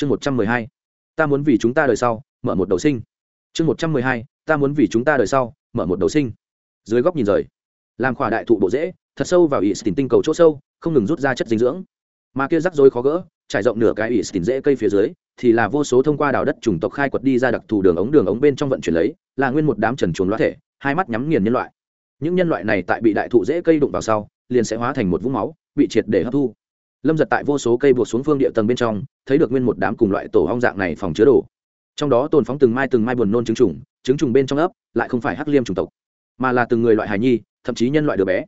chương một trăm mười hai, ta muốn vì chúng ta đời sau mở một đầu sinh. Chương một trăm mười hai, ta muốn vì chúng ta đời sau mở một đầu sinh. Dưới góc nhìn rời, làm khỏa đại thụ bộ dễ thật sâu vào ỉ xỉn tinh cầu chỗ sâu, không ngừng rút ra chất dinh dưỡng. Mà kia rắc rối khó gỡ, trải rộng nửa cái ỉ xỉn dễ cây phía dưới, thì là vô số thông qua đào đất chủng tộc khai quật đi ra đặc thù đường ống đường ống bên trong vận chuyển lấy, là nguyên một đám trần chuồn loa thể, hai mắt nhắm nghiền nhân loại. Những nhân loại này tại bị đại thụ dễ cây đụng vào sau, liền sẽ hóa thành một vũng máu, bị triệt để hấp thu lâm giật tại vô số cây buộc xuống phương địa tầng bên trong, thấy được nguyên một đám cùng loại tổ hong dạng này phòng chứa đồ. Trong đó tồn phóng từng mai từng mai buồn nôn trứng trùng trứng trùng bên trong ấp, lại không phải hắc liêm chủng tộc, mà là từng người loại hài nhi, thậm chí nhân loại đứa bé.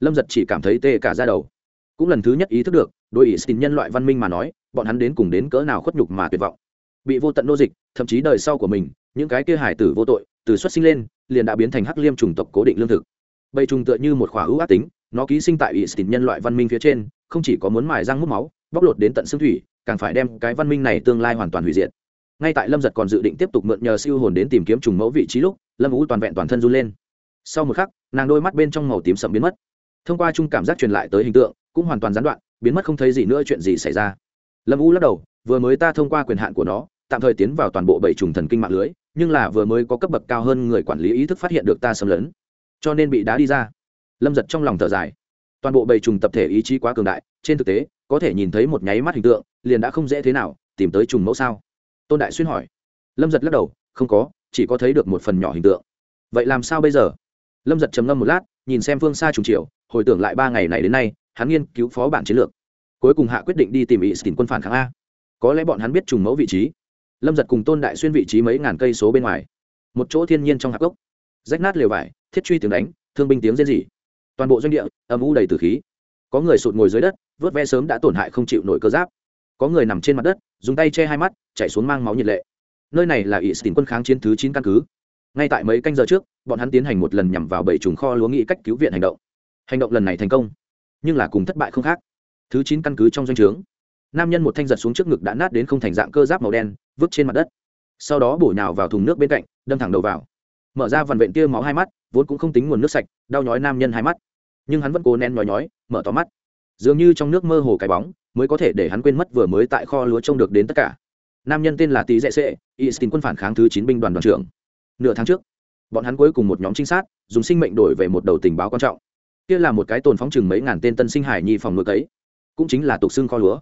Lâm giật chỉ cảm thấy tê cả ra đầu. Cũng lần thứ nhất ý thức được đôi ý xin nhân loại văn minh mà nói, bọn hắn đến cùng đến cỡ nào khuất nhục mà tuyệt vọng. Bị vô tận nô dịch, thậm chí đời sau của mình, những cái kia hải tử vô tội, từ xuất sinh lên, liền đã biến thành hắc liêm chủng tộc cố định lương thực. Bầy trùng tựa như một khỏa ưu ác tính, nó ký sinh tại ý xin nhân loại văn minh phía trên không chỉ có muốn mài răng mút máu, bóc lột đến tận xương thủy, càng phải đem cái văn minh này tương lai hoàn toàn hủy diệt. Ngay tại lâm giật còn dự định tiếp tục mượn nhờ siêu hồn đến tìm kiếm trùng mẫu vị trí lúc, lâm ú toàn vẹn toàn thân run lên. Sau một khắc, nàng đôi mắt bên trong màu tím sậm biến mất. Thông qua chung cảm giác truyền lại tới hình tượng, cũng hoàn toàn gián đoạn, biến mất không thấy gì nữa chuyện gì xảy ra. Lâm u lắc đầu, vừa mới ta thông qua quyền hạn của nó, tạm thời tiến vào toàn bộ bảy trùng thần kinh mạng lưới, nhưng là vừa mới có cấp bậc cao hơn người quản lý ý thức phát hiện được ta xâm lấn. Cho nên bị đá đi ra. Lâm giật trong lòng thở dài toàn bộ bầy trùng tập thể ý chí quá cường đại, trên thực tế, có thể nhìn thấy một nháy mắt hình tượng, liền đã không dễ thế nào tìm tới trùng mẫu sao? Tôn đại xuyên hỏi. Lâm giật lắc đầu, không có, chỉ có thấy được một phần nhỏ hình tượng. Vậy làm sao bây giờ? Lâm giật trầm ngâm một lát, nhìn xem phương xa trùng triều hồi tưởng lại ba ngày này đến nay, hắn nghiên cứu phó bản chiến lược. Cuối cùng hạ quyết định đi tìm ý xin quân phản kháng a. Có lẽ bọn hắn biết trùng mẫu vị trí. Lâm giật cùng tôn đại xuyên vị trí mấy ngàn cây số bên ngoài. Một chỗ thiên nhiên trong hạc gốc. Rách nát lều vải, thiết truy tiếng đánh, thương binh tiếng rên rỉ toàn bộ doanh địa âm u đầy từ khí. Có người sụt ngồi dưới đất, vớt ve sớm đã tổn hại không chịu nổi cơ giáp. Có người nằm trên mặt đất, dùng tay che hai mắt, chạy xuống mang máu nhiệt lệ. Nơi này là ỷ xin quân kháng chiến thứ chín căn cứ. Ngay tại mấy canh giờ trước, bọn hắn tiến hành một lần nhằm vào bảy trùng kho lúa nghĩ cách cứu viện hành động. Hành động lần này thành công, nhưng là cùng thất bại không khác. Thứ chín căn cứ trong doanh trướng. Nam nhân một thanh giật xuống trước ngực đã nát đến không thành dạng cơ giáp màu đen, vứt trên mặt đất. Sau đó bổ nhào vào thùng nước bên cạnh, đâm thẳng đầu vào. Mở ra vằn vện tia máu hai mắt, vốn cũng không tính nguồn nước sạch, đau nhói nam nhân hai mắt nhưng hắn vẫn cố nén nói nhói, mở to mắt. Dường như trong nước mơ hồ cái bóng, mới có thể để hắn quên mất vừa mới tại kho lúa trông được đến tất cả. Nam nhân tên là tý dễ sệ istin quân phản kháng thứ chín binh đoàn đoàn trưởng. Nửa tháng trước, bọn hắn cuối cùng một nhóm trinh sát, dùng sinh mệnh đổi về một đầu tình báo quan trọng. Kia là một cái tồn phóng chừng mấy ngàn tên tân sinh hải nhi phòng nuôi cấy, cũng chính là tục xương kho lúa.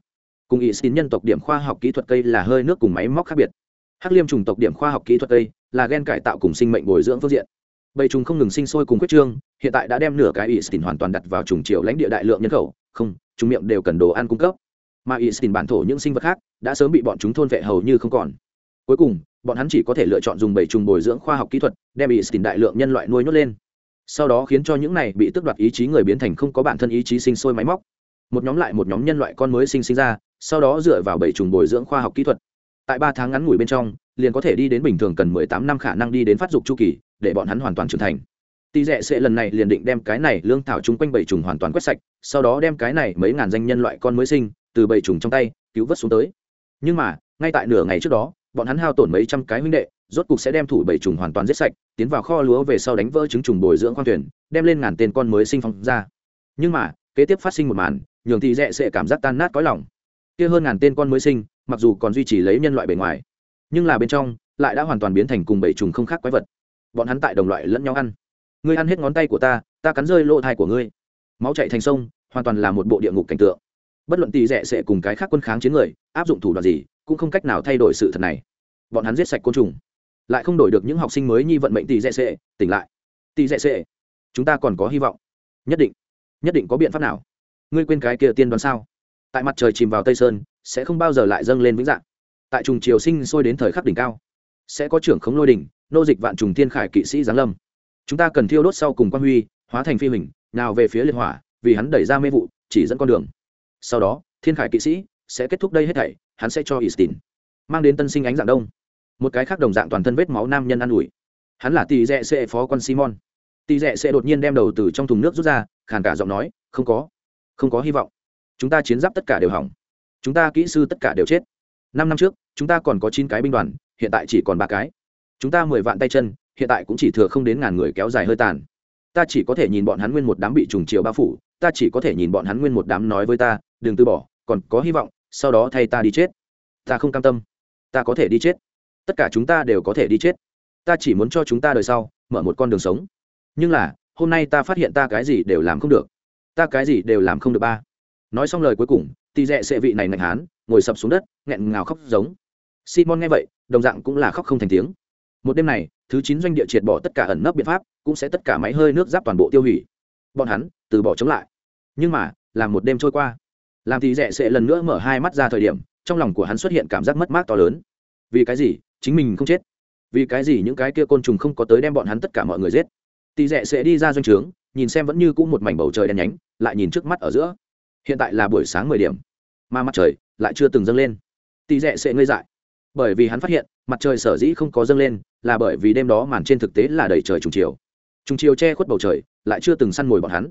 Cùng ý xin nhân tộc điểm khoa học kỹ thuật cây là hơi nước cùng máy móc khác biệt. Hắc liêm trùng tộc điểm khoa học kỹ thuật cây là gen cải tạo cùng sinh mệnh bồi dưỡng phương diện. Bầy trùng không ngừng sinh sôi cùng quyết trương hiện tại đã đem nửa cái Istin hoàn toàn đặt vào trùng triệu lãnh địa đại lượng nhân khẩu, không, chúng miệng đều cần đồ ăn cung cấp. Mà Istin bản thổ những sinh vật khác đã sớm bị bọn chúng thôn vệ hầu như không còn. Cuối cùng, bọn hắn chỉ có thể lựa chọn dùng bầy trùng bồi dưỡng khoa học kỹ thuật, đem Istin đại lượng nhân loại nuôi nhốt lên. Sau đó khiến cho những này bị tước đoạt ý chí người biến thành không có bản thân ý chí sinh sôi máy móc. Một nhóm lại một nhóm nhân loại con mới sinh sinh ra, sau đó dựa vào bảy trùng bồi dưỡng khoa học kỹ thuật. Tại ba tháng ngắn ngủi bên trong, liền có thể đi đến bình thường cần mười tám năm khả năng đi đến phát dục chu kỳ, để bọn hắn hoàn toàn trưởng thành tỷ rẽ sẽ lần này liền định đem cái này lương thảo chung quanh bảy trùng hoàn toàn quét sạch, sau đó đem cái này mấy ngàn danh nhân loại con mới sinh, từ bảy trùng trong tay, cứu vớt xuống tới. Nhưng mà, ngay tại nửa ngày trước đó, bọn hắn hao tổn mấy trăm cái huynh đệ, rốt cục sẽ đem thủ bảy trùng hoàn toàn giết sạch, tiến vào kho lúa về sau đánh vỡ trứng trùng bồi dưỡng khoang thuyền, đem lên ngàn tên con mới sinh phong ra. Nhưng mà, kế tiếp phát sinh một màn, nhường thị rẽ sẽ cảm giác tan nát cõi lòng. Kia hơn ngàn tên con mới sinh, mặc dù còn duy trì lấy nhân loại bề ngoài, nhưng là bên trong lại đã hoàn toàn biến thành cùng bảy trùng không khác quái vật. Bọn hắn tại đồng loại lẫn nhau ăn ngươi ăn hết ngón tay của ta ta cắn rơi lỗ thai của ngươi. Máu chạy thành sông, hoàn toàn là một bộ địa ngục cảnh tượng. Bất luận tỷ rẻ sẽ cùng cái khác quân kháng chiến người, áp dụng thủ đoạn gì, cũng không cách nào thay đổi sự thật này. Bọn hắn giết sạch côn trùng, lại không đổi được những học sinh mới nhi vận mệnh tỷ rẻ sệ tỉnh lại. Tỷ rẻ sệ chúng ta còn có hy vọng. Nhất định nhất định có biện pháp nào? Ngươi quên cái kia tiên đoán sao? Tại mặt trời chìm vào tây sơn, sẽ không bao giờ lại dâng lên vĩnh dạng. Tại trùng triều sinh sôi đến thời khắc đỉnh cao, sẽ có trưởng khống lôi đỉnh, nô dịch vạn trùng thiên khải kỵ sĩ giáng lâm chúng ta cần thiêu đốt sau cùng quan huy, hóa thành phi hình, nào về phía liệt hỏa, vì hắn đẩy ra mê vụ, chỉ dẫn con đường. Sau đó, thiên khải kỵ sĩ sẽ kết thúc đây hết thảy, hắn sẽ cho istin mang đến tân sinh ánh dạng đông. Một cái khác đồng dạng toàn thân vết máu nam nhân ă n ủi. Hắn là tỷ dẹ sẽ phó quan simon. Tỷ dẹ sẽ đột nhiên đem đầu từ trong thùng nước rút ra, khàn cả giọng nói, không có không có hy vọng. Chúng ta chiến giáp tất cả đều hỏng. Chúng ta kỹ sư tất cả đều chết. Năm năm trước, chúng ta còn có chín cái binh đoàn, hiện tại chỉ còn ba cái. Chúng ta mười vạn tay chân hiện tại cũng chỉ thừa không đến ngàn người kéo dài hơi tàn. Ta chỉ có thể nhìn bọn hắn nguyên một đám bị trùng chiều bao phủ, ta chỉ có thể nhìn bọn hắn nguyên một đám nói với ta, đừng từ bỏ, còn có hy vọng, sau đó thay ta đi chết. Ta không cam tâm. Ta có thể đi chết. Tất cả chúng ta đều có thể đi chết. Ta chỉ muốn cho chúng ta đời sau, mở một con đường sống. Nhưng là, hôm nay ta phát hiện ta cái gì đều làm không được. Ta cái gì đều làm không được ba. Nói xong lời cuối cùng tỳ rẽ sệ vị này nạnh hán, ngồi sập xuống đất, nghẹn ngào khóc giống. Simon nghe vậy, đồng dạng cũng là khóc không thành tiếng một đêm này, thứ chín doanh địa triệt bỏ tất cả ẩn nấp biện pháp, cũng sẽ tất cả máy hơi nước giáp toàn bộ tiêu hủy. Bọn hắn từ bỏ chống lại. Nhưng mà, làm một đêm trôi qua. Làm thì rẻ sẽ lần nữa mở hai mắt ra thời điểm, trong lòng của hắn xuất hiện cảm giác mất mát to lớn. Vì cái gì? Chính mình không chết. Vì cái gì những cái kia côn trùng không có tới đem bọn hắn tất cả mọi người giết? Tỳ rẻ sẽ đi ra doanh trướng, nhìn xem vẫn như cũ một mảnh bầu trời đen nhánh, lại nhìn trước mắt ở giữa. Hiện tại là buổi sáng mười điểm, mà mặt trời lại chưa từng dâng lên. Tỳ rẻ sẽ ngây dại bởi vì hắn phát hiện, mặt trời sở dĩ không có dâng lên là bởi vì đêm đó màn trên thực tế là đầy trời trùng chiều. Trùng chiều che khuất bầu trời, lại chưa từng săn mồi bọn hắn.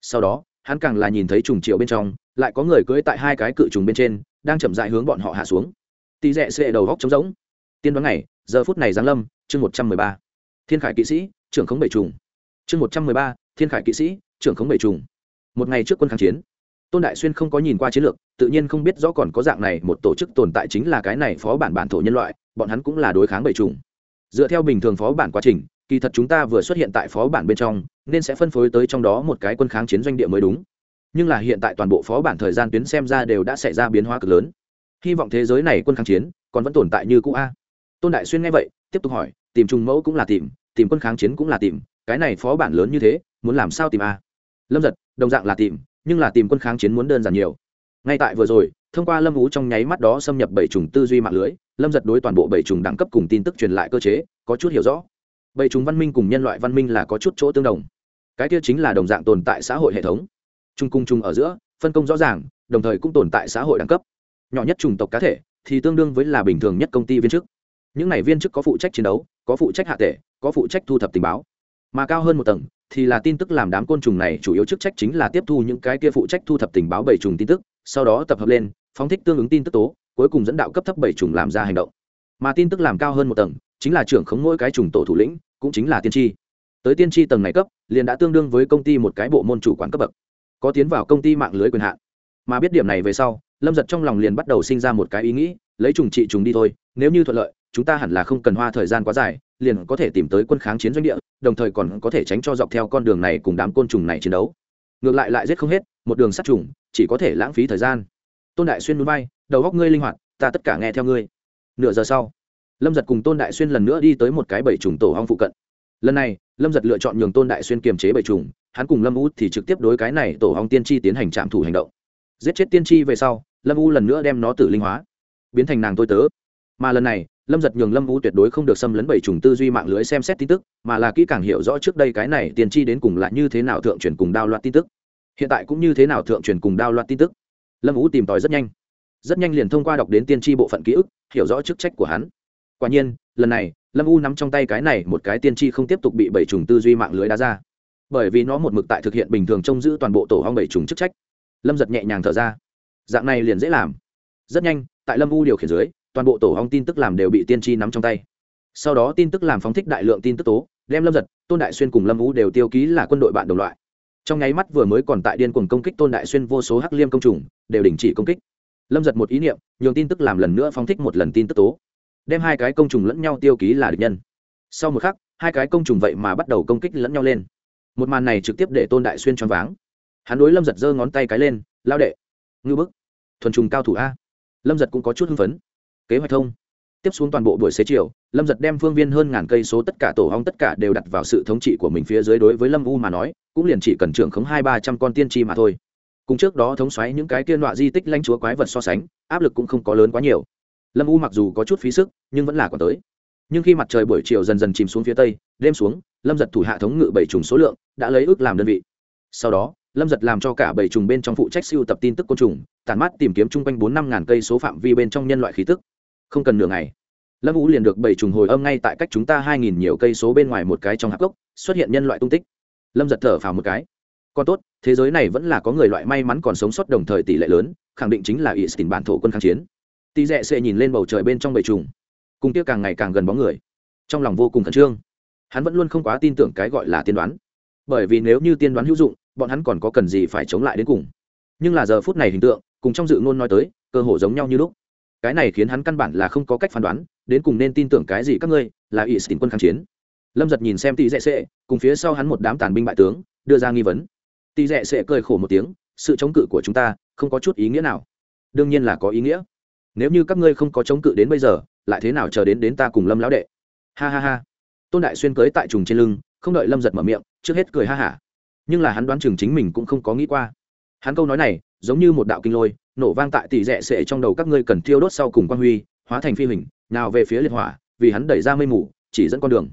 Sau đó, hắn càng là nhìn thấy trùng chiều bên trong, lại có người cưỡi tại hai cái cự trùng bên trên, đang chậm dại hướng bọn họ hạ xuống. Tỳ rẽ sẽ đầu góc trống rỗng. Tiên đoán này giờ phút này giáng lâm, chương một trăm mười ba. Thiên khải kỵ sĩ, trưởng khống bảy trùng. Chương một trăm mười ba, thiên khải kỵ sĩ, trưởng khống bảy trùng. Một ngày trước quân kháng chiến tôn đại xuyên không có nhìn qua chiến lược, tự nhiên không biết rõ còn có dạng này một tổ chức tồn tại chính là cái này phó bản bản thổ nhân loại, bọn hắn cũng là đối kháng bảy trùng dựa theo bình thường phó bản quá trình, kỳ thật chúng ta vừa xuất hiện tại phó bản bên trong, nên sẽ phân phối tới trong đó một cái quân kháng chiến doanh địa mới đúng. Nhưng là hiện tại toàn bộ phó bản thời gian tuyến xem ra đều đã xảy ra biến hóa cực lớn. Hy vọng thế giới này quân kháng chiến còn vẫn tồn tại như cũ a. Tôn đại xuyên nghe vậy, tiếp tục hỏi, tìm trùng mẫu cũng là tìm tìm quân kháng chiến cũng là tìm, cái này phó bản lớn như thế, muốn làm sao tìm a? Lâm giật, đồng dạng là tìm nhưng là tìm quân kháng chiến muốn đơn giản nhiều. Ngay tại vừa rồi, thông qua lâm ú trong nháy mắt đó xâm nhập bảy trùng tư duy mạng lưới, lâm giật đối toàn bộ bảy trùng đẳng cấp cùng tin tức truyền lại cơ chế, có chút hiểu rõ. Bảy trùng văn minh cùng nhân loại văn minh là có chút chỗ tương đồng. Cái kia chính là đồng dạng tồn tại xã hội hệ thống. Trung cung chung ở giữa, phân công rõ ràng, đồng thời cũng tồn tại xã hội đẳng cấp. Nhỏ nhất chủng tộc cá thể thì tương đương với là bình thường nhất công ty viên chức. Những này viên chức có phụ trách chiến đấu, có phụ trách hạ tệ, có phụ trách thu thập tình báo mà cao hơn một tầng thì là tin tức làm đám côn trùng này chủ yếu chức trách chính là tiếp thu những cái kia phụ trách thu thập tình báo bảy trùng tin tức, sau đó tập hợp lên, phóng thích tương ứng tin tức tố, cuối cùng dẫn đạo cấp thấp bảy trùng làm ra hành động. Mà tin tức làm cao hơn một tầng chính là trưởng khống mỗi cái trùng tổ thủ lĩnh, cũng chính là tiên tri. Tới tiên tri tầng này cấp, liền đã tương đương với công ty một cái bộ môn chủ quản cấp bậc, có tiến vào công ty mạng lưới quyền hạn. Mà biết điểm này về sau, lâm giật trong lòng liền bắt đầu sinh ra một cái ý nghĩ, lấy trùng trị trùng đi thôi, nếu như thuận lợi, chúng ta hẳn là không cần hoa thời gian quá dài liền có thể tìm tới quân kháng chiến doanh địa, đồng thời còn có thể tránh cho dọc theo con đường này cùng đám côn trùng này chiến đấu. Ngược lại lại giết không hết, một đường sát trùng, chỉ có thể lãng phí thời gian. Tôn đại xuyên núi bay, đầu góc ngươi linh hoạt, ta tất cả nghe theo ngươi. Nửa giờ sau, lâm giật cùng tôn đại xuyên lần nữa đi tới một cái bầy trùng tổ hong phụ cận. Lần này, lâm giật lựa chọn nhường tôn đại xuyên kiềm chế bầy trùng, hắn cùng lâm u thì trực tiếp đối cái này tổ hong tiên tri tiến hành trạm thủ hành động. Giết chết tiên tri về sau, lâm u lần nữa đem nó tử linh hóa, biến thành nàng tôi tớ. Mà lần này lâm giật nhường lâm Vũ tuyệt đối không được xâm lấn bảy trùng tư duy mạng lưới xem xét tin tức, mà là kỹ càng hiểu rõ trước đây cái này tiên tri đến cùng là như thế nào thượng truyền cùng đao loạt tin tức. Hiện tại cũng như thế nào thượng truyền cùng đao loạt tin tức. Lâm Vũ tìm tòi rất nhanh. Rất nhanh liền thông qua đọc đến tiên tri bộ phận ký ức, hiểu rõ chức trách của hắn. Quả nhiên, lần này, lâm u nắm trong tay cái này một cái tiên tri không tiếp tục bị bảy trùng tư duy mạng lưới đá ra. Bởi vì nó một mực tại thực hiện bình thường trông giữ toàn bộ tổ hong bảy trùng chức trách. Lâm giật nhẹ nhàng thở ra. Dạng này liền dễ làm. Rất nhanh, tại lâm u điều khiển dưới toàn bộ tổ hong tin tức làm đều bị tiên tri nắm trong tay. Sau đó tin tức làm phóng thích đại lượng tin tức tố, đem lâm giật, tôn đại xuyên cùng lâm vũ đều tiêu ký là quân đội bạn đồng loại. Trong nháy mắt vừa mới còn tại điên cuồng công kích tôn đại xuyên vô số hắc liêm công trùng, đều đình chỉ công kích. Lâm giật một ý niệm, nhường tin tức làm lần nữa phóng thích một lần tin tức tố. Đem hai cái công trùng lẫn nhau tiêu ký là địch nhân. Sau một khắc, hai cái công trùng vậy mà bắt đầu công kích lẫn nhau lên. Một màn này trực tiếp để tôn đại xuyên choáng váng. Hắn đối lâm giật giơ ngón tay cái lên, lao đệ, ngư bức, thuần trùng cao thủ a. Lâm giật cũng có chút hưng phấn kế hoạch thông. Tiếp xuống toàn bộ buổi xế chiều, lâm giật đem phương viên hơn ngàn cây số tất cả tổ hong tất cả đều đặt vào sự thống trị của mình phía dưới đối với lâm u mà nói, cũng liền chỉ cần trưởng khống hai ba trăm con tiên tri mà thôi. Cùng trước đó thống xoáy những cái tiên loại di tích lanh chúa quái vật so sánh, áp lực cũng không có lớn quá nhiều. Lâm u mặc dù có chút phí sức, nhưng vẫn là còn tới. Nhưng khi mặt trời buổi chiều dần dần chìm xuống phía tây, đêm xuống, lâm giật thủ hạ thống ngự bảy trùng số lượng, đã lấy ước làm đơn vị. Sau đó, lâm giật làm cho cả bảy trùng bên trong phụ trách siêu tập tin tức côn trùng, tản mắt tìm kiếm chung quanh bốn năm ngàn cây số phạm vi bên trong nhân loại khí tức không cần nửa ngày. Lâm vũ liền được bảy trùng hồi âm ngay tại cách chúng ta hai nghìn nhiều cây số bên ngoài một cái trong hạp gốc, xuất hiện nhân loại tung tích. Lâm giật thở phào một cái. Còn tốt, thế giới này vẫn là có người loại may mắn còn sống sót đồng thời tỷ lệ lớn, khẳng định chính là ý tình bản thổ quân kháng chiến. Tỳ rẽ sẽ nhìn lên bầu trời bên trong bầy trùng. Cùng kia càng ngày càng gần bóng người. Trong lòng vô cùng khẩn trương. Hắn vẫn luôn không quá tin tưởng cái gọi là tiên đoán. Bởi vì nếu như tiên đoán hữu dụng, bọn hắn còn có cần gì phải chống lại đến cùng. Nhưng là giờ phút này hình tượng, cùng trong dự ngôn nói tới, cơ hồ giống nhau như lúc cái này khiến hắn căn bản là không có cách phán đoán, đến cùng nên tin tưởng cái gì các ngươi, là ỵ sĩ quân kháng chiến. Lâm giật nhìn xem tỷ dạy sệ, cùng phía sau hắn một đám tàn binh bại tướng, đưa ra nghi vấn. Tỷ dạy sệ cười khổ một tiếng, sự chống cự của chúng ta, không có chút ý nghĩa nào. Đương nhiên là có ý nghĩa. Nếu như các ngươi không có chống cự đến bây giờ, lại thế nào chờ đến đến ta cùng lâm lão đệ? Ha ha ha. Tôn đại xuyên cưới tại trùng trên lưng, không đợi lâm giật mở miệng, trước hết cười ha hả. Nhưng là hắn đoán chừng chính mình cũng không có nghĩ qua hắn câu nói này giống như một đạo kinh lôi nổ vang tại tỷ rẽ sệ trong đầu các ngươi cần thiêu đốt sau cùng quan huy hóa thành phi hình nào về phía liệt hỏa vì hắn đẩy ra mây mù chỉ dẫn con đường.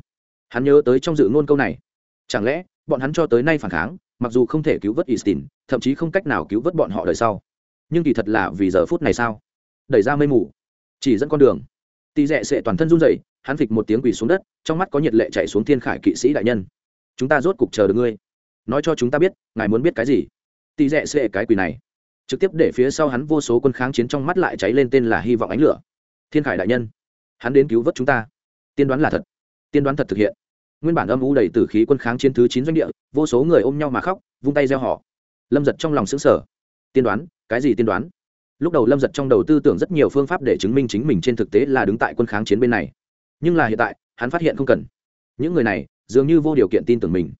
Hắn nhớ tới trong dự ngôn câu này. Chẳng lẽ bọn hắn cho tới nay phản kháng mặc dù không thể cứu vớt Istin, thậm chí không cách nào cứu vớt bọn họ đời sau. Nhưng kỳ thật là vì giờ phút này sao? Đẩy ra mây mù chỉ dẫn con đường. Tỷ rẽ sệ toàn thân run rẩy hắn phịch một tiếng quỳ xuống đất trong mắt có nhiệt lệ chảy xuống thiên khải kỵ sĩ đại nhân. Chúng ta rốt cục chờ được ngươi. Nói cho chúng ta biết ngài muốn biết cái gì? Tỷ rẽ sệ cái quỷ này. Trực tiếp để phía sau hắn vô số quân kháng chiến trong mắt lại cháy lên tên là hy vọng ánh lửa. Thiên khải đại nhân, hắn đến cứu vớt chúng ta. Tiên đoán là thật. Tiên đoán thật thực hiện. Nguyên bản âm u đầy tử khí quân kháng chiến thứ chín doanh địa, vô số người ôm nhau mà khóc, vung tay gieo họ lâm giật trong lòng xứng sở tiên đoán, cái gì tiên đoán? Lúc đầu lâm giật trong đầu tư tưởng rất nhiều phương pháp để chứng minh chính mình trên thực tế là đứng tại quân kháng chiến bên này. Nhưng là hiện tại, hắn phát hiện không cần. Những người này, dường như vô điều kiện tin tưởng mình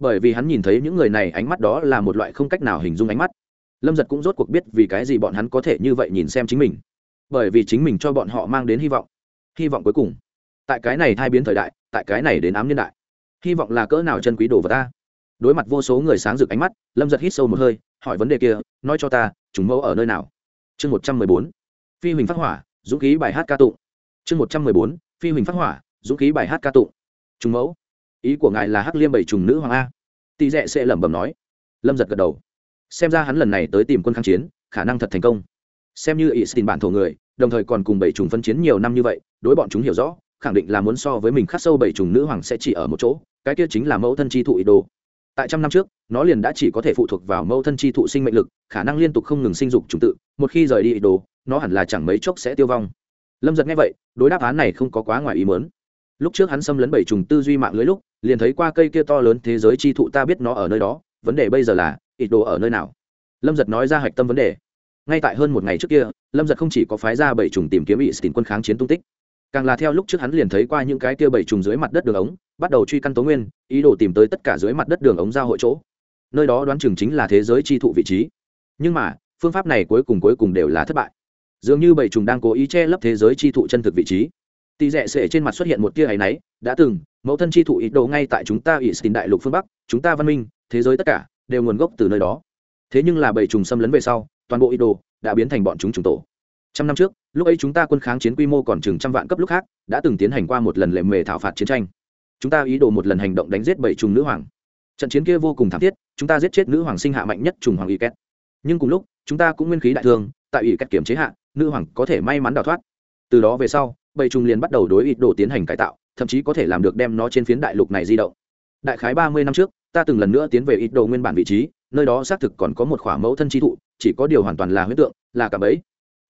bởi vì hắn nhìn thấy những người này ánh mắt đó là một loại không cách nào hình dung ánh mắt. Lâm giật cũng rốt cuộc biết vì cái gì bọn hắn có thể như vậy nhìn xem chính mình. Bởi vì chính mình cho bọn họ mang đến hy vọng. Hy vọng cuối cùng. Tại cái này thai biến thời đại, tại cái này đến ám niên đại. Hy vọng là cỡ nào chân quý đồ vật ta. Đối mặt vô số người sáng rực ánh mắt, lâm giật hít sâu một hơi, hỏi vấn đề kia, nói cho ta, chúng mẫu ở nơi nào? Chương một trăm mười bốn. Phi huỳnh phát hỏa, dũng khí bài hát ca tụng. Chương một trăm mười bốn. Phi huỳnh phát hỏa, dũng khí bài hát ca tụng. Chúng mẫu ý của ngài là hắc liêm bảy trùng nữ hoàng a Tỷ rẽ sẽ lẩm bẩm nói lâm giật gật đầu xem ra hắn lần này tới tìm quân kháng chiến khả năng thật thành công xem như ý xin bản thổ người đồng thời còn cùng bảy trùng phân chiến nhiều năm như vậy đối bọn chúng hiểu rõ khẳng định là muốn so với mình khắc sâu bảy trùng nữ hoàng sẽ chỉ ở một chỗ cái kia chính là mẫu thân chi thụ ý đồ tại trăm năm trước nó liền đã chỉ có thể phụ thuộc vào mẫu thân chi thụ sinh mệnh lực khả năng liên tục không ngừng sinh dục trùng tự một khi rời đi ý đồ nó hẳn là chẳng mấy chốc sẽ tiêu vong lâm giật nghe vậy đối đáp án này không có quá ngoài ý mớn lúc trước hắn xâm lấn bảy trùng tư duy mạng lưới lúc, liền thấy qua cây kia to lớn thế giới chi thụ ta biết nó ở nơi đó, vấn đề bây giờ là ít đồ ở nơi nào? Lâm giật nói ra hạch tâm vấn đề. Ngay tại hơn một ngày trước kia, lâm giật không chỉ có phái ra bảy trùng tìm kiếm ỵ tìm quân kháng chiến tung tích, càng là theo lúc trước hắn liền thấy qua những cái kia bảy trùng dưới mặt đất đường ống, bắt đầu truy căn tố nguyên, ý đồ tìm tới tất cả dưới mặt đất đường ống ra hội chỗ. Nơi đó đoán chừng chính là thế giới chi thụ vị trí. Nhưng mà, phương pháp này cuối cùng cuối cùng đều là thất bại. Dường như bảy trùng đang cố ý che lấp thế giới chi thụ chân thực vị trí tỷ rẽ sệ trên mặt xuất hiện một tia áy náy, đã từng, mẫu thân chi thụ ít đồ ngay tại chúng ta ỷ xin đại lục phương bắc, chúng ta văn minh, thế giới tất cả, đều nguồn gốc từ nơi đó. Thế nhưng là bầy trùng xâm lấn về sau, toàn bộ ít đồ đã biến thành bọn chúng trùng tổ. Trăm năm trước, lúc ấy chúng ta quân kháng chiến quy mô còn chừng trăm vạn cấp lúc khác, đã từng tiến hành qua một lần lệ mề thảo phạt chiến tranh. Chúng ta ý đồ một lần hành động đánh giết bảy trùng nữ hoàng. Trận chiến kia vô cùng thảm thiết, chúng ta giết chết nữ hoàng sinh hạ mạnh nhất trùng hoàng y két nhưng cùng lúc, chúng ta cũng nguyên khí đại thương, tại ủy két kiểm chế hạ, nữ hoàng có thể may mắn đào thoát. Từ đó về sau Bầy trùng liền bắt đầu đối ít đồ tiến hành cải tạo, thậm chí có thể làm được đem nó trên phiến đại lục này di động. Đại khái ba mươi năm trước, ta từng lần nữa tiến về ít đồ nguyên bản vị trí, nơi đó xác thực còn có một khỏa mẫu thân chi thụ, chỉ có điều hoàn toàn là huyết tượng, là cả bẫy.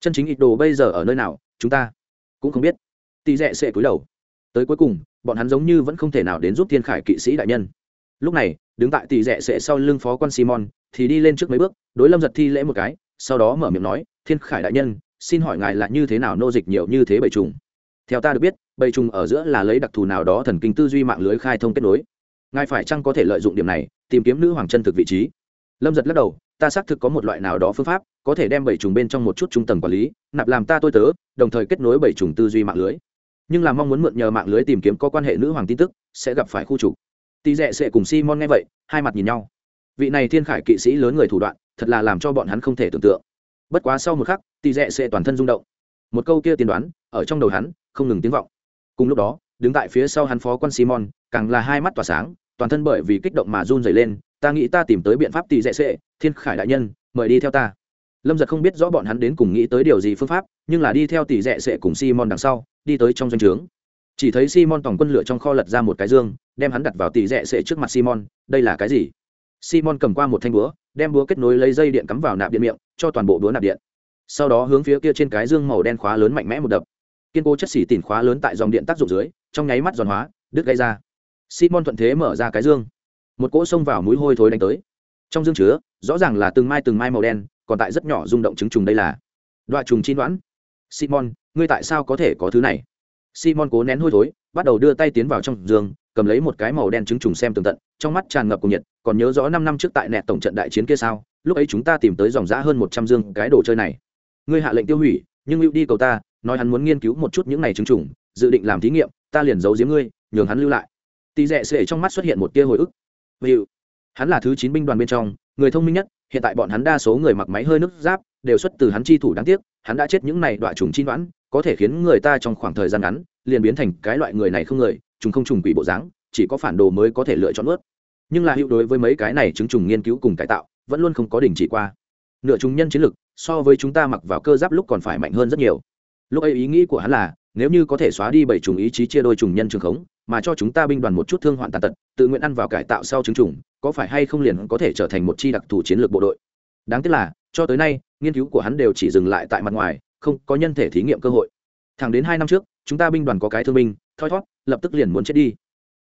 Chân chính ít đồ bây giờ ở nơi nào, chúng ta cũng không biết. Tì rẽ sẽ cúi đầu. Tới cuối cùng, bọn hắn giống như vẫn không thể nào đến giúp thiên khải kỵ sĩ đại nhân. Lúc này, đứng tại Tì rẽ sẽ sau lưng phó quan simon, thì đi lên trước mấy bước, đối lâm giật thi lễ một cái, sau đó mở miệng nói, thiên khải đại nhân, xin hỏi ngài là như thế nào nô dịch nhiều như thế bầy trùng? Theo ta được biết, bầy trùng ở giữa là lấy đặc thù nào đó thần kinh tư duy mạng lưới khai thông kết nối. Ngài phải chăng có thể lợi dụng điểm này, tìm kiếm nữ hoàng chân thực vị trí? Lâm giật lắc đầu, ta xác thực có một loại nào đó phương pháp, có thể đem bảy trùng bên trong một chút trung tầng quản lý, nạp làm ta tôi tớ, đồng thời kết nối bảy trùng tư duy mạng lưới. Nhưng là mong muốn mượn nhờ mạng lưới tìm kiếm có quan hệ nữ hoàng tin tức, sẽ gặp phải khu trục. Tì rẽ sẽ cùng simon nghe vậy, hai mặt nhìn nhau. Vị này thiên khải kỵ sĩ lớn người thủ đoạn, thật là làm cho bọn hắn không thể tưởng tượng. Bất quá sau một khắc, tì rẽ sẽ toàn thân rung động. Một câu kia tiên đoán ở trong đầu hắn, không ngừng tiếng vọng. Cùng lúc đó, đứng tại phía sau hắn phó quan simon, càng là hai mắt tỏa sáng, toàn thân bởi vì kích động mà run dày lên, ta nghĩ ta tìm tới biện pháp tỳ rẽ sệ, thiên khải đại nhân, mời đi theo ta. Lâm giật không biết rõ bọn hắn đến cùng nghĩ tới điều gì phương pháp, nhưng là đi theo tỷ rẽ sệ cùng simon đằng sau, đi tới trong doanh trướng. Chỉ thấy simon tổng quân lửa trong kho lật ra một cái dương, đem hắn đặt vào tỷ rẽ sệ trước mặt simon, đây là cái gì? Simon cầm qua một thanh búa, đem búa kết nối lấy dây điện cắm vào nạp điện miệng, cho toàn bộ búa nạp điện. Sau đó hướng phía kia trên cái dương màu đen khóa lớn mạnh mẽ một đập kiên cố chất xỉ tỉn khóa lớn tại dòng điện tác dụng dưới, trong nháy mắt giòn hóa, đứt gây ra. Simon thuận thế mở ra cái dương. Một cỗ xông vào mũi hôi thối đánh tới. Trong dương chứa, rõ ràng là từng mai từng mai màu đen, còn tại rất nhỏ rung động trứng trùng đây là. Đoạn trùng chi đoán. Simon, ngươi tại sao có thể có thứ này? Simon cố nén hôi thối, bắt đầu đưa tay tiến vào trong giường cầm lấy một cái màu đen trứng trùng xem tường tận, trong mắt tràn ngập cùng nhiệt, còn nhớ rõ năm năm trước tại nẹt tổng trận đại chiến kia sao? Lúc ấy chúng ta tìm tới dòng giã hơn một trăm dương cái đồ chơi này. Ngươi hạ lệnh tiêu hủy, nhưng hữu đi cầu ta nói hắn muốn nghiên cứu một chút những này trứng trùng dự định làm thí nghiệm, ta liền giấu giếm ngươi, nhường hắn lưu lại. Tì rẽ sệ trong mắt xuất hiện một tia hồi ức. Hữu hắn là thứ chín binh đoàn bên trong, người thông minh nhất, hiện tại bọn hắn đa số người mặc máy hơi nước giáp, đều xuất từ hắn chi thủ đáng tiếc, hắn đã chết những này đoạn trùng chi đoán, có thể khiến người ta trong khoảng thời gian ngắn, liền biến thành cái loại người này không người, trùng không trùng quỷ bộ dáng, chỉ có phản đồ mới có thể lựa chọn ướt nhưng là hữu đối với mấy cái này chứng trùng nghiên cứu cùng cải tạo, vẫn luôn không có đình chỉ qua. Nửa trùng nhân chiến lực, so với chúng ta mặc vào cơ giáp lúc còn phải mạnh hơn rất nhiều lúc ấy ý nghĩ của hắn là, nếu như có thể xóa đi bảy trùng ý chí chia đôi trùng nhân trường khống, mà cho chúng ta binh đoàn một chút thương hoạn tàn tật, tự nguyện ăn vào cải tạo sau chứng trùng có phải hay không liền có thể trở thành một chi đặc thù chiến lược bộ đội? Đáng tiếc là, cho tới nay, nghiên cứu của hắn đều chỉ dừng lại tại mặt ngoài, không có nhân thể thí nghiệm cơ hội. Thẳng đến hai năm trước, chúng ta binh đoàn có cái thương binh, thoi thót lập tức liền muốn chết đi.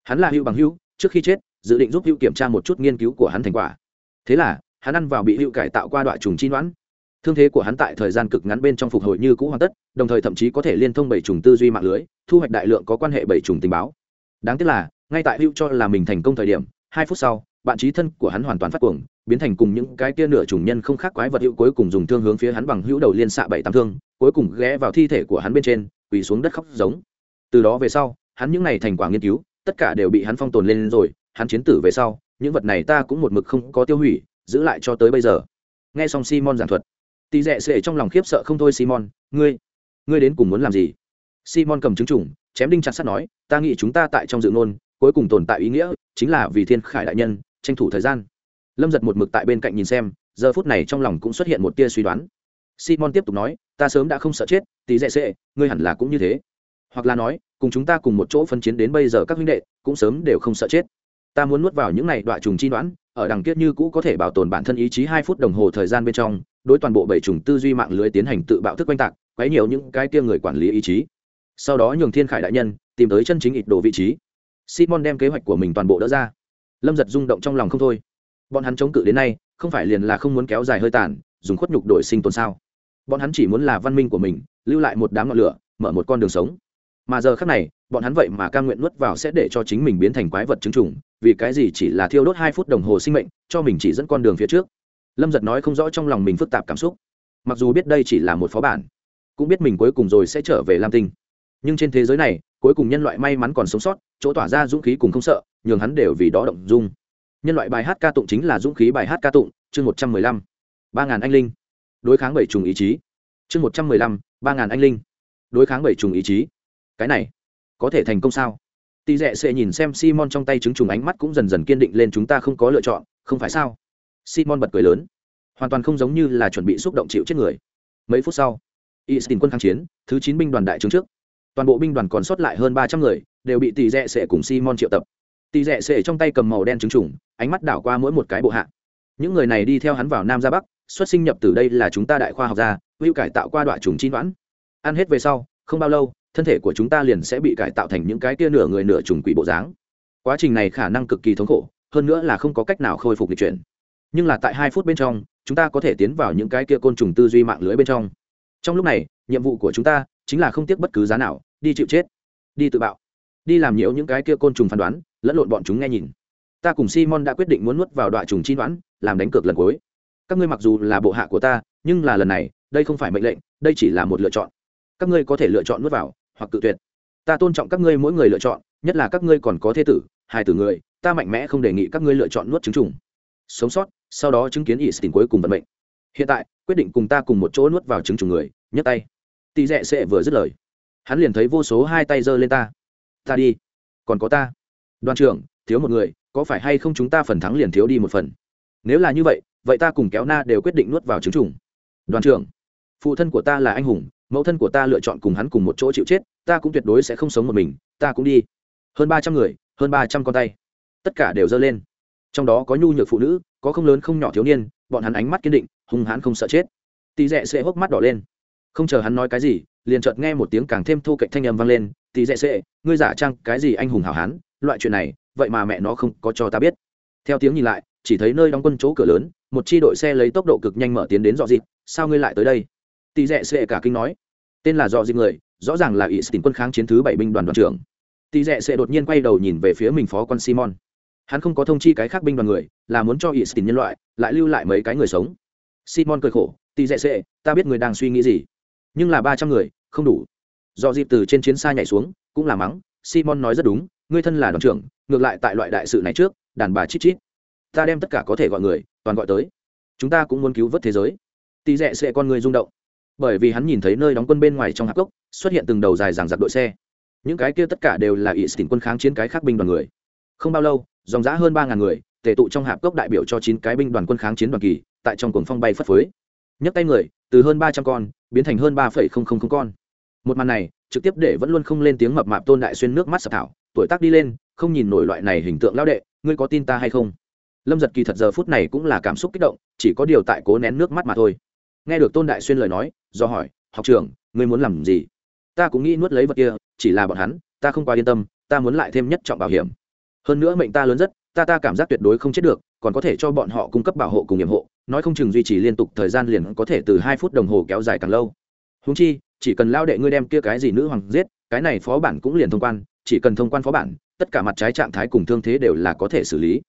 Hắn là hữu bằng hữu, trước khi chết, dự định giúp hữu kiểm tra một chút nghiên cứu của hắn thành quả. Thế là, hắn ăn vào bị hữu cải tạo qua đoạn trùng chi đoán thương thế của hắn tại thời gian cực ngắn bên trong phục hồi như cũ hoàn tất, đồng thời thậm chí có thể liên thông bảy trùng tư duy mạng lưới, thu hoạch đại lượng có quan hệ bảy trùng tình báo. Đáng tiếc là, ngay tại hữu cho là mình thành công thời điểm, hai phút sau, bạn trí thân của hắn hoàn toàn phát cuồng, biến thành cùng những cái kia nửa trùng nhân không khác quái vật hữu cuối cùng dùng thương hướng phía hắn bằng hữu đầu liên xạ bảy tám thương, cuối cùng ghé vào thi thể của hắn bên trên, quỳ xuống đất khóc giống. Từ đó về sau, hắn những n à y thành quả nghiên cứu, tất cả đều bị hắn phong tồn lên rồi, hắn chiến tử về sau, những vật này ta cũng một mực không có tiêu hủy, giữ lại cho tới bây giờ. Nghe xong simon giảng thuật tì rẽ sệ trong lòng khiếp sợ không thôi, simon, ngươi ngươi đến cùng muốn làm gì? Simon cầm chứng chủng chém đinh chặt sắt nói, ta nghĩ chúng ta tại trong dự ngôn, cuối cùng tồn tại ý nghĩa, chính là vì thiên khải đại nhân, tranh thủ thời gian. Lâm giật một mực tại bên cạnh nhìn xem, giờ phút này trong lòng cũng xuất hiện một tia suy đoán. Simon tiếp tục nói, ta sớm đã không sợ chết, tì dễ sệ ngươi hẳn là cũng như thế. Hoặc là nói, cùng chúng ta cùng một chỗ phân chiến đến bây giờ các huynh đệ, cũng sớm đều không sợ chết. Ta muốn nuốt vào những này đoạn trùng chi đoán, ở đằng kiết như cũ có thể bảo tồn bản thân ý chí hai phút đồng hồ thời gian bên trong đối toàn bộ bảy chủng tư duy mạng lưới tiến hành tự bạo thức quanh tạc, quấy nhiều những cái kia người quản lý ý chí. Sau đó nhường thiên khải đại nhân tìm tới chân chính ít đồ vị trí. Simon đem kế hoạch của mình toàn bộ đỡ ra. Lâm giật rung động trong lòng không thôi. Bọn hắn chống cự đến nay, không phải liền là không muốn kéo dài hơi tàn, dùng khuất nhục đổi sinh tồn sao? Bọn hắn chỉ muốn là văn minh của mình, lưu lại một đám ngọn lửa, mở một con đường sống. Mà giờ khác này, bọn hắn vậy mà ca nguyện nuốt vào sẽ để cho chính mình biến thành quái vật chứng trùng, vì cái gì chỉ là thiêu đốt hai phút đồng hồ sinh mệnh, cho mình chỉ dẫn con đường phía trước? Lâm giật nói không rõ trong lòng mình phức tạp cảm xúc. Mặc dù biết đây chỉ là một phó bản, cũng biết mình cuối cùng rồi sẽ trở về lam tinh. Nhưng trên thế giới này, cuối cùng nhân loại may mắn còn sống sót, chỗ tỏa ra dũng khí cùng không sợ, nhường hắn đều vì đó động dung. Nhân loại bài hát ca tụng chính là dũng khí bài hát ca tụng, chương một trăm mười lăm, ba ngàn anh linh. Đối kháng bảy trùng ý chí. Chương một trăm mười lăm, ba ngàn anh linh. Đối kháng bảy trùng ý chí. Cái này, có thể thành công sao? Tỳ rẽ sẽ nhìn xem simon trong tay trứng trùng ánh mắt cũng dần dần kiên định lên chúng ta không có lựa chọn, không phải sao? Simon bật cười lớn. Hoàn toàn không giống như là chuẩn bị xúc động chịu chết người. Mấy phút sau istin quân kháng chiến, thứ chín binh đoàn đại trướng trước. Toàn bộ binh đoàn còn sót lại hơn ba trăm người, đều bị tỷ rẽ sệ cùng simon triệu tập. Tỷ rẽ sệ trong tay cầm màu đen trứng trùng, ánh mắt đảo qua mỗi một cái bộ hạ. Những người này đi theo hắn vào nam ra bắc, xuất sinh nhập từ đây là chúng ta đại khoa học gia, hữu cải tạo qua đoạn trùng chín đoán. Ăn hết về sau, không bao lâu, thân thể của chúng ta liền sẽ bị cải tạo thành những cái tia nửa người nửa trùng quỷ bộ dáng. Quá trình này khả năng cực kỳ thống khổ, hơn nữa là không có cách nào khôi phục lịch chuyển nhưng là tại hai phút bên trong, chúng ta có thể tiến vào những cái kia côn trùng tư duy mạng lưới bên trong. Trong lúc này, nhiệm vụ của chúng ta chính là không tiếc bất cứ giá nào, đi chịu chết, đi tự bạo, đi làm nhiễu những cái kia côn trùng phán đoán, lẫn lộn bọn chúng nghe nhìn. Ta cùng simon đã quyết định muốn nuốt vào đoạn trùng chi đoán, làm đánh cược lần cuối. Các ngươi mặc dù là bộ hạ của ta, nhưng là lần này, đây không phải mệnh lệnh, đây chỉ là một lựa chọn. Các ngươi có thể lựa chọn nuốt vào, hoặc cự tuyệt. Ta tôn trọng các ngươi mỗi người lựa chọn, nhất là các ngươi còn có thế tử hai tử người, ta mạnh mẽ không đề nghị các ngươi lựa chọn nuốt trứng trùng sống sót, sau đó chứng kiến ỷ xin cuối cùng vận mệnh. Hiện tại, quyết định cùng ta cùng một chỗ nuốt vào trứng trùng người, nhấc tay. Tỳ rẽ sẽ vừa dứt lời, hắn liền thấy vô số hai tay giơ lên ta. Ta đi. Còn có ta. Đoàn trưởng, thiếu một người, có phải hay không chúng ta phần thắng liền thiếu đi một phần? Nếu là như vậy vậy ta cùng kéo na đều quyết định nuốt vào trứng trùng. Đoàn trưởng, phụ thân của ta là anh hùng, mẫu thân của ta lựa chọn cùng hắn cùng một chỗ chịu chết, ta cũng tuyệt đối sẽ không sống một mình, ta cũng đi. Hơn ba trăm người, hơn ba trăm con tay. Tất cả đều giơ lên trong đó có nhu nhược phụ nữ, có không lớn không nhỏ thiếu niên, bọn hắn ánh mắt kiên định, hung hãn không sợ chết. Tỳ rẽ sẽ hốc mắt đỏ lên. Không chờ hắn nói cái gì, liền chợt nghe một tiếng càng thêm thu cạnh thanh âm vang lên tỳ rẽ sẽ ngươi giả trang cái gì anh hùng hảo hán, loại chuyện này, vậy mà mẹ nó không có cho ta biết. Theo tiếng nhìn lại, chỉ thấy nơi đóng quân chỗ cửa lớn, một chi đội xe lấy tốc độ cực nhanh mở tiến đến dọ dịp sao ngươi lại tới đây? Tỳ rẽ sẽ cả kinh nói. Tên là dọ dịp người, rõ ràng là ỵ sĩ quân kháng chiến thứ bảy binh đoàn đoàn trưởng. Tỷ rẽ sẽ đột nhiên quay đầu nhìn về phía mình phó quan simon hắn không có thông chi cái khác binh đoàn người, là muốn cho ỷ xin nhân loại, lại lưu lại mấy cái người sống. Simon cười khổ tỷ dẹ sệ, ta biết người đang suy nghĩ gì. Nhưng là ba trăm người, không đủ. Do dịp từ trên chiến xa nhảy xuống, cũng là mắng, simon nói rất đúng, ngươi thân là đoàn trưởng, ngược lại tại loại đại sự này trước, đàn bà chít chít. Ta đem tất cả có thể gọi người, toàn gọi tới. Chúng ta cũng muốn cứu vớt thế giới. Tỷ dẹ sệ con người rung động. Bởi vì hắn nhìn thấy nơi đóng quân bên ngoài trong hạp cốc, xuất hiện từng đầu dài ràng giặc đội xe. Những cái kia tất cả đều là ỵ xỉn quân kháng chiến cái khác binh đoàn người không bao lâu, dòng giã hơn ba ngàn người, tề tụ trong hạp cốc đại biểu cho chín cái binh đoàn quân kháng chiến đoàn kỳ, tại trong cuồng phong bay phất phới. Nhấc tay người, từ hơn ba trăm con, biến thành hơn ba phẩy không không không con. Một màn này, trực tiếp để vẫn luôn không lên tiếng mập mạp tôn đại xuyên nước mắt sập thảo, tuổi tác đi lên, không nhìn nổi loại này hình tượng lao đệ, ngươi có tin ta hay không? Lâm giật kỳ thật giờ phút này cũng là cảm xúc kích động, chỉ có điều tại cố nén nước mắt mà thôi. Nghe được tôn đại xuyên lời nói, do hỏi, học trưởng, ngươi muốn làm gì? Ta cũng nghĩ nuốt lấy vật kia, chỉ là bọn hắn, ta không quá yên tâm, ta muốn lại thêm nhất trọng bảo hiểm hơn nữa mệnh ta lớn rất, ta ta cảm giác tuyệt đối không chết được, còn có thể cho bọn họ cung cấp bảo hộ cùng nhiệm hộ, nói không chừng duy trì liên tục thời gian liền có thể từ hai phút đồng hồ kéo dài càng lâu. Húng chi, chỉ cần lao đệ ngươi đem kia cái gì nữ hoàng giết, cái này phó bản cũng liền thông quan, chỉ cần thông quan phó bản, tất cả mặt trái trạng thái cùng thương thế đều là có thể xử lý.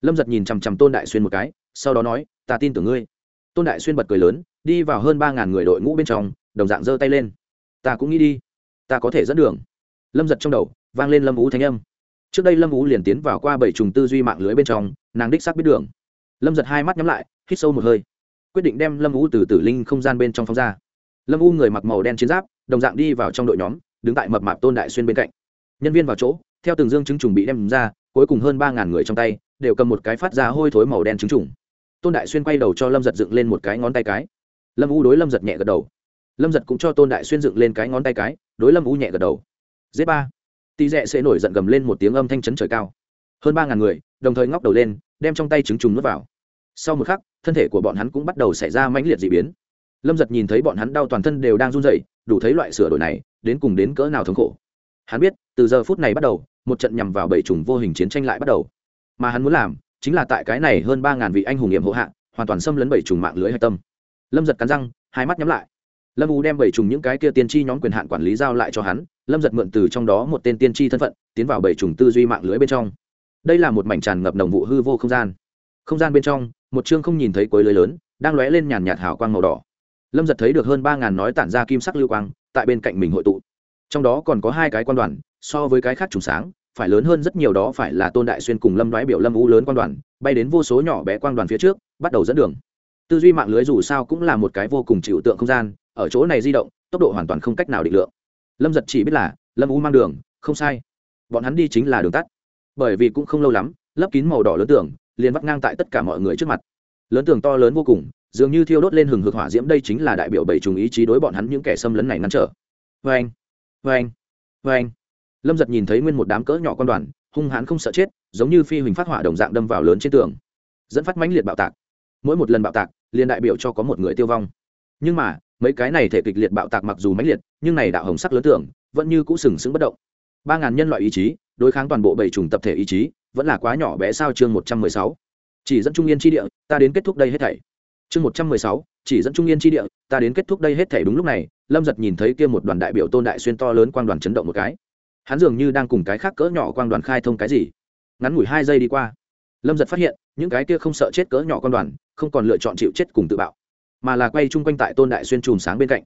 Lâm giật nhìn chằm chằm tôn đại xuyên một cái, sau đó nói, ta tin tưởng ngươi. Tôn đại xuyên bật cười lớn, đi vào hơn ba ngàn người đội ngũ bên trong, đồng dạng giơ tay lên. Ta cũng nghĩ đi, ta có thể dẫn đường. Lâm giật trong đầu vang lên lâm ú thanh âm trước đây lâm ú liền tiến vào qua bảy trùng tư duy mạng lưới bên trong, nàng đích xác biết đường. Lâm giật hai mắt nhắm lại, hít sâu một hơi. Quyết định đem lâm ú từ tử linh không gian bên trong phóng ra. Lâm u người mặc màu đen chiến giáp, đồng dạng đi vào trong đội nhóm, đứng tại mập mạp tôn đại xuyên bên cạnh. Nhân viên vào chỗ, theo từng dương chứng trùng bị đem ra, cuối cùng hơn ba ngàn người trong tay, đều cầm một cái phát ra hôi thối màu đen trứng trùng. Tôn đại xuyên quay đầu cho lâm giật dựng lên một cái ngón tay cái. Lâm u đối lâm giật nhẹ gật đầu. Lâm giật cũng cho tôn đại xuyên dựng lên cái ngón tay cái, đối lâm u nhẹ gật đầu. Dế ba tỳ rẽ sẽ nổi giận gầm lên một tiếng âm thanh chấn trời cao. Hơn ba ngàn người, đồng thời ngóc đầu lên, đem trong tay trứng trùng nuốt vào. Sau một khắc, thân thể của bọn hắn cũng bắt đầu xảy ra mãnh liệt d ị biến. Lâm giật nhìn thấy bọn hắn đau toàn thân đều đang run rẩy, đủ thấy loại sửa đổi này, đến cùng đến cỡ nào thống khổ. Hắn biết, từ giờ phút này bắt đầu, một trận nhằm vào bảy trùng vô hình chiến tranh lại bắt đầu. Mà hắn muốn làm, chính là tại cái này hơn ba ngàn vị anh hùng nghiệm hộ hạ, hoàn toàn xâm lấn bảy trùng mạng lưới hạch tâm. Lâm giật cắn răng, hai mắt nhắm lại. Lâm u đem bảy trùng những cái kia tiên tri nhóm quyền hạn quản lý giao lại cho hắn lâm giật mượn từ trong đó một tên tiên tri thân phận, tiến vào bảy trùng tư duy mạng lưới bên trong. Đây là một mảnh tràn ngập đồng vụ hư vô không gian. Không gian bên trong, một chương không nhìn thấy cuối lưới lớn, đang lóe lên nhàn nhạt hào quang màu đỏ. Lâm giật thấy được hơn ba ngàn nói tản ra kim sắc lưu quang, tại bên cạnh mình hội tụ. Trong đó còn có hai cái quan đoàn, so với cái khác trùng sáng, phải lớn hơn rất nhiều đó phải là tôn đại xuyên cùng lâm đoái biểu lâm u lớn quan đoàn, bay đến vô số nhỏ bé quan đoàn phía trước, bắt đầu dẫn đường. Tư duy mạng lưới dù sao cũng là một cái vô cùng chịu tượng không gian, ở chỗ này di động, tốc độ hoàn toàn không cách nào định lượng lâm giật chỉ biết là, lâm u mang đường, không sai. Bọn hắn đi chính là đường tắt. Bởi vì cũng không lâu lắm, lấp kín màu đỏ lớn tường, liền vắt ngang tại tất cả mọi người trước mặt. Lớn tường to lớn vô cùng, dường như thiêu đốt lên hừng hực hỏa diễm đây chính là đại biểu bảy trùng ý chí đối bọn hắn những kẻ xâm lấn này ngăn trở. Vê anh vê anh vê anh lâm giật nhìn thấy nguyên một đám cỡ nhỏ con đoàn, hung hãn không sợ chết, giống như phi huỳnh phát hỏa đồng dạng đâm vào lớn trên tường. Dẫn phát mãnh liệt bạo tạc. Mỗi một lần bạo tạc, liền đại biểu cho có một người tiêu vong. Nhưng mà mấy cái này thể kịch liệt bạo tạc mặc dù mãnh liệt, nhưng này đạo hồng sắc lớn tưởng, vẫn như cũ sừng sững bất động. Ba ngàn nhân loại ý chí, đối kháng toàn bộ bảy trùng tập thể ý chí, vẫn là quá nhỏ bé sao chương một trăm mười sáu. Chỉ dẫn trung yên tri địa, ta đến kết thúc đây hết thảy. Chương một trăm mười sáu, chỉ dẫn trung yên tri địa, ta đến kết thúc đây hết thảy đúng lúc này, lâm giật nhìn thấy kia một đoàn đại biểu tôn đại xuyên to lớn quang đoàn chấn động một cái. Hắn dường như đang cùng cái khác cỡ nhỏ quang đoàn khai thông cái gì. Ngắn ngủi hai giây đi qua, lâm giật phát hiện, những cái kia không sợ chết cỡ nhỏ quang đoàn, không còn lựa chọn chịu chết cùng tự bạo mà là quay chung quanh tại tôn đại xuyên chùm sáng bên cạnh.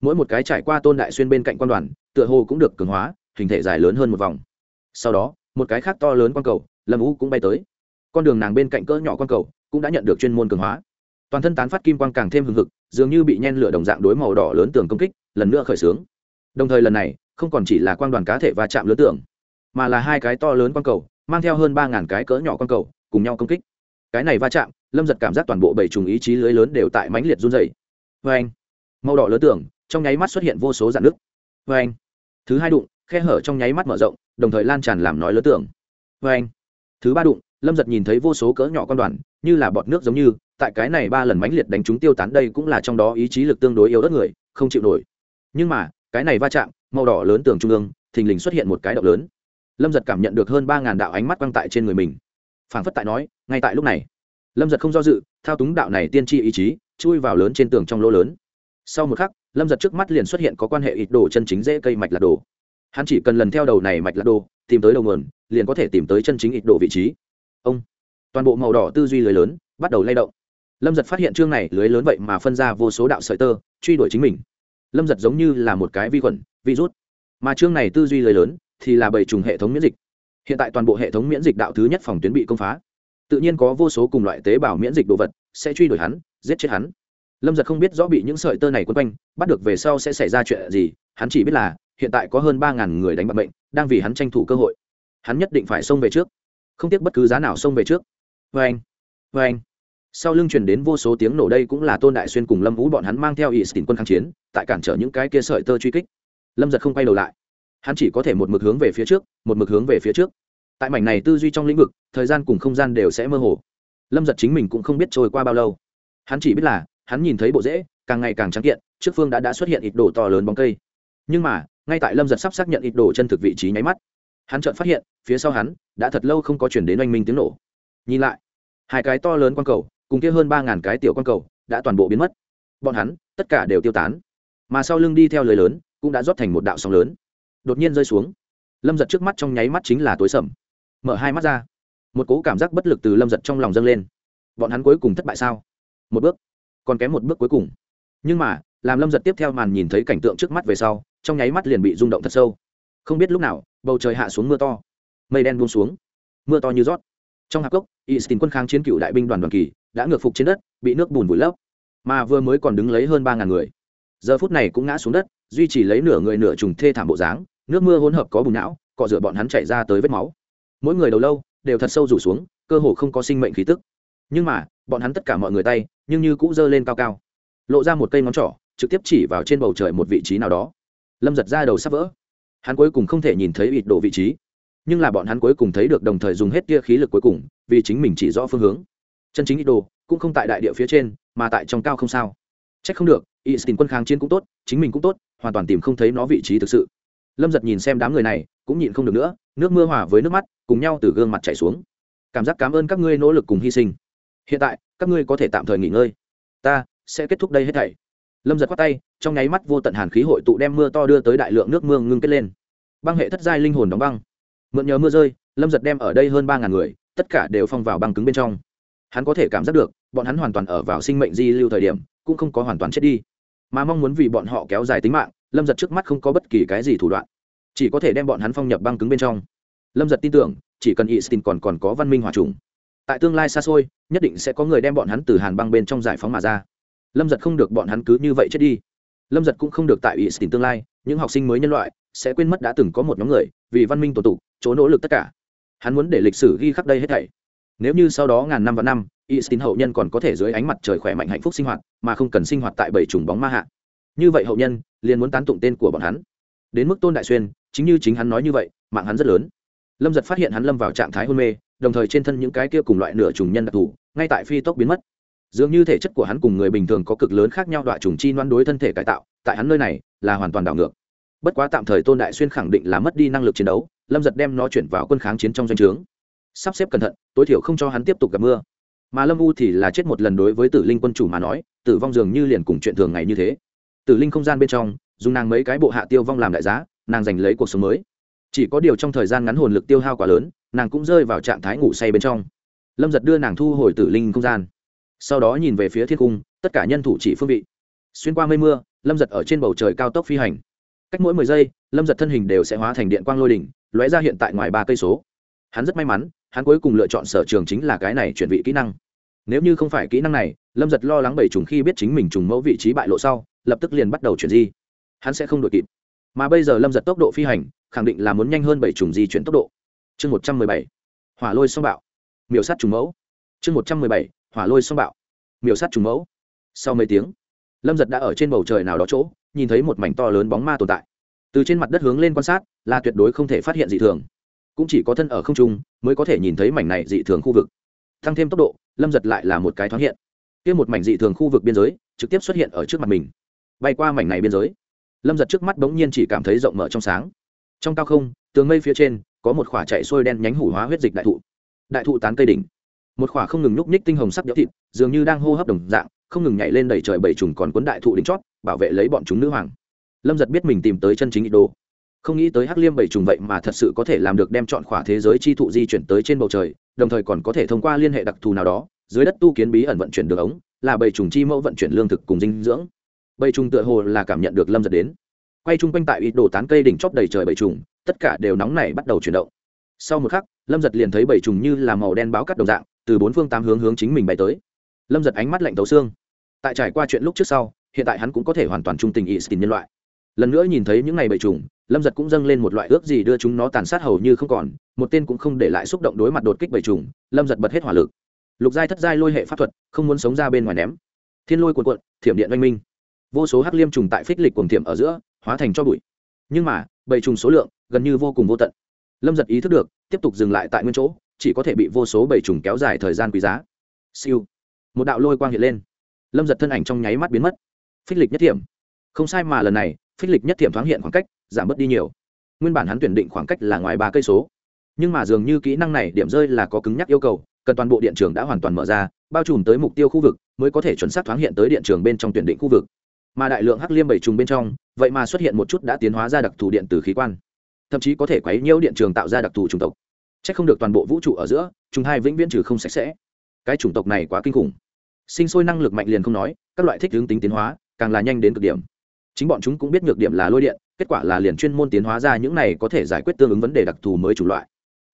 Mỗi một cái trải qua tôn đại xuyên bên cạnh quan đoàn, tựa hồ cũng được cường hóa, hình thể dài lớn hơn một vòng. Sau đó, một cái khác to lớn quan cầu, lâm u cũng bay tới. Con đường nàng bên cạnh cỡ nhỏ quan cầu cũng đã nhận được chuyên môn cường hóa. Toàn thân tán phát kim quang càng thêm hừng hực, dường như bị nhen lửa đồng dạng đối màu đỏ lớn tường công kích, lần nữa khởi xướng. Đồng thời lần này, không còn chỉ là quan đoàn cá thể và chạm lứa tường, mà là hai cái to lớn quan cầu, mang theo hơn ba ngàn cái cỡ nhỏ quan cầu, cùng nhau công kích cái này va chạm, lâm giật cảm giác toàn bộ bảy trùng ý chí lưới lớn đều tại mãnh liệt run dày vê anh, màu đỏ lớn tưởng trong nháy mắt xuất hiện vô số dạn nước vê anh, thứ hai đụng, khe hở trong nháy mắt mở rộng, đồng thời lan tràn làm nói lớn tưởng. vê anh, thứ ba đụng, lâm giật nhìn thấy vô số cỡ nhỏ con đoàn, như là bọt nước giống như, tại cái này ba lần mãnh liệt đánh chúng tiêu tán đây cũng là trong đó ý chí lực tương đối yếu đất người, không chịu nổi. Nhưng mà, cái này va chạm, màu đỏ lớn tường trung ương, thình lình xuất hiện một cái động lớn. Lâm giật cảm nhận được hơn ba ngàn đạo ánh mắt quăng tại trên người mình. Phản phất tại nói, ngay tại lúc này, lâm giật không do dự, thao túng đạo này tiên tri ý chí, chui vào lớn trên tường trong lỗ lớn. Sau một khắc, lâm giật trước mắt liền xuất hiện có quan hệ ít đồ chân chính dễ cây mạch lạc đồ. Hắn chỉ cần lần theo đầu này mạch lạc đồ, tìm tới đầu nguồn, liền có thể tìm tới chân chính ít đồ vị trí. Ông, toàn bộ màu đỏ tư duy lưới lớn bắt đầu lay động. Lâm giật phát hiện chương này lưới lớn vậy mà phân ra vô số đạo sợi tơ, truy đuổi chính mình. Lâm giật giống như là một cái vi khuẩn virus mà chương này tư duy lưới lớn thì là bảy trùng hệ thống miễn dịch hiện tại toàn bộ hệ thống miễn dịch đạo thứ nhất phòng tuyến bị công phá. Tự nhiên có vô số cùng loại tế bào miễn dịch đồ vật, sẽ truy đuổi hắn, giết chết hắn. Lâm giật không biết rõ bị những sợi tơ này quấn quanh, bắt được về sau sẽ xảy ra chuyện gì, hắn chỉ biết là, hiện tại có hơn ba ngàn người đánh bạc bệnh đang vì hắn tranh thủ cơ hội. Hắn nhất định phải xông về trước. Không tiếc bất cứ giá nào xông về trước. Vê anh vê anh. Sau lưng truyền đến vô số tiếng nổ đây cũng là tôn đại xuyên cùng lâm vũ bọn hắn mang theo ỵ xỉn quân kháng chiến, tại cản trở những cái kia sợi tơ truy kích. Lâm giật không quay đầu lại hắn chỉ có thể một mực hướng về phía trước, một mực hướng về phía trước. Tại mảnh này tư duy trong lĩnh vực, thời gian cùng không gian đều sẽ mơ hồ. Lâm giật chính mình cũng không biết trôi qua bao lâu. Hắn chỉ biết là, hắn nhìn thấy bộ rễ, càng ngày càng trắng kiện, trước phương đã đã xuất hiện ít đồ to lớn bóng cây. Nhưng mà, ngay tại lâm giật sắp xác nhận ít đồ chân thực vị trí nháy mắt, hắn chợt phát hiện, phía sau hắn, đã thật lâu không có chuyển đến oanh minh tiếng nổ. Nhìn lại, hai cái to lớn q u a n cầu, cùng kia hơn ba ngàn cái tiểu q u a n cầu, đã toàn bộ biến mất. Bọn hắn, tất cả đều tiêu tán. Mà sau lưng đi theo lời lớn, cũng đã rót thành một đạo sóng lớn đột nhiên rơi xuống. Lâm giật trước mắt trong nháy mắt chính là tối sầm. Mở hai mắt ra. Một cố cảm giác bất lực từ lâm giật trong lòng dâng lên. Bọn hắn cuối cùng thất bại sao? Một bước. Còn kém một bước cuối cùng. Nhưng mà, làm lâm giật tiếp theo màn nhìn thấy cảnh tượng trước mắt về sau, trong nháy mắt liền bị rung động thật sâu. Không biết lúc nào, bầu trời hạ xuống mưa to. Mây đen buông xuống. Mưa to như rót. Trong hạp cốc istin quân kháng chiến cựu đại binh đoàn đoàn kỳ, đã ngược phục trên đất, bị nước bùn vùi lấp. Mà vừa mới còn đứng lấy hơn ba ngàn người giờ phút này cũng ngã xuống đất, duy trì lấy nửa người nửa trùng thê thảm bộ dáng, nước mưa hỗn hợp có bùn não, cọ rửa bọn hắn chạy ra tới vết máu. Mỗi người đầu lâu đều thật sâu rủ xuống, cơ hồ không có sinh mệnh khí tức. Nhưng mà, bọn hắn tất cả mọi người tay, nhưng như cũng giơ lên cao cao. Lộ ra một cây ngón trỏ, trực tiếp chỉ vào trên bầu trời một vị trí nào đó. Lâm giật ra đầu sắp vỡ. Hắn cuối cùng không thể nhìn thấy ịt độ vị trí. Nhưng là bọn hắn cuối cùng thấy được đồng thời dùng hết kia khí lực cuối cùng, vì chính mình chỉ rõ phương hướng. Chân chính ít đồ cũng không tại đại địa phía trên, mà tại trong cao không sao. C h ắ c không được y quân kháng chiến cũng tốt, chính mình cũng tốt, hoàn toàn tìm không thấy nó vị trí thực sự. Lâm giật nhìn xem đám người này, cũng nhịn không được nữa, nước mưa hòa với nước mắt, cùng nhau từ gương mặt chảy xuống. Cảm giác cảm ơn các ngươi nỗ lực cùng hy sinh. Hiện tại, các ngươi có thể tạm thời nghỉ ngơi. Ta sẽ kết thúc đây hết thảy. Lâm giật khoát tay, trong nháy mắt vô tận hàn khí hội tụ đem mưa to đưa tới đại lượng nước mưa ngưng kết lên. Băng hệ thất giai linh hồn đóng băng. Mượn nhờ mưa rơi, lâm giật đem ở đây hơn ba ngàn người, tất cả đều phong vào băng cứng bên trong. Hắn có thể cảm giác được, bọn hắn hoàn toàn ở vào sinh mệnh di lưu thời điểm, cũng không có hoàn toàn chết đi mà mong muốn vì bọn họ kéo dài tính mạng, lâm giật trước mắt không có bất kỳ cái gì thủ đoạn. Chỉ có thể đem bọn hắn phong nhập băng cứng bên trong. Lâm giật tin tưởng, chỉ cần ý còn còn có văn minh hòa trùng, tại tương lai xa xôi, nhất định sẽ có người đem bọn hắn từ hàn băng bên trong giải phóng mà ra. Lâm giật không được bọn hắn cứ như vậy chết đi. Lâm giật cũng không được tại ý tương lai, những học sinh mới nhân loại sẽ quên mất đã từng có một nhóm người, vì văn minh tổ tụ, chỗ nỗ lực tất cả. Hắn muốn để lịch sử ghi khắc đây hết thảy. Nếu như sau đó ngàn năm và năm y tín hậu nhân còn có thể dưới ánh mặt trời khỏe mạnh hạnh phúc sinh hoạt, mà không cần sinh hoạt tại bảy trùng bóng ma hạ. Như vậy hậu nhân liền muốn tán tụng tên của bọn hắn. Đến mức tôn đại xuyên, chính như chính hắn nói như vậy, mạng hắn rất lớn. Lâm giật phát hiện hắn lâm vào trạng thái hôn mê, đồng thời trên thân những cái kia cùng loại nửa trùng nhân đặc thù, ngay tại phi tốc biến mất. Dường như thể chất của hắn cùng người bình thường có cực lớn khác nhau đoạn trùng chi noan đối thân thể cải tạo, tại hắn nơi này là hoàn toàn đảo ngược. Bất quá tạm thời tôn đại xuyên khẳng định là mất đi năng lực chiến đấu, lâm giật đem nó chuyển vào quân kháng chiến trong doanh trướng. Sắp xếp cẩn thận, tối thiểu không cho hắn tiếp tục gặp mưa mà lâm u thì là chết một lần đối với tử linh quân chủ mà nói, tử vong dường như liền cùng chuyện thường ngày như thế. Tử linh không gian bên trong, dùng nàng mấy cái bộ hạ tiêu vong làm đại giá, nàng giành lấy cuộc sống mới. Chỉ có điều trong thời gian ngắn hồn lực tiêu hao quá lớn, nàng cũng rơi vào trạng thái ngủ say bên trong. Lâm giật đưa nàng thu hồi tử linh không gian. Sau đó nhìn về phía thiên cung, tất cả nhân thủ chỉ phương vị. Xuyên qua mây mưa, lâm giật ở trên bầu trời cao tốc phi hành. Cách mỗi mười giây, lâm giật thân hình đều sẽ hóa thành điện quang lôi đỉnh, lóe ra hiện tại ngoài ba cây số hắn rất may mắn, hắn cuối cùng lựa chọn sở trường chính là cái này chuyển vị kỹ năng. Nếu như không phải kỹ năng này, lâm giật lo lắng bảy trùng khi biết chính mình trùng mẫu vị trí bại lộ sau, lập tức liền bắt đầu chuyển di. Hắn sẽ không đội kịp. Mà bây giờ lâm giật tốc độ phi hành, khẳng định là muốn nhanh hơn bảy trùng di chuyển tốc độ. Chương một trăm mười bảy, hỏa lôi song bạo. Miểu sát trùng mẫu. Chương một trăm mười bảy, hỏa lôi song bạo. Miểu sát trùng mẫu. Sau mấy tiếng, lâm giật đã ở trên bầu trời nào đó chỗ, nhìn thấy một mảnh to lớn bóng ma tồn tại. Từ trên mặt đất hướng lên quan sát, là tuyệt đối không thể phát hiện gì thường cũng chỉ có thân ở không trung, mới có thể nhìn thấy mảnh này dị thường khu vực. Tăng thêm tốc độ, lâm giật lại là một cái thoáng hiện. Kia một mảnh dị thường khu vực biên giới, trực tiếp xuất hiện ở trước mặt mình. Bay qua mảnh này biên giới, lâm giật trước mắt bỗng nhiên chỉ cảm thấy rộng mở trong sáng. Trong cao không, tường mây phía trên, có một khỏa chạy sôi đen nhánh hủ hóa huyết dịch đại thụ. Đại thụ tán cây đỉnh. Một khỏa không ngừng núp nhích tinh hồng sắc đĩa thịt, dường như đang hô hấp đồng dạng, không ngừng nhảy lên đẩy trời bảy trùng còn cuốn đại thụ đỉnh chót, bảo vệ lấy bọn chúng nữ hoàng. Lâm giật biết mình tìm tới chân chính ý đồ không nghĩ tới hắc liêm bảy trùng vậy mà thật sự có thể làm được đem chọn khỏa thế giới chi thụ di chuyển tới trên bầu trời, đồng thời còn có thể thông qua liên hệ đặc thù nào đó, dưới đất tu kiến bí ẩn vận chuyển đường ống, là bảy trùng chi mẫu vận chuyển lương thực cùng dinh dưỡng. Bảy trùng tựa hồ là cảm nhận được lâm giật đến. Quay chung quanh tại ít đồ tán cây đỉnh chóp đầy trời bảy trùng, tất cả đều nóng nảy bắt đầu chuyển động. Sau một khắc, lâm giật liền thấy bảy trùng như là màu đen báo cắt đồng dạng, từ bốn phương tám hướng hướng chính mình bay tới. Lâm giật ánh mắt lạnh tấu xương. Tại trải qua chuyện lúc trước sau, hiện tại hắn cũng có thể hoàn toàn trung tình ý skin nhân loại. Lần nữa nhìn thấy những ngày bầy trùng lâm giật cũng dâng lên một loại ước gì đưa chúng nó tàn sát hầu như không còn, một tên cũng không để lại xúc động đối mặt đột kích bầy trùng, lâm giật bật hết hỏa lực. Lục giai thất giai lôi hệ pháp thuật, không muốn sống ra bên ngoài ném. Thiên lôi cuộn cuộn, thiểm điện oanh minh. Vô số hắc liêm trùng tại phích lịch cuồng thiểm ở giữa, hóa thành cho bụi. Nhưng mà bầy trùng số lượng, gần như vô cùng vô tận. Lâm giật ý thức được, tiếp tục dừng lại tại nguyên chỗ, chỉ có thể bị vô số bầy trùng kéo dài thời gian quý giá. Siêu. Một đạo lôi quang hiện lên. Lâm giật thân ảnh trong nháy mắt biến mất. Phích lịch nhất thiểm. Không sai mà lần này phích lịch nhất thiểm thoáng hiện khoảng cách, giảm bớt đi nhiều. Nguyên bản hắn tuyển định khoảng cách là ngoài ba cây số. Nhưng mà dường như kỹ năng này điểm rơi là có cứng nhắc yêu cầu, cần toàn bộ điện trường đã hoàn toàn mở ra, bao trùm tới mục tiêu khu vực, mới có thể chuẩn xác thoáng hiện tới điện trường bên trong tuyển định khu vực. Mà đại lượng hắc liêm bảy trùng bên trong, vậy mà xuất hiện một chút đã tiến hóa ra đặc thù điện từ khí quan. Thậm chí có thể quấy nhiễu điện trường tạo ra đặc thù chủng tộc. C h ắ c không được toàn bộ vũ trụ ở giữa, chúng hai vĩnh viễn trừ không sạch sẽ. Cái chủng tộc này quá kinh khủng. Sinh sôi năng lực mạnh liền không nói, các loại thích hướng tính tiến hóa, càng là nhanh đến cực điểm chính bọn chúng cũng biết nhược điểm là lôi điện, kết quả là liền chuyên môn tiến hóa ra những này có thể giải quyết tương ứng vấn đề đặc thù mới chủ loại.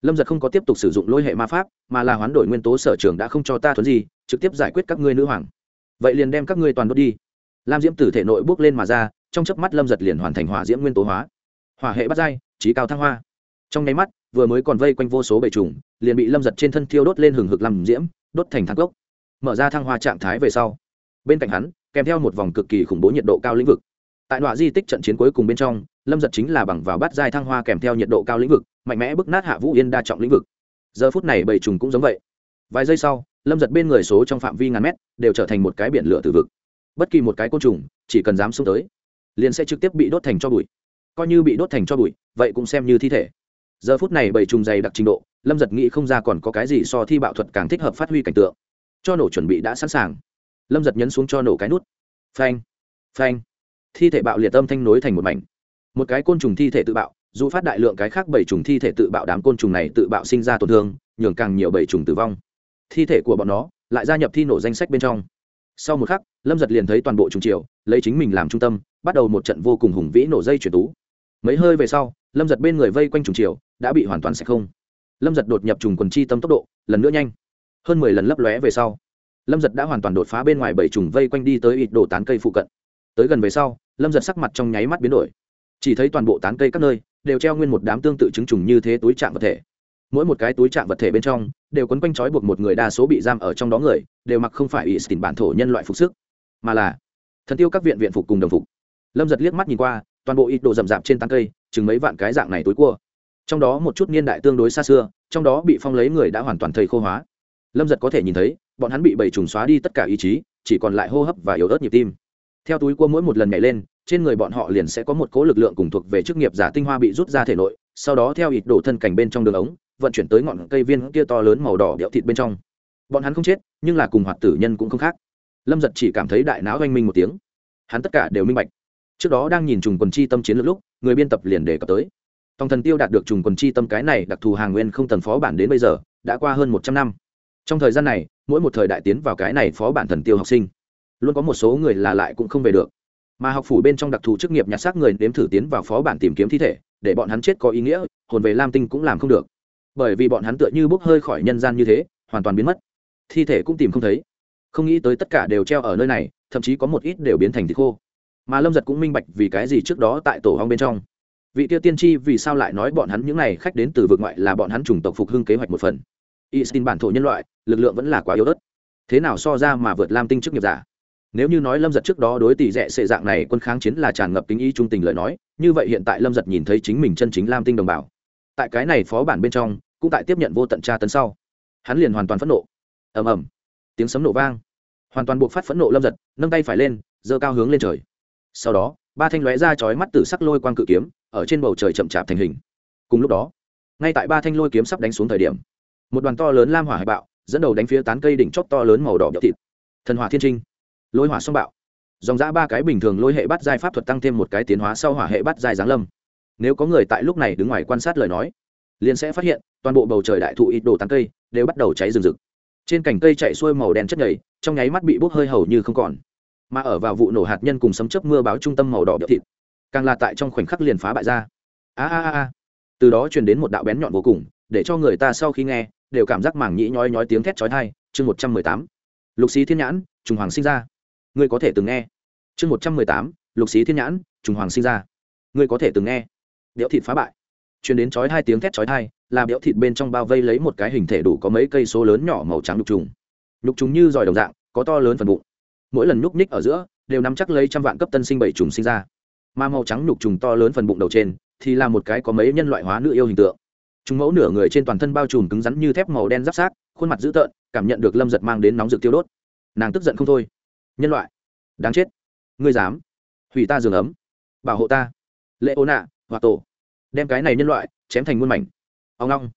Lâm giật không có tiếp tục sử dụng lôi hệ ma pháp, mà là hoán đổi nguyên tố sở trường đã không cho ta thuấn gì, trực tiếp giải quyết các ngươi nữ hoàng. Vậy liền đem các ngươi toàn đốt đi. Lam diễm tử thể nội bước lên mà ra, trong chớp mắt lâm giật liền hoàn thành hỏa diễm nguyên tố hóa. Hỏa hệ bắt dai trí cao thăng hoa. Trong nháy mắt, vừa mới còn vây quanh vô số bệ trùng, liền bị lâm giật trên thân thiêu đốt lên hừng hực làm diễm, đốt thành thang cốc. Mở ra thăng hoa trạng thái về sau, bên cạnh hắn, kèm theo một vòng cực kỳ khủng bố nhiệt độ cao lĩnh vực tại đoạn di tích trận chiến cuối cùng bên trong, lâm giật chính là bằng vào bát giai thăng hoa kèm theo nhiệt độ cao lĩnh vực, mạnh mẽ bức nát hạ vũ yên đa trọng lĩnh vực. Giờ phút này bầy trùng cũng giống vậy. Vài giây sau, lâm giật bên người số trong phạm vi ngàn mét đều trở thành một cái biển lửa từ vực. Bất kỳ một cái côn trùng, chỉ cần dám xuống tới, liền sẽ trực tiếp bị đốt thành cho bụi. Coi như bị đốt thành cho bụi, vậy cũng xem như thi thể. Giờ phút này bầy trùng dày đặc trình độ, lâm giật nghĩ không ra còn có cái gì so thi bạo thuật càng thích hợp phát huy cảnh tượng. Cho nổ chuẩn bị đã sẵn sàng. Lâm giật nhấn xuống cho nổ cái nút. Phanh phanh thi thể bạo liệt âm thanh nối thành một mảnh. Một cái côn trùng thi thể tự bạo, dù phát đại lượng cái khác bảy trùng thi thể tự bạo đám côn trùng này tự bạo sinh ra tổn thương, nhường càng nhiều bảy trùng tử vong. Thi thể của bọn nó lại gia nhập thi nổ danh sách bên trong. Sau một khắc, lâm giật liền thấy toàn bộ trùng triều, lấy chính mình làm trung tâm, bắt đầu một trận vô cùng hùng vĩ nổ dây chuyển tú. Mấy hơi về sau, lâm giật bên người vây quanh trùng triều đã bị hoàn toàn sạch không. Lâm giật đột nhập trùng quần chi tâm tốc độ, lần nữa nhanh. Hơn mười lần lấp lóe về sau, lâm giật đã hoàn toàn đột phá bên ngoài bảy trùng vây quanh đi tới ít đồ tán cây phụ cận. Tới gần về sau lâm giật sắc mặt trong nháy mắt biến đổi chỉ thấy toàn bộ tán cây các nơi đều treo nguyên một đám tương tự chứng trùng như thế túi chạm vật thể mỗi một cái túi chạm vật thể bên trong đều quấn quanh trói buộc một người đa số bị giam ở trong đó người đều mặc không phải ỷ tình bản thổ nhân loại phục sức mà là thần tiêu các viện viện phục cùng đồng phục lâm giật liếc mắt nhìn qua toàn bộ ít đồ rậm rạp trên tán cây chừng mấy vạn cái dạng này túi cua trong đó một chút niên đại tương đối xa xưa trong đó bị phong lấy người đã hoàn toàn thầy khô hóa lâm giật có thể nhìn thấy bọn hắn bị bầy trùng xóa đi tất cả ý chí chỉ còn lại hô hấp và yếu ớt nhịp tim theo túi cua mỗi một lần nhảy lên, trên người bọn họ liền sẽ có một cố lực lượng cùng thuộc về chức nghiệp giả tinh hoa bị rút ra thể nội, sau đó theo ít đổ thân cảnh bên trong đường ống, vận chuyển tới ngọn cây viên kia to lớn màu đỏ đẽo thịt bên trong. Bọn hắn không chết, nhưng là cùng hoạt tử nhân cũng không khác. Lâm giật chỉ cảm thấy đại não oanh minh một tiếng. Hắn tất cả đều minh bạch. Trước đó đang nhìn trùng quần chi tâm chiến lược lúc, người biên tập liền đề cập tới. Tòng thần tiêu đạt được trùng quần chi tâm cái này đặc thù hàng nguyên không tần phó bản đến bây giờ, đã qua hơn một trăm năm. Trong thời gian này, mỗi một thời đại tiến vào cái này phó bản thần tiêu học sinh luôn có một số người là lại cũng không về được. Mà học phủ bên trong đặc thù chức nghiệp nhặt xác người nếm thử tiến vào phó bản tìm kiếm thi thể, để bọn hắn chết có ý nghĩa, hồn về lam tinh cũng làm không được. Bởi vì bọn hắn tựa như bốc hơi khỏi nhân gian như thế, hoàn toàn biến mất. Thi thể cũng tìm không thấy. Không nghĩ tới tất cả đều treo ở nơi này, thậm chí có một ít đều biến thành thịt khô. Mà lâm giật cũng minh bạch vì cái gì trước đó tại tổ hong bên trong. Vị tiêu tiên tri vì sao lại nói bọn hắn những n à y khách đến từ vực ngoại là bọn hắn chủng tộc phục hưng kế hoạch một phần? Y xin bản thổ nhân loại, lực lượng vẫn là quá yếu ớt. Thế nào so ra mà vượt lam tinh chức nghiệp giả? Nếu như nói lâm giật trước đó đối tỷ rẽ sệ dạng này quân kháng chiến là tràn ngập tính ý trung tình lời nói, như vậy hiện tại lâm giật nhìn thấy chính mình chân chính lam tinh đồng bào. Tại cái này phó bản bên trong, cũng tại tiếp nhận vô tận tra tấn sau, hắn liền hoàn toàn phẫn nộ. Ầm ầm. Tiếng sấm nổ vang. Hoàn toàn buộc phát phẫn nộ lâm giật, nâng tay phải lên, giơ cao hướng lên trời. Sau đó, ba thanh lóe ra chói mắt tử sắc lôi quang cự kiếm, ở trên bầu trời chậm chạp thành hình. Cùng lúc đó, ngay tại ba thanh lôi kiếm sắp đánh xuống thời điểm, một đoàn to lớn lam hỏa hải bạo, dẫn đầu đánh phía tán cây đỉnh chót to lớn màu đỏ nhậu thịt. Thần hỏa thiên trinh lôi hỏa song bạo. Dòng giã ba cái bình thường lôi hệ bắt giai pháp thuật tăng thêm một cái tiến hóa sau hỏa hệ bắt giai giáng lâm. Nếu có người tại lúc này đứng ngoài quan sát lời nói, liền sẽ phát hiện, toàn bộ bầu trời đại thụ ít đồ tán cây đều bắt đầu cháy rừng rực. Trên cành cây chạy xuôi màu đen chất nhầy, trong nháy mắt bị bốc hơi hầu như không còn. Mà ở vào vụ nổ hạt nhân cùng sấm chớp mưa báo trung tâm màu đỏ biểu thịt, càng là tại trong khoảnh khắc liền phá bại ra. A a a từ đó truyền đến một đạo bén nhọn vô cùng, để cho người ta sau khi nghe, đều cảm giác mảng nhĩ nhói nhói tiếng thét chói tai. Chương một trăm mười tám. Lục xí thiên nhãn, trùng hoàng sinh ra ngươi có thể từng nghe. Chương một trăm mười tám, lục xí thiên nhãn, trùng hoàng sinh ra. Ngươi có thể từng nghe. Béo thịt phá bại. Truyền đến chói hai tiếng thét chói thai là béo thịt bên trong bao vây lấy một cái hình thể đủ có mấy cây số lớn nhỏ màu trắng nhục trùng. Nhục trùng như giỏi đồng dạng, có to lớn phần bụng. Mỗi lần nhúc ních ở giữa, đều nắm chắc lấy trăm vạn cấp tân sinh bảy trùng sinh ra. Mà màu trắng nhục trùng to lớn phần bụng đầu trên, thì là một cái có mấy nhân loại hóa nữ yêu hình tượng. Chúng mẫu nửa người trên toàn thân bao trùm cứng rắn như thép màu đen giáp sát khuôn mặt dữ tợn, cảm nhận được lâm giật mang đến nóng rực tiêu đốt. Nàng tức giận không thôi nhân loại. Đáng chết. Ngươi dám. Hủy ta giường ấm. Bảo hộ ta. Lệ ô nạ, hoặc tổ. Đem cái này nhân loại chém thành muôn mảnh. Ông long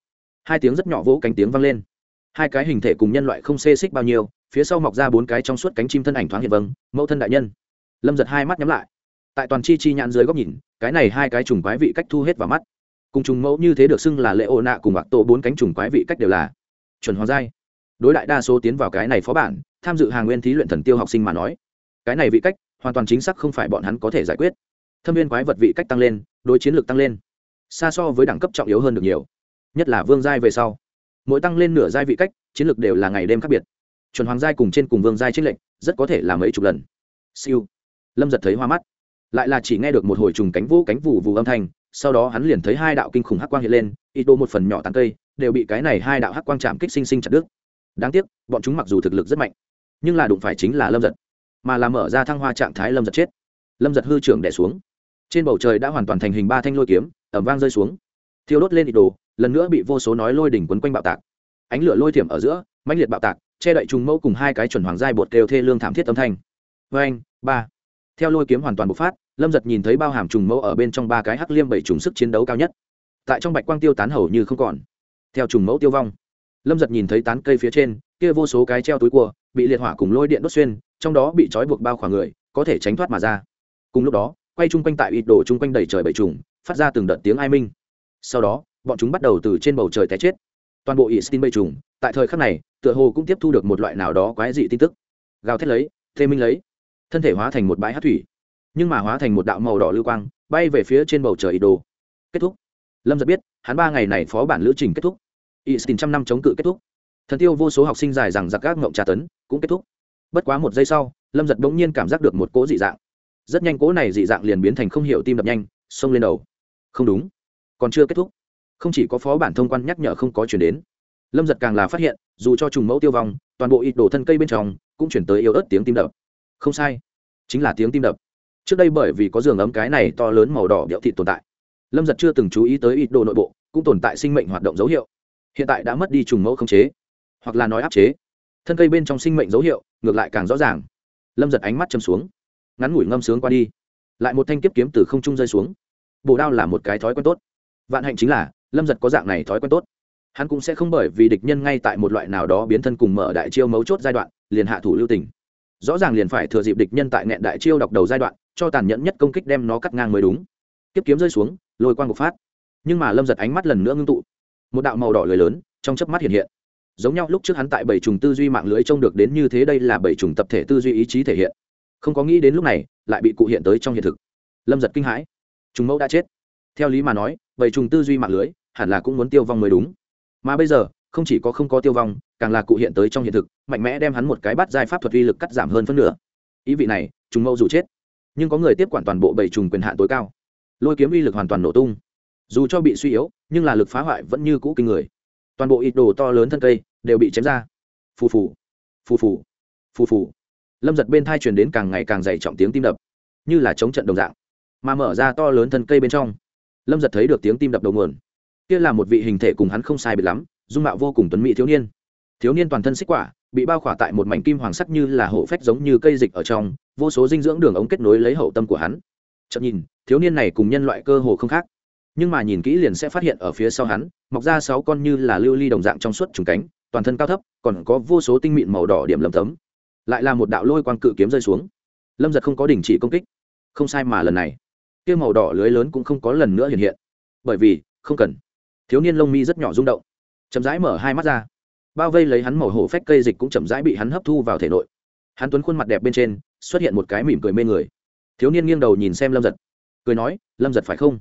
hai tiếng rất nhỏ vỗ cánh tiếng vang lên. Hai cái hình thể cùng nhân loại không xê xích bao nhiêu, phía sau mọc ra bốn cái trong suốt cánh chim thân ảnh thoáng hiện vâng mẫu thân đại nhân. Lâm giật hai mắt nhắm lại. Tại toàn chi chi nhãn dưới góc nhìn, cái này hai cái trùng quái vị cách thu hết vào mắt. Cùng trùng mẫu như thế được xưng là lệ ô nạ cùng bạc tổ bốn cánh trùng quái vị cách đều là chuẩn hoàng giai đối đại đa số tiến vào cái này phó bản, tham dự hàng nguyên thí luyện thần tiêu học sinh mà nói, cái này vị cách hoàn toàn chính xác không phải bọn hắn có thể giải quyết. Thâm viên quái vật vị cách tăng lên, đối chiến lược tăng lên. Xa so với đẳng cấp trọng yếu hơn được nhiều. Nhất là vương giai về sau. Mỗi tăng lên nửa giai vị cách, chiến lược đều là ngày đêm khác biệt. Chuẩn hoàng giai cùng trên cùng vương giai trích lệnh rất có thể là mấy chục lần. Siêu. Lâm giật thấy hoa mắt. Lại là chỉ nghe được một hồi trùng cánh vũ cánh vụ vù âm thanh, sau đó hắn liền thấy hai đạo kinh khủng hắc quang hiện lên ít đô một phần nhỏ tàn cây, đều bị cái này hai đạo hắc quang chạm kích sinh sinh chặt đứt đáng tiếc, bọn chúng mặc dù thực lực rất mạnh, nhưng là đụng phải chính là lâm giật, mà là mở ra thăng hoa trạng thái lâm giật chết. Lâm giật hư trưởng đẻ xuống. Trên bầu trời đã hoàn toàn thành hình ba thanh lôi kiếm ẩm vang rơi xuống. Thiêu đốt lên ít đồ, lần nữa bị vô số nói lôi đỉnh quấn quanh bạo tạc. Ánh lửa lôi thiểm ở giữa, mãnh liệt bạo tạc, che đậy trùng mẫu cùng hai cái chuẩn hoàng giai bột kêu thê lương thảm thiết âm thanh. Vê anh ba. Theo lôi kiếm hoàn toàn bộc phát, lâm giật nhìn thấy bao hàm trùng mẫu ở bên trong ba cái hắc liêm bảy trùng sức chiến đấu cao nhất. Tại trong bạch quang tiêu tán hầu như không còn. Theo trùng mẫu tiêu vong lâm giật nhìn thấy tán cây phía trên, kia vô số cái treo túi cua bị liệt hỏa cùng lôi điện đốt xuyên, trong đó bị trói buộc bao khoảng người, có thể tránh thoát mà ra. Cùng lúc đó, quay chung quanh tại ít đổ chung quanh đầy trời bậy trùng, phát ra từng đợt tiếng ai minh. Sau đó, bọn chúng bắt đầu từ trên bầu trời té chết. Toàn bộ ỷ xin bậy trùng, tại thời khắc này, tựa hồ cũng tiếp thu được một loại nào đó quái dị tin tức. Gào thét lấy, thê minh lấy, thân thể hóa thành một bãi hát thủy, nhưng mà hóa thành một đạo màu đỏ lưu quang, bay về phía trên bầu trời ít đồ. Kết thúc. Lâm giật biết, hắn ba ngày này phó bản lữ trình kết thúc Istin trăm năm chống cự kết thúc. Thần tiêu vô số học sinh dài rằng giặc các ngộng trà tấn, cũng kết thúc. Bất quá một giây sau, lâm Dật bỗng nhiên cảm giác được một cỗ dị dạng. Rất nhanh cỗ này dị dạng liền biến thành không hiểu tim đập nhanh, xông lên đầu. Không đúng, còn chưa kết thúc. Không chỉ có phó bản thông quan nhắc nhở không có chuyển đến. Lâm giật càng là phát hiện, dù cho trùng mẫu tiêu vong, toàn bộ ít đổ thân cây bên trong cũng chuyển tới yếu ớt tiếng tim đập. Không sai, chính là tiếng tim đập. Trước đây bởi vì có giường ấm cái này to lớn màu đỏ biểu thị tồn tại. Lâm giật chưa từng chú ý tới ít đồ nội bộ, cũng tồn tại sinh mệnh hoạt động dấu hiệu hiện tại đã mất đi trùng mẫu không chế, hoặc là nói áp chế. Thân cây bên trong sinh mệnh dấu hiệu ngược lại càng rõ ràng. Lâm giật ánh mắt châm xuống. Ngắn ngủi ngâm sướng qua đi. Lại một thanh kiếp kiếm từ không trung rơi xuống. Bồ đao là một cái thói quen tốt. Vạn hạnh chính là, lâm giật có dạng này thói quen tốt. Hắn cũng sẽ không bởi vì địch nhân ngay tại một loại nào đó biến thân cùng mở đại chiêu mấu chốt giai đoạn, liền hạ thủ lưu tình. Rõ ràng liền phải thừa dịp địch nhân tại nghẹn đại chiêu đọc đầu giai đoạn, cho tàn nhẫn nhất công kích đem nó cắt ngang mới đúng. Kiếp kiếm rơi xuống, lôi quang bộc phát. Nhưng mà lâm giật ánh mắt lần nữa ngưng tụ một đạo màu đỏ lưới lớn, trong chớp mắt hiện hiện. Giống nhau lúc trước hắn tại bảy trùng tư duy mạng lưới trông được đến như thế đây là bảy trùng tập thể tư duy ý chí thể hiện. Không có nghĩ đến lúc này, lại bị cụ hiện tới trong hiện thực. Lâm giật kinh hãi. Trùng mẫu đã chết. Theo lý mà nói, bảy trùng tư duy mạng lưới hẳn là cũng muốn tiêu vong mới đúng. Mà bây giờ, không chỉ có không có tiêu vong, càng là cụ hiện tới trong hiện thực, mạnh mẽ đem hắn một cái bắt giải pháp thuật uy lực cắt giảm hơn phân nửa. Ý vị này, trùng mẫu dù chết, nhưng có người tiếp quản toàn bộ bảy trùng quyền hạn tối cao. Lôi kiếm uy lực hoàn toàn nổ tung. Dù cho bị suy yếu nhưng là lực phá hoại vẫn như cũ kinh người. Toàn bộ ít đồ to lớn thân cây đều bị chém ra. Phù phù phù phù phù phù. Lâm giật bên thai truyền đến càng ngày càng dày trọng tiếng tim đập, như là chống trận đồng dạng, mà mở ra to lớn thân cây bên trong, lâm giật thấy được tiếng tim đập đầu nguồn. Kia là một vị hình thể cùng hắn không sai biệt lắm, dung mạo vô cùng tuấn mỹ thiếu niên. Thiếu niên toàn thân xích quả, bị bao khỏa tại một mảnh kim hoàng sắc như là hổ phách giống như cây dịch ở trong, vô số dinh dưỡng đường ống kết nối lấy hậu tâm của hắn. Chậm nhìn, thiếu niên này cùng nhân loại cơ hồ không khác nhưng mà nhìn kỹ liền sẽ phát hiện ở phía sau hắn, mọc ra sáu con như là lưu ly đồng dạng trong suốt trùng cánh, toàn thân cao thấp, còn có vô số tinh mịn màu đỏ điểm lầm tấm. Lại là một đạo lôi quang cự kiếm rơi xuống. Lâm giật không có đình chỉ công kích. Không sai mà lần này, kia màu đỏ lưới lớn cũng không có lần nữa hiện hiện. Bởi vì, không cần. Thiếu niên lông mi rất nhỏ rung động. Chậm rãi mở hai mắt ra. Bao vây lấy hắn màu hổ phách cây dịch cũng chậm rãi bị hắn hấp thu vào thể nội. Hắn tuấn khuôn mặt đẹp bên trên, xuất hiện một cái mỉm cười mê người. Thiếu niên nghiêng đầu nhìn xem lâm giật. Cười nói, lâm giật phải không?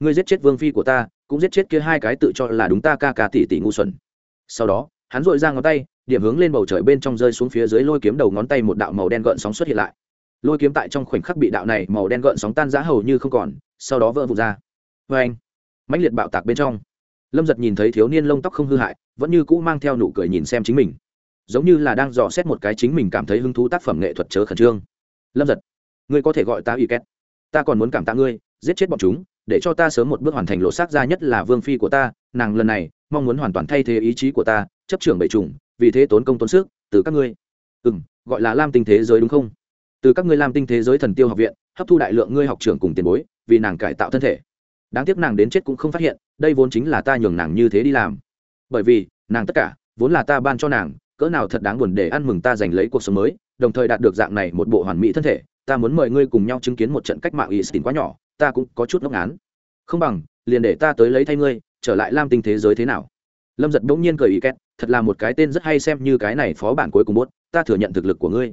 Ngươi giết chết vương phi của ta, cũng giết chết kia hai cái tự cho là đúng ta ca ca tỷ tỷ ngu xuẩn. Sau đó, hắn dội ra ngón tay, điểm hướng lên bầu trời bên trong rơi xuống phía dưới lôi kiếm đầu ngón tay một đạo màu đen gợn sóng xuất hiện lại. Lôi kiếm tại trong khoảnh khắc bị đạo này màu đen gợn sóng tan giá hầu như không còn, sau đó vỡ vụt ra. Vê anh, mãnh liệt bạo tạc bên trong. Lâm giật nhìn thấy thiếu niên lông tóc không hư hại, vẫn như cũ mang theo nụ cười nhìn xem chính mình. Giống như là đang dò xét một cái chính mình cảm thấy hứng thú tác phẩm nghệ thuật chớ khẩn trương. Lâm giật, ngươi có thể gọi ta ủy két ta còn muốn cảm tạ ngươi, giết chết bọn chúng để cho ta sớm một bước hoàn thành lộ xác ra nhất là vương phi của ta, nàng lần này mong muốn hoàn toàn thay thế ý chí của ta, chấp trưởng bảy trùng vì thế tốn công tốn sức, từ các ngươi. Ừ m gọi là lam tinh thế giới đúng không? Từ các ngươi lam tinh thế giới thần tiêu học viện, hấp thu đại lượng ngươi học trưởng cùng tiền bối, vì nàng cải tạo thân thể. Đáng tiếc nàng đến chết cũng không phát hiện, đây vốn chính là ta nhường nàng như thế đi làm. Bởi vì, nàng tất cả, vốn là ta ban cho nàng, cỡ nào thật đáng buồn để ăn mừng ta giành lấy cuộc sống mới, đồng thời đạt được dạng này một bộ hoàn mỹ thân thể, ta muốn mời ngươi cùng nhau chứng kiến một trận cách mạng ý xin quá nhỏ ta cũng có chút ngốc ngán. Không bằng liền để ta tới lấy thay ngươi trở lại lam tinh thế giới thế nào? Lâm giật bỗng nhiên cười ý két thật là một cái tên rất hay xem như cái này phó bản cuối cùng bốt ta thừa nhận thực lực của ngươi.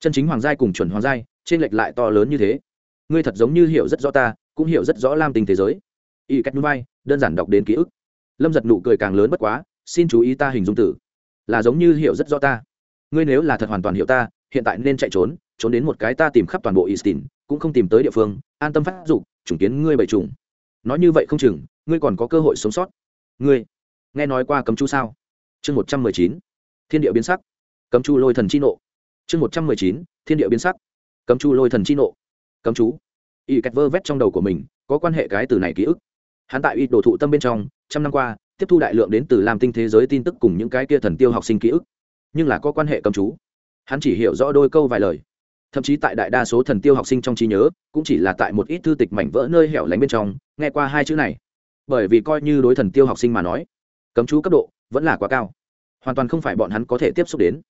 Chân chính hoàng giai cùng chuẩn hoàng giai trên lệch lại to lớn như thế. Ngươi thật giống như hiểu rất rõ ta cũng hiểu rất rõ lam tinh thế giới. Y két núi bay đơn giản đọc đến ký ức. Lâm giật nụ cười càng lớn bất quá xin chú ý ta hình dung tử là giống như hiểu rất rõ ta. Ngươi nếu là thật hoàn toàn hiểu ta hiện tại nên chạy trốn trốn đến một cái ta tìm khắp toàn bộ Eastin, cũng không tìm tới địa phương, an tâm phát dục, chủng kiến ngươi bảy trùng. Nói như vậy không chừng, ngươi còn có cơ hội sống sót. Ngươi, nghe nói qua cấm chu sao? Chương một trăm mười chín Thiên địa biến sắc. Cấm chu lôi thần chi nộ. Chương một trăm mười chín Thiên địa biến sắc. Cấm chu lôi thần chi nộ. Cấm chú. Y kẹt vơ vét trong đầu của mình, có quan hệ cái từ này ký ức. Hắn tại y đồ thụ tâm bên trong, trăm năm qua, tiếp thu đại lượng đến từ làm tinh thế giới tin tức cùng những cái kia thần tiêu học sinh ký ức, nhưng là có quan hệ cấm chú. Hắn chỉ hiểu rõ đôi câu vài lời thậm chí tại đại đa số thần tiêu học sinh trong trí nhớ, cũng chỉ là tại một ít thư tịch mảnh vỡ nơi hẻo lánh bên trong, nghe qua hai chữ này. Bởi vì coi như đối thần tiêu học sinh mà nói, cấm chú cấp độ vẫn là quá cao. Hoàn toàn không phải bọn hắn có thể tiếp xúc đến.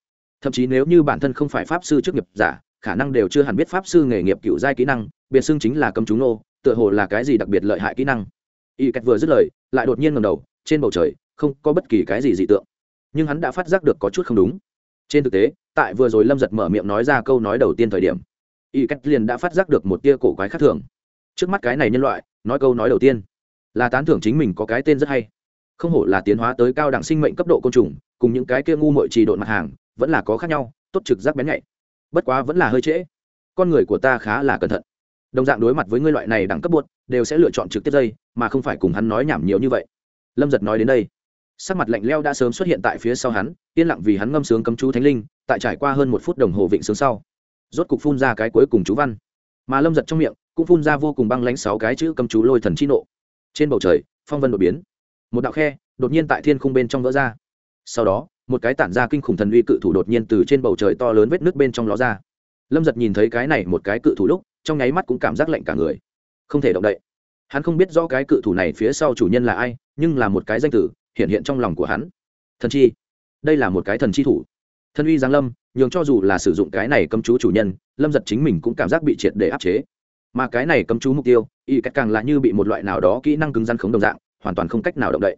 Thậm chí nếu như bản thân không phải pháp sư trước nghiệp giả, khả năng đều chưa hẳn biết pháp sư nghề nghiệp cựu giai kỹ năng, biệt xưng chính là cấm chú nô, tựa hồ là cái gì đặc biệt lợi hại kỹ năng. Y cách vừa dứt lời, lại đột nhiên ngầm đầu, trên bầu trời không có bất kỳ cái gì dị tượng. Nhưng hắn đã phát giác được có chút không đúng trên thực tế, tại vừa rồi lâm giật mở miệng nói ra câu nói đầu tiên thời điểm, y cách liền đã phát giác được một tia cổ quái khác thường. Trước mắt cái này nhân loại, nói câu nói đầu tiên, là tán thưởng chính mình có cái tên rất hay. Không hổ là tiến hóa tới cao đẳng sinh mệnh cấp độ côn trùng, cùng những cái kia ngu mội trì độn mặt hàng, vẫn là có khác nhau, tốt trực giác bén nhạy. Bất quá vẫn là hơi trễ. Con người của ta khá là cẩn thận. Đồng dạng đối mặt với ngươi loại này đẳng cấp buốt đều sẽ lựa chọn trực tiếp dây, mà không phải cùng hắn nói nhảm nhiều như vậy. Lâm giật nói đến đây sắc mặt lạnh leo đã sớm xuất hiện tại phía sau hắn, yên lặng vì hắn ngâm sướng cấm chú thánh linh, tại trải qua hơn một phút đồng hồ vịnh sướng sau, rốt cục phun ra cái cuối cùng chú văn. Mà lâm giật trong miệng, cũng phun ra vô cùng băng lánh sáu cái chữ cấm chú lôi thần chi nộ. Trên bầu trời, phong vân đột biến. Một đạo khe, đột nhiên tại thiên khung bên trong vỡ ra. Sau đó, một cái tản ra kinh khủng thần uy cự thủ đột nhiên từ trên bầu trời to lớn vết nước bên trong ló ra. Lâm giật nhìn thấy cái này một cái cự thủ lúc, trong nháy mắt cũng cảm giác lạnh cả người. Không thể động đậy. Hắn không biết rõ cái cự thủ này phía sau chủ nhân là ai, nhưng là một cái danh tử hiện hiện trong lòng của hắn. Thần chi, đây là một cái thần chi thủ. Thân uy giáng lâm, nhường cho dù là sử dụng cái này cấm chú chủ nhân, lâm giật chính mình cũng cảm giác bị triệt để áp chế. Mà cái này cấm chú mục tiêu, y cách càng là như bị một loại nào đó kỹ năng cứng rắn khống đồng dạng, hoàn toàn không cách nào động đậy.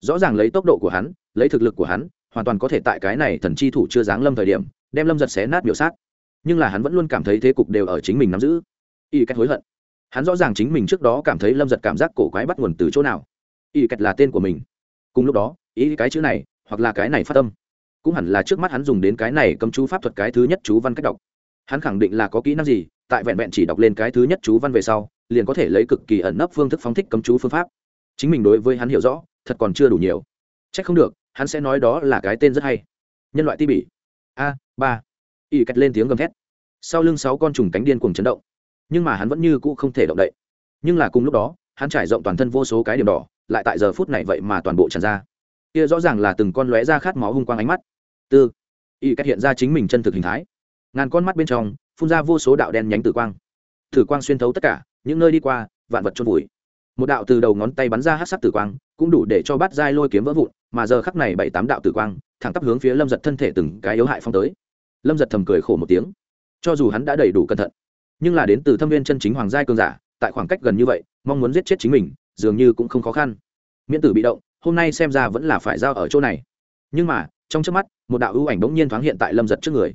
Rõ ràng lấy tốc độ của hắn, lấy thực lực của hắn, hoàn toàn có thể tại cái này thần chi thủ chưa giáng lâm thời điểm, đem lâm giật xé nát biểu sát. Nhưng là hắn vẫn luôn cảm thấy thế cục đều ở chính mình nắm giữ. Y cách hối hận. Hắn rõ ràng chính mình trước đó cảm thấy lâm giật cảm giác cổ quái bắt nguồn từ chỗ nào. Y cách là tên của mình cùng lúc đó, ý cái chữ này, hoặc là cái này phát tâm cũng hẳn là trước mắt hắn dùng đến cái này cấm chú pháp thuật cái thứ nhất chú văn cách đọc. Hắn khẳng định là có kỹ năng gì, tại vẹn vẹn chỉ đọc lên cái thứ nhất chú văn về sau, liền có thể lấy cực kỳ ẩn nấp phương thức phóng thích cấm chú phương pháp. Chính mình đối với hắn hiểu rõ, thật còn chưa đủ nhiều. C h ắ c không được, hắn sẽ nói đó là cái tên rất hay. Nhân loại ti bỉ. A, ba. Y cách lên tiếng gầm thét. Sau lưng sáu con trùng cánh điên cùng chấn động. Nhưng mà hắn vẫn như cũ không thể động đậy. Nhưng là cùng lúc đó hắn trải rộng toàn thân vô số cái điểm đỏ, lại tại giờ phút này vậy mà toàn bộ tràn ra. Kia rõ ràng là từng con lóe ra khát máu hung quang ánh mắt. Tư, y cách hiện ra chính mình chân thực hình thái. Ngàn con mắt bên trong, phun ra vô số đạo đen nhánh tử quang. Tử quang xuyên thấu tất cả, những nơi đi qua, vạn vật trôn vùi. Một đạo từ đầu ngón tay bắn ra hát sắc tử quang, cũng đủ để cho bát giai lôi kiếm vỡ vụn, mà giờ khắc này bảy tám đạo tử quang, thẳng tắp hướng phía lâm giật thân thể từng cái yếu hại phong tới. Lâm giật thầm cười khổ một tiếng. Cho dù hắn đã đầy đủ cẩn thận, nhưng là đến từ thâm viên chân chính hoàng giai cường giả, tại khoảng cách gần như vậy mong muốn giết chết chính mình, dường như cũng không khó khăn. Miễn tử bị động, hôm nay xem ra vẫn là phải giao ở chỗ này. Nhưng mà, trong trước mắt, một đạo ưu ảnh bỗng nhiên thoáng hiện tại lâm giật trước người.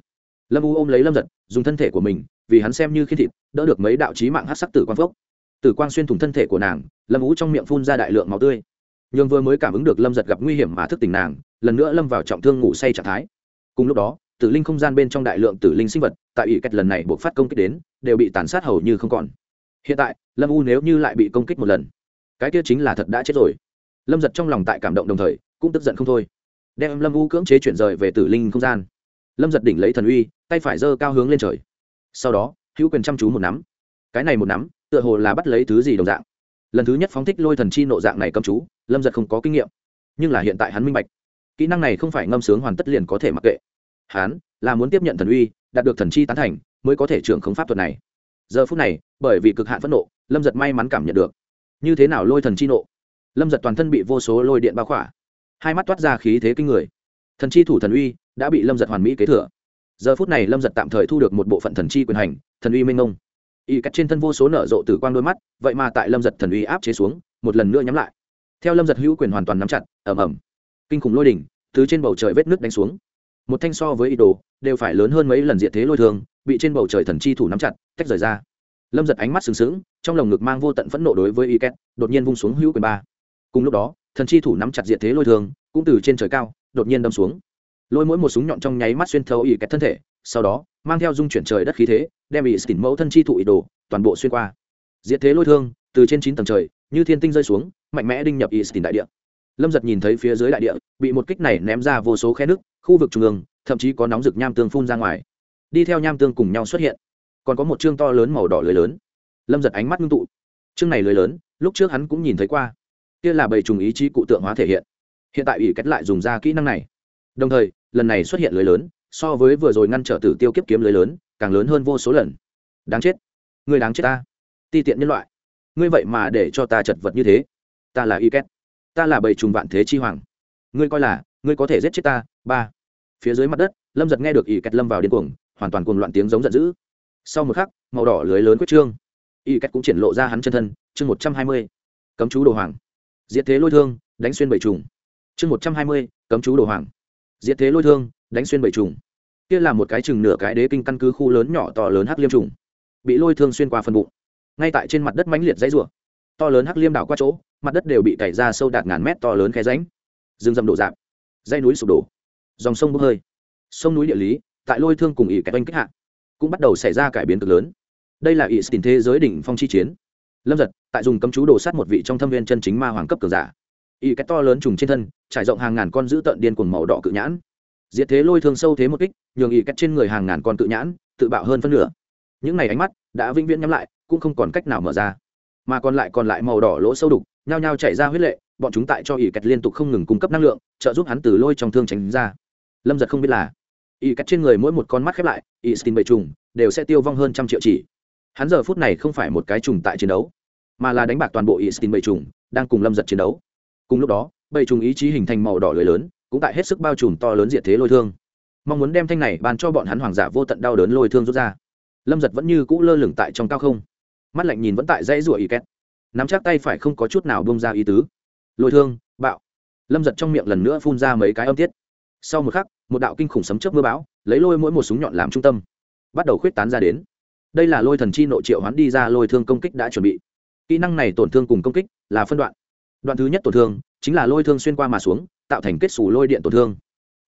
Lâm u ôm lấy lâm giật, dùng thân thể của mình, vì hắn xem như khi thịt, đỡ được mấy đạo trí mạng hát sắc tử quang phốc. Tử quang xuyên thủng thân thể của nàng, lâm u trong miệng phun ra đại lượng máu tươi. Nhường vừa mới cảm ứng được lâm giật gặp nguy hiểm mà thức tỉnh nàng, lần nữa lâm vào trọng thương ngủ say trạng thái. Cùng lúc đó, tử linh không gian bên trong đại lượng tử linh sinh vật, tại ủy cách lần này buộc phát công kích đến, đều bị tàn sát hầu như không còn hiện tại, lâm u nếu như lại bị công kích một lần, cái kia chính là thật đã chết rồi. Lâm giật trong lòng tại cảm động đồng thời, cũng tức giận không thôi. Đem lâm u cưỡng chế chuyển rời về tử linh không gian. Lâm giật đỉnh lấy thần uy, tay phải giơ cao hướng lên trời. Sau đó, hữu quyền chăm chú một nắm. Cái này một nắm, tựa hồ là bắt lấy thứ gì đồng dạng. Lần thứ nhất phóng thích lôi thần chi nộ dạng này cầm chú, lâm giật không có kinh nghiệm. Nhưng là hiện tại hắn minh bạch, kỹ năng này không phải ngâm sướng hoàn tất liền có thể mặc kệ. Hắn là muốn tiếp nhận thần uy, đạt được thần chi tán thành, mới có thể trưởng khống pháp thuật này. Giờ phút này bởi vì cực hạn phẫn nộ, lâm giật may mắn cảm nhận được. Như thế nào lôi thần chi nộ? Lâm giật toàn thân bị vô số lôi điện bao khỏa. Hai mắt toát ra khí thế kinh người. Thần chi thủ thần uy đã bị lâm giật hoàn mỹ kế thừa. Giờ phút này lâm giật tạm thời thu được một bộ phận thần chi quyền hành, thần uy minh ngông. Y cắt trên thân vô số nở rộ từ quang đôi mắt, vậy mà tại lâm giật thần uy áp chế xuống, một lần nữa nhắm lại. Theo lâm giật hữu quyền hoàn toàn nắm chặt ẩm ẩm kinh khủng lôi đỉnh thứ trên bầu trời vết nước đánh xuống. Một thanh so với ý đồ, đều phải lớn hơn mấy lần diện thế lôi thường, bị trên bầu trời thần chi thủ nắm chặt, tách rời ra lâm giật ánh mắt sừng sững, trong lồng ngực mang vô tận phẫn nộ đối với y két đột nhiên vung xuống hữu quyền ba. Cùng lúc đó, thần chi thủ nắm chặt diện thế lôi thường, cũng từ trên trời cao, đột nhiên đâm xuống. Lôi mỗi một súng nhọn trong nháy mắt xuyên thấu y két thân thể, sau đó, mang theo dung chuyển trời đất khí thế, đem y xỉn mẫu thân chi thủ ý đồ, toàn bộ xuyên qua. Diện thế lôi thương, từ trên chín tầng trời, như thiên tinh rơi xuống, mạnh mẽ đinh nhập y xỉn đại địa. Lâm giật nhìn thấy phía dưới đại địa, bị một kích này ném ra vô số khe nước, khu vực trung ương, thậm chí có nóng rực nham tương phun ra ngoài. Đi theo nham tương cùng nhau xuất hiện còn có một chương to lớn màu đỏ lưới lớn. Lâm giật ánh mắt ngưng tụ. Chương này lưới lớn, lúc trước hắn cũng nhìn thấy qua. Kia là bầy trùng ý chí cụ tượng hóa thể hiện. Hiện tại ủy cách lại dùng ra kỹ năng này. Đồng thời, lần này xuất hiện lưới lớn, so với vừa rồi ngăn trở tử tiêu kiếp kiếm lưới lớn, càng lớn hơn vô số lần. Đáng chết. Người đáng chết ta. Ti tiện nhân loại. Ngươi vậy mà để cho ta chật vật như thế. Ta là y két ta là bầy trùng vạn thế chi hoàng. Ngươi coi là, ngươi có thể giết chết ta. Ba. Phía dưới mặt đất, lâm giật nghe được y két lâm vào điên cuồng, hoàn toàn cuồng loạn tiếng giống giận dữ sau một khắc, màu đỏ lưới lớn quyết trương. Y cách cũng triển lộ ra hắn chân thân, chương một trăm hai mươi, cấm chú đồ hoàng. Diệt thế lôi thương, đánh xuyên bảy trùng. Chương một trăm hai mươi, cấm chú đồ hoàng. Diệt thế lôi thương, đánh xuyên bảy trùng. Kia là một cái chừng nửa cái đế kinh căn cứ khu lớn nhỏ to lớn hắc liêm trùng. Bị lôi thương xuyên qua phần bụng. Ngay tại trên mặt đất mãnh liệt dãy rủa. To lớn hắc liêm đảo qua chỗ, mặt đất đều bị cày ra sâu đạt ngàn mét to lớn khe ránh rừng rầm đổ dạp dây núi sụp đổ. Dòng sông bốc hơi. Sông núi địa lý, tại lôi thương cùng ỉ cái oanh kích hạ cũng bắt đầu xảy ra cải biến cực lớn. Đây là ý tin thế giới đỉnh phong chi chiến. Lâm giật, tại dùng cấm chú đồ sát một vị trong thâm viên chân chính ma hoàng cấp cường giả. Ý cái to lớn trùng trên thân, trải rộng hàng ngàn con dữ tợn điên cuồng màu đỏ cự nhãn. Diệt thế lôi thương sâu thế một kích, nhường ý cách trên người hàng ngàn con cự nhãn, tự bạo hơn phân nửa. Những này ánh mắt đã vĩnh viễn nhắm lại, cũng không còn cách nào mở ra. Mà còn lại còn lại màu đỏ lỗ sâu đục, nhao nhao chảy ra huyết lệ, bọn chúng tại cho ỉ cách liên tục không ngừng cung cấp năng lượng, trợ giúp hắn từ lôi trong thương tránh ra. Lâm giật không biết là Y cách trên người mỗi một con mắt khép lại, y stin bầy trùng, đều sẽ tiêu vong hơn trăm triệu chỉ. Hắn giờ phút này không phải một cái trùng tại chiến đấu, mà là đánh bạc toàn bộ y stin bầy trùng, đang cùng lâm giật chiến đấu. Cùng lúc đó bầy trùng ý chí hình thành màu đỏ lưới lớn, cũng tại hết sức bao trùm to lớn diệt thế lôi thương. Mong muốn đem thanh này bàn cho bọn hắn hoàng giả vô tận đau đớn lôi thương rút ra. Lâm giật vẫn như cũ lơ lửng tại trong cao không. Mắt lạnh nhìn vẫn tại dãy rủa y két. Nắm chắc tay phải không có chút nào bông ra ý tứ. Lôi thương, bạo. Lâm giật trong miệng lần nữa phun ra mấy cái âm tiết sau một khắc, một đạo kinh khủng sấm chớp mưa bão, lấy lôi mỗi một súng nhọn làm trung tâm, bắt đầu khuyết tán ra đến. Đây là lôi thần chi nội triệu hoán đi ra lôi thương công kích đã chuẩn bị. Kỹ năng này tổn thương cùng công kích là phân đoạn. Đoạn thứ nhất tổn thương chính là lôi thương xuyên qua mà xuống, tạo thành kết xù lôi điện tổn thương.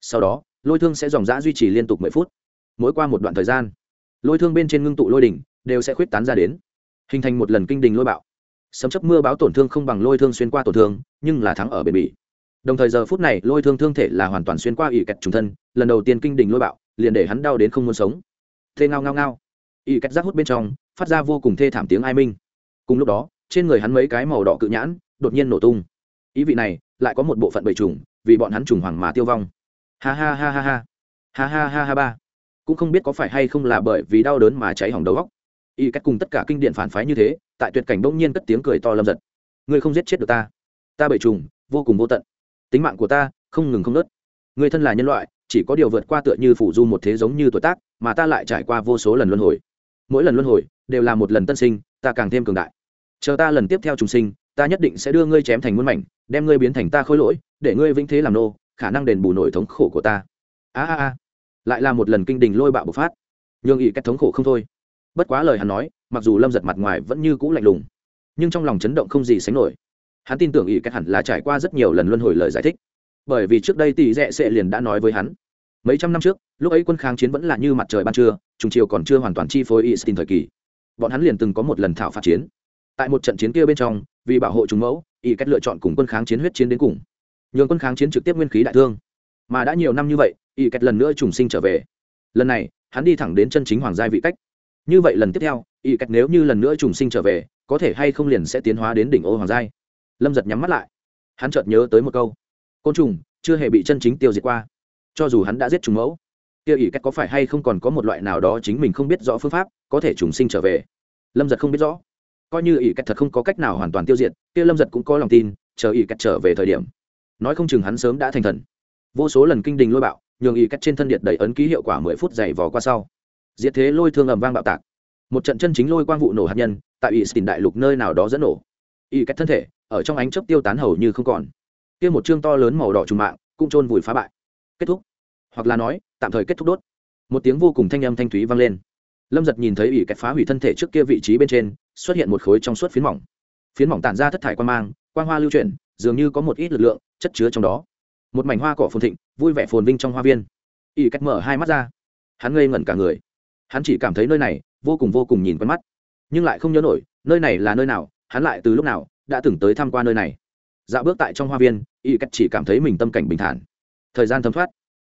Sau đó, lôi thương sẽ dòng g duy trì liên tục mười phút. Mỗi qua một đoạn thời gian, lôi thương bên trên ngưng tụ lôi đỉnh, đều sẽ khuyết tán ra đến, hình thành một lần kinh đình lôi bạo. Sấm chấp mưa báo tổn thương không bằng lôi thương xuyên qua tổn thương, nhưng là thắng ở bền bỉ đồng thời giờ phút này, lôi thương thương thể là hoàn toàn xuyên qua ỷ kẹt trùng thân, lần đầu tiên kinh đình lôi bạo, liền để hắn đau đến không muốn sống. Thê ngao ngao ngao. Ỷ kẹt rác hút bên trong, phát ra vô cùng thê thảm tiếng ai minh. Cùng lúc đó, trên người hắn mấy cái màu đỏ cự nhãn, đột nhiên nổ tung. Ý vị này, lại có một bộ phận bầy trùng, vì bọn hắn trùng hoàng mà tiêu vong. Ha ha ha ha ha. Ha ha ha ha ba. Cũng không biết có phải hay không là bởi vì đau đớn mà cháy hỏng đầu góc y cách cùng tất cả kinh điện phản phái như thế, tại tuyệt cảnh bỗng nhiên cất tiếng cười to lâm giật. Ngươi không giết chết được ta. Ta bậy trùng, vô cùng vô tận tính mạng của ta, không ngừng không nớt người thân là nhân loại, chỉ có điều vượt qua tựa như phủ du một thế giống như tuổi tác, mà ta lại trải qua vô số lần luân hồi. Mỗi lần luân hồi, đều là một lần tân sinh, ta càng thêm cường đại. Chờ ta lần tiếp theo trùng sinh, ta nhất định sẽ đưa ngươi chém thành muôn mảnh, đem ngươi biến thành ta khôi lỗi, để ngươi vĩnh thế làm nô, khả năng đền bù nổi thống khổ của ta. A a a. Lại là một lần kinh đình lôi bạo bộc phát. Nhường ỵ cách thống khổ không thôi. Bất quá lời hắn nói, mặc dù lâm giật mặt ngoài vẫn như cũ lạnh lùng, nhưng trong lòng chấn động không gì sánh nổi hắn tin tưởng ý cách hẳn là trải qua rất nhiều lần luân hồi lời giải thích. Bởi vì trước đây tỷ rẽ sệ liền đã nói với hắn. Mấy trăm năm trước, lúc ấy quân kháng chiến vẫn là như mặt trời ban trưa trung triều còn chưa hoàn toàn chi phối Istin thời kỳ. Bọn hắn liền từng có một lần thảo phạt chiến. Tại một trận chiến kia bên trong, vì bảo hộ chúng mẫu y cách lựa chọn cùng quân kháng chiến huyết chiến đến cùng. Nhường quân kháng chiến trực tiếp nguyên khí đại thương. Mà đã nhiều năm như vậy y cách lần nữa trùng sinh trở về. Lần này, hắn đi thẳng đến chân chính hoàng gia vị cách. Như vậy lần tiếp theo y cách nếu như lần nữa trùng sinh trở về, có thể hay không liền sẽ tiến hóa đến đỉnh ô hoàng giai lâm giật nhắm mắt lại. Hắn chợt nhớ tới một câu. Côn trùng, chưa hề bị chân chính tiêu diệt qua. Cho dù hắn đã giết trùng mẫu, kia ỷ cách có phải hay không còn có một loại nào đó chính mình không biết rõ phương pháp, có thể trùng sinh trở về? Lâm giật không biết rõ. Coi như ỷ cách thật không có cách nào hoàn toàn tiêu diệt, kia lâm giật cũng có lòng tin, chờ ỷ cách trở về thời điểm. Nói không chừng hắn sớm đã thành thần. Vô số lần kinh đình lôi bạo, nhường ỷ cách trên thân điện đầy ấn ký hiệu quả mười phút dày vò qua sau. Diệt thế lôi thương ầm vang bạo tạc. Một trận chân chính lôi quang vụ nổ hạt nhân, tại ỷ xin đại lục nơi nào đó dẫn nổ. Ỷ cách thân thể ở trong ánh chớp tiêu tán hầu như không còn. Kia một chương to lớn màu đỏ trùng mạng cũng trôn vùi phá bại. Kết thúc. Hoặc là nói, tạm thời kết thúc đốt. Một tiếng vô cùng thanh âm thanh thúy vang lên. Lâm giật nhìn thấy ủy cách phá hủy thân thể trước kia vị trí bên trên, xuất hiện một khối trong suốt phiến mỏng. Phiến mỏng tản ra thất thải quan mang quan hoa lưu chuyển, dường như có một ít lực lượng chất chứa trong đó. Một mảnh hoa cỏ phồn thịnh, vui vẻ phồn vinh trong hoa viên. Ỷ cách mở hai mắt ra. Hắn ngây ngẩn cả người. Hắn chỉ cảm thấy nơi này vô cùng vô cùng nhìn quen mắt. Nhưng lại không nhớ nổi, nơi này là nơi nào, hắn lại từ lúc nào đã từng tới tham quan nơi này. Dạo bước tại trong hoa viên, Y cách chỉ cảm thấy mình tâm cảnh bình thản. Thời gian thấm thoát.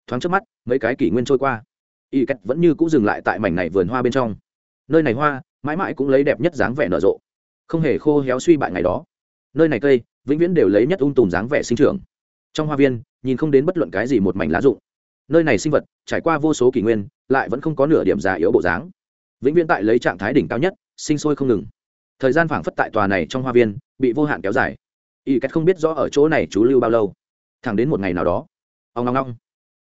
Thoáng trước mắt, mấy cái kỷ nguyên trôi qua. Y cách vẫn như cũng dừng lại tại mảnh này vườn hoa bên trong. Nơi này hoa, mãi mãi cũng lấy đẹp nhất dáng vẻ nở rộ. Không hề khô héo suy bại ngày đó. Nơi này cây, vĩnh viễn đều lấy nhất ung tùm dáng vẻ sinh trưởng. Trong hoa viên, nhìn không đến bất luận cái gì một mảnh lá rụng. Nơi này sinh vật, trải qua vô số kỷ nguyên, lại vẫn không có nửa điểm già yếu bộ dáng. Vĩnh viễn tại lấy trạng thái đỉnh cao nhất, sinh sôi không ngừng thời gian phảng phất tại tòa này trong hoa viên, bị vô hạn kéo dài. Y cách không biết rõ ở chỗ này chú lưu bao lâu. Thẳng đến một ngày nào đó, ông ngong ngong.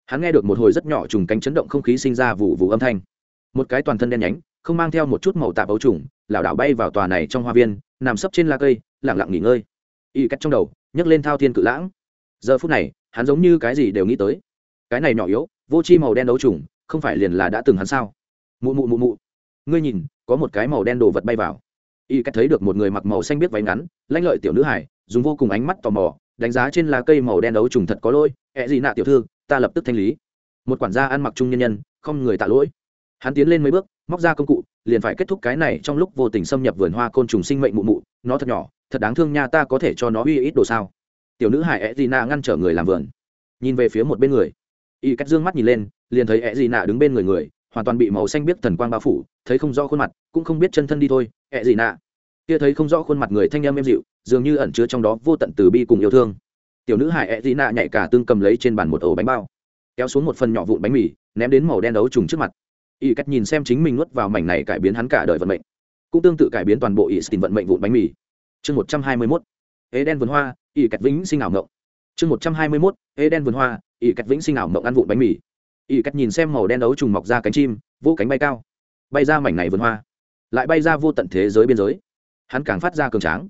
Hắn nghe được một hồi rất nhỏ trùng cánh chấn động không khí sinh ra vụ vụ âm thanh. Một cái toàn thân đen nhánh, không mang theo một chút màu tạp ấu trùng, lảo đảo bay vào tòa này trong hoa viên, nằm sấp trên la cây lẳng lặng nghỉ ngơi. Y cách trong đầu, nhấc lên thao thiên cự lãng. Giờ phút này, hắn giống như cái gì đều nghĩ tới. Cái này nhỏ yếu, vô chi màu đen đấu trùng, không phải liền là đã từng hắn sao? Mụ mụ mụ mụ. Ngươi nhìn, có một cái màu đen đồ vật bay vào y cách thấy được một người mặc màu xanh biết váy ngắn lãnh lợi tiểu nữ hải dùng vô cùng ánh mắt tò mò, đánh giá trên lá cây màu đen đấu trùng thật có lỗi, ẹ gì nạ tiểu thư, ta lập tức thanh lý. Một quản gia ăn mặc trung nhân nhân, không người tạ lỗi. Hắn tiến lên mấy bước, móc ra công cụ, liền phải kết thúc cái này trong lúc vô tình xâm nhập vườn hoa côn trùng sinh mệnh mụ mụ, nó thật nhỏ, thật đáng thương nha, ta có thể cho nó uy ít đồ sao? Tiểu nữ hải ẹ gì nạ ngăn trở người làm vườn. Nhìn về phía một bên người. Y cách dương mắt nhìn lên, liền thấy ẹ gì nạ đứng bên người người hoàn toàn bị màu xanh biết thần quang bao phủ, thấy không rõ khuôn mặt, cũng không biết chân thân đi thôi, ẹ gì nạ. Kia thấy không rõ khuôn mặt người thanh em êm dịu, dường như ẩn chứa trong đó vô tận từ bi cùng yêu thương. Tiểu nữ hải ẹ dị nạ nhảy cả tương cầm lấy trên bàn một ổ bánh bao, kéo xuống một phần nhỏ vụn bánh mì, ném đến màu đen đấu trùng trước mặt. Y cách nhìn xem chính mình nuốt vào mảnh này cải biến hắn cả đời vận mệnh, cũng tương tự cải biến toàn bộ y xin vận mệnh vụn bánh mì. Chương một trăm hai mươi mốt, ế đen vườn hoa, y cách vĩnh sinh ảo ngộng. Chương một trăm hai mươi mốt, ế đen vườn hoa, y cách vĩnh sinh ảo ngộng ăn vụn bánh mì y cách nhìn xem màu đen đấu trùng mọc ra cánh chim, vô cánh bay cao. Bay ra mảnh này vườn hoa. Lại bay ra vô tận thế giới biên giới. Hắn càng phát ra cường tráng.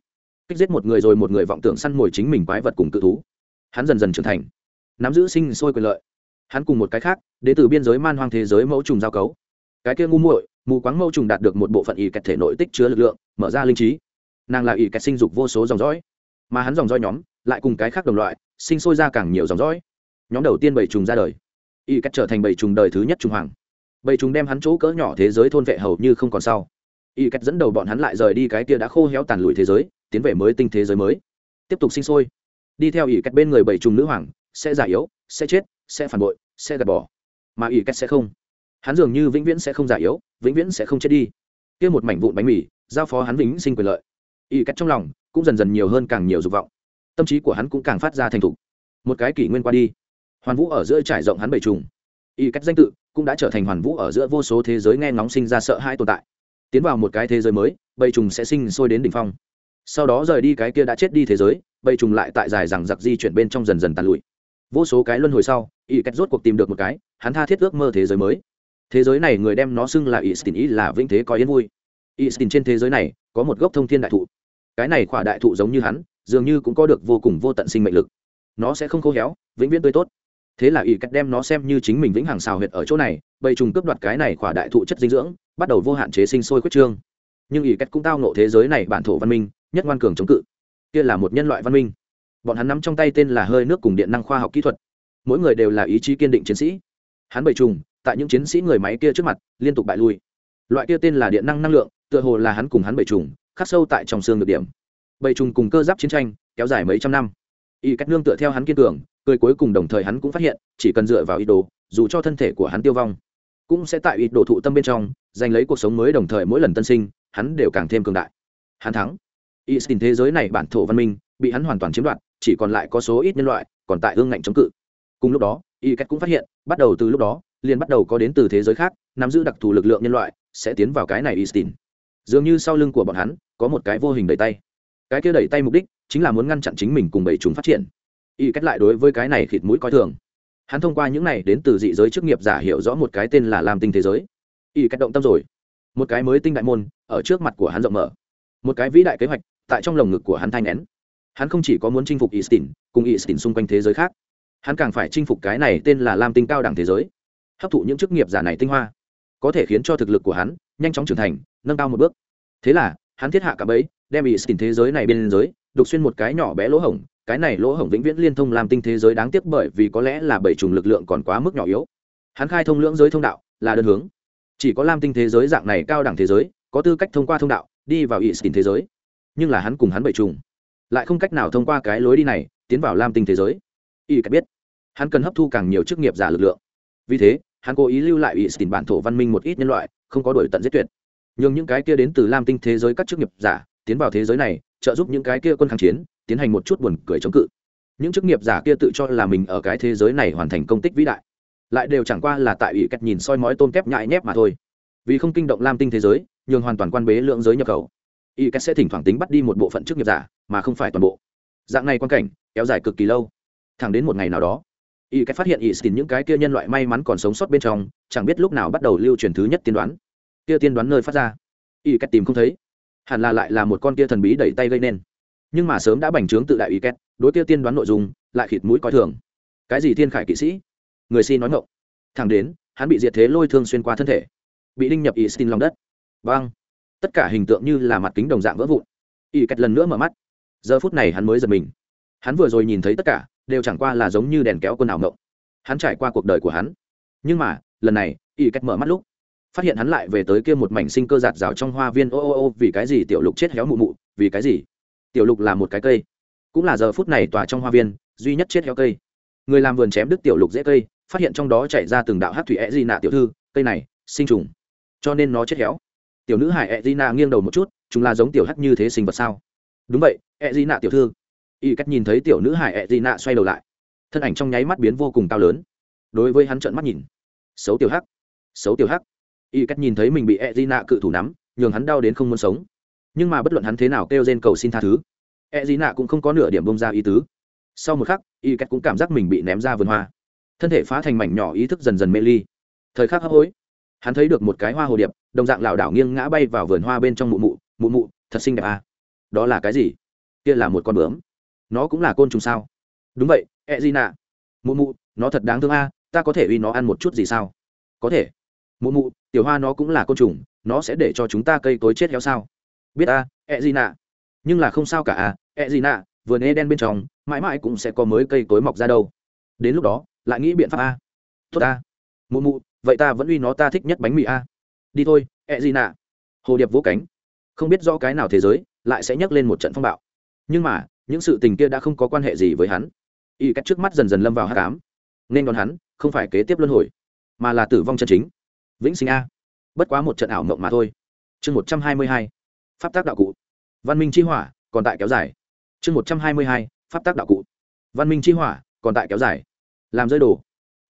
Kích giết một người rồi một người vọng tưởng săn mồi chính mình quái vật cùng cự thú. Hắn dần dần trưởng thành. Nắm giữ sinh sôi quyền lợi. Hắn cùng một cái khác đến từ biên giới man hoang thế giới mẫu trùng giao cấu. Cái kia ngu muội, mù quáng mẫu trùng đạt được một bộ phận ỷ kẹt thể nội tích chứa lực lượng, mở ra linh trí. Nàng là ỷ kẹt sinh dục vô số dòng dõi. Mà hắn dòng dõi nhóm, lại cùng cái khác đồng loại, sinh sôi ra càng nhiều dòng dõi. Nhóm đầu tiên bảy trùng ra đời y cách trở thành bảy trùng đời thứ nhất trùng hoàng. Bảy trùng đem hắn chỗ cỡ nhỏ thế giới thôn vệ hầu như không còn sau. Y cách dẫn đầu bọn hắn lại rời đi cái kia đã khô héo tàn lùi thế giới, tiến về mới tinh thế giới mới. Tiếp tục sinh sôi. Đi theo y cách bên người bảy trùng nữ hoàng, sẽ già yếu, sẽ chết, sẽ phản bội, sẽ gạt bỏ. Mà y cách sẽ không. Hắn dường như vĩnh viễn sẽ không già yếu, vĩnh viễn sẽ không chết đi. Kia một mảnh vụn bánh mì, giao phó hắn vĩnh sinh quyền lợi. Y cách trong lòng cũng dần dần nhiều hơn càng nhiều dục vọng. Tâm trí của hắn cũng càng phát ra thành thục. Một cái kỷ nguyên qua đi hoàn vũ ở giữa trải rộng hắn bảy trùng. Y cách danh tự cũng đã trở thành hoàn vũ ở giữa vô số thế giới nghe ngóng sinh ra sợ hãi tồn tại. Tiến vào một cái thế giới mới bầy trùng sẽ sinh sôi đến đ ỉ n h phong. Sau đó rời đi cái kia đã chết đi thế giới bầy trùng lại tại dài rằng giặc di chuyển bên trong dần dần tàn lụi. Vô số cái luân hồi sau, y cách rốt cuộc tìm được một cái, hắn tha thiết ước mơ thế giới mới. Thế giới này người đem nó xưng là y stin, ý là vĩnh thế có yên vui. Y stin trên thế giới này có một gốc thông thiên đại thụ. Cái này khỏa đại thụ giống như hắn, dường như cũng có được vô cùng vô tận sinh mệnh lực. Nó sẽ không khô héo, vĩnh viễn tươi tốt thế là ý cách đem nó xem như chính mình vĩnh hằng xào huyệt ở chỗ này, bầy trùng cướp đoạt cái này khỏa đại thụ chất dinh dưỡng, bắt đầu vô hạn chế sinh sôi khuyết trương. Nhưng ý cách cũng tao nộ thế giới này bản thổ văn minh, nhất ngoan cường chống cự. Kia là một nhân loại văn minh. Bọn hắn nắm trong tay tên là hơi nước cùng điện năng khoa học kỹ thuật. Mỗi người đều là ý chí kiên định chiến sĩ. Hắn bầy trùng, tại những chiến sĩ người máy kia trước mặt, liên tục bại lui. Loại kia tên là điện năng năng lượng, tựa hồ là hắn cùng hắn bầy trùng, khắc sâu tại trong xương được điểm. Bầy trùng cùng cơ giáp chiến tranh, kéo dài mấy trăm năm. Y cách nương tựa theo hắn kiên cường cười cuối cùng đồng thời hắn cũng phát hiện, chỉ cần dựa vào ý đồ, dù cho thân thể của hắn tiêu vong, cũng sẽ tại ý đồ thụ tâm bên trong, giành lấy cuộc sống mới đồng thời mỗi lần tân sinh, hắn đều càng thêm cường đại. Hắn thắng. Y xin thế giới này bản thổ văn minh, bị hắn hoàn toàn chiếm đoạt, chỉ còn lại có số ít nhân loại, còn tại hương ngạnh chống cự. Cùng lúc đó, y cách cũng phát hiện, bắt đầu từ lúc đó, liền bắt đầu có đến từ thế giới khác, nắm giữ đặc thù lực lượng nhân loại, sẽ tiến vào cái này y xin dường như sau lưng của bọn hắn, có một cái vô hình đẩy tay. Cái kia đẩy tay mục đích, chính là muốn ngăn chặn chính mình cùng bảy chúng phát triển y cách lại đối với cái này khịt mũi coi thường. Hắn thông qua những này đến từ dị giới chức nghiệp giả hiểu rõ một cái tên là lam tinh thế giới. Y cách động tâm rồi. Một cái mới tinh đại môn ở trước mặt của hắn rộng mở. Một cái vĩ đại kế hoạch tại trong lồng ngực của hắn thanh nén. Hắn không chỉ có muốn chinh phục Istin, cùng Istin xung quanh thế giới khác. Hắn càng phải chinh phục cái này tên là lam tinh cao đẳng thế giới. Hấp thụ những chức nghiệp giả này tinh hoa có thể khiến cho thực lực của hắn nhanh chóng trưởng thành nâng cao một bước. Thế là hắn thiết hạ cả bấy đem Istin thế giới này bên giới đục xuyên một cái nhỏ bé lỗ hổng cái này lỗ hổng vĩnh viễn liên thông làm tinh thế giới đáng tiếc bởi vì có lẽ là bảy trùng lực lượng còn quá mức nhỏ yếu. Hắn khai thông lưỡng giới thông đạo, là đơn hướng. Chỉ có lam tinh thế giới dạng này cao đẳng thế giới, có tư cách thông qua thông đạo, đi vào ỵ xin thế giới. Nhưng là hắn cùng hắn bảy trùng lại không cách nào thông qua cái lối đi này, tiến vào lam tinh thế giới. Y cách biết, hắn cần hấp thu càng nhiều chức nghiệp giả lực lượng. Vì thế, hắn cố ý lưu lại ỵ xin bản thổ văn minh một ít nhân loại, không có đổi tận giết tuyệt. Nhưng những cái kia đến từ lam tinh thế giới các chức nghiệp giả, tiến vào thế giới này, trợ giúp những cái kia quân kháng chiến tiến hành một chút buồn cười chống cự. Những chức nghiệp giả kia tự cho là mình ở cái thế giới này hoàn thành công tích vĩ đại, lại đều chẳng qua là tại ủy cách nhìn soi mói tôm kép nhại nhép mà thôi. Vì không kinh động lam tinh thế giới, nhường hoàn toàn quan bế lượng giới nhập khẩu y cách sẽ thỉnh thoảng tính bắt đi một bộ phận chức nghiệp giả, mà không phải toàn bộ. Dạng này quan cảnh, kéo dài cực kỳ lâu. Thẳng đến một ngày nào đó y cách phát hiện y xin những cái kia nhân loại may mắn còn sống sót bên trong, chẳng biết lúc nào bắt đầu lưu truyền thứ nhất tiên đoán. Kia tiên đoán nơi phát ra y cách tìm không thấy, hẳn là lại là một con kia thần bí đẩy tay gây nên nhưng mà sớm đã bành trướng tự đại ý két, đối tiêu tiên đoán nội dung, lại khịt mũi coi thường. Cái gì thiên khải kỵ sĩ? Người si nói ngộng thẳng đến, hắn bị diệt thế lôi thương xuyên qua thân thể. Bị đinh nhập ý xin lòng đất. Vâng. Tất cả hình tượng như là mặt kính đồng dạng vỡ vụn. Ý két lần nữa mở mắt. Giờ phút này hắn mới giật mình. Hắn vừa rồi nhìn thấy tất cả, đều chẳng qua là giống như đèn kéo quân ảo ngộng. Hắn trải qua cuộc đời của hắn. Nhưng mà, lần này, ý két mở mắt lúc, phát hiện hắn lại về tới kia một mảnh sinh cơ giạt rào trong hoa viên, ô ô ô, vì cái gì tiểu lục chết héo mụ mụ, vì cái gì? Tiểu lục là một cái cây. Cũng là giờ phút này tòa trong hoa viên, duy nhất chết héo cây. Người làm vườn chém đứt tiểu lục dễ cây, phát hiện trong đó chạy ra từng đạo hát thủy e di nạ tiểu thư, cây này, sinh trùng. Cho nên nó chết héo. Tiểu nữ hải e di nạ nghiêng đầu một chút, chúng là giống tiểu hát như thế sinh vật sao? Đúng vậy e di nạ tiểu thư. Y cách nhìn thấy tiểu nữ hải e di nạ xoay đầu lại. Thân ảnh trong nháy mắt biến vô cùng cao lớn. Đối với hắn trợn mắt nhìn. Xấu tiểu hắc. Xấu tiểu hắc. Y cách nhìn thấy mình bị e di nạ cự thủ nắm, nhường hắn đau đến không muốn sống nhưng mà bất luận hắn thế nào kêu rên cầu xin tha thứ e gì nạ cũng không có nửa điểm bông ra ý tứ. Sau một khắc y cách cũng cảm giác mình bị ném ra vườn hoa. Thân thể phá thành mảnh nhỏ ý thức dần dần mê ly. Thời khắc hấp hối hắn thấy được một cái hoa hồ điệp đồng dạng lảo đảo nghiêng ngã bay vào vườn hoa bên trong mụ mụ mụ mụ thật xinh đẹp à. đó là cái gì? Kia là một con bướm. Nó cũng là côn trùng sao? Đúng vậy e gì nạ. Mụ mụ nó thật đáng thương a à, ta có thể uy nó ăn một chút gì sao? Có thể. Mụ mụ tiểu hoa nó cũng là côn trùng nó sẽ để cho chúng ta cây tối chết héo sao? Biết a, ẹ gì nạ? Nhưng là không sao cả à ẹ gì nạ vườn e đen bên trong, mãi mãi cũng sẽ có mới cây tối mọc ra đâu. Đến lúc đó, lại nghĩ biện pháp a. Tốt a. Mụ mụ, vậy ta vẫn uy nó ta thích nhất bánh mì a. Đi thôi, ẹ gì nạ. Hồ điệp vỗ cánh. Không biết do cái nào thế giới, lại sẽ nhấc lên một trận phong bạo. Nhưng mà, những sự tình kia đã không có quan hệ gì với hắn. Y cách trước mắt dần dần lâm vào hát cám nên còn hắn, không phải kế tiếp luân hồi, mà là tử vong chân chính. Vĩnh sinh a. Bất quá một trận ảo mộng mà thôi. Chương một trăm hai mươi hai pháp tác đạo cụ. Văn minh chi hỏa, còn tại kéo dài. Chương một trăm hai mươi hai, pháp tác đạo cụ. Văn minh chi hỏa, còn tại kéo dài. Làm rơi đồ.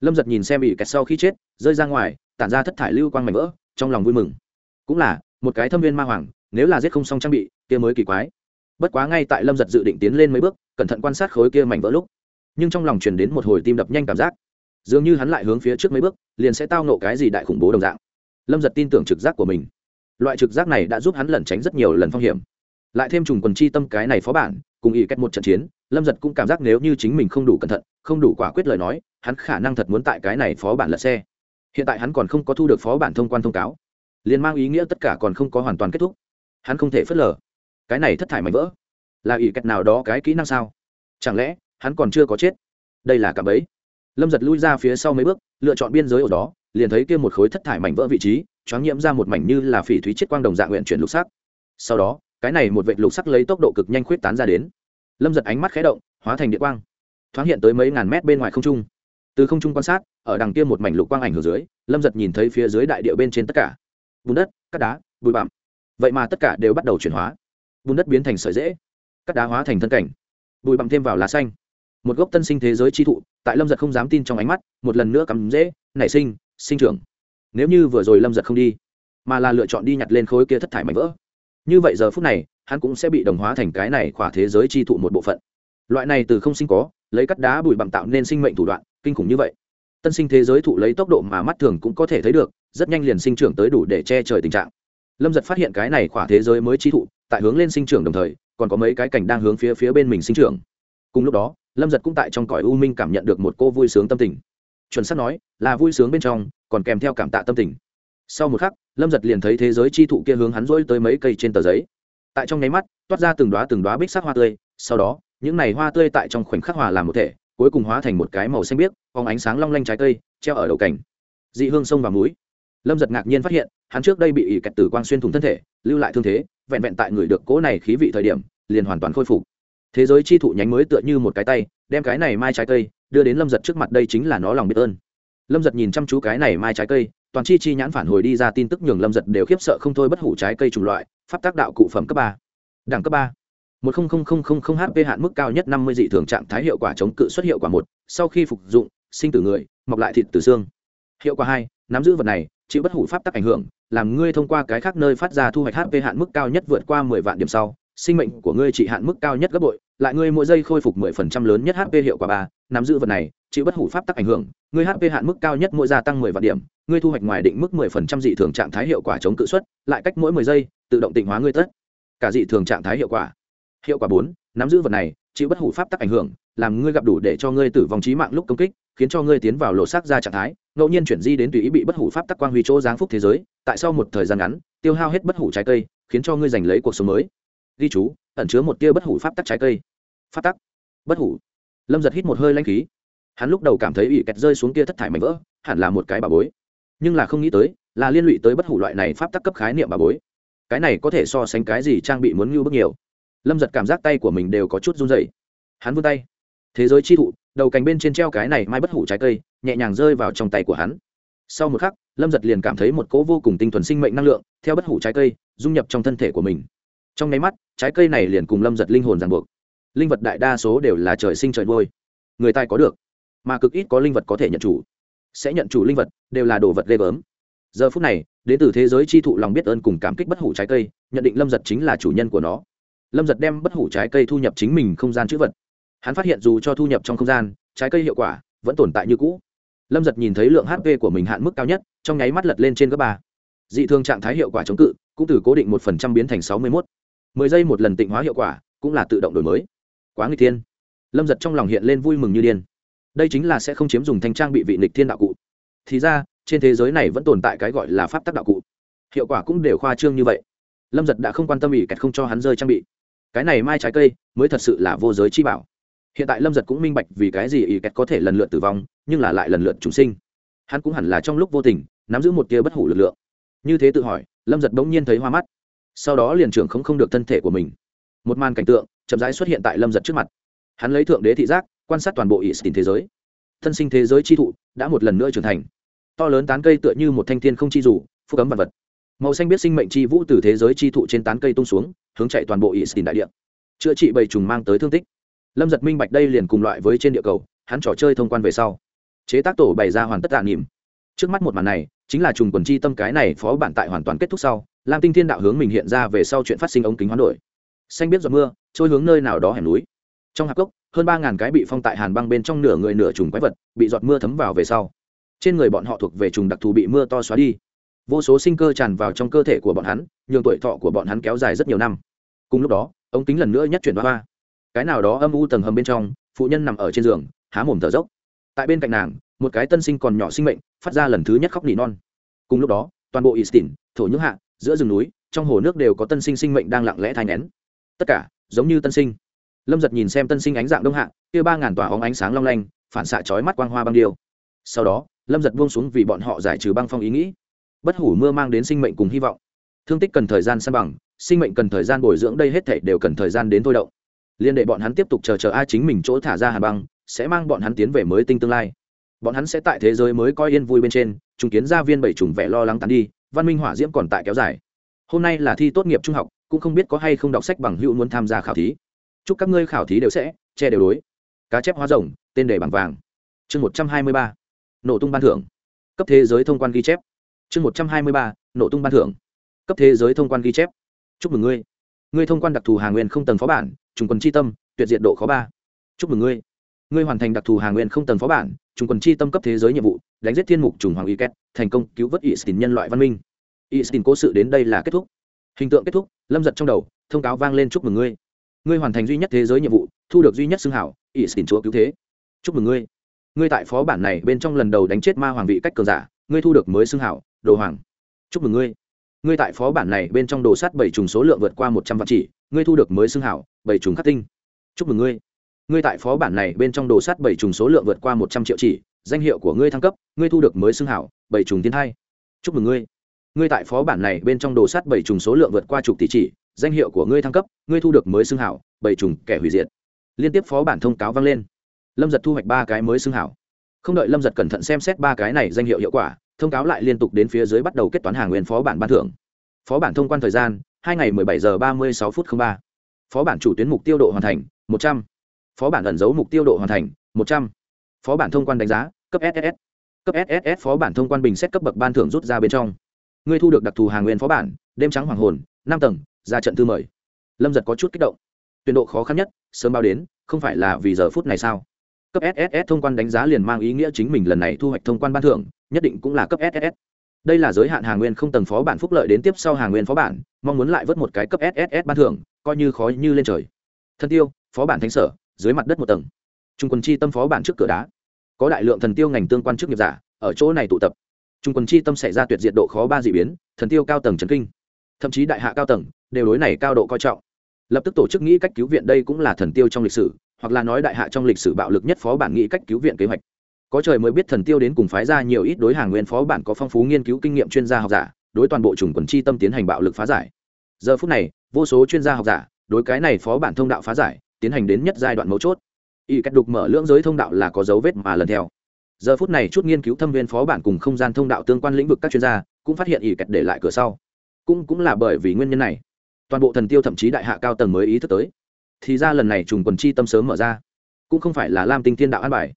Lâm giật nhìn xem bị kẹt sau khi chết, rơi ra ngoài, tản ra thất thải lưu quang mảnh vỡ, trong lòng vui mừng. Cũng là, một cái thâm viên ma hoàng, nếu là giết không xong trang bị, kia mới kỳ quái. Bất quá ngay tại lâm giật dự định tiến lên mấy bước, cẩn thận quan sát khối kia mảnh vỡ lúc, nhưng trong lòng truyền đến một hồi tim đập nhanh cảm giác. Dường như hắn lại hướng phía trước mấy bước, liền sẽ tao nộ cái gì đại khủng bố đồng dạng. Lâm giật tin tưởng trực giác của mình loại trực giác này đã giúp hắn lẩn tránh rất nhiều lần phong hiểm. Lại thêm trùng quần chi tâm cái này phó bản, cùng ý cách một trận chiến, lâm giật cũng cảm giác nếu như chính mình không đủ cẩn thận, không đủ quả quyết lời nói, hắn khả năng thật muốn tại cái này phó bản lật xe. Hiện tại hắn còn không có thu được phó bản thông quan thông cáo. Liền mang ý nghĩa tất cả còn không có hoàn toàn kết thúc. Hắn không thể phớt lờ. Cái này thất thải mạnh vỡ. Là ý cách nào đó cái kỹ năng sao? Chẳng lẽ, hắn còn chưa có chết? Đây là cạm ấy lâm giật lui ra phía sau mấy bước, lựa chọn biên giới ở đó liền thấy kia một khối thất thải mảnh vỡ vị trí, choáng nhiễm ra một mảnh như là phỉ thúy chiết quang đồng dạng nguyện chuyển lục sắc. Sau đó, cái này một vệ lục sắc lấy tốc độ cực nhanh khuyết tán ra đến. Lâm giật ánh mắt khé động, hóa thành địa quang. Thoáng hiện tới mấy ngàn mét bên ngoài không trung. Từ không trung quan sát, ở đằng kia một mảnh lục quang ảnh hưởng dưới, lâm giật nhìn thấy phía dưới đại địa bên trên tất cả. Bùn đất, cát đá, bụi bặm. Vậy mà tất cả đều bắt đầu chuyển hóa. Bùn đất biến thành sợi dễ cát đá hóa thành thân cảnh. Bụi bặm thêm vào lá xanh. Một gốc tân sinh thế giới chi thụ, tại lâm giật không dám tin trong ánh mắt, một lần nữa cắm dễ nảy sinh sinh trưởng. Nếu như vừa rồi lâm giật không đi, mà là lựa chọn đi nhặt lên khối kia thất thải mảnh vỡ, như vậy giờ phút này, hắn cũng sẽ bị đồng hóa thành cái này khỏa thế giới chi thụ một bộ phận. Loại này từ không sinh có, lấy cắt đá bụi bặm tạo nên sinh mệnh thủ đoạn, kinh khủng như vậy. Tân sinh thế giới thụ lấy tốc độ mà mắt thường cũng có thể thấy được, rất nhanh liền sinh trưởng tới đủ để che trời tình trạng. Lâm giật phát hiện cái này khỏa thế giới mới chi thụ, tại hướng lên sinh trưởng đồng thời, còn có mấy cái cảnh đang hướng phía phía bên mình sinh trưởng. Cùng lúc đó, lâm giật cũng tại trong cõi u minh cảm nhận được một cô vui sướng tâm tình chuẩn xác nói, là vui sướng bên trong, còn kèm theo cảm tạ tâm tình. Sau một khắc, lâm giật liền thấy thế giới chi thụ kia hướng hắn rỗi tới mấy cây trên tờ giấy. Tại trong nháy mắt, toát ra từng đoá từng đoá bích sắc hoa tươi, sau đó, những này hoa tươi tại trong khoảnh khắc hòa làm một thể, cuối cùng hóa thành một cái màu xanh biếc, phóng ánh sáng long lanh trái cây, treo ở đầu cảnh dị hương sông và múi lâm giật ngạc nhiên phát hiện, hắn trước đây bị ỉ kẹt tử quang xuyên thủng thân thể, lưu lại thương thế, vẹn vẹn tại người được cỗ này khí vị thời điểm, liền hoàn toàn khôi phục thế giới chi thụ nhánh mới tựa như một cái tay, đem cái này mai trái cây, đưa đến lâm giật trước mặt đây chính là nó lòng biết ơn. Lâm giật nhìn chăm chú cái này mai trái cây, toàn chi chi nhãn phản hồi đi ra tin tức nhường lâm giật đều khiếp sợ không thôi bất hủ trái cây chủng loại, pháp tác đạo cụ phẩm cấp ba. Đẳng cấp ba. Một hp hạn mức cao nhất năm mươi dị thường trạng thái hiệu quả chống cự xuất hiệu quả một, sau khi phục dụng, sinh tử người, mọc lại thịt từ xương. Hiệu quả hai, nắm giữ vật này, chịu bất hủ pháp tắc ảnh hưởng, làm ngươi thông qua cái khác nơi phát ra thu hoạch hp hạn mức cao nhất vượt qua mười vạn điểm sau sinh mệnh của ngươi chỉ hạn mức cao nhất gấp bội, lại ngươi mỗi giây khôi phục mười phần trăm lớn nhất hp hiệu quả ba, nắm giữ vật này, chịu bất hủ pháp tắc ảnh hưởng, ngươi hp hạn mức cao nhất mỗi gia tăng mười vạn điểm, ngươi thu hoạch ngoài định mức mười phần trăm dị thường trạng thái hiệu quả chống cự suất, lại cách mỗi mười giây, tự động tịnh hóa ngươi tất cả dị thường trạng thái hiệu quả. Hiệu quả bốn, nắm giữ vật này, chịu bất hủ pháp tắc ảnh hưởng, làm ngươi gặp đủ để cho ngươi tử vong trí mạng lúc công kích, khiến cho ngươi tiến vào lộ xác ra trạng thái, ngẫu nhiên chuyển di đến tùy ý bị bất hủ pháp tắc quang huy chỗ giáng phúc thế giới, tại sau một thời gian ngắn, tiêu hao hết bất hủ trái cây, khiến cho ngươi giành lấy cuộc sống mới ghi chú, ẩn chứa một tia bất hủ pháp tắc trái cây. Pháp tắc. Bất hủ. Lâm giật hít một hơi lanh khí. Hắn lúc đầu cảm thấy ủy kẹt rơi xuống kia thất thải mảnh vỡ, hẳn là một cái bà bối. Nhưng là không nghĩ tới, là liên lụy tới bất hủ loại này pháp tắc cấp khái niệm bà bối. Cái này có thể so sánh cái gì trang bị muốn ngưu bước nhiều. Lâm giật cảm giác tay của mình đều có chút run dày hắn vươn tay. Thế giới chi thụ, đầu cành bên trên treo cái này mai bất hủ trái cây, nhẹ nhàng rơi vào trong tay của hắn. Sau một khắc, lâm giật liền cảm thấy một cỗ vô cùng tinh thuần sinh mệnh năng lượng, theo bất hủ trái cây, dung nhập trong thân thể của mình trong nháy mắt, trái cây này liền cùng lâm giật linh hồn ràng buộc. Linh vật đại đa số đều là trời sinh trời vôi người tài có được, mà cực ít có linh vật có thể nhận chủ. Sẽ nhận chủ linh vật, đều là đồ vật ghê gớm. Giờ phút này, đến từ thế giới chi thụ lòng biết ơn cùng cảm kích bất hủ trái cây, nhận định lâm giật chính là chủ nhân của nó. Lâm giật đem bất hủ trái cây thu nhập chính mình không gian chữ vật. Hắn phát hiện dù cho thu nhập trong không gian, trái cây hiệu quả vẫn tồn tại như cũ. Lâm giật nhìn thấy lượng hp của mình hạn mức cao nhất, trong nháy mắt lật lên trên cấp ba. Dị thường trạng thái hiệu quả chống cự, cũng từ cố định một phần trăm biến thành sáu mươi mốt mười giây một lần tịnh hóa hiệu quả, cũng là tự động đổi mới. Quá nghịch thiên. Lâm giật trong lòng hiện lên vui mừng như điên. Đây chính là sẽ không chiếm dùng thanh trang bị vị nịch thiên đạo cụ. Thì ra, trên thế giới này vẫn tồn tại cái gọi là pháp tắc đạo cụ. Hiệu quả cũng đều khoa trương như vậy. Lâm giật đã không quan tâm ỉ kẹt không cho hắn rơi trang bị. Cái này mai trái cây, mới thật sự là vô giới chi bảo. Hiện tại lâm giật cũng minh bạch vì cái gì ỉ kẹt có thể lần lượt tử vong, nhưng là lại lần lượt chúng sinh. Hắn cũng hẳn là trong lúc vô tình, nắm giữ một tia bất hủ lực lượng. Như thế tự hỏi, lâm giật bỗng nhiên thấy hoa mắt sau đó liền trưởng không không được thân thể của mình. Một màn cảnh tượng chậm rãi xuất hiện tại lâm giật trước mặt. Hắn lấy thượng đế thị giác, quan sát toàn bộ ỷ xin thế giới. Thân sinh thế giới chi thụ đã một lần nữa trưởng thành. To lớn tán cây tựa như một thanh thiên không chi dù, phúc cấm vật vật. Màu xanh biết sinh mệnh chi vũ từ thế giới chi thụ trên tán cây tung xuống, hướng chạy toàn bộ ỷ xin đại địa. Chữa trị bầy trùng mang tới thương tích. Lâm giật minh bạch đây liền cùng loại với trên địa cầu, hắn trò chơi thông quan về sau. Chế tác tổ bày ra hoàn tất tạ nỉm trước mắt một màn này chính là trùng quần chi tâm cái này phó bản tại hoàn toàn kết thúc sau, lam tinh thiên đạo hướng mình hiện ra về sau chuyện phát sinh ống kính hoán đổi. Xanh biết giọt mưa, trôi hướng nơi nào đó hẻm núi. Trong hạp cốc, hơn ba ngàn cái bị phong tại hàn băng bên trong nửa người nửa trùng quái vật bị giọt mưa thấm vào về sau. Trên người bọn họ thuộc về trùng đặc thù bị mưa to xóa đi. Vô số sinh cơ tràn vào trong cơ thể của bọn hắn, nhường tuổi thọ của bọn hắn kéo dài rất nhiều năm. Cùng lúc đó, ống kính lần nữa nhất chuyển hoa. Cái nào đó âm u tầng hầm bên trong, phụ nhân nằm ở trên giường, há mồm thở dốc. Tại bên cạnh nàng, một cái tân sinh còn nhỏ sinh mệnh phát ra lần thứ nhất khóc nỉ non. Cùng lúc đó toàn bộ Eastin, thổ nhưỡng hạ giữa rừng núi trong hồ nước đều có tân sinh sinh mệnh đang lặng lẽ thai nén tất cả giống như tân sinh. Lâm giật nhìn xem tân sinh ánh dạng đông hạ kia ba ngàn tòa óng ánh sáng long lanh phản xạ chói mắt quang hoa băng điêu. Sau đó lâm giật buông xuống vì bọn họ giải trừ băng phong ý nghĩ. Bất hủ mưa mang đến sinh mệnh cùng hy vọng. Thương tích cần thời gian san bằng sinh mệnh cần thời gian bồi dưỡng đây hết thể đều cần thời gian đến thôi động. Liên đệ bọn hắn tiếp tục chờ chờ ai chính mình chỗ thả ra hà băng sẽ mang bọn hắn tiến về mới tinh tương lai bọn hắn sẽ tại thế giới mới coi yên vui bên trên chứng kiến gia viên bảy trùng vẻ lo lắng tán đi, văn minh hỏa diễm còn tại kéo dài. Hôm nay là thi tốt nghiệp trung học, cũng không biết có hay không đọc sách bằng hữu muốn tham gia khảo thí. Chúc các ngươi khảo thí đều sẽ che đều đối. Cá chép hóa rồng, tên đề bằng vàng. Chương một trăm hai mươi ba. Nổ tung ban thưởng. Cấp thế giới thông quan ghi chép. Chương một trăm hai mươi ba. Nổ tung ban thưởng. Cấp thế giới thông quan ghi chép. Chúc mừng ngươi. Ngươi thông quan đặc thù hà nguyên không tầng phó bản, trùng quần chi tâm, tuyệt diện độ khó ba. Chúc mừng ngươi. Ngươi hoàn thành đặc thù hà nguyên không tầng phó bản trùng quần chi tâm cấp thế giới nhiệm vụ, đánh giết thiên mục trùng hoàng y két, thành công cứu vớt y stin nhân loại văn minh. Y stin cố sự đến đây là kết thúc. Hình tượng kết thúc, lâm giật trong đầu, thông cáo vang lên chúc mừng ngươi. Ngươi hoàn thành duy nhất thế giới nhiệm vụ, thu được duy nhất xưng hảo, y stin chúa cứu thế. Chúc mừng ngươi. Ngươi tại phó bản này bên trong lần đầu đánh chết ma hoàng vị cách cường giả, ngươi thu được mới xưng hảo, đồ hoàng. Chúc mừng ngươi. Ngươi tại phó bản này bên trong đồ sắt bảy trùng số lượng vượt qua một trăm vạn chỉ, ngươi thu được mới xưng hảo, bảy trùng khắc tinh. Chúc mừng ngươi ngươi tại phó bản này bên trong đồ sắt bảy trùng số lượng vượt qua một trăm triệu chỉ, danh hiệu của ngươi thăng cấp, ngươi thu được mới xưng hảo, bảy trùng tiến hai chúc mừng ngươi. Ngươi tại phó bản này bên trong đồ sắt bảy trùng số lượng vượt qua chục tỷ chỉ, danh hiệu của ngươi thăng cấp, ngươi thu được mới xưng hảo, bảy trùng kẻ hủy diệt. Liên tiếp phó bản thông cáo vang lên. Lâm giật thu hoạch ba cái mới xưng hảo. Không đợi lâm giật cẩn thận xem xét ba cái này danh hiệu hiệu quả, thông cáo lại liên tục đến phía dưới bắt đầu kết toán hàng nguyên phó bản ban thưởng. Phó bản thông quan thời gian, hai ngày mười bảy giờ ba mươi sáu phút ba. Phó bản chủ tuyến mục tiêu độ hoàn thành, một trăm phó bản ẩn giấu mục tiêu độ hoàn thành, một trăm. Phó bản thông quan đánh giá, cấp ss cấp ss phó bản thông quan bình xét cấp bậc ban thưởng rút ra bên trong. Ngươi thu được đặc thù hàng nguyên phó bản, đêm trắng hoàng hồn, năm tầng, ra trận thư mời. Lâm giật có chút kích động. Tuyển độ khó khăn nhất, sớm bao đến, không phải là vì giờ phút này sao? Cấp sss thông quan đánh giá liền mang ý nghĩa chính mình lần này thu hoạch thông quan ban thưởng, nhất định cũng là cấp sss đây là giới hạn hàng nguyên không tầng phó bản phúc lợi đến tiếp sau hàng nguyên phó bản, mong muốn lại vớt một cái cấp sss ban thưởng, coi như khó như lên trời. Thân tiêu, phó bản thánh sở dưới mặt đất một tầng. Trung quân chi tâm phó bản trước cửa đá. Có đại lượng thần tiêu ngành tương quan chức nghiệp giả ở chỗ này tụ tập. Trung quân chi tâm xảy ra tuyệt diệt độ khó ba d ị biến, thần tiêu cao tầng trấn kinh. Thậm chí đại hạ cao tầng, đều đối này cao độ coi trọng. Lập tức tổ chức nghĩ cách cứu viện đây cũng là thần tiêu trong lịch sử, hoặc là nói đại hạ trong lịch sử bạo lực nhất phó bản nghĩ cách cứu viện kế hoạch. Có trời mới biết thần tiêu đến cùng phái ra nhiều ít đối hàng nguyên phó bản có phong phú nghiên cứu kinh nghiệm chuyên gia học giả, đối toàn bộ chủng quần chi tâm tiến hành bạo lực phá giải. Giờ phút này, vô số chuyên gia học giả đối cái này phó bản thông đạo phá giải tiến hành đến nhất giai đoạn mấu chốt. Y cách đục mở lưỡng giới thông đạo là có dấu vết mà lần theo. Giờ phút này chút nghiên cứu thâm viên phó bản cùng không gian thông đạo tương quan lĩnh vực các chuyên gia cũng phát hiện y cách để lại cửa sau. Cũng cũng là bởi vì nguyên nhân này, toàn bộ thần tiêu thậm chí đại hạ cao tầng mới ý thức tới. Thì ra lần này trùng quần chi tâm sớm mở ra, cũng không phải là lam tinh thiên đạo an bài,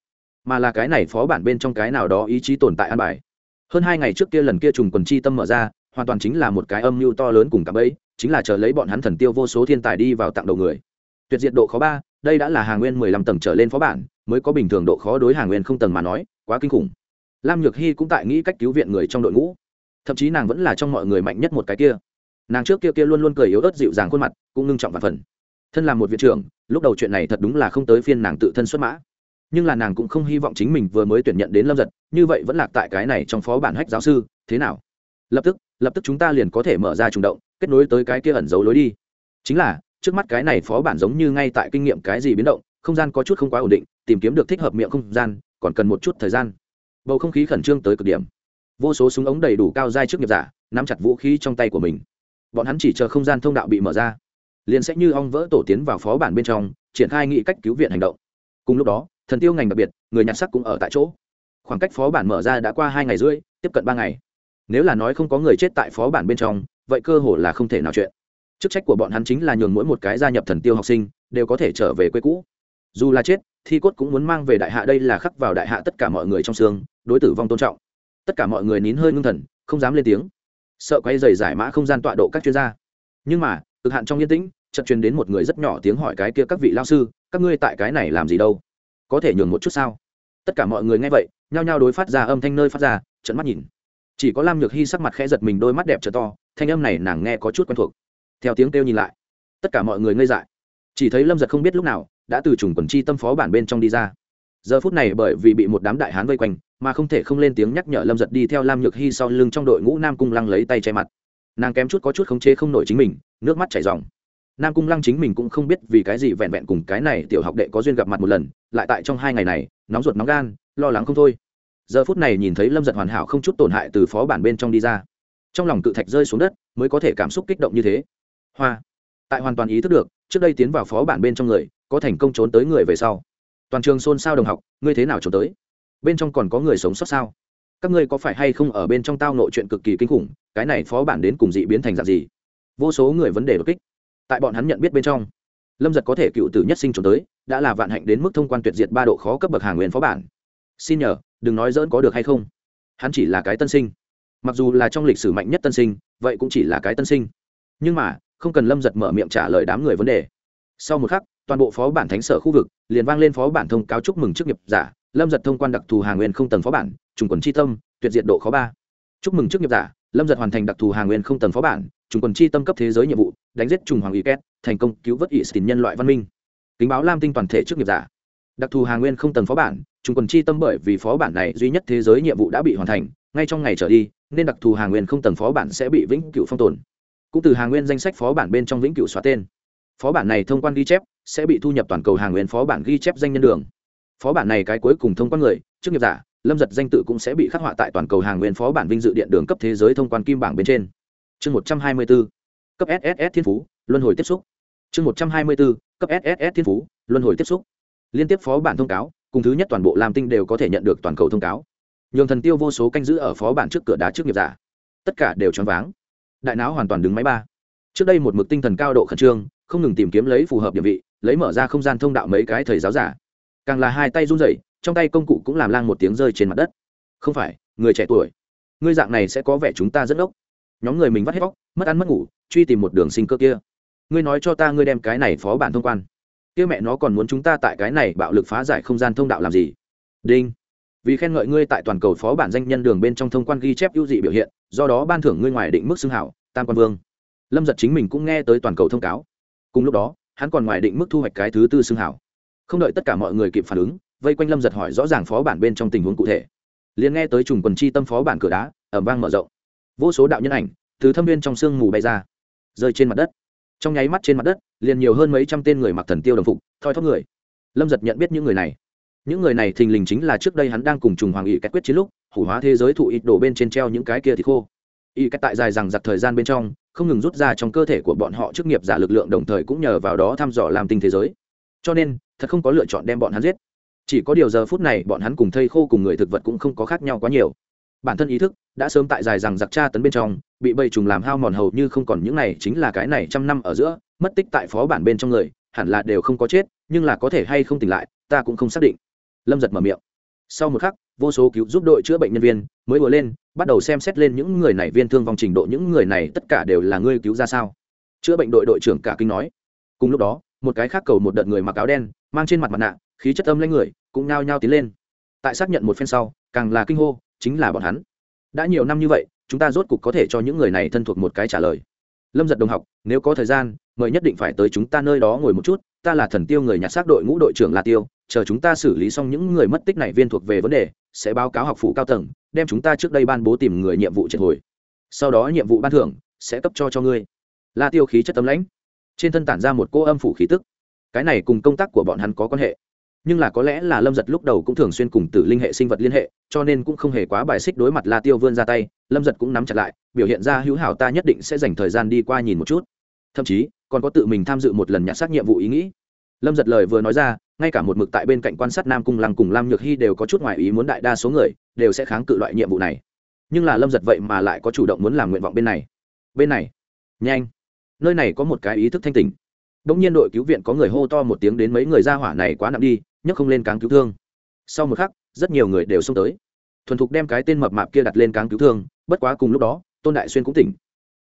mà là cái này phó bản bên trong cái nào đó ý chí tồn tại an bài. Hơn hai ngày trước kia lần kia trùng quần chi tâm mở ra, hoàn toàn chính là một cái âm mưu to lớn cùng cả ấy chính là chờ lấy bọn hắn thần tiêu vô số thiên tài đi vào tặng đầu người tuyệt diệt độ khó ba, đây đã là hàng nguyên mười lăm tầng trở lên phó bản, mới có bình thường độ khó đối hàng nguyên không tầng mà nói, quá kinh khủng. Lam nhược hy cũng tại nghĩ cách cứu viện người trong đội ngũ. Thậm chí nàng vẫn là trong mọi người mạnh nhất một cái kia. Nàng trước kia kia luôn luôn cười yếu ớt dịu dàng khuôn mặt, cũng ngưng trọng và phần. Thân là một viện trưởng, lúc đầu chuyện này thật đúng là không tới phiên nàng tự thân xuất mã. Nhưng là nàng cũng không hy vọng chính mình vừa mới tuyển nhận đến lâm giật, như vậy vẫn lạc tại cái này trong phó bản hách giáo sư, thế nào? Lập tức lập tức chúng ta liền có thể mở ra trùng động, kết nối tới cái kia ẩn giấu lối đi. Chính là trước mắt cái này phó bản giống như ngay tại kinh nghiệm cái gì biến động, không gian có chút không quá ổn định, tìm kiếm được thích hợp miệng không gian, còn cần một chút thời gian. Bầu không khí khẩn trương tới cực điểm. Vô số súng ống đầy đủ cao dai trước nghiệp giả, nắm chặt vũ khí trong tay của mình. Bọn hắn chỉ chờ không gian thông đạo bị mở ra, liền sẽ như ong vỡ tổ tiến vào phó bản bên trong, triển khai nghị cách cứu viện hành động. Cùng lúc đó, thần tiêu ngành đặc biệt, người nhặt sắc cũng ở tại chỗ. Khoảng cách phó bản mở ra đã qua hai ngày rưỡi, tiếp cận ba ngày. Nếu là nói không có người chết tại phó bản bên trong, vậy cơ hồ là không thể nào chuyện chức trách của bọn hắn chính là nhường mỗi một cái gia nhập thần tiêu học sinh đều có thể trở về quê cũ. Dù là chết, thi cốt cũng muốn mang về đại hạ đây là khắc vào đại hạ tất cả mọi người trong xương, đối tử vong tôn trọng. Tất cả mọi người nín hơi ngưng thần, không dám lên tiếng. Sợ quay dày giải mã không gian tọa độ các chuyên gia. Nhưng mà, cực hạn trong yên tĩnh, chợt truyền đến một người rất nhỏ tiếng hỏi cái kia các vị lao sư, các ngươi tại cái này làm gì đâu? Có thể nhường một chút sao? Tất cả mọi người nghe vậy, nhao nhao đối phát ra âm thanh nơi phát ra trận mắt nhìn. Chỉ có lam nhược hy sắc mặt khẽ giật mình, đôi mắt đẹp trở to, thanh âm này nàng nghe có chút quen thuộc theo tiếng kêu nhìn lại. Tất cả mọi người ngây dại. Chỉ thấy lâm giật không biết lúc nào, đã từ trùng quần chi tâm phó bản bên trong đi ra. Giờ phút này bởi vì bị một đám đại hán vây quanh, mà không thể không lên tiếng nhắc nhở lâm giật đi theo lam nhược hy sau lưng trong đội ngũ nam cung lăng lấy tay che mặt. Nàng kém chút có chút khống chế không nổi chính mình, nước mắt chảy r nam cung lăng chính mình cũng không biết vì cái gì vẹn vẹn cùng cái này tiểu học đệ có duyên gặp mặt một lần, lại tại trong hai ngày này, nóng ruột nóng gan, lo lắng không thôi. Giờ phút này nhìn thấy lâm giật hoàn hảo không chút tổn hại từ phó bản bên trong đi ra. Trong lòng cự thạch rơi xuống đất, mới có thể cảm xúc kích động như thế hoa. Tại hoàn toàn ý thức được, trước đây tiến vào phó bản bên trong người, có thành công trốn tới người về sau. Toàn trường xôn xao đồng học, ngươi thế nào trốn tới? Bên trong còn có người sống sót sao? Các ngươi có phải hay không ở bên trong tao nội chuyện cực kỳ kinh khủng, cái này phó bản đến cùng dị biến thành dạng gì? Vô số người vấn đề đột kích. Tại bọn hắn nhận biết bên trong, lâm giật có thể cựu tử nhất sinh trốn tới, đã là vạn hạnh đến mức thông quan tuyệt diệt ba độ khó cấp bậc hàng nguyên phó bản. Xin nhờ, đừng nói dỡn có được hay không? Hắn chỉ là cái tân sinh. Mặc dù là trong lịch sử mạnh nhất tân sinh, vậy cũng chỉ là cái tân sinh. Nhưng mà không cần lâm giật mở miệng trả lời đám người vấn đề. Sau một khắc, toàn bộ phó bản thánh sở khu vực liền vang lên phó bản thông cáo chúc mừng chức nghiệp giả, lâm giật thông quan đặc thù hàng nguyên không tầng phó bản, trùng quần chi tâm, tuyệt diệt độ khó ba. Chúc mừng chức nghiệp giả, lâm giật hoàn thành đặc thù hàng nguyên không tầng phó bản, trùng quần chi tâm cấp thế giới nhiệm vụ, đánh giết trùng hoàng ý két, thành công cứu vớt ỵ xin nhân loại văn minh. Kính báo lam tinh toàn thể chức nghiệp giả. Đặc thù hàng nguyên không tầng phó bản, trùng quần chi tâm bởi vì phó bản này duy nhất thế giới nhiệm vụ đã bị hoàn thành, ngay trong ngày trở đi, nên đặc thù hàng nguyên không tầng phó bản sẽ bị vĩnh cửu phong tồn cũng từ hàng nguyên danh sách phó bản bên trong vĩnh cửu xóa tên. Phó bản này thông quan ghi chép sẽ bị thu nhập toàn cầu hàng nguyên phó bản ghi chép danh nhân đường. Phó bản này cái cuối cùng thông quan người, chức nghiệp giả, lâm giật danh tự cũng sẽ bị khắc họa tại toàn cầu hàng nguyên phó bản vinh dự điện đường cấp thế giới thông quan kim bảng bên trên. Chương một trăm hai mươi bốn, cấp sss thiên phú, luân hồi tiếp xúc. Chương một trăm hai mươi bốn, cấp sss thiên phú, luân hồi tiếp xúc. Liên tiếp phó bản thông cáo, cùng thứ nhất toàn bộ làm tinh đều có thể nhận được toàn cầu thông cáo. Nhường thần tiêu vô số canh giữ ở phó bản trước cửa đá trước nghiệp giả. Tất cả đều choáng váng đại não hoàn toàn đứng máy ba. Trước đây một mực tinh thần cao độ khẩn trương, không ngừng tìm kiếm lấy phù hợp địa vị, lấy mở ra không gian thông đạo mấy cái thầy giáo giả. Càng là hai tay run rẩy, trong tay công cụ cũng làm lang một tiếng rơi trên mặt đất. Không phải, người trẻ tuổi, ngươi dạng này sẽ có vẻ chúng ta rất ốc nhóm người mình vắt hết vóc mất ăn mất ngủ, truy tìm một đường sinh cơ kia. Ngươi nói cho ta ngươi đem cái này phó bản thông quan. Kia mẹ nó còn muốn chúng ta tại cái này bạo lực phá giải không gian thông đạo làm gì? Đinh vì khen ngợi ngươi tại toàn cầu phó bản danh nhân đường bên trong thông quan ghi chép ưu dị biểu hiện, do đó ban thưởng ngươi ngoài định mức xưng hảo, tam quan vương. Lâm giật chính mình cũng nghe tới toàn cầu thông cáo. Cùng lúc đó, hắn còn ngoài định mức thu hoạch cái thứ tư xưng hảo. Không đợi tất cả mọi người kịp phản ứng, vây quanh lâm giật hỏi rõ ràng phó bản bên trong tình huống cụ thể. Liền nghe tới trùng quần chi tâm phó bản cửa đá, ẩm vang mở rộng. Vô số đạo nhân ảnh từ thâm viên trong sương mù bay ra, rơi trên mặt đất. Trong nháy mắt trên mặt đất, liền nhiều hơn mấy trăm tên người mặc thần tiêu đồng phục, thoi thóp người. Lâm giật nhận biết những người này những người này thình lình chính là trước đây hắn đang cùng trùng hoàng ỵ cách quyết chiến lúc, hủ hóa thế giới thụ ít đổ bên trên treo những cái kia thì khô. Y cách tại dài rằng giặc thời gian bên trong, không ngừng rút ra trong cơ thể của bọn họ chức nghiệp giả lực lượng đồng thời cũng nhờ vào đó thăm dò làm tinh thế giới. Cho nên, thật không có lựa chọn đem bọn hắn giết. Chỉ có điều giờ phút này bọn hắn cùng thây khô cùng người thực vật cũng không có khác nhau quá nhiều. Bản thân ý thức đã sớm tại dài rằng giặc tra tấn bên trong, bị bầy trùng làm hao mòn hầu như không còn những này, chính là cái này trăm năm ở giữa, mất tích tại phó bản bên trong người, hẳn là đều không có chết, nhưng là có thể hay không tỉnh lại, ta cũng không xác định lâm giật mở miệng. Sau một khắc, vô số cứu giúp đội chữa bệnh nhân viên mới vừa lên, bắt đầu xem xét lên những người này viên thương vong trình độ, những người này tất cả đều là ngươi cứu ra sao? Chữa bệnh đội đội trưởng cả kinh nói. Cùng lúc đó, một cái khác cầu một đợt người mặc áo đen, mang trên mặt mặt nạ, khí chất âm lên người, cũng nao nhao tiến lên. Tại xác nhận một phen sau, càng là kinh hô, chính là bọn hắn. Đã nhiều năm như vậy, chúng ta rốt cục có thể cho những người này thân thuộc một cái trả lời. Lâm giật đồng học, nếu có thời gian, mời nhất định phải tới chúng ta nơi đó ngồi một chút, ta là thần tiêu người nhặt xác đội ngũ đội trưởng la tiêu chờ chúng ta xử lý xong những người mất tích này viên thuộc về vấn đề, sẽ báo cáo học phủ cao tầng, đem chúng ta trước đây ban bố tìm người nhiệm vụ triệt hồi. Sau đó nhiệm vụ ban thưởng sẽ cấp cho cho ngươi. La tiêu khí chất tấm lãnh. Trên thân tản ra một cô âm phủ khí tức. Cái này cùng công tác của bọn hắn có quan hệ. Nhưng là có lẽ là lâm giật lúc đầu cũng thường xuyên cùng tử linh hệ sinh vật liên hệ, cho nên cũng không hề quá bài xích đối mặt la tiêu vươn ra tay, lâm giật cũng nắm chặt lại, biểu hiện ra hữu hảo ta nhất định sẽ dành thời gian đi qua nhìn một chút. Thậm chí, còn có tự mình tham dự một lần nhặt xác nhiệm vụ ý nghĩ. Lâm giật lời vừa nói ra ngay cả một mực tại bên cạnh quan sát nam cung lăng cùng lam nhược hy đều có chút ngoại ý muốn đại đa số người đều sẽ kháng cự loại nhiệm vụ này nhưng là lâm giật vậy mà lại có chủ động muốn làm nguyện vọng bên này bên này nhanh nơi này có một cái ý thức thanh tình Đông nhiên đội cứu viện có người hô to một tiếng đến mấy người ra hỏa này quá nặng đi, nhấc không lên cáng cứu thương. Sau một khắc, rất nhiều người đều xông tới. Thuần thục đem cái tên mập mạp kia đặt lên cáng cứu thương, bất quá cùng lúc đó, Tôn Đại Xuyên cũng tỉnh.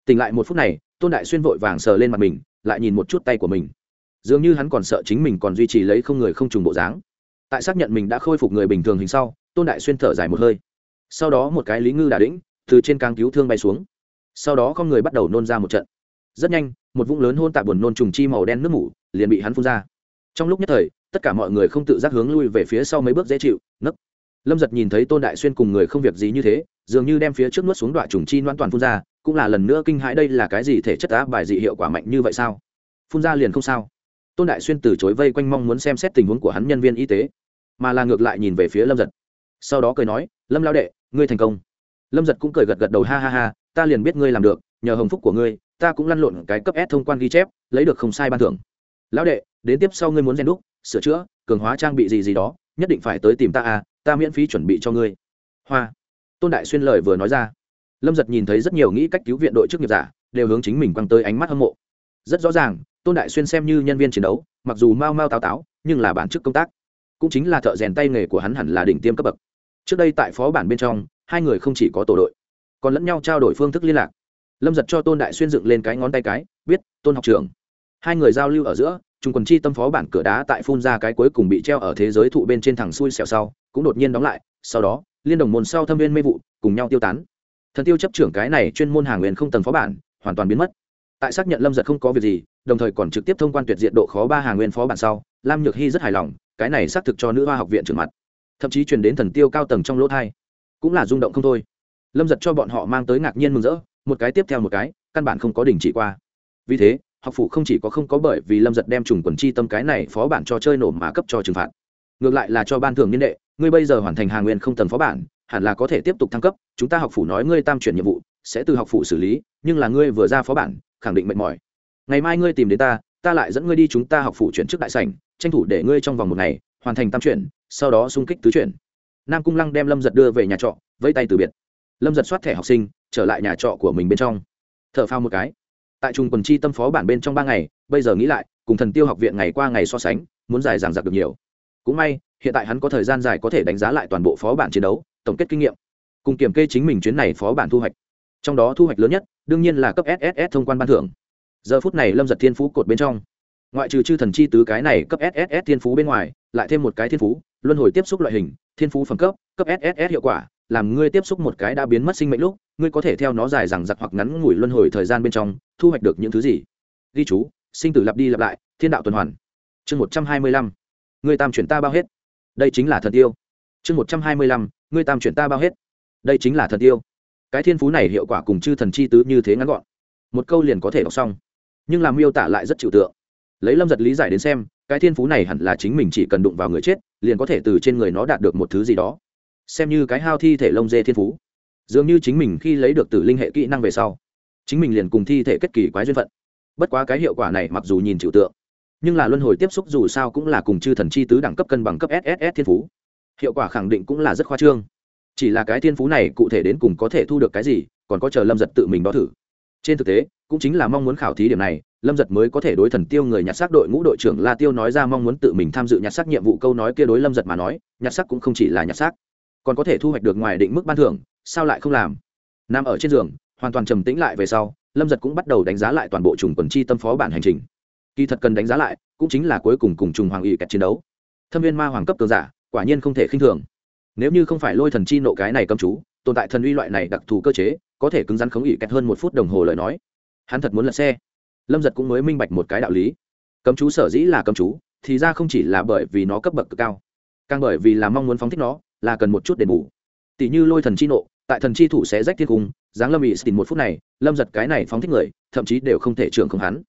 Tỉnh lại một phút này, Tôn Đại Xuyên vội vàng sờ lên mặt mình, lại nhìn một chút tay của mình dường như hắn còn sợ chính mình còn duy trì lấy không người không trùng bộ dáng. Tại xác nhận mình đã khôi phục người bình thường hình sau, tôn đại xuyên thở dài một hơi. Sau đó một cái lý ngư đà đĩnh từ trên càng cứu thương bay xuống. Sau đó con người bắt đầu nôn ra một trận. Rất nhanh, một vũng lớn hôn tạ buồn nôn trùng chi màu đen nước mủ liền bị hắn phun ra. Trong lúc nhất thời, tất cả mọi người không tự giác hướng lui về phía sau mấy bước dễ chịu, nấc. Lâm giật nhìn thấy tôn đại xuyên cùng người không việc gì như thế, dường như đem phía trước nuốt xuống đoạn trùng chi noan toàn phun ra, cũng là lần nữa kinh hãi đây là cái gì thể chất á, bài dị hiệu quả mạnh như vậy sao? Phun ra liền không sao tôn đại xuyên từ chối vây quanh mong muốn xem xét tình huống của hắn nhân viên y tế, mà là ngược lại nhìn về phía lâm giật. Sau đó cười nói, lâm lao đệ, ngươi thành công. Lâm giật cũng cười gật gật đầu, ha ha ha, ta liền biết ngươi làm được, nhờ hồng phúc của ngươi, ta cũng lăn lộn cái cấp s thông quan ghi chép, lấy được không sai ban thưởng. Lão đệ, đến tiếp sau ngươi muốn rèn đúc, sửa chữa, cường hóa trang bị gì gì đó, nhất định phải tới tìm ta à ta miễn phí chuẩn bị cho ngươi. Hoa. Tôn đại xuyên lời vừa nói ra, lâm giật nhìn thấy rất nhiều nghĩ cách cứu viện đội chức nghiệp giả, đều hướng chính mình quăng tới ánh mắt hâm mộ. Rất rõ ràng tôn đại xuyên xem như nhân viên chiến đấu, mặc dù mau mau táo táo, nhưng là bản chức công tác. Cũng chính là thợ rèn tay nghề của hắn hẳn là đỉnh tiêm cấp bậc. Trước đây tại phó bản bên trong, hai người không chỉ có tổ đội, còn lẫn nhau trao đổi phương thức liên lạc. Lâm giật cho tôn đại xuyên dựng lên cái ngón tay cái biết tôn học trường hai người giao lưu ở giữa, trung quần chi tâm phó bản cửa đá tại phun ra cái cuối cùng bị treo ở thế giới thụ bên trên thẳng xuôi xẹo sau, cũng đột nhiên đóng lại, sau đó, liên đồng môn sau thâm viên mê vụ, cùng nhau tiêu tán. Thần tiêu chấp trưởng cái này chuyên môn hàng nguyên không tầng phó bản, hoàn toàn biến mất. Tại xác nhận lâm giật không có việc gì đồng thời còn trực tiếp thông quan tuyệt diện độ khó ba hàng nguyên phó bản sau, lam nhược hy rất hài lòng, cái này xác thực cho nữ hoa học viện trưởng mặt. Thậm chí truyền đến thần tiêu cao tầng trong lỗ thai, cũng là rung động không thôi. Lâm giật cho bọn họ mang tới ngạc nhiên mừng rỡ, một cái tiếp theo một cái, căn bản không có đình chỉ qua. Vì thế, học phụ không chỉ có không có bởi vì lâm giật đem trùng quần chi tâm cái này phó bản cho chơi nổ mà cấp cho trừng phạt, ngược lại là cho ban thường niên đệ, ngươi bây giờ hoàn thành hàng nguyên không tầng phó bản, hẳn là có thể tiếp tục thăng cấp, chúng ta học phủ nói ngươi tam chuyển nhiệm vụ, sẽ từ học phủ xử lý, nhưng là ngươi vừa ra phó bản, khẳng định mệt mỏi ngày mai ngươi tìm đến ta ta lại dẫn ngươi đi chúng ta học phủ chuyển trước đại sảnh, tranh thủ để ngươi trong vòng một ngày, hoàn thành tam chuyển, sau đó xung kích tứ chuyển. Nam cung lăng đem lâm giật đưa về nhà trọ, vẫy tay từ biệt. Lâm giật soát thẻ học sinh, trở lại nhà trọ của mình bên trong. T h ở phao một cái. Tại trung quần chi tâm phó bản bên trong ba ngày, bây giờ nghĩ lại, cùng thần tiêu học viện ngày qua ngày so sánh, muốn dài dàng giặc được nhiều. Cũng may, hiện tại hắn có thời gian dài có thể đánh giá lại toàn bộ phó bản chiến đấu, tổng kết kinh nghiệm, cùng kiểm kê chính mình chuyến này phó bản thu hoạch. Trong đó thu hoạch lớn nhất, đương nhiên là cấp sss thông quan ban thưởng giờ phút này lâm giật thiên phú cột bên trong ngoại trừ chư thần chi tứ cái này cấp sss thiên phú bên ngoài lại thêm một cái thiên phú luân hồi tiếp xúc loại hình thiên phú phẩm cấp cấp sss hiệu quả làm ngươi tiếp xúc một cái đã biến mất sinh mệnh lúc ngươi có thể theo nó dài rằng giặc hoặc ngắn ngủi luân hồi thời gian bên trong thu hoạch được những thứ gì ghi chú sinh tử lặp đi lặp lại thiên đạo tuần hoàn chương một trăm hai mươi lăm ngươi tam chuyển ta bao hết đây chính là thần tiêu chương một trăm hai mươi lăm ngươi tam chuyển ta bao hết đây chính là thần tiêu cái thiên phú này hiệu quả cùng chư thần chi tứ như thế ngắn gọn một câu liền có thể đọc xong nhưng làm miêu tả lại rất chịu tượng. Lấy lâm giật lý giải đến xem, cái thiên phú này hẳn là chính mình chỉ cần đụng vào người chết, liền có thể từ trên người nó đạt được một thứ gì đó. Xem như cái hao thi thể lông dê thiên phú. Dường như chính mình khi lấy được từ linh hệ kỹ năng về sau, chính mình liền cùng thi thể kết kỳ quái duyên phận. Bất quá cái hiệu quả này mặc dù nhìn chịu tượng, nhưng là luân hồi tiếp xúc dù sao cũng là cùng chư thần chi tứ đẳng cấp cân bằng cấp sss thiên phú. Hiệu quả khẳng định cũng là rất khoa trương. Chỉ là cái thiên phú này cụ thể đến cùng có thể thu được cái gì, còn có chờ lâm giật tự mình đo thử trên thực tế, cũng chính là mong muốn khảo thí điểm này, lâm giật mới có thể đối thần tiêu người nhặt xác đội ngũ đội trưởng la tiêu nói ra mong muốn tự mình tham dự nhặt xác nhiệm vụ câu nói kia đối lâm giật mà nói, nhặt xác cũng không chỉ là nhặt xác. Còn có thể thu hoạch được ngoài định mức ban thưởng, sao lại không làm? Nằm ở trên giường, hoàn toàn trầm tĩnh lại về sau, lâm giật cũng bắt đầu đánh giá lại toàn bộ trùng quần chi tâm phó bản hành trình. Kỳ thật cần đánh giá lại, cũng chính là cuối cùng cùng trùng hoàng ủy kẹt chiến đấu. Thâm viên ma hoàng cấp cường giả, quả nhiên không thể khinh thường. Nếu như không phải lôi thần chi nộ cái này cầm chú, tồn tại thần uy loại này đặc thù cơ chế có thể cứng rắn khống ỉ kẹt hơn một phút đồng hồ lời nói. Hắn thật muốn lật xe. Lâm giật cũng mới minh bạch một cái đạo lý. Cấm chú sở dĩ là cấm chú, thì ra không chỉ là bởi vì nó cấp bậc cực cao, càng bởi vì là mong muốn phóng thích nó, là cần một chút đền bù. Tỷ như lôi thần chi nộ, tại thần chi thủ sẽ rách thiên cung, giáng lâm ỵ tìm một phút này, lâm giật cái này phóng thích người, thậm chí đều không thể trưởng không hắn.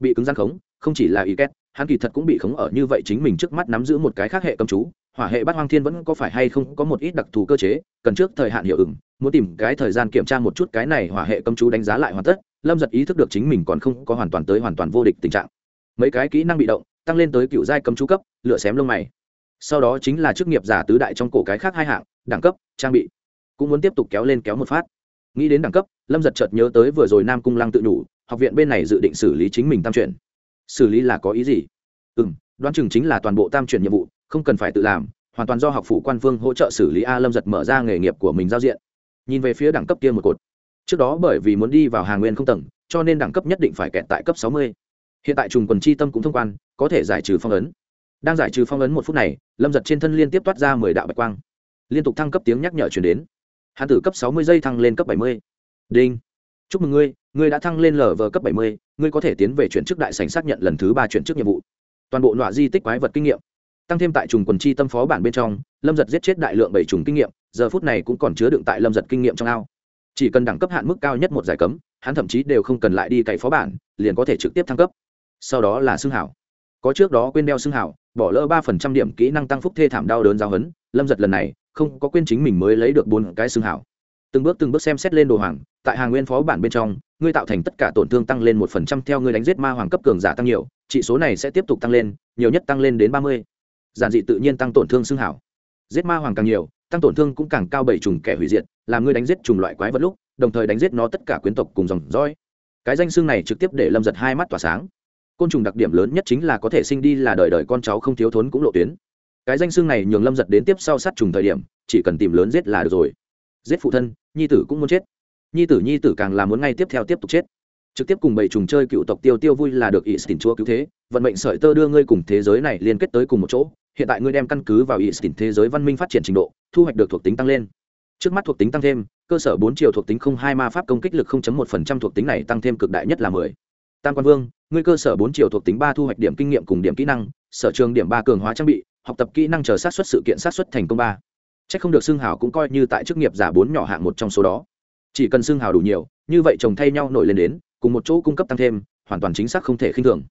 Bị cứng gian khống, không chỉ là ý két hắn kỳ thật cũng bị khống ở như vậy chính mình trước mắt nắm giữ một cái khác hệ cầm chú hỏa hệ bát hoang thiên vẫn có phải hay không có một ít đặc thù cơ chế, cần trước thời hạn hiệu ứng, muốn tìm cái thời gian kiểm tra một chút cái này hỏa hệ công chú đánh giá lại hoàn tất, lâm giật ý thức được chính mình còn không có hoàn toàn tới hoàn toàn vô địch tình trạng. Mấy cái kỹ năng bị động, tăng lên tới cựu giai cấm chú cấp lựa xém lông mày. Sau đó chính là chức nghiệp giả tứ đại trong cổ cái khác hai hạng, đẳng cấp, trang bị. Cũng muốn tiếp tục kéo lên kéo một phát. Nghĩ đến đẳng cấp, lâm giật chợt nhớ tới vừa rồi nam cung lăng tự nhủ, học viện bên này dự định xử lý chính mình tam chuyển. Xử lý là có ý gì? Ừ m đoán chừng chính là toàn bộ tam chuyển nhiệm vụ không cần phải tự làm, hoàn toàn do học phủ quan phương hỗ trợ xử lý a lâm giật mở ra nghề nghiệp của mình giao diện. Nhìn về phía đẳng cấp kia một cột. Trước đó bởi vì muốn đi vào hàng nguyên không tầng, cho nên đẳng cấp nhất định phải kẹt tại cấp sáu mươi. Hiện tại trùng quần chi tâm cũng thông quan, có thể giải trừ phong ấn. Đang giải trừ phong ấn một phút này, lâm giật trên thân liên tiếp toát ra mười đạo bạch quang. Liên tục thăng cấp tiếng nhắc nhở chuyển đến. Hàn tử cấp sáu mươi giây thăng lên cấp bảy mươi. Đinh. Chúc mừng ngươi ngươi đã thăng lên lv cấp bảy mươi, ngươi có thể tiến về chuyển chức đại sành xác nhận lần thứ ba chuyển chức nhiệm vụ. Toàn bộ nọa di tích quái vật kinh nghiệm tăng thêm tại trùng quần chi tâm phó bản bên trong, lâm giật giết chết đại lượng bảy trùng kinh nghiệm, giờ phút này cũng còn chứa đựng tại lâm giật kinh nghiệm trong ao. Chỉ cần đẳng cấp hạn mức cao nhất một giải cấm, hắn thậm chí đều không cần lại đi cày phó bản, liền có thể trực tiếp thăng cấp. Sau đó là xương hảo. Có trước đó quên đeo xương hảo, bỏ lỡ ba phần trăm điểm kỹ năng tăng phúc thê thảm đau đớn giao hấn lâm giật lần này không có quên chính mình mới lấy được bốn cái xương hảo. Từng bước từng bước xem xét lên đồ hoàng, tại hàng nguyên phó bản bên trong, ngươi tạo thành tất cả tổn thương tăng lên một phần trăm theo ngươi đánh giết ma hoàng cấp cường giả tăng nhiều trị số này sẽ tiếp tục tăng lên, nhiều nhất tăng lên đến ba mươi giản dị tự nhiên tăng tổn thương xương hảo. Giết ma hoàng càng nhiều, tăng tổn thương cũng càng cao bảy trùng kẻ hủy diệt, làm ngươi đánh giết trùng loại quái vật lúc, đồng thời đánh giết nó tất cả quyến tộc cùng dòng dõi. Cái danh xương này trực tiếp để lâm giật hai mắt tỏa sáng. Côn trùng đặc điểm lớn nhất chính là có thể sinh đi là đời đời con cháu không thiếu thốn cũng lộ tuyến. Cái danh xương này nhường lâm giật đến tiếp sau sát trùng thời điểm, chỉ cần tìm lớn giết là được rồi. Giết phụ thân, nhi tử cũng muốn chết. Nhi tử nhi tử càng là muốn ngay tiếp theo tiếp tục chết. Trực tiếp cùng bảy trùng chơi cựu tộc tiêu tiêu vui là được ỷ xỉn chúa cứu thế, vận mệnh sợi tơ đưa ngươi cùng thế giới này liên kết tới cùng một chỗ hiện tại ngươi đem căn cứ vào ý xỉn thế giới văn minh phát triển trình độ, thu hoạch được thuộc tính tăng lên. Trước mắt thuộc tính tăng thêm, cơ sở bốn chiều thuộc tính không hai ma pháp công kích lực 0.1% thuộc tính này tăng thêm cực đại nhất là 10. tam quan vương, ngươi cơ sở bốn chiều thuộc tính ba thu hoạch điểm kinh nghiệm cùng điểm kỹ năng, sở trường điểm ba cường hóa trang bị, học tập kỹ năng chờ sát xuất sự kiện sát xuất thành công ba. Chắc không được xương hào cũng coi như tại chức nghiệp giả bốn nhỏ hạng một trong số đó. Chỉ cần xương hào đủ nhiều, như vậy chồng thay nhau nổi lên đến, cùng một chỗ cung cấp tăng thêm, hoàn toàn chính xác không thể khinh thường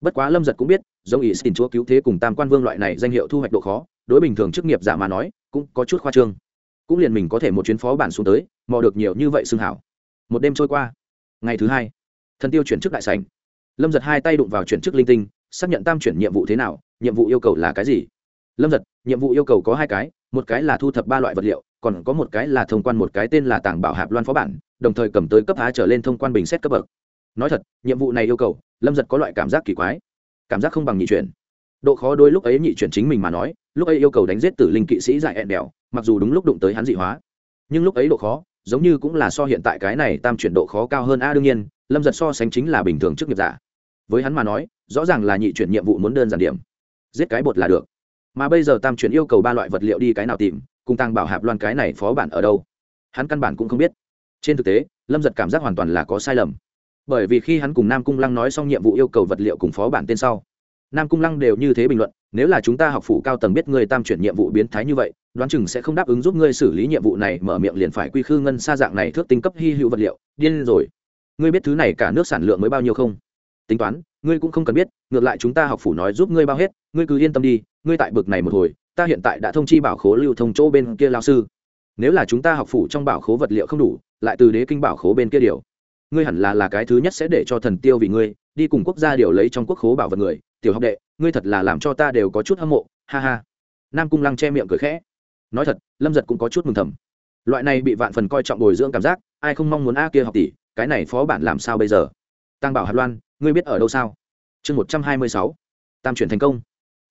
bất quá lâm giật cũng biết, giống ý xin chúa cứu thế cùng tam quan vương loại này danh hiệu thu hoạch độ khó, đối bình thường chức nghiệp giả mà nói, cũng có chút khoa trương. Cũng liền mình có thể một chuyến phó bản xuống tới, mò được nhiều như vậy xưng hảo. Một đêm trôi qua. Ngày thứ hai, thần tiêu chuyển chức đại sành lâm giật hai tay đụng vào chuyển chức linh tinh, xác nhận tam chuyển nhiệm vụ thế nào, nhiệm vụ yêu cầu là cái gì. Lâm giật, nhiệm vụ yêu cầu có hai cái, một cái là thu thập ba loại vật liệu, còn có một cái là thông quan một cái tên là tàng bảo hạp loan phó bản, đồng thời cầm tới cấp á trở lên thông quan bình xét cấp bậc nói thật, nhiệm vụ này yêu cầu, lâm giật có loại cảm giác kỳ quái. Cảm giác không bằng nhị chuyển. Độ khó đôi lúc ấy nhị chuyển chính mình mà nói, lúc ấy yêu cầu đánh giết tử linh kỵ sĩ dại ẹn đèo, mặc dù đúng lúc đụng tới hắn dị hóa. Nhưng lúc ấy độ khó, giống như cũng là so hiện tại cái này tam chuyển độ khó cao hơn a đương nhiên, lâm giật so sánh chính là bình thường trước nghiệp giả. Với hắn mà nói, rõ ràng là nhị chuyển nhiệm vụ muốn đơn giản điểm. Giết cái bột là được. Mà bây giờ tam chuyển yêu cầu ba loại vật liệu đi cái nào tìm, cùng tăng bảo hạp loan cái này phó bản ở đâu? Hắn căn bản cũng không biết. Trên thực tế, lâm giật cảm giác hoàn toàn là có sai lầm bởi vì khi hắn cùng nam cung lăng nói xong nhiệm vụ yêu cầu vật liệu cùng phó bản tên sau, nam cung lăng đều như thế bình luận, nếu là chúng ta học phủ cao tầng biết ngươi tam chuyển nhiệm vụ biến thái như vậy, đoán chừng sẽ không đáp ứng giúp ngươi xử lý nhiệm vụ này, mở miệng liền phải quy khư ngân xa dạng này thước tinh cấp hy hữu vật liệu, điên rồi. Ngươi biết thứ này cả nước sản lượng mới bao nhiêu không? Tính toán, ngươi cũng không cần biết, ngược lại chúng ta học phủ nói giúp ngươi bao hết, ngươi cứ yên tâm đi, ngươi tại bực này một hồi, ta hiện tại đã thông chi bảo khố lưu thông chỗ bên kia lao sư. Nếu là chúng ta học phủ trong bảo khố vật liệu không đủ, lại từ đế kinh bảo khố bên kia điều ngươi hẳn là là cái thứ nhất sẽ để cho thần tiêu vì ngươi, đi cùng quốc gia điều lấy trong quốc khố bảo vật người. Tiểu học đệ, ngươi thật là làm cho ta đều có chút hâm mộ. Ha ha. Nam cung lăng che miệng cười khẽ. Nói thật, lâm giật cũng có chút mừng thầm. Loại này bị vạn phần coi trọng bồi dưỡng cảm giác, ai không mong muốn a kia học tỷ, cái này phó bản làm sao bây giờ? Tăng bảo hạt loan, ngươi biết ở đâu sao? Chương một trăm hai mươi sáu, tam chuyển thành công.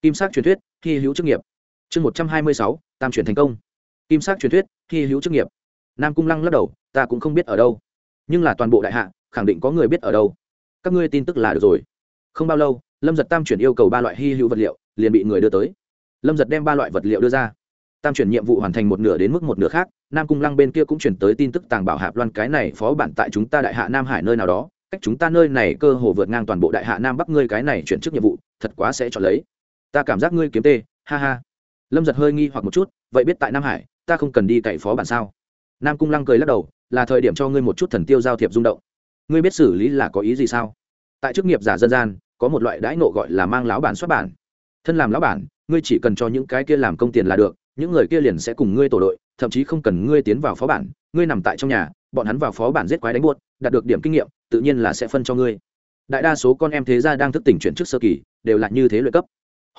Kim sắc truyền thuyết thi hữu chức nghiệp. Chương một trăm hai mươi sáu, tam chuyển thành công. Kim sắc truyền thuyết thi hữu chức nghiệp. Nam cung lăng lắc đầu, ta cũng không biết ở đâu nhưng là toàn bộ đại hạ, khẳng định có người biết ở đâu. Các ngươi tin tức là được rồi. Không bao lâu, lâm giật tam chuyển yêu cầu ba loại hy hữu vật liệu, liền bị người đưa tới. Lâm giật đem ba loại vật liệu đưa ra. Tam chuyển nhiệm vụ hoàn thành một nửa đến mức một nửa khác, nam cung lăng bên kia cũng chuyển tới tin tức tàng bảo hạp loan cái này phó bản tại chúng ta đại hạ nam hải nơi nào đó, cách chúng ta nơi này cơ hồ vượt ngang toàn bộ đại hạ nam bắc ngươi cái này chuyển chức nhiệm vụ, thật quá sẽ chọn lấy. Ta cảm giác ngươi kiếm tê, ha ha. Lâm giật hơi nghi hoặc một chút, vậy biết tại nam hải, ta không cần đi cậy phó bản sao? Nam cung lăng cười lắc đầu là thời điểm cho ngươi một chút thần tiêu giao thiệp rung động. Ngươi biết xử lý là có ý gì sao? Tại chức nghiệp giả dân gian, có một loại đãi nộ gọi là mang lão bản xuất bản. Thân làm lão bản, ngươi chỉ cần cho những cái kia làm công tiền là được, những người kia liền sẽ cùng ngươi tổ đội, thậm chí không cần ngươi tiến vào phó bản, ngươi nằm tại trong nhà, bọn hắn vào phó bản giết quái đánh buốt, đạt được điểm kinh nghiệm, tự nhiên là sẽ phân cho ngươi. Đại đa số con em thế gia đang thức tỉnh chuyển chức sơ kỳ, đều là như thế lợi cấp.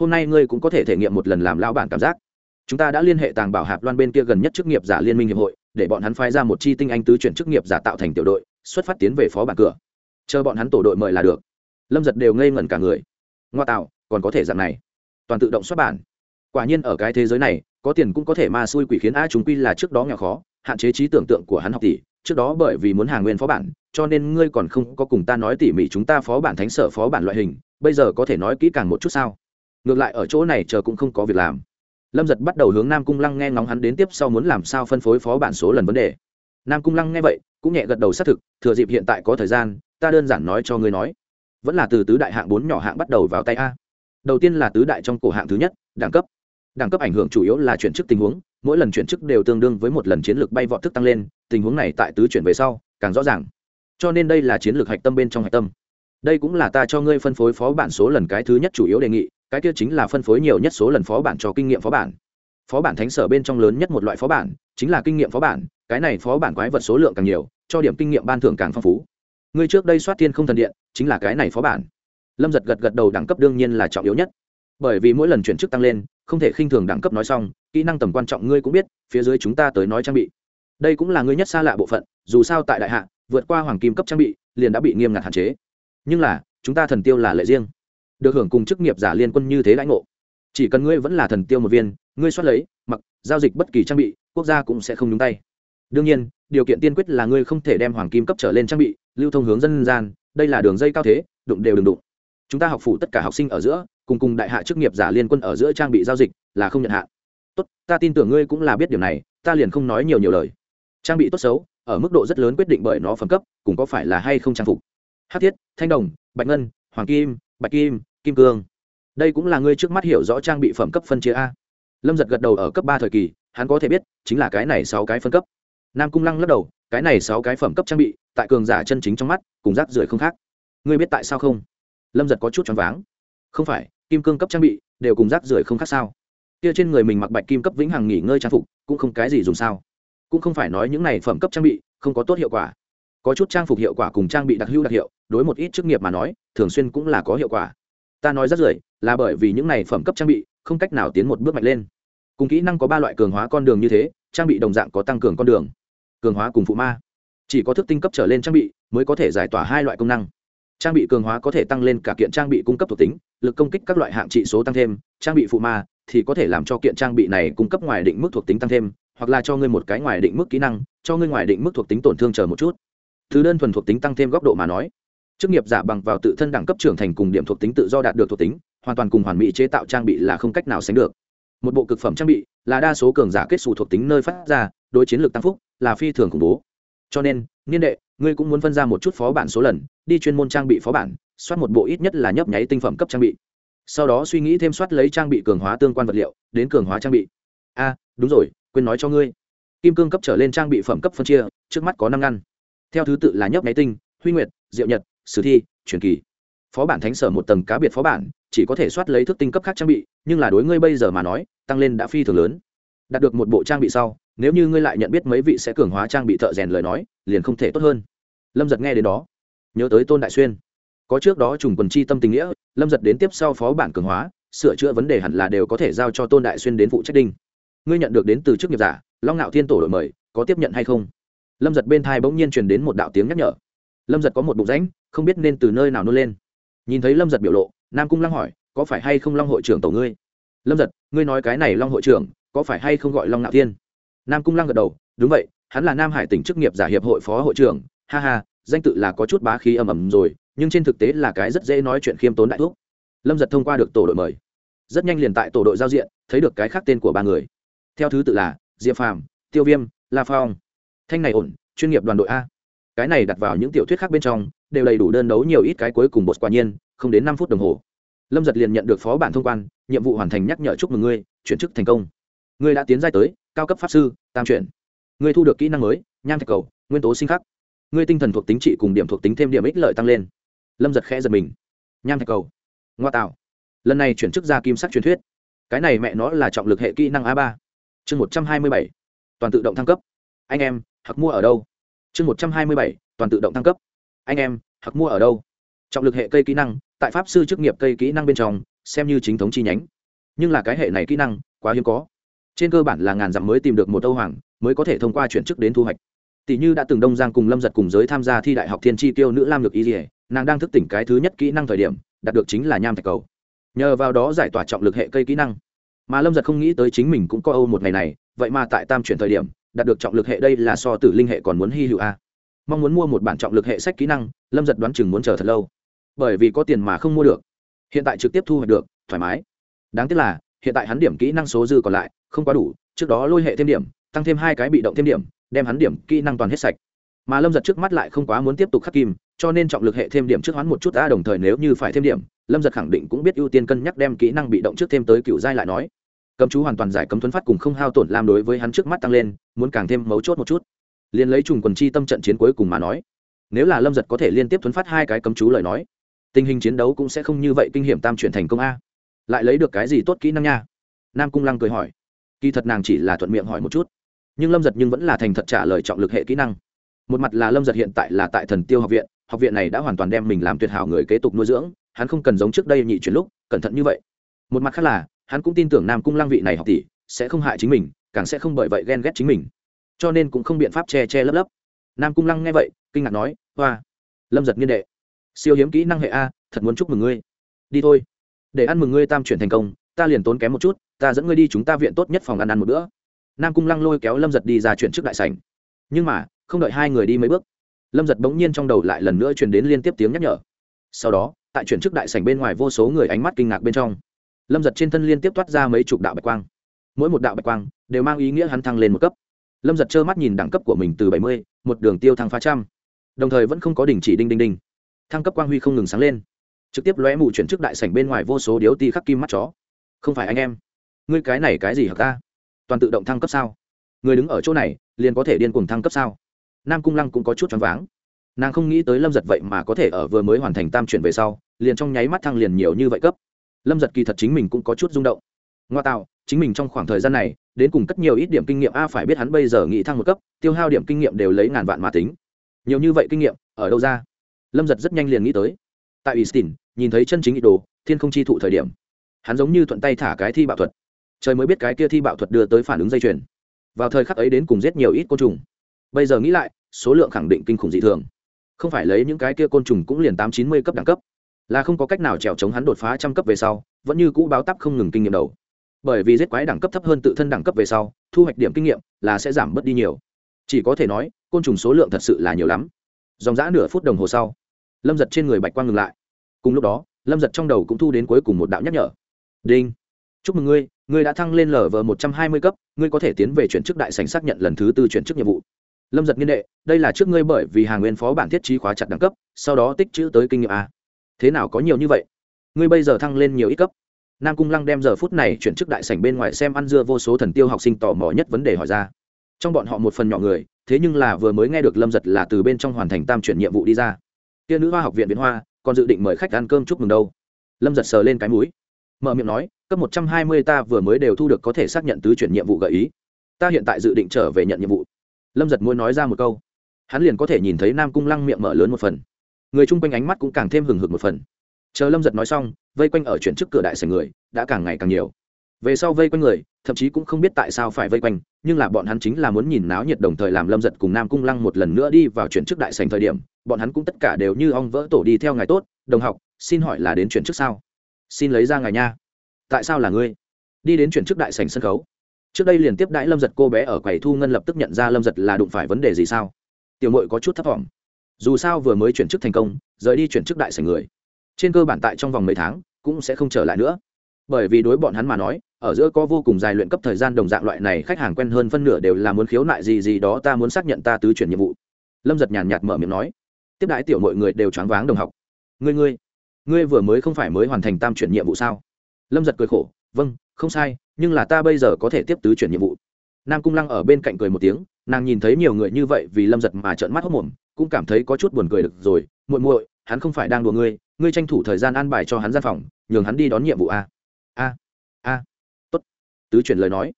Hôm nay ngươi cũng có thể thể nghiệm một lần làm lão bản cảm giác. Chúng ta đã liên hệ tàng bảo hạp loan bên kia gần nhất chức nghiệp giả liên minh hiệp hội để bọn hắn phái ra một chi tinh anh tứ chuyển chức nghiệp giả tạo thành tiểu đội, xuất phát tiến về phó bản cửa. Chờ bọn hắn tổ đội mời là được. Lâm giật đều ngây ngẩn cả người. Ngoa tạo, còn có thể dạng này. Toàn tự động xuất bản. Quả nhiên ở cái thế giới này, có tiền cũng có thể ma xui quỷ khiến a chúng quy là trước đó nghèo khó, hạn chế trí tưởng tượng của hắn học tỷ. Trước đó bởi vì muốn hàng nguyên phó bản, cho nên ngươi còn không có cùng ta nói tỉ mỉ chúng ta phó bản thánh sở phó bản loại hình, bây giờ có thể nói kỹ càng một chút sao? Ngược lại ở chỗ này chờ cũng không có việc làm lâm giật bắt đầu hướng nam cung lăng nghe ngóng hắn đến tiếp sau muốn làm sao phân phối phó bản số lần vấn đề. Nam cung lăng nghe vậy, cũng nhẹ gật đầu xác thực, thừa dịp hiện tại có thời gian, ta đơn giản nói cho ngươi nói. Vẫn là từ tứ đại hạng bốn nhỏ hạng bắt đầu vào tay a. Đầu tiên là tứ đại trong cổ hạng thứ nhất, đẳng cấp. Đẳng cấp ảnh hưởng chủ yếu là chuyển chức tình huống, mỗi lần chuyển chức đều tương đương với một lần chiến lược bay vọt thức tăng lên, tình huống này tại tứ chuyển về sau, càng rõ ràng. Cho nên đây là chiến lược hạch tâm bên trong hạch tâm. Đây cũng là ta cho ngươi phân phối phó bản số lần cái thứ nhất chủ yếu đề nghị cái kia chính là phân phối nhiều nhất số lần phó bản cho kinh nghiệm phó bản. Phó bản thánh sở bên trong lớn nhất một loại phó bản, chính là kinh nghiệm phó bản, cái này phó bản quái vật số lượng càng nhiều, cho điểm kinh nghiệm ban thưởng càng phong phú. Ngươi trước đây soát thiên không thần điện, chính là cái này phó bản. Lâm giật gật gật đầu đẳng cấp đương nhiên là trọng yếu nhất. Bởi vì mỗi lần chuyển chức tăng lên, không thể khinh thường đẳng cấp nói xong, kỹ năng tầm quan trọng ngươi cũng biết, phía dưới chúng ta tới nói trang bị. Đây cũng là ngươi nhất xa lạ bộ phận, dù sao tại đại hạ, vượt qua hoàng kim cấp trang bị, liền đã bị nghiêm ngặt hạn chế. Nhưng là, chúng ta thần tiêu là lệ riêng được hưởng cùng chức nghiệp giả liên quân như thế lãnh ngộ. Chỉ cần ngươi vẫn là thần tiêu một viên, ngươi soát lấy, mặc, giao dịch bất kỳ trang bị, quốc gia cũng sẽ không nhúng tay. Đương nhiên, điều kiện tiên quyết là ngươi không thể đem hoàng kim cấp trở lên trang bị, lưu thông hướng dân gian, đây là đường dây cao thế, đụng đều đừng đụng. Chúng ta học phủ tất cả học sinh ở giữa, cùng cùng đại hạ chức nghiệp giả liên quân ở giữa trang bị giao dịch là không nhận hạn. Tốt, ta tin tưởng ngươi cũng là biết điều này, ta liền không nói nhiều nhiều lời. Trang bị tốt xấu, ở mức độ rất lớn quyết định bởi nó phẩm cấp cũng có phải là hay không trang phục. Hát thiết, thanh đồng, bạch ngân, hoàng kim bạch kim kim cương. Đây cũng là ngươi trước mắt hiểu rõ trang bị phẩm cấp phân chia a. Lâm giật gật đầu ở cấp ba thời kỳ, hắn có thể biết, chính là cái này sáu cái phân cấp. Nam cung lăng lắc đầu, cái này sáu cái phẩm cấp trang bị, tại cường giả chân chính trong mắt, cùng rác rưởi không khác. Ngươi biết tại sao không? Lâm giật có chút choáng váng. Không phải, kim cương cấp trang bị, đều cùng rác rưởi không khác sao? Kia trên người mình mặc bạch kim cấp vĩnh hằng nghỉ ngơi trang phục, cũng không cái gì dùng sao? Cũng không phải nói những này phẩm cấp trang bị, không có tốt hiệu quả có chút trang phục hiệu quả cùng trang bị đặc hữu đặc hiệu, đối một ít chức nghiệp mà nói, thường xuyên cũng là có hiệu quả. Ta nói rất rưởi, là bởi vì những này phẩm cấp trang bị, không cách nào tiến một bước mạnh lên. Cùng kỹ năng có ba loại cường hóa con đường như thế, trang bị đồng dạng có tăng cường con đường. Cường hóa cùng phụ ma. Chỉ có thức tinh cấp trở lên trang bị mới có thể giải tỏa hai loại công năng. Trang bị cường hóa có thể tăng lên cả kiện trang bị cung cấp thuộc tính, lực công kích các loại hạng trị số tăng thêm, trang bị phụ ma thì có thể làm cho kiện trang bị này cung cấp ngoài định mức thuộc tính tăng thêm, hoặc là cho ngươi một cái ngoài định mức kỹ năng, cho ngươi ngoài định mức thuộc tính tổn thương chờ một chút thứ đơn thuần thuộc tính tăng thêm góc độ mà nói. Chức nghiệp giả bằng vào tự thân đẳng cấp trưởng thành cùng điểm thuộc tính tự do đạt được thuộc tính, hoàn toàn cùng hoàn mỹ chế tạo trang bị là không cách nào sánh được. Một bộ cực phẩm trang bị là đa số cường giả kết xù thuộc tính nơi phát ra, đối chiến lược tăng phúc là phi thường khủng bố. Cho nên, niên đệ, ngươi cũng muốn phân ra một chút phó bản số lần, đi chuyên môn trang bị phó bản, soát một bộ ít nhất là nhấp nháy tinh phẩm cấp trang bị. Sau đó suy nghĩ thêm soát lấy trang bị cường hóa tương quan vật liệu, đến cường hóa trang bị. A, đúng rồi, quên nói cho ngươi. Kim cương cấp trở lên trang bị phẩm cấp phân chia, trước mắt có năm ngăn theo thứ tự là nhấp nháy tinh, huy nguyệt, diệu nhật, sử thi truyền kỳ. Phó bản thánh sở một tầng cá biệt phó bản, chỉ có thể soát lấy thức tinh cấp khác trang bị, nhưng là đối ngươi bây giờ mà nói, tăng lên đã phi thường lớn. Đạt được một bộ trang bị sau, nếu như ngươi lại nhận biết mấy vị sẽ cường hóa trang bị thợ rèn lời nói, liền không thể tốt hơn. Lâm giật nghe đến đó, nhớ tới tôn đại xuyên. Có trước đó trùng quần chi tâm tình nghĩa, lâm giật đến tiếp sau phó bản cường hóa, sửa chữa vấn đề hẳn là đều có thể giao cho tôn đại xuyên đến phụ trách đinh. Ngươi nhận được đến từ chức nghiệp giả, long ngạo thiên tổ đổi mời, có tiếp nhận hay không? Lâm giật bên thai bỗng nhiên truyền đến một đạo tiếng nhắc nhở. Lâm giật có một bụng ránh không biết nên từ nơi nào nôn lên. Nhìn thấy lâm giật biểu lộ, nam cung lăng hỏi, có phải hay không long hội trưởng tổ ngươi? Lâm giật, ngươi nói cái này long hội trưởng, có phải hay không gọi long Nạo thiên? Nam cung lăng gật đầu, đúng vậy, hắn là nam hải tỉnh chức nghiệp giả hiệp hội phó hội trưởng. Ha ha, danh tự là có chút bá khí ầm ầm rồi, nhưng trên thực tế là cái rất dễ nói chuyện khiêm tốn đại thuốc lâm giật thông qua được tổ đội mời. Rất nhanh liền tại tổ đội giao diện, thấy được cái khác tên của ba người. Theo thứ tự là diệp phàm, tiêu viêm, la phong thanh này ổn, chuyên nghiệp đoàn đội a. Cái này đặt vào những tiểu thuyết khác bên trong, đều đầy đủ đơn đấu nhiều ít cái cuối cùng bột quả nhiên, không đến năm phút đồng hồ. Lâm giật liền nhận được phó bản thông quan, nhiệm vụ hoàn thành nhắc nhở chúc mừng ngươi, chuyển chức thành công. Ngươi đã tiến giai tới, cao cấp pháp sư, tam chuyển. Ngươi thu được kỹ năng mới, nham thạch cầu, nguyên tố sinh khắc. Ngươi tinh thần thuộc tính trị cùng điểm thuộc tính thêm điểm ích lợi tăng lên. Lâm giật khẽ giật mình. Nham thạch cầu. Ngoa tạo. Lần này chuyển chức ra kim sắc truyền thuyết. Cái này mẹ nó là trọng lực hệ kỹ năng a ba. Chương một trăm hai mươi bảy. Toàn tự động thăng cấp. Anh em hoặc mua ở đâu? Chương một trăm hai mươi bảy, toàn tự động thăng cấp. Anh em hoặc mua ở đâu? Trọng lực hệ cây kỹ năng, tại pháp sư chức nghiệp cây kỹ năng bên trong, xem như chính thống chi nhánh. Nhưng là cái hệ này kỹ năng, quá hiếm có. Trên cơ bản là ngàn dặm mới tìm được một âu hoàng, mới có thể thông qua chuyển chức đến thu hoạch. Tỷ như đã từng đông giang cùng lâm giật cùng giới tham gia thi đại học thiên tri tiêu nữ lam được y dỉa nàng đang thức tỉnh cái thứ nhất kỹ năng thời điểm, đạt được chính là nham thạch cầu. Nhờ vào đó giải tỏa trọng lực hệ cây kỹ năng. Mà lâm giật không nghĩ tới chính mình cũng có âu một ngày này, vậy mà tại tam chuyển thời điểm đạt được trọng lực hệ đây là so tử linh hệ còn muốn hy hữu a. Mong muốn mua một bản trọng lực hệ sách kỹ năng, lâm giật đoán chừng muốn chờ thật lâu. Bởi vì có tiền mà không mua được. Hiện tại trực tiếp thu hoạch được, thoải mái. Đáng tiếc là, hiện tại hắn điểm kỹ năng số dư còn lại, không quá đủ, trước đó lôi hệ thêm điểm, tăng thêm hai cái bị động thêm điểm, đem hắn điểm kỹ năng toàn hết sạch. Mà lâm giật trước mắt lại không quá muốn tiếp tục khắc kim, cho nên trọng lực hệ thêm điểm trước hoán một chút đã đồng thời nếu như phải thêm điểm, lâm giật khẳng định cũng biết ưu tiên cân nhắc đem kỹ năng bị động trước thêm tới cựu giai lại nói cấm chú hoàn toàn giải cấm thuấn phát cùng không hao tổn lam đối với hắn trước mắt tăng lên, muốn càng thêm mấu chốt một chút. Liền lấy trùng quần chi tâm trận chiến cuối cùng mà nói, nếu là lâm giật có thể liên tiếp thuấn phát hai cái cấm chú lời nói, tình hình chiến đấu cũng sẽ không như vậy kinh hiểm tam chuyển thành công a. Lại lấy được cái gì tốt kỹ năng nha? Nam cung lăng cười hỏi. Kỳ thật nàng chỉ là thuận miệng hỏi một chút, nhưng lâm giật nhưng vẫn là thành thật trả lời trọng lực hệ kỹ năng. Một mặt là lâm giật hiện tại là tại thần tiêu học viện học viện này đã hoàn toàn đem mình làm tuyệt hảo người kế tục nuôi dưỡng, hắn không cần giống trước đây nhị chuyển lúc, cẩn thận như vậy. Một mặt khác là hắn cũng tin tưởng nam cung lăng vị này học tỷ sẽ không hại chính mình, càng sẽ không bởi vậy ghen ghét chính mình. Cho nên cũng không biện pháp che che lấp lấp. Nam cung lăng nghe vậy, kinh ngạc nói, hoa, lâm giật nghiên đệ, siêu hiếm kỹ năng hệ a, thật muốn chúc mừng ngươi. Đi thôi, để ăn mừng ngươi tam chuyển thành công, ta liền tốn kém một chút, ta dẫn ngươi đi chúng ta viện tốt nhất phòng ăn ăn một bữa. Nam cung lăng lôi kéo lâm giật đi ra chuyển trước đại sảnh. Nhưng mà, không đợi hai người đi mấy bước, lâm giật bỗng nhiên trong đầu lại lần nữa truyền đến liên tiếp tiếng nhắc nhở. Sau đó, tại chuyển trước đại sảnh bên ngoài vô số người ánh mắt kinh ngạc bên trong lâm giật trên thân liên tiếp toát ra mấy chục đạo bạch quang. Mỗi một đạo bạch quang đều mang ý nghĩa hắn thăng lên một cấp. Lâm giật trơ mắt nhìn đẳng cấp của mình từ bảy mươi, một đường tiêu thăng phá trăm. Đồng thời vẫn không có đình chỉ đinh đinh đinh. Thăng cấp quang huy không ngừng sáng lên. Trực tiếp lóe mù chuyển trước đại sảnh bên ngoài vô số điếu ti khắc kim mắt chó. Không phải anh em. Ngươi cái này cái gì hả ta? Toàn tự động thăng cấp sao? Người đứng ở chỗ này, liền có thể điên cuồng thăng cấp sao? Nam cung lăng cũng có chút choáng váng. Nàng không nghĩ tới lâm giật vậy mà có thể ở vừa mới hoàn thành tam chuyển về sau, liền trong nháy mắt thăng liền nhiều như vậy cấp lâm giật kỳ thật chính mình cũng có chút rung động. Ngoa tạo chính mình trong khoảng thời gian này đến cùng cất nhiều ít điểm kinh nghiệm a phải biết hắn bây giờ nghĩ thăng một cấp tiêu hao điểm kinh nghiệm đều lấy ngàn vạn mà tính. Nhiều như vậy kinh nghiệm ở đâu ra? Lâm giật rất nhanh liền nghĩ tới. Tại Istin, nhìn thấy chân chính ý đồ thiên không chi thụ thời điểm hắn giống như thuận tay thả cái thi bạo thuật. Trời mới biết cái kia thi bạo thuật đưa tới phản ứng dây chuyền. Vào thời khắc ấy đến cùng giết nhiều ít côn trùng. Bây giờ nghĩ lại số lượng khẳng định kinh khủng dị thường. Không phải lấy những cái kia côn trùng cũng liền tám chín mươi cấp đẳng cấp là không có cách nào trèo chống hắn đột phá trăm cấp về sau, vẫn như cũ báo tắp không ngừng kinh nghiệm đầu. Bởi vì giết quái đẳng cấp thấp hơn tự thân đẳng cấp về sau, thu hoạch điểm kinh nghiệm là sẽ giảm bớt đi nhiều. Chỉ có thể nói, côn trùng số lượng thật sự là nhiều lắm. Dòng dã nửa phút đồng hồ sau, lâm giật trên người bạch quang ngừng lại. Cùng lúc đó, lâm giật trong đầu cũng thu đến cuối cùng một đạo nhắc nhở. Đinh! Chúc mừng ngươi ngươi đã thăng lên lv một trăm hai mươi cấp, ngươi có thể tiến về chuyển chức đại sành xác nhận lần thứ tư chuyển chức nhiệm vụ. Lâm giật nghiên đệ, đây là trước ngươi bởi vì hàng nguyên phó bản thiết trí khóa chặt đẳng cấp, sau đó tích chữ tới kinh nghiệm a thế nào có nhiều như vậy? Ngươi bây giờ thăng lên nhiều ít cấp. Nam cung lăng đem giờ phút này chuyển chức đại sảnh bên ngoài xem ăn dưa vô số thần tiêu học sinh tò mò nhất vấn đề hỏi ra. Trong bọn họ một phần nhỏ người, thế nhưng là vừa mới nghe được lâm giật là từ bên trong hoàn thành tam chuyển nhiệm vụ đi ra. Tia nữ hoa học viện việt hoa, còn dự định mời khách ăn cơm chúc mừng đâu? Lâm giật sờ lên cái mũi. Mở miệng nói, cấp một trăm hai mươi ta vừa mới đều thu được có thể xác nhận tứ chuyển nhiệm vụ gợi ý. Ta hiện tại dự định trở về nhận nhiệm vụ. Lâm giật muốn nói ra một câu. Hắn liền có thể nhìn thấy nam cung lăng miệng mở lớn một phần người chung quanh ánh mắt cũng càng thêm hừng hực một phần. Chờ lâm giật nói xong, vây quanh ở chuyển trước cửa đại sảnh người, đã càng ngày càng nhiều. Về sau vây quanh người, thậm chí cũng không biết tại sao phải vây quanh, nhưng là bọn hắn chính là muốn nhìn náo nhiệt đồng thời làm lâm giật cùng nam cung lăng một lần nữa đi vào chuyển chức đại sành thời điểm, bọn hắn cũng tất cả đều như ong vỡ tổ đi theo ngài tốt, đồng học, xin hỏi là đến chuyển chức sao? Xin lấy ra ngài nha. Tại sao là ngươi? Đi đến chuyển chức đại sành sân khấu. Trước đây liền tiếp đãi lâm giật cô bé ở quầy thu ngân lập tức nhận ra lâm giật là đụng phải vấn đề gì sao? Tiểu mội có chút thấp t dù sao vừa mới chuyển chức thành công, rời đi chuyển chức đại sành người, trên cơ bản tại trong vòng mấy tháng cũng sẽ không trở lại nữa. Bởi vì đối bọn hắn mà nói, ở giữa có vô cùng dài luyện cấp thời gian đồng dạng loại này khách hàng quen hơn phân nửa đều là muốn khiếu nại gì gì đó, ta muốn xác nhận ta tứ chuyển nhiệm vụ. Lâm giật nhàn nhạt mở miệng nói. Tiếp đãi tiểu mọi người đều choáng váng đồng học. Ngươi ngươi ngươi vừa mới không phải mới hoàn thành tam chuyển nhiệm vụ sao? Lâm giật cười khổ. Vâng không sai, nhưng là ta bây giờ có thể tiếp tứ chuyển nhiệm vụ. Nam cung lăng ở bên cạnh cười một tiếng, nàng nhìn thấy nhiều người như vậy vì lâm giật mà trợn mắt hốc mồm cũng cảm thấy có chút buồn cười được rồi, muội muội, hắn không phải đang đùa ngươi ngươi tranh thủ thời gian an bài cho hắn gian phòng, nhường hắn đi đón nhiệm vụ a. A a, tốt. Tứ chuyển lời nói.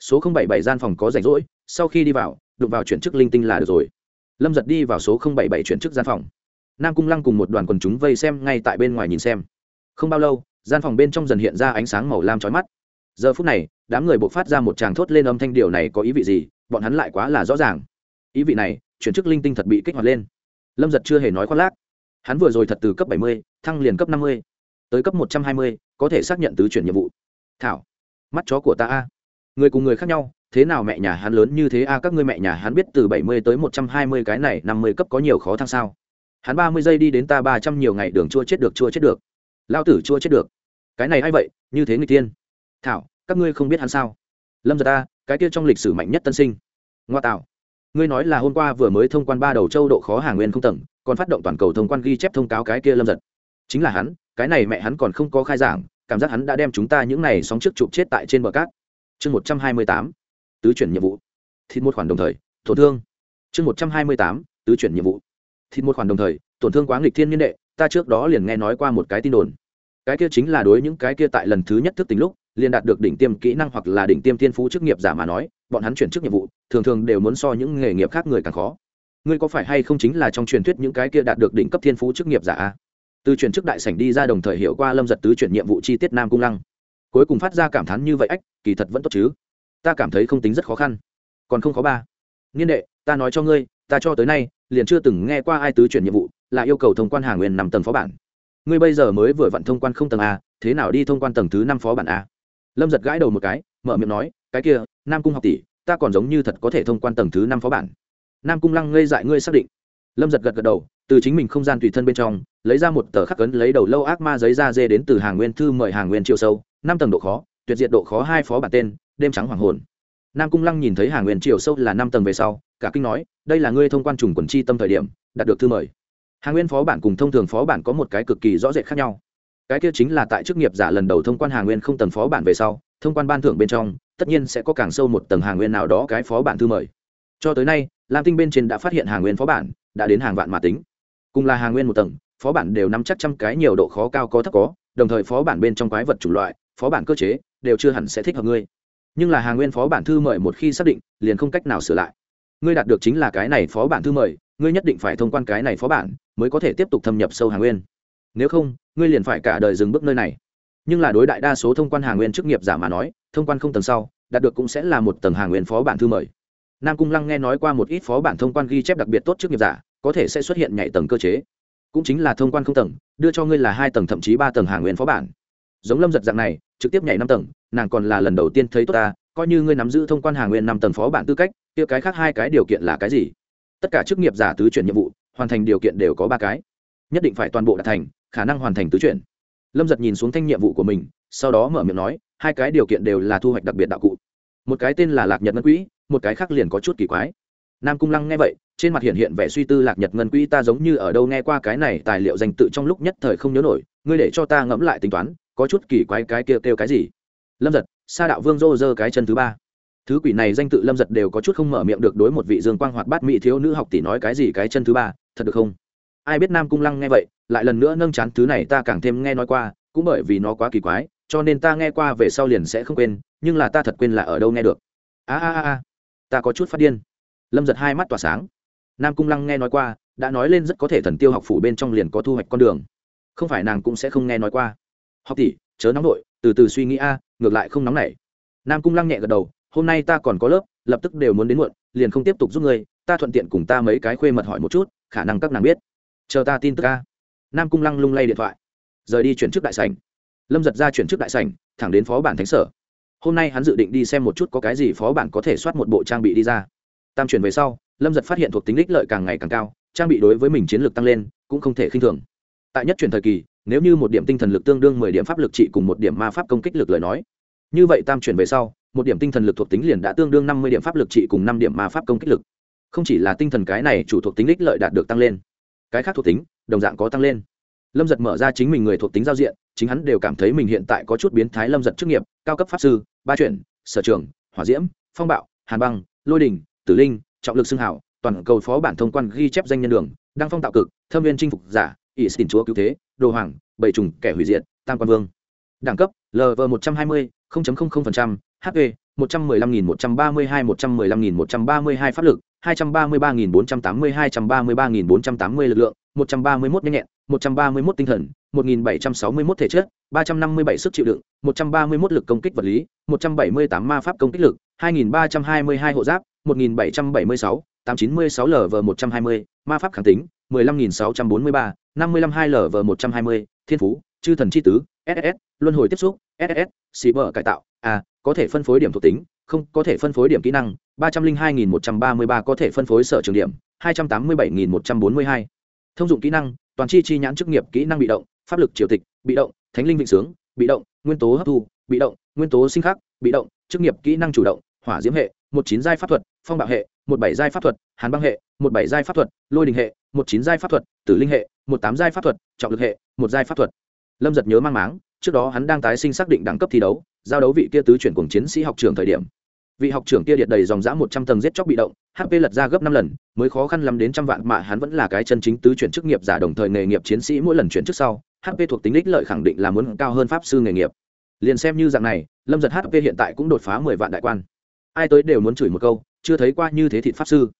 Số không bảy bảy gian phòng có rảnh rỗi, sau khi đi vào, đụng vào chuyển chức linh tinh là được rồi. Lâm giật đi vào số không bảy bảy chuyển chức gian phòng. Nam cung lăng cùng một đoàn quần chúng vây xem ngay tại bên ngoài nhìn xem. Không bao lâu, gian phòng bên trong dần hiện ra ánh sáng màu lam trói mắt. Giờ phút này, đám người buộc phát ra một tràng thốt lên âm thanh điều này có ý vị gì, bọn hắn lại quá là rõ ràng ý vị này, chuyển chức linh tinh thật bị kích hoạt lên. Lâm giật chưa hề nói khoác lác. Hắn vừa rồi thật từ cấp bảy mươi, thăng liền cấp năm mươi, tới cấp một trăm hai mươi, có thể xác nhận tứ chuyển nhiệm vụ. Thảo, mắt chó của ta a. Người cùng người khác nhau, thế nào mẹ nhà hắn lớn như thế a? Các ngươi mẹ nhà hắn biết từ bảy mươi tới một trăm hai mươi cái này năm mươi cấp có nhiều khó thăng sao? Hắn ba mươi giây đi đến ta ba trăm nhiều ngày, đường chua chết được, chua chết được. Lao tử chua chết được. Cái này a i vậy? Như thế người tiên. Thảo, các ngươi không biết hắn sao? Lâm giật ta cái kia trong lịch sử mạnh nhất tân sinh. Ngoa tạo ngươi nói là hôm qua vừa mới thông quan ba đầu châu độ khó hàng nguyên không tầng, còn phát động toàn cầu thông quan ghi chép thông cáo cái kia lâm giật. Chính là hắn, cái này mẹ hắn còn không có khai giảng, cảm giác hắn đã đem chúng ta những này sóng trước chụp chết tại trên bờ cát. Chương một trăm hai mươi tám, tứ chuyển nhiệm vụ. Thịt một khoản đồng thời, tổn thương. Chương một trăm hai mươi tám, tứ chuyển nhiệm vụ. Thịt một khoản đồng thời, tổn thương quá nghịch thiên niên đệ, ta trước đó liền nghe nói qua một cái tin đồn. Cái kia chính là đối những cái kia tại lần thứ nhất thức tính lúc, liền đạt được đỉnh tiêm kỹ năng hoặc là đỉnh tiêm thiên phú chức nghiệp giả mà nói bọn hắn chuyển chức nhiệm vụ, thường thường đều muốn so những nghề nghiệp khác người càng khó. Ngươi có phải hay không chính là trong truyền thuyết những cái kia đạt được đỉnh cấp thiên phú chức nghiệp giả từ chuyển chức đại sảnh đi ra đồng thời hiểu qua lâm giật tứ chuyển nhiệm vụ chi tiết nam cung lăng. Cuối cùng phát ra cảm thán như vậy, ách, kỳ thật vẫn tốt chứ. Ta cảm thấy không tính rất khó khăn. Còn không có ba. Niên đệ, ta nói cho ngươi, ta cho tới nay liền chưa từng nghe qua ai tứ chuyển nhiệm vụ, là yêu cầu thông quan hàng nguyên năm tầng phó bản. Ngươi bây giờ mới vừa vặn thông quan không tầng a, thế nào đi thông quan tầng thứ năm phó bản a? Lâm giật gãi đầu một cái, mở miệng nói, cái kia nam cung học tỷ, ta còn giống như thật có thể thông quan tầng thứ năm phó bản. Nam cung lăng ngây dại ngươi xác định. Lâm giật gật gật đầu, từ chính mình không gian tùy thân bên trong, lấy ra một tờ khắc cấn lấy đầu lâu ác ma giấy da dê đến từ hàng nguyên thư mời hàng nguyên chiều sâu, năm tầng độ khó, tuyệt diệt độ khó hai phó bản tên, đêm trắng hoàng hồn. Nam cung lăng nhìn thấy hàng nguyên chiều sâu là năm tầng về sau, cả kinh nói, đây là ngươi thông quan trùng quần chi tâm thời điểm, đạt được thư mời. Hàng nguyên phó bản cùng thông thường phó bản có một cái cực kỳ rõ rệt khác nhau. Cái kia chính là tại chức nghiệp giả lần đầu thông quan hàng nguyên không tầng phó bản về sau, thông quan ban thưởng bên trong tất nhiên sẽ có càng sâu một tầng hàng nguyên nào đó cái phó bản thư mời. Cho tới nay, lam tinh bên trên đã phát hiện hàng nguyên phó bản, đã đến hàng vạn mà tính. Cùng là hàng nguyên một tầng, phó bản đều nắm chắc trăm cái nhiều độ khó cao có thấp có, đồng thời phó bản bên trong quái vật chủng loại, phó bản cơ chế, đều chưa hẳn sẽ thích hợp ngươi. Nhưng là hàng nguyên phó bản thư mời một khi xác định, liền không cách nào sửa lại. Ngươi đạt được chính là cái này phó bản thư mời, ngươi nhất định phải thông quan cái này phó bản, mới có thể tiếp tục thâm nhập sâu hàng nguyên. Nếu không, ngươi liền phải cả đời dừng bước nơi này. Nhưng là đối đại đa số thông quan hàng nguyên chức nghiệp giả mà nói thông quan không tầng sau, đạt được cũng sẽ là một tầng hàng nguyên phó bản thư mời. Nam cung lăng nghe nói qua một ít phó bản thông quan ghi chép đặc biệt tốt chức nghiệp giả, có thể sẽ xuất hiện nhảy tầng cơ chế. Cũng chính là thông quan không tầng, đưa cho ngươi là hai tầng thậm chí ba tầng hàng nguyên phó bản. Giống lâm giật dạng này, trực tiếp nhảy năm tầng, nàng còn là lần đầu tiên thấy tốt ta, coi như ngươi nắm giữ thông quan hàng nguyên năm tầng phó bản tư cách, kia cái khác hai cái điều kiện là cái gì? Tất cả chức nghiệp giả tứ chuyển nhiệm vụ, hoàn thành điều kiện đều có ba cái. Nhất định phải toàn bộ đạt thành, khả năng hoàn thành tứ chuyển. Lâm giật nhìn xuống thanh nhiệm vụ của mình, sau đó mở miệng nói hai cái điều kiện đều là thu hoạch đặc biệt đạo cụ. Một cái tên là lạc nhật ngân quỹ, một cái khác liền có chút kỳ quái. Nam cung lăng nghe vậy, trên mặt hiện hiện vẻ suy tư lạc nhật ngân quỹ ta giống như ở đâu nghe qua cái này tài liệu danh tự trong lúc nhất thời không nhớ nổi, ngươi để cho ta ngẫm lại tính toán, có chút kỳ quái cái kia kêu cái gì? Lâm giật, sa đạo vương rô rơ cái chân thứ ba. Thứ quỷ này danh tự lâm giật đều có chút không mở miệng được đối một vị dương quang hoạt bát mỹ thiếu nữ học tỷ nói cái gì cái chân thứ ba, thật được không? Ai biết nam cung lăng nghe vậy, lại lần nữa nâng chán thứ này ta càng thêm nghe nói qua, cũng bởi vì nó quá kỳ quái cho nên ta nghe qua về sau liền sẽ không quên, nhưng là ta thật quên là ở đâu nghe được. A a a ta có chút phát điên. Lâm giật hai mắt tỏa sáng. Nam cung lăng nghe nói qua, đã nói lên rất có thể thần tiêu học phủ bên trong liền có thu hoạch con đường. Không phải nàng cũng sẽ không nghe nói qua. Học tỷ, chớ nóng nội từ từ suy nghĩ a, ngược lại không nóng nảy. Nam cung lăng nhẹ gật đầu, hôm nay ta còn có lớp, lập tức đều muốn đến muộn, liền không tiếp tục giúp ngươi, ta thuận tiện cùng ta mấy cái khuê mật hỏi một chút, khả năng các nàng biết. Chờ ta tin tức ca nam cung lăng lung lay điện thoại. Rời đi chuyển trước đại sảnh lâm giật ra chuyển trước đại sảnh, thẳng đến phó bản thánh sở. Hôm nay hắn dự định đi xem một chút có cái gì phó bản có thể soát một bộ trang bị đi ra. Tam chuyển về sau, lâm giật phát hiện thuộc tính đích lợi càng ngày càng cao, trang bị đối với mình chiến lược tăng lên cũng không thể khinh thường. Tại nhất chuyển thời kỳ, nếu như một điểm tinh thần lực tương đương mười điểm pháp lực trị cùng một điểm ma pháp công kích lực lời nói, như vậy tam chuyển về sau, một điểm tinh thần lực thuộc tính liền đã tương đương năm mươi điểm pháp lực trị cùng năm điểm ma pháp công kích lực. Không chỉ là tinh thần cái này chủ thuộc tính đích lợi đạt được tăng lên, cái khác thuộc tính đồng dạng có tăng lên. Lâm giật mở ra chính mình người thuộc tính giao diện chính hắn đều cảm thấy mình hiện tại có chút biến thái lâm giật chức nghiệp, cao cấp pháp sư, ba chuyển, sở trường, hỏa diễm, phong bạo, hàn băng, lôi đình, tử linh, trọng lực xưng hảo, toàn cầu phó bản thông quan ghi chép danh nhân đường, đăng phong tạo cực, thâm viên chinh phục giả, ỷ xin chúa cứu thế, đồ hoàng bảy trùng kẻ hủy diệt, tam quan vương. Đẳng cấp lv một trăm hai mươi hp 115.132 115.132 pháp lực, 233.480 233.480 lực lượng, 131 nhanh nhẹn, 131 tinh thần, 1761 thể chất, 357 sức chịu đựng, 131 lực công kích vật lý, 178 ma pháp công kích lực, 2322 hộ giáp, 1776, 896 LV120, ma pháp kháng tính, 15643, 552 LV120, thiên phú, chư thần chi tứ, SSS luân hồi tiếp xúc, SSS xì bờ cải tạo, A có thể phân phối điểm thuộc tính, không có thể phân phối điểm kỹ năng, ba trăm linh hai nghìn một trăm ba mươi ba có thể phân phối sở trường điểm, hai trăm tám mươi bảy nghìn một trăm bốn mươi hai. Thông dụng kỹ năng, toàn chi chi nhãn chức nghiệp kỹ năng bị động, pháp lực triều tịch, bị động, thánh linh vịnh sướng, bị động, nguyên tố hấp thu, bị động, nguyên tố sinh khắc, bị động, chức nghiệp kỹ năng chủ động, hỏa diễm hệ, một chín giai pháp thuật, phong bạo hệ, một bảy giai pháp thuật, hàn băng hệ, một bảy giai pháp thuật, lôi đình hệ, một chín giai pháp thuật, tử linh hệ, một tám giai pháp thuật, trọng lực hệ, một giai pháp thuật. Lâm giật nhớ mang máng trước đó hắn đang tái sinh xác định đẳng cấp thi đấu, giao đấu vị kia tứ chuyển cùng chiến sĩ học trường thời điểm. Vị học trưởng kia điện đầy dòng dã một trăm tầng giết chóc bị động hp lật ra gấp năm lần, mới khó khăn lắm đến trăm vạn mà hắn vẫn là cái chân chính tứ chuyển chức nghiệp giả đồng thời nghề nghiệp chiến sĩ mỗi lần chuyển trước sau hp thuộc tính đích lợi khẳng định là muốn cao hơn pháp sư nghề nghiệp. Liền xem như dạng này, lâm giật hp hiện tại cũng đột phá mười vạn đại quan. Ai tới đều muốn chửi một câu, chưa thấy qua như thế thịt pháp sư.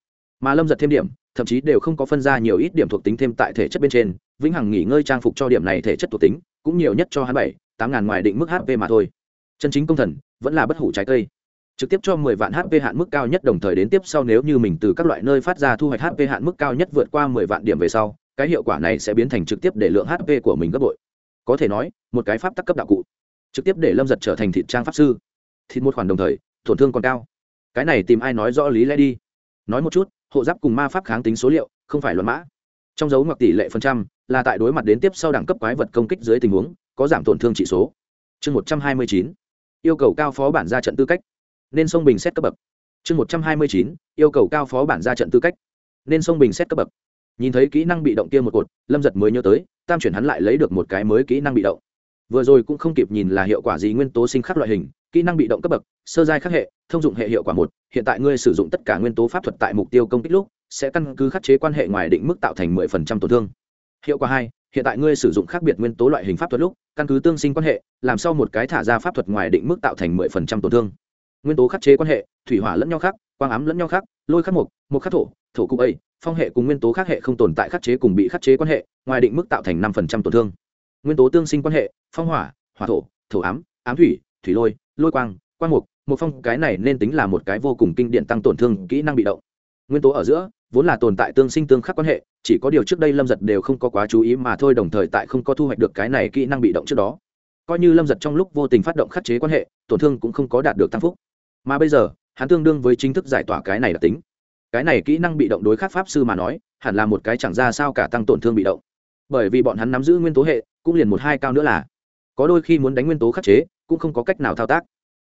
Mà lâm giật thêm điểm, thậm chí đều không có phân ra nhiều ít điểm thuộc tính thêm tại thể chất bên trên, vĩnh hằng nghỉ ngơi trang phục cho điểm này thể chất thuộc tính cũng nhiều nhất cho hắn bảy tám ngàn ngoài định mức hp mà thôi chân chính công thần vẫn là bất hủ trái cây trực tiếp cho 10 vạn HP hạn mức cao nhất đồng thời đến tiếp sau nếu như mình từ các loại nơi phát ra thu hoạch HP hạn mức cao nhất vượt qua 10 vạn điểm về sau, cái hiệu quả này sẽ biến thành trực tiếp để lượng HP của mình gấp bội. Có thể nói, một cái pháp tắc cấp đạo cụ, trực tiếp để Lâm giật trở thành thịt trang pháp sư. Thịt một khoản đồng thời, tổn thương còn cao. Cái này tìm ai nói rõ lý lẽ đi. Nói một chút, hộ giáp cùng ma pháp kháng tính số liệu, không phải luận mã. Trong dấu ngoặc tỷ lệ phần trăm, là tại đối mặt đến tiếp sau đẳng cấp quái vật công kích dưới tình huống, có giảm tổn thương chỉ số. Chương 129. Yêu cầu cao phó bản ra trận tư cách. Nên sông bình xét cấp bậc. Chương một trăm hai mươi chín yêu cầu cao phó bản ra trận tư cách. Nên sông bình xét cấp bậc. Nhìn thấy kỹ năng bị động kia một cột lâm giật mới nhớ tới tam chuyển hắn lại lấy được một cái mới kỹ năng bị động. Vừa rồi cũng không kịp nhìn là hiệu quả gì nguyên tố sinh khắc loại hình kỹ năng bị động cấp bậc sơ giai khắc hệ thông dụng hệ hiệu quả một hiện tại ngươi sử dụng tất cả nguyên tố pháp thuật tại mục tiêu công kích lúc sẽ căn cứ khắc chế quan hệ ngoài định mức tạo thành mười phần trăm tổn thương hiệu quả hai, hiện tại ngươi sử dụng khác biệt nguyên tố loại hình pháp thuật lúc, căn cứ tương sinh quan hệ, làm sau một cái thả ra pháp thuật ngoài định mức tạo thành mười phần trăm tổn thương. Nguyên tố khắc chế quan hệ, thủy hỏa lẫn nhau khác, quang ám lẫn nhau khác, lôi khắc mục mục khắc thổ thổ cụ ấy phong hệ cùng nguyên tố khác hệ không tồn tại khắc chế cùng bị khắc chế quan hệ, ngoài định mức tạo thành năm phần trăm tổn thương. Nguyên tố tương sinh quan hệ, phong hỏa hỏa thổ thổ ám ám thủy thủy lôi lôi quang quang mục một phong, cái này nên tính là một cái vô cùng kinh điển tăng tổn thương kỹ năng bị động nguyên tố ở giữa, vốn là tồn tại tương sinh tương khắc quan hệ, chỉ có điều trước đây lâm giật đều không có quá chú ý mà thôi, đồng thời tại không có thu hoạch được cái này kỹ năng bị động trước đó. Coi như lâm giật trong lúc vô tình phát động khắc chế quan hệ, tổn thương cũng không có đạt được tăng phúc. Mà bây giờ, hắn tương đương với chính thức giải tỏa cái này đặc tính. Cái này kỹ năng bị động đối khắc pháp sư mà nói, hẳn là một cái chẳng ra sao cả tăng tổn thương bị động. Bởi vì bọn hắn nắm giữ nguyên tố hệ, cũng liền một hai cao nữa là. Có đôi khi muốn đánh nguyên tố khắc chế, cũng không có cách nào thao tác.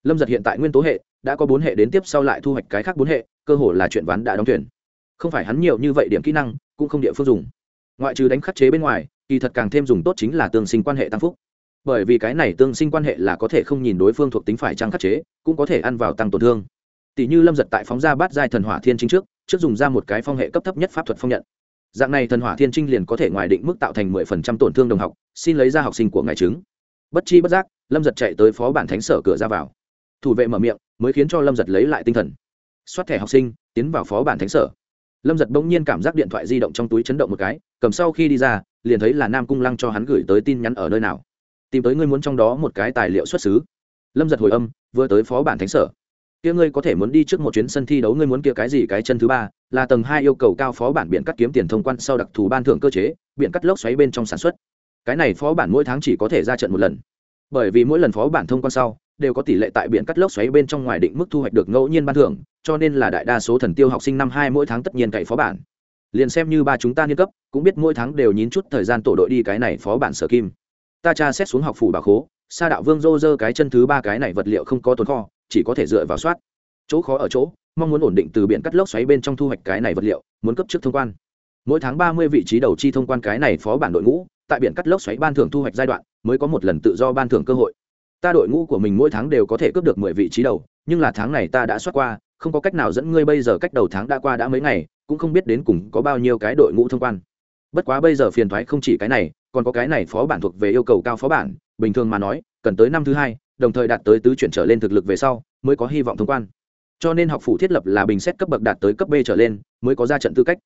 Lâm giật hiện tại nguyên tố hệ, đã có bốn hệ đến tiếp sau lại thu hoạch cái khác bốn hệ cơ hồ là chuyện ván đã đóng thuyền, không phải hắn nhiều như vậy điểm kỹ năng cũng không địa phương dùng. Ngoại trừ đánh khắc chế bên ngoài kỳ thật càng thêm dùng tốt chính là tương sinh quan hệ tăng phúc. Bởi vì cái này tương sinh quan hệ là có thể không nhìn đối phương thuộc tính phải trăng khắc chế cũng có thể ăn vào tăng tổn thương. Tỷ như lâm giật tại phóng ra bát giai thần hỏa thiên chính trước trước dùng ra một cái phong hệ cấp thấp nhất pháp thuật phong nhận. Dạng này thần hỏa thiên trinh liền có thể ngoài định mức tạo thành mười phần trăm tổn thương đồng học xin lấy ra học sinh của ngài chứng. Bất chi bất giác lâm giật chạy tới phó bản thánh sở cửa ra vào. Thủ vệ mở miệng mới khiến cho lâm giật lấy lại tinh thần xoát thẻ học sinh, tiến vào phó bản thánh sở. Lâm giật bỗng nhiên cảm giác điện thoại di động trong túi chấn động một cái, cầm sau khi đi ra, liền thấy là nam cung lăng cho hắn gửi tới tin nhắn ở nơi nào. Tìm tới ngươi muốn trong đó một cái tài liệu xuất xứ. Lâm giật hồi âm, vừa tới phó bản thánh sở. Kia ngươi có thể muốn đi trước một chuyến sân thi đấu, ngươi muốn kia cái gì, cái chân thứ ba, là tầng hai yêu cầu cao phó bản biện cắt kiếm tiền thông quan sau đặc thù ban thưởng cơ chế biện cắt lốc xoáy bên trong sản xuất. Cái này phó bản mỗi tháng chỉ có thể ra trận một lần. Bởi vì mỗi lần phó bản thông quan sau đều có tỷ lệ tại biển cắt lốc xoáy bên trong ngoài định mức thu hoạch được ngẫu nhiên ban thưởng, cho nên là đại đa số thần tiêu học sinh năm hai mỗi tháng tất nhiên cậy phó bản. Liền xem như ba chúng ta niên cấp, cũng biết mỗi tháng đều nhín chút thời gian tổ đội đi cái này phó bản sở kim. Ta tra xét xuống học phủ bà khố, sa đạo vương dô dơ cái chân thứ ba cái này vật liệu không có tồn kho, chỉ có thể dựa vào soát. Chỗ khó ở chỗ, mong muốn ổn định từ biển cắt lốc xoáy bên trong thu hoạch cái này vật liệu, muốn cấp trước thông quan. Mỗi tháng ba mươi vị trí đầu chi thông quan cái này phó bản đội ngũ, tại biển cắt lốc xoáy ban thưởng thu hoạch giai đoạn, mới có một lần tự do ban thưởng cơ hội ta đội ngũ của mình mỗi tháng đều có thể cướp được mười vị trí đầu, nhưng là tháng này ta đã soát qua, không có cách nào dẫn ngươi bây giờ cách đầu tháng đã qua đã mấy ngày, cũng không biết đến cùng có bao nhiêu cái đội ngũ thông quan. Bất quá bây giờ phiền thoái không chỉ cái này, còn có cái này phó bản thuộc về yêu cầu cao phó bản, bình thường mà nói, cần tới năm thứ hai, đồng thời đạt tới tứ chuyển trở lên thực lực về sau, mới có hy vọng thông quan. Cho nên học phủ thiết lập là bình xét cấp bậc đạt tới cấp b trở lên, mới có ra trận tư cách.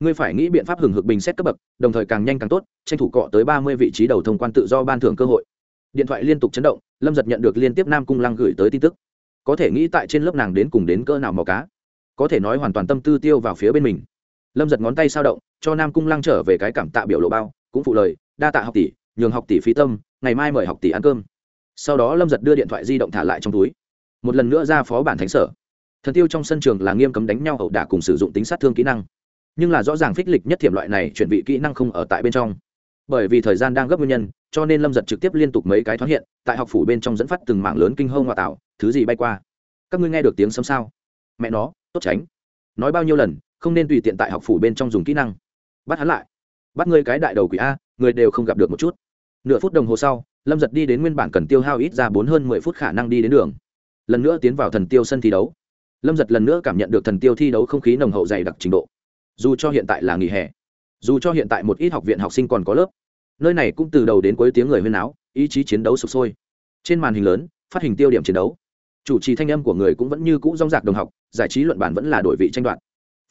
Ngươi phải nghĩ biện pháp hừng hực bình xét cấp bậc, đồng thời càng nhanh càng tốt, tranh thủ cọ tới ba mươi vị trí đầu thông quan tự do ban thưởng cơ hội điện thoại liên tục chấn động, lâm giật nhận được liên tiếp nam cung lăng gửi tới tin tức. Có thể nghĩ tại trên lớp nàng đến cùng đến cỡ nào màu cá. Có thể nói hoàn toàn tâm tư tiêu vào phía bên mình. Lâm giật ngón tay sao động, cho nam cung lăng trở về cái cảm tạ biểu lộ bao, cũng phụ lời, đa tạ học tỷ, nhường học tỷ phí tâm, ngày mai mời học tỷ ăn cơm. Sau đó lâm giật đưa điện thoại di động thả lại trong túi. Một lần nữa ra phó bản thánh sở. Thần tiêu trong sân trường là nghiêm cấm đánh nhau ẩu đả cùng sử dụng tính sát thương kỹ năng. Nhưng là rõ ràng phích lịch nhất thiểm loại này, chuẩn bị kỹ năng không ở tại bên trong bởi vì thời gian đang gấp nguyên nhân, cho nên lâm giật trực tiếp liên tục mấy cái thoáng hiện, tại học phủ bên trong dẫn phát từng mạng lớn kinh hông ngoại tạo, thứ gì bay qua? Các ngươi nghe được tiếng sấm sao? Mẹ nó, tốt tránh. Nói bao nhiêu lần, không nên tùy tiện tại học phủ bên trong dùng kỹ năng. Bắt hắn lại. Bắt ngươi cái đại đầu quỷ a, người đều không gặp được một chút. Nửa phút đồng hồ sau, lâm giật đi đến nguyên bản cần tiêu hao ít ra bốn hơn mười phút khả năng đi đến đường. Lần nữa tiến vào thần tiêu sân thi đấu. Lâm giật lần nữa cảm nhận được thần tiêu thi đấu không khí nồng hậu dày đặc trình độ. Dù cho hiện tại là nghỉ hè dù cho hiện tại một ít học viện học sinh còn có lớp, nơi này cũng từ đầu đến cuối tiếng người huyên áo ý chí chiến đấu sụp sôi. Trên màn hình lớn, phát hình tiêu điểm chiến đấu. Chủ trì thanh âm của người cũng vẫn như cũ rong rạc đồng học, giải trí luận bản vẫn là đội vị tranh đoạt.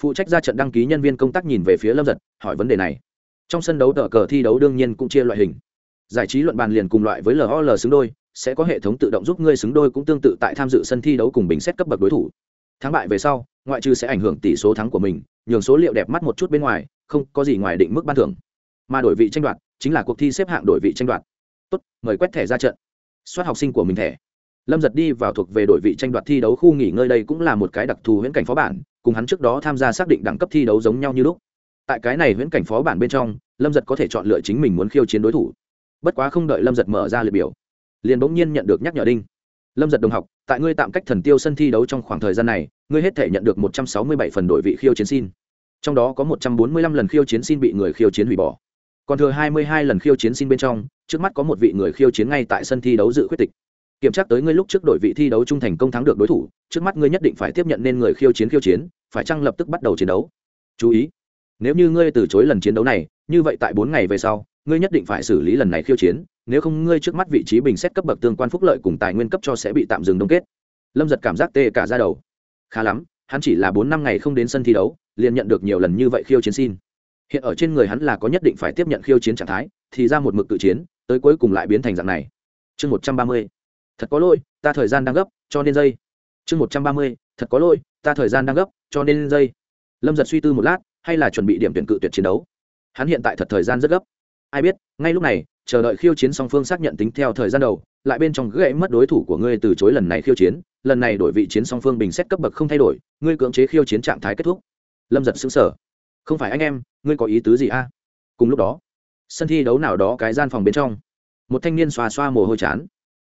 Phụ trách ra trận đăng ký nhân viên công tác nhìn về phía lâm giật, hỏi vấn đề này. Trong sân đấu tờ cờ thi đấu đương nhiên cũng chia loại hình. Giải trí luận bàn liền cùng loại với lol xứng đôi, sẽ có hệ thống tự động giúp ngươi xứng đôi cũng tương tự tại tham dự sân thi đấu cùng bình xét cấp bậc đối thủ. Thắng bại về sau, ngoại trừ sẽ ảnh hưởng tỷ số thắng của mình nhường số liệu đẹp mắt một chút bên ngoài, không có gì ngoài định mức ban thưởng. Mà đổi vị tranh đoạt, chính là cuộc thi xếp hạng đổi vị tranh đoạt. Tốt, mời quét thẻ ra trận. Soát học sinh của mình thẻ. Lâm giật đi vào thuộc về đội vị tranh đoạt thi đấu khu nghỉ ngơi đây cũng là một cái đặc thù huyễn cảnh phó bản, cùng hắn trước đó tham gia xác định đẳng cấp thi đấu giống nhau như lúc. Tại cái này huyễn cảnh phó bản bên trong, lâm giật có thể chọn lựa chính mình muốn khiêu chiến đối thủ. Bất quá không đợi lâm giật mở ra liệt biểu, liền bỗng nhiên nhận được nhắc nhở đinh. Lâm giật đồng học, tại ngươi tạm cách thần tiêu sân thi đấu trong khoảng thời gian này ngươi hết thể nhận được một trăm sáu mươi bảy phần đội vị khiêu chiến xin. Trong đó có một trăm bốn mươi lăm lần khiêu chiến xin bị người khiêu chiến hủy bỏ. Còn thừa hai mươi hai lần khiêu chiến xin bên trong, trước mắt có một vị người khiêu chiến ngay tại sân thi đấu dự quyết tịch. Kiểm tra tới ngươi lúc trước đội vị thi đấu trung thành công thắng được đối thủ, trước mắt ngươi nhất định phải tiếp nhận nên người khiêu chiến khiêu chiến, phải chăng lập tức bắt đầu chiến đấu? Chú ý, nếu như ngươi từ chối lần chiến đấu này, như vậy tại bốn ngày về sau, ngươi nhất định phải xử lý lần này khiêu chiến, nếu không ngươi trước mắt vị trí bình xét cấp bậc tương quan phúc lợi cùng tài nguyên cấp cho sẽ bị tạm dừng đông kết. Lâm giật cảm giác tê cả ra đầu khá lắm, hắn chỉ là bốn năm ngày không đến sân thi đấu, liền nhận được nhiều lần như vậy khiêu chiến xin. Hiện ở trên người hắn là có nhất định phải tiếp nhận khiêu chiến trạng thái, thì ra một mực tự chiến, tới cuối cùng lại biến thành dạng này. Chương một trăm ba mươi. Thật có lỗi, ta thời gian đang gấp, cho nên dây. Chương một trăm ba mươi. Thật có lỗi, ta thời gian đang gấp, cho nên dây. Lâm giật suy tư một lát, hay là chuẩn bị điểm tuyển cự tuyệt chiến đấu. Hắn hiện tại thật thời gian rất gấp. Ai biết, ngay lúc này chờ đợi khiêu chiến song phương xác nhận tính theo thời gian đầu, lại bên trong gãy mất đối thủ của ngươi từ chối lần này khiêu chiến, lần này đổi vị chiến song phương bình xét cấp bậc không thay đổi, ngươi cưỡng chế khiêu chiến trạng thái kết thúc. Lâm giật xứng sở không phải anh em, ngươi có ý tứ gì a? Cùng lúc đó, sân thi đấu nào đó cái gian phòng bên trong, một thanh niên xoa xoa mồ hôi chán.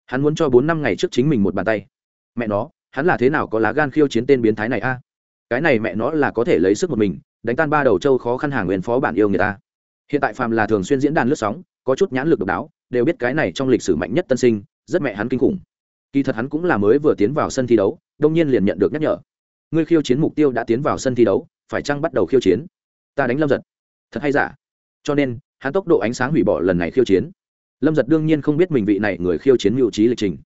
Hắn muốn cho bốn năm ngày trước chính mình một bàn tay. Mẹ nó, hắn là thế nào có lá gan khiêu chiến tên biến thái này a? Cái này mẹ nó là có thể lấy sức một mình, đánh tan ba đầu trâu khó khăn hàng nguyên phó bản yêu người ta. Hiện tại phàm là thường xuyên diễn đàn lướt sóng có chút nhãn lực độc đáo, đều biết cái này trong lịch sử mạnh nhất tân sinh, rất mẹ hắn kinh khủng. Kỳ thật hắn cũng là mới vừa tiến vào sân thi đấu, đông nhiên liền nhận được nhắc nhở. Ngươi khiêu chiến mục tiêu đã tiến vào sân thi đấu, phải chăng bắt đầu khiêu chiến? Ta đánh lâm giật. Thật hay giả? Cho nên, hắn tốc độ ánh sáng hủy bỏ lần này khiêu chiến. Lâm giật đương nhiên không biết mình vị này người khiêu chiến mưu trí lịch trình.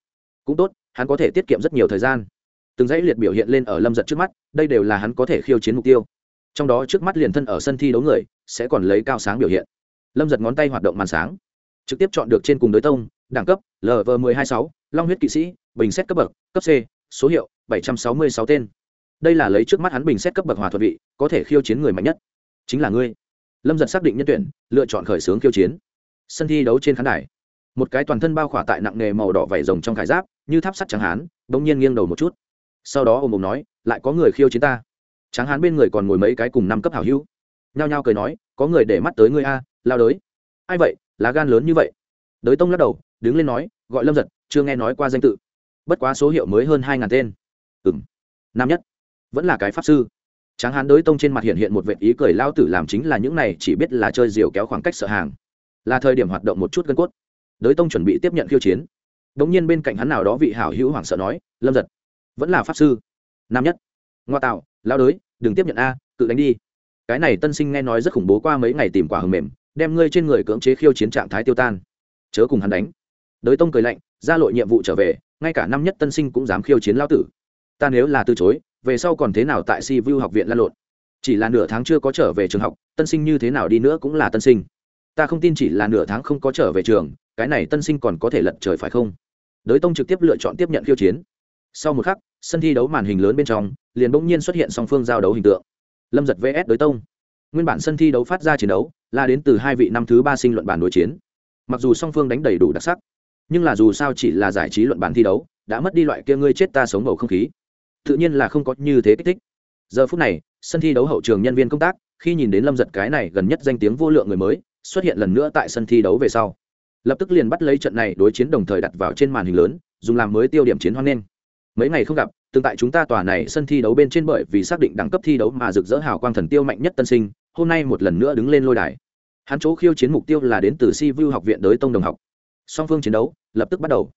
Cũng tốt, hắn có thể tiết kiệm rất nhiều thời gian. Từng dãy liệt biểu hiện lên ở lâm giật trước mắt, đây đều là hắn có thể khiêu chiến mục tiêu. Trong đó trước mắt liền thân ở sân thi đấu người, sẽ còn lấy cao sáng biểu hiện lâm giật ngón tay hoạt động màn sáng. Trực tiếp chọn được trên cùng đối tông, đẳng cấp lv một mươi hai sáu, long huyết kỵ sĩ, bình xét cấp bậc, cấp c, số hiệu, bảy trăm sáu mươi sáu tên. Đây là lấy trước mắt hắn bình xét cấp bậc hòa thuật vị, có thể khiêu chiến người mạnh nhất. Chính là ngươi. Lâm giật xác định nhân tuyển, lựa chọn khởi xướng khiêu chiến. Sân thi đấu trên khán đài. Một cái toàn thân bao khỏa tại nặng nghề màu đỏ vảy rồng trong khải giáp, như tháp sắt trắng hán, bỗng nhiên nghiêng đầu một chút. Sau đó ôm ôm nói, lại có người khiêu chiến ta. Tráng hán bên người còn ngồi mấy cái cùng năm cấp hảo hữu. Nhao nhao cười nói, có người để mắt tới ngươi a lao đới. Ai vậy? Lá gan lớn như vậy. Đới tông lắc đầu, đứng lên nói, gọi lâm giật, chưa nghe nói qua danh tự. Bất quá số hiệu mới hơn hai ngàn tên. Ừ m nam nhất. Vẫn là cái pháp sư. Tráng hán đới tông trên mặt hiện hiện một vệ ý cười, lao tử làm chính là những này chỉ biết là chơi diều kéo khoảng cách sợ hàng. Là thời điểm hoạt động một chút gân cốt. Đới tông chuẩn bị tiếp nhận khiêu chiến. Đ ỗ n g nhiên bên cạnh hắn nào đó vị hảo hữu hoảng sợ nói, lâm giật, vẫn là pháp sư. Nam nhất. Ngoa tạo, lao đới, đừng tiếp nhận a, cự đánh đi. Cái này tân sinh nghe nói rất khủng bố qua mấy ngày tìm quả hầm mềm đem ngươi trên người cưỡng chế khiêu chiến trạng thái tiêu tan. Chớ cùng hắn đánh. Đới tông cười lạnh, ra lội nhiệm vụ trở về, ngay cả năm nhất tân sinh cũng dám khiêu chiến lao tử. Ta nếu là từ chối, về sau còn thế nào tại si vu học viện lan lộn? Chỉ là nửa tháng chưa có trở về trường học, tân sinh như thế nào đi nữa cũng là tân sinh. Ta không tin chỉ là nửa tháng không có trở về trường, cái này tân sinh còn có thể lật trời phải không? Đới tông trực tiếp lựa chọn tiếp nhận khiêu chiến. Sau một khắc, sân thi đấu màn hình lớn bên trong, liền bỗng nhiên xuất hiện song phương giao đấu hình tượng. Lâm giật vs Đới tông. Nguyên bản sân thi đấu phát ra chiến đấu là đến từ hai vị năm thứ ba sinh luận bản đối chiến. Mặc dù song phương đánh đầy đủ đặc sắc, nhưng là dù sao chỉ là giải trí luận bản thi đấu, đã mất đi loại kia ngươi chết ta sống bầu không khí. Tự nhiên là không có như thế kích thích. Giờ phút này, sân thi đấu hậu trường nhân viên công tác, khi nhìn đến lâm giật cái này gần nhất danh tiếng vô lượng người mới, xuất hiện lần nữa tại sân thi đấu về sau. Lập tức liền bắt lấy trận này đối chiến đồng thời đặt vào trên màn hình lớn, dùng làm mới tiêu điểm chiến hoan nghênh. Mấy ngày không gặp, tương tại chúng ta tòa này sân thi đấu bên trên bởi vì xác định đẳng cấp thi đấu mà rực rỡ hào quang thần tiêu mạnh nhất tân sinh hôm nay một lần nữa đứng lên lôi đài. Hắn chỗ khiêu chiến mục tiêu là đến từ si vu học viện đới tông đồng học. Song phương chiến đấu lập tức bắt đầu.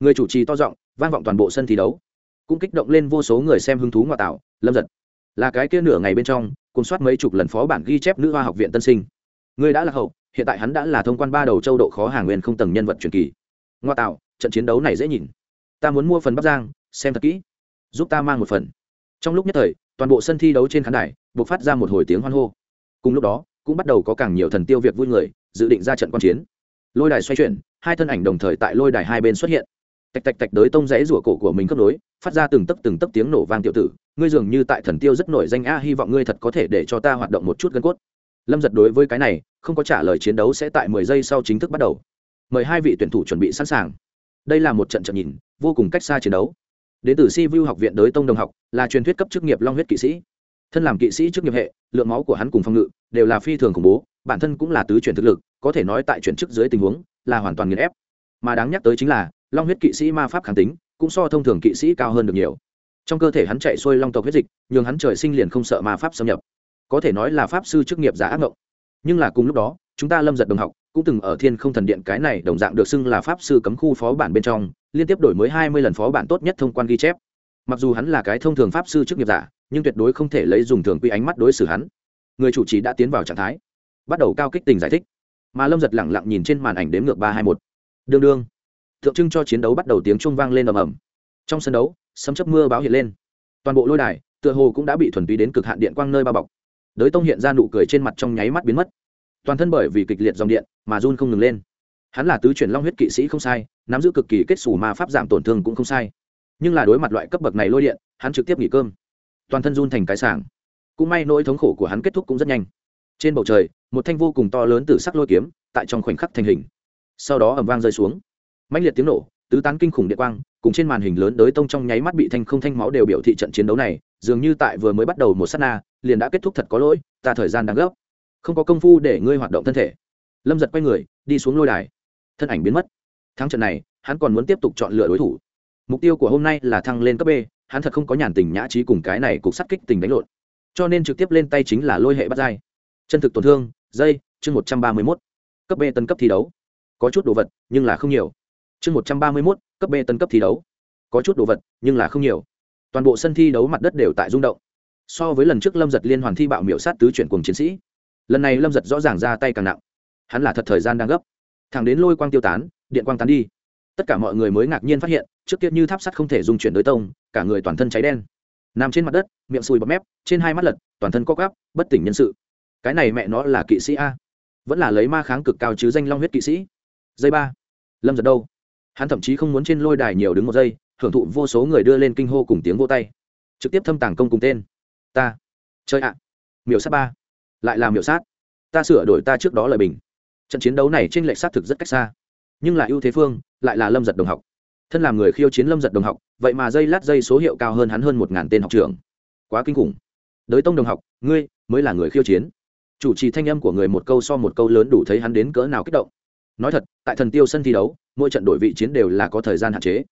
Người chủ trì to giọng, vang vọng toàn bộ sân thi đấu. Cũng kích động lên vô số người xem hứng thú ngoại tạo, lâm giật. Là cái kia nửa ngày bên trong, cùng soát mấy chục lần phó bản ghi chép nữ hoa học viện tân sinh. Người đã là hậu, hiện tại hắn đã là thông quan ba đầu châu độ khó hàng nguyên không tầng nhân vật truyền kỳ. Ngoa tạo, trận chiến đấu này dễ nhìn. Ta muốn mua phần bắc giang, xem thật kỹ. Giúp ta mang một phần. Trong lúc nhất thời, toàn bộ sân thi đấu trên khán đài buộc phát ra một hồi tiếng hoan hô cùng lúc đó, cũng bắt đầu có càng nhiều thần tiêu việc vui người, dự định ra trận quan chiến. Lôi đài xoay chuyển, hai thân ảnh đồng thời tại lôi đài hai bên xuất hiện. Tạch tạch tạch đới tông rẽ rủa cổ của mình cấp nối, phát ra từng tấc từng tấc tiếng nổ vang tiểu tử, ngươi dường như tại thần tiêu rất nổi danh a, hy vọng ngươi thật có thể để cho ta hoạt động một chút gân cốt. Lâm giật đối với cái này, không có trả lời chiến đấu sẽ tại mười giây sau chính thức bắt đầu. Mời hai vị tuyển thủ chuẩn bị sẵn sàng. Đây là một trận trận nhìn, vô cùng cách xa chiến đấu. Đến từ si vu học viện đới tông đồng học, là truyền thuyết cấp chức nghiệp long huyết kỵ sĩ thân làm kỵ sĩ trước nghiệp hệ, lượng máu của hắn cùng phòng ngự đều là phi thường khủng bố, bản thân cũng là tứ chuyển thực lực, có thể nói tại chuyển chức dưới tình huống là hoàn toàn nghiền ép. Mà đáng nhắc tới chính là, long huyết kỵ sĩ ma pháp kháng tính cũng so thông thường kỵ sĩ cao hơn được nhiều. Trong cơ thể hắn chạy xuôi long tộc huyết dịch, nhường hắn trời sinh liền không sợ ma pháp xâm nhập. Có thể nói là pháp sư chức nghiệp giả ác mộng nhưng là cùng lúc đó, chúng ta lâm giật đồng học cũng từng ở thiên không thần điện cái này đồng dạng được xưng là pháp sư cấm khu phó bản bên trong, liên tiếp đổi mới hai mươi lần phó bản tốt nhất thông quan ghi chép. Mặc dù hắn là cái thông thường pháp sư chức nghiệp giả nhưng tuyệt đối không thể lấy dùng thường quy ánh mắt đối xử hắn. Người chủ trì đã tiến vào trạng thái, bắt đầu cao kích tình giải thích. Mà lâm giật lẳng lặng nhìn trên màn ảnh đếm ngược ba hai một. Đương đương. Tượng trưng cho chiến đấu bắt đầu tiếng chuông vang lên ầm ầm. Trong sân đấu, sấm chấp mưa báo hiện lên. Toàn bộ lôi đài, tựa hồ cũng đã bị thuần túy đến cực hạn điện quang nơi bao bọc. Đới tông hiện ra nụ cười trên mặt trong nháy mắt biến mất. Toàn thân bởi vì kịch liệt dòng điện mà run không ngừng lên. Hắn là tứ chuyển long huyết kỵ sĩ không sai, nắm giữ cực kỳ kết xù ma pháp giảm tổn thương cũng không sai. Nhưng là đối mặt loại cấp bậc này lôi điện, hắn trực tiếp nghỉ cơm toàn thân run thành cái sảng. Cũng may nỗi thống khổ của hắn kết thúc cũng rất nhanh. Trên bầu trời, một thanh vô cùng to lớn từ sắc lôi kiếm tại trong khoảnh khắc thành hình. Sau đó ẩm vang rơi xuống. Mạnh liệt tiếng nổ, tứ tán kinh khủng địa quang, cùng trên màn hình lớn đới tông trong nháy mắt bị thanh không thanh máu đều biểu thị trận chiến đấu này, dường như tại vừa mới bắt đầu một s á t na, liền đã kết thúc thật có lỗi, ta thời gian đang gấp. Không có công phu để ngươi hoạt động thân thể. Lâm giật quay người, đi xuống lôi đài. Thân ảnh biến mất. Thắng trận này, hắn còn muốn tiếp tục chọn lựa đối thủ. Mục tiêu của hôm nay là thăng lên cấp b hắn thật không có nhàn tình nhã trí cùng cái này cục sắt kích tình đánh lộn. Cho nên trực tiếp lên tay chính là lôi hệ bắt dai chân thực tổn thương, dây, chương một trăm ba mươi mốt, cấp b tân cấp thi đấu. Có chút đồ vật, nhưng là không nhiều. Chương một trăm ba mươi mốt, cấp b tân cấp thi đấu. Có chút đồ vật, nhưng là không nhiều. Toàn bộ sân thi đấu mặt đất đều tại rung động. So với lần trước lâm giật liên hoàn thi bạo miểu sát tứ chuyển cùng chiến sĩ, lần này lâm giật rõ ràng ra tay càng nặng. Hắn là thật thời gian đang gấp. Thẳng đến lôi quang tiêu tán, điện quang tán đi. Tất cả mọi người mới ngạc nhiên phát hiện trước kia như tháp sắt không thể dung chuyển đối tông, cả người toàn thân cháy đen. Nằm trên mặt đất, miệng sùi bọt mép, trên hai mắt lật, toàn thân co gắp bất tỉnh nhân sự. Cái này mẹ nó là kỵ sĩ a. Vẫn là lấy ma kháng cực cao chứ danh long huyết kỵ sĩ. Dây ba. Lâm giật đâu? Hắn thậm chí không muốn trên lôi đài nhiều đứng một giây, hưởng thụ vô số người đưa lên kinh hô cùng tiếng vô tay. Trực tiếp thâm tàng công cùng tên. Ta. Chơi ạ. Miểu sát ba. Lại là miểu sát. Ta sửa đổi ta trước đó lời bình. Trận chiến đấu này trên lệch sát thực rất cách xa. Nhưng là ưu thế phương, lại là lâm giật đồng học thân làm người khiêu chiến lâm giật đồng học, vậy mà dây lát dây số hiệu cao hơn hắn hơn một ngàn tên học trường quá kinh khủng. Đới tông đồng học, ngươi mới là người khiêu chiến. Chủ trì thanh âm của người một câu so một câu lớn đủ thấy hắn đến cỡ nào kích động. Nói thật, tại thần tiêu sân thi đấu, mỗi trận đổi vị chiến đều là có thời gian hạn chế.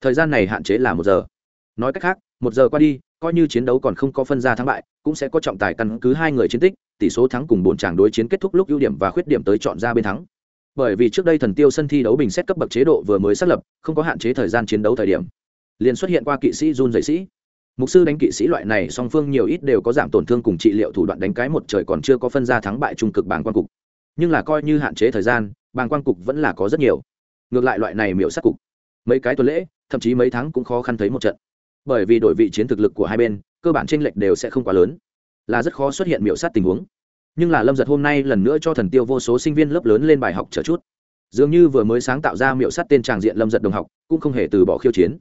Thời gian này hạn chế là một giờ. Nói cách khác, một giờ qua đi, coi như chiến đấu còn không có phân ra thắng bại, cũng sẽ có trọng tài căn cứ hai người chiến tích, tỷ số thắng cùng bốn tràng đối chiến kết thúc lúc ưu điểm và khuyết điểm tới chọn ra bên thắng bởi vì trước đây thần tiêu sân thi đấu bình xét cấp bậc chế độ vừa mới xác lập, không có hạn chế thời gian chiến đấu thời điểm. Liền xuất hiện qua kỵ sĩ run dạy sĩ. Mục sư đánh kỵ sĩ loại này song phương nhiều ít đều có giảm tổn thương cùng trị liệu thủ đoạn đánh cái một trời còn chưa có phân ra thắng bại trung cực bảng quan cục. Nhưng là coi như hạn chế thời gian bảng quan cục vẫn là có rất nhiều. Ngược lại loại này miễu sát cục, mấy cái tuần lễ, thậm chí mấy tháng cũng khó khăn thấy một trận. Bởi vì đổi vị chiến thực lực của hai bên, cơ bản tranh lệch đều sẽ không quá lớn. Là rất khó xuất hiện miễu sát tình huống nhưng là lâm giật hôm nay lần nữa cho thần tiêu vô số sinh viên lớp lớn lên bài học chờ chút. Dường như vừa mới sáng tạo ra miệu sắt tên tràng diện lâm giật đồng học, cũng không hề từ bỏ khiêu chiến.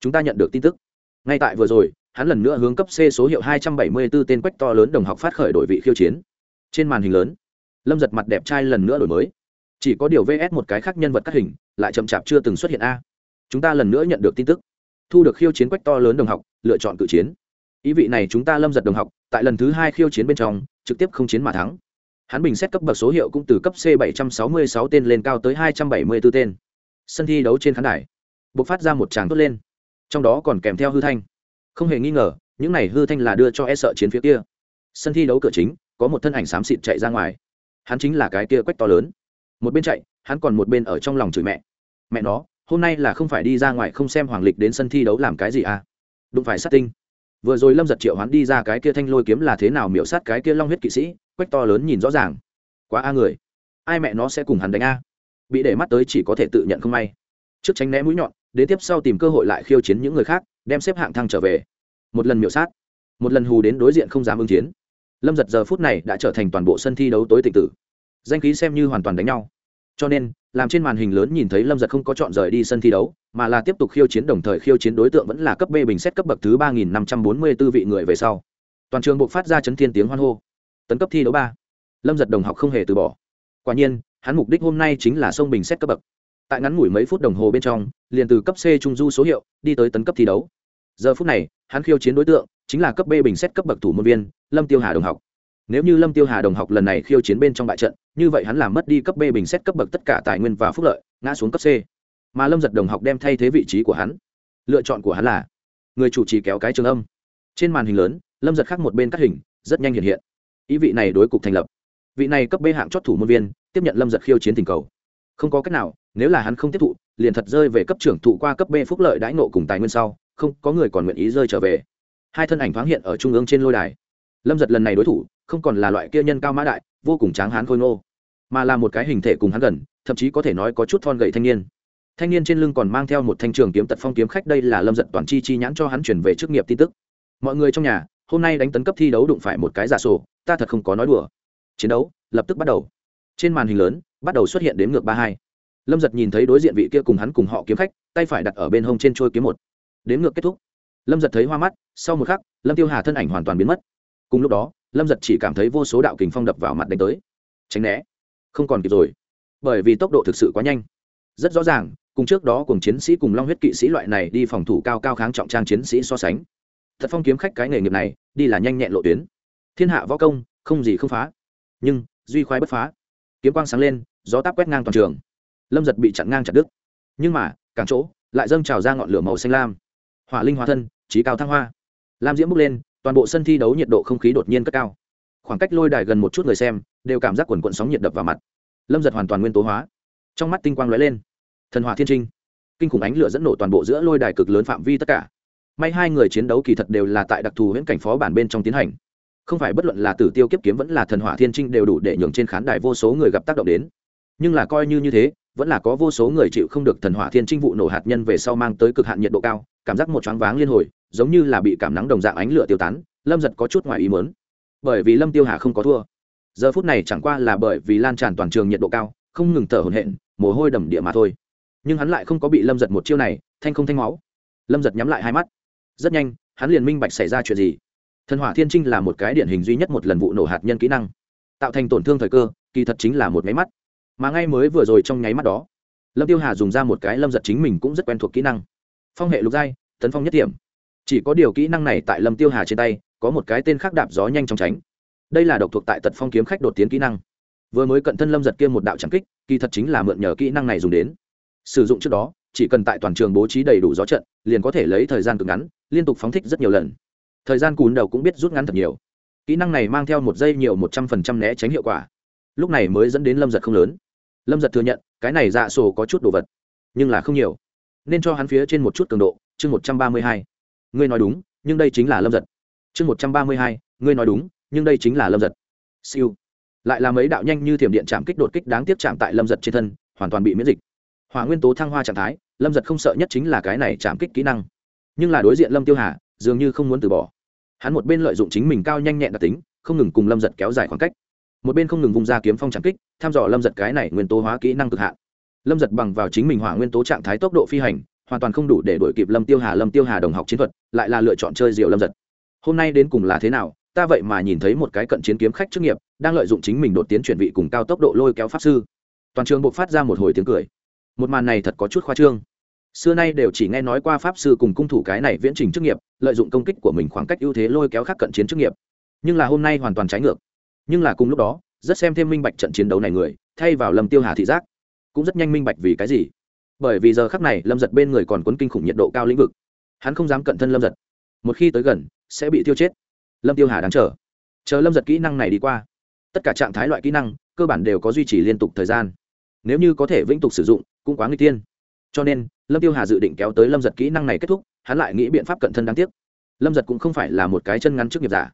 Chúng ta nhận được tin tức. Ngay tại vừa rồi, hắn lần nữa hướng cấp c số hiệu hai trăm bảy mươi 274 tên quách to lớn đồng học phát khởi đổi vị khiêu chiến. Trên màn hình lớn, lâm giật mặt đẹp trai lần nữa đổi mới. Chỉ có điều vs một cái khác nhân vật cắt hình, lại chậm chạp chưa từng xuất hiện a. Chúng ta lần nữa nhận được tin tức. Thu được khiêu chiến quách to lớn đồng học, lựa chọn cự chiến. Ý vị này chúng ta lâm giật đồng học, tại lần thứ hai khiêu chiến bên trong trực tiếp không chiến mà thắng. Hắn bình xét cấp bậc số hiệu cũng từ cấp c 766 tên lên cao tới 274 tên. Sân thi đấu trên khán đài, bộc phát ra một tràng tốt lên. Trong đó còn kèm theo hư thanh. Không hề nghi ngờ, những này hư thanh là đưa cho e sợ chiến phía kia. Sân thi đấu cửa chính, có một thân ảnh xám xịt chạy ra ngoài. Hắn chính là cái kia quách to lớn. Một bên chạy, hắn còn một bên ở trong lòng chửi mẹ. Mẹ nó, hôm nay là không phải đi ra ngoài không xem hoàng lịch đến sân thi đấu làm cái gì à? Đụng phải sát tinh vừa rồi lâm giật triệu hắn đi ra cái kia thanh lôi kiếm là thế nào miểu sát cái kia long huyết kỵ sĩ, quách to lớn nhìn rõ ràng. Quá a người. Ai mẹ nó sẽ cùng hắn đánh a? Bị để mắt tới chỉ có thể tự nhận không may. Trước tránh né mũi nhọn, đến tiếp sau tìm cơ hội lại khiêu chiến những người khác, đem xếp hạng thăng trở về. Một lần miểu sát. Một lần hù đến đối diện không dám ứng chiến. Lâm giật giờ phút này đã trở thành toàn bộ sân thi đấu tối tịch tử. Danh khí xem như hoàn toàn đánh nhau. Cho nên làm trên màn hình lớn nhìn thấy lâm giật không có chọn rời đi sân thi đấu, mà là tiếp tục khiêu chiến đồng thời khiêu chiến đối tượng vẫn là cấp b bình xét cấp bậc thứ ba nghìn năm trăm bốn mươi b ố vị người về sau. Toàn trường buộc phát ra chấn thiên tiếng hoan hô. Tấn cấp thi đấu ba. Lâm giật đồng học không hề từ bỏ. Quả nhiên, hắn mục đích hôm nay chính là sông bình xét cấp bậc. Tại ngắn ngủi mấy phút đồng hồ bên trong, liền từ cấp c trung du số hiệu, đi tới tấn cấp thi đấu. Giờ phút này, hắn khiêu chiến đối tượng chính là cấp b bình xét cấp bậc thủ môn viên, lâm tiêu hà đồng học nếu như lâm tiêu hà đồng học lần này khiêu chiến bên trong bại trận, như vậy hắn làm mất đi cấp b bình xét cấp bậc tất cả tài nguyên và phúc lợi, ngã xuống cấp c. Mà lâm giật đồng học đem thay thế vị trí của hắn. Lựa chọn của hắn là người chủ trì kéo cái trường âm. Trên màn hình lớn, lâm giật khác một bên cắt hình, rất nhanh hiện hiện. Ý vị này đối cục thành lập. Vị này cấp b hạng chót thủ môn viên, tiếp nhận lâm giật khiêu chiến tình cầu. Không có cách nào, nếu là hắn không tiếp thụ, liền thật rơi về cấp trưởng thụ qua cấp b phúc lợi đãi nộ cùng tài nguyên sau, không có người còn nguyện ý rơi trở về. Hai thân ảnh thoáng hiện ở trung ương trên lôi đài. Lâm giật lần này đối thủ không còn là loại kia nhân cao mã đại, vô cùng tráng hán khôi ngô, mà là một cái hình thể cùng hắn gần, thậm chí có thể nói có chút thon gậy thanh niên. Thanh niên trên lưng còn mang theo một thanh trường kiếm tật phong kiếm khách, đây là lâm giật toàn chi chi nhãn cho hắn chuyển về chức nghiệp tin tức. Mọi người trong nhà, hôm nay đánh tấn cấp thi đấu đụng phải một cái giả sổ, ta thật không có nói đùa. Chiến đấu lập tức bắt đầu. Trên màn hình lớn, bắt đầu xuất hiện đến ngược ba hai. Lâm giật nhìn thấy đối diện vị kia cùng hắn cùng họ kiếm khách, tay phải đặt ở bên hông trên trôi kiếm một. Đến ngược kết thúc. Lâm giật thấy hoa mắt, sau một khắc, lâm tiêu hà thân ảnh hoàn toàn biến mất. Cùng lúc đó lâm giật chỉ cảm thấy vô số đạo kình phong đập vào mặt đánh tới tránh né không còn kịp rồi bởi vì tốc độ thực sự quá nhanh rất rõ ràng cùng trước đó cùng chiến sĩ cùng long huyết kỵ sĩ loại này đi phòng thủ cao cao kháng trọng trang chiến sĩ so sánh thật phong kiếm khách cái nghề nghiệp này đi là nhanh nhẹn lộ tuyến thiên hạ võ công không gì không phá nhưng duy khoái bất phá kiếm quang sáng lên gió táp quét ngang toàn trường lâm giật bị chặn ngang chặt đứt nhưng mà càng chỗ lại dâng trào ra ngọn lửa màu xanh lam hỏa linh hóa thân trí cao thăng hoa lam diễm bước lên toàn bộ sân thi đấu nhiệt độ không khí đột nhiên cất cao. Khoảng cách lôi đài gần một chút người xem, đều cảm giác quần quận sóng nhiệt đập vào mặt. Lâm giật hoàn toàn nguyên tố hóa. Trong mắt tinh quang lóe lên. Thần hỏa thiên trinh. Kinh khủng ánh lửa dẫn nổ toàn bộ giữa lôi đài cực lớn phạm vi tất cả. May hai người chiến đấu kỳ thật đều là tại đặc thù huyễn cảnh phó bản bên trong tiến hành. Không phải bất luận là tử tiêu kiếp kiếm vẫn là thần hỏa thiên trinh đều đủ để nhường trên khán đài vô số người gặp tác động đến. Nhưng là coi như như thế, vẫn là có vô số người chịu không được thần hỏa thiên trinh vụ nổ hạt nhân về sau mang tới cực hạn nhiệt độ cao, cảm giác một choáng váng liên hồi giống như là bị cảm nắng đồng dạng ánh lửa tiêu tán, lâm giật có chút ngoài ý mớn bởi vì lâm tiêu hà không có thua. Giờ phút này chẳng qua là bởi vì lan tràn toàn trường nhiệt độ cao, không ngừng thở hổn hển, mồ hôi đầm địa mà thôi. Nhưng hắn lại không có bị lâm giật một chiêu này, thanh không thanh máu. Lâm giật nhắm lại hai mắt. Rất nhanh, hắn liền minh bạch xảy ra chuyện gì. Thần hỏa thiên trinh là một cái điển hình duy nhất một lần vụ nổ hạt nhân kỹ năng, tạo thành tổn thương thời cơ, kỳ thật chính là một máy mắt. Mà ngay mới vừa rồi trong nháy mắt đó, lâm tiêu hà dùng ra một cái lâm giật chính mình cũng rất quen thuộc kỹ năng. Phong hệ lục giai, tấn phong nhất điểm chỉ có điều kỹ năng này tại lâm tiêu hà trên tay, có một cái tên khác đạp gió nhanh chóng tránh. Đây là độc thuộc tại tật phong kiếm khách đột tiến kỹ năng. Vừa mới cận thân lâm giật kia một đạo trảm kích, kỳ thật chính là mượn nhờ kỹ năng này dùng đến. Sử dụng trước đó, chỉ cần tại toàn trường bố trí đầy đủ gió trận, liền có thể lấy thời gian cực ngắn, liên tục phóng thích rất nhiều lần. Thời gian cùn đầu cũng biết rút ngắn thật nhiều. Kỹ năng này mang theo một giây nhiều một trăm phần trăm né tránh hiệu quả. Lúc này mới dẫn đến lâm giật không lớn. Lâm giật thừa nhận, cái này dạ sổ có chút đồ vật, nhưng là không nhiều. Nên cho hắn phía trên một chút cường độ, chương một trăm ba mươi hai ngươi nói đúng, nhưng đây chính là lâm giật. Chương một trăm ba mươi hai, ngươi nói đúng, nhưng đây chính là lâm giật. Siêu. Lại là mấy đạo nhanh như thiểm điện chạm kích đột kích đáng tiếc chạm tại lâm giật trên thân, hoàn toàn bị miễn dịch. Hỏa nguyên tố thăng hoa trạng thái, lâm giật không sợ nhất chính là cái này chạm kích kỹ năng. Nhưng là đối diện lâm tiêu hà, dường như không muốn từ bỏ. Hắn một bên lợi dụng chính mình cao nhanh nhẹn đặc tính, không ngừng cùng lâm giật kéo dài khoảng cách. Một bên không ngừng vung ra kiếm phong chạm kích thăm dò lâm giật cái này nguyên tố hóa kỹ năng cực hạn. Lâm giật bằng vào chính mình hỏa nguyên tố trạng thái tốc độ phi hành hoàn toàn không đủ để đổi kịp lâm tiêu hà, lâm tiêu hà đồng học chiến thuật, lại là lựa chọn chơi diều lâm giật. Hôm nay đến cùng là thế nào, ta vậy mà nhìn thấy một cái cận chiến kiếm khách chức nghiệp, đang lợi dụng chính mình đột tiến chuyển vị cùng cao tốc độ lôi kéo pháp sư. Toàn trường buộc phát ra một hồi tiếng cười. Một màn này thật có chút khoa trương. Xưa nay đều chỉ nghe nói qua pháp sư cùng cung thủ cái này viễn trình chức nghiệp, lợi dụng công kích của mình khoảng cách ưu thế lôi kéo khác cận chiến chức nghiệp. Nhưng là hôm nay hoàn toàn trái ngược. Nhưng là cùng lúc đó, rất xem thêm minh bạch trận chiến đấu này người, thay vào lâm tiêu hà thị giác, cũng rất nhanh minh bạch vì cái gì bởi vì giờ khắc này lâm giật bên người còn quấn kinh khủng nhiệt độ cao lĩnh vực. Hắn không dám cận thân lâm giật. Một khi tới gần, sẽ bị tiêu chết. Lâm tiêu hà đang chờ. Chờ lâm giật kỹ năng này đi qua. Tất cả trạng thái loại kỹ năng, cơ bản đều có duy trì liên tục thời gian. Nếu như có thể vĩnh tục sử dụng, cũng quá nguy tiên. Cho nên, lâm tiêu hà dự định kéo tới lâm giật kỹ năng này kết thúc, hắn lại nghĩ biện pháp cận thân đáng tiếc. Lâm giật cũng không phải là một cái chân ngắn trước nghiệp giả.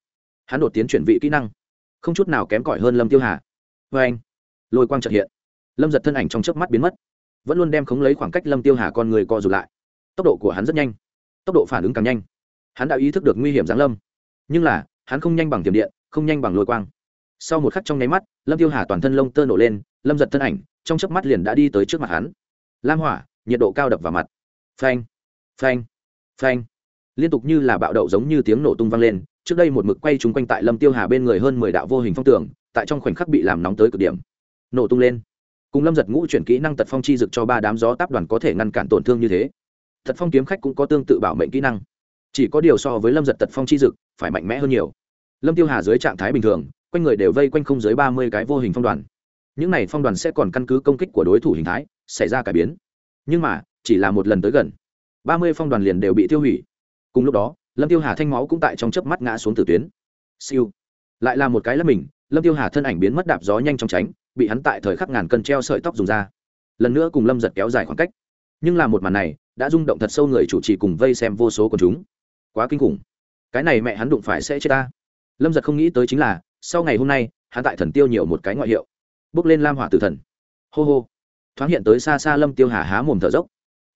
Hắn đột tiến chuyển vị kỹ năng. Không chút nào kém cỏi hơn lâm tiêu hà. Vê anh. Lôi quang trợ hiện. Lâm giật thân ảnh trong chớp mắt biến mất vẫn luôn đem khống lấy khoảng cách lâm tiêu hà con người co rụt lại. Tốc độ của hắn rất nhanh, tốc độ phản ứng càng nhanh. Hắn đã ý thức được nguy hiểm giáng lâm. Nhưng là, hắn không nhanh bằng tiềm điện, không nhanh bằng lôi quang. Sau một khắc trong nháy mắt, lâm tiêu hà toàn thân lông tơ nổ lên, lâm giật thân ảnh, trong chớp mắt liền đã đi tới trước mặt hắn. Lam hỏa, nhiệt độ cao đập vào mặt. Phanh phanh phanh. Liên tục như là bạo đậu giống như tiếng nổ tung vang lên, trước đây một mực quay trúng quanh tại lâm tiêu hà bên người hơn mười đạo vô hình phong tường, tại trong khoảnh khắc bị làm nóng tới cực điểm. Nổ tung lên cùng lâm giật ngũ chuyển kỹ năng tật phong chi dực cho ba đám gió táp đoàn có thể ngăn cản tổn thương như thế. Tật phong kiếm khách cũng có tương tự bảo mệnh kỹ năng. Chỉ có điều so với lâm giật tật phong chi dực phải mạnh mẽ hơn nhiều. Lâm tiêu hà dưới trạng thái bình thường, quanh người đều vây quanh không dưới ba mươi cái vô hình phong đoàn. Những này phong đoàn sẽ còn căn cứ công kích của đối thủ hình thái, xảy ra cải biến. Nhưng mà, chỉ là một lần tới gần. Ba mươi phong đoàn liền đều bị tiêu hủy. Cùng lúc đó, lâm tiêu hà thanh máu cũng tại trong chớp mắt ngã xuống tử tuyến. Siêu. Lại là một cái là mình, lâm tiêu hà thân ảnh biến mất đạp gió nhanh chóng tránh bị hắn tại thời khắc ngàn cân treo sợi tóc dùng ra. Lần nữa cùng lâm giật kéo dài khoảng cách. Nhưng là một màn này đã rung động thật sâu người chủ trì cùng vây xem vô số của chúng. Quá kinh khủng. Cái này mẹ hắn đụng phải sẽ chết ta. Lâm giật không nghĩ tới chính là, sau ngày hôm nay, hắn tại thần tiêu nhiều một cái ngoại hiệu. Bước lên lam hỏa tử thần. Hô hô. Thoáng hiện tới xa xa lâm tiêu hà há mồm thở dốc.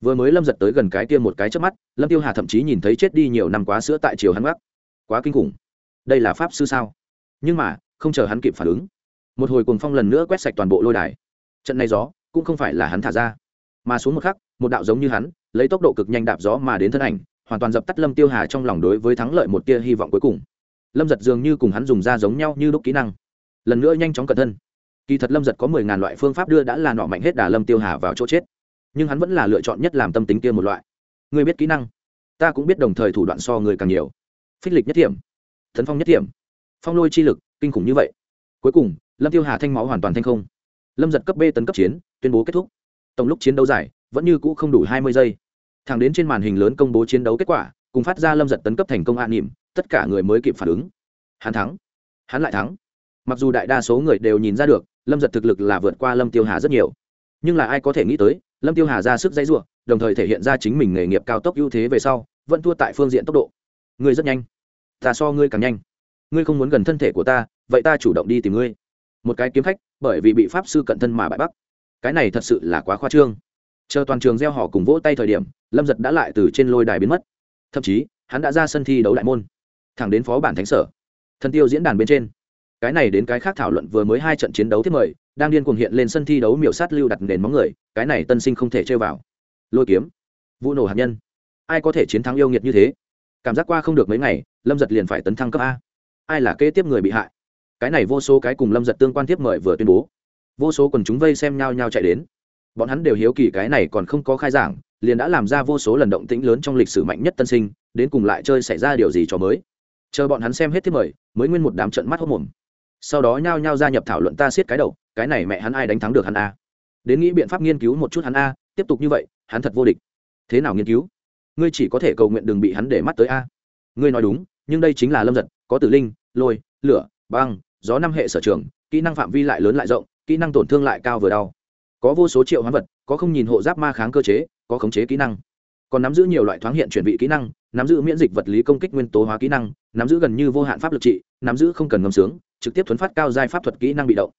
Vừa mới lâm giật tới gần cái kia một cái trước mắt, lâm tiêu hà thậm chí nhìn thấy chết đi nhiều năm quá sữa tại chiều hắn gác quá kinh khủng. Đây là pháp sư sao? Nhưng mà, không chờ hắn kịp phản ứng một hồi cuồng phong lần nữa quét sạch toàn bộ lôi đài. Trận này gió cũng không phải là hắn thả ra, mà xuống một khắc, một đạo giống như hắn, lấy tốc độ cực nhanh đạp gió mà đến thân ảnh, hoàn toàn dập tắt lâm tiêu hà trong lòng đối với thắng lợi một tia hy vọng cuối cùng. Lâm giật dường như cùng hắn dùng ra giống nhau như đúc kỹ năng. Lần nữa nhanh chóng cẩn thân kỳ thật lâm giật có mười ngàn loại phương pháp đưa đã là nọ mạnh hết đà lâm tiêu hà vào chỗ chết. Nhưng hắn vẫn là lựa chọn nhất làm tâm tính kia một loại. Người biết kỹ năng? Ta cũng biết đồng thời thủ đoạn so người càng nhiều. Phích lịch nhất điểm thần phong nhất điểm phong lôi chi lực, kinh khủng như vậy. Cuối cùng lâm tiêu hà thanh máu hoàn toàn thanh không. Lâm giật cấp b tấn cấp chiến, tuyên bố kết thúc. Tổng lúc chiến đấu dài, vẫn như cũ không đủ hai mươi giây. Thẳng đến trên màn hình lớn công bố chiến đấu kết quả, cùng phát ra lâm giật tấn cấp thành công an nỉm tất cả người mới kịp phản ứng. Hắn thắng. Hắn lại thắng. Mặc dù đại đa số người đều nhìn ra được, lâm giật thực lực là vượt qua lâm tiêu hà rất nhiều. Nhưng là ai có thể nghĩ tới, lâm tiêu hà ra sức dãy r u ộ đồng thời thể hiện ra chính mình nghề nghiệp cao tốc ưu thế về sau, vẫn thua tại phương diện tốc độ. Ngươi rất nhanh. Ta so ngươi càng nhanh. Ngươi không muốn gần thân thể của ta, vậy ta chủ động đi tìm ngươi một cái kiếm khách, bởi vì bị pháp sư cận thân mà bại bắc. Cái này thật sự là quá khoa trương. Chờ toàn trường gieo họ cùng vỗ tay thời điểm, lâm giật đã lại từ trên lôi đài biến mất. Thậm chí, hắn đã ra sân thi đấu đại môn, thẳng đến phó bản thánh sở thân tiêu diễn đàn bên trên. Cái này đến cái khác thảo luận vừa mới hai trận chiến đấu thiết mời, đang điên cuồng hiện lên sân thi đấu miểu sát lưu đặt nền móng người, cái này tân sinh không thể chơi vào. Lôi kiếm vụ nổ hạt nhân. Ai có thể chiến thắng yêu nghiệt như thế? Cảm giác qua không được mấy ngày, lâm giật liền phải tấn thăng cấp a. Ai là kế tiếp người bị hại? Cái này vô số cái cùng lâm giật tương quan tiếp mời vừa tuyên bố. Vô số quần chúng vây xem nhau nhau chạy đến. Bọn hắn đều hiếu kỳ cái này còn không có khai giảng, liền đã làm ra vô số lần động tĩnh lớn trong lịch sử mạnh nhất tân sinh, đến cùng lại chơi xảy ra điều gì cho mới. Chờ bọn hắn xem hết tiếp mời, mới nguyên một đám trận mắt hốc mồm sau đó nhao nhao gia nhập thảo luận ta siết cái đầu, cái này mẹ hắn ai đánh thắng được hắn a? Đến nghĩ biện pháp nghiên cứu một chút hắn a, tiếp tục như vậy, hắn thật vô địch. Thế nào nghiên cứu? Ngươi chỉ có thể cầu nguyện đừng bị hắn để mắt tới a. Ngươi nói đúng, nhưng đây chính là lâm giật, có tử linh, lôi, lửa, băng gió năm hệ sở trường, kỹ năng phạm vi lại lớn lại rộng, kỹ năng tổn thương lại cao vừa đau. Có vô số triệu hoán vật, có không nhìn hộ giáp ma kháng cơ chế, có khống chế kỹ năng. Còn nắm giữ nhiều loại thoáng hiện chuyển vị kỹ năng, nắm giữ miễn dịch vật lý công kích nguyên tố hóa kỹ năng, nắm giữ gần như vô hạn pháp lực trị, nắm giữ không cần ngâm sướng, trực tiếp thuấn phát cao giai pháp thuật kỹ năng bị động.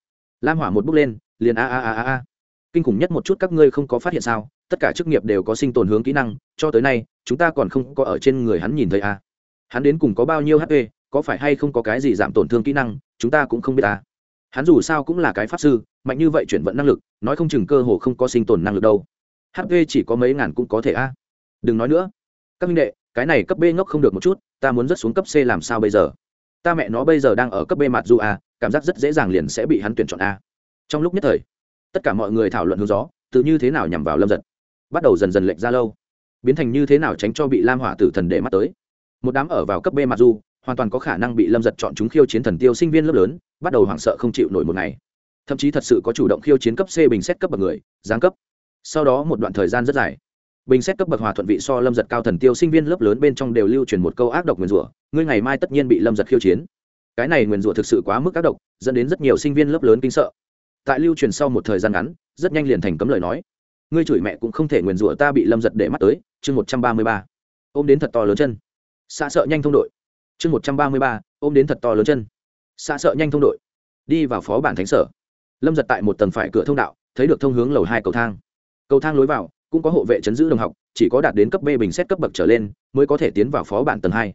Lam hỏa một bước lên, liền a a a a a. Kinh khủng nhất một chút các ngươi không có phát hiện sao, tất cả chức nghiệp đều có sinh tồn hướng kỹ năng, cho tới nay, chúng ta còn không có ở trên người hắn nhìn thấy a. Hắn đến cùng có bao nhiêu hp có phải hay không có cái gì giảm tổn thương kỹ năng, chúng ta cũng không biết ta. Hắn dù sao cũng là cái pháp sư, mạnh như vậy chuyển vận năng lực, nói không chừng cơ hồ không có sinh tồn năng lực đâu. Hp chỉ có mấy ngàn cũng có thể a. Đừng nói nữa. Các minh đệ, cái này cấp b ngốc không được một chút, ta muốn rất xuống cấp c làm sao bây giờ? Ta mẹ nó bây giờ đang ở cấp b mặt dù a, cảm giác rất dễ dàng liền sẽ bị hắn tuyển chọn a. Trong lúc nhất thời, tất cả mọi người thảo luận hướng gió tự như thế nào nhằm vào lâm giật. Bắt đầu dần dần lệnh ra lâu. Biến thành như thế nào tránh cho bị lam hỏa tử thần để mắt tới. Một đám ở vào cấp b mặt dù hoàn toàn có khả năng bị lâm giật chọn chúng khiêu chiến thần tiêu sinh viên lớp lớn, bắt đầu hoảng sợ không chịu nổi một ngày. Thậm chí thật sự có chủ động khiêu chiến cấp c bình xét cấp bậc người, giáng cấp. Sau đó một đoạn thời gian rất dài, bình xét cấp bậc hòa thuận vị so lâm giật cao thần tiêu sinh viên lớp lớn bên trong đều lưu truyền một câu ác độc nguyền rủa, ngươi ngày mai tất nhiên bị lâm giật khiêu chiến. Cái này nguyền rủa thực sự quá mức ác độc, dẫn đến rất nhiều sinh viên lớp lớn kinh sợ. Tại lưu truyền sau một thời gian ngắn, rất nhanh liền thành cấm lời nói. Ngươi chửi mẹ cũng không thể nguyền rủa ta bị lâm giật để mắt tới. Chương một trăm ba mươi ba. Ôm đến thật to lớn chân. Xa sợ nhanh thông đội chương một trăm ba mươi ba, ôm đến thật to lớn chân. Xa sợ nhanh thông đội. Đi vào phó bản thánh sở. Lâm giật tại một tầng phải cửa thông đạo, thấy được thông hướng lầu hai cầu thang. Cầu thang lối vào, cũng có hộ vệ chấn giữ đồng học, chỉ có đạt đến cấp b bình xét cấp bậc trở lên, mới có thể tiến vào phó bản tầng hai.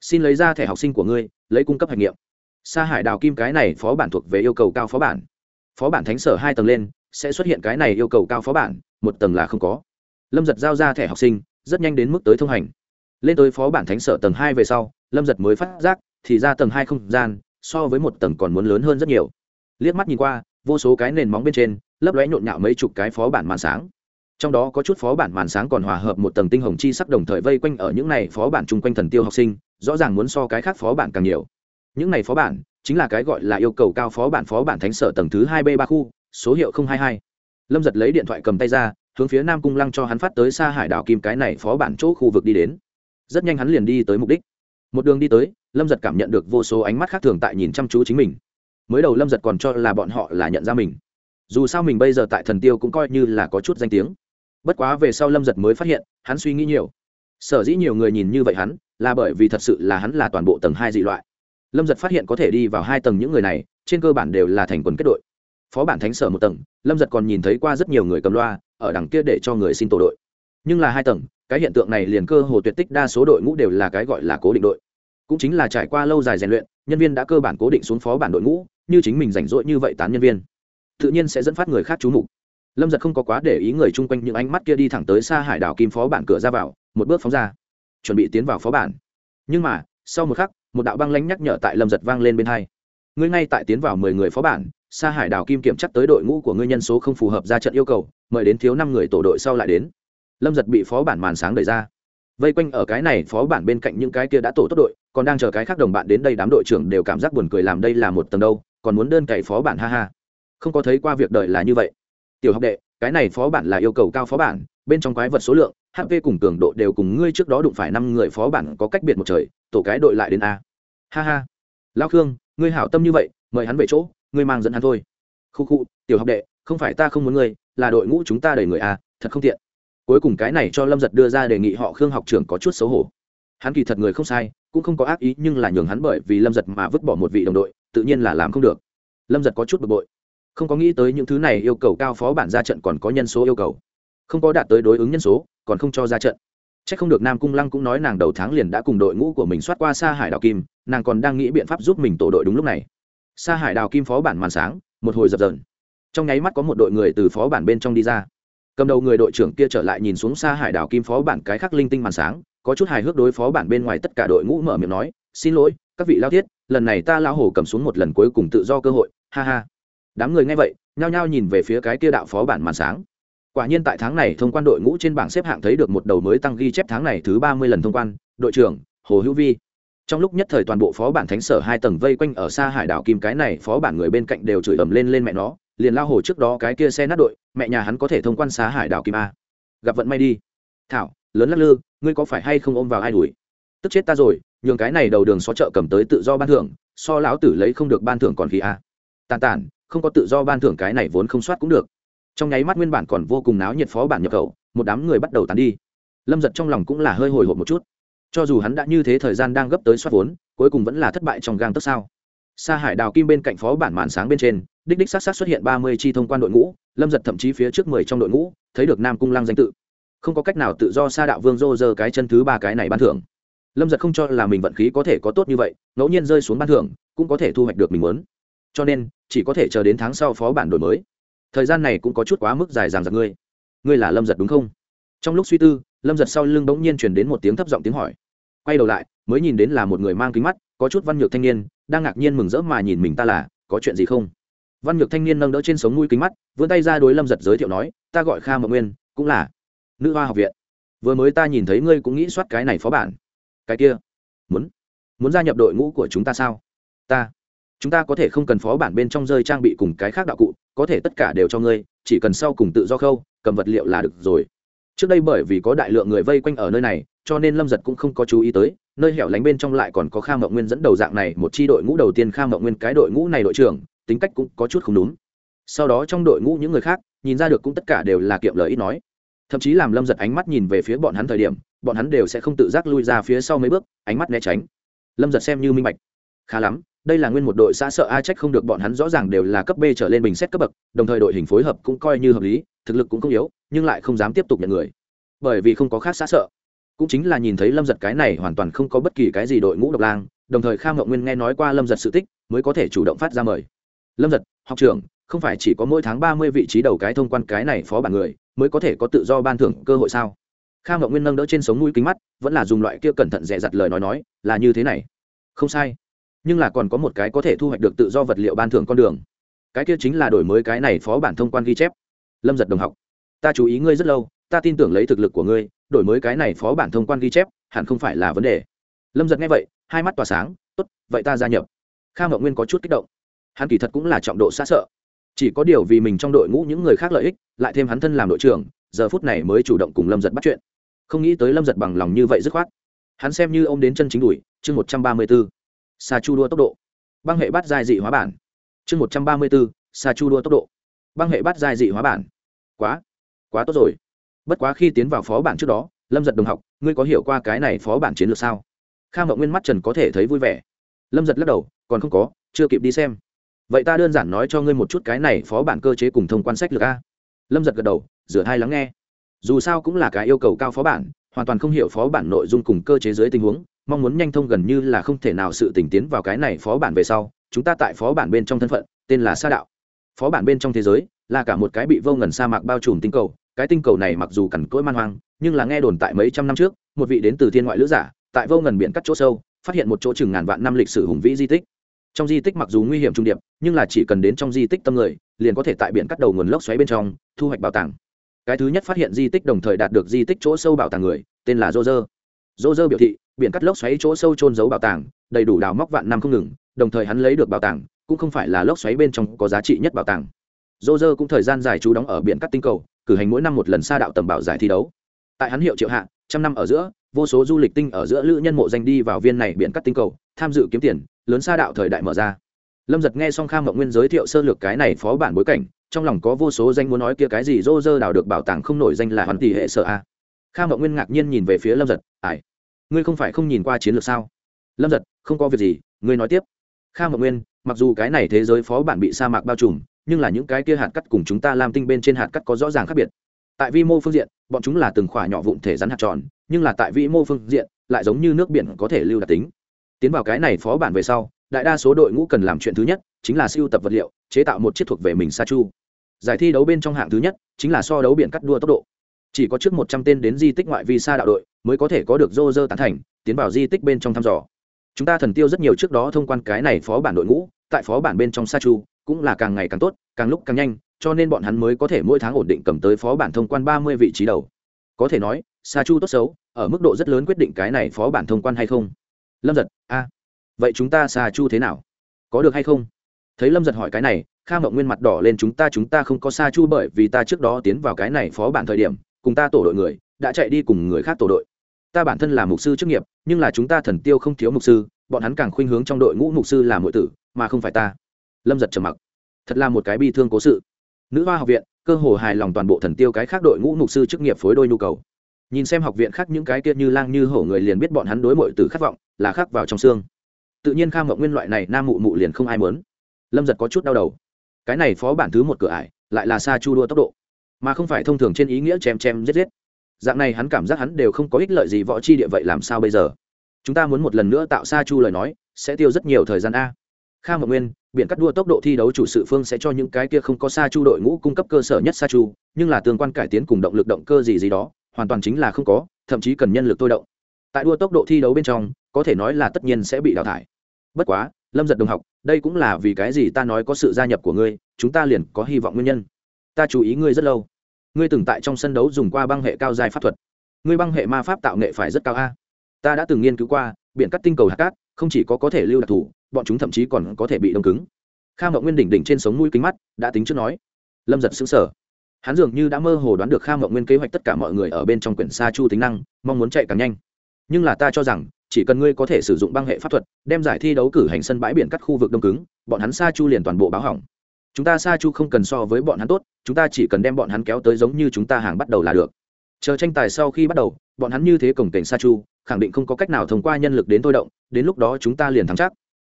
Xin lấy ra thẻ học sinh của ngươi, lấy cung cấp hạch nghiệm. Sa hải đào kim cái này phó bản thuộc về yêu cầu cao phó bản. Phó bản thánh sở hai tầng lên, sẽ xuất hiện cái này yêu cầu cao phó bản, một tầng là không có. Lâm giật giao ra thẻ học sinh, rất nhanh đến mức tới thông hành. Lên tới phó bản thánh sở tầng hai về sau lâm giật mới phát giác, thì ra tầng hai không gian, so với một tầng còn muốn lớn hơn rất nhiều. Liếc mắt nhìn qua, vô số cái nền móng bên trên, lấp lóe nhộn nhạo mấy chục cái phó bản màn sáng. Trong đó có chút phó bản màn sáng còn hòa hợp một tầng tinh hồng chi sắc đồng thời vây quanh ở những này phó bản chung quanh thần tiêu học sinh, rõ ràng muốn so cái khác phó bản càng nhiều. Những này phó bản chính là cái gọi là yêu cầu cao phó bản phó bản thánh sở tầng thứ hai b ba khu, số hiệu hai hai. Lâm giật lấy điện thoại cầm tay ra, hướng phía nam cung lăng cho hắn phát tới xa hải đảo kim cái này phó bản chỗ khu vực đi đến. Rất nhanh hắn liền đi tới mục đích một đường đi tới, lâm giật cảm nhận được vô số ánh mắt khác thường tại nhìn chăm chú chính mình. Mới đầu lâm giật còn cho là bọn họ là nhận ra mình. Dù sao mình bây giờ tại thần tiêu cũng coi như là có chút danh tiếng. Bất quá về sau lâm giật mới phát hiện, hắn suy nghĩ nhiều. Sở dĩ nhiều người nhìn như vậy hắn, là bởi vì thật sự là hắn là toàn bộ tầng hai dị loại. Lâm giật phát hiện có thể đi vào hai tầng những người này, trên cơ bản đều là thành quần kết đội. Phó bản thánh sở một tầng, lâm giật còn nhìn thấy qua rất nhiều người cầm loa, ở đằng kia để cho người xin tổ đội. Nhưng là hai tầng cái hiện tượng này liền cơ hồ tuyệt tích đa số đội ngũ đều là cái gọi là cố định đội. Cũng chính là trải qua lâu dài rèn luyện, nhân viên đã cơ bản cố định xuống phó bản đội ngũ, như chính mình rảnh rỗi như vậy tán nhân viên. Tự nhiên sẽ dẫn phát người khác chú mục. Lâm giật không có quá để ý người chung quanh những ánh mắt kia đi thẳng tới xa hải đảo kim phó bản cửa ra vào, một bước phóng ra. Chuẩn bị tiến vào phó bản. Nhưng mà, sau một khắc, một đạo băng lánh nhắc nhở tại lâm giật vang lên bên hai. Ngươi ngay tại tiến vào mười người phó bản xa hải đảo kim kiểm chắc tới đội ngũ của ngươi nhân số không phù hợp ra trận yêu cầu, mời đến thiếu năm người tổ đội sau lại đến lâm giật bị phó bản màn sáng đẩy ra vây quanh ở cái này phó bản bên cạnh những cái kia đã tổ tốt đội còn đang chờ cái khác đồng bạn đến đây đám đội trưởng đều cảm giác buồn cười làm đây là một tầng đâu còn muốn đơn cậy phó bản ha ha không có thấy qua việc đợi là như vậy tiểu học đệ cái này phó bản là yêu cầu cao phó bản bên trong quái vật số lượng hp cùng cường độ đều cùng ngươi trước đó đụng phải năm người phó bản có cách biệt một trời tổ cái đội lại đến a ha ha lao khương ngươi hảo tâm như vậy mời hắn về chỗ ngươi mang dẫn hắn thôi khu khu tiểu học đệ không phải ta không muốn ngươi là đội ngũ chúng ta đầy người a thật không tiện cuối cùng cái này cho lâm giật đưa ra đề nghị họ khương học trưởng có chút xấu hổ. Hắn kỳ thật người không sai, cũng không có ác ý, nhưng là nhường hắn bởi vì lâm giật mà vứt bỏ một vị đồng đội, tự nhiên là làm không được. Lâm giật có chút bực bội. Không có nghĩ tới những thứ này yêu cầu cao phó bản ra trận còn có nhân số yêu cầu. Không có đạt tới đối ứng nhân số, còn không cho ra trận. C h ắ c không được nam cung lăng cũng nói nàng đầu tháng liền đã cùng đội ngũ của mình soát qua xa hải đào kim, nàng còn đang nghĩ biện pháp giúp mình tổ đội đúng lúc này. Xa hải đào kim phó bản màn sáng, một hồi dập dờn. Trong nháy mắt có một đội người từ phó bản bên trong đi ra cầm đầu người đội trưởng kia trở lại nhìn xuống xa hải đảo kim phó bản cái khắc linh tinh màn sáng, có chút hài hước đối phó bản bên ngoài tất cả đội ngũ mở miệng nói, xin lỗi, các vị lao thiết, lần này ta lao hổ cầm xuống một lần cuối cùng tự do cơ hội, ha ha. Đám người nghe vậy, nhao nhao nhìn về phía cái kia đạo phó bản màn sáng. Quả nhiên tại tháng này thông quan đội ngũ trên bảng xếp hạng thấy được một đầu mới tăng ghi chép tháng này thứ ba mươi lần thông quan, đội trưởng, hồ hữu vi. Trong lúc nhất thời toàn bộ phó bản thánh sở hai tầng vây quanh ở xa hải đảo kim cái này, phó bản người bên cạnh đều chửi ầm lên lên mẹ nó liền lao hồ trước đó cái kia xe nát đội, mẹ nhà hắn có thể thông quan xá hải đảo kim a. Gặp vận may đi. Thảo, lớn lắc lư, ngươi có phải hay không ôm vào ai đuổi? Tức chết ta rồi, nhường cái này đầu đường xó chợ cầm tới tự do ban thưởng, so lão tử lấy không được ban thưởng còn khi a. Tàn tản không có tự do ban thưởng cái này vốn không soát cũng được. Trong nháy mắt nguyên bản còn vô cùng náo nhiệt phó bản nhập khẩu, một đám người bắt đầu tàn đi. Lâm giật trong lòng cũng là hơi hồi hộp một chút. Cho dù hắn đã như thế thời gian đang gấp tới soát vốn, cuối cùng vẫn là thất bại trong gang tức sao? Sa hải đào kim bên cạnh phó bản màn sáng bên trên đích đích sát sát xuất hiện ba mươi chi thông quan đội ngũ, lâm giật thậm chí phía trước mười trong đội ngũ, thấy được nam cung lăng danh tự. Không có cách nào tự do xa đạo vương dô dơ cái chân thứ ba cái này ban thưởng. Lâm giật không cho là mình vận khí có thể có tốt như vậy, ngẫu nhiên rơi xuống ban thưởng, cũng có thể thu hoạch được mình muốn. Cho nên, chỉ có thể chờ đến tháng sau phó bản đổi mới. Thời gian này cũng có chút quá mức dài dàng dặc ngươi. Ngươi là lâm giật đúng không? Trong lúc suy tư, lâm giật sau lưng bỗng nhiên chuyển đến một tiếng thấp giọng tiếng hỏi. Quay đầu lại, mới nhìn đến là một người mang kính mắt, có chút văn nhược thanh niên, đang ngạc nhiên mừng rỡ mà nhìn mình ta là, có chuyện gì không? Văn nhược thanh niên nâng đỡ trên sống mũi kính mắt, vươn tay ra đối lâm giật giới thiệu nói, ta gọi kha mậu nguyên, cũng là nữ hoa học viện. Vừa mới ta nhìn thấy ngươi cũng nghĩ soát cái này phó bản. Cái kia, muốn muốn gia nhập đội ngũ của chúng ta sao? Ta, chúng ta có thể không cần phó bản bên trong rơi trang bị cùng cái khác đạo cụ, có thể tất cả đều cho ngươi, chỉ cần sau cùng tự do khâu, cầm vật liệu là được rồi. Trước đây bởi vì có đại lượng người vây quanh ở nơi này, cho nên lâm giật cũng không có chú ý tới, nơi hẻo lánh bên trong lại còn có kha mậu nguyên dẫn đầu dạng này, một c h i đội ngũ đầu tiên kha mậu nguyên cái đội ngũ này đội trưởng tính cách cũng có chút không đúng. Sau đó trong đội ngũ những người khác, nhìn ra được cũng tất cả đều là kiệm lời ít nói. Thậm chí làm lâm giật ánh mắt nhìn về phía bọn hắn thời điểm, bọn hắn đều sẽ không tự giác lui ra phía sau mấy bước, ánh mắt né tránh. Lâm giật xem như minh bạch. Khá lắm, đây là nguyên một đội xã sợ a trách không được bọn hắn rõ ràng đều là cấp b trở lên bình xét cấp bậc, đồng thời đội hình phối hợp cũng coi như hợp lý, thực lực cũng không yếu, nhưng lại không dám tiếp tục nhận người. Bởi vì không có khác xã sợ. Cũng chính là nhìn thấy lâm giật cái này hoàn toàn không có bất kỳ cái gì đội ngũ độc lang, đồng thời kha ngậu nguyên nghe nói qua lâm giật sự tích, mới có thể chủ động phát ra mời lâm giật, học trưởng, không phải chỉ có mỗi tháng ba mươi vị trí đầu cái thông quan cái này phó bản người mới có thể có tự do ban thưởng cơ hội sao? Kha ngậu nguyên nâng đỡ trên sống mũi kính mắt, vẫn là dùng loại kia cẩn thận dè dặt lời nói nói, là như thế này. Không sai. Nhưng là còn có một cái có thể thu hoạch được tự do vật liệu ban thưởng con đường. Cái kia chính là đổi mới cái này phó bản thông quan ghi chép. Lâm giật đồng học. Ta chú ý ngươi rất lâu, ta tin tưởng lấy thực lực của ngươi, đổi mới cái này phó bản thông quan ghi chép, hẳn không phải là vấn đề. Lâm giật nghe vậy, hai mắt tỏa sáng, tốt, vậy ta gia nhập. Kha ngậu nguyên có chút kích động hắn kỳ thật cũng là trọng độ xa sợ. Chỉ có điều vì mình trong đội ngũ những người khác lợi ích, lại thêm hắn thân làm đội trưởng, giờ phút này mới chủ động cùng lâm giật bắt chuyện. Không nghĩ tới lâm giật bằng lòng như vậy dứt khoát. Hắn xem như ô m đến chân chính đùi chương một trăm ba mươi b ố sa chu đua tốc độ. Băng hệ bắt giai dị hóa bản. Chương một trăm ba mươi b ố sa chu đua tốc độ. Băng hệ bắt giai dị hóa bản. Quá quá tốt rồi. Bất quá khi tiến vào phó bản trước đó, lâm giật đồng học, ngươi có hiểu qua cái này phó bản chiến lược sao? Kha mậu nguyên mắt trần có thể thấy vui vẻ. Lâm giật lắc đầu, còn không có, chưa kịp đi xem vậy ta đơn giản nói cho ngươi một chút cái này phó bản cơ chế cùng thông quan sách lược a. Lâm giật gật đầu, rửa hai lắng nghe. Dù sao cũng là cái yêu cầu cao phó bản, hoàn toàn không hiểu phó bản nội dung cùng cơ chế dưới tình huống, mong muốn nhanh thông gần như là không thể nào sự tỉnh tiến vào cái này phó bản về sau, chúng ta tại phó bản bên trong thân phận, tên là sa đạo. Phó bản bên trong thế giới, là cả một cái bị vô ngần sa mạc bao trùm tinh cầu, cái tinh cầu này mặc dù cằn cỗi man hoang, nhưng là nghe đồn tại mấy trăm năm trước, một vị đến từ thiên ngoại lữ giả, tại vô ngần biển cắt chỗ sâu, phát hiện một chỗ chừng ngàn vạn năm lịch sử hùng vĩ di tích trong di tích mặc dù nguy hiểm trung điệp, nhưng là chỉ cần đến trong di tích tâm người, liền có thể tại biển cắt đầu nguồn lốc xoáy bên trong, thu hoạch bảo tàng. Cái thứ nhất phát hiện di tích đồng thời đạt được di tích chỗ sâu bảo tàng người, tên là dô dơ dô dơ biểu thị, biển cắt lốc xoáy chỗ sâu trôn giấu bảo tàng, đầy đủ đào móc vạn năm không ngừng, đồng thời hắn lấy được bảo tàng, cũng không phải là lốc xoáy bên trong có giá trị nhất bảo tàng. Dô dơ cũng thời gian dài trú đóng ở biển cắt tinh cầu, cử hành mỗi năm một lần sa đạo tầm bảo giải thi đấu. Tại hắn hiệu triệu hạ, trăm năm ở giữa, vô số du lịch tinh ở giữa lữ nhân mộ danh đi vào viên này biển cắt tinh cầu, tham dự kiếm tiền lớn xa đạo thời đại mở ra. Lâm giật nghe xong kham mộng nguyên giới thiệu sơ lược cái này phó bản bối cảnh, trong lòng có vô số danh muốn nói kia cái gì dô dơ đào được bảo tàng không nổi danh là hoàn tỷ hệ sợ a. À. kham mộng nguyên ngạc nhiên nhìn về phía lâm giật ải ngươi không phải không nhìn qua chiến lược sao? Lâm giật, không có việc gì, ngươi nói tiếp. Kham mộng nguyên, mặc dù cái này thế giới phó bản bị sa mạc bao trùm, nhưng là những cái kia hạt cắt cùng chúng ta làm tinh bên trên hạt cắt có rõ ràng khác biệt. Tại vi mô phương diện, bọn chúng là từng khỏa nhỏ vụn thể rắn hạt tròn, nhưng là tại vi mô phương diện, lại giống như nước biển có thể lưu đặc tính tiến vào cái này phó bản về sau, đại đa số đội ngũ cần làm chuyện thứ nhất chính là siêu tập vật liệu, chế tạo một chiếc thuộc về mình sa chu giải thi đấu bên trong hạng thứ nhất chính là so đấu biển cắt đua tốc độ. Chỉ có trước một trăm tên đến di tích ngoại vi sa đạo đội mới có thể có được dô dơ tán thành, tiến vào di tích bên trong thăm dò. Chúng ta thần tiêu rất nhiều trước đó thông quan cái này phó bản đội ngũ, tại phó bản bên trong sa chu cũng là càng ngày càng tốt, càng lúc càng nhanh, cho nên bọn hắn mới có thể mỗi tháng ổn định cầm tới phó bản thông quan ba mươi vị trí đầu. Có thể nói sa chu tốt xấu, ở mức độ rất lớn quyết định cái này phó bản thông quan hay không lâm giật, a, vậy chúng ta sa chu thế nào? Có được hay không? Thấy lâm giật hỏi cái này, kha mộng nguyên mặt đỏ lên, chúng ta chúng ta không có sa chu bởi vì ta trước đó tiến vào cái này phó bản thời điểm, cùng ta tổ đội người, đã chạy đi cùng người khác tổ đội. Ta bản thân là mục sư chức nghiệp, nhưng là chúng ta thần tiêu không thiếu mục sư, bọn hắn càng khuynh hướng trong đội ngũ mục sư là mọi tử, mà không phải ta. Lâm giật trầm mặc. Thật là một cái bi thương cố sự. Nữ hoa học viện, cơ hồ hài lòng toàn bộ thần tiêu cái khác đội ngũ mục sư chức nghiệp phối đôi nhu cầu nhìn xem học viện khác những cái kia như lang như hổ người liền biết bọn hắn đối mội từ khát vọng, là khắc vào trong xương. Tự nhiên kha ngọc nguyên loại này nam mụ mụ liền không ai mớn lâm giật có chút đau đầu. Cái này phó bản thứ một cửa ải, lại là xa chu đua tốc độ. Mà không phải thông thường trên ý nghĩa chém chém giết giết. Dạng này hắn cảm giác hắn đều không có ích lợi gì võ chi địa vậy làm sao bây giờ? Chúng ta muốn một lần nữa tạo xa chu lời nói, sẽ tiêu rất nhiều thời gian a. Kha ngọc nguyên biện cắt đua tốc độ thi đấu chủ sự phương sẽ cho những cái kia không có xa chu đội ngũ cung cấp cơ sở nhất xa chu, nhưng là tương quan cải tiến cùng động lực động cơ gì gì đó hoàn toàn chính là không có, thậm chí cần nhân lực tôi động. Tại đua tốc độ thi đấu bên trong, có thể nói là tất nhiên sẽ bị đào thải. Bất quá, lâm giật đồng học, đây cũng là vì cái gì ta nói có sự gia nhập của ngươi, chúng ta liền có hy vọng nguyên nhân. Ta chú ý ngươi rất lâu. Ngươi từng tại trong sân đấu dùng qua băng hệ cao dài pháp thuật. Ngươi băng hệ ma pháp tạo nghệ phải rất cao a. Ta đã từng nghiên cứu qua biện cắt tinh cầu hạt cát, không chỉ có có thể lưu đặc thù, bọn chúng thậm chí còn có thể bị đông cứng. Kha mậu nguyên đỉnh đỉnh trên sống mũi kính mắt, đã tính trước nói. Lâm giật xứng sở hắn dường như đã mơ hồ đoán được kha mậu nguyên kế hoạch tất cả mọi người ở bên trong quyển sa chu tính năng, mong muốn chạy càng nhanh. Nhưng là ta cho rằng, chỉ cần ngươi có thể sử dụng băng hệ pháp thuật, đem giải thi đấu cử hành sân bãi biển cắt khu vực đông cứng, bọn hắn sa chu liền toàn bộ báo hỏng. Chúng ta sa chu không cần so với bọn hắn tốt, chúng ta chỉ cần đem bọn hắn kéo tới giống như chúng ta hàng bắt đầu là được. Chờ tranh tài sau khi bắt đầu, bọn hắn như thế cổng cảnh sa chu, khẳng định không có cách nào thông qua nhân lực đến thôi động, đến lúc đó chúng ta liền thắng chắc.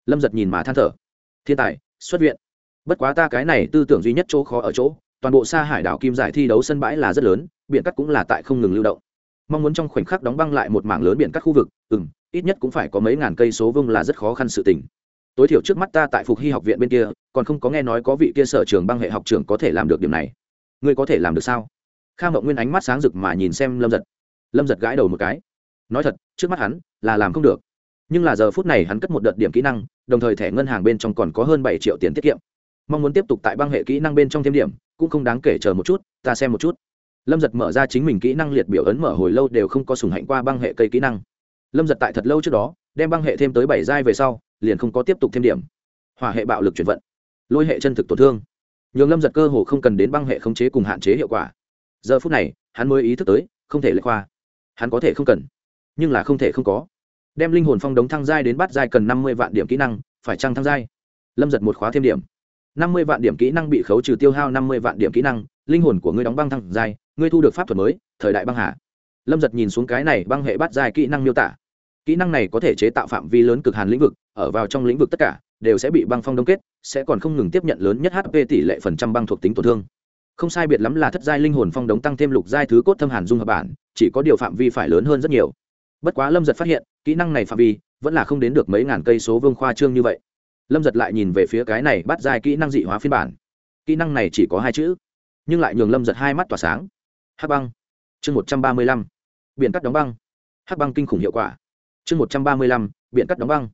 Lâm giật nhìn mà than thở. Thiên tài, xuất viện. Bất quá ta cái này tư tưởng duy nhất chỗ khó ở chỗ toàn bộ xa hải đảo kim giải thi đấu sân bãi là rất lớn, biển cắt cũng là tại không ngừng lưu động. Mong muốn trong khoảnh khắc đóng băng lại một mảng lớn biển cắt khu vực ừ m ít nhất cũng phải có mấy ngàn cây số vông là rất khó khăn sự tình. Tối thiểu trước mắt ta tại phục hy học viện bên kia, còn không có nghe nói có vị kia sở trường băng hệ học trường có thể làm được điểm này. Ngươi có thể làm được sao? Kha mộng nguyên ánh mắt sáng rực mà nhìn xem lâm giật. Lâm giật gãi đầu một cái. Nói thật, trước mắt hắn là làm không được. Nhưng là giờ phút này hắn cất một đợt điểm kỹ năng, đồng thời thẻ ngân hàng bên trong còn có hơn bảy triệu tiền tiết kiệm. Mong muốn tiếp tục tại băng hệ kỹ năng bên trong thêm điểm cũng không đáng kể chờ một chút, ta xem một chút. Lâm giật mở ra chính mình kỹ năng liệt biểu ấn mở hồi lâu đều không có sùng hạnh qua băng hệ cây kỹ năng. Lâm giật tại thật lâu trước đó, đem băng hệ thêm tới bảy giai về sau, liền không có tiếp tục thêm điểm. Hỏa hệ bạo lực chuyển vận, lôi hệ chân thực tổn thương. Nhường lâm giật cơ hồ không cần đến băng hệ khống chế cùng hạn chế hiệu quả. Giờ phút này, hắn mới ý thức tới, không thể lệ khoa hắn có thể không cần, nhưng là không thể không có. Đem linh hồn phong đống thăng giai đến bắt giai cần năm mươi vạn điểm kỹ năng, phải trăng thăng giai? Lâm giật một khóa thêm điểm năm mươi vạn điểm kỹ năng bị khấu trừ tiêu hao năm mươi vạn điểm kỹ năng, linh hồn của ngươi đóng băng thăng giai, ngươi thu được pháp thuật mới, thời đại băng hà. Lâm giật nhìn xuống cái này băng hệ bắt giai kỹ năng miêu tả. Kỹ năng này có thể chế tạo phạm vi lớn cực hàn lĩnh vực, ở vào trong lĩnh vực tất cả, đều sẽ bị băng phong đông kết, sẽ còn không ngừng tiếp nhận lớn nhất hp tỷ lệ phần trăm băng thuộc tính tổn thương. Không sai biệt lắm là thất giai linh hồn phong đống tăng thêm lục giai thứ cốt thâm hàn dung hợp bản, chỉ có điều phạm vi phải lớn hơn rất nhiều. Bất quá lâm giật phát hiện, kỹ năng này phạm vi vẫn là không đến được mấy ngàn cây số vương khoa trương như vậy lâm giật lại nhìn về phía cái này bắt dài kỹ năng dị hóa phiên bản. Kỹ năng này chỉ có hai chữ, nhưng lại nhường lâm giật hai mắt tỏa sáng. Hắc băng. Chương một trăm ba mươi lăm. Biện cắt đóng băng. Hắc băng kinh khủng hiệu quả. Chương một trăm ba mươi lăm. Biện cắt đóng băng.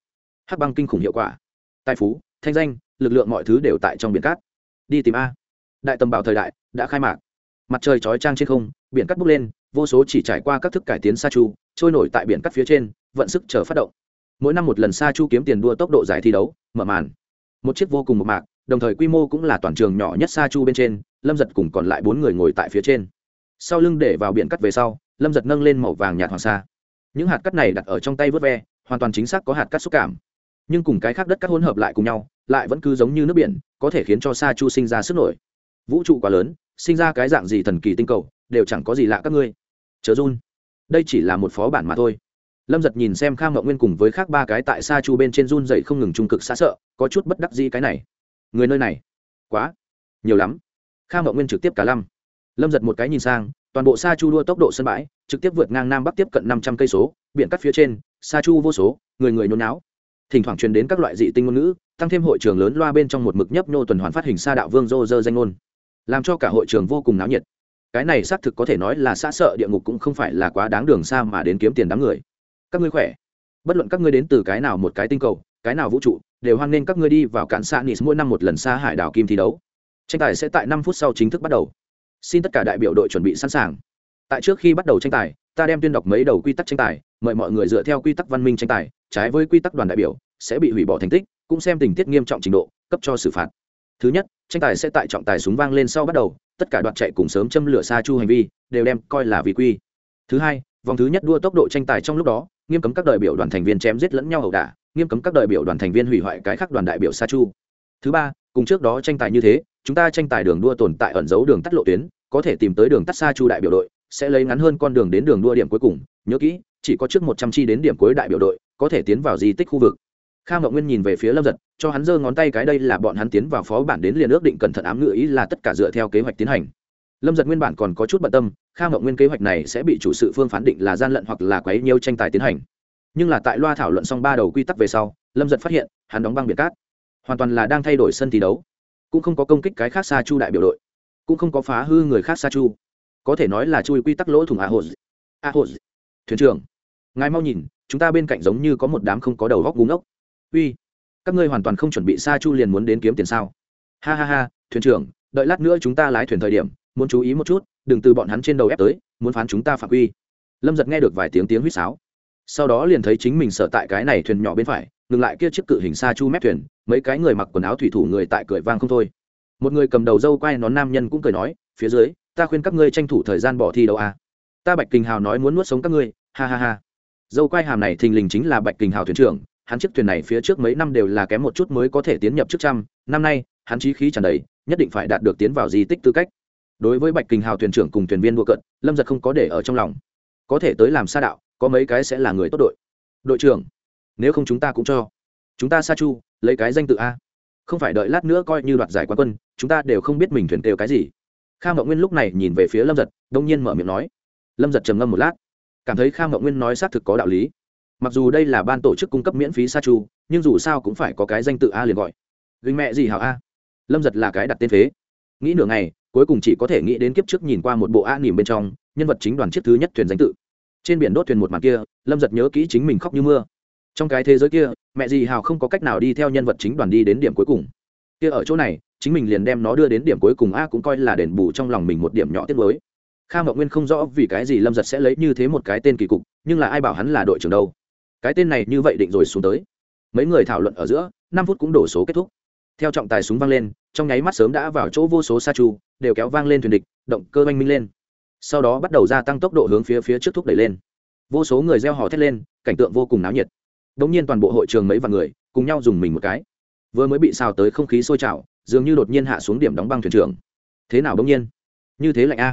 Hắc băng kinh khủng hiệu quả. Tài phú, thanh danh, lực lượng mọi thứ đều tại trong biển cát đi tìm a. Đại tầm bảo thời đại, đã khai mạc. Mặt trời chói trang trên không, biển cắt bốc lên, vô số chỉ trải qua các thức cải tiến sa chu, trôi nổi tại biển cắt phía trên, vận sức chờ phát động mỗi năm một lần sa chu kiếm tiền đua tốc độ giải thi đấu, mở màn. Một chiếc vô cùng một mạc, đồng thời quy mô cũng là toàn trường nhỏ nhất sa chu bên trên, lâm giật cùng còn lại bốn người ngồi tại phía trên. Sau lưng để vào biển cắt về sau, lâm giật nâng lên màu vàng nhạt hoàng sa. Những hạt cắt này đặt ở trong tay vớt ve, hoàn toàn chính xác có hạt cắt xúc cảm. Nhưng cùng cái khác đất cắt hỗn hợp lại cùng nhau, lại vẫn cứ giống như nước biển, có thể khiến cho sa chu sinh ra sức nổi. Vũ trụ quá lớn, sinh ra cái dạng gì thần kỳ tinh cầu, đều chẳng có gì lạ các ngươi. Chớ run. Đây chỉ là một phó bản mà thôi lâm giật nhìn xem Kha mậu nguyên cùng với khác ba cái tại xa chu bên trên run dậy không ngừng trung cực xa sợ, có chút bất đắc dĩ cái này. Người nơi này? Quá. Nhiều lắm. Kha mậu nguyên trực tiếp cả lăm. Lâm giật một cái nhìn sang, toàn bộ sa chu đua tốc độ sân bãi, trực tiếp vượt ngang nam bắc tiếp cận năm trăm cây số, biển cắt phía trên, sa chu vô số, người người nôn não thỉnh thoảng truyền đến các loại dị tinh ngôn ngữ, tăng thêm hội trường lớn loa bên trong một mực nhấp nhô tuần hoàn phát hình sa đạo vương dô dơ danh ngôn. Làm cho cả hội trường vô cùng náo nhiệt. Cái này xác thực có thể nói là xã sợ địa ngục cũng không phải là quá đáng đường xa mà đến kiếm tiền đám người các ngươi khỏe. Bất luận các ngươi đến từ cái nào một cái tinh cầu, cái nào vũ trụ, đều hoan nghênh các ngươi đi vào cạn xa nis mỗi năm một lần xa hải đảo kim thi đấu. Tranh tài sẽ tại năm phút sau chính thức bắt đầu. Xin tất cả đại biểu đội chuẩn bị sẵn sàng. Tại trước khi bắt đầu tranh tài, ta đem tuyên đọc mấy đầu quy tắc tranh tài, mời mọi người dựa theo quy tắc văn minh tranh tài, trái với quy tắc đoàn đại biểu, sẽ bị hủy bỏ thành tích, cũng xem tình tiết nghiêm trọng trình độ, cấp cho xử phạt. Thứ nhất, tranh tài sẽ tại trọng tài súng vang lên sau bắt đầu, tất cả đoạn chạy cùng sớm châm lửa xa chu hành vi, đều đem coi là vi quy. Thứ hai, vòng thứ nhất đua tốc độ tranh tài trong lúc đó nghiêm cấm các đại biểu đoàn thành viên chém giết lẫn nhau ẩu đả, nghiêm cấm các đại biểu đoàn thành viên hủy hoại cái khác đoàn đại biểu sa chu. Thứ ba, cùng trước đó tranh tài như thế, chúng ta tranh tài đường đua tồn tại ẩn dấu đường tắt lộ tuyến, có thể tìm tới đường tắt sa chu đại biểu đội, sẽ lấy ngắn hơn con đường đến đường đua điểm cuối cùng. Nhớ kỹ, chỉ có trước một trăm chi đến điểm cuối đại biểu đội, có thể tiến vào di tích khu vực. Kha mậu nguyên nhìn về phía lâm giật, cho hắn giơ ngón tay cái đây là bọn hắn tiến vào phó bản đến liền ước định cẩn thận ám ngự ý là tất cả dựa theo kế hoạch tiến hành lâm giật nguyên bản còn có chút bận tâm kha mậu nguyên kế hoạch này sẽ bị chủ sự phương phán định là gian lận hoặc là quấy nhiêu tranh tài tiến hành. Nhưng là tại loa thảo luận xong ba đầu quy tắc về sau, lâm giật phát hiện, hắn đóng băng biệt cát. Hoàn toàn là đang thay đổi sân thi đấu. Cũng không có công kích cái khác xa chu đại biểu đội. Cũng không có phá hư người khác xa chu. Có thể nói là chui quy tắc lỗ thủng a hồ a hồ thuyền trưởng, ngài mau nhìn, chúng ta bên cạnh giống như có một đám không có đầu góc búng ốc uy, các ngươi hoàn toàn không chuẩn bị xa chu liền muốn đến kiếm tiền sao? Ha ha ha, thuyền trưởng, đợi lát nữa chúng ta lái thuyền thời điểm muốn chú ý một chút, đừng từ bọn hắn trên đầu ép tới, muốn phán chúng ta phạm quy. Lâm giật nghe được vài tiếng tiếng huýt sáo. Sau đó liền thấy chính mình sợ tại cái này thuyền nhỏ bên phải, ngừng lại kia chiếc cự hình xa chu mép thuyền, mấy cái người mặc quần áo thủy thủ người tại cười vang không thôi. Một người cầm đầu dâu quay nón nam nhân cũng cười nói, phía dưới, ta khuyên các ngươi tranh thủ thời gian bỏ thi đấu à. ta bạch kình hào nói muốn nuốt sống các ngươi, ha ha ha. Dâu quay hàm này thình lình chính là bạch kình hào thuyền trưởng, hắn chiếc thuyền này phía trước mấy năm đều là kém một chút mới có thể tiến nhập trước trăm, năm nay, hắn chí khí tràn đầy, nhất định phải đạt được tiến vào di tích tư cách đối với bạch kình hào thuyền trưởng cùng thuyền viên đua cận lâm giật không có để ở trong lòng. Có thể tới làm xa đạo, có mấy cái sẽ là người tốt đội. Đội trưởng, nếu không chúng ta cũng cho. Chúng ta sa chu, lấy cái danh tự a. Không phải đợi lát nữa coi như đoạt giải quán quân, chúng ta đều không biết mình thuyền kêu cái gì. Kha mậu nguyên lúc này nhìn về phía lâm giật, đông nhiên mở miệng nói. Lâm giật trầm ngâm một lát. Cảm thấy kha mậu nguyên nói xác thực có đạo lý. Mặc dù đây là ban tổ chức cung cấp miễn phí sa chu, nhưng dù sao cũng phải có cái danh tự a liền gọi. Gánh mẹ gì hảo a? Lâm giật là cái đặt tên phế. Nghĩ nửa ngày cuối cùng chỉ có thể nghĩ đến kiếp trước nhìn qua một bộ a nỉm bên trong, nhân vật chính đoàn chiếc thứ nhất thuyền danh tự. Trên biển đốt thuyền một màn kia, lâm giật nhớ kỹ chính mình khóc như mưa. Trong cái thế giới kia, mẹ dì hào không có cách nào đi theo nhân vật chính đoàn đi đến điểm cuối cùng. Kia ở chỗ này, chính mình liền đem nó đưa đến điểm cuối cùng a cũng coi là đền bù trong lòng mình một điểm nhỏ tiết mới. Kha mậu nguyên không rõ vì cái gì lâm giật sẽ lấy như thế một cái tên kỳ cục, nhưng là ai bảo hắn là đội trưởng đâu? Cái tên này như vậy định rồi xuống tới. Mấy người thảo luận ở giữa, năm phút cũng đổ số kết thúc theo trọng tài súng vang lên, trong nháy mắt sớm đã vào chỗ vô số sa chu, đều kéo vang lên thuyền địch, động cơ oanh minh lên. Sau đó bắt đầu gia tăng tốc độ hướng phía phía trước thúc đẩy lên. Vô số người gieo hò thét lên, cảnh tượng vô cùng náo nhiệt. Đ ỗ n g nhiên toàn bộ hội trường mấy vạn người, cùng nhau dùng mình một cái. Vừa mới bị xào tới không khí sôi trào, dường như đột nhiên hạ xuống điểm đóng băng thuyền trưởng. Thế nào đ ỗ n g nhiên? Như thế lạnh a.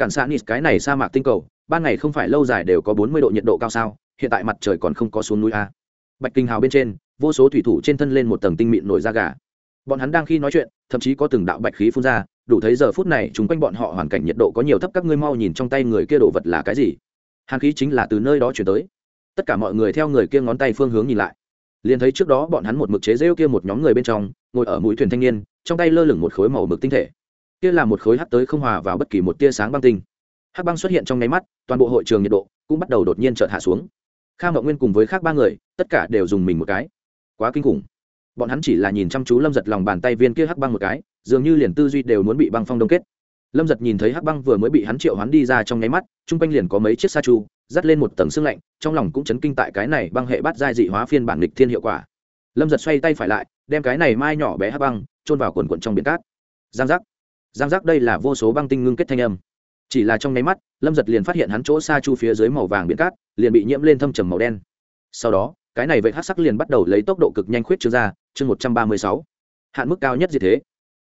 Cản xạ nít cái này sa mạc tinh cầu, ban ngày không phải lâu dài đều có bốn mươi độ nhiệt độ cao sao, hiện tại mặt trời còn không có xuống núi a. Bạch kinh hào bên trên, vô số thủy thủ trên thân lên một tầng tinh mịn nổi da gà bọn hắn đang khi nói chuyện, thậm chí có từng đạo bạch khí phun ra, đủ thấy giờ phút này chúng quanh bọn họ hoàn cảnh nhiệt độ có nhiều thấp, các ngươi mau nhìn trong tay người kia đồ vật là cái gì. Hàn khí chính là từ nơi đó chuyển tới. Tất cả mọi người theo người kia ngón tay phương hướng nhìn lại. Liền thấy trước đó bọn hắn một mực chế rêu kia một nhóm người bên trong, ngồi ở mũi thuyền thanh niên, trong tay lơ lửng một khối màu mực tinh thể. Kia là một khối hắt tới không hòa vào bất kỳ một tia sáng băng tinh. Hắc băng xuất hiện trong nháy mắt, toàn bộ hội trường nhiệt độ cũng bắt đầu đột nhiên chợt hạ xuống. Kha mậu nguyên cùng với khác ba người, tất cả đều dùng mình một cái. Quá kinh khủng bọn hắn chỉ là nhìn chăm chú lâm giật lòng bàn tay viên kia hắc băng một cái dường như liền tư duy đều muốn bị băng phong đông kết lâm giật nhìn thấy hắc băng vừa mới bị hắn triệu hắn đi ra trong nháy mắt chung quanh liền có mấy chiếc sa chu dắt lên một tầng xương lạnh trong lòng cũng chấn kinh tại cái này băng hệ bắt giai dị hóa phiên bản lịch thiên hiệu quả lâm giật xoay tay phải lại đem cái này mai nhỏ bé hắc băng trôn vào quần quận trong biển cát giang giác giang giác đây là vô số băng tinh ngưng kết thanh âm chỉ là trong nháy mắt lâm giật liền phát hiện hắn chỗ sa chu phía dưới màu vàng biển cát liền bị nhiễm lên thâm trầm màu đen sau đó cái này vậy hát sắc liền bắt đầu lấy tốc độ cực nhanh khuyết trương ra chương một trăm ba mươi sáu. Hạn mức cao nhất gì thế?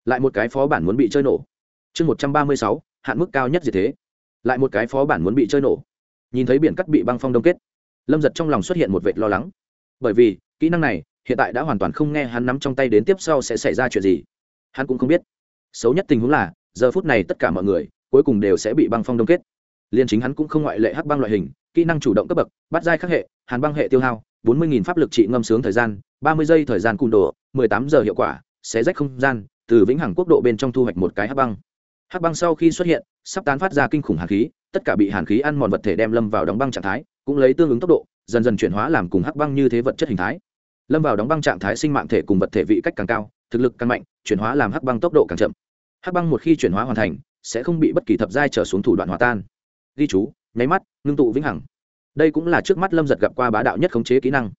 Lại một cái phó bản muốn bị chơi nổ. Chương một trăm ba mươi sáu, hạn mức cao nhất gì thế? Lại một cái phó bản muốn bị chơi nổ. Nhìn thấy biển cắt bị băng phong đông kết, lâm giật trong lòng xuất hiện một vệt lo lắng. Bởi vì, kỹ năng này, hiện tại đã hoàn toàn không nghe hắn nắm trong tay đến tiếp sau sẽ xảy ra chuyện gì. Hắn cũng không biết. Xấu nhất tình huống là, giờ phút này tất cả mọi người, cuối cùng đều sẽ bị băng phong đông kết. Liên chính hắn cũng không ngoại lệ hắc băng loại hình, kỹ năng chủ động cấp bậc, bắt giai khắc hệ, hàn băng hệ tiêu hao bốn mươi pháp lực trị ngâm sướng thời gian, ba mươi giây thời gian cung đồ mười tám giờ hiệu quả, xé rách không gian, từ vĩnh hằng quốc độ bên trong thu hoạch một cái hắc băng. Hắc băng sau khi xuất hiện, sắp tán phát ra kinh khủng hàn khí, tất cả bị hàn khí ăn mòn vật thể đem lâm vào đóng băng trạng thái, cũng lấy tương ứng tốc độ, dần dần chuyển hóa làm cùng hắc băng như thế vật chất hình thái. Lâm vào đóng băng trạng thái sinh mạng thể cùng vật thể vị cách càng cao, thực lực càng mạnh, chuyển hóa làm hắc băng tốc độ càng chậm. Hắc băng một khi chuyển hóa hoàn thành, sẽ không bị bất kỳ thập giai trở xuống thủ đoạn hòa tan. Ghi chú, nháy mắt, ngưng tụ vĩnh hằng đây cũng là trước mắt lâm giật gặp qua bá đạo nhất khống chế kỹ năng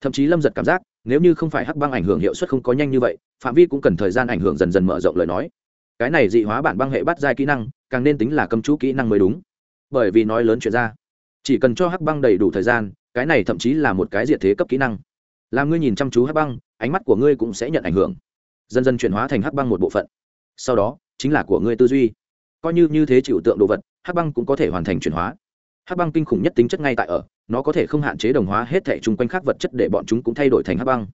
thậm chí lâm giật cảm giác nếu như không phải hắc băng ảnh hưởng hiệu suất không có nhanh như vậy phạm vi cũng cần thời gian ảnh hưởng dần dần mở rộng lời nói cái này dị hóa bản băng hệ bắt giai kỹ năng càng nên tính là cầm chú kỹ năng mới đúng bởi vì nói lớn chuyện ra chỉ cần cho hắc băng đầy đủ thời gian cái này thậm chí là một cái diệt thế cấp kỹ năng làm ngươi nhìn chăm chú hắc băng ánh mắt của ngươi cũng sẽ nhận ảnh hưởng dần dần chuyển hóa thành hắc băng một bộ phận sau đó chính là của ngươi tư duy coi như như thế chịu tượng đồ vật hắc băng cũng có thể hoàn thành chuyển hóa hắc băng kinh khủng nhất tính chất ngay tại ở, nó có thể không hạn chế đồng hóa hết thể chung quanh khác vật chất để bọn chúng cũng thay đổi thành hắc băng.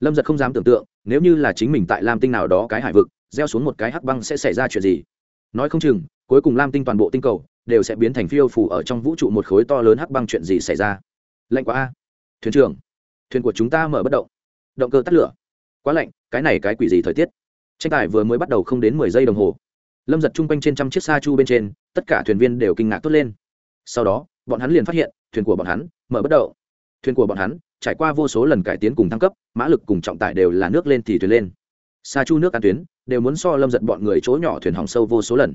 Lâm giật không dám tưởng tượng, nếu như là chính mình tại lam tinh nào đó cái hải vực, gieo xuống một cái hắc băng sẽ xảy ra chuyện gì? Nói không chừng, cuối cùng lam tinh toàn bộ tinh cầu đều sẽ biến thành phiêu phủ ở trong vũ trụ một khối to lớn hắc băng chuyện gì xảy ra? Lạnh quá a. Thuyền trưởng, thuyền của chúng ta mở bất động. Động cơ tắt lửa. Quá lạnh, cái này cái quỷ gì thời tiết? Tranh tài vừa mới bắt đầu không đến mười giây đồng hồ. Lâm giật chung quanh trên trăm chiếc xa chu bên trên, tất cả thuyền viên đều kinh ngạc tốt lên sau đó, bọn hắn liền phát hiện, thuyền của bọn hắn mở bất động. Thuyền của bọn hắn trải qua vô số lần cải tiến cùng thăng cấp, mã lực cùng trọng tải đều là nước lên thì thuyền lên. Xa chu nước an tuyến đều muốn so lâm giật bọn người chỗ nhỏ thuyền hỏng sâu vô số lần.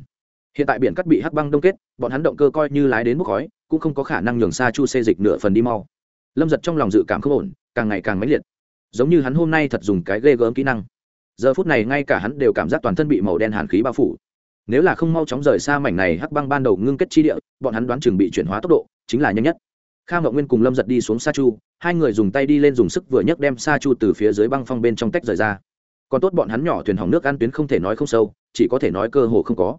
Hiện tại biển cắt bị hắc băng đông kết, bọn hắn động cơ coi như lái đến bốc khói, cũng không có khả năng nhường xa chu xê dịch nửa phần đi mau. Lâm giật trong lòng dự cảm không ổn, càng ngày càng mãnh liệt. Giống như hắn hôm nay thật dùng cái ghê gớm kỹ năng. Giờ phút này ngay cả hắn đều cảm giác toàn thân bị màu đen hàn khí bao phủ nếu là không mau chóng rời xa mảnh này hắc băng ban đầu ngưng kết chi địa, bọn hắn đoán chừng bị chuyển hóa tốc độ, chính là nhanh nhất. Kha ngọc nguyên cùng lâm giật đi xuống sa chu, hai người dùng tay đi lên dùng sức vừa nhấc đem sa chu từ phía dưới băng phong bên trong tách rời ra. Còn tốt bọn hắn nhỏ thuyền hỏng nước ăn tuyến không thể nói không sâu, chỉ có thể nói cơ hồ không có.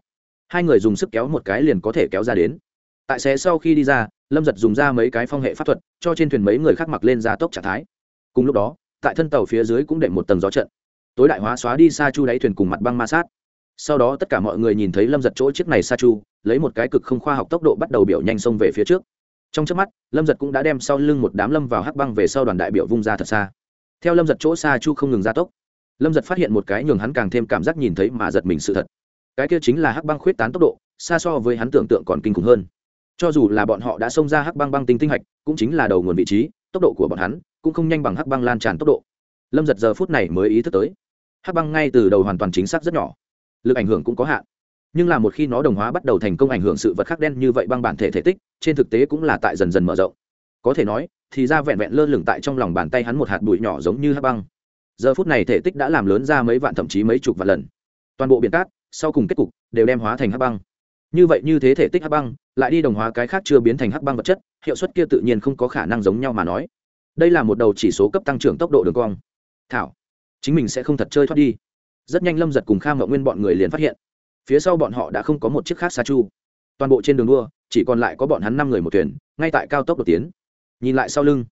Hai người dùng sức kéo một cái liền có thể kéo ra đến. Tại xé sau khi đi ra, lâm giật dùng ra mấy cái phong hệ pháp thuật, cho trên thuyền mấy người khác mặc lên ra tốc trạng thái. Cùng lúc đó, tại thân tàu phía dưới cũng đệm một tầng gió trận. Tối đại hóa xóa đi sa chu đáy thuyền cùng mặt băng ma sát sau đó tất cả mọi người nhìn thấy lâm giật chỗ chiếc này sa chu lấy một cái cực không khoa học tốc độ bắt đầu biểu nhanh xông về phía trước. Trong trước mắt, lâm giật cũng đã đem sau lưng một đám lâm vào hắc băng về sau đoàn đại biểu vung ra thật xa. Theo lâm giật chỗ sa chu không ngừng gia tốc, lâm giật phát hiện một cái nhường hắn càng thêm cảm giác nhìn thấy mà giật mình sự thật. Cái kia chính là hắc băng khuyết tán tốc độ, xa so với hắn tưởng tượng còn kinh khủng hơn. Cho dù là bọn họ đã xông ra hắc băng băng tinh tinh hạch, cũng chính là đầu nguồn vị trí, tốc độ của bọn hắn cũng không nhanh bằng hắc băng lan tràn tốc độ. Lâm giật giờ phút này mới ý thức tới, hắc băng ngay từ đầu hoàn toàn chính xác rất nhỏ lực ảnh hưởng cũng có hạn. Nhưng là một khi nó đồng hóa bắt đầu thành công ảnh hưởng sự vật khắc đen như vậy băng bản thể thể tích, trên thực tế cũng là tại dần dần mở rộng. Có thể nói, thì ra vẹn vẹn lơ lửng tại trong lòng bàn tay hắn một hạt bụi nhỏ giống như hắc băng. Giờ phút này thể tích đã làm lớn ra mấy vạn thậm chí mấy chục vạn lần. Toàn bộ biển cát, sau cùng kết cục, đều đem hóa thành hắc băng. Như vậy như thế thể tích hắc băng, lại đi đồng hóa cái khác chưa biến thành hắc băng vật chất, hiệu suất kia tự nhiên không có khả năng giống nhau mà nói. Đây là một đầu chỉ số cấp tăng trưởng tốc độ đường cong. Thảo, chính mình sẽ không thật chơi thoát đi rất nhanh lâm giật cùng kha ngậu nguyên bọn người liền phát hiện phía sau bọn họ đã không có một chiếc khác xa chu toàn bộ trên đường đua chỉ còn lại có bọn hắn năm người một thuyền ngay tại cao tốc đột tiến nhìn lại sau lưng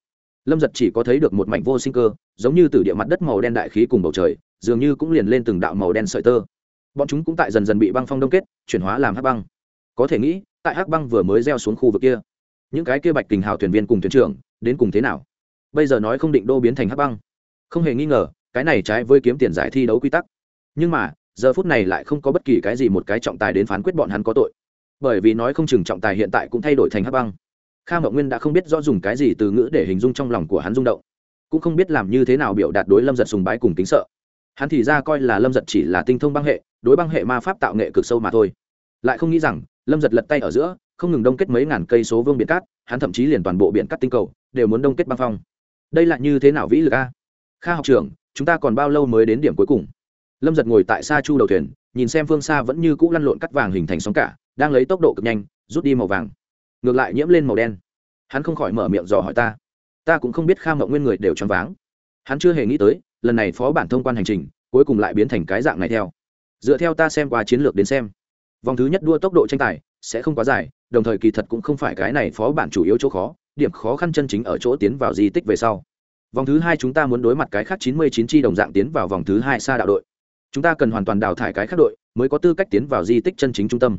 lâm giật chỉ có thấy được một mảnh vô sinh cơ giống như từ địa mặt đất màu đen đại khí cùng bầu trời dường như cũng liền lên từng đạo màu đen sợi tơ bọn chúng cũng tại dần dần bị băng phong đông kết chuyển hóa làm hắc băng có thể nghĩ tại hắc băng vừa mới gieo xuống khu vực kia những cái kia bạch kình hào thuyền viên cùng thuyền trưởng đến cùng thế nào bây giờ nói không định đô biến thành hắc băng không hề nghi ngờ cái này trái với kiếm tiền giải thi đấu quy tắc nhưng mà, giờ phút này lại không có bất kỳ cái gì một cái trọng tài đến phán quyết bọn hắn có tội. Bởi vì nói không chừng trọng tài hiện tại cũng thay đổi thành hắc băng. Kha mậu nguyên đã không biết rõ dùng cái gì từ ngữ để hình dung trong lòng của hắn rung động. Cũng không biết làm như thế nào biểu đạt đối lâm giật sùng bái cùng tính sợ. Hắn thì ra coi là lâm giật chỉ là tinh thông băng hệ, đối băng hệ ma pháp tạo nghệ cực sâu mà thôi. Lại không nghĩ rằng, lâm giật lật tay ở giữa, không ngừng đông kết mấy ngàn cây số vương biển cát, hắn thậm chí liền toàn bộ biển cát tinh cầu, đều muốn đông kết băng phong. Đây là như thế nào vĩ lực a? Kha học trưởng, chúng ta còn bao lâu mới đến điểm cuối cùng? Lâm giật ngồi tại xa chu đầu thuyền, nhìn xem phương xa vẫn như cũ lăn lộn cắt vàng hình thành sóng cả, đang lấy tốc độ cực nhanh, rút đi màu vàng. Ngược lại nhiễm lên màu đen. Hắn không khỏi mở miệng dò hỏi ta. Ta cũng không biết kha mộng nguyên người đều choáng váng. Hắn chưa hề nghĩ tới, lần này phó bản thông quan hành trình, cuối cùng lại biến thành cái dạng này theo. Dựa theo ta xem qua chiến lược đến xem, vòng thứ nhất đua tốc độ tranh tài sẽ không quá dài, đồng thời kỳ thật cũng không phải cái này phó bản chủ yếu chỗ khó, điểm khó khăn chân chính ở chỗ tiến vào di tích về sau. Vòng thứ hai chúng ta muốn đối mặt cái khác chín mươi chín chi đồng dạng tiến vào vòng thứ hai xa đạo đội chúng ta cần hoàn toàn đào thải cái khác đội, mới có tư cách tiến vào di tích chân chính trung tâm.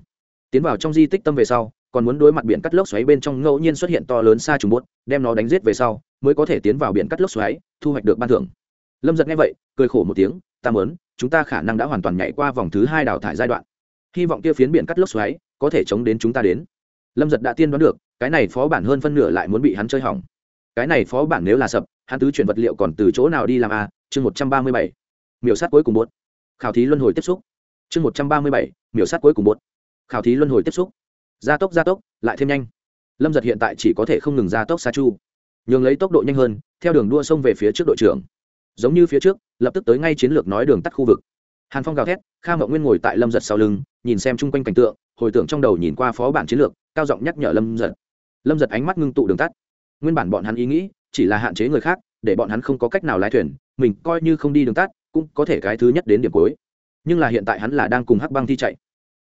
Tiến vào trong di tích tâm về sau, còn muốn đối mặt biển cắt lốc xoáy bên trong ngẫu nhiên xuất hiện to lớn xa trùng bốt đem nó đánh giết về sau, mới có thể tiến vào biển cắt lốc xoáy, thu hoạch được ban thưởng. Lâm giật nghe vậy, cười khổ một tiếng, ta mớn chúng ta khả năng đã hoàn toàn nhảy qua vòng thứ hai đào thải giai đoạn. Hy vọng kia phiến biển cắt lốc xoáy có thể chống đến chúng ta đến. Lâm giật đã tiên đoán được, cái này phó bản hơn phân nửa lại muốn bị hắn chơi hỏng. Cái này phó bản nếu là sập, hắn tứ chuyển vật liệu còn từ chỗ nào đi làm a? Chương một trăm ba mươi bảy. Miểu sát cuối cùng bốt khảo thí luân hồi tiếp xúc. Chương một trăm ba mươi bảy, miểu sát cuối cùng một. Khảo thí luân hồi tiếp xúc. Gia tốc gia tốc, lại thêm nhanh. Lâm giật hiện tại chỉ có thể không ngừng gia tốc xa chu. Nhường lấy tốc độ nhanh hơn, theo đường đua sông về phía trước đội trưởng. Giống như phía trước, lập tức tới ngay chiến lược nói đường tắt khu vực. Hàn phong gào thét, kha mậu nguyên ngồi tại lâm giật sau lưng, nhìn xem chung quanh cảnh tượng, hồi tưởng trong đầu nhìn qua phó bản chiến lược, cao giọng nhắc nhở lâm giật. Lâm giật ánh mắt ngưng tụ đường tắt. Nguyên bản bọn hắn ý nghĩ, chỉ là hạn chế người khác, để bọn hắn không có cách nào lái thuyền, mình coi như không đi đường tắt cũng có thể cái thứ nhất đến điểm cuối. Nhưng là hiện tại hắn là đang cùng hắc băng thi chạy.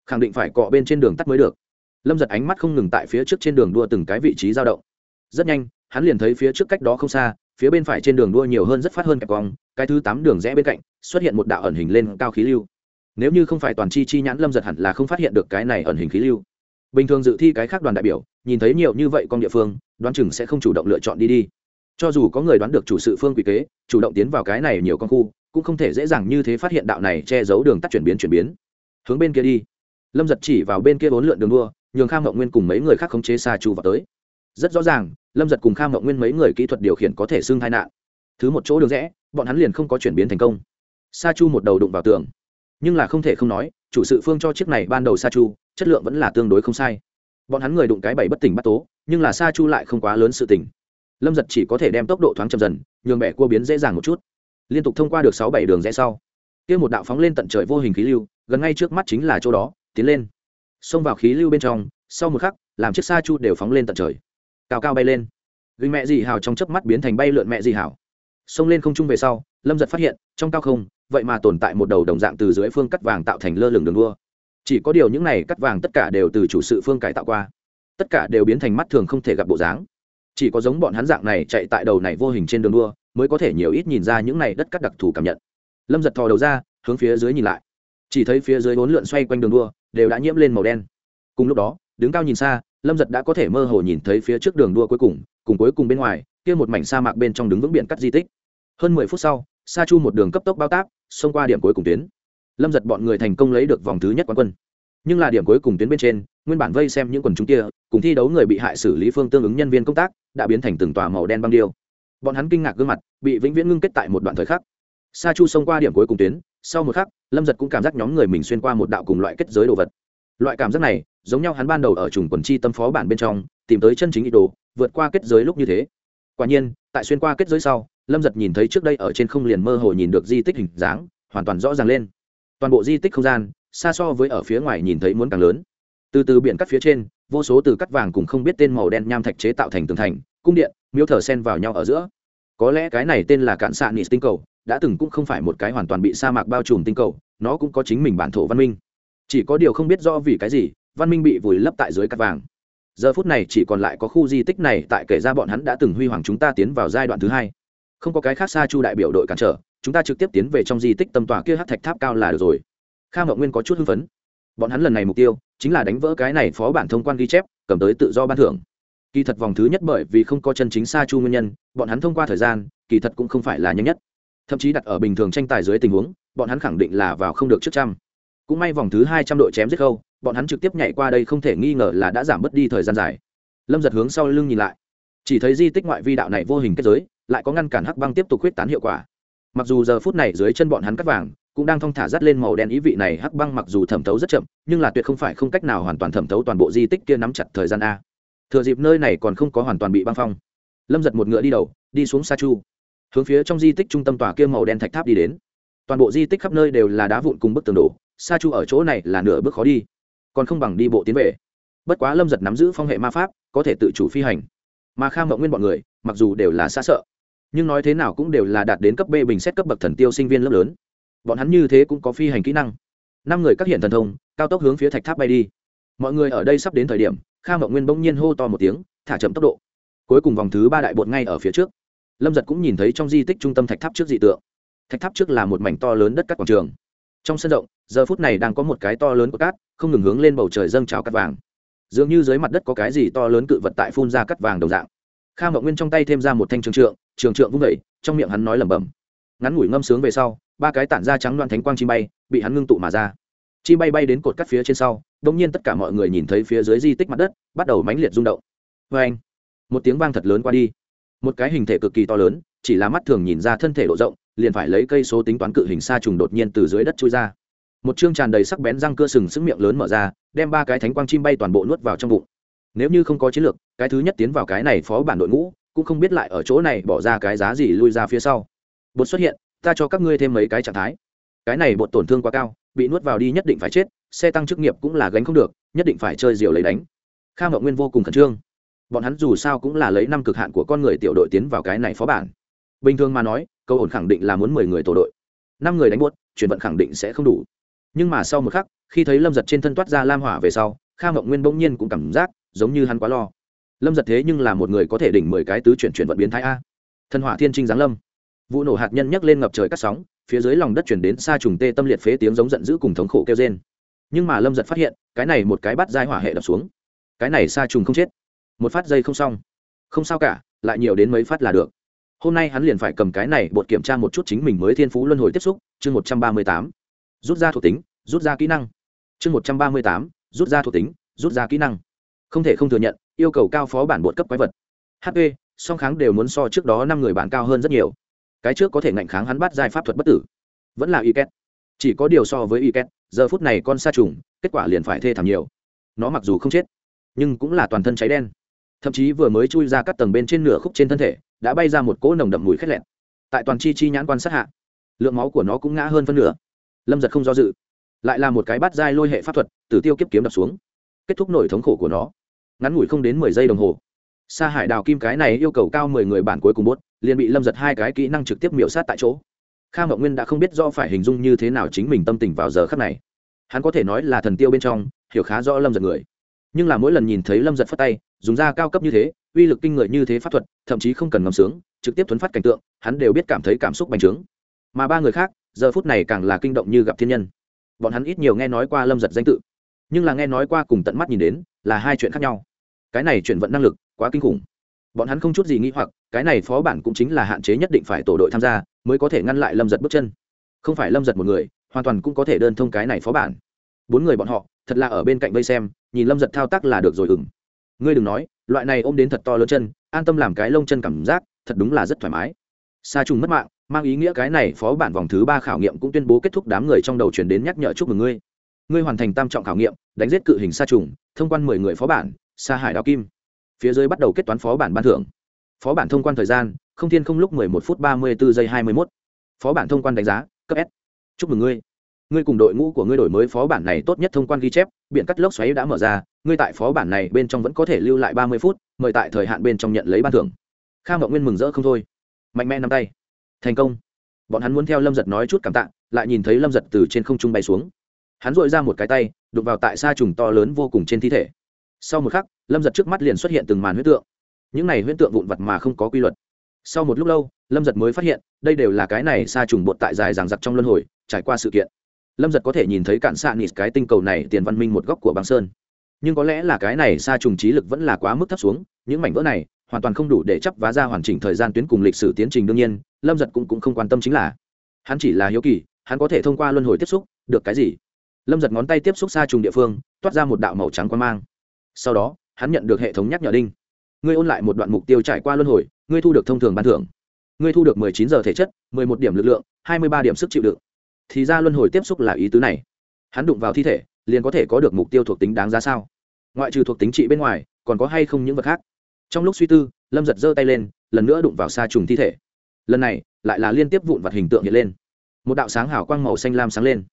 Khẳng định phải cọ bên trên đường tắt mới được. Lâm giật ánh mắt không ngừng tại phía trước trên đường đua từng cái vị trí giao động. Rất nhanh, hắn liền thấy phía trước cách đó không xa, phía bên phải trên đường đua nhiều hơn rất phát hơn kẹp cong, cái thứ tám đường rẽ bên cạnh, xuất hiện một đạo ẩn hình lên cao khí lưu. Nếu như không phải toàn chi chi nhãn, lâm giật hẳn là không phát hiện được cái này ẩn hình khí lưu. Bình thường dự thi cái khác đoàn đại biểu, nhìn thấy nhiều như vậy con địa phương, đoán chừng sẽ không chủ động lựa chọn đi đi. Cho dù có người đoán được chủ sự phương quỷ kế, chủ động tiến vào cái này nhiều con khu cũng không thể dễ dàng như thế phát hiện đạo này che giấu đường tắt chuyển biến chuyển biến. Hướng bên kia đi. Lâm giật chỉ vào bên kia bốn lượn đường đua, nhường kham ngậu nguyên cùng mấy người khác khống chế xa chu vào tới. Rất rõ ràng, lâm giật cùng kham ngậu nguyên mấy người kỹ thuật điều khiển có thể xưng tai nạn. Thứ một chỗ đường rẽ, bọn hắn liền không có chuyển biến thành công. Sa chu một đầu đụng vào tường. Nhưng là không thể không nói, chủ sự phương cho chiếc này ban đầu sa chu, chất lượng vẫn là tương đối không sai. Bọn hắn người đụng cái bảy bất tỉnh bắt tố, nhưng là sa chu lại không quá lớn sự tỉnh lâm giật chỉ có thể đem tốc độ thoáng chậm dần, nhường bẻ cua biến dễ dàng một chút liên tục thông qua được sáu bảy đường rẽ sau, kia một đạo phóng lên tận trời vô hình khí lưu, gần ngay trước mắt chính là chỗ đó, tiến lên. Xông vào khí lưu bên trong, sau một khắc, làm chiếc sa chu đều phóng lên tận trời. Cao cao bay lên. Vì mẹ dì hào trong chớp mắt biến thành bay lượn mẹ dì hào xông lên không trung về sau, lâm giật phát hiện, trong cao không, vậy mà tồn tại một đầu đồng dạng từ dưới phương cắt vàng tạo thành lơ lửng đường đua. Chỉ có điều những này cắt vàng tất cả đều từ chủ sự phương cải tạo qua. Tất cả đều biến thành mắt thường không thể gặp bộ dáng. Chỉ có giống bọn hắn dạng này chạy tại đầu này vô hình trên đường đua mới có thể nhiều ít nhìn ra những này đất cắt đặc thù cảm nhận. Lâm giật thò đầu ra, hướng phía dưới nhìn lại. Chỉ thấy phía dưới bốn lượn xoay quanh đường đua, đều đã nhiễm lên màu đen. Cùng lúc đó, đứng cao nhìn xa, lâm giật đã có thể mơ hồ nhìn thấy phía trước đường đua cuối cùng cùng cuối cùng bên ngoài, kia một mảnh sa mạc bên trong đứng vững biển cắt di tích. Hơn mười phút sau, sa chu một đường cấp tốc bao tác, xông qua điểm cuối cùng tuyến. Lâm giật bọn người thành công lấy được vòng thứ nhất quán quân. Nhưng là điểm cuối cùng tuyến bên trên, nguyên bản vây xem những quần chúng kia, cùng thi đấu người bị hại xử lý phương tương ứng nhân viên công tác, đã biến thành từng tòa màu đen băng điêu bọn hắn kinh ngạc gương mặt, bị vĩnh viễn ngưng kết tại một đoạn thời khắc. Sa chu xông qua điểm cuối cùng tuyến, sau một khắc, lâm giật cũng cảm giác nhóm người mình xuyên qua một đạo cùng loại kết giới đồ vật. Loại cảm giác này, giống nhau hắn ban đầu ở trùng quần chi tâm phó bản bên trong, tìm tới chân chính ý đồ, vượt qua kết giới lúc như thế. Quả nhiên, tại xuyên qua kết giới sau, lâm giật nhìn thấy trước đây ở trên không liền mơ hồ nhìn được di tích hình dáng, hoàn toàn rõ ràng lên. Toàn bộ di tích không gian, xa so với ở phía ngoài nhìn thấy muốn càng lớn. Từ từ biển cắt phía trên, vô số từ cắt vàng cùng không biết tên màu đen nham thạch chế tạo thành tường thành cung điện, miếu thờ sen vào nhau ở giữa. Có lẽ cái này tên là cạn xạ nị tinh cầu, đã từng cũng không phải một cái hoàn toàn bị sa mạc bao trùm tinh cầu, nó cũng có chính mình bản thổ văn minh. Chỉ có điều không biết do vì cái gì, văn minh bị vùi lấp tại dưới cát vàng. Giờ phút này chỉ còn lại có khu di tích này, tại kể ra bọn hắn đã từng huy hoàng chúng ta tiến vào giai đoạn thứ hai. Không có cái khác xa chu đại biểu đội cản trở, chúng ta trực tiếp tiến về trong di tích tâm tòa kia hát thạch tháp cao là được rồi. Kha ngọc nguyên có chút hưng phấn. Bọn hắn lần này mục tiêu, chính là đánh vỡ cái này phó bản thông quan ghi chép, cầm tới tự do ban thưởng kỳ thật vòng thứ nhất bởi vì không có chân chính xa chu nguyên nhân, bọn hắn thông qua thời gian, kỳ thật cũng không phải là nhanh nhất. Thậm chí đặt ở bình thường tranh tài dưới tình huống, bọn hắn khẳng định là vào không được trước trăm. Cũng may vòng thứ hai trăm đội chém giết khâu, bọn hắn trực tiếp nhảy qua đây không thể nghi ngờ là đã giảm bớt đi thời gian dài. Lâm giật hướng sau lưng nhìn lại. Chỉ thấy di tích ngoại vi đạo này vô hình kết giới, lại có ngăn cản hắc băng tiếp tục huyết tán hiệu quả. Mặc dù giờ phút này dưới chân bọn hắn cắt vàng, cũng đang thong thả dắt lên màu đen ý vị này, hắc băng mặc dù thẩm thấu rất chậm, nhưng là tuyệt không phải không cách nào hoàn toàn thẩm thấu toàn bộ di tích kia nắm chặt thời gian a thừa dịp nơi này còn không có hoàn toàn bị băng phong, lâm giật một ngựa đi đầu, đi xuống sa chu, hướng phía trong di tích trung tâm tòa kia màu đen thạch tháp đi đến. Toàn bộ di tích khắp nơi đều là đá vụn cùng bức tường đổ, sa chu ở chỗ này là nửa bước khó đi, còn không bằng đi bộ tiến về. Bất quá lâm giật nắm giữ phong hệ ma pháp, có thể tự chủ phi hành. Mà kha mộng nguyên bọn người, mặc dù đều là xa sợ, nhưng nói thế nào cũng đều là đạt đến cấp b bình xét cấp bậc thần tiêu sinh viên lớp lớn. Bọn hắn như thế cũng có phi hành kỹ năng. Năm người các hiện thần thông, cao tốc hướng phía thạch tháp bay đi. Mọi người ở đây sắp đến thời điểm kha mộng nguyên bỗng nhiên hô to một tiếng, thả chậm tốc độ. Cuối cùng vòng thứ ba đại bột ngay ở phía trước. Lâm giật cũng nhìn thấy trong di tích trung tâm thạch tháp trước dị tượng. Thạch tháp trước là một mảnh to lớn đất cắt quảng trường. Trong sân rộng, giờ phút này đang có một cái to lớn của cát, không ngừng hướng lên bầu trời dâng trào cắt vàng. Dường như dưới mặt đất có cái gì to lớn cự vật tại phun ra cắt vàng đồng dạng. Kha mậu nguyên trong tay thêm ra một thanh trường trượng trường trượng vung vẩy trong miệng hắn nói lẩm bẩm. Ngắn ngủi ngâm sướng về sau, ba cái tản ra trắng loạn thánh quang chi bay, bị hắn ngưng tụ mà ra. Chi bay bay đến cột cắt phía trên sau đông nhiên tất cả mọi người nhìn thấy phía dưới di tích mặt đất, bắt đầu mãnh liệt rung động. Vê anh, một tiếng vang thật lớn qua đi. Một cái hình thể cực kỳ to lớn, chỉ là mắt thường nhìn ra thân thể độ rộng, liền phải lấy cây số tính toán cự hình sa trùng đột nhiên từ dưới đất chui ra. Một chương tràn đầy sắc bén răng cưa sừng sững miệng lớn mở ra, đem ba cái thánh quang chim bay toàn bộ nuốt vào trong bụng. Nếu như không có chiến lược, cái thứ nhất tiến vào cái này phó bản đội ngũ, cũng không biết lại ở chỗ này bỏ ra cái giá gì lui ra phía sau. Bột xuất hiện, ta cho các ngươi thêm mấy cái trạng thái. Cái này bột tổn thương quá cao, bị nuốt vào đi nhất định phải chết xe tăng chức nghiệp cũng là gánh không được, nhất định phải chơi diều lấy đánh. Kha mậu nguyên vô cùng khẩn trương. Bọn hắn dù sao cũng là lấy năm cực hạn của con người tiểu đội tiến vào cái này phó bản. Bình thường mà nói câu ổn khẳng định là muốn mười người tổ đội. Năm người đánh buốt, chuyển vận khẳng định sẽ không đủ. Nhưng mà sau một khắc, khi thấy lâm giật trên thân toát ra lam hỏa về sau, kha mộng nguyên bỗng nhiên cũng cảm giác giống như hắn quá lo. Lâm giật thế nhưng là một người có thể đỉnh mười cái tứ chuyển chuyển vận biến thái a. Thần hỏa thiên trinh giáng lâm. Vụ nổ hạt nhân nhấc lên ngập trời cắt sóng, phía dưới lòng đất chuyển đến xa trùng tê tâm liệt phế tiếng giống giận dữ cùng thống khổ kêu trên nhưng mà lâm giật phát hiện, cái này một cái bắt dai hỏa hệ đập xuống. Cái này xa trùng không chết. Một phát dây không xong. Không sao cả, lại nhiều đến mấy phát là được. Hôm nay hắn liền phải cầm cái này bột kiểm tra một chút chính mình mới thiên phú luân hồi tiếp xúc, chương một trăm ba mươi tám. Rút ra thuộc tính, rút ra kỹ năng. Chương một trăm ba mươi tám, rút ra thuộc tính, rút ra kỹ năng. Không thể không thừa nhận, yêu cầu cao phó bản bột cấp quái vật. Hp song kháng đều muốn so trước đó năm người bản cao hơn rất nhiều. Cái trước có thể ngạnh kháng hắn bắt giai pháp thuật bất tử. Vẫn là y két chỉ có điều so với y két giờ phút này con sa trùng, kết quả liền phải thê thảm nhiều. Nó mặc dù không chết, nhưng cũng là toàn thân cháy đen. Thậm chí vừa mới chui ra các tầng bên trên nửa khúc trên thân thể, đã bay ra một cỗ nồng đậm mùi khét lẹn tại toàn chi chi nhãn quan sát hạ, lượng máu của nó cũng ngã hơn phân nửa. Lâm giật không do dự, lại là một cái bát dai lôi hệ pháp thuật, từ tiêu kiếp kiếm đập xuống, kết thúc nổi thống khổ của nó. Ngắn ngủi không đến mười giây đồng hồ, sa hải đào kim cái này yêu cầu cao mười người bản cuối cùng bốt, liền bị lâm giật hai cái kỹ năng trực tiếp miểu sát tại chỗ kha mậu nguyên đã không biết do phải hình dung như thế nào chính mình tâm tình vào giờ khắc này. Hắn có thể nói là thần tiêu bên trong, hiểu khá rõ lâm giật người. Nhưng là mỗi lần nhìn thấy lâm giật phất tay, dùng da cao cấp như thế, uy lực kinh người như thế pháp thuật, thậm chí không cần ngầm sướng, trực tiếp thuấn phát cảnh tượng, hắn đều biết cảm thấy cảm xúc bành trướng. Mà ba người khác, giờ phút này càng là kinh động như gặp thiên nhân. Bọn hắn ít nhiều nghe nói qua lâm giật danh tự, nhưng là nghe nói qua cùng tận mắt nhìn đến, là hai chuyện khác nhau. Cái này chuyển vận năng lực, quá kinh khủng. Bọn hắn không chút gì nghĩ hoặc cái này phó bản cũng chính là hạn chế nhất định phải tổ đội tham gia, mới có thể ngăn lại lâm giật bước chân. Không phải lâm giật một người, hoàn toàn cũng có thể đơn thông cái này phó bản. Bốn người bọn họ, thật là ở bên cạnh vây xem, nhìn lâm giật thao tác là được rồi ừng. Ngươi đừng nói, loại này ôm đến thật to lớn chân, an tâm làm cái lông chân cảm giác, thật đúng là rất thoải mái. Sa trùng mất mạng, mang ý nghĩa cái này phó bản vòng thứ ba khảo nghiệm cũng tuyên bố kết thúc đám người trong đầu chuyển đến nhắc nhở chúc mừng ngươi. Ngươi hoàn thành tam trọng khảo nghiệm, đánh giết cự hình sa trùng thông quan mười người phó bản, sa hải đào kim. Phía dưới bắt đầu kết toán phó bản ban thưởng phó bản thông quan thời gian, không thiên không lúc mười một phút ba mươi bốn giây hai mươi mốt. Phó bản thông quan đánh giá, cấp s. Chúc mừng ngươi. Ngươi cùng đội ngũ của ngươi đổi mới phó bản này tốt nhất thông quan ghi chép biện cắt lốc xoáy đã mở ra, ngươi tại phó bản này bên trong vẫn có thể lưu lại ba mươi phút, mời tại thời hạn bên trong nhận lấy ban thưởng. Kha mậu nguyên mừng rỡ không thôi. Mạnh mẽ nắm tay. Thành công. Bọn hắn muốn theo lâm giật nói chút cảm tạ, lại nhìn thấy lâm giật từ trên không trung bay xuống. Hắn dội ra một cái tay đục vào tại xa trùng to lớn vô cùng trên thi thể. Sau một khắc, lâm giật trước mắt liền xuất hiện từng màn huyết tượng những này huyễn tượng vụn vặt mà không có quy luật. Sau một lúc lâu lâm giật mới phát hiện đây đều là cái này xa trùng bột tại dài ràng giặc trong luân hồi trải qua sự kiện. Lâm giật có thể nhìn thấy cạn xạ nịt cái tinh cầu này tiền văn minh một góc của băng sơn. Nhưng có lẽ là cái này xa trùng trí lực vẫn là quá mức thấp xuống những mảnh vỡ này hoàn toàn không đủ để chấp vá ra hoàn chỉnh thời gian tuyến cùng lịch sử tiến trình đương nhiên lâm giật cũng, cũng không quan tâm chính là hắn chỉ là hiếu kỳ hắn có thể thông qua luân hồi tiếp xúc được cái gì. Lâm giật ngón tay tiếp xúc xa trùng địa phương toát ra một đạo màu trắng quan mang. Sau đó hắn nhận được hệ thống nhắc nhở đinh ngươi ôn lại một đoạn mục tiêu trải qua luân hồi, ngươi thu được thông thường ban thưởng. Ngươi thu được mười chín giờ thể chất, mười một điểm lực lượng, hai mươi ba điểm sức chịu đựng. Thì ra luân hồi tiếp xúc là ý tứ này. Hắn đụng vào thi thể, liền có thể có được mục tiêu thuộc tính đáng giá sao? Ngoại trừ thuộc tính trị bên ngoài, còn có hay không những vật khác? Trong lúc suy tư, lâm giật giơ tay lên, lần nữa đụng vào xa trùng thi thể. Lần này, lại là liên tiếp vụn vặt hình tượng hiện lên. Một đạo sáng hảo quang màu xanh lam sáng lên.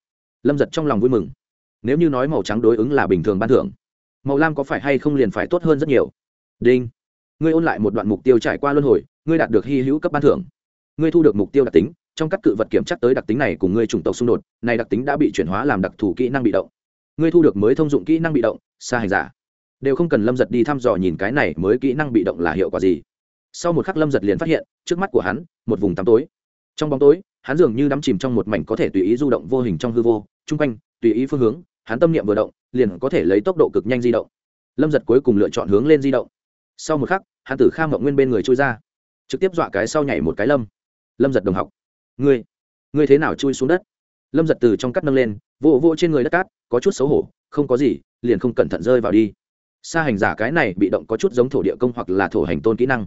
Lâm giật trong lòng vui mừng. Nếu như nói màu trắng đối ứng là bình thường ban thưởng, màu lam có phải hay không liền phải tốt hơn rất nhiều? Đinh ngươi ôn lại một đoạn mục tiêu trải qua luân hồi, ngươi đạt được hy hữu cấp ban thưởng. Ngươi thu được mục tiêu đặc tính, trong các cự vật kiểm chắc tới đặc tính này cùng ngươi chủng tộc xung đột, này đặc tính đã bị chuyển hóa làm đặc thù kỹ năng bị động. Ngươi thu được mới thông dụng kỹ năng bị động, xa hành giả. Đều không cần lâm giật đi thăm dò nhìn cái này mới kỹ năng bị động là hiệu quả gì. Sau một khắc lâm giật liền phát hiện, trước mắt của hắn, một vùng tăm tối. Trong bóng tối, hắn dường như đắm chìm trong một mảnh có thể tùy ý du động vô hình trong hư vô, chung quanh, tùy ý phương hướng, hắn tâm niệm vừa động, liền có thể lấy tốc độ cực nhanh di động. Lâm giật cuối cùng lựa chọn hướng lên di động sau một khắc, hắn tử kham ngọc nguyên bên người chui ra, trực tiếp dọa cái sau nhảy một cái lâm. Lâm giật đồng học. Ngươi ngươi thế nào chui xuống đất? Lâm giật từ trong cắt nâng lên, vỗ vỗ trên người đất cát, có chút xấu hổ, không có gì, liền không cẩn thận rơi vào đi. Sa hành giả cái này bị động có chút giống thổ địa công hoặc là thổ hành tôn kỹ năng.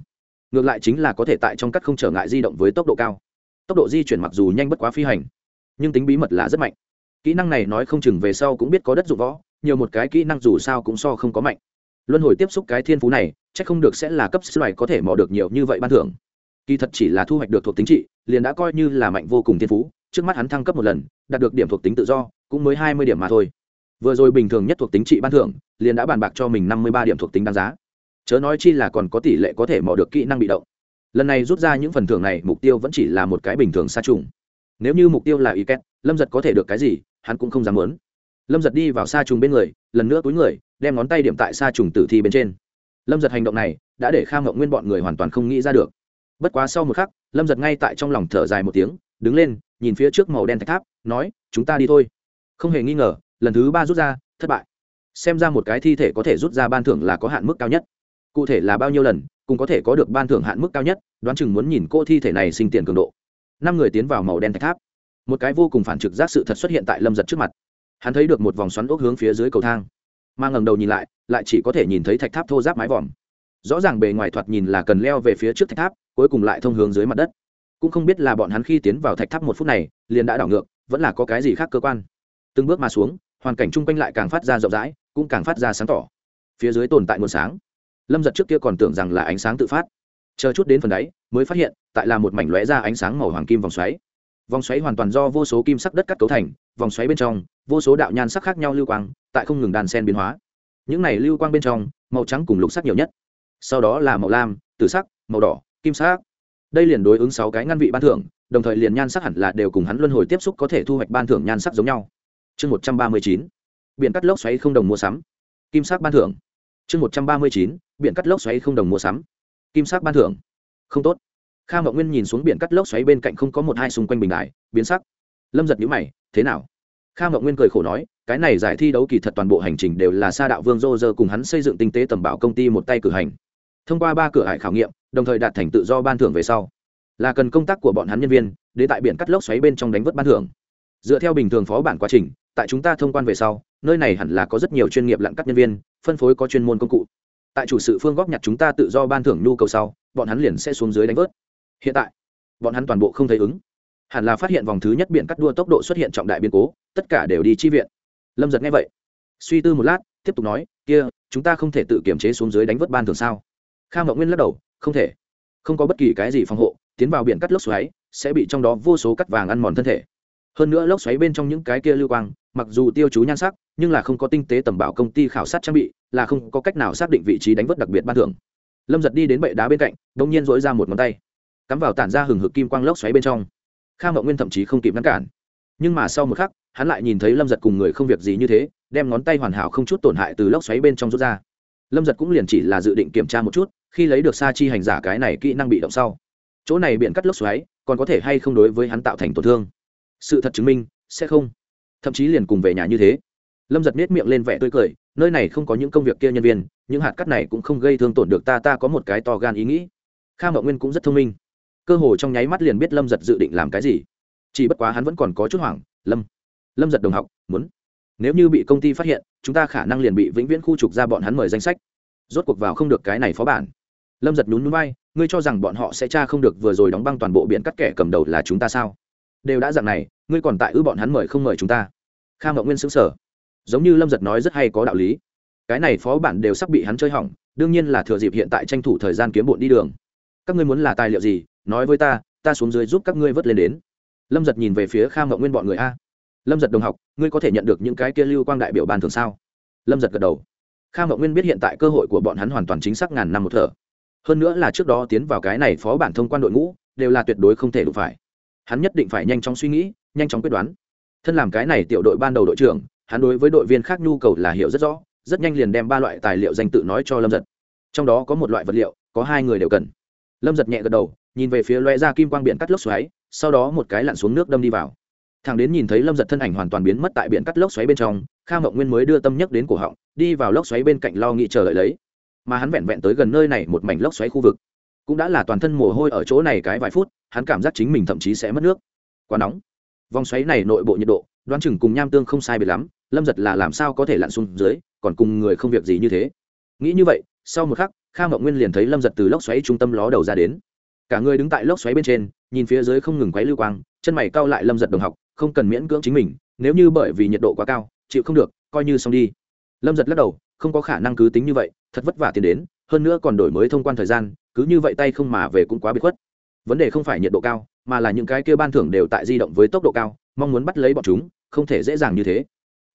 Ngược lại chính là có thể tại trong cắt không trở ngại di động với tốc độ cao. Tốc độ di chuyển mặc dù nhanh bất quá phi hành, nhưng tính bí mật là rất mạnh. Kỹ năng này nói không chừng về sau cũng biết có đất dụng võ, nhiều một cái kỹ năng dù sao cũng so không có mạnh luân hồi tiếp xúc cái thiên phú này c h ắ c không được sẽ là cấp sứ loài có thể mò được nhiều như vậy ban thưởng. Kỳ thật chỉ là thu hoạch được thuộc tính trị, liền đã coi như là mạnh vô cùng thiên phú, trước mắt hắn thăng cấp một lần, đạt được điểm thuộc tính tự do, cũng mới hai mươi điểm mà thôi. Vừa rồi bình thường nhất thuộc tính trị ban thưởng, liền đã bàn bạc cho mình năm mươi ba điểm thuộc tính đáng giá. Chớ nói chi là còn có tỷ lệ có thể mò được kỹ năng bị động. Lần này rút ra những phần thưởng này, mục tiêu vẫn chỉ là một cái bình thường xa trùng. Nếu như mục tiêu là y két lâm giật có thể được cái gì, hắn cũng không dám muốn lâm giật đi vào xa trùng bên người, lần nữa túi người, đem ngón tay điểm tại xa trùng tử thi bên trên. Lâm giật hành động này đã để kha ngậu nguyên bọn người hoàn toàn không nghĩ ra được. Bất quá sau một khắc, lâm giật ngay tại trong lòng thở dài một tiếng, đứng lên, nhìn phía trước màu đen thạch tháp, nói, chúng ta đi thôi. Không hề nghi ngờ, lần thứ ba rút ra, thất bại. Xem ra một cái thi thể có thể rút ra ban thưởng là có hạn mức cao nhất. Cụ thể là bao nhiêu lần, cũng có thể có được ban thưởng hạn mức cao nhất, đoán chừng muốn nhìn cô thi thể này sinh tiền cường độ. Năm người tiến vào màu đen thạch tháp. Một cái vô cùng phản trực giác sự thật xuất hiện tại lâm giật trước mặt hắn thấy được một vòng xoắn ốc hướng phía dưới cầu thang. Mà ngầm đầu nhìn lại lại chỉ có thể nhìn thấy thạch tháp thô giáp mái vòm. Rõ ràng bề ngoài thoạt nhìn là cần leo về phía trước thạch tháp, cuối cùng lại thông hướng dưới mặt đất. Cũng không biết là bọn hắn khi tiến vào thạch tháp một phút này, liền đã đảo ngược, vẫn là có cái gì khác cơ quan. Từng bước mà xuống, hoàn cảnh chung quanh lại càng phát ra rộng rãi, cũng càng phát ra sáng tỏ. Phía dưới tồn tại nguồn sáng. Lâm giật trước kia còn tưởng rằng là ánh sáng tự phát. Chờ chút đến phần đáy, mới phát hiện, tại là một mảnh lóe ra ánh sáng màu hoàng kim vòng xoáy vòng xoáy hoàn toàn do vô số kim sắc đất cắt cấu thành, vòng xoáy bên trong, vô số đạo nhan sắc khác nhau lưu quang, tại không ngừng đàn sen biến hóa. Những này lưu quang bên trong, màu trắng cùng lục sắc nhiều nhất. Sau đó là màu lam, tử sắc, màu đỏ, kim sắc. Đây liền đối ứng sáu cái ngăn vị ban thưởng, đồng thời liền nhan sắc hẳn là đều cùng hắn luân hồi tiếp xúc có thể thu hoạch ban thưởng nhan sắc giống nhau. Chương một trăm ba mươi chín biện cắt lốc xoáy không đồng mua sắm. Kim sắc ban thưởng. Chương một trăm ba mươi chín biện cắt lốc xoáy không đồng mua sắm. Kim sắc ban thưởng. Không tốt kha mậu nguyên nhìn xuống biển cắt lốc xoáy bên cạnh không có một hai xung quanh bình đại, biến sắc. Lâm giật nhữ mày, thế nào? Kha mậu nguyên cười khổ nói, cái này giải thi đấu kỳ thật toàn bộ hành trình đều là sa đạo vương dô dơ cùng hắn xây dựng tinh tế tầm bảo công ty một tay cử hành. Thông qua ba cửa hải khảo nghiệm, đồng thời đạt thành tự do ban thưởng về sau, là cần công tác của bọn hắn nhân viên, để tại biển cắt lốc xoáy bên trong đánh vớt ban thưởng. Dựa theo bình thường phó bản quá trình, tại chúng ta thông quan về sau, nơi này hẳn là có rất nhiều chuyên nghiệp lặn cắt nhân viên, phân phối có chuyên môn công cụ. Tại chủ sự phương góp nhặt chúng ta tự do ban thưởng nhu cầu sau, bọn hắn liền sẽ xuống dưới đánh vớt hiện tại, bọn hắn toàn bộ không thấy ứng. Hẳn là phát hiện vòng thứ nhất biển cắt đua tốc độ xuất hiện trọng đại biến cố, tất cả đều đi chi viện. Lâm giật nghe vậy, suy tư một lát, tiếp tục nói, kia, chúng ta không thể tự kiểm chế xuống dưới đánh vớt ban thường sao? Kha mậu nguyên lắc đầu, không thể. Không có bất kỳ cái gì phòng hộ, tiến vào biển cắt lốc xoáy, sẽ bị trong đó vô số cắt vàng ăn mòn thân thể. Hơn nữa lốc xoáy bên trong những cái kia lưu quang, mặc dù tiêu chú nhan sắc, nhưng là không có tinh tế tầm bảo công ty khảo sát trang bị, là không có cách nào xác định vị trí đánh vớt đặc biệt ban thưởng. Lâm giật đi đến bệ đá bên cạnh đ ỗ n g nhiên dỗi ra một ngón tay cắm vào tản ra hừng hực kim quang lốc xoáy bên trong. Kha mậu nguyên thậm chí không kịp ngăn cản. Nhưng mà sau một khắc, hắn lại nhìn thấy lâm giật cùng người không việc gì như thế, đem ngón tay hoàn hảo không chút tổn hại từ lốc xoáy bên trong rút ra. Lâm giật cũng liền chỉ là dự định kiểm tra một chút, khi lấy được sa chi hành giả cái này kỹ năng bị động sau. Chỗ này biện cắt lốc xoáy, còn có thể hay không đối với hắn tạo thành tổn thương? Sự thật chứng minh, sẽ không. Thậm chí liền cùng về nhà như thế. Lâm giật nết miệng lên vẻ tươi cười, nơi này không có những công việc kia nhân viên, những hạt cắt này cũng không gây thương tổn được ta ta có một cái to gan ý nghĩ. Kha mậu nguyên cũng rất thông minh cơ hồ trong nháy mắt liền biết lâm giật dự định làm cái gì chỉ bất quá hắn vẫn còn có chút hoảng lâm lâm giật đồng học muốn nếu như bị công ty phát hiện chúng ta khả năng liền bị vĩnh viễn khu trục ra bọn hắn mời danh sách rốt cuộc vào không được cái này phó bản lâm giật nhún núi bay ngươi cho rằng bọn họ sẽ tra không được vừa rồi đóng băng toàn bộ biển cắt kẻ cầm đầu là chúng ta sao đều đã dặn này ngươi còn tại ư bọn hắn mời không mời chúng ta kha ngọc nguyên xứng sở giống như lâm giật nói rất hay có đạo lý cái này phó bản đều sắp bị hắn chơi hỏng đương nhiên là thừa dịp hiện tại tranh thủ thời gian kiếm bộn đi đường các ngươi muốn là tài liệu gì nói với ta ta xuống dưới giúp các ngươi vớt lên đến. Lâm giật nhìn về phía kha mậu nguyên bọn người a. Lâm giật đồng học, ngươi có thể nhận được những cái kia lưu quang đại biểu ban thường sao? Lâm giật gật đầu. Kha mậu nguyên biết hiện tại cơ hội của bọn hắn hoàn toàn chính xác ngàn năm một thở. Hơn nữa là trước đó tiến vào cái này phó bản thông quan đội ngũ, đều là tuyệt đối không thể đụng phải. Hắn nhất định phải nhanh chóng suy nghĩ, nhanh chóng quyết đoán. Thân làm cái này tiểu đội ban đầu đội trưởng, hắn đối với đội viên khác nhu cầu là hiểu rất rõ, rất nhanh liền đem ba loại tài liệu danh tự nói cho lâm giật. Trong đó có một loại vật liệu, có hai người đều cần. Lâm giật nhẹ gật đầu nhìn về phía loe ra kim quang biển cắt lốc xoáy, sau đó một cái lặn xuống nước đâm đi vào. Thằng đến nhìn thấy lâm giật thân ảnh hoàn toàn biến mất tại biển cắt lốc xoáy bên trong, kha mộng nguyên mới đưa tâm nhấc đến cổ họng, đi vào lốc xoáy bên cạnh lo nghị chờ đợi lấy. Mà hắn vẹn vẹn tới gần nơi này một mảnh lốc xoáy khu vực. Cũng đã là toàn thân mồ hôi ở chỗ này cái vài phút, hắn cảm giác chính mình thậm chí sẽ mất nước. Quá nóng. Vòng xoáy này nội bộ nhiệt độ, đoán chừng cùng nham tương không sai biệt lắm, lâm giật là làm sao có thể lặn xuống dưới, còn cùng người không việc gì như thế. Nghĩ như vậy, sau một khắc, kha mộng nguyên liền thấy lâm giật từ lốc xoáy trung tâm ló đầu ra đến cả người đứng tại lốc xoáy bên trên, nhìn phía dưới không ngừng quấy lưu quang, chân mày cau lại lâm giật đồng học, không cần miễn cưỡng chính mình, nếu như bởi vì nhiệt độ quá cao, chịu không được, coi như xong đi. Lâm giật lắc đầu, không có khả năng cứ tính như vậy, thật vất vả tiền đến, hơn nữa còn đổi mới thông quan thời gian, cứ như vậy tay không mà về cũng quá bị khuất. Vấn đề không phải nhiệt độ cao, mà là những cái kia ban thưởng đều tại di động với tốc độ cao, mong muốn bắt lấy bọn chúng, không thể dễ dàng như thế.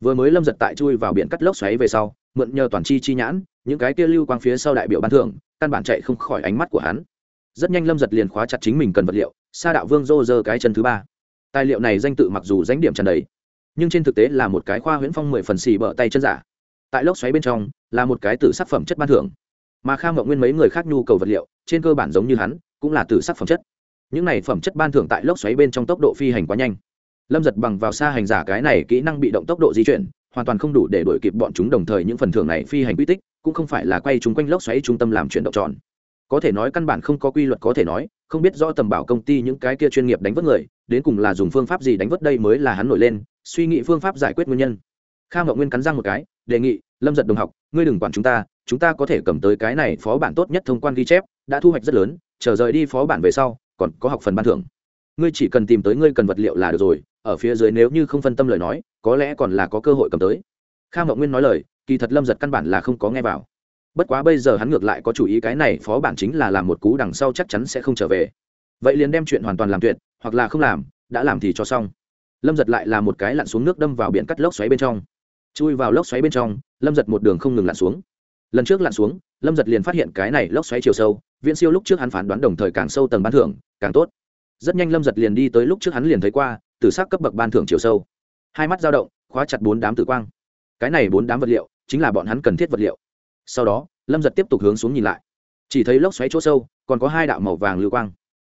Vừa mới lâm giật tại chui vào biển cắt lốc xoáy về sau, mượn nhờ toàn chi chi nhãn, những cái kia lưu quang phía sau đại biểu ban thưởng, căn bản chạy không khỏi ánh mắt của hắn rất nhanh lâm giật liền khóa chặt chính mình cần vật liệu, sa đạo vương dô dơ cái chân thứ ba. Tài liệu này danh tự mặc dù danh điểm trần đầy, nhưng trên thực tế là một cái khoa huyễn phong mười phần xì bợ tay chân giả. Tại lốc xoáy bên trong, là một cái tử sắc phẩm chất ban thưởng. Mà kha ngậu nguyên mấy người khác nhu cầu vật liệu, trên cơ bản giống như hắn, cũng là tử sắc phẩm chất. Những này phẩm chất ban thưởng tại lốc xoáy bên trong tốc độ phi hành quá nhanh. Lâm giật bằng vào xa hành giả cái này kỹ năng bị động tốc độ di chuyển, hoàn toàn không đủ để đổi kịp bọn chúng đồng thời những phần thưởng này phi hành quy tích, cũng không phải là quay chúng quanh lốc xoáy trung tâm làm chuyển động tròn có thể nói căn bản không có quy luật có thể nói, không biết rõ tầm bảo công ty những cái kia chuyên nghiệp đánh vớt người, đến cùng là dùng phương pháp gì đánh vớt đây mới là hắn nổi lên, suy nghĩ phương pháp giải quyết nguyên nhân. Kha ngậu nguyên cắn răng một cái, đề nghị, lâm giật đồng học, ngươi đừng quản chúng ta chúng ta có thể cầm tới cái này phó bản tốt nhất thông quan ghi chép, đã thu hoạch rất lớn, chờ rời đi phó bản về sau, còn có học phần ban thưởng. Ngươi chỉ cần tìm tới ngươi cần vật liệu là được rồi, ở phía dưới nếu như không phân tâm lời nói, có lẽ còn là có cơ hội cầm tới. Kha ngậu nguyên nói lời, kỳ thật lâm giật căn bản là không có nghe vào bất quá bây giờ hắn ngược lại có chủ ý, cái này phó bản chính là làm một cú đằng sau chắc chắn sẽ không trở về. Vậy liền đem chuyện hoàn toàn làm tuyệt, hoặc là không làm, đã làm thì cho xong. Lâm giật lại là một cái lặn xuống nước đâm vào biển cắt lốc xoáy bên trong. Chui vào lốc xoáy bên trong, lâm giật một đường không ngừng lặn xuống. Lần trước lặn xuống, lâm giật liền phát hiện cái này lốc xoáy chiều sâu, viễn siêu lúc trước hắn phán đoán đồng thời càng sâu tầng ban thưởng, càng tốt. Rất nhanh lâm giật liền đi tới lúc trước hắn liền thấy qua từ s cấp bậc ban thưởng chiều sâu. Hai mắt dao động, khóa chặt bốn đám tử quang. Cái này bốn đám vật liệu, chính là bọn hắn cần thiết vật liệu sau đó, lâm giật tiếp tục hướng xuống nhìn lại. Chỉ thấy lốc xoáy chỗ sâu, còn có hai đạo màu vàng lưu quang.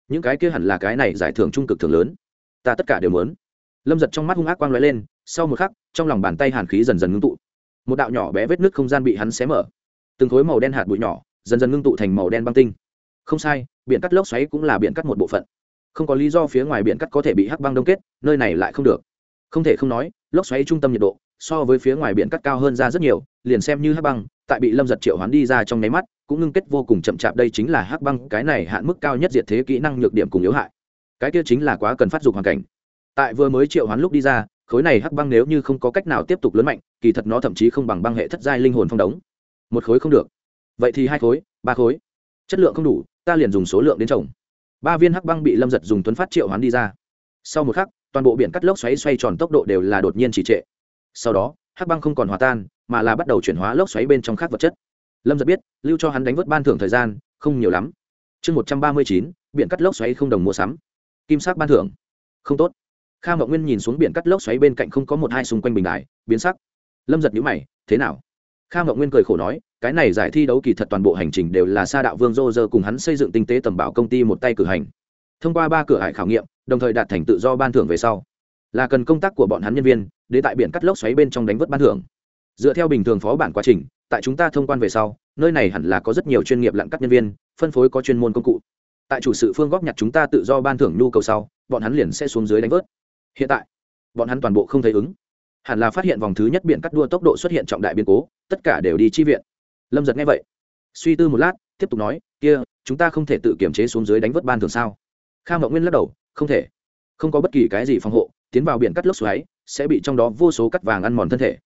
Những cái kia hẳn là cái này giải thưởng trung cực thường lớn. Ta tất cả đều muốn. Lâm giật trong mắt hung ác quang lóe lên, sau một khắc, trong lòng bàn tay hàn khí dần dần ngưng tụ. Một đạo nhỏ bé vết nước không gian bị hắn xé mở. Từng khối màu đen hạt bụi nhỏ, dần dần ngưng tụ thành màu đen băng tinh. Không sai, biển cắt lốc xoáy cũng là biển cắt một bộ phận. Không có lý do phía ngoài biển cắt có thể bị hắc băng đông kết, nơi này lại không được. Không thể không nói, lốc xoáy trung tâm nhiệt độ, so với phía ngoài biển cắt cao hơn ra rất nhiều, liền xem như hắc băng tại bị lâm giật triệu hoán đi ra trong nháy mắt, cũng ngưng kết vô cùng chậm chạp. Đây chính là hắc băng, cái này hạn mức cao nhất diệt thế kỹ năng nhược điểm cùng yếu hại. Cái kia chính là quá cần phát dục hoàn cảnh. Tại vừa mới triệu hoán lúc đi ra, khối này hắc băng nếu như không có cách nào tiếp tục lớn mạnh, kỳ thật nó thậm chí không bằng băng hệ thất giai linh hồn phong đống. Một khối không được. Vậy thì hai khối, ba khối. Chất lượng không đủ, ta liền dùng số lượng đến trồng. Ba viên hắc băng bị lâm giật dùng tuấn phát triệu hoán đi ra. Sau một khắc, toàn bộ biển cắt lốc xoáy xoay tròn tốc độ đều là đột nhiên trì trệ. Sau đó, hắc băng không còn hòa tan mà là bắt đầu chuyển hóa lốc xoáy bên trong khác vật chất. Lâm giật biết, lưu cho hắn đánh vớt ban thưởng thời gian, không nhiều lắm. Chương một trăm ba mươi chín, biển cắt lốc xoáy không đồng mua sắm. Kim sắc ban thưởng. Không tốt. Kha mậu nguyên nhìn xuống biển cắt lốc xoáy bên cạnh không có một hai xung quanh bình đại biến sắc. Lâm giật nhũ mày, thế nào? Kha mậu nguyên cười khổ nói, cái này giải thi đấu kỳ thật toàn bộ hành trình đều là sa đạo vương dô dơ cùng hắn xây dựng tinh tế tầm bảo công ty một tay cử hành. Thông qua ba cửa hải khảo nghiệm, đồng thời đạt thành tự do ban thưởng về sau. Là cần công tác của bọn hắn nhân viên, để tại biển cắt lốc xoáy bên trong đánh vớt ban thưởng dựa theo bình thường phó bản quá trình, tại chúng ta thông quan về sau, nơi này hẳn là có rất nhiều chuyên nghiệp lặn cắt nhân viên, phân phối có chuyên môn công cụ. Tại chủ sự phương góp nhặt chúng ta tự do ban thưởng nhu cầu sau, bọn hắn liền sẽ xuống dưới đánh vớt. Hiện tại, bọn hắn toàn bộ không thấy ứng. Hẳn là phát hiện vòng thứ nhất biển cắt đua tốc độ xuất hiện trọng đại biến cố, tất cả đều đi chi viện. Lâm giật nghe vậy, suy tư một lát, tiếp tục nói, kia, chúng ta không thể tự kiểm chế xuống dưới đánh vớt ban thường sao? Kha mậu nguyên lắc đầu, không thể. Không có bất kỳ cái gì phòng hộ, tiến vào biển cắt lốc xoáy, sẽ bị trong đó vô số cắt vàng ăn mòn thân thể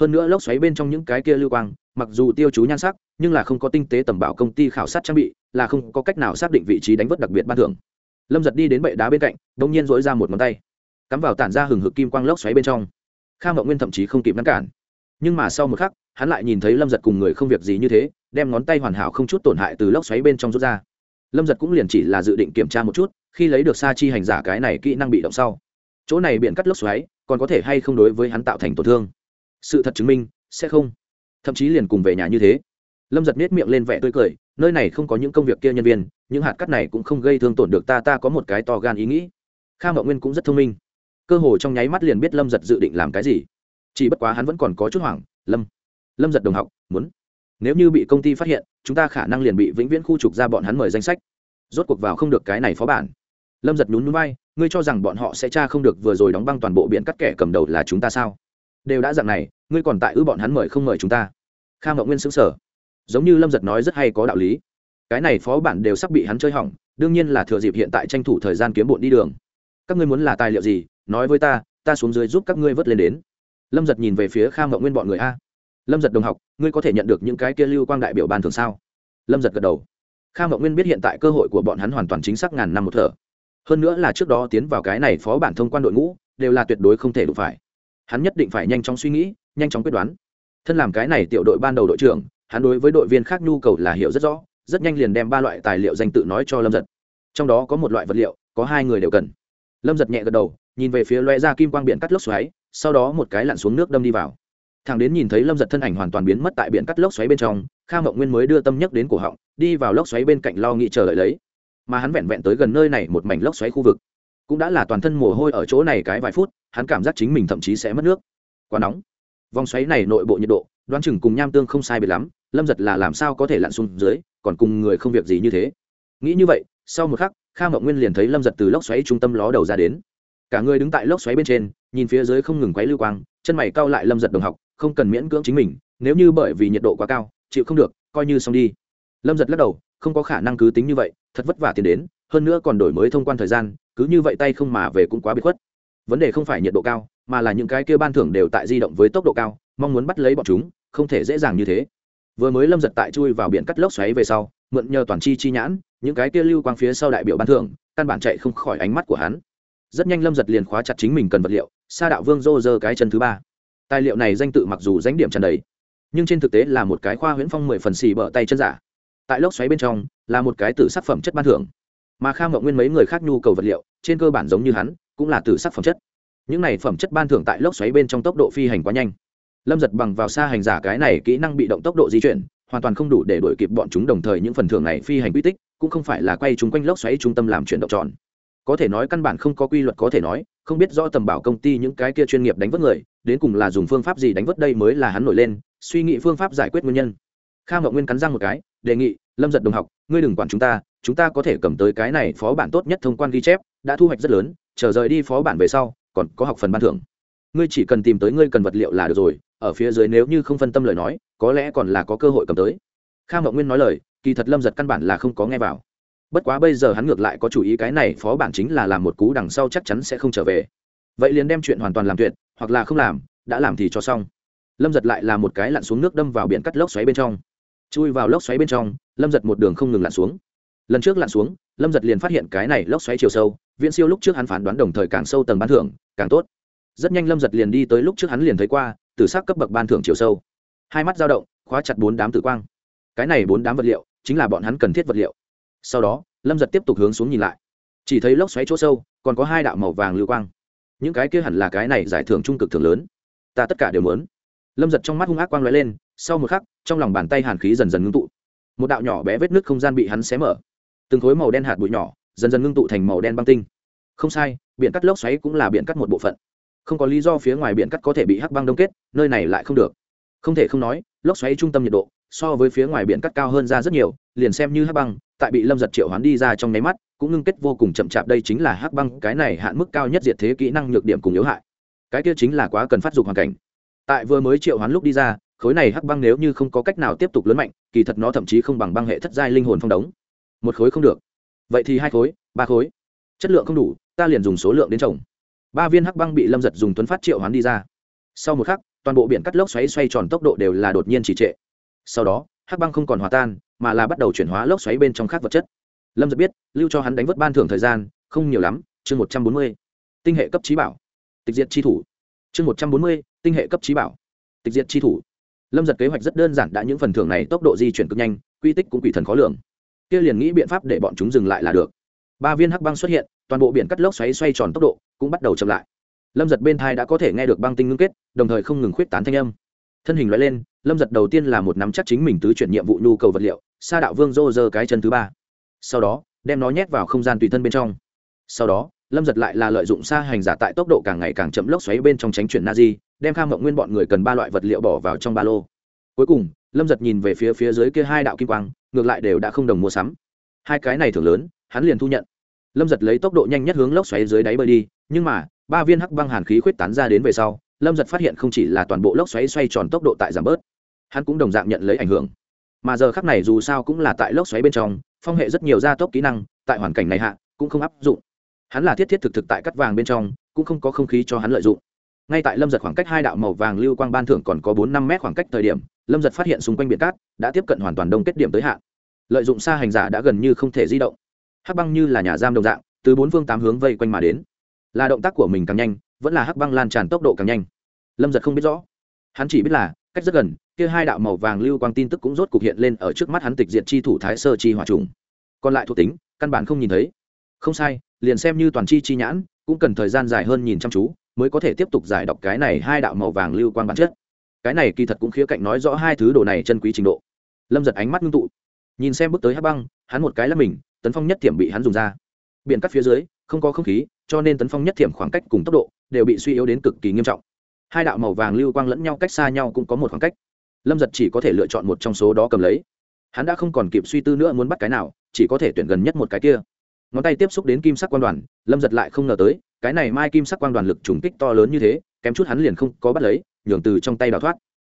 hơn nữa lốc xoáy bên trong những cái kia lưu quang, mặc dù tiêu chú nhan sắc, nhưng là không có tinh tế tầm bảo công ty khảo sát trang bị, là không có cách nào xác định vị trí đánh vớt đặc biệt ban thưởng. Lâm giật đi đến bệ đá bên cạnh đ ỗ n g nhiên dỗi ra một ngón tay. Cắm vào tản ra hừng hực kim quang lốc xoáy bên trong. Kha mậu nguyên thậm chí không kịp ngăn cản. Nhưng mà sau một khắc, hắn lại nhìn thấy lâm giật cùng người không việc gì như thế, đem ngón tay hoàn hảo không chút tổn hại từ lốc xoáy bên trong rút ra. Lâm giật cũng liền chỉ là dự định kiểm tra một chút, khi lấy được sa chi hành giả cái này kỹ năng bị động sau. Chỗ này biện cắt lốc xoáy, còn có thể hay không đối với hắn tạo thành tổn thương sự thật chứng minh, sẽ không. Thậm chí liền cùng về nhà như thế. Lâm giật nết miệng lên vẻ tươi cười, nơi này không có những công việc kia nhân viên, những hạt cắt này cũng không gây thương tổn được ta ta có một cái to gan ý nghĩ. Kha mậu nguyên cũng rất thông minh. Cơ hồ trong nháy mắt liền biết lâm giật dự định làm cái gì. Chỉ bất quá hắn vẫn còn có chút hoảng, lâm lâm giật đồng học, muốn. Nếu như bị công ty phát hiện, chúng ta khả năng liền bị vĩnh viễn khu trục ra bọn hắn mời danh sách. Rốt cuộc vào không được cái này phó bản. Lâm giật nhún núi bay ngươi cho rằng bọn họ sẽ tra không được vừa rồi đóng băng toàn bộ biển cắt kẻ cầm đầu là chúng ta sao? Đều đã dạng này, ngươi còn tại ư bọn hắn mời không mời chúng ta? Kha mậu nguyên xứng sở giống như lâm giật nói rất hay có đạo lý. Cái này phó bản đều sắp bị hắn chơi hỏng, đương nhiên là thừa dịp hiện tại tranh thủ thời gian kiếm bộn đi đường. Các ngươi muốn là tài liệu gì, nói với ta ta xuống dưới giúp các ngươi vớt lên đến. Lâm giật nhìn về phía kha mậu nguyên bọn người a. Lâm giật đồng học, ngươi có thể nhận được những cái kia lưu quang đại biểu ban thường sao? Lâm giật gật đầu. Kha mậu nguyên biết hiện tại cơ hội của bọn hắn hoàn toàn chính xác ngàn năm một thở. Hơn nữa là trước đó tiến vào cái này phó bản thông quan đội ngũ, đều là tuyệt đối không thể đụng phải hắn nhất định phải nhanh chóng suy nghĩ, nhanh chóng quyết đoán. Thân làm cái này tiểu đội ban đầu đội trưởng, hắn đối với đội viên khác nhu cầu là hiểu rất rõ, rất nhanh liền đem ba loại tài liệu danh tự nói cho lâm giật. Trong đó có một loại vật liệu, có hai người đều cần. Lâm giật nhẹ gật đầu, nhìn về phía loe ra kim quang biển cắt lốc xoáy, sau đó một cái lặn xuống nước đâm đi vào. Thằng đến nhìn thấy lâm giật thân ảnh hoàn toàn biến mất tại biển cắt lốc xoáy bên trong kha mộng nguyên mới đưa tâm nhắc đến cổ họng, đi vào lốc xoáy bên cạnh lo nghị chờ đợi lấy. Mà hắn vẹn vẹn tới gần nơi này một mảnh lốc xoáy khu vực cũng đã là toàn thân mồ hôi ở chỗ này cái vài phút, hắn cảm giác chính mình thậm chí sẽ mất nước. Quá nóng. Vòng xoáy này nội bộ nhiệt độ, đoán chừng cùng nham tương không sai biệt lắm, lâm giật là làm sao có thể lặn xuống dưới, còn cùng người không việc gì như thế. Nghĩ như vậy, sau một khắc, kha mộng nguyên liền thấy lâm giật từ lốc xoáy trung tâm ló đầu ra đến. Cả người đứng tại lốc xoáy bên trên, nhìn phía dưới không ngừng quấy lưu quang, chân mày cau lại lâm giật đồng học, không cần miễn cưỡng chính mình, nếu như bởi vì nhiệt độ quá cao, chịu không được, coi như xong đi. Lâm giật lắc đầu, không có khả năng cứ tính như vậy, thật vất vả tiền đến, hơn nữa còn đổi mới thông quan thời gian cứ như vậy tay không mà về cũng quá bị khuất. Vấn đề không phải nhiệt độ cao, mà là những cái kia ban thưởng đều tại di động với tốc độ cao, mong muốn bắt lấy bọn chúng, không thể dễ dàng như thế. Vừa mới lâm giật tại chui vào biển cắt lốc xoáy về sau, mượn nhờ toàn chi chi nhãn, những cái kia lưu quang phía sau đại biểu ban thưởng, căn bản chạy không khỏi ánh mắt của hắn. Rất nhanh lâm giật liền khóa chặt chính mình cần vật liệu, sa đạo vương dô dơ cái chân thứ ba. Tài liệu này danh tự mặc dù danh điểm trần đầy, nhưng trên thực tế là một cái khoa huyễn phong mười phần xì bờ tay chân giả. Tại lốc xoáy bên trong, là một cái tử sắc phẩm chất ban thưởng mà kha mậu nguyên mấy người khác nhu cầu vật liệu, trên cơ bản giống như hắn, cũng là từ sắc phẩm chất. Những này phẩm chất ban thưởng tại lốc xoáy bên trong tốc độ phi hành quá nhanh. Lâm giật bằng vào xa hành giả cái này kỹ năng bị động tốc độ di chuyển, hoàn toàn không đủ để đổi kịp bọn chúng đồng thời những phần thưởng này phi hành quy tích, cũng không phải là quay chúng quanh lốc xoáy trung tâm làm chuyển động tròn. Có thể nói căn bản không có quy luật có thể nói, không biết rõ tầm bảo công ty những cái kia chuyên nghiệp đánh vớt người, đến cùng là dùng phương pháp gì đánh vớt đây mới là hắn nổi lên, suy nghĩ phương pháp giải quyết nguyên nhân. Kha ngọc nguyên cắn răng một cái, đề nghị, lâm giật đồng học ngươi đừng quản chúng ta chúng ta có thể cầm tới cái này phó bản tốt nhất thông quan ghi chép, đã thu hoạch rất lớn, chờ rời đi phó bản về sau, còn có học phần ban thưởng. Ngươi chỉ cần tìm tới ngươi cần vật liệu là được rồi, ở phía dưới nếu như không phân tâm lời nói, có lẽ còn là có cơ hội cầm tới. Kha ngọc nguyên nói lời, kỳ thật lâm giật căn bản là không có nghe vào. Bất quá bây giờ hắn ngược lại có chủ ý cái này phó bản chính là làm một cú đằng sau chắc chắn sẽ không trở về. Vậy liền đem chuyện hoàn toàn làm tuyệt, hoặc là không làm, đã làm thì cho xong. Lâm giật lại là một cái lặn xuống nước đâm vào biển cắt lốc xoáy bên trong. Chui vào lốc xoáy bên trong lâm giật một đường không ngừng lặn xuống. Lần trước lặn xuống, lâm giật liền phát hiện cái này lốc xoáy chiều sâu, viễn siêu lúc trước hắn phán đoán đồng thời càng sâu tầng ban thưởng, càng tốt. Rất nhanh lâm giật liền đi tới lúc trước hắn liền thấy qua, từ s cấp bậc ban thưởng chiều sâu. Hai mắt dao động, khóa chặt bốn đám tử quang. Cái này bốn đám vật liệu, chính là bọn hắn cần thiết vật liệu. Sau đó, lâm giật tiếp tục hướng xuống nhìn lại. Chỉ thấy lốc xoáy chỗ sâu, còn có hai đạo màu vàng lưu quang. Những cái kia hẳn là cái này giải thưởng trung cực thường lớn. Ta tất cả đều muốn. Lâm giật trong mắt hung ác quang l ó e lên, sau một khắc, trong lòng bàn tay hàn khí dần dần ngưng tụ một đạo nhỏ bé vết nước không gian bị hắn xé mở. Từng khối màu đen hạt bụi nhỏ dần dần ngưng tụ thành màu đen băng tinh. Không sai, biển cắt lốc xoáy cũng là biển cắt một bộ phận. Không có lý do phía ngoài biển cắt có thể bị hắc băng đông kết, nơi này lại không được. Không thể không nói, lốc xoáy trung tâm nhiệt độ so với phía ngoài biển cắt cao hơn ra rất nhiều, liền xem như hắc băng, tại bị lâm giật triệu hoán đi ra trong nháy mắt, cũng ngưng kết vô cùng chậm chạp, đây chính là hắc băng cái này hạn mức cao nhất diệt thế kỹ năng nhược điểm cùng yếu hại. Cái kia chính là quá cần phát dục hoàn cảnh. Tại vừa mới triệu hoán lúc đi ra khối này hắc băng nếu như không có cách nào tiếp tục lớn mạnh, kỳ thật nó thậm chí không bằng băng hệ thất giai linh hồn phong đống. Một khối không được. Vậy thì hai khối, ba khối. Chất lượng không đủ, ta liền dùng số lượng đến trồng. Ba viên hắc băng bị lâm giật dùng tuấn phát triệu hoán đi ra. Sau một khắc, toàn bộ biển cắt lốc xoáy xoay tròn tốc độ đều là đột nhiên chỉ trệ. Sau đó, hắc băng không còn hòa tan, mà là bắt đầu chuyển hóa lốc xoáy bên trong khác vật chất. Lâm giật biết, lưu cho hắn đánh vớt ban thưởng thời gian, không nhiều lắm, chương một trăm bốn mươi. Tinh hệ cấp trí bảo. Tịch diệt tri thủ. Chương một trăm bốn mươi, tinh hệ cấp trí bảo. Tịch diệt tri thủ lâm giật kế hoạch rất đơn giản, đã những phần thưởng này tốc độ di chuyển cực nhanh, quy tích cũng quỷ thần khó lường. Kia liền nghĩ biện pháp để bọn chúng dừng lại là được. Ba viên hắc băng xuất hiện, toàn bộ biển cắt lốc xoáy xoay tròn tốc độ, cũng bắt đầu chậm lại. Lâm giật bên thai đã có thể nghe được băng tinh ngưng kết, đồng thời không ngừng khuyết tán thanh âm. Thân hình loại lên, lâm giật đầu tiên là một nắm chắc chính mình tứ chuyển nhiệm vụ nhu cầu vật liệu, sa đạo vương dô dơ cái chân thứ ba. Sau đó, đem nó nhét vào không gian tùy thân bên trong. Sau đó, lâm giật lại là lợi dụng xa hành giả tại tốc độ càng ngày càng chậm lốc xoáy bên trong tránh chuyển na di đem kha mộng nguyên bọn người cần ba loại vật liệu bỏ vào trong ba lô. Cuối cùng, lâm giật nhìn về phía phía dưới kia hai đạo kim quang, ngược lại đều đã không đồng mua sắm. Hai cái này thường lớn, hắn liền thu nhận. Lâm giật lấy tốc độ nhanh nhất hướng lốc xoáy dưới đáy bơi đi, nhưng mà, ba viên hắc băng hàn khí khuyết tán ra đến về sau, lâm giật phát hiện không chỉ là toàn bộ lốc xoáy xoay tròn tốc độ tại giảm bớt, hắn cũng đồng dạng nhận lấy ảnh hưởng. Mà giờ khắc này dù sao cũng là tại lốc xoáy bên trong, phong hệ rất nhiều gia tốc kỹ năng, tại hoàn cảnh này hạ, cũng không áp dụng. Hắn là thiết thiết thực thực tại cắt vàng bên trong, cũng không có không khí cho hắn lợi dụng ngay tại lâm giật khoảng cách hai đạo màu vàng lưu quang ban thưởng còn có bốn năm mét khoảng cách thời điểm, lâm giật phát hiện xung quanh biển cát đã tiếp cận hoàn toàn đông kết điểm tới hạn. Lợi dụng xa hành giả đã gần như không thể di động. Hắc băng như là nhà giam đồng dạng, từ bốn phương tám hướng vây quanh mà đến. Là động tác của mình càng nhanh, vẫn là hắc băng lan tràn tốc độ càng nhanh. Lâm giật không biết rõ. Hắn chỉ biết là, cách rất gần, kia hai đạo màu vàng lưu quang tin tức cũng rốt cục hiện lên ở trước mắt hắn tịch diệt chi thủ thái sơ chi hỏa trùng. Còn lại thuộc tính, căn bản không nhìn thấy. Không sai, liền xem như toàn chi chi nhãn, cũng cần thời gian dài hơn nhìn chăm chú mới có thể tiếp tục giải đọc cái này hai đạo màu vàng lưu quang bản chất. Cái này kỳ thật cũng khía cạnh nói rõ hai thứ đồ này chân quý trình độ. Lâm giật ánh mắt ngưng tụ. Nhìn xem bước tới hắc băng, hắn một cái là mình, tấn phong nhất thiểm bị hắn dùng ra. Biển cắt phía dưới, không có không khí, cho nên tấn phong nhất thiểm khoảng cách cùng tốc độ đều bị suy yếu đến cực kỳ nghiêm trọng. Hai đạo màu vàng lưu quang lẫn nhau cách xa nhau cũng có một khoảng cách. Lâm giật chỉ có thể lựa chọn một trong số đó cầm lấy. Hắn đã không còn kịp suy tư nữa muốn bắt cái nào, chỉ có thể tuyển gần nhất một cái kia. Ngón tay tiếp xúc đến kim sắc quan đoàn, lâm giật lại không ngờ tới cái này mai kim sắc quang đoàn lực trùng kích to lớn như thế, kém chút hắn liền không có bắt lấy, nhường từ trong tay đào thoát.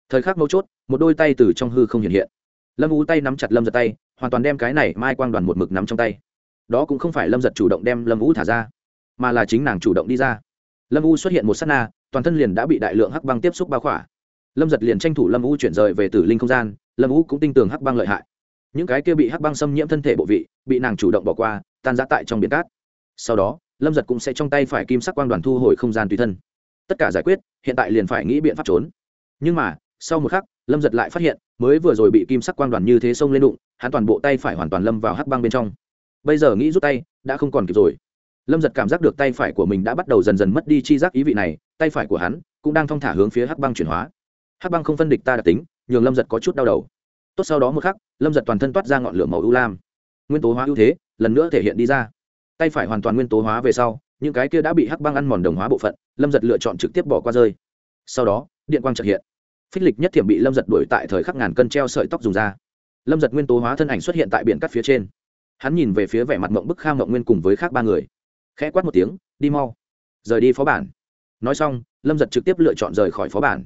Thời khắc mấu chốt, một đôi tay từ trong hư không hiện hiện. Lâm u tay nắm chặt lâm giật tay, hoàn toàn đem cái này mai quang đoàn một mực nắm trong tay. Đó cũng không phải lâm giật chủ động đem lâm vũ thả ra, mà là chính nàng chủ động đi ra. Lâm u xuất hiện một s á t na, toàn thân liền đã bị đại lượng hắc băng tiếp xúc bao khỏa. Lâm giật liền tranh thủ lâm u chuyển rời về tử linh không gian, lâm u cũng tin tưởng hắc băng lợi hại. Những cái kia bị hắc băng xâm nhiễm thân thể bộ vị, bị nàng chủ động bỏ qua, tan giã tại trong biển cát. Sau đó lâm giật cũng sẽ trong tay phải kim sắc quang đoàn thu hồi không gian tùy thân tất cả giải quyết hiện tại liền phải nghĩ biện pháp trốn nhưng mà sau một khắc lâm giật lại phát hiện mới vừa rồi bị kim sắc quang đoàn như thế xông lên đụng hắn toàn bộ tay phải hoàn toàn lâm vào hắc băng bên trong bây giờ nghĩ rút tay đã không còn kịp rồi lâm giật cảm giác được tay phải của mình đã bắt đầu dần dần mất đi chi giác ý vị này tay phải của hắn cũng đang thong thả hướng phía hắc băng chuyển hóa hắc băng không phân địch ta đặc tính nhường lâm giật có chút đau đầu tốt sau đó một khắc lâm giật toàn thân toát ra ngọn lửa màu ưu lam nguyên tố hóa ưu thế lần nữa thể hiện đi ra tay phải hoàn toàn nguyên tố hóa về sau, những cái kia đã bị hắc băng ăn mòn đồng hóa bộ phận, lâm giật lựa chọn trực tiếp bỏ qua rơi. Sau đó, điện quang trợ hiện. Phích lịch nhất thiểm bị lâm giật đuổi tại thời khắc ngàn cân treo sợi tóc dùng ra. Lâm giật nguyên tố hóa thân ảnh xuất hiện tại biển cắt phía trên. Hắn nhìn về phía vẻ mặt mộng bức Khang mộng nguyên cùng với khác ba người. Khẽ quát một tiếng, đi mau, rời đi phó bản. Nói xong, lâm giật trực tiếp lựa chọn rời khỏi phó bản.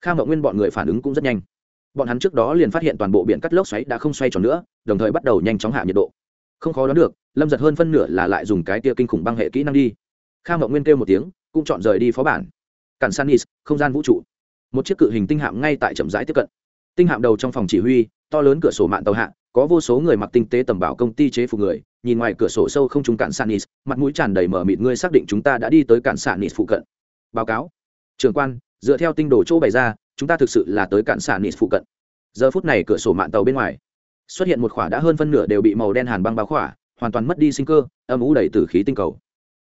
Khang mộng nguyên bọn người phản ứng cũng rất nhanh. Bọn hắn trước đó liền phát hiện toàn bộ biển cắt lốc xoáy đã không xoay tròn nữa, đồng thời bắt đầu nhanh chóng hạ nhiệt độ không khó đoán được, lâm giật hơn phân nửa là lại dùng cái tia kinh khủng băng hệ kỹ năng đi. Kha mộng nguyên kêu một tiếng, cũng chọn rời đi phó bản. Cản sanis không gian vũ trụ. Một chiếc cự hình tinh hạm ngay tại chậm rãi tiếp cận. Tinh hạm đầu trong phòng chỉ huy, to lớn cửa sổ mạng tàu hạ, có vô số người mặc tinh tế tầm bảo công ty chế phục người, nhìn ngoài cửa sổ sâu không trúng cản sanis mặt mũi tràn đầy mở mịt, ngươi xác định chúng ta đã đi tới cản sanis phụ cận? Báo cáo. Trường quan, dựa theo tinh đồ chỗ bày ra, chúng ta thực sự là tới cản sanis phụ cận. Giờ phút này cửa sổ mạng tàu bên ngoài xuất hiện một khỏa đã hơn phân nửa đều bị màu đen hàn băng báo khỏa, hoàn toàn mất đi sinh cơ, âm ủ đầy tử khí tinh cầu.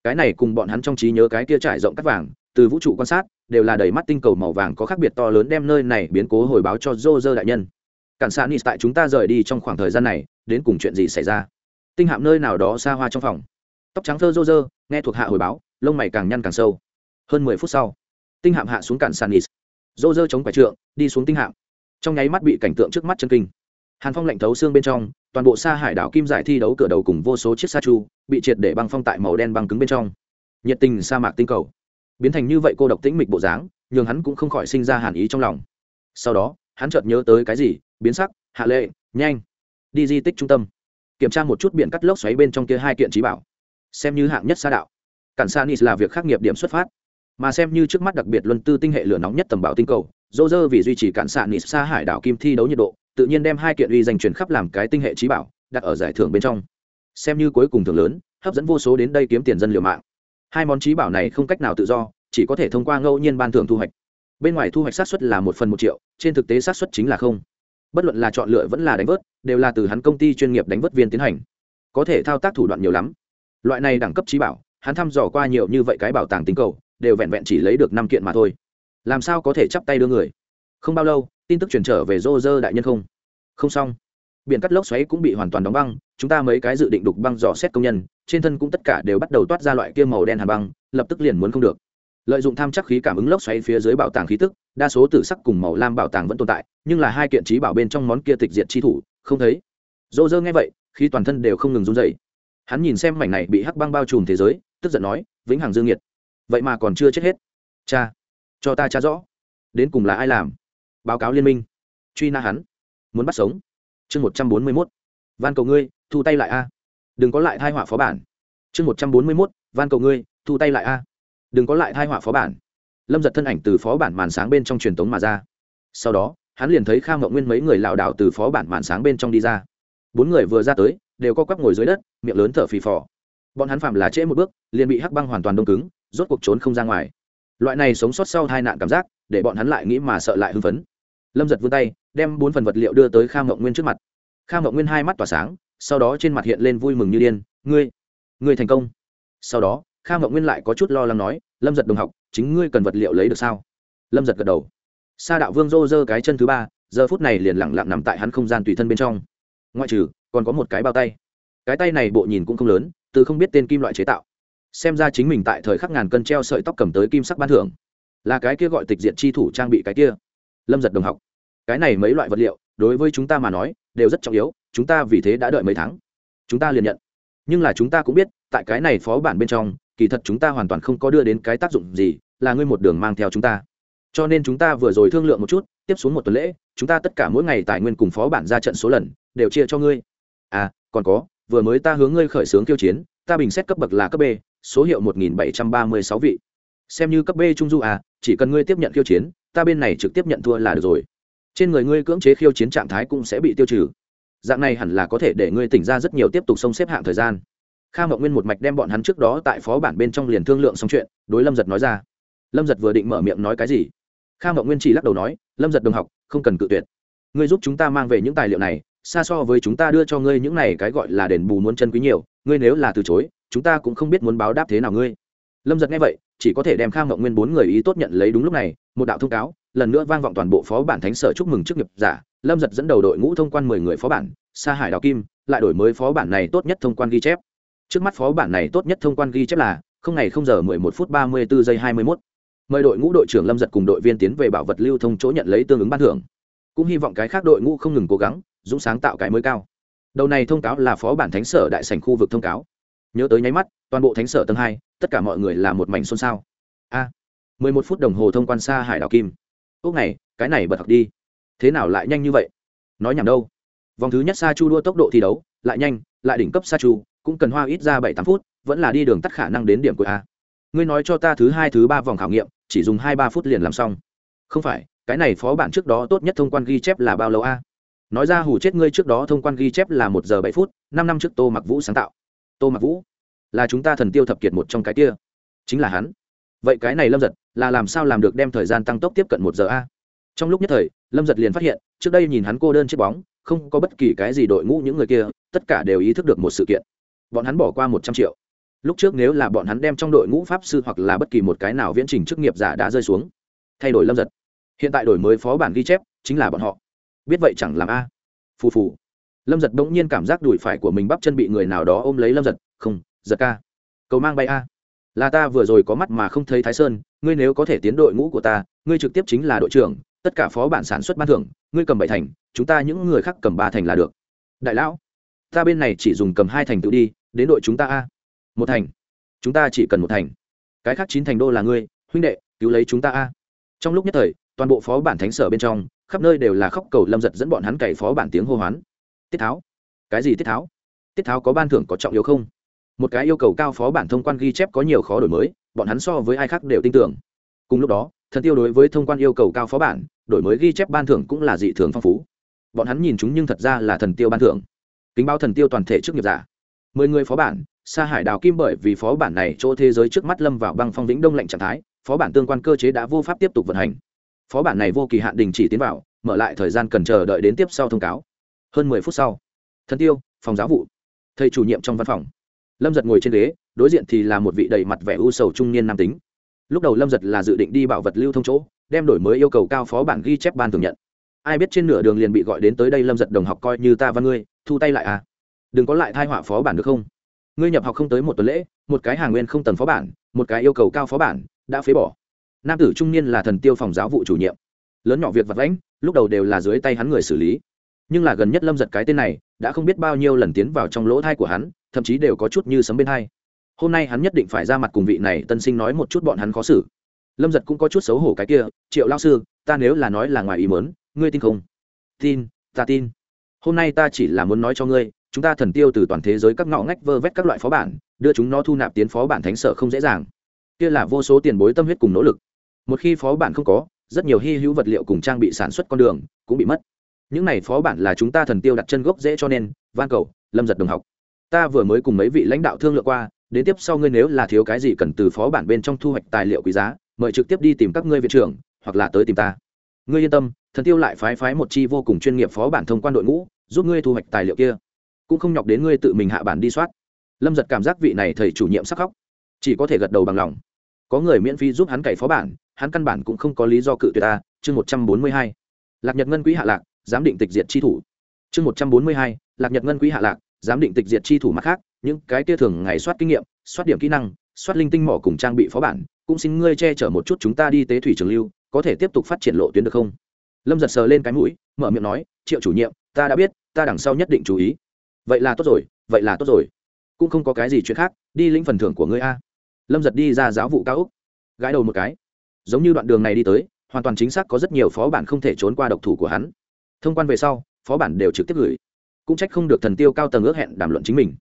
Cái này cùng bọn hắn trong trí nhớ cái kia trải rộng cắt vàng, từ vũ trụ quan sát, đều là đầy mắt tinh cầu màu vàng có khác biệt to lớn đem nơi này biến cố hồi báo cho dô dơ đại nhân. Cản xa nis tại chúng ta rời đi trong khoảng thời gian này, đến cùng chuyện gì xảy ra? Tinh hạm nơi nào đó xa hoa trong phòng. Tóc trắng thơ dô dơ nghe thuộc hạ hồi báo, lông mày càng nhăn càng sâu. Hơn mười phút sau, tinh hạm hạ xuống cản xa nis dô dơ chống quả trượng, đi xuống tinh hạm. Trong nháy mắt bị cảnh tượng trước mắt chân kinh hàn phong lạnh thấu xương bên trong, toàn bộ xa hải đảo kim giải thi đấu cửa đầu cùng vô số chiếc sa chu, bị triệt để băng phong tại màu đen băng cứng bên trong. Nhiệt tình sa mạc tinh cầu. Biến thành như vậy cô độc tĩnh mịch bộ dáng, nhường hắn cũng không khỏi sinh ra hàn ý trong lòng. Sau đó, hắn chợt nhớ tới cái gì? Biến sắc, hạ lệ, nhanh. Đi di tích trung tâm. Kiểm tra một chút biển cắt lốc xoáy bên trong kia hai kiện trí bảo. Xem như hạng nhất xa đạo. Cản sa nis là việc khắc nghiệp điểm xuất phát. Mà xem như trước mắt đặc biệt luân tư tinh hệ lửa nóng nhất tầm bảo tinh cầu, dô dơ vì duy trì cản sa nis xa hải đảo kim thi đấu nhiệt độ tự nhiên đem hai kiện uy danh truyền khắp làm cái tinh hệ trí bảo, đặt ở giải thưởng bên trong. Xem như cuối cùng thưởng lớn, hấp dẫn vô số đến đây kiếm tiền dân liều mạng. Hai món trí bảo này không cách nào tự do, chỉ có thể thông qua ngẫu nhiên ban thưởng thu hoạch. Bên ngoài thu hoạch sát xuất là một phần một triệu, trên thực tế sát xuất chính là không. Bất luận là chọn lựa vẫn là đánh vớt, đều là từ hắn công ty chuyên nghiệp đánh vớt viên tiến hành. Có thể thao tác thủ đoạn nhiều lắm. Loại này đẳng cấp trí bảo, hắn thăm dò qua nhiều như vậy cái bảo tàng tính cầu, đều vẹn vẹn chỉ lấy được năm kiện mà thôi. Làm sao có thể chắp tay đưa người? Không bao lâu tin tức chuyển trở về rô rơ đại nhân không? Không xong. Biển cắt lốc xoáy cũng bị hoàn toàn đóng băng, chúng ta mấy cái dự định đục băng dò xét công nhân, trên thân cũng tất cả đều bắt đầu toát ra loại kia màu đen hàn băng, lập tức liền muốn không được. Lợi dụng tham chắc khí cảm ứng lốc xoáy phía dưới bảo tàng khí tức, đa số tử sắc cùng màu lam bảo tàng vẫn tồn tại, nhưng là hai kiện trí bảo bên trong món kia tịch diệt chi thủ, không thấy. Dô dơ nghe vậy khi toàn thân đều không ngừng run dậy hắn nhìn xem mảnh này bị hắc băng bao trùm thế giới, tức giận nói, vĩnh hằng dương nhiệt, vậy mà còn chưa chết hết. Cha, cho ta cha rõ, đến cùng là ai làm? Báo cáo liên minh. Truy na hắn. Muốn bắt sống. Chương một trăm bốn mươi mốt. Van cầu ngươi, thu tay lại a. Đừng có lại thai họa phó bản. Chương một trăm bốn mươi mốt. Van cầu ngươi, thu tay lại a. Đừng có lại thai họa phó bản. Lâm giật thân ảnh từ phó bản màn sáng bên trong truyền tống mà ra. Sau đó, hắn liền thấy kha ngậu nguyên mấy người lảo đảo từ phó bản màn sáng bên trong đi ra. Bốn người vừa ra tới, đều co quắp ngồi dưới đất, miệng lớn thở phì phò. Bọn hắn phạm là trễ một bước, liền bị hắc băng hoàn toàn đông cứng, rốt cuộc trốn không ra ngoài. Loại này sống sót sau hai nạn cảm giác, để bọn hắn lại nghĩ mà sợ lại hưng phấn lâm giật vươn tay, đem bốn phần vật liệu đưa tới kha mậu nguyên trước mặt. Kha mậu nguyên hai mắt tỏa sáng, sau đó trên mặt hiện lên vui mừng như điên, ngươi ngươi thành công. Sau đó kha mậu nguyên lại có chút lo lắng nói, lâm giật đồng học, chính ngươi cần vật liệu lấy được sao? Lâm giật gật đầu. Sa đạo vương rô dơ cái chân thứ ba, giờ phút này liền lẳng lặng nằm tại hắn không gian tùy thân bên trong. Ngoại trừ, còn có một cái bao tay. Cái tay này bộ nhìn cũng không lớn, từ không biết tên kim loại chế tạo. Xem ra chính mình tại thời khắc ngàn cân treo sợi tóc cầm tới kim sắc ban thưởng. Là cái kia gọi tịch diện chi thủ trang bị cái kia. Lâm giật đồng học cái này mấy loại vật liệu, đối với chúng ta mà nói, đều rất trọng yếu, chúng ta vì thế đã đợi mấy tháng. Chúng ta liền nhận. Nhưng là chúng ta cũng biết, tại cái này phó bản bên trong, kỳ thật chúng ta hoàn toàn không có đưa đến cái tác dụng gì, là ngươi một đường mang theo chúng ta. Cho nên chúng ta vừa rồi thương lượng một chút, tiếp xuống một tuần lễ, chúng ta tất cả mỗi ngày tài nguyên cùng phó bản ra trận số lần, đều chia cho ngươi. À còn có, vừa mới ta hướng ngươi khởi xướng tiêu chiến, ta bình xét cấp bậc là cấp b, số hiệu một nghìn bảy trăm ba mươi sáu vị. Xem như cấp b trung du à chỉ cần ngươi tiếp nhận khiêu chiến, ta bên này trực tiếp nhận thua là được rồi trên người ngươi cưỡng chế khiêu chiến trạng thái cũng sẽ bị tiêu trừ. Dạng này hẳn là có thể để ngươi tỉnh ra rất nhiều tiếp tục xông xếp hạng thời gian. Kha mậu nguyên một mạch đem bọn hắn trước đó tại phó bản bên trong liền thương lượng xong chuyện, đối lâm giật nói ra. Lâm giật vừa định mở miệng nói cái gì, kha mậu nguyên chỉ lắc đầu nói, lâm giật đồng học, không cần cự tuyệt. Ngươi giúp chúng ta mang về những tài liệu này, xa so với chúng ta đưa cho ngươi những này cái gọi là đền bù muốn chân quý nhiều, ngươi nếu là từ chối, chúng ta cũng không biết muốn báo đáp thế nào ngươi. Lâm giật nghe vậy, chỉ có thể đem khang ngộng nguyên bốn người ý tốt nhận lấy đúng lúc này, một đạo thông cáo lần nữa vang vọng toàn bộ phó bản thánh sở chúc mừng chức nghiệp giả, lâm giật dẫn đầu đội ngũ thông quan mười người phó bản, sa hải đào kim, lại đổi mới phó bản này tốt nhất thông quan ghi chép. Trước mắt phó bản này tốt nhất thông quan ghi chép là, không ngày không giờ mười một phút ba mươi bốn giây hai mươi mốt. Mời đội ngũ đội trưởng lâm giật cùng đội viên tiến về bảo vật lưu thông chỗ nhận lấy tương ứng ban thưởng. Cũng hy vọng cái khác đội ngũ không ngừng cố gắng, dũng sáng tạo cái mới cao. Đầu này thông cáo là phó bản thánh sở đại sành khu vực thông cáo. Nhớ tới nháy mắt, toàn bộ thánh sở tầng hai, tất cả mọi người là một mảnh xôn xao. A, mười một phút đồng hồ thông quan xa hải đảo kim ốc này, cái này bật học đi. Thế nào lại nhanh như vậy? Nói nhảm đâu. Vòng thứ nhất sa chu đua tốc độ thi đấu, lại nhanh, lại đỉnh cấp sa chu, cũng cần hoa ít ra bảy tám phút, vẫn là đi đường tắt khả năng đến điểm của a. Ngươi nói cho ta thứ hai, thứ ba vòng khảo nghiệm, chỉ dùng hai ba phút liền làm xong. Không phải, cái này phó bản trước đó tốt nhất thông quan ghi chép là bao lâu a? Nói ra hủ chết ngươi trước đó thông quan ghi chép là một giờ bảy phút, năm năm trước tô mặc vũ sáng tạo. Tô mặc vũ, là chúng ta thần tiêu thập kiệt một trong cái kia. Chính là hắn. Vậy cái này lâm giật là làm sao làm được đem thời gian tăng tốc tiếp cận một giờ a? Trong lúc nhất thời, lâm giật liền phát hiện, trước đây nhìn hắn cô đơn chiếc bóng, không có bất kỳ cái gì đội ngũ những người kia, tất cả đều ý thức được một sự kiện. Bọn hắn bỏ qua một trăm triệu. Lúc trước nếu là bọn hắn đem trong đội ngũ pháp sư hoặc là bất kỳ một cái nào viễn trình chức nghiệp giả đã rơi xuống, thay đổi lâm giật. Hiện tại đổi mới phó bản ghi chép, chính là bọn họ. Biết vậy chẳng làm a. Phù phù. Lâm giật bỗng nhiên cảm giác đùi phải của mình bắp chân bị người nào đó ôm lấy lâm giật, không, giật ca, cầu mang bay a. Là ta vừa rồi có mắt mà không thấy thái sơn ngươi nếu có thể tiến đội ngũ của ta, ngươi trực tiếp chính là đội trưởng, tất cả phó bản sản xuất ban thưởng, ngươi cầm bảy thành, chúng ta những người khác cầm ba thành là được. Đại lão, ta bên này chỉ dùng cầm hai thành tự đi, đến đội chúng ta a. Một thành. Chúng ta chỉ cần một thành. Cái khác chín thành đô là ngươi, huynh đệ, cứu lấy chúng ta a. Trong lúc nhất thời, toàn bộ phó bản thánh sở bên trong, khắp nơi đều là khóc cầu lâm giật dẫn bọn hắn cày phó bản tiếng hô hoán. Tiết tháo. Cái gì tiết tháo? Tiết tháo có ban thưởng có trọng yếu không? Một cái yêu cầu cao phó bản thông quan ghi chép có nhiều khó đổi mới, bọn hắn so với ai khác đều tin tưởng. Cùng lúc đó, thần tiêu đối với thông quan yêu cầu cao phó bản, đổi mới ghi chép ban thưởng cũng là dị thường phong phú. Bọn hắn nhìn chúng nhưng thật ra là thần tiêu ban thưởng. Kính báo thần tiêu toàn thể trước nghiệp giả. Mười người phó bản, sa hải đào kim bởi vì phó bản này chỗ thế giới trước mắt lâm vào băng phong vĩnh đông lạnh trạng thái, phó bản tương quan cơ chế đã vô pháp tiếp tục vận hành. Phó bản này vô kỳ hạn đình chỉ tiến vào, mở lại thời gian cần chờ đợi đến tiếp sau thông cáo. Hơn mười phút sau, thần tiêu, phòng giáo vụ. Thầy chủ nhiệm trong văn phòng lâm giật ngồi trên ghế, đối diện thì là một vị đầy mặt vẻ u sầu trung niên nam tính. Lúc đầu lâm giật là dự định đi bảo vật lưu thông chỗ, đem đổi mới yêu cầu cao phó bản ghi chép ban thường nhận. Ai biết trên nửa đường liền bị gọi đến tới đây lâm giật đồng học coi như ta và ngươi, thu tay lại à? Đừng có lại thai họa phó bản được không? Ngươi nhập học không tới một tuần lễ, một cái hàng nguyên không tần phó bản, một cái yêu cầu cao phó bản, đã phế bỏ. Nam tử trung niên là thần tiêu phòng giáo vụ chủ nhiệm. Lớn nhỏ việc vật lãnh lúc đầu đều là dưới tay hắn người xử lý nhưng là gần nhất lâm giật cái tên này đã không biết bao nhiêu lần tiến vào trong lỗ thai của hắn, thậm chí đều có chút như sấm bên thai hôm nay hắn nhất định phải ra mặt cùng vị này tân sinh nói một chút bọn hắn khó xử. Lâm giật cũng có chút xấu hổ cái kia, triệu lao sư, ta nếu là nói là ngoài ý mớn ngươi tin không? Tin, ta tin. Hôm nay ta chỉ là muốn nói cho ngươi, chúng ta thần tiêu từ toàn thế giới các ngõ ngách vơ vét các loại phó bản, đưa chúng nó thu nạp tiến phó bản thánh sở không dễ dàng. Kia là vô số tiền bối tâm huyết cùng nỗ lực. Một khi phó bản không có, rất nhiều hy hữu vật liệu cùng trang bị sản xuất con đường cũng bị mất những này phó bản là chúng ta thần tiêu đặt chân gốc dễ cho nên, van cầu, lâm giật đồng học, ta vừa mới cùng mấy vị lãnh đạo thương lượng qua, đến tiếp sau ngươi nếu là thiếu cái gì cần từ phó bản bên trong thu hoạch tài liệu quý giá, mời trực tiếp đi tìm các ngươi viện trưởng, hoặc là tới tìm ta. Ngươi yên tâm, thần tiêu lại phái phái một chi vô cùng chuyên nghiệp phó bản thông quan đội ngũ, giúp ngươi thu hoạch tài liệu kia. Cũng không nhọc đến ngươi tự mình hạ bản đi soát. Lâm giật cảm giác vị này thầy chủ nhiệm sắc khóc. Chỉ có thể gật đầu bằng lòng. Có người miễn phí giúp hắn cày phó bản, hắn căn bản cũng không có lý do cự tuyệt ta, chương một trăm bốn mươi hai. Lạc nhật ngân quỹ hạ lạc giám định tịch diệt chi thủ. Chương một trăm bốn mươi hai, lạc nhật ngân quỹ hạ lạc, giám định tịch diệt chi thủ mặt khác, những cái kia thường ngày soát kinh nghiệm, soát điểm kỹ năng, soát linh tinh mỏ cùng trang bị phó bản, cũng xin ngươi che chở một chút chúng ta đi tế thủy trường lưu, có thể tiếp tục phát triển lộ tuyến được không? Lâm giật sờ lên cái mũi, mở miệng nói, triệu chủ nhiệm, ta đã biết, ta đằng sau nhất định chú ý. Vậy là tốt rồi, vậy là tốt rồi. Cũng không có cái gì chuyện khác, đi lĩnh phần thưởng của ngươi a. Lâm giật đi ra giáo vụ cao úc gãi đầu một cái. Giống như đoạn đường này đi tới, hoàn toàn chính xác có rất nhiều phó bản không thể trốn qua độc thủ của hắn thông quan về sau, phó bản đều trực tiếp gửi. Cũng trách không được thần tiêu cao tầng ước hẹn đàm luận chính mình.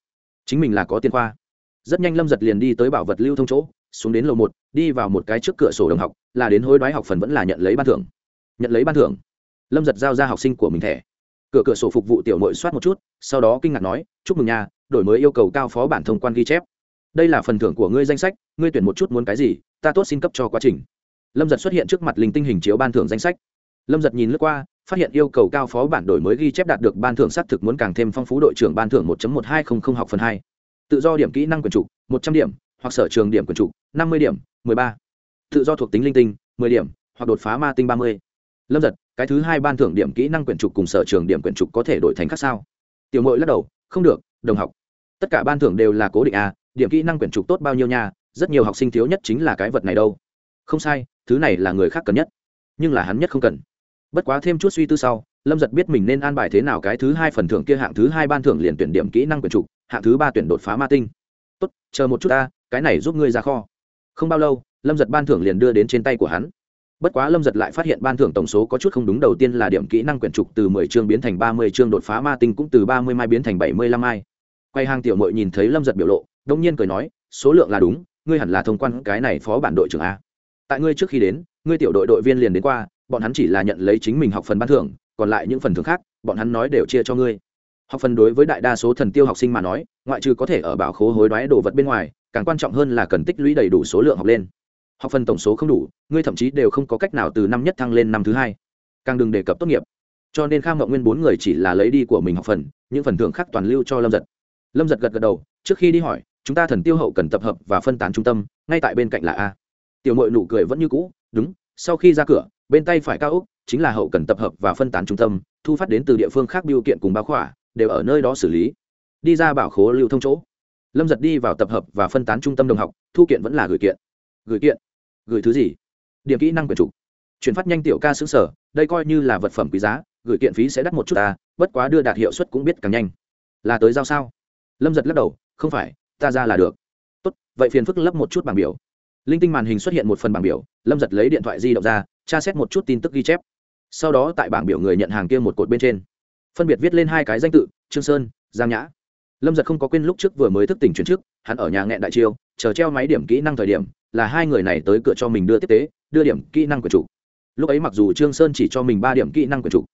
Chính mình là có tiên khoa. Rất nhanh lâm giật liền đi tới bảo vật lưu thông chỗ, xuống đến lầu một, đi vào một cái trước cửa sổ đồng học, là đến hối đoái học phần vẫn là nhận lấy ban thưởng. Nhận lấy ban thưởng. Lâm giật giao ra học sinh của mình thẻ. Cửa cửa sổ phục vụ tiểu mội soát một chút, sau đó kinh ngạc nói, chúc mừng nhà đổi mới yêu cầu cao phó bản thông quan ghi chép. Đây là phần thưởng của ngươi danh sách, ngươi tuyển một chút muốn cái gì, ta tốt xin cấp cho quá trình. Lâm giật xuất hiện trước mặt linh tinh hình chiếu ban thưởng danh sách. Lâm giật nhìn lướt qua phát hiện yêu cầu cao phó bản đổi mới ghi chép đạt được ban thưởng xác thực muốn càng thêm phong phú đội trưởng ban thưởng 1 một hai không không học phần hai. Tự do điểm kỹ năng quyền trục một trăm điểm, hoặc sở trường điểm quyền trục năm mươi điểm, mười ba. Tự do thuộc tính linh tinh, mười điểm, hoặc đột phá ma tinh ba mươi. Lâm giật, cái thứ hai ban thưởng điểm kỹ năng quyền trục cùng sở trường điểm quyền trục có thể đổi thành khác sao? Tiểu mội lắc đầu, không được, đồng học. Tất cả ban thưởng đều là cố định a, điểm kỹ năng quyển trục tốt bao nhiêu nha, rất nhiều học sinh thiếu nhất chính là cái vật này đâu. Không sai, thứ này là người khác cần nhất, nhưng là hắn nhất không cần bất quá thêm chút suy tư sau, lâm giật biết mình nên an bài thế nào cái thứ hai phần thưởng kia hạng thứ hai ban thưởng liền tuyển điểm kỹ năng quyển trục, hạng thứ ba tuyển đột phá ma tinh. Tốt, chờ một chút ta, cái này giúp ngươi ra kho. Không bao lâu, lâm giật ban thưởng liền đưa đến trên tay của hắn. Bất quá lâm giật lại phát hiện ban thưởng tổng số có chút không đúng, đầu tiên là điểm kỹ năng quyển trục từ mười chương biến thành ba mươi chương đột phá ma tinh cũng từ ba mươi mai biến thành bảy mươi lăm mai. Quay hàng tiểu mội nhìn thấy lâm giật biểu lộ, đông nhiên cười nói, số lượng là đúng, ngươi hẳn là thông quan cái này phó bản đội trưởng a. Tại ngươi trước khi đến, ngươi tiểu đội đội viên liền đến qua bọn hắn chỉ là nhận lấy chính mình học phần ban thưởng, còn lại những phần thưởng khác, bọn hắn nói đều chia cho ngươi. Học phần đối với đại đa số thần tiêu học sinh mà nói, ngoại trừ có thể ở bảo khố hối đoái đồ vật bên ngoài, càng quan trọng hơn là cần tích lũy đầy đủ số lượng học lên. Học phần tổng số không đủ, ngươi thậm chí đều không có cách nào từ năm nhất thăng lên năm thứ hai. Càng đừng đề cập tốt nghiệp. Cho nên kham mộng nguyên bốn người chỉ là lấy đi của mình học phần, những phần thưởng khác toàn lưu cho lâm giật. Lâm giật gật gật đầu, trước khi đi hỏi, chúng ta thần tiêu hậu cần tập hợp và phân tán trung tâm, ngay tại bên cạnh là a. Tiểu mội nụ cười vẫn như cũ, đúng, sau khi ra cửa bên tay phải cao úc chính là hậu cần tập hợp và phân tán trung tâm, thu phát đến từ địa phương khác biêu kiện cùng báo khỏa, đều ở nơi đó xử lý. Đi ra bảo khố lưu thông chỗ. Lâm giật đi vào tập hợp và phân tán trung tâm đồng học, thu kiện vẫn là gửi kiện. Gửi kiện? Gửi thứ gì? Điểm kỹ năng quyền trục. Chuyển phát nhanh tiểu ca xứng sở, đây coi như là vật phẩm quý giá, gửi kiện phí sẽ đắt một chút ta, bất quá đưa đạt hiệu suất cũng biết càng nhanh. Là tới giao sao? Lâm giật lắc đầu, không phải, ta ra là được. Tốt, vậy phiền phức lấp một chút bảng biểu. Linh tinh màn hình xuất hiện một phần bảng biểu, lâm giật lấy điện thoại di động ra tra xét một chút tin tức ghi chép. Sau đó tại bảng biểu người nhận hàng kia một cột bên trên. Phân biệt viết lên hai cái danh tự, trương sơn, giang nhã. Lâm giật không có quên lúc trước vừa mới thức tỉnh chuyển trước hắn ở nhà nghẹn đại chiêu, chờ treo máy điểm kỹ năng thời điểm, là hai người này tới cửa cho mình đưa tiếp tế, đưa điểm kỹ năng quyền chủ. Lúc ấy mặc dù trương sơn chỉ cho mình ba điểm kỹ năng quyền chủ,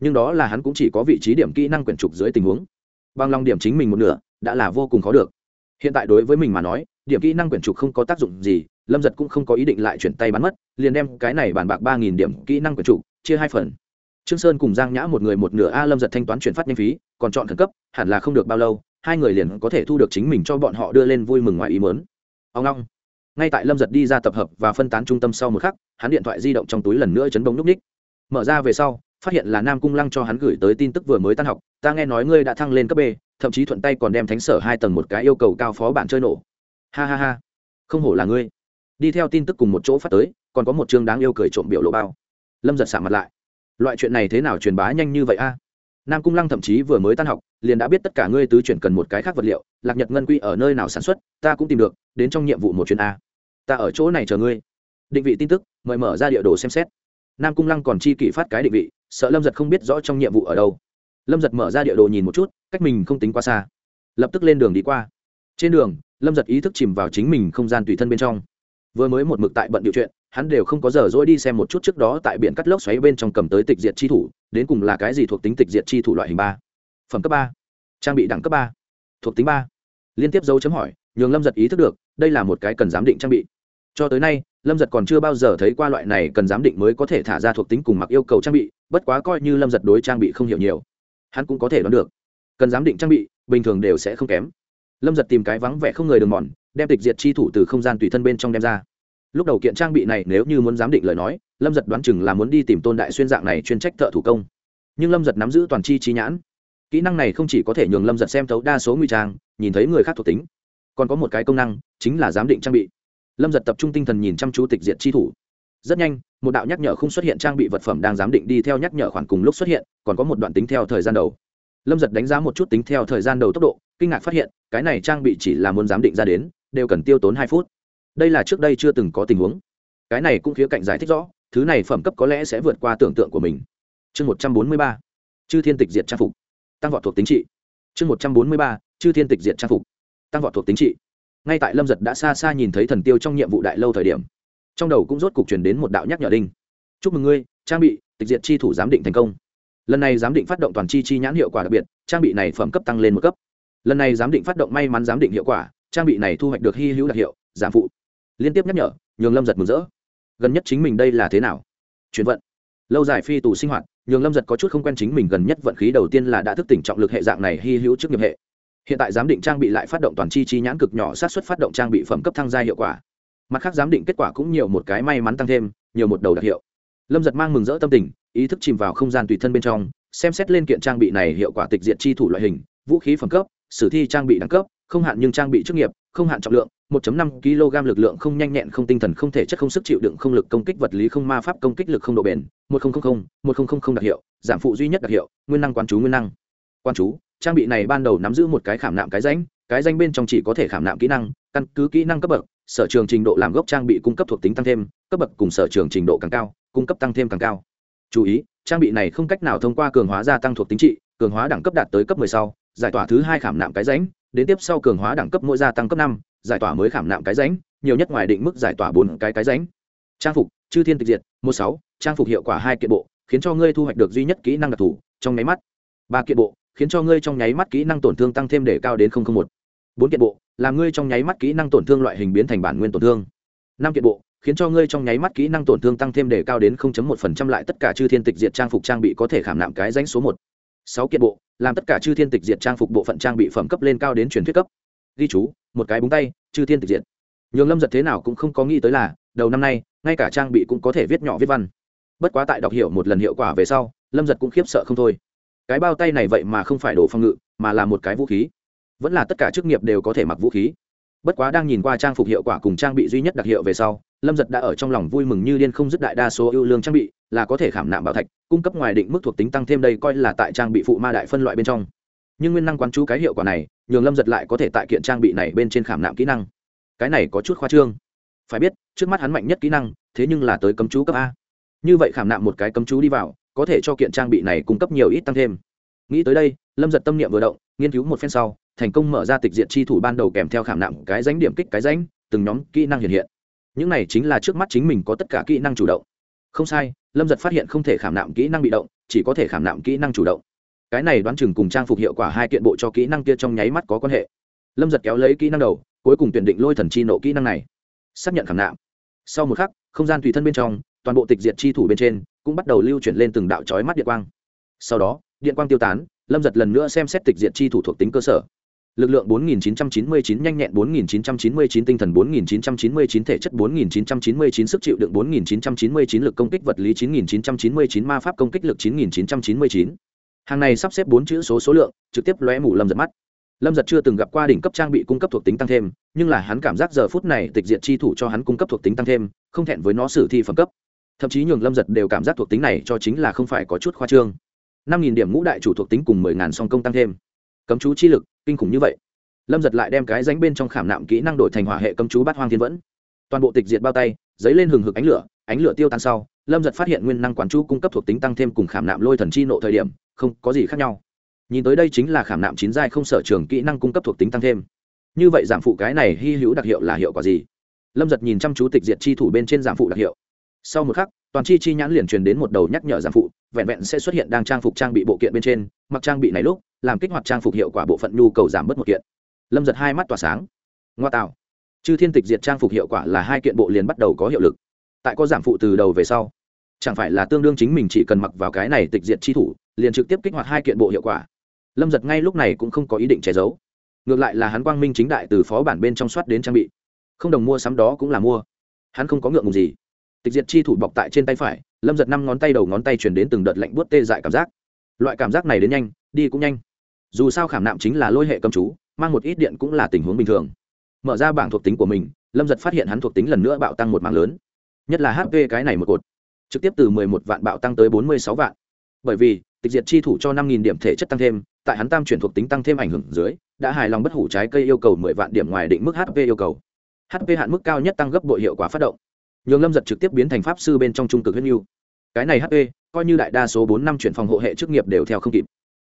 nhưng đó là hắn cũng chỉ có vị trí điểm kỹ năng quyển trục dưới tình huống. Bằng lòng điểm chính mình một nửa, đã là vô cùng khó được. Hiện tại đối với mình mà nói điểm kỹ năng quyển trục không có tác dụng gì, lâm giật cũng không có ý định lại chuyển tay bắn mất, liền đem cái này bàn bạc ba nghìn điểm kỹ năng quyển trục chia hai phần. Trương sơn cùng giang nhã một người một nửa a lâm giật thanh toán chuyển phát nhanh phí, còn chọn khẩn cấp, hẳn là không được bao lâu, hai người liền có thể thu được chính mình cho bọn họ đưa lên vui mừng ngoài ý mớn ông long ngay tại lâm giật đi ra tập hợp và phân tán trung tâm sau một khắc, hắn điện thoại di động trong túi lần nữa chấn bóng núp ních. Mở ra về sau, phát hiện là nam cung lăng cho hắn gửi tới tin tức vừa mới tan học, ta nghe nói ngươi đã thăng lên cấp b, thậm chí thuận tay còn đem thánh sở hai tầng một cái yêu cầu cao phó bản chơi nổ ha ha ha. Không hổ là ngươi. Đi theo tin tức cùng một chỗ phát tới, còn có một chương đáng yêu cười trộm biểu lộ bao. Lâm giật xả mặt lại. Loại chuyện này thế nào truyền bá nhanh như vậy a? Nam cung lăng thậm chí vừa mới tan học, liền đã biết tất cả ngươi tứ chuyển cần một cái khác vật liệu, lạc nhật ngân quy ở nơi nào sản xuất, ta cũng tìm được, đến trong nhiệm vụ một chuyến a. Ta ở chỗ này chờ ngươi. Định vị tin tức, mời mở ra địa đồ xem xét. Nam cung lăng còn chi kỷ phát cái định vị, sợ lâm giật không biết rõ trong nhiệm vụ ở đâu. Lâm giật mở ra địa đồ nhìn một chút, cách mình không tính quá xa. Lập tức lên đường đi qua. Trên đường lâm giật ý thức chìm vào chính mình không gian tùy thân bên trong. Vừa mới một mực tại bận điều chuyện, hắn đều không có giờ dỗi đi xem một chút trước đó tại biển cắt lốc xoáy bên trong cầm tới tịch diệt chi thủ, đến cùng là cái gì thuộc tính tịch diệt chi thủ loại hình ba? Phẩm cấp ba. Trang bị đẳng cấp ba. Thuộc tính ba. Liên tiếp dấu chấm hỏi, nhường lâm giật ý thức được, đây là một cái cần giám định trang bị. Cho tới nay, lâm giật còn chưa bao giờ thấy qua loại này cần giám định mới có thể thả ra thuộc tính cùng mặc yêu cầu trang bị, bất quá coi như lâm giật đối trang bị không hiểu nhiều, hắn cũng có thể đoán được. Cần giám định trang bị, bình thường đều sẽ không kém lâm giật tìm cái vắng vẻ không người đường mòn đem tịch diệt chi thủ từ không gian tùy thân bên trong đem ra lúc đầu kiện trang bị này nếu như muốn giám định lời nói lâm giật đoán chừng là muốn đi tìm tôn đại xuyên dạng này chuyên trách thợ thủ công nhưng lâm giật nắm giữ toàn chi trí nhãn kỹ năng này không chỉ có thể nhường lâm giật xem thấu đa số nguy trang nhìn thấy người khác thuộc tính còn có một cái công năng chính là giám định trang bị lâm giật tập trung tinh thần nhìn chăm chú tịch diệt chi thủ rất nhanh một đạo nhắc nhở không xuất hiện trang bị vật phẩm đang giám định đi theo nhắc nhở khoản cùng lúc xuất hiện còn có một đoạn tính theo thời gian đầu lâm giật đánh giá một chút tính theo thời gian đầu tốc độ kinh ngạc phát hiện, cái này trang bị chỉ là muốn giám định ra đến, đều cần tiêu tốn hai phút. Đây là trước đây chưa từng có tình huống. Cái này cũng khía cạnh giải thích rõ, thứ này phẩm cấp có lẽ sẽ vượt qua tưởng tượng của mình. Chương một trăm bốn mươi ba, chư thiên tịch diệt trang phục. Tăng vọt thuộc tính trị. Chương một trăm bốn mươi ba, chư thiên tịch diệt trang phục. Tăng vọt thuộc tính trị. Ngay tại lâm giật đã xa xa nhìn thấy thần tiêu trong nhiệm vụ đại lâu thời điểm, trong đầu cũng rốt cục truyền đến một đạo nhắc nhở đinh. Chúc mừng ngươi, trang bị, tịch diệt chi thủ giám định thành công. Lần này giám định phát động toàn chi chi nhãn hiệu quả đặc biệt, trang bị này phẩm cấp tăng lên một cấp lần này giám định phát động may mắn giám định hiệu quả, trang bị này thu hoạch được hy hữu đặc hiệu, giảm phụ. Liên tiếp nhắc nhở, nhường lâm giật mừng rỡ. Gần nhất chính mình đây là thế nào? Chuyển vận. Lâu dài phi tù sinh hoạt, nhường lâm giật có chút không quen chính mình gần nhất vận khí đầu tiên là đã thức tỉnh trọng lực hệ dạng này hy hữu trước nghiệp hệ. Hiện tại giám định trang bị lại phát động toàn chi chi nhãn cực nhỏ sát xuất phát động trang bị phẩm cấp thăng gia hiệu quả. Mặt khác giám định kết quả cũng nhiều một cái may mắn tăng thêm, nhiều một đầu đặc hiệu. Lâm giật mang mừng rỡ tâm tình, ý thức chìm vào không gian tùy thân bên trong, xem xét lên kiện trang bị này hiệu quả tịch diện chi thủ loại hình, vũ khí phẩm cấp sử thi trang bị đẳng cấp, không hạn nhưng trang bị chức nghiệp, không hạn trọng lượng 1.5 kg lực lượng không nhanh nhẹn, không tinh thần, không thể chất, không sức chịu đựng, không lực công kích vật lý, không ma pháp công kích lực không độ bền 1000 1000 đặc hiệu, giảm phụ duy nhất đặc hiệu, nguyên năng quán chú nguyên năng. Quan chú, trang bị này ban đầu nắm giữ một cái khảm nạm cái danh cái danh bên trong chỉ có thể khảm nạm kỹ năng, căn cứ kỹ năng cấp bậc, sở trường trình độ làm gốc trang bị cung cấp thuộc tính tăng thêm, cấp bậc cùng sở trường trình độ càng cao, cung cấp tăng thêm càng cao. Chú ý, trang bị này không cách nào thông qua cường hóa gia tăng thuộc tính trị, cường hóa đẳng cấp đạt tới cấp 10 sau giải tỏa thứ hai khảm nạm cái rãnh, đến tiếp sau cường hóa đẳng cấp mỗi gia tăng cấp năm, giải tỏa mới khảm nạm cái rãnh, nhiều nhất ngoài định mức giải tỏa bốn cái cái rãnh. Trang phục, chư thiên tịch diệt, một sáu, trang phục hiệu quả hai kiện bộ, khiến cho ngươi thu hoạch được duy nhất kỹ năng đặc thù, trong nháy mắt. Ba kiện bộ, khiến cho ngươi trong nháy mắt kỹ năng tổn thương tăng thêm để cao đến một. Bốn kiện bộ, làm ngươi trong nháy mắt kỹ năng tổn thương loại hình biến thành bản nguyên tổn thương. Năm kiện bộ, khiến cho ngươi trong nháy mắt kỹ năng tổn thương tăng thêm để cao đến 0.1% lại tất cả chư thiên tịch diệt trang phục trang bị có thể khảm nạm cái danh số một. Sáu kiện bộ làm tất cả chư thiên tịch diệt trang phục bộ phận trang bị phẩm cấp lên cao đến truyền thuyết cấp. Ghi chú, một cái búng tay, chư thiên tịch diệt. Nhường lâm giật thế nào cũng không có nghĩ tới là, đầu năm nay, ngay cả trang bị cũng có thể viết nhỏ viết văn. Bất quá tại đọc hiểu một lần hiệu quả về sau, lâm giật cũng khiếp sợ không thôi. Cái bao tay này vậy mà không phải đồ phòng ngự, mà là một cái vũ khí. Vẫn là tất cả chức nghiệp đều có thể mặc vũ khí. Bất quá đang nhìn qua trang phục hiệu quả cùng trang bị duy nhất đặc hiệu về sau lâm giật đã ở trong lòng vui mừng như liên không dứt đại đa số ưu lương trang bị, là có thể khảm nạm bảo thạch, cung cấp ngoài định mức thuộc tính tăng thêm đây coi là tại trang bị phụ ma đại phân loại bên trong. Nhưng nguyên năng quán chú cái hiệu quả này, nhường lâm giật lại có thể tại kiện trang bị này bên trên khảm nạm kỹ năng. Cái này có chút khoa trương. Phải biết, trước mắt hắn mạnh nhất kỹ năng, thế nhưng là tới cấm chú cấp a. Như vậy khảm nạm một cái cấm chú đi vào, có thể cho kiện trang bị này cung cấp nhiều ít tăng thêm. Nghĩ tới đây, lâm giật tâm niệm vừa động, nghiên cứu một phen sau, thành công mở ra tịch diện chi thủ ban đầu kèm theo khảm nạm cái danh điểm kích cái danh từng nhóm kỹ năng hiện hiện những này chính là trước mắt chính mình có tất cả kỹ năng chủ động. Không sai, lâm giật phát hiện không thể khảm nạm kỹ năng bị động, chỉ có thể khảm nạm kỹ năng chủ động. Cái này đoán chừng cùng trang phục hiệu quả hai kiện bộ cho kỹ năng kia trong nháy mắt có quan hệ. Lâm giật kéo lấy kỹ năng đầu, cuối cùng tuyển định lôi thần chi nộ kỹ năng này. Xác nhận khảm nạm. Sau một khắc, không gian tùy thân bên trong, toàn bộ tịch diệt chi thủ bên trên, cũng bắt đầu lưu chuyển lên từng đạo trói mắt điện quang. Sau đó, điện quang tiêu tán, lâm giật lần nữa xem xét tịch diệt chi thủ thuộc tính cơ sở lực lượng 4999 nhanh nhẹn 4999 tinh thần 4999 thể chất 4999 sức chịu đựng 4999 lực công kích vật lý 9999 ma pháp công kích lực 9999 hàng này sắp xếp bốn chữ số số lượng, trực tiếp lóe mù lâm giật mắt. Lâm giật chưa từng gặp qua đỉnh cấp trang bị cung cấp thuộc tính tăng thêm, nhưng là hắn cảm giác giờ phút này tịch diện chi thủ cho hắn cung cấp thuộc tính tăng thêm, không thẹn với nó sử thi phẩm cấp. Thậm chí nhường lâm giật đều cảm giác thuộc tính này cho chính là không phải có chút khoa trương. Năm nghìn điểm ngũ đại chủ thuộc tính cùng mười ngàn song công tăng thêm cấm chú chi lực, kinh khủng như vậy. Lâm giật lại đem cái ránh bên trong khảm nạm kỹ năng đổi thành hỏa hệ cấm chú bát hoang thiên vẫn. Toàn bộ tịch diệt bao tay dấy lên hừng hực ánh lửa ánh lửa tiêu tan sau, lâm giật phát hiện nguyên năng quán chú cung cấp thuộc tính tăng thêm cùng khảm nạm lôi thần chi nộ thời điểm, không có gì khác nhau. Nhìn tới đây chính là khảm nạm chín giai không sở trường kỹ năng cung cấp thuộc tính tăng thêm. Như vậy giảm phụ cái này hy hữu đặc hiệu là hiệu quả gì? Lâm giật nhìn chăm chú tịch diệt chi thủ bên trên giảm phụ đặc hiệu. Sau một khắc, toàn chi chi nhãn liền truyền đến một đầu nhắc nhở giảm phụ, vẹn vẹn sẽ xuất hiện đang trang phục trang bị bộ kiện bên trên, mặc trang bị này lúc làm kích hoạt trang phục hiệu quả bộ phận nhu cầu giảm bớt một kiện. Lâm giật hai mắt tỏa sáng. Ngoa tạo. Chư thiên tịch diệt trang phục hiệu quả là hai kiện bộ liền bắt đầu có hiệu lực. Tại có giảm phụ từ đầu về sau, chẳng phải là tương đương chính mình chỉ cần mặc vào cái này tịch diệt chi thủ, liền trực tiếp kích hoạt hai kiện bộ hiệu quả. Lâm giật ngay lúc này cũng không có ý định che giấu. Ngược lại là hắn quang minh chính đại từ phó bản bên trong soát đến trang bị. Không đồng mua sắm đó cũng là mua. Hắn không có ngượng ngùng gì. Tịch diệt chi thủ bọc tại trên tay phải, lâm giật năm ngón tay đầu ngón tay chuyển đến từng đợt lạnh buốt tê dại cảm giác. Loại cảm giác này đến nhanh, đi cũng nhanh dù sao khảm nạm chính là lôi hệ cầm chú, mang một ít điện cũng là tình huống bình thường. Mở ra bảng thuộc tính của mình, lâm giật phát hiện hắn thuộc tính lần nữa bạo tăng một mạng lớn. Nhất là hp cái này một cột, trực tiếp từ mười một vạn bạo tăng tới bốn mươi sáu vạn. Bởi vì, tịch diệt chi thủ cho năm nghìn điểm thể chất tăng thêm, tại hắn tam chuyển thuộc tính tăng thêm ảnh hưởng dưới, đã hài lòng bất hủ trái cây yêu cầu mười vạn điểm ngoài định mức hp yêu cầu. Hp hạn mức cao nhất tăng gấp bội hiệu quả phát động. Nhường lâm giật trực tiếp biến thành pháp sư bên trong trung cực huyết nhu. Cái này hp coi như đại đa số bốn năm chuyển phòng hộ hệ chức nghiệp đều theo không kịp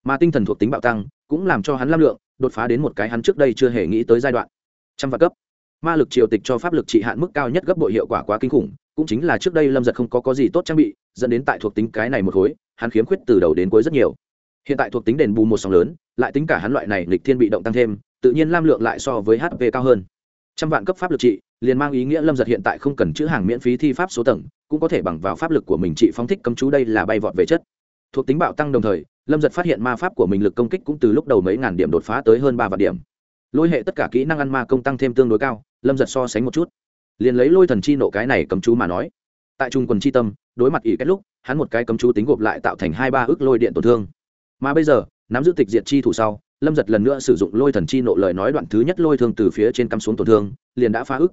mà tinh thần thuộc tính bạo tăng cũng làm cho hắn lam lượng, đột phá đến một cái hắn trước đây chưa hề nghĩ tới giai đoạn. Trăm vạn cấp. Ma lực triều tịch cho pháp lực trị hạn mức cao nhất gấp bội hiệu quả quá kinh khủng, cũng chính là trước đây lâm giật không có có gì tốt trang bị, dẫn đến tại thuộc tính cái này một khối, hắn khiếm khuyết từ đầu đến cuối rất nhiều. Hiện tại thuộc tính đền bù một sóng lớn, lại tính cả hắn loại này lịch thiên bị động tăng thêm, tự nhiên lam lượng lại so với hp cao hơn. Trăm vạn cấp pháp lực trị, liền mang ý nghĩa lâm giật hiện tại không cần chữ hàng miễn phí thi pháp số tầng, cũng có thể bằng vào pháp lực của mình trị phóng thích cấm chú đây là bay vọt về chất. Thuộc tính bạo tăng đồng thời lâm giật phát hiện ma pháp của mình lực công kích cũng từ lúc đầu mấy ngàn điểm đột phá tới hơn ba vạn điểm. Lôi hệ tất cả kỹ năng ăn ma công tăng thêm tương đối cao, lâm giật so sánh một chút. Liền lấy lôi thần chi nộ cái này cầm chú mà nói. Tại trung quần chi tâm, đối mặt ỷ kết lúc, hắn một cái cầm chú tính gộp lại tạo thành hai ba ước lôi điện tổn thương. Mà bây giờ, nắm giữ tịch diệt chi thủ sau, lâm giật lần nữa sử dụng lôi thần chi nộ lời nói đoạn thứ nhất lôi thương từ phía trên cắm xuống tổn thương, liền đã phá ức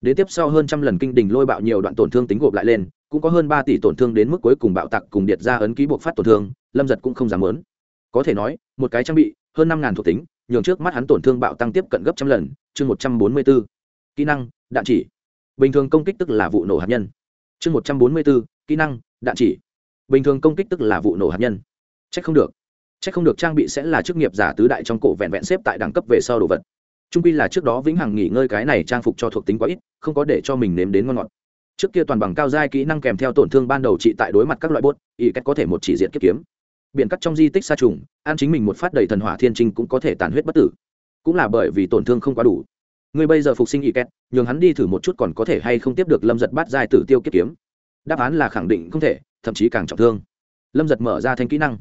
đến tiếp sau hơn trăm lần kinh đình lôi bạo nhiều đoạn tổn thương tính gộp lại lên, cũng có hơn ba tỷ tổn thương đến mức cuối cùng bạo tặc cùng điệt ra ấn ký buộc phát tổn thương lâm giật cũng không dám lớn có thể nói, một cái trang bị, hơn năm ngàn thuộc tính, nhường trước mắt hắn tổn thương bạo tăng tiếp cận gấp trăm lần, chương một trăm bốn mươi bốn kỹ năng, đạn chỉ. Bình thường công kích tức là vụ nổ hạt nhân. Chương một trăm bốn mươi bốn kỹ năng, đạn chỉ. Bình thường công kích tức là vụ nổ hạt nhân. C h ắ c không được. C h ắ c không được trang bị sẽ là chức nghiệp giả tứ đại trong cổ vẹn vẹn xếp tại đẳng cấp về sau đồ vật. Trung pi là trước đó vĩnh hằng nghỉ ngơi cái này trang phục cho thuộc tính quá ít, không có để cho mình nếm đến ngon ngọt. Trước kia toàn bằng cao giai kỹ năng kèm theo tổn thương ban đầu trị tại đối mặt các loại bốt ý cách có thể một chỉ diện kiếp kiếm biện cắt trong di tích sa trùng, an chính mình một phát đầy thần hỏa thiên trinh cũng có thể tàn huyết bất tử. Cũng là bởi vì tổn thương không quá đủ. Người bây giờ phục sinh ý két nhường hắn đi thử một chút còn có thể hay không tiếp được lâm giật bắt giai tử tiêu kiếp kiếm. Đáp án là khẳng định không thể, thậm chí càng trọng thương. Lâm giật mở ra thanh kỹ năng.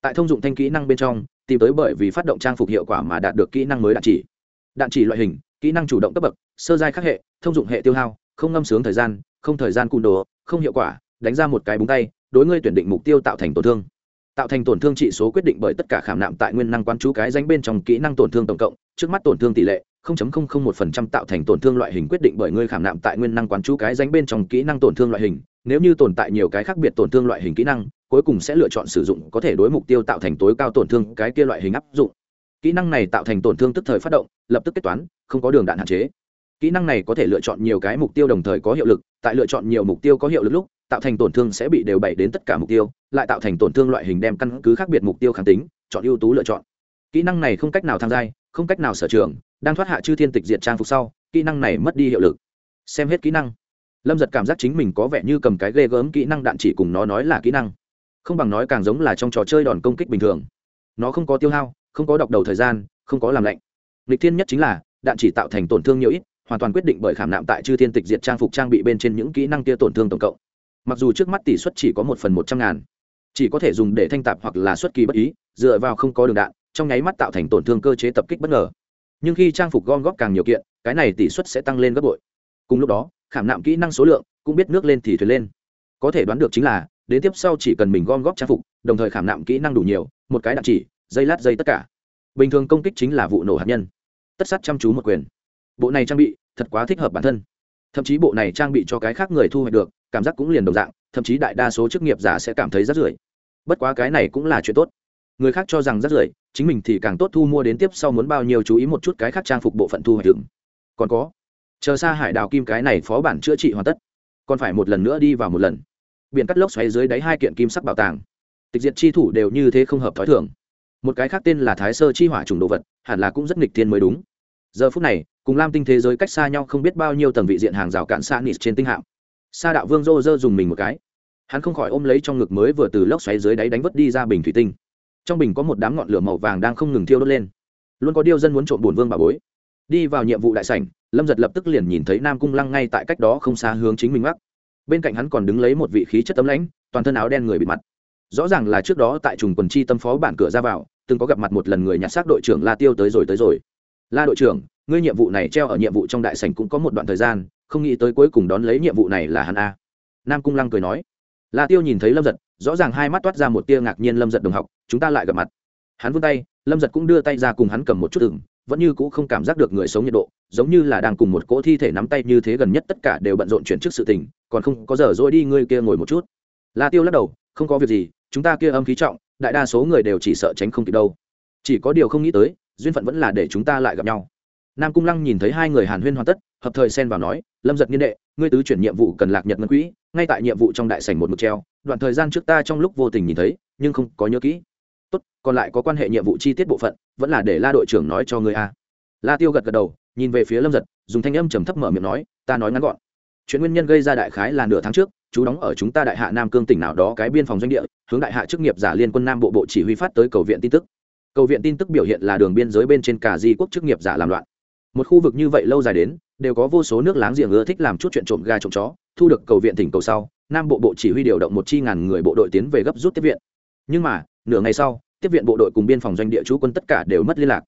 Tại thông dụng thanh kỹ năng bên trong, tìm tới bởi vì phát động trang phục hiệu quả mà đạt được kỹ năng mới đạn chỉ. Đạn chỉ loại hình, kỹ năng chủ động cấp bậc, sơ giai khắc hệ, thông dụng hệ tiêu hao, không ngâm sướng thời gian, không thời gian cùn đồ, không hiệu quả, đánh ra một cái búng tay, đối ngươi tuyển định mục tiêu tạo thành tổn thương tạo thành tổn thương trị số quyết định bởi tất cả khảm nạm tại nguyên năng quán chú cái danh bên trong kỹ năng tổn thương tổng cộng, trước mắt tổn thương tỷ lệ 0.001% tạo thành tổn thương loại hình quyết định bởi ngươi khảm nạm tại nguyên năng quán chú cái danh bên trong kỹ năng tổn thương loại hình. Nếu như tồn tại nhiều cái khác biệt tổn thương loại hình kỹ năng, cuối cùng sẽ lựa chọn sử dụng có thể đối mục tiêu tạo thành tối cao tổn thương cái kia loại hình áp dụng. Kỹ năng này tạo thành tổn thương tức thời phát động, lập tức kết toán, không có đường đạn hạn chế. Kỹ năng này có thể lựa chọn nhiều cái mục tiêu đồng thời có hiệu lực, tại lựa chọn nhiều mục tiêu có hiệu lực lúc tạo thành tổn thương sẽ bị đều bày đến tất cả mục tiêu, lại tạo thành tổn thương loại hình đem căn cứ khác biệt mục tiêu kháng tính, chọn ưu tú lựa chọn. Kỹ năng này không cách nào tham gia, không cách nào sở trường, đang thoát hạ chư thiên tịch diệt trang phục sau, kỹ năng này mất đi hiệu lực. Xem hết kỹ năng. Lâm giật cảm giác chính mình có vẻ như cầm cái ghê gớm kỹ năng đạn chỉ cùng nó nói là kỹ năng. Không bằng nói càng giống là trong trò chơi đòn công kích bình thường. Nó không có tiêu hao, không có đọc đầu thời gian, không có làm lạnh. Lịch thiên nhất chính là, đạn chỉ tạo thành tổn thương nhiều ít, hoàn toàn quyết định bởi khảm nạm tại chư thiên tịch diệt trang phục trang bị bên trên những kỹ năng kia tổn thương tổng cộng mặc dù trước mắt tỷ suất chỉ có một phần một trăm ngàn, chỉ có thể dùng để thanh tạp hoặc là xuất kỳ bất ý, dựa vào không có đường đạn, trong nháy mắt tạo thành tổn thương cơ chế tập kích bất ngờ. Nhưng khi trang phục gom góp càng nhiều kiện, cái này tỷ suất sẽ tăng lên gấp bội. Cùng lúc đó, khảm nạm kỹ năng số lượng cũng biết nước lên thì thuyền lên. Có thể đoán được chính là, đến tiếp sau chỉ cần mình gom góp trang phục, đồng thời khảm nạm kỹ năng đủ nhiều, một cái đạn chỉ, dây lát dây tất cả. Bình thường công kích chính là vụ nổ hạt nhân. Tất sát chăm chú một quyền. Bộ này trang bị thật quá thích hợp bản thân thậm chí bộ này trang bị cho cái khác người thu hoạch được, cảm giác cũng liền đồng dạng, thậm chí đại đa số chức nghiệp giả sẽ cảm thấy rất rưởi. Bất quá cái này cũng là chuyện tốt. Người khác cho rằng rất rưởi, chính mình thì càng tốt thu mua đến tiếp sau muốn bao nhiêu chú ý một chút cái khác trang phục bộ phận thu hoạch được. Còn có, chờ xa hải đào kim cái này phó bản chữa trị hoàn tất, còn phải một lần nữa đi vào một lần. Biển cắt lốc xoáy dưới đáy hai kiện kim sắc bảo tàng. Tịch diệt chi thủ đều như thế không hợp thói thường. Một cái khác tên là thái sơ chi hỏa trùng đồ vật, hẳn là cũng rất nghịch thiên mới đúng. Giờ phút này cùng lam tinh thế giới cách xa nhau không biết bao nhiêu tầng vị diện hàng rào cạn xa nịt trên tinh hạm. Sa đạo vương rô rơ dùng mình một cái. Hắn không khỏi ôm lấy trong ngực mới vừa từ lốc xoáy dưới đáy đánh vứt đi ra bình thủy tinh. Trong bình có một đám ngọn lửa màu vàng đang không ngừng thiêu đốt lên. Luôn có điêu dân muốn trộm bổn vương bà bối. Đi vào nhiệm vụ đại sảnh, lâm giật lập tức liền nhìn thấy nam cung lăng ngay tại cách đó không xa hướng chính mình mắc bên cạnh hắn còn đứng lấy một vị khí chất tấm lãnh, toàn thân áo đen người bị mặt. Rõ ràng là trước đó tại trùng quần chi tâm phó bản cửa ra vào, từng có gặp mặt một lần người nhặt xác đội trưởng la tiêu tới rồi tới rồi. La đội trưởng ngươi nhiệm vụ này treo ở nhiệm vụ trong đại sảnh cũng có một đoạn thời gian, không nghĩ tới cuối cùng đón lấy nhiệm vụ này là hắn a. Nam cung lăng cười nói. La tiêu nhìn thấy lâm giật, rõ ràng hai mắt toát ra một tia ngạc nhiên lâm giật đồng học, chúng ta lại gặp mặt. Hắn vươn tay, lâm giật cũng đưa tay ra cùng hắn cầm một chút ửng, vẫn như cũ không cảm giác được người sống nhiệt độ, giống như là đang cùng một cỗ thi thể nắm tay như thế gần nhất tất cả đều bận rộn chuyển trước sự tình, còn không có giờ dỗi đi ngươi kia ngồi một chút. La tiêu lắc đầu, không có việc gì, chúng ta kia âm khí trọng, đại đa số người đều chỉ sợ tránh không kịp đâu. Chỉ có điều không nghĩ tới, duyên phận vẫn là để chúng ta lại gặp nhau nam cung lăng nhìn thấy hai người hàn huyên hoàn tất, hợp thời xen vào nói, lâm giật nghiên đệ, ngươi tứ chuyển nhiệm vụ cần lạc nhật ngân quỹ, ngay tại nhiệm vụ trong đại sảnh một mực treo, đoạn thời gian trước ta trong lúc vô tình nhìn thấy, nhưng không có nhớ kỹ. Tốt, còn lại có quan hệ nhiệm vụ chi tiết bộ phận, vẫn là để la đội trưởng nói cho ngươi a. La tiêu gật gật đầu, nhìn về phía lâm giật, dùng thanh âm trầm thấp mở miệng nói, ta nói ngắn gọn. Chuyện nguyên nhân gây ra đại khái là nửa tháng trước, chú đóng ở chúng ta đại hạ nam cương tỉnh nào đó cái biên phòng doanh địa, hướng đại hạ chức nghiệp giả liên quân nam bộ bộ chỉ huy phát tới cầu viện tin tức. Cầu viện tin tức biểu hiện là đường biên giới bên trên cả di quốc chức nghiệp giả làm loạn một khu vực như vậy lâu dài đến, đều có vô số nước láng giềng ưa thích làm chút chuyện trộm gà trộm chó, thu được cầu viện tỉnh cầu sau, nam bộ bộ chỉ huy điều động một chi ngàn người bộ đội tiến về gấp rút tiếp viện. Nhưng mà, nửa ngày sau, tiếp viện bộ đội cùng biên phòng doanh địa chú quân tất cả đều mất liên lạc.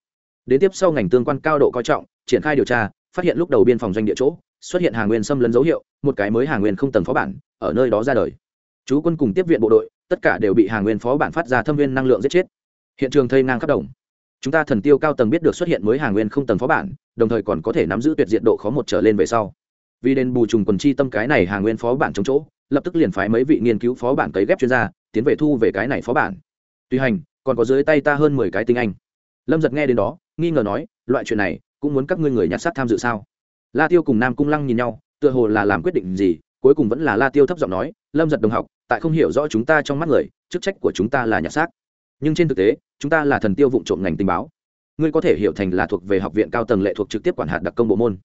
Đến tiếp sau ngành tương quan cao độ coi trọng, triển khai điều tra, phát hiện lúc đầu biên phòng doanh địa chỗ, xuất hiện hàng nguyên xâm lấn dấu hiệu, một cái mới hàng nguyên không tầng phó bản, ở nơi đó ra đời. Chú quân cùng tiếp viện bộ đội, tất cả đều bị hàng nguyên phó bản phát ra thâm viên năng lượng giết chết. Hiện trường thây ngang khắp đồng chúng ta thần tiêu cao tầng biết được xuất hiện mới hàng nguyên không tầng phó bản, đồng thời còn có thể nắm giữ tuyệt diện độ khó một trở lên về sau. Vì đền bù trùng quần chi tâm cái này hàng nguyên phó bản chống chỗ, lập tức liền phái mấy vị nghiên cứu phó bản cấy ghép chuyên gia, tiến về thu về cái này phó bản. Tuy hành, còn có dưới tay ta hơn mười cái tinh anh. Lâm giật nghe đến đó, nghi ngờ nói, loại chuyện này, cũng muốn các ngươi người nhặt sát tham dự sao? La tiêu cùng nam cung lăng nhìn nhau, tựa hồ là làm quyết định gì, cuối cùng vẫn là la tiêu thấp giọng nói, lâm giật đồng học, tại không hiểu rõ chúng ta trong mắt người, chức trách của chúng ta là nhặt xác nhưng trên thực tế, chúng ta là thần tiêu vụ trộm ngành tình báo. Ngươi có thể hiểu thành là thuộc về học viện cao tầng lệ thuộc trực tiếp quản hạt đặc công bộ môn.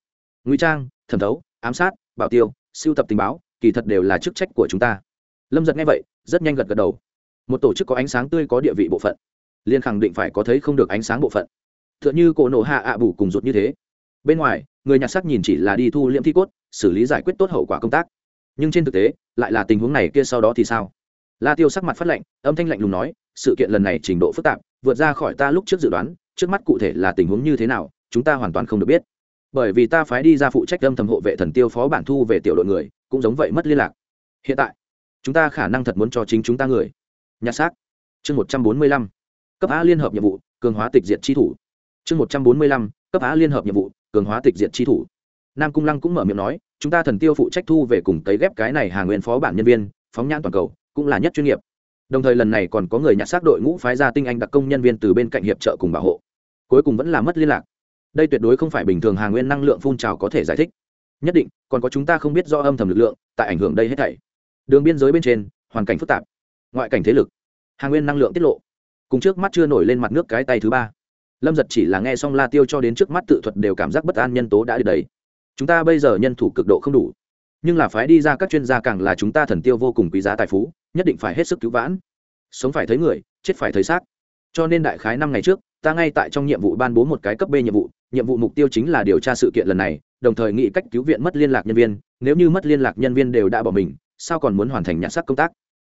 Nguy trang, thẩm thấu, ám sát, bảo tiêu siêu tập tình báo, kỳ thật đều là chức trách của chúng ta. Lâm giật nghe vậy, rất nhanh gật gật đầu. Một tổ chức có ánh sáng tươi có địa vị bộ phận. Liên khẳng định phải có thấy không được ánh sáng bộ phận. T h ư ợ n h ư cổ nổ hạ ạ bù cùng rụt như thế. Bên ngoài, người nhặt sắc nhìn chỉ là đi thu liễm thi cốt, xử lý giải quyết tốt hậu quả công tác. Nhưng trên thực tế, lại là tình huống này kia sau đó thì sao? La tiêu sắc mặt phát lệnh âm thanh lạnh lùng nói sự kiện lần này trình độ phức tạp, vượt ra khỏi ta lúc trước dự đoán, trước mắt cụ thể là tình huống như thế nào, chúng ta hoàn toàn không được biết. Bởi vì ta phái đi ra phụ trách âm thầm hộ vệ thần tiêu phó bản thu về tiểu đội người, cũng giống vậy mất liên lạc. Hiện tại, chúng ta khả năng thật muốn cho chính chúng ta người. Nhặt xác. Chương một trăm bốn mươi lăm. Cấp a liên hợp nhiệm vụ, cường hóa tịch diệt chi thủ. Chương một trăm bốn mươi lăm, cấp a liên hợp nhiệm vụ, cường hóa tịch diệt chi thủ. Nam cung lăng cũng mở miệng nói, chúng ta thần tiêu phụ trách thu về cùng cấy ghép cái này hàng nguyên phó bản nhân viên, phóng nhãn toàn cầu, cũng là nhất chuyên nghiệp đồng thời lần này còn có người nhặt xác đội ngũ phái ra tinh anh đặc công nhân viên từ bên cạnh hiệp trợ cùng bảo hộ. Cuối cùng vẫn là mất liên lạc. Đây tuyệt đối không phải bình thường hàng nguyên năng lượng phun trào có thể giải thích. Nhất định, còn có chúng ta không biết do âm thầm lực lượng, tại ảnh hưởng đây hết thảy. Đường biên giới bên trên, hoàn cảnh phức tạp. Ngoại cảnh thế lực. Hàng nguyên năng lượng tiết lộ. Cùng trước mắt chưa nổi lên mặt nước cái tay thứ ba. Lâm giật chỉ là nghe xong la tiêu cho đến trước mắt tự thuật đều cảm giác bất an nhân tố đã được đấy. Chúng ta bây giờ nhân thủ cực độ không đủ. Nhưng là phái đi ra các chuyên gia càng là chúng ta thần tiêu vô cùng quý giá tài phú nhất định phải hết sức cứu vãn. Sống phải thấy người, chết phải thấy xác. Cho nên đại khái năm ngày trước, ta ngay tại trong nhiệm vụ ban bố một cái cấp b nhiệm vụ. Nhiệm vụ mục tiêu chính là điều tra sự kiện lần này, đồng thời nghĩ cách cứu viện mất liên lạc nhân viên. Nếu như mất liên lạc nhân viên đều đã bỏ mình, sao còn muốn hoàn thành nhặt xác công tác?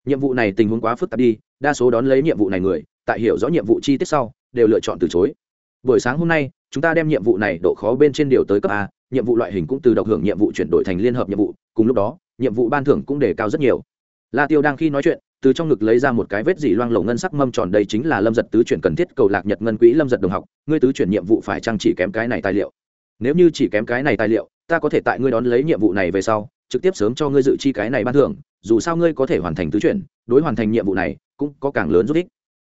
Nhiệm vụ này tình huống quá phức tạp đi, đa số đón lấy nhiệm vụ này người, tại hiểu rõ nhiệm vụ chi tiết sau, đều lựa chọn từ chối. Buổi sáng hôm nay, chúng ta đem nhiệm vụ này độ khó bên trên điều tới cấp a, nhiệm vụ loại hình cũng từ độc hưởng nhiệm vụ chuyển đổi thành liên hợp nhiệm vụ. Cùng lúc đó, nhiệm vụ ban thưởng cũng đề cao rất nhiều la tiêu đang khi nói chuyện, từ trong ngực lấy ra một cái vết dỉ loang lổ ngân sắc mâm tròn đây chính là lâm giật tứ chuyển cần thiết cầu lạc nhật ngân quỹ lâm giật đồng học, ngươi tứ chuyển nhiệm vụ phải chăng chỉ kém cái này tài liệu? Nếu như chỉ kém cái này tài liệu, ta có thể tại ngươi đón lấy nhiệm vụ này về sau, trực tiếp sớm cho ngươi dự chi cái này ban thưởng, dù sao ngươi có thể hoàn thành tứ chuyển, đối hoàn thành nhiệm vụ này, cũng có càng lớn giúp ích.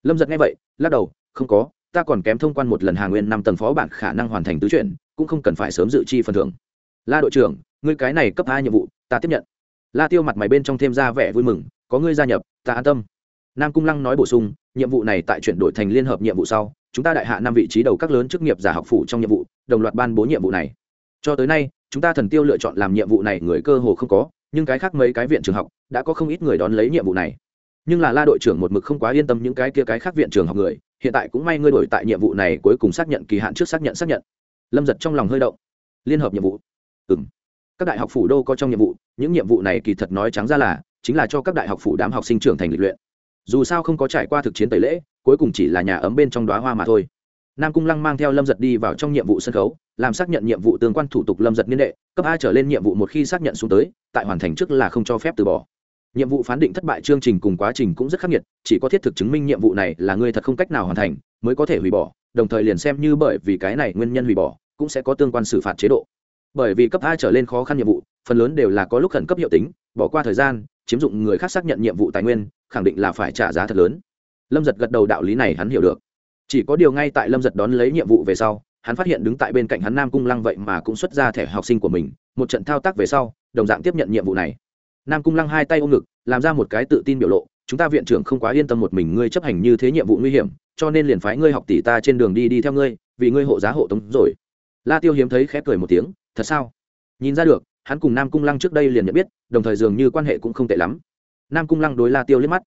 Lâm giật nghe vậy, lắc đầu, không có, ta còn kém thông quan một lần hà nguyên năm tầng phó bản khả năng hoàn thành tứ chuyển, cũng không cần phải sớm dự chi phần thưởng. La đội trưởng, ngươi cái này cấp hai nhiệm vụ, ta tiếp nhận la tiêu mặt mày bên trong thêm ra vẻ vui mừng, có ngươi gia nhập, ta an tâm. Nam cung lăng nói bổ sung, nhiệm vụ này tại chuyển đổi thành liên hợp nhiệm vụ sau, chúng ta đại hạ năm vị trí đầu các lớn chức nghiệp giả học phủ trong nhiệm vụ, đồng loạt ban bố nhiệm vụ này. Cho tới nay, chúng ta thần tiêu lựa chọn làm nhiệm vụ này người cơ hồ không có, nhưng cái khác mấy cái viện trường học đã có không ít người đón lấy nhiệm vụ này. Nhưng là la đội trưởng một mực không quá yên tâm những cái kia cái khác viện trường học người, hiện tại cũng may ngươi đổi tại nhiệm vụ này cuối cùng xác nhận kỳ hạn trước xác nhận xác nhận. Lâm giật trong lòng hơi động. Liên hợp nhiệm vụ? Ừ các đại học phủ đô có trong nhiệm vụ, những nhiệm vụ này kỳ thật nói trắng ra là, chính là cho các đại học phủ đám học sinh trưởng thành lịch luyện. Dù sao không có trải qua thực chiến tẩy lễ, cuối cùng chỉ là nhà ấm bên trong đoá hoa mà thôi. Nam cung lăng mang theo lâm giật đi vào trong nhiệm vụ sân khấu, làm xác nhận nhiệm vụ tương quan thủ tục lâm giật niên đệ, cấp a trở lên nhiệm vụ một khi xác nhận xuống tới, tại hoàn thành trước là không cho phép từ bỏ. Nhiệm vụ phán định thất bại chương trình cùng quá trình cũng rất khắc nghiệt, chỉ có thiết thực chứng minh nhiệm vụ này là ngươi thật không cách nào hoàn thành, mới có thể hủy bỏ, đồng thời liền xem như bởi vì cái này nguyên nhân hủy bỏ, cũng sẽ có tương quan xử phạt chế độ bởi vì cấp a trở lên khó khăn nhiệm vụ, phần lớn đều là có lúc khẩn cấp hiệu tính, bỏ qua thời gian, chiếm dụng người khác xác nhận nhiệm vụ tài nguyên, khẳng định là phải trả giá thật lớn. Lâm giật gật đầu đạo lý này hắn hiểu được. Chỉ có điều ngay tại lâm giật đón lấy nhiệm vụ về sau, hắn phát hiện đứng tại bên cạnh hắn nam cung lăng vậy mà cũng xuất ra thẻ học sinh của mình, một trận thao tác về sau, đồng dạng tiếp nhận nhiệm vụ này. Nam cung lăng hai tay ôm ngực, làm ra một cái tự tin biểu lộ, chúng ta viện trưởng không quá yên tâm một mình ngươi chấp hành như thế nhiệm vụ nguy hiểm, cho nên liền phái ngươi học tỷ ta trên đường đi đi theo ngươi, vì ngươi hộ giá hộ tống rồi. La tiêu hiếm thấy khẽ cười một tiếng thật sao? Nhìn ra được, hắn cùng nam cung lăng trước đây liền nhận biết, đồng thời dường như quan hệ cũng không tệ lắm. Nam cung lăng đối la tiêu liếc mắt,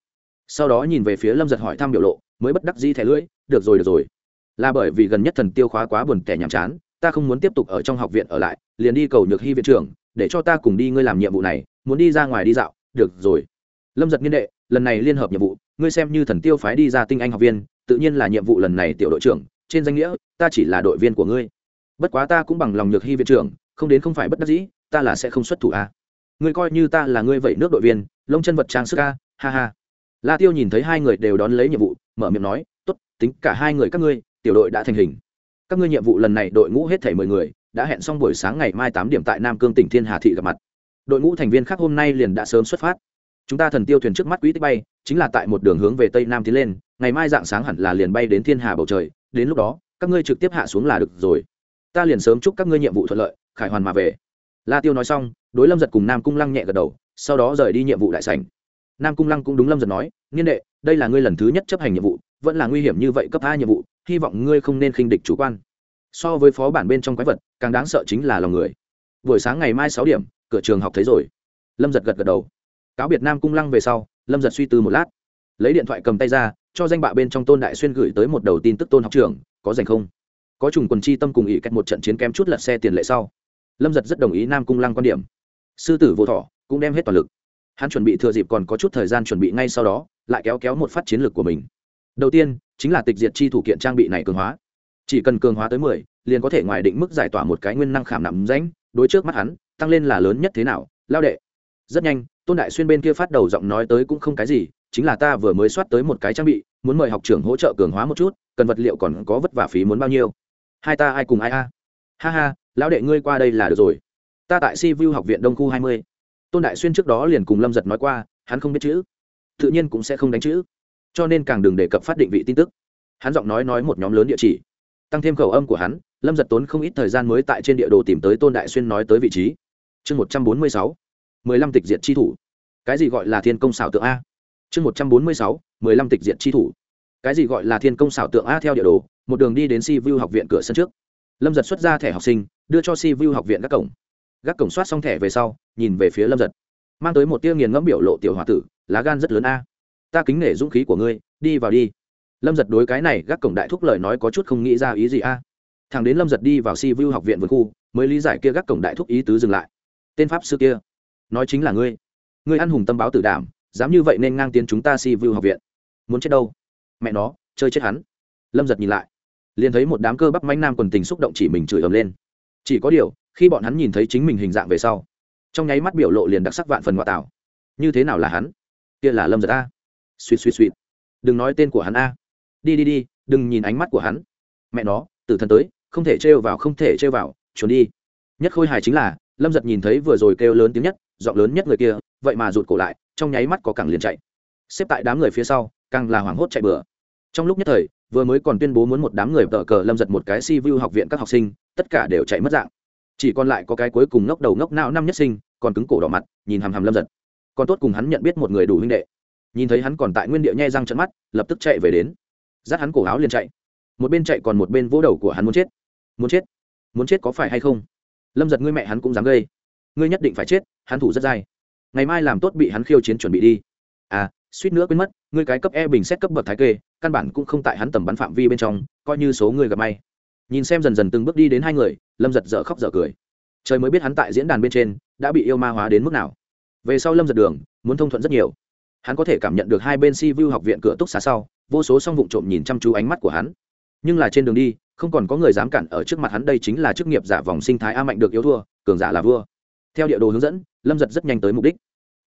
sau đó nhìn về phía lâm giật hỏi thăm biểu lộ, mới bất đắc dĩ thẻ lưỡi, được rồi được rồi. Là bởi vì gần nhất thần tiêu khóa quá buồn tẻ nhàm chán, ta không muốn tiếp tục ở trong học viện ở lại, liền đi cầu nhược hy viện trưởng, để cho ta cùng đi ngươi làm nhiệm vụ này, muốn đi ra ngoài đi dạo, được rồi. Lâm giật nghiên đệ, lần này liên hợp nhiệm vụ, ngươi xem như thần tiêu phái đi ra tinh anh học viên, tự nhiên là nhiệm vụ lần này tiểu đội trưởng, trên danh nghĩa, ta chỉ là đội viên của ngươi bất quá ta cũng bằng lòng nhược hy viện trưởng, không đến không phải bất đắc dĩ, ta là sẽ không xuất thủ a. À. ngươi coi như ta là ngươi vậy nước đội viên, lông chân vật trang sức a, ha ha. La tiêu nhìn thấy hai người đều đón lấy nhiệm vụ, mở miệng nói, tốt, tính cả hai người các ngươi, tiểu đội đã thành hình. Các ngươi nhiệm vụ lần này đội ngũ hết thể mười người, đã hẹn xong buổi sáng ngày mai tám điểm tại nam cương tỉnh thiên hà thị gặp mặt. Đội ngũ thành viên khác hôm nay liền đã sớm xuất phát. Chúng ta thần tiêu thuyền trước mắt quỹ tích bay, chính là tại một đường hướng về tây nam tiến lên, ngày mai dạng sáng hẳn là liền bay đến thiên hà bầu trời, đến lúc đó, các ngươi trực tiếp hạ xuống là được rồi ta liền sớm chúc các ngươi nhiệm vụ thuận lợi, khải hoàn mà về. La tiêu nói xong, đối lâm giật cùng nam cung lăng nhẹ gật đầu, sau đó rời đi nhiệm vụ đại sảnh. Nam cung lăng cũng đúng lâm giật nói, niên đệ, đây là ngươi lần thứ nhất chấp hành nhiệm vụ, vẫn là nguy hiểm như vậy cấp hai nhiệm vụ, hy vọng ngươi không nên khinh địch chủ quan. So với phó bản bên trong quái vật, càng đáng sợ chính là lòng người. Buổi sáng ngày mai sáu điểm, cửa trường học thấy rồi. Lâm giật gật gật đầu. Cáo biệt nam cung lăng về sau, lâm giật suy tư một lát, lấy điện thoại cầm tay ra, cho danh bạ bên trong tôn đại xuyên gửi tới một đầu tin tức tôn học trường có dành không? Có trùng quần chi tâm cùng ý cách một trận chiến kém chút lật xe tiền lệ sau. Lâm giật rất đồng ý nam cung lăng quan điểm. Sư tử vô thọ, cũng đem hết toàn lực. Hắn chuẩn bị thừa dịp còn có chút thời gian chuẩn bị ngay sau đó, lại kéo kéo một phát chiến lược của mình. Đầu tiên, chính là tịch diệt chi thủ kiện trang bị này cường hóa. Chỉ cần cường hóa tới mười, liền có thể ngoài định mức giải tỏa một cái nguyên năng khảm nằm rãnh. Đối trước mắt hắn, tăng lên là lớn nhất thế nào, lao đệ. Rất nhanh, tôn đại xuyên bên kia phát đầu giọng nói tới cũng không cái gì, chính là ta vừa mới soát tới một cái trang bị, muốn mời học trưởng hỗ trợ cường hóa một chút, cần vật liệu còn có vất vả phí muốn bao nhiêu hai ta ai cùng ai a? Ha ha, lão đệ ngươi qua đây là được rồi. Ta tại si vu học viện đông khu hai mươi. Tôn đại xuyên trước đó liền cùng lâm giật nói qua, hắn không biết chữ. Tự nhiên cũng sẽ không đánh chữ. Cho nên càng đừng đề cập phát định vị tin tức. Hắn giọng nói nói một nhóm lớn địa chỉ. Tăng thêm khẩu âm của hắn, lâm giật tốn không ít thời gian mới tại trên địa đồ tìm tới tôn đại xuyên nói tới vị trí. Chương một trăm bốn mươi sáu. mười lăm tịch diện tri thủ. Cái gì gọi là thiên công xảo tượng a? Chương một trăm bốn mươi sáu, mười lăm tịch diện tri thủ. Cái gì gọi là thiên công xảo tượng a theo địa đồ? Một đường đi đến si vu học viện cửa sân trước. Lâm giật xuất ra thẻ học sinh, đưa cho si vu học viện các cổng. Gác cổng soát xong thẻ về sau, nhìn về phía lâm giật. Mang tới một tia nghiền ngẫm biểu lộ tiểu h o a tử, lá gan rất lớn a. Ta kính nể dũng khí của ngươi, đi vào đi. Lâm giật đối cái này gác cổng đại thúc lời nói có chút không nghĩ ra ý gì a. Thằng đến lâm giật đi vào si vu học viện vườn khu, mới lý giải kia gác cổng đại thúc ý tứ dừng lại. Tên pháp sư kia, nói chính là ngươi. Ngươi ăn hùng tâm báo tử đảm, dám như vậy nên ngang tiến chúng ta si vu học viện. Muốn chết đâu? Mẹ nó, chơi chết hắn. Lâm giật nhìn lại liền thấy một đám cơ bắp mánh nam quần tình xúc động chỉ mình chửi ầm lên. Chỉ có điều, khi bọn hắn nhìn thấy chính mình hình dạng về sau, trong nháy mắt biểu lộ liền đặc sắc vạn phần ngoại tảo như thế nào là hắn? Kia là lâm giật a. Suýt suýt suýt. Đừng nói tên của hắn a. Đi đi đi, đừng nhìn ánh mắt của hắn. Mẹ nó từ thân tới, không thể trêu vào, không thể trêu vào, trốn đi. Nhất khôi hài chính là, lâm giật nhìn thấy vừa rồi kêu lớn tiếng nhất, giọng lớn nhất người kia, vậy mà rụt cổ lại, trong nháy mắt có cẳng liền chạy. Xếp tại đám người phía sau, càng là hoảng hốt chạy bừa trong lúc nhất thời, vừa mới còn tuyên bố muốn một đám người tờ cờ lâm giật một cái si vu học viện các học sinh, tất cả đều chạy mất dạng. Chỉ còn lại có cái cuối cùng ngốc đầu ngốc não năm nhất sinh, còn cứng cổ đỏ mặt, nhìn hàm hàm lâm giật. Còn tốt cùng hắn nhận biết một người đủ huynh đệ. Nhìn thấy hắn còn tại nguyên địa nhai răng trận mắt, lập tức chạy về đến. Dắt hắn cổ áo liền chạy. Một bên chạy còn một bên vỗ đầu của hắn muốn chết. Muốn chết? Muốn chết có phải hay không? Lâm giật ngươi mẹ hắn cũng dám gây. Ngươi nhất định phải chết, hắn thủ rất dai. Ngày mai làm tốt bị hắn khiêu chiến chuẩn bị đi. À suýt nữa quên mất, ngươi cái cấp e bình xét cấp bậc thái kê căn bản cũng không tại hắn tầm bắn phạm vi bên trong, coi như số người gặp may. Nhìn xem dần dần từng bước đi đến hai người, lâm giật dở khóc dở cười. Trời mới biết hắn tại diễn đàn bên trên đã bị yêu ma hóa đến mức nào. Về sau lâm giật đường, muốn thông thuận rất nhiều. Hắn có thể cảm nhận được hai bên si vu học viện cửa túc xá sau, vô số song vụ trộm nhìn chăm chú ánh mắt của hắn. Nhưng là trên đường đi, không còn có người dám cản ở trước mặt hắn, đây chính là chức nghiệp giả vòng sinh thái a mạnh được yếu thua, cường giả là vua. Theo địa đồ hướng dẫn, lâm giật rất nhanh tới mục đích.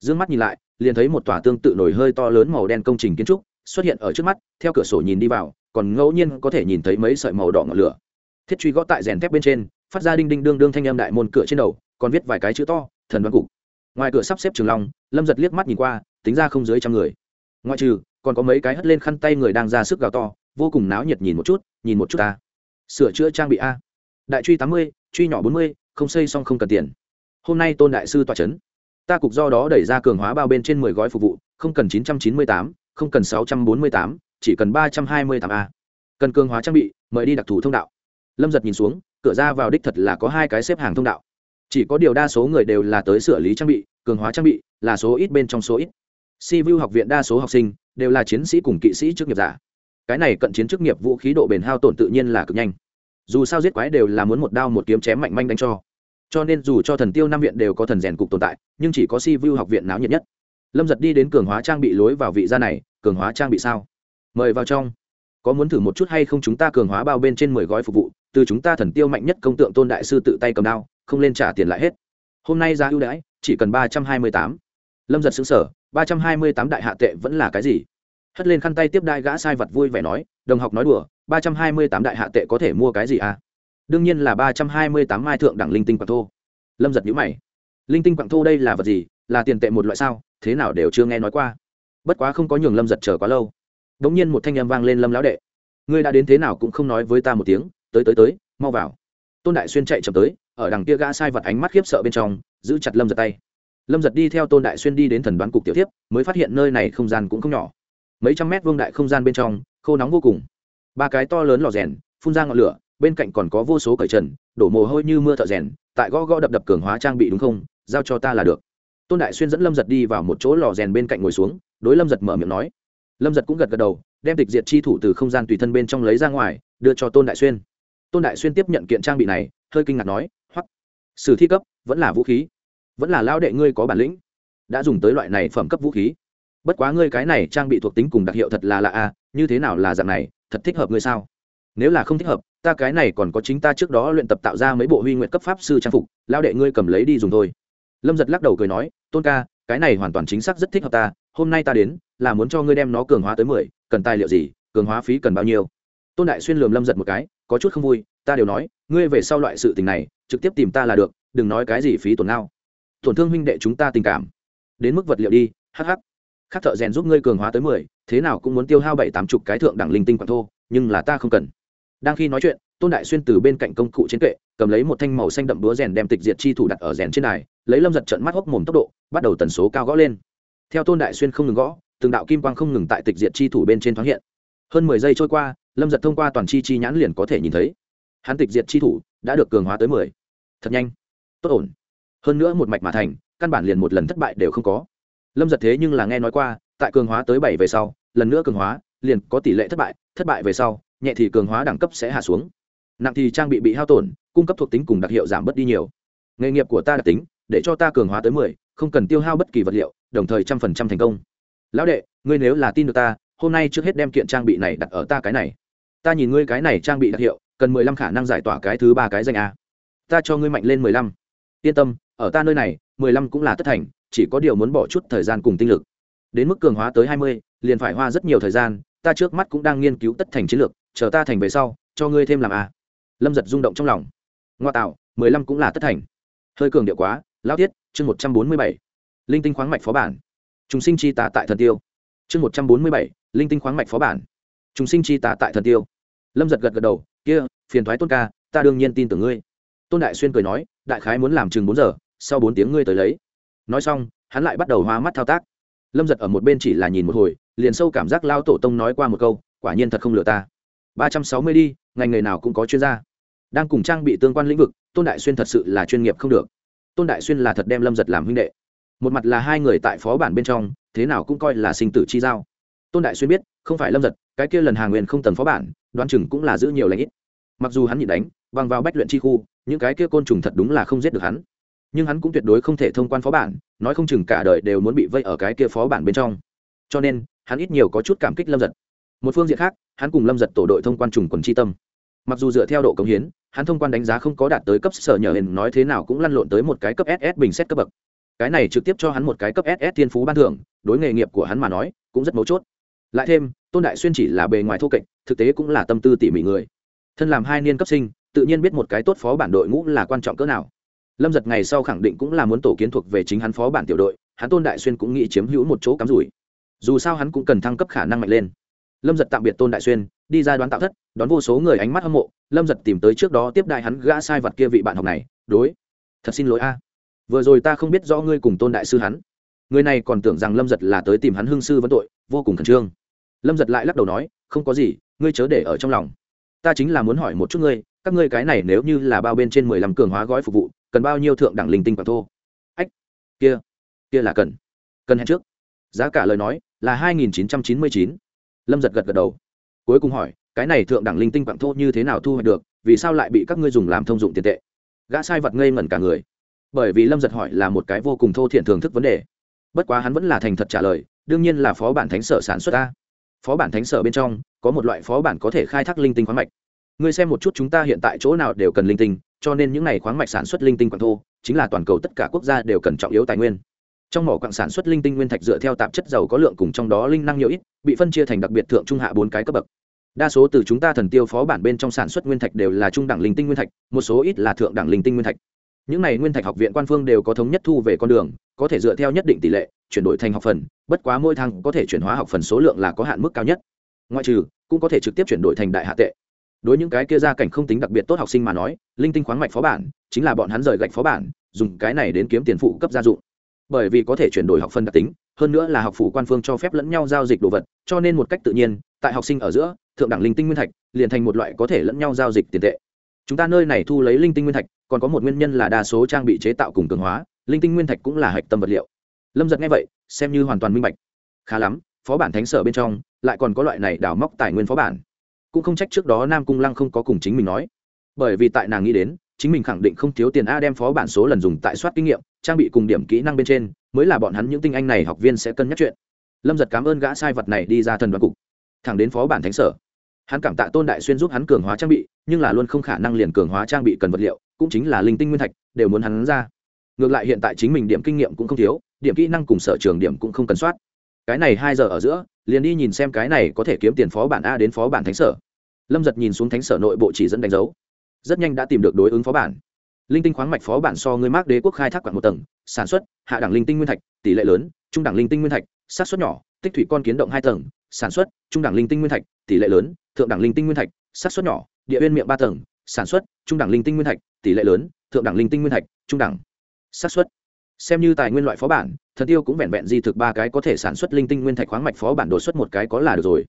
D ư ơ n g mắt nhìn lại, liền thấy một tòa tương tự nổi hơi to lớn màu đen công trình kiến trúc xuất hiện ở trước mắt, theo cửa sổ nhìn đi vào, còn ngẫu nhiên có thể nhìn thấy mấy sợi màu đỏ ngọn lửa. Thiết truy gõ tại rèn thép bên trên, phát ra đinh đinh đương đương thanh âm đại môn cửa trên đầu, còn viết vài cái chữ to, thần đoán cục. Ngoài cửa sắp xếp trường long, lâm giật liếc mắt nhìn qua, tính ra không dưới trăm người. Ngoại trừ, còn có mấy cái hất lên khăn tay người đang ra sức gào to, vô cùng náo nhiệt nhìn một chút, nhìn một chút ta. Sửa chữa trang bị a. Đại truy tám mươi, truy nhỏ bốn mươi, không xây xong không cần tiền. Hôm nay tôn đại sư tòa c h ấ n ta cục do đó đẩy ra cường hóa bao bên trên mười gói phục vụ, không cần chín trăm chín mươi tám không cần sáu trăm bốn mươi tám, chỉ cần ba trăm hai mươi tám a. Cần cường hóa trang bị, mời đi đặc thù thông đạo. Lâm giật nhìn xuống, cửa ra vào đích thật là có hai cái xếp hàng thông đạo. Chỉ có điều đa số người đều là tới sửa lý trang bị, cường hóa trang bị, là số ít bên trong số ít. Si vu học viện đa số học sinh, đều là chiến sĩ cùng kỵ sĩ chức nghiệp giả. Cái này cận chiến chức nghiệp vũ khí độ bền hao tổn tự nhiên là cực nhanh. Dù sao giết quái đều là muốn một đao một kiếm chém mạnh manh đánh cho. Cho nên dù cho thần tiêu năm viện đều có thần rèn cục tồn tại, nhưng chỉ có si vu học viện náo nhiệt nhất lâm giật đi đến cường hóa trang bị lối vào vị gia này, cường hóa trang bị sao? Mời vào trong. Có muốn thử một chút hay không chúng ta cường hóa bao bên trên mười gói phục vụ, từ chúng ta thần tiêu mạnh nhất công tượng tôn đại sư tự tay cầm đao, không lên trả tiền lại hết. Hôm nay giá ưu đãi, chỉ cần ba trăm hai mươi tám. Lâm giật xứng sở ba trăm hai mươi tám đại hạ tệ vẫn là cái gì? Hất lên khăn tay tiếp đai gã sai vật vui vẻ nói, đồng học nói đùa, ba trăm hai mươi tám đại hạ tệ có thể mua cái gì à? Đương nhiên là ba trăm hai mươi tám mai thượng đẳng linh tinh quạng thô. Lâm giật nhữ mày. Linh tinh quạng thô đây là vật gì? Là tiền tệ một loại sao? Thế nào đều chưa nghe nói qua. Bất quá không có nhường lâm giật chờ quá lâu. Đ ỗ n g nhiên một thanh â m vang lên lâm lão đệ. Ngươi đã đến thế nào cũng không nói với ta một tiếng. Tới tới tới, mau vào. Tôn đại xuyên chạy chậm tới, ở đằng kia gã sai vật ánh mắt khiếp sợ bên trong, giữ chặt lâm giật tay. Lâm giật đi theo tôn đại xuyên đi đến thần đoán cục tiểu tiếp mới phát hiện nơi này không gian cũng không nhỏ. Mấy trăm mét vương đại không gian bên trong, khô nóng vô cùng. Ba cái to lớn lò rèn, phun ra ngọn lửa, bên cạnh còn có vô số cởi trần, đổ mồ hôi như mưa thợ rèn, tại gõ gõ đập đập cường hóa trang bị đúng không? Giao cho ta là được tôn đại xuyên dẫn lâm giật đi vào một chỗ lò rèn bên cạnh ngồi xuống, đối lâm giật mở miệng nói. Lâm giật cũng gật gật đầu, đem tịch diệt chi thủ từ không gian tùy thân bên trong lấy ra ngoài, đưa cho tôn đại xuyên. Tôn đại xuyên tiếp nhận kiện trang bị này, hơi kinh ngạc nói hoặc sử thi cấp, vẫn là vũ khí? Vẫn là lao đệ ngươi có bản lĩnh? Đã dùng tới loại này phẩm cấp vũ khí? Bất quá ngươi cái này trang bị thuộc tính cùng đặc hiệu thật là lạ à như thế nào là dạng này, thật thích hợp ngươi sao? Nếu là không thích hợp, ta cái này còn có chính ta trước đó luyện tập tạo ra mấy bộ huy nguyện cấp pháp sư trang phục, lao đệ ngươi cầm lấy đi dùng thôi lâm giật lắc đầu cười nói, tôn ca, cái này hoàn toàn chính xác rất thích hợp ta, hôm nay ta đến, là muốn cho ngươi đem nó cường hóa tới mười, cần tài liệu gì, cường hóa phí cần bao nhiêu? Tôn đại xuyên lườm lâm giật một cái, có chút không vui, ta đều nói, ngươi về sau loại sự tình này, trực tiếp tìm ta là được, đừng nói cái gì phí tổn nào tổn thương huynh đệ chúng ta tình cảm. Đến mức vật liệu đi hh khác thợ rèn giúp ngươi cường hóa tới mười, thế nào cũng muốn tiêu hao bảy tám chục cái thượng đẳng linh tinh quảng thô, nhưng là ta không cần. Đang khi nói chuyện tôn đại xuyên từ bên cạnh công cụ trên kệ, cầm lấy một thanh màu xanh đậm đúa rèn đem tịch diệt chi thủ đặt ở rèn trên này lấy lâm giật trận mắt hốc mồm tốc độ, bắt đầu tần số cao gõ lên. Theo tôn đại xuyên không ngừng gõ, từng đạo kim quang không ngừng tại tịch diệt chi thủ bên trên thoáng hiện. Hơn mười giây trôi qua, lâm giật thông qua toàn chi chi nhãn liền có thể nhìn thấy. Hắn tịch diệt chi thủ đã được cường hóa tới mười. Thật nhanh. Tốt ổn. Hơn nữa một mạch mà thành, căn bản liền một lần thất bại đều không có. Lâm giật thế nhưng là nghe nói qua, tại cường hóa tới bảy về sau, lần nữa cường hóa, liền có tỷ lệ thất bại thất bại về sau, nhẹ thì cường hóa đẳng cấp sẽ hạ xuống nặng thì trang bị bị hao tổn, cung cấp thuộc tính cùng đặc hiệu giảm bớt đi nhiều. Nghề nghiệp của ta đặc tính, để cho ta cường hóa tới mười, không cần tiêu hao bất kỳ vật liệu, đồng thời trăm phần trăm thành công. Lão đệ, ngươi nếu là tin được ta, hôm nay trước hết đem kiện trang bị này đặt ở ta cái này. Ta nhìn ngươi cái này trang bị đặc hiệu, cần mười lăm khả năng giải tỏa cái thứ ba cái danh a. Ta cho ngươi mạnh lên mười lăm. Yên tâm, ở ta nơi này, mười lăm cũng là tất thành, chỉ có điều muốn bỏ chút thời gian cùng tinh lực. Đến mức cường hóa tới hai mươi, liền phải hoa rất nhiều thời gian, ta trước mắt cũng đang nghiên cứu tất thành chiến lược, chờ ta thành về sau, cho ngươi thêm làm a lâm giật rung động trong lòng ngoa tạo mười lăm cũng là tất thành hơi cường điệu quá lao tiết chương một trăm bốn mươi bảy linh tinh khoáng mạch phó bản chúng sinh chi tà tại thần tiêu chương một trăm bốn mươi bảy linh tinh khoáng mạch phó bản chúng sinh chi tà tại thần tiêu lâm giật gật gật đầu kia phiền thoái tôn ca ta đương nhiên tin tưởng ngươi tôn đại xuyên cười nói đại khái muốn làm chừng bốn giờ sau bốn tiếng ngươi tới lấy nói xong hắn lại bắt đầu hoa mắt thao tác lâm giật ở một bên chỉ là nhìn một hồi liền sâu cảm giác lao tổ tông nói qua một câu quả nhiên thật không lừa ta ba trăm sáu mươi đi ngành nghề nào cũng có chuyên gia đang cùng trang bị tương quan lĩnh vực, tôn đại xuyên thật sự là chuyên nghiệp không được. Tôn đại xuyên là thật đem lâm giật làm huynh đệ. Một mặt là hai người tại phó bản bên trong, thế nào cũng coi là sinh tử chi giao. Tôn đại xuyên biết, không phải lâm giật, cái kia lần hàng nguyên không tần phó bản đoan chừng cũng là giữ nhiều lãnh ít. Mặc dù hắn nhịn đánh bằng vào bách luyện chi khu, những cái kia côn trùng thật đúng là không giết được hắn. Nhưng hắn cũng tuyệt đối không thể thông quan phó bản, nói không chừng cả đời đều muốn bị vây ở cái kia phó bản bên trong. Cho nên, hắn ít nhiều có chút cảm kích lâm giật. Một phương diện khác, hắn cùng lâm giật tổ đội thông quan trùng quần chi tâm. Mặc dù dựa theo độ cống hiến hắn thông quan đánh giá không có đạt tới cấp sở nhờ hình nói thế nào cũng lăn lộn tới một cái cấp ss bình xét cấp bậc. Cái này trực tiếp cho hắn một cái cấp ss thiên phú ban thưởng, đối nghề nghiệp của hắn mà nói, cũng rất mấu chốt. Lại thêm, tôn đại xuyên chỉ là bề ngoài thô kệch, thực tế cũng là tâm tư tỉ mỉ người. Thân làm hai niên cấp sinh, tự nhiên biết một cái tốt phó bản đội ngũ là quan trọng cỡ nào. Lâm giật ngày sau khẳng định cũng là muốn tổ kiến thuộc về chính hắn phó bản tiểu đội, hắn tôn đại xuyên cũng nghĩ chiếm hữu một chỗ cắm rủi. Dù sao hắn cũng cần thăng cấp khả năng mạnh lên lâm giật tạm biệt tôn đại xuyên, đi ra đoán tạo thất, đón vô số người ánh mắt hâm mộ. Lâm giật tìm tới trước đó tiếp đại hắn gã sai vật kia vị bạn học này, đối, thật xin lỗi a. Vừa rồi ta không biết rõ ngươi cùng tôn đại sư hắn. Người này còn tưởng rằng lâm giật là tới tìm hắn hương sư vấn tội, vô cùng khẩn trương. Lâm giật lại lắc đầu nói, không có gì, ngươi chớ để ở trong lòng. Ta chính là muốn hỏi một chút ngươi, các ngươi cái này nếu như là bao bên trên mười lăm cường hóa gói phục vụ, cần bao nhiêu thượng đẳng linh tinh quảng thô? Ách, kia kia là cần cần hẹn trước. Giá cả lời nói là hai nghìn chín trăm chín mươi chín lâm giật gật gật đầu. Cuối cùng hỏi, cái này thượng đẳng linh tinh quặng thô như thế nào thu hoạch được, vì sao lại bị các ngươi dùng làm thông dụng tiền tệ? Gã sai vật ngây ngẩn cả người. Bởi vì lâm giật hỏi là một cái vô cùng thô thiện thưởng thức vấn đề. Bất quá hắn vẫn là thành thật trả lời, đương nhiên là phó bản thánh sở sản xuất ta phó bản thánh sở bên trong, có một loại phó bản có thể khai thác linh tinh khoáng mạch. Ngươi xem một chút chúng ta hiện tại chỗ nào đều cần linh tinh, cho nên những n à y khoáng mạch sản xuất linh tinh quặng thô, chính là toàn cầu tất cả quốc gia đều cần trọng yếu tài nguyên trong mỏ quặng sản xuất linh tinh nguyên thạch dựa theo tạp chất dầu có lượng cùng trong đó linh năng nhiều ít, bị phân chia thành đặc biệt thượng trung hạ bốn cái cấp bậc. Đa số từ chúng ta thần tiêu phó bản bên trong sản xuất nguyên thạch đều là trung đẳng linh tinh nguyên thạch, một số ít là thượng đẳng linh tinh nguyên thạch. Những này nguyên thạch học viện quan phương đều có thống nhất thu về con đường, có thể dựa theo nhất định tỷ lệ, chuyển đổi thành học phần, bất quá mỗi tháng có thể chuyển hóa học phần số lượng là có hạn mức cao nhất. Ngoại trừ, cũng có thể trực tiếp chuyển đổi thành đại hạ tệ. Đối những cái kia gia cảnh không tính đặc biệt tốt học sinh mà nói, linh tinh khoáng mạch phó bản, chính là bọn hắn rời gạch phó bản, dùng cái này đến kiếm tiền phụ cấp gia dụng bởi vì có thể chuyển đổi học phân đặc tính, hơn nữa là học phủ quan phương cho phép lẫn nhau giao dịch đồ vật, cho nên một cách tự nhiên, tại học sinh ở giữa, thượng đẳng linh tinh nguyên thạch liền thành một loại có thể lẫn nhau giao dịch tiền tệ. Chúng ta nơi này thu lấy linh tinh nguyên thạch, còn có một nguyên nhân là đa số trang bị chế tạo cùng cường hóa, linh tinh nguyên thạch cũng là hạch tâm vật liệu. Lâm giật nghe vậy, xem như hoàn toàn minh bạch. Khá lắm, phó bản thánh sở bên trong, lại còn có loại này đào móc tài nguyên phó bản. Cũng không trách trước đó nam cung lăng không có cùng chính mình nói. Bởi vì tại nàng nghĩ đến chính mình khẳng định không thiếu tiền a đem phó bản số lần dùng tại soát kinh nghiệm, trang bị cùng điểm kỹ năng bên trên, mới là bọn hắn những tinh anh này học viên sẽ cân nhắc chuyện. Lâm giật cảm ơn gã sai vật này đi ra thần đoàn cục. Thẳng đến phó bản thánh sở. Hắn cảm tạ tôn đại xuyên giúp hắn cường hóa trang bị, nhưng là luôn không khả năng liền cường hóa trang bị cần vật liệu, cũng chính là linh tinh nguyên thạch, đều muốn hắn ra. Ngược lại hiện tại chính mình điểm kinh nghiệm cũng không thiếu, điểm kỹ năng cùng sở trường điểm cũng không cần soát. Cái này hai giờ ở giữa, liền đi nhìn xem cái này có thể kiếm tiền phó bản a đến phó bản thánh sở. Lâm giật nhìn xuống thánh sở nội bộ chỉ dẫn đánh dấu rất nhanh đã tìm được đối ứng phó bản. Linh tinh khoáng mạch phó bản so người mác đế quốc khai thác quảng một tầng, sản xuất, hạ đẳng linh tinh nguyên thạch, tỷ lệ lớn, trung đẳng linh tinh nguyên thạch sát xuất nhỏ, tích thủy con kiến động hai tầng, sản xuất, trung đẳng linh tinh nguyên thạch, tỷ lệ lớn, thượng đẳng linh tinh nguyên thạch sát xuất nhỏ, địa uyên miệng ba tầng, sản xuất, trung đẳng linh tinh nguyên thạch, tỷ lệ lớn, thượng đẳng linh tinh nguyên thạch, trung đẳng sát xuất xem như tài nguyên loại phó bản, thần tiêu cũng vẹn vẹn di thực ba cái có thể sản xuất linh tinh nguyên thạch khoáng mạch phó bản đột xuất một cái có là được rồi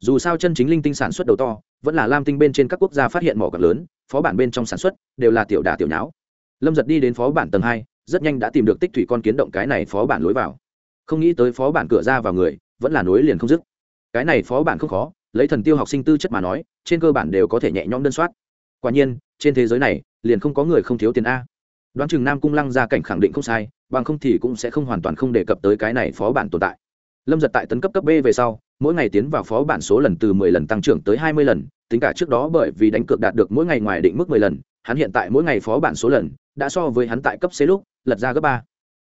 dù sao chân chính linh tinh sản xuất đầu to, vẫn là lam tinh bên trên các quốc gia phát hiện mỏ cặp lớn, phó bản bên trong sản xuất đều là tiểu đà tiểu nháo. Lâm giật đi đến phó bản tầng hai, rất nhanh đã tìm được tích thủy con kiến động cái này phó bản lối vào. Không nghĩ tới phó bản cửa ra vào người, vẫn là nối liền không dứt. Cái này phó bản không khó, lấy thần tiêu học sinh tư chất mà nói, trên cơ bản đều có thể nhẹ nhõm đơn soát. Quả nhiên, trên thế giới này, liền không có người không thiếu tiền a. Đoán chừng nam cung lăng gia cảnh khẳng định không sai, bằng không thì cũng sẽ không hoàn toàn không đề cập tới cái này phó bản tồn tại. Lâm giật tại tấn cấp cấp b về sau mỗi ngày tiến vào phó bản số lần từ mười lần tăng trưởng tới hai mươi lần, tính cả trước đó bởi vì đánh cược đạt được mỗi ngày ngoài định mức mười lần, hắn hiện tại mỗi ngày phó bản số lần đã so với hắn tại cấp c lúc lật ra gấp ba.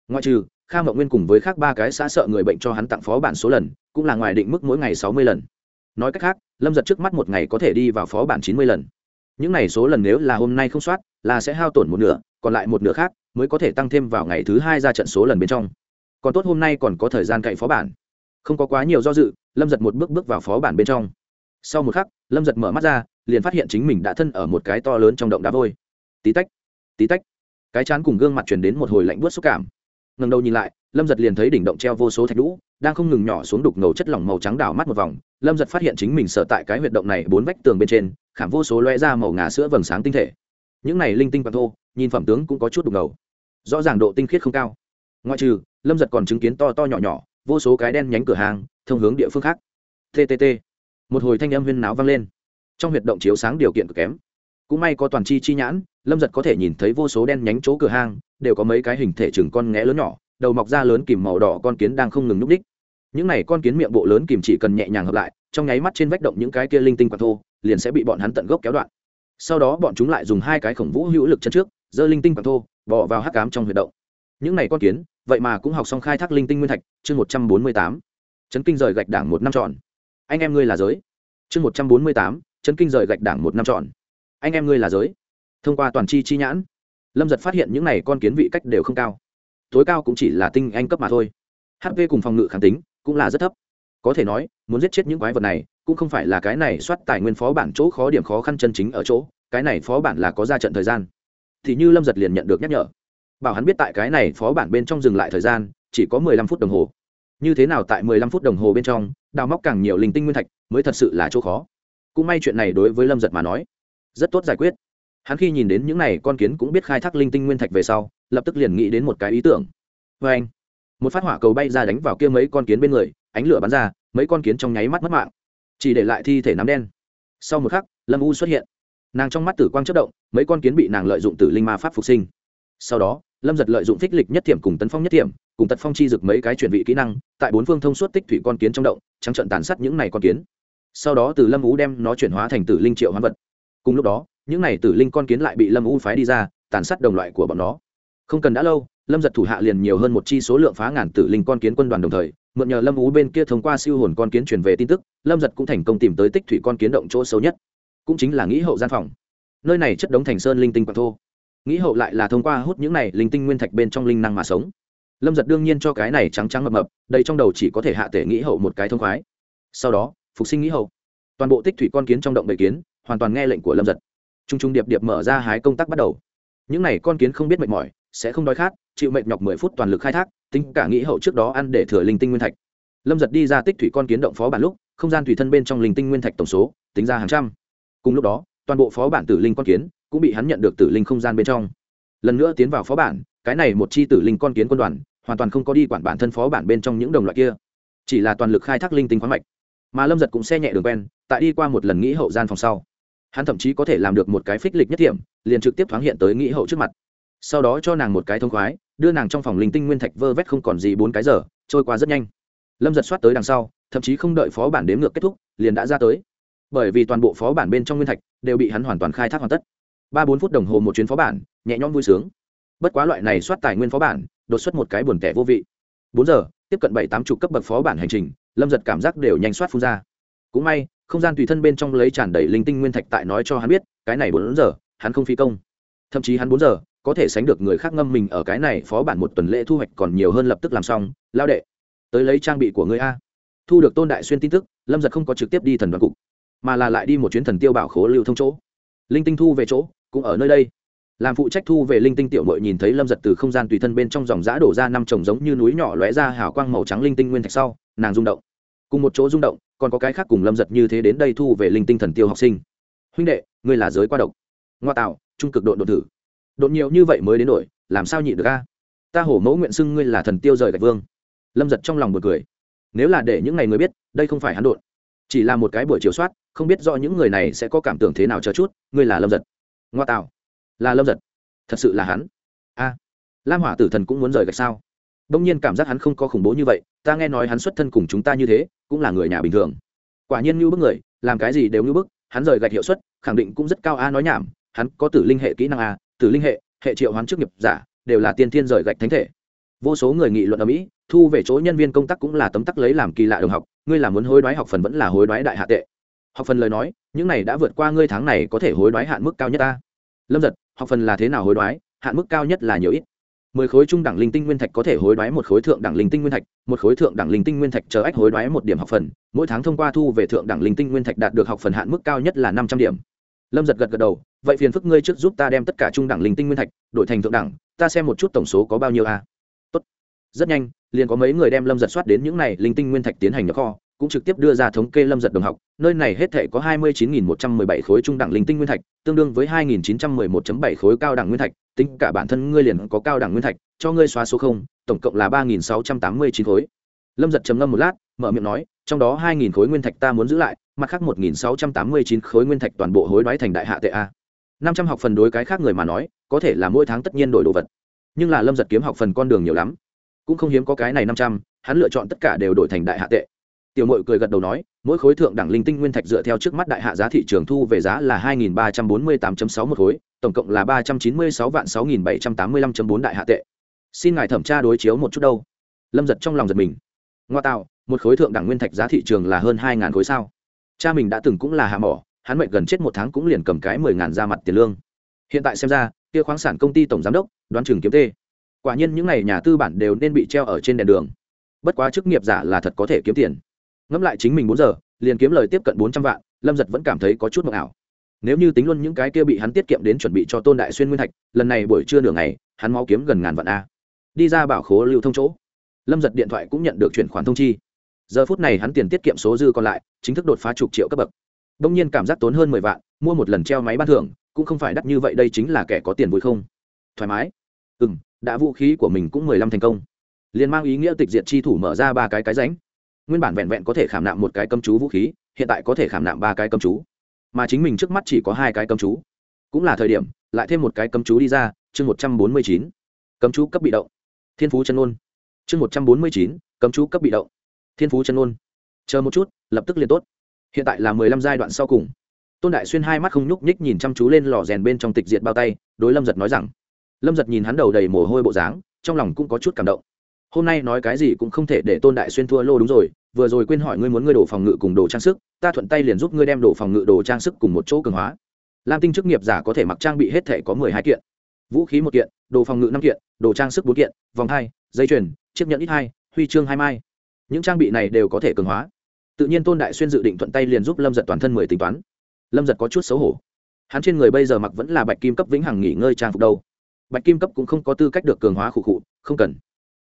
Ngoại trừ, kha Mộng nguyên cùng với khác ba cái xã sợ người bệnh cho hắn tặng phó bản số lần, cũng là ngoài định mức mỗi ngày sáu mươi lần. Nói cách khác, lâm giật trước mắt một ngày có thể đi vào phó bản chín mươi lần. Những này số lần nếu là hôm nay không soát, là sẽ hao tổn một nửa, còn lại một nửa khác mới có thể tăng thêm vào ngày thứ hai ra trận số lần bên trong. Còn tốt hôm nay còn có thời gian cậy phó bản không có quá nhiều do dự, lâm giật một bước bước vào phó bản bên trong. Sau một khắc, lâm giật mở mắt ra, liền phát hiện chính mình đã thân ở một cái to lớn trong động đá vôi. Tí tách tí tách. Cái chán cùng gương mặt truyền đến một hồi lạnh buốt xúc cảm. Ngần đầu nhìn lại, lâm giật liền thấy đỉnh động treo vô số thạch lũ đang không ngừng nhỏ xuống đục ngầu chất lỏng màu trắng đảo mắt một vòng. Lâm giật phát hiện chính mình sợ tại cái huyệt động này bốn vách tường bên trên, khảm vô số loe ra màu ngà sữa vầng sáng tinh thể. Những này linh tinh và thô, nhìn phẩm tướng cũng có chút đục ngầu. Rõ ràng độ tinh khiết không cao. Ngoại trừ, lâm giật còn chứng kiến to to nhỏ nhỏ vô số cái đen nhánh cửa hàng, thông hướng địa phương khác. Ttt một hồi thanh âm huyên náo vang lên. Trong huyệt động chiếu sáng điều kiện cực kém. Cũng may có toàn chi chi nhãn, lâm giật có thể nhìn thấy vô số đen nhánh chỗ cửa hàng, đều có mấy cái hình thể chừng con nghẽ lớn nhỏ, đầu mọc da lớn kìm màu đỏ con kiến đang không ngừng núp đích những này con kiến miệng bộ lớn kìm chỉ cần nhẹ nhàng hợp lại, trong nháy mắt trên vách động những cái kia linh tinh quạt thô, liền sẽ bị bọn hắn tận gốc kéo đoạn. Sau đó bọn chúng lại dùng hai cái khổng vũ hữu lực chân trước, giơ linh tinh quạt thô, bỏ vào hắc cám trong huyệt động. Những này con kiến vậy mà cũng học xong khai thác linh tinh nguyên thạch, chương một trăm bốn mươi tám, chấn kinh rời gạch đảng một năm tròn. Anh em ngươi là giới. Chương một trăm bốn mươi tám, chấn kinh rời gạch đảng một năm tròn. Anh em ngươi là giới. Thông qua toàn chi chi nhãn, lâm giật phát hiện những n à y con kiến vị cách đều không cao. Tối cao cũng chỉ là tinh anh cấp mà thôi. Hp cùng phòng ngự kháng tính cũng là rất thấp. Có thể nói, muốn giết chết những quái vật này cũng không phải là cái này soát tài nguyên phó bản chỗ khó điểm khó khăn chân chính ở chỗ, cái này phó bản là có ra trận thời gian. Thì như lâm giật liền nhận được nhắc nhở bảo hắn biết tại cái này phó bản bên trong dừng lại thời gian, chỉ có mười lăm phút đồng hồ. Như thế nào tại mười lăm phút đồng hồ bên trong, đào móc càng nhiều linh tinh nguyên thạch mới thật sự là chỗ khó. Cũng may chuyện này đối với lâm giật mà nói, rất tốt giải quyết. Hắn khi nhìn đến những này con kiến cũng biết khai thác linh tinh nguyên thạch về sau, lập tức liền nghĩ đến một cái ý tưởng. Vê anh, một phát hỏa cầu bay ra đánh vào kia mấy con kiến bên người, ánh lửa bắn ra, mấy con kiến trong nháy mắt mất mạng. Chỉ để lại thi thể nắm đen. Sau một khắc, lâm u xuất hiện. Nàng trong mắt tử quang chất động, mấy con kiến bị nàng lợi dụng từ linh ma pháp phục sinh sau đó, lâm giật lợi dụng phích lịch nhất thiểm cùng tấn phong nhất thiểm, cùng tật phong chi dực mấy cái chuyển vị kỹ năng, tại bốn phương thông suốt tích thủy con kiến trong động, trắng trận tàn sát những này con kiến. Sau đó từ lâm u đem nó chuyển hóa thành tử linh triệu hoán vật. Cùng lúc đó, những này tử linh con kiến lại bị lâm u phái đi ra, tàn sát đồng loại của bọn nó. Không cần đã lâu, lâm giật thủ hạ liền nhiều hơn một chi số lượng phá ngàn tử linh con kiến quân đoàn đồng thời, mượn nhờ lâm ú bên kia thông qua siêu hồn con kiến truyền về tin tức, lâm giật cũng thành công tìm tới tích thủy con kiến động chỗ xấu nhất, cũng chính là nghĩ hậu gian phòng. Nơi này chất đống thành sơn linh tinh quạt thô nghĩ hậu lại là thông qua hút những này linh tinh nguyên thạch bên trong linh năng mà sống. Lâm giật đương nhiên cho cái này trắng trắng mập mập, đây trong đầu chỉ có thể hạ tể nghĩ hậu một cái thông khoái. Sau đó, phục sinh nghĩ hậu. Toàn bộ tích thủy con kiến trong động bầy kiến, hoàn toàn nghe lệnh của lâm giật. T r u n g t r u n g điệp điệp mở ra hái công tác bắt đầu. Những n à y con kiến không biết mệt mỏi, sẽ không đói khát, chịu mệt nhọc mười phút toàn lực khai thác, tính cả nghĩ hậu trước đó ăn để thừa linh tinh nguyên thạch. Lâm giật đi ra tích thủy con kiến động phó bản lúc, không gian thủy thân bên trong linh tinh nguyên thạch tổng số, tính ra hàng trăm. Cùng lúc đó, toàn bộ phó bản tử linh con kiến cũng bị hắn nhận được tử linh không gian bên trong. Lần nữa tiến vào phó bản, cái này một chi tử linh con kiến quân đoàn, hoàn toàn không có đi quản bản thân phó bản bên trong những đồng loại kia. Chỉ là toàn lực khai thác linh tinh khoáng mạch. Mà lâm giật cũng xe nhẹ đường quen, tại đi qua một lần nghĩ hậu gian phòng sau. Hắn thậm chí có thể làm được một cái phích lịch nhất điểm liền trực tiếp thoáng hiện tới nghĩ hậu trước mặt. Sau đó cho nàng một cái thông khoái, đưa nàng trong phòng linh tinh nguyên thạch vơ vét không còn gì bốn cái giờ, trôi qua rất nhanh. Lâm giật soát tới đằng sau, thậm chí không đợi phó bản đếm ngược kết thúc, liền đã ra tới. Bởi vì toàn bộ phó bản bên trong nguyên thạch đều bị hắn hoàn toàn khai thác hoàn tất ba bốn phút đồng hồ một chuyến phó bản, nhẹ nhõm vui sướng. Bất quá loại này soát tài nguyên phó bản, đột xuất một cái buồn tẻ vô vị. Bốn giờ, tiếp cận bảy tám chục cấp bậc phó bản hành trình, lâm giật cảm giác đều nhanh soát phun ra. Cũng may, không gian tùy thân bên trong lấy tràn đầy linh tinh nguyên thạch tại nói cho hắn biết, cái này bốn giờ, hắn không phi công. Thậm chí hắn bốn giờ, có thể sánh được người khác ngâm mình ở cái này phó bản một tuần lễ thu hoạch còn nhiều hơn lập tức làm xong. Lao đệ, tới lấy trang bị của người a. Thu được tôn đại xuyên tin tức, lâm giật không có trực tiếp đi thần đoàn cục, mà là lại đi một chuyến thần tiêu bảo khố lưu thông chỗ linh tinh thu về chỗ, cũng ở nơi đây. Làm phụ trách thu về linh tinh tiểu mội nhìn thấy lâm giật từ không gian tùy thân bên trong dòng giã đổ ra năm trồng giống như núi nhỏ lóe ra hào quang màu trắng linh tinh nguyên thạch sau, nàng rung động. Cùng một chỗ rung động, còn có cái khác cùng lâm giật như thế đến đây thu về linh tinh thần tiêu học sinh. Huynh đệ, ngươi là giới qua độc. Ngoa tạo, trung cực độ đột thử. Đột nhiều như vậy mới đến đổi làm sao nhịn được a? Ta hổ mẫu nguyện xưng ngươi là thần tiêu rời gạch vương. Lâm giật trong lòng một cười. Nếu là để những ngày người biết, đây không phải hắn đột chỉ là một cái buổi chiều soát, không biết do những người này sẽ có cảm tưởng thế nào chờ chút, ngươi là lâm giật. Ngoa tạo. Là lâm giật. Thật sự là hắn. A. Lam hỏa tử thần cũng muốn rời gạch sao? Đông nhiên cảm giác hắn không có khủng bố như vậy, ta nghe nói hắn xuất thân cùng chúng ta như thế, cũng là người nhà bình thường. Quả nhiên như bức người, làm cái gì đều như bức, hắn rời gạch hiệu suất, khẳng định cũng rất cao a, nói nhảm, hắn có tử linh hệ kỹ năng a, tử linh hệ hệ triệu hoán chức nghiệp giả, đều là tiên thiên rời gạch thánh thể. Vô số người nghị luận ở mỹ, thu về chỗ nhân viên công tác cũng là tấm tắc lấy làm kỳ lạ đồng học ngươi là muốn hối đoái học phần vẫn là hối đoái đại hạ tệ. Học phần lời nói, những này đã vượt qua ngươi tháng này có thể hối đoái hạn mức cao nhất ta. Lâm giật, học phần là thế nào hối đoái? Hạn mức cao nhất là nhiều ít. Mười khối trung đẳng linh tinh nguyên thạch có thể hối đoái một khối thượng đẳng linh tinh nguyên thạch, một khối thượng đẳng linh tinh nguyên thạch chờ ách hối đoái một điểm học phần, mỗi tháng thông qua thu về thượng đẳng linh tinh nguyên thạch đạt được học phần hạn mức cao nhất là năm trăm điểm. Lâm giật gật gật đầu, vậy phiền phức ngươi trước giúp ta đem tất cả trung đẳng linh tinh nguyên thạch đổi thành thượng đẳng, ta xem một chút tổng số có bao nhiêu a rất nhanh, liền có mấy người đem lâm giật soát đến những này linh tinh nguyên thạch tiến hành nhập kho, cũng trực tiếp đưa ra thống kê lâm giật đồng học. Nơi này hết thể có hai mươi chín một trăm mười bảy khối trung đẳng linh tinh nguyên thạch, tương đương với hai nghìn chín trăm mười một bảy khối cao đẳng nguyên thạch. Tính cả bản thân ngươi liền có cao đẳng nguyên thạch, cho ngươi xóa số không, tổng cộng là ba nghìn sáu trăm tám mươi chín khối. Lâm giật trầm ngâm một lát, mở miệng nói, trong đó hai nghìn khối nguyên thạch ta muốn giữ lại, mặt khác một nghìn sáu trăm tám mươi chín khối nguyên thạch toàn bộ hối đoái thành đại hạ tệ a. năm trăm học phần đối cái khác người mà nói, có thể là mỗi tháng tất nhiên đổi đồ vật. Nhưng là lâm giật kiếm học phần con đường nhiều lắm cũng không hiếm có cái này năm trăm, hắn lựa chọn tất cả đều đổi thành đại hạ tệ. Tiểu mội cười gật đầu nói, mỗi khối thượng đẳng linh tinh nguyên thạch dựa theo trước mắt đại hạ giá thị trường thu về giá là hai nghìn ba trăm bốn mươi tám sáu một khối, tổng cộng là ba trăm chín mươi sáu vạn sáu nghìn bảy trăm tám mươi lăm bốn đại hạ tệ. Xin ngài thẩm tra đối chiếu một chút đâu. Lâm giật trong lòng giật mình. Ngoa tạo, một khối thượng đẳng nguyên thạch giá thị trường là hơn hai ngàn khối sao? Cha mình đã từng cũng là hạ mỏ, hắn mệnh gần chết một tháng cũng liền cầm cái mười ngàn ra mặt tiền lương. Hiện tại xem ra, kia khoáng sản công ty tổng giám đốc, đoán chừng kiếm tê quả nhiên những n à y nhà tư bản đều nên bị treo ở trên đèn đường. Bất quá chức nghiệp giả là thật có thể kiếm tiền. Ngẫm lại chính mình bốn giờ, liền kiếm lời tiếp cận bốn trăm vạn, lâm giật vẫn cảm thấy có chút mộng ảo. Nếu như tính luôn những cái kia bị hắn tiết kiệm đến chuẩn bị cho tôn đại xuyên nguyên thạch, lần này buổi trưa nửa ngày, hắn máu kiếm gần ngàn vạn a. Đi ra bảo khố lưu thông chỗ. Lâm giật điện thoại cũng nhận được chuyển khoản thông chi. Giờ phút này hắn tiền tiết kiệm số dư còn lại, chính thức đột phá chục triệu cấp bậc. Đông nhiên cảm giác tốn hơn mười vạn, mua một lần treo máy ban thưởng, cũng không phải đắt như vậy, đây chính là kẻ có tiền vui không? Thoải mái. Ừ m đã vũ khí của mình cũng mười lăm thành công. Liền mang ý nghĩa tịch diệt chi thủ mở ra ba cái cái ránh. Nguyên bản vẹn vẹn có thể khảm nạm một cái cầm chú vũ khí, hiện tại có thể khảm nạm ba cái cầm chú. Mà chính mình trước mắt chỉ có hai cái cầm chú. Cũng là thời điểm, lại thêm một cái cầm chú đi ra, chương một trăm bốn mươi chín. Cấm chú cấp bị động. Thiên phú chân ôn chương một trăm bốn mươi chín, cấm chú cấp bị động. Thiên phú chân ôn chờ một chút, lập tức liền tốt. Hiện tại là mười lăm giai đoạn sau cùng. Tôn đại xuyên hai mắt không nhúc nhích nhìn chăm chú lên lò rèn bên trong tịch diệt bao tay, đối lâm giật nói rằng lâm giật nhìn hắn đầu đầy mồ hôi bộ dáng, trong lòng cũng có chút cảm động. Hôm nay nói cái gì cũng không thể để tôn đại xuyên thua lô đúng rồi, vừa rồi quên hỏi ngươi muốn ngươi đổ phòng ngự cùng đồ trang sức, ta thuận tay liền giúp ngươi đem đồ phòng ngự đồ trang sức cùng một chỗ cường hóa. Lam tinh chức nghiệp giả có thể mặc trang bị hết thể có mười hai kiện. Vũ khí một kiện, đồ phòng ngự năm kiện, đồ trang sức bốn kiện, vòng hai, dây chuyền, chiếc nhẫn ít hai, huy chương hai mai. Những trang bị này đều có thể cường hóa. Tự nhiên tôn đại xuyên dự định thuận tay liền giúp lâm giật toàn thân mười tính toán. Lâm giật có chút xấu hổ. Hắn trên người bây giờ mặc vẫn là bạch kim cấp vĩnh hằng nghỉ ngơi trang phục đâu bạch kim cấp cũng không có tư cách được cường hóa khụ khụ, không cần.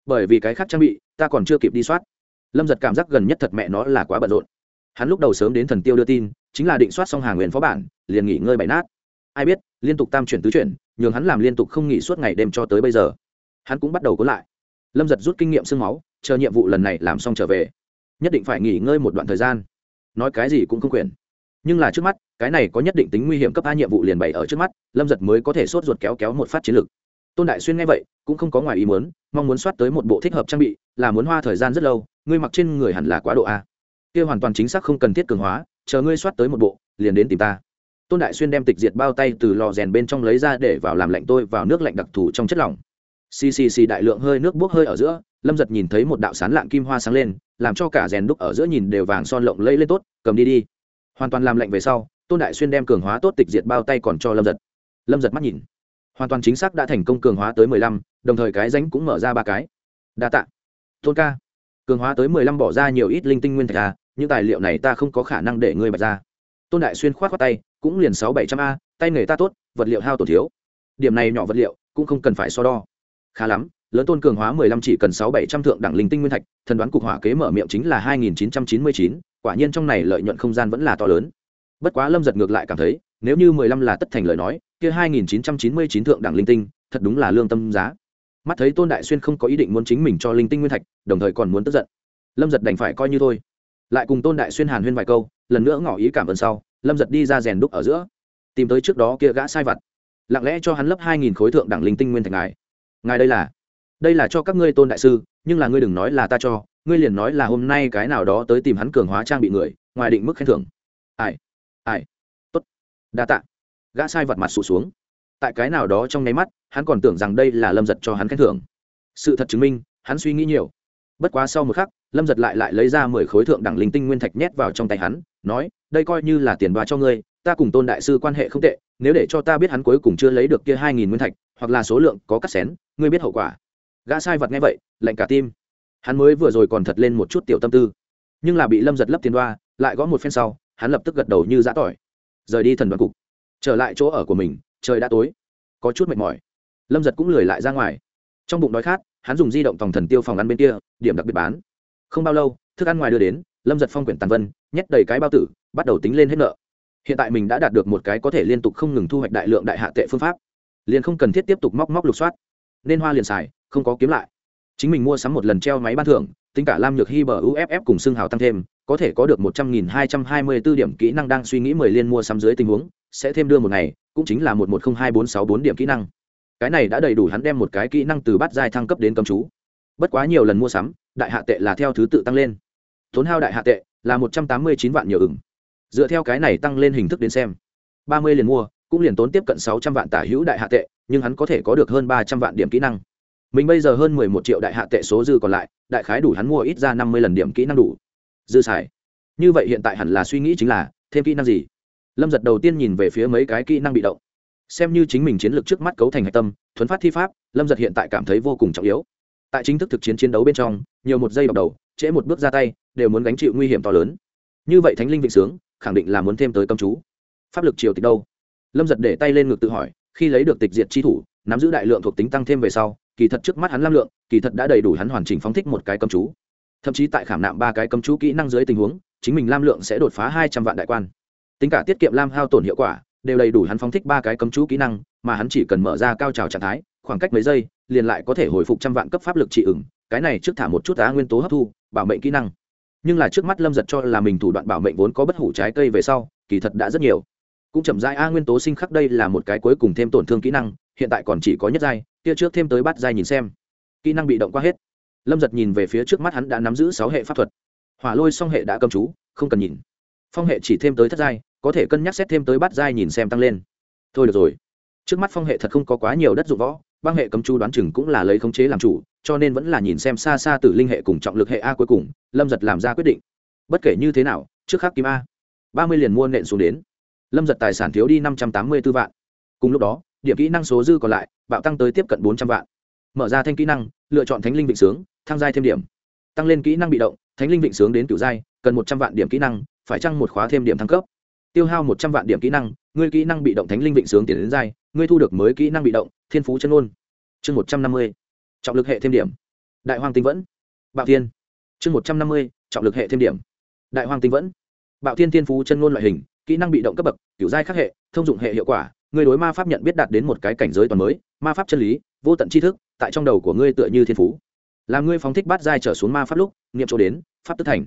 Bởi vì cái khác trang bị, ta còn chưa kịp đi soát. Lâm giật cảm giác gần nhất thật mẹ nó là quá bận rộn. Hắn lúc đầu sớm đến thần tiêu đưa tin, chính là định soát xong hàng nguyện phó bản, liền nghỉ ngơi bày nát. Ai biết, liên tục tam chuyển tứ chuyển, nhường hắn làm liên tục không nghỉ suốt ngày đêm cho tới bây giờ. Hắn cũng bắt đầu có lại. Lâm giật rút kinh nghiệm sương máu, chờ nhiệm vụ lần này làm xong trở về. Nhất định phải nghỉ ngơi một đoạn thời gian. Nói cái gì cũng không quyền nhưng là trước mắt, cái này có nhất định tính nguy hiểm cấp a nhiệm vụ liền bày ở trước mắt, lâm giật mới có thể sốt ruột kéo kéo một phát chiến lược. Tôn đại xuyên nghe vậy, cũng không có ngoài ý muốn, mong muốn soát tới một bộ thích hợp trang bị, là muốn hoa thời gian rất lâu, ngươi mặc trên người hẳn là quá độ a. Kia hoàn toàn chính xác không cần thiết cường hóa, chờ ngươi soát tới một bộ, liền đến tìm ta. Tôn đại xuyên đem tịch diệt bao tay từ lò rèn bên trong lấy ra để vào làm lạnh tôi vào nước lạnh đặc thù trong chất lỏng. Xì xì xì đại lượng hơi nước bốc hơi ở giữa, lâm giật nhìn thấy một đạo sán lạng kim hoa sáng lên, làm cho cả rèn đúc ở giữa nhìn đều vàng son lộng lẫy lên tốt, cầm đi đi hoàn toàn làm lệnh về sau, tôn đại xuyên đem cường hóa tốt tịch diệt bao tay còn cho lâm giật. Lâm giật mắt nhìn, hoàn toàn chính xác đã thành công cường hóa tới mười lăm, đồng thời cái ránh cũng mở ra ba cái. Đa t ạ tôn ca, cường hóa tới mười lăm bỏ ra nhiều ít linh tinh nguyên thạch à những tài liệu này ta không có khả năng để ngươi bạch ra. Tôn đại xuyên k h o á t khoác tay, cũng liền sáu bảy trăm a, tay nghề ta tốt, vật liệu hao tổ thiếu. Điểm này nhỏ vật liệu, cũng không cần phải so đo. Khá lắm, lớn tôn cường hóa mười lăm chỉ cần sáu bảy trăm thượng đẳng linh tinh nguyên thạch, thần đoán cục hỏa kế mở miệng chính là hai nghìn chín trăm chín mươi chín quả nhiên trong này lợi nhuận không gian vẫn là to lớn. Bất quá lâm giật ngược lại cảm thấy, nếu như mười lăm là tất thành lời nói, kia hai nghìn chín trăm chín mươi chín thượng đẳng linh tinh, thật đúng là lương tâm giá. Mắt thấy tôn đại xuyên không có ý định muốn chính mình cho linh tinh nguyên thạch, đồng thời còn muốn tức giận. Lâm giật đành phải coi như thôi. Lại cùng tôn đại xuyên hàn huyên vài câu, lần nữa ngỏ ý cảm ơn sau, lâm giật đi ra rèn đúc ở giữa, tìm tới trước đó kia gã sai vặt lặng lẽ cho hắn lấp hai nghìn khối thượng đẳng linh tinh nguyên thạch ngài. Ngài đây là đây là cho các ngươi tôn đại sư, nhưng là ngươi đừng nói là ta cho ngươi liền nói là hôm nay cái nào đó tới tìm hắn cường hóa trang bị người, ngoài định mức khen thưởng. Ai? Ai? Tốt. Đa tạ. Gã sai vật mặt sụt xuống. Tại cái nào đó trong nháy mắt, hắn còn tưởng rằng đây là lâm giật cho hắn khen thưởng. Sự thật chứng minh, hắn suy nghĩ nhiều. Bất quá sau một khắc, lâm giật lại lại lấy ra mười khối thượng đẳng linh tinh nguyên thạch nhét vào trong tay hắn, nói, đây coi như là tiền đoa cho ngươi, ta cùng tôn đại sư quan hệ không tệ, nếu để cho ta biết hắn cuối cùng chưa lấy được kia hai nghìn nguyên thạch, hoặc là số lượng có cắt xén, ngươi biết hậu quả. Gã sai vật nghe vậy, lạnh cả tim hắn mới vừa rồi còn thật lên một chút tiểu tâm tư, nhưng là bị lâm giật lấp tiền đoa, lại gõ một phen sau, hắn lập tức gật đầu như giã tỏi. Rời đi thần đoàn cục. Trở lại chỗ ở của mình, trời đã tối, có chút mệt mỏi. Lâm giật cũng lười lại ra ngoài. Trong bụng đói khát, hắn dùng di động tòng thần tiêu phòng ăn bên kia, điểm đặc biệt bán. Không bao lâu, thức ăn ngoài đưa đến, lâm giật phong quyển tàn vân, nhét đầy cái bao tử, bắt đầu tính lên hết nợ. Hiện tại mình đã đạt được một cái có thể liên tục không ngừng thu hoạch đại lượng đại hạ tệ phương pháp. Liền không cần thiết tiếp tục móc móc lục soát. Nên hoa liền xài, không có kiếm lại chính mình mua sắm một lần treo máy ban thưởng, tính cả lam nhược hy bờ uff cùng xương hào tăng thêm, có thể có được một trăm nghìn hai trăm hai mươi b ố điểm kỹ năng đang suy nghĩ mười liên mua sắm dưới tình huống, sẽ thêm đưa một ngày, cũng chính là một một không hai bốn sáu bốn điểm kỹ năng. Cái này đã đầy đủ hắn đem một cái kỹ năng từ bát giai thăng cấp đến cầm chú. Bất quá nhiều lần mua sắm, đại hạ tệ là theo thứ tự tăng lên. Tốn hao đại hạ tệ là một trăm tám mươi chín vạn nhiều ửng. Dựa theo cái này tăng lên hình thức đến xem, ba mươi liền mua, cũng liền tốn tiếp cận sáu trăm vạn tả hữu đại hạ tệ, nhưng hắn có thể có được hơn ba trăm vạn điểm kỹ năng mình bây giờ hơn mười một triệu đại hạ tệ số dư còn lại, đại khái đủ hắn mua ít ra năm mươi lần điểm kỹ năng đủ. Dư xài. Như vậy hiện tại hẳn là suy nghĩ chính là, thêm kỹ năng gì? Lâm giật đầu tiên nhìn về phía mấy cái kỹ năng bị động. Xem như chính mình chiến lược trước mắt cấu thành hạch tâm thuấn phát thi pháp, lâm giật hiện tại cảm thấy vô cùng trọng yếu. Tại chính thức thực chiến chiến đấu bên trong, nhiều một giây đọc đầu, trễ một bước ra tay, đều muốn gánh chịu nguy hiểm to lớn. Như vậy thánh linh vịnh sướng, khẳng định là muốn thêm tới công chú. Pháp lực triều tịch đâu? Lâm giật để tay lên ngực tự hỏi, khi lấy được tịch diệt chi thủ, nắm giữ đại lượng thuộc tính tăng thêm về sau kỳ thật trước mắt hắn lam lượng, kỳ thật đã đầy đủ hắn hoàn chỉnh phóng thích một cái cầm chú. Thậm chí tại khảm nạm ba cái cầm chú kỹ năng dưới tình huống, chính mình lam lượng sẽ đột phá hai trăm vạn đại quan. Tính cả tiết kiệm lam hao tổn hiệu quả, đều đầy đủ hắn phóng thích ba cái cấm chú kỹ năng, mà hắn chỉ cần mở ra cao trào trạng thái, khoảng cách mấy giây, liền lại có thể hồi phục trăm vạn cấp pháp lực trị ứng. cái này trước thả một chút á nguyên tố hấp thu, bảo mệnh kỹ năng. Nhưng là trước mắt lâm giật cho là mình thủ đoạn bảo mệnh vốn có bất hủ trái cây về sau, kỳ thật đã rất nhiều. Cũng chậm dai a nguyên tố sinh khắc đây là một cái cuối cùng thêm tổn thương kỹ năng, hiện tại còn chỉ có nhất giai kia trước thêm tới bắt giai nhìn xem. Kỹ năng bị động qua hết. Lâm giật nhìn về phía trước mắt hắn đã nắm giữ sáu hệ pháp thuật. Hỏa lôi song hệ đã cầm chú, không cần nhìn. Phong hệ chỉ thêm tới thất giai, có thể cân nhắc xét thêm tới bắt giai nhìn xem tăng lên. Thôi được rồi. Trước mắt phong hệ thật không có quá nhiều đất dụng võ, băng hệ cấm chú đoán chừng cũng là lấy khống chế làm chủ, cho nên vẫn là nhìn xem xa xa từ linh hệ cùng trọng lực hệ a cuối cùng, lâm giật làm ra quyết định. Bất kể như thế nào, trước khắc kim a. ba mươi liền mua nện xuống đến. Lâm giật tài sản thiếu đi năm trăm tám mươi b ố vạn. Cùng lúc đó điểm kỹ năng số dư còn lại, bạo tăng tới tiếp cận bốn trăm vạn. Mở ra thanh kỹ năng, lựa chọn thánh linh vịnh sướng, thăng giai thêm điểm. Tăng lên kỹ năng bị động, thánh linh vịnh sướng đến cựu giai, cần một trăm vạn điểm kỹ năng, phải chăng một khóa thêm điểm thăng cấp? Tiêu hao một trăm vạn điểm kỹ năng, ngươi kỹ năng bị động thánh linh vịnh sướng tiền đến giai, ngươi thu được mới kỹ năng bị động, thiên phú chân ôn. Chương một trăm năm mươi, trọng lực hệ thêm điểm. Đại hoàng tinh vẫn, bạo thiên. Chương một trăm năm mươi, trọng lực hệ thêm điểm. Đại hoàng tinh vẫn, bạo thiên thiên phú chân ngôn loại hình, kỹ năng bị động cấp bậc kiểu giai khắc hệ, thông dụng hệ hiệu quả Ngươi đối ma pháp nhận biết đạt đến một cái cảnh giới toàn mới, ma pháp chân lý, vô tận tri thức, tại trong đầu của ngươi tựa như thiên phú. Làm ngươi phóng thích bát giai trở xuống ma pháp lúc nghiệm chỗ đến, pháp tức thành.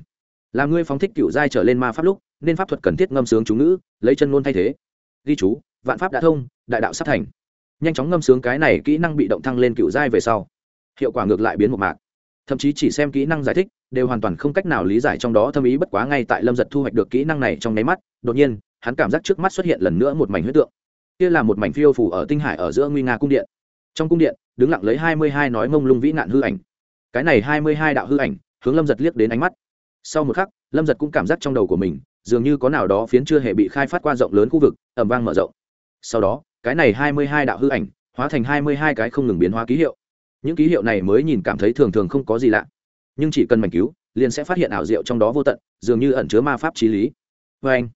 Làm ngươi phóng thích cựu giai trở lên ma pháp lúc, nên pháp thuật cần thiết ngâm sướng chú ngữ, lấy chân ngôn thay thế. Ghi chú, vạn pháp đã thông, đại đạo sắp thành. Nhanh chóng ngâm sướng cái này kỹ năng bị động thăng lên cựu giai về sau. Hiệu quả ngược lại biến một mạc. Thậm chí chỉ xem kỹ năng giải thích, đều hoàn toàn không cách nào lý giải trong đó thâm ý bất quá ngay tại lâm giật thu hoạch được kỹ năng này trong nháy mắt. Đột nhiên, hắn cảm giác trước mắt xuất hiện lần nữa một mảnh huyết tượng kia là một mảnh phiêu phủ ở tinh hải ở giữa nguy nga cung điện. Trong cung điện, đứng lặng lấy hai mươi hai nói mông lung vĩ nạn hư ảnh. Cái này hai mươi hai đạo hư ảnh, hướng lâm giật liếc đến ánh mắt. Sau một khắc, lâm giật cũng cảm giác trong đầu của mình, dường như có nào đó phiến chưa hề bị khai phát qua rộng lớn khu vực ẩm vang mở rộng. Sau đó, cái này hai mươi hai đạo hư ảnh, hóa thành hai mươi hai cái không ngừng biến hóa ký hiệu. Những ký hiệu này mới nhìn cảm thấy thường thường không có gì lạ. Nhưng chỉ cần mảnh cứu, liền sẽ phát hiện ảo diệu trong đó vô tận, dường như ẩn chứa ma pháp trí lý. Vê anh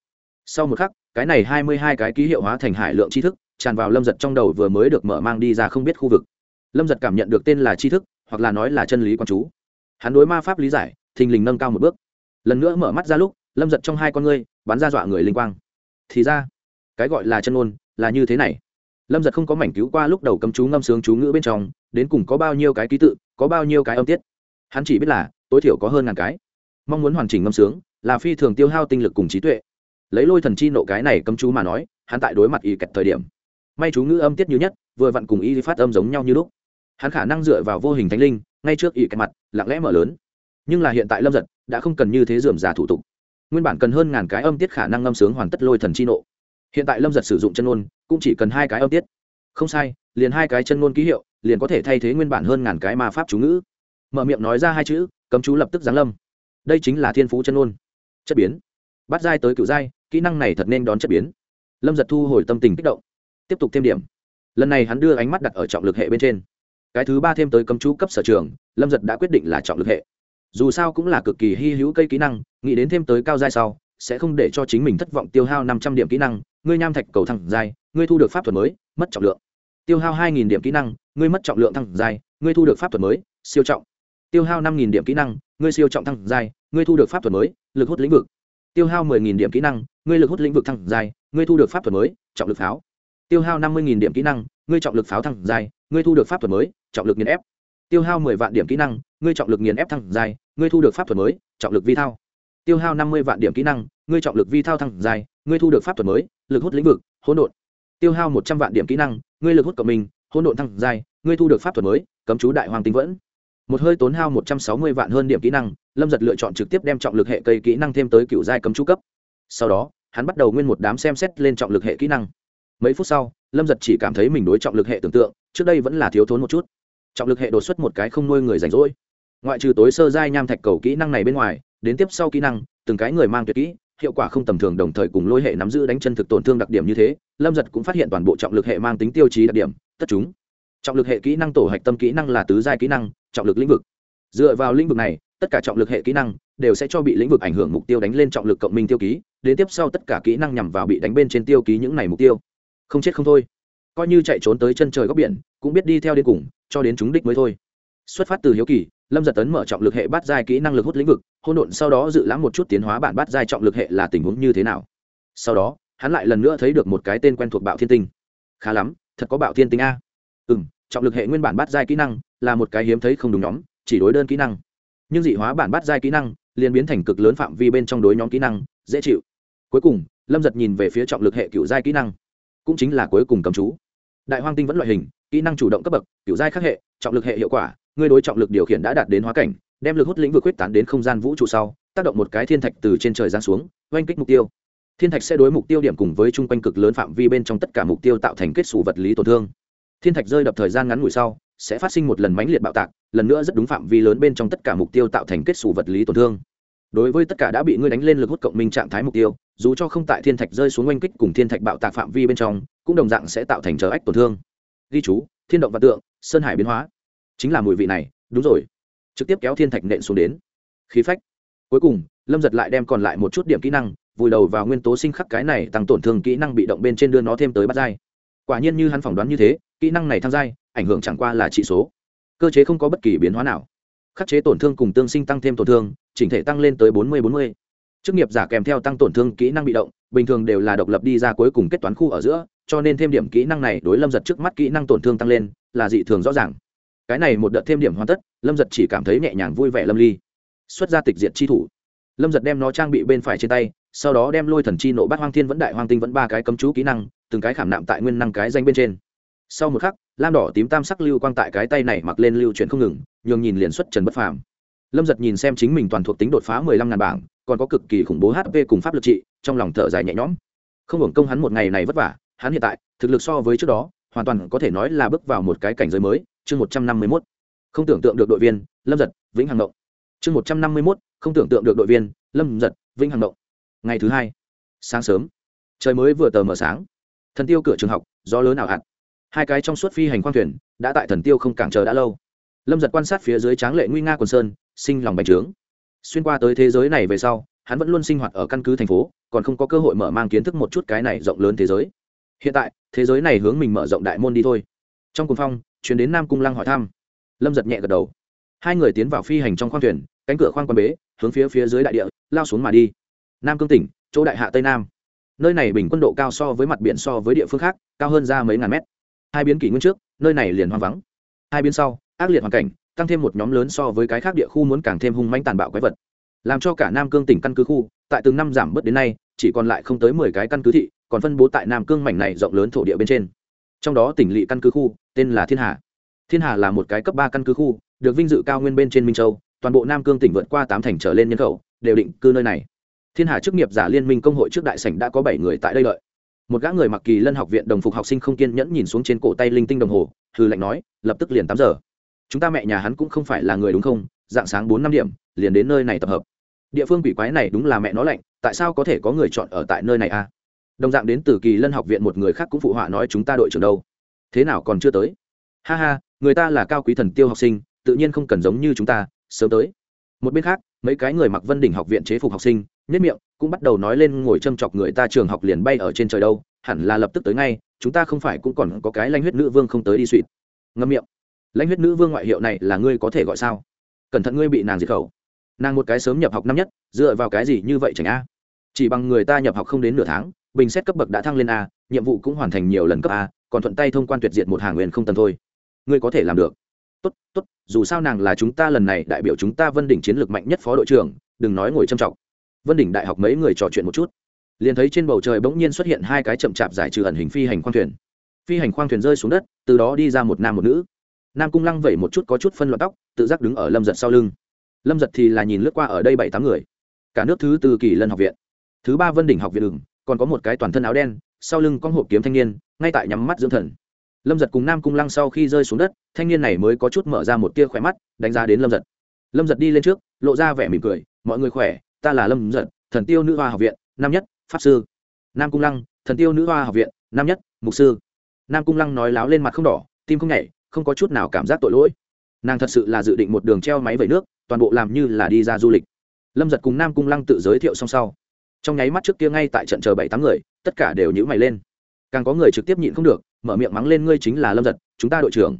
sau một khắc cái này hai mươi hai cái ký hiệu hóa thành hải lượng tri thức, tràn vào lâm giật trong đầu vừa mới được mở mang đi ra không biết khu vực. Lâm giật cảm nhận được tên là tri thức, hoặc là nói là chân lý quan chú. Hắn đối ma pháp lý giải, thình lình nâng cao một bước. Lần nữa mở mắt ra lúc, lâm giật trong hai con ngươi bắn ra dọa người linh quang. Thì ra, cái gọi là chân ôn là như thế này. Lâm giật không có mảnh cứu qua lúc đầu cấm chú ngâm sướng chú ngữ bên trong, đến cùng có bao nhiêu cái ký tự, có bao nhiêu cái âm tiết. Hắn chỉ biết là, tối thiểu có hơn ngàn cái. Mong muốn hoàn chỉnh ngâm sướng là phi thường tiêu hao tinh lực cùng trí tuệ lấy lôi thần chi nộ cái này cấm chú mà nói, hắn tại đối mặt y kẹt thời điểm, may chú ngữ âm tiết như nhất, vừa vặn cùng y phát âm giống nhau như lúc. Hắn khả năng dựa vào vô hình thánh linh, ngay trước y kẹt mặt, lặng lẽ mở lớn. Nhưng là hiện tại lâm giật đã không cần như thế dườm giả thủ tục. Nguyên bản cần hơn ngàn cái âm tiết khả năng ngâm sướng hoàn tất lôi thần chi nộ. Hiện tại lâm giật sử dụng chân ngôn, cũng chỉ cần hai cái âm tiết. Không sai, liền hai cái chân ngôn ký hiệu, liền có thể thay thế nguyên bản hơn ngàn cái ma pháp chú ngữ. Mở miệng nói ra hai chữ, cấm chú lập tức giáng lâm. Đây chính là thiên phú chân ngôn. Chất biến. Bắt giai tới cựu giai kỹ năng này thật nên đón chất biến. Lâm giật thu hồi tâm tình kích động, tiếp tục thêm điểm. Lần này hắn đưa ánh mắt đặt ở trọng lực hệ bên trên. Cái thứ ba thêm tới cấm chú cấp sở trường, lâm giật đã quyết định là trọng lực hệ. Dù sao cũng là cực kỳ hy hữu cây kỹ năng, nghĩ đến thêm tới cao giai sau, sẽ không để cho chính mình thất vọng tiêu hao năm trăm điểm kỹ năng, ngươi nham thạch cầu thẳng giai, ngươi thu được pháp thuật mới, mất trọng lượng. Tiêu hao hai nghìn điểm kỹ năng, ngươi mất trọng lượng thăng giai, ngươi thu được pháp thuật mới, siêu trọng. Tiêu hao năm nghìn điểm kỹ năng, ngươi siêu trọng thăng giai, ngươi thu được pháp thuật mới, lực hút lĩnh vực. Tiêu hao mười nghìn điểm kỹ năng ngươi lực hút lĩnh vực thăng dài, ngươi thu được pháp thuật mới trọng lực pháo. Tiêu hao năm mươi điểm kỹ năng ngươi trọng lực pháo thăng dài, ngươi thu được pháp thuật mới trọng lực nghiền ép. Tiêu hao mười vạn điểm kỹ năng ngươi trọng lực nghiền ép thăng dài, ngươi thu được pháp thuật mới trọng lực vi thao. Tiêu hao năm mươi vạn điểm kỹ năng ngươi trọng lực vi thao thăng dài ngươi thu được pháp thuật mới lực hút lĩnh vực hỗn độn. Tiêu hao một trăm vạn điểm kỹ năng ngươi lực hút cộng mình hỗn độn thăng dài ngươi thu được pháp thuật mới cấm chú đại hoàng tinh vẫn. Một hơi tốn hao một trăm sáu mươi vạn hơn điểm kỹ năng lâm giật lựa chọn trực tiếp đem trọng lực hệ cây kỹ năng thêm tới cựu giai cấm chú cấp. Sau đó hắn bắt đầu nguyên một đám xem xét lên trọng lực hệ kỹ năng. Mấy phút sau, lâm giật chỉ cảm thấy mình đối trọng lực hệ tưởng tượng, trước đây vẫn là thiếu thốn một chút. Trọng lực hệ đột xuất một cái không nuôi người rảnh rỗi. Ngoại trừ tối sơ giai nham thạch cầu kỹ năng này bên ngoài, đến tiếp sau kỹ năng, từng cái người mang tuyệt kỹ, hiệu quả không tầm thường đồng thời cùng lôi hệ nắm giữ đánh chân thực tổn thương đặc điểm như thế, lâm giật cũng phát hiện toàn bộ trọng lực hệ mang tính tiêu chí đặc điểm, tất chúng. Trọng lực hệ kỹ năng tổ hạch tâm kỹ năng là tứ giai kỹ năng, trọng lực lĩnh vực dựa vào lĩnh vực này, tất cả trọng lực hệ kỹ năng đều sẽ cho bị lĩnh vực ảnh hưởng mục tiêu đánh lên trọng lực cộng minh tiêu ký, đến tiếp sau tất cả kỹ năng nhằm vào bị đánh bên trên tiêu ký những này mục tiêu. Không chết không thôi. Coi như chạy trốn tới chân trời góc biển, cũng biết đi theo đến cùng, cho đến chúng đích mới thôi. Xuất phát từ hiếu kỳ, lâm giật tấn mở trọng lực hệ bắt giai kỹ năng lực hút lĩnh vực hôn độn sau đó dự lãm một chút tiến hóa bản bắt giai trọng lực hệ là tình huống như thế nào. Sau đó, hắn lại lần nữa thấy được một cái tên quen thuộc bạo thiên tinh. Khá lắm, thật có bạo thiên tinh a. Ừ m trọng lực hệ nguyên bản bắt giai kỹ năng là một cái hiếm thấy không đúng nhóm chỉ đối đơn kỹ năng. Nhưng dị hóa bản bắt giai kỹ năng liền biến thành cực lớn phạm vi bên trong đối nhóm kỹ năng, dễ chịu. Cuối cùng, lâm giật nhìn về phía trọng lực hệ cựu giai kỹ năng, cũng chính là cuối cùng cầm chú. Đại hoang tinh vẫn loại hình, kỹ năng chủ động cấp bậc, cựu giai khắc hệ, trọng lực hệ hiệu quả ngươi đối trọng lực điều khiển đã đạt đến hóa cảnh, đem lực hút lĩnh vực quyết tán đến không gian vũ trụ sau, tác động một cái thiên thạch từ trên trời giáng xuống, oanh kích mục tiêu. Thiên thạch sẽ đối mục tiêu điểm cùng với chung quanh cực lớn phạm vi bên trong tất cả mục tiêu tạo thành kết xù vật lý tổn thương. Thiên thạch rơi đập thời gian ngắn ngủi sau sẽ phát sinh một lần mãnh liệt bạo tạc, lần nữa rất đúng phạm vi lớn bên trong tất cả mục tiêu tạo thành kết xù vật lý tổn thương. Đối với tất cả đã bị ngươi đánh lên lực hút cộng minh trạng thái mục tiêu, dù cho không tại thiên thạch rơi xuống oanh kích cùng thiên thạch bạo tạc phạm vi bên trong, cũng đồng dạng sẽ tạo thành trở ách tổn thương. Ghi chú, thiên động và tượng, sơn hải biến hóa. Chính là mùi vị này, đúng rồi. Trực tiếp kéo thiên thạch nện xuống đến. Khí phách. Cuối cùng, lâm giật lại đem còn lại một chút điểm kỹ năng, vùi đầu vào nguyên tố sinh khắc cái này, tăng tổn thương kỹ năng bị động bên trên đưa nó thêm tới bắt dai quả nhiên như hắn phỏng đoán như thế, kỹ năng này thăng dai ảnh hưởng chẳng qua là trị số. Cơ chế không có bất kỳ biến hóa nào. Khắc chế tổn thương cùng tương sinh tăng thêm tổn thương, chỉnh thể tăng lên tới bốn mươi bốn mươi. Chức nghiệp giả kèm theo tăng tổn thương kỹ năng bị động, bình thường đều là độc lập đi ra cuối cùng kết toán khu ở giữa, cho nên thêm điểm kỹ năng này đối lâm giật trước mắt kỹ năng tổn thương tăng lên, là dị thường rõ ràng. Cái này một đợt thêm điểm hoàn tất, lâm giật chỉ cảm thấy nhẹ nhàng vui vẻ lâm ly. Xuất ra tịch diệt chi thủ. Lâm giật đem nó trang bị bên phải trên tay, sau đó đem lôi thần chi nộ bát hoang thiên vẫn đại hoang tinh vẫn ba cái cấm chú kỹ năng, từng cái khảm nạm tại nguyên năng cái danh bên trên sau một khắc, lam đỏ tím tam sắc lưu quang tại cái tay này mặc lên lưu chuyển không ngừng, nhường nhìn liền xuất trần bất phàm. Lâm giật nhìn xem chính mình toàn thuộc tính đột phá mười lăm ngàn bảng, còn có cực kỳ khủng bố hp cùng pháp lực trị, trong lòng thở dài nhẹ nhõm. Không hưởng công hắn một ngày này vất vả, hắn hiện tại, thực lực so với trước đó, hoàn toàn có thể nói là bước vào một cái cảnh giới mới, chương một trăm năm mươi mốt. Không tưởng tượng được đội viên, lâm giật, vĩnh hằng động chương một trăm năm mươi mốt, không tưởng tượng được đội viên, lâm giật, vĩnh hằng động ngày thứ hai, sáng sớm. Trời mới vừa tờ mờ sáng. Thần tiêu cửa trường học do lớn ảo hạn hai cái trong suốt phi hành khoang thuyền đã tại thần tiêu không cản chờ đã lâu. Lâm giật quan sát phía dưới tráng lệ nguy nga quần sơn, sinh lòng bành trướng. Xuyên qua tới thế giới này về sau, hắn vẫn luôn sinh hoạt ở căn cứ thành phố, còn không có cơ hội mở mang kiến thức một chút cái này rộng lớn thế giới. Hiện tại, thế giới này hướng mình mở rộng đại môn đi thôi. Trong cùng phong chuyến đến nam cung lăng hỏi thăm. Lâm giật nhẹ gật đầu. Hai người tiến vào phi hành trong khoang thuyền, cánh cửa khoang quan bế, hướng phía phía dưới đại địa, lao xuống mà đi. Nam cương tỉnh, chỗ đại hạ tây nam. Nơi này bình quân độ cao so với mặt biển so với địa phương khác, cao hơn ra mấy ngàn mét hai biến kỷ nguyên trước, nơi này liền hoang vắng. Hai biến sau, ác liệt hoàn cảnh, tăng thêm một nhóm lớn so với cái khác địa khu muốn càng thêm hung manh tàn bạo quái vật. Làm cho cả nam cương tỉnh căn cứ khu, tại từng năm giảm bớt đến nay, chỉ còn lại không tới mười cái căn cứ thị, còn phân bố tại nam cương mảnh này rộng lớn thổ địa bên trên. Trong đó tỉnh lỵ căn cứ khu, tên là thiên hà. Thiên hà là một cái cấp ba căn cứ khu, được vinh dự cao nguyên bên trên minh châu, toàn bộ nam cương tỉnh vượt qua tám thành trở lên nhân khẩu, đều định cư nơi này. Thiên hà chức nghiệp giả liên minh công hội trước đại sảnh đã có bảy người tại đây lợi một gã người mặc kỳ lân học viện đồng phục học sinh không kiên nhẫn nhìn xuống trên cổ tay linh tinh đồng hồ hư lệnh nói, lập tức liền tám giờ. Chúng ta mẹ nhà hắn cũng không phải là người đúng không? Dạng sáng bốn năm điểm, liền đến nơi này tập hợp. Địa phương quỷ quái này đúng là mẹ nó lạnh, tại sao có thể có người chọn ở tại nơi này a à? đồng dạng đến từ kỳ lân học viện một người khác cũng phụ họa nói chúng ta đội trưởng đâu. Thế nào còn chưa tới? Ha ha, người ta là cao quý thần tiêu học sinh, tự nhiên không cần giống như chúng ta, sớm tới. Một bên khác, mấy cái người mặc vân đỉnh học viện chế phục học sinh nhất miệng, cũng bắt đầu nói lên ngồi châm chọc người ta trường học liền bay ở trên trời đâu, hẳn là lập tức tới ngay, chúng ta không phải cũng còn có cái lanh huyết nữ vương không tới đi suỵt. Ngâm miệng. Lãnh huyết nữ vương ngoại hiệu này là ngươi có thể gọi sao? Cẩn thận ngươi bị nàng diệt khẩu. Nàng một cái sớm nhập học năm nhất, dựa vào cái gì như vậy chẳng a? Chỉ bằng người ta nhập học không đến nửa tháng, bình xét cấp bậc đã thăng lên a, nhiệm vụ cũng hoàn thành nhiều lần cấp a, còn thuận tay thông quan tuyệt diệt một hàng nguyên không tầm thôi. Ngươi có thể làm được. Tốt tốt, dù sao nàng là chúng ta lần này đại biểu chúng ta vân đỉnh chiến lược mạnh nhất phó đội trưởng, đừng nói ngồi châm trọng vân đỉnh đại học mấy người trò chuyện một chút. Liền thấy trên bầu trời bỗng nhiên xuất hiện hai cái chậm chạp giải trừ ẩn hình phi hành khoang thuyền. Phi hành khoang thuyền rơi xuống đất từ đó đi ra một nam một nữ. Nam cung lăng vẩy một chút có chút phân loạn tóc tự giác đứng ở lâm giật sau lưng. Lâm giật thì là nhìn lướt qua ở đây bảy tám người. Cả nước thứ tư kỳ lân học viện. Thứ ba vân đỉnh học viện đường, còn có một cái toàn thân áo đen sau lưng con hộp kiếm thanh niên ngay tại nhắm mắt dưỡng thần. Lâm giật cùng nam cung lăng sau khi rơi xuống đất thanh niên này mới có chút mở ra một tia khỏe mắt đánh giá đến lâm giật. Lâm giật đi lên trước lộ ra vẻ mỉm cười mọi người khỏe ta là lâm giật, thần tiêu nữ hoa học viện, năm nhất, pháp sư. Nam cung lăng, thần tiêu nữ hoa học viện, năm nhất, mục sư. Nam cung lăng nói láo lên mặt không đỏ, tim không nhảy, không có chút nào cảm giác tội lỗi. Nàng thật sự là dự định một đường treo máy vẩy nước, toàn bộ làm như là đi ra du lịch. Lâm giật cùng nam cung lăng tự giới thiệu xong sau. Trong nháy mắt trước kia ngay tại trận chờ bảy tám người, tất cả đều nhữ mày lên. Càng có người trực tiếp nhịn không được, mở miệng mắng lên ngươi chính là lâm giật, chúng ta đội trưởng.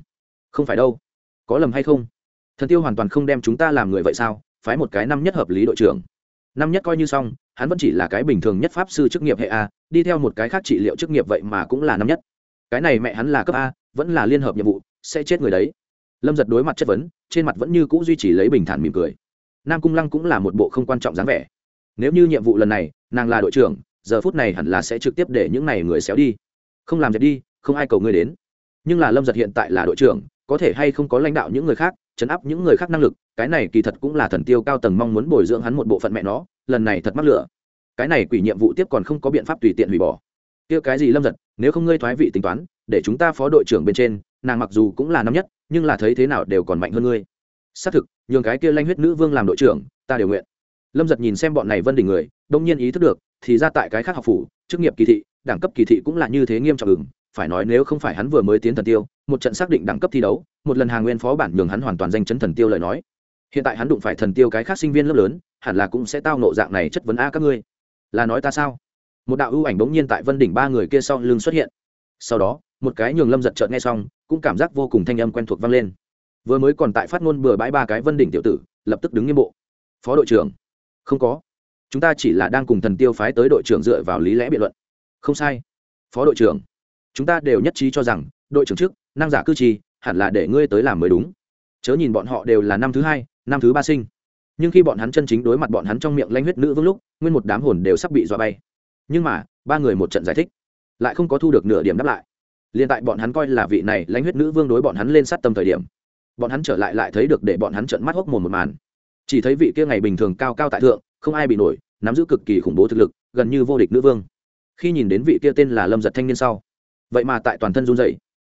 Không phải đâu. Có lầm hay không? Thần tiêu hoàn toàn không đem chúng ta làm người vậy sao? Phái một cái năm nhất hợp lý đội trưởng năm nhất coi như xong, hắn vẫn chỉ là cái bình thường nhất pháp sư chức nghiệp hệ a, đi theo một cái khác trị liệu chức nghiệp vậy mà cũng là năm nhất. Cái này mẹ hắn là cấp a, vẫn là liên hợp nhiệm vụ, sẽ chết người đấy. Lâm giật đối mặt chất vấn, trên mặt vẫn như c ũ duy trì lấy bình thản mỉm cười. Nam cung lăng cũng là một bộ không quan trọng dáng vẻ. Nếu như nhiệm vụ lần này, nàng là đội trưởng, giờ phút này hẳn là sẽ trực tiếp để những n à y người xéo đi. Không làm việc đi, không ai cầu ngươi đến. Nhưng là lâm giật hiện tại là đội trưởng, có thể hay không có lãnh đạo những người khác, chấn áp những người khác năng lực cái này kỳ thật cũng là thần tiêu cao tầng mong muốn bồi dưỡng hắn một bộ phận mẹ nó, lần này thật mắc lửa. Cái này quỷ nhiệm vụ tiếp còn không có biện pháp tùy tiện hủy bỏ. Kia cái gì lâm giật, nếu không ngươi thoái vị tính toán, để chúng ta phó đội trưởng bên trên, nàng mặc dù cũng là năm nhất, nhưng là thấy thế nào đều còn mạnh hơn ngươi. Xác thực, nhường cái kia lanh huyết nữ vương làm đội trưởng, ta đều nguyện. Lâm giật nhìn xem bọn này vân đình người, đông nhiên ý thức được, thì ra tại cái khác học phủ, chức nghiệp kỳ thị, đẳng cấp kỳ thị cũng là như thế nghiêm trọng ứng phải nói nếu không phải hắn vừa mới tiến thần tiêu, một trận xác định đẳng cấp thi đấu, một lần hàng nguyên phó bản nhường hắn hoàn toàn danh chấn thần tiêu lời nói hiện tại hắn đụng phải thần tiêu cái khác sinh viên lớp lớn, hẳn là cũng sẽ tao nộ dạng này chất vấn a các ngươi. Là nói ta sao? Một đạo ưu ảnh bỗng nhiên tại vân đỉnh ba người kia sau lưng xuất hiện. Sau đó, một cái nhường lâm giật trợn nghe xong, cũng cảm giác vô cùng thanh âm quen thuộc vang lên. Vừa mới còn tại phát ngôn bừa bãi ba cái vân đỉnh tiểu tử, lập tức đứng nghiêm bộ. Phó đội trưởng. Không có. Chúng ta chỉ là đang cùng thần tiêu phái tới đội trưởng dựa vào lý lẽ biện luận. Không sai. Phó đội trưởng. Chúng ta đều nhất trí cho rằng, đội trưởng trước, năng giả cư trì, hẳn là để ngươi tới làm mới đúng. Chớ nhìn bọn họ đều là năm thứ hai năm thứ ba sinh. Nhưng khi bọn hắn chân chính đối mặt bọn hắn trong miệng lanh huyết nữ vương lúc, nguyên một đám hồn đều sắp bị dọa bay. Nhưng mà, ba người một trận giải thích, lại không có thu được nửa điểm đáp lại. Liền tại bọn hắn coi là vị này lãnh huyết nữ vương đối bọn hắn lên sát tâm thời điểm, bọn hắn trở lại lại thấy được để bọn hắn trận mắt hốc mồm một màn. Chỉ thấy vị kia ngày bình thường cao cao tại thượng, không ai bị nổi, nắm giữ cực kỳ khủng bố thực lực, gần như vô địch nữ vương. Khi nhìn đến vị kia tên là lâm giật thanh niên sau, vậy mà tại toàn thân run dậy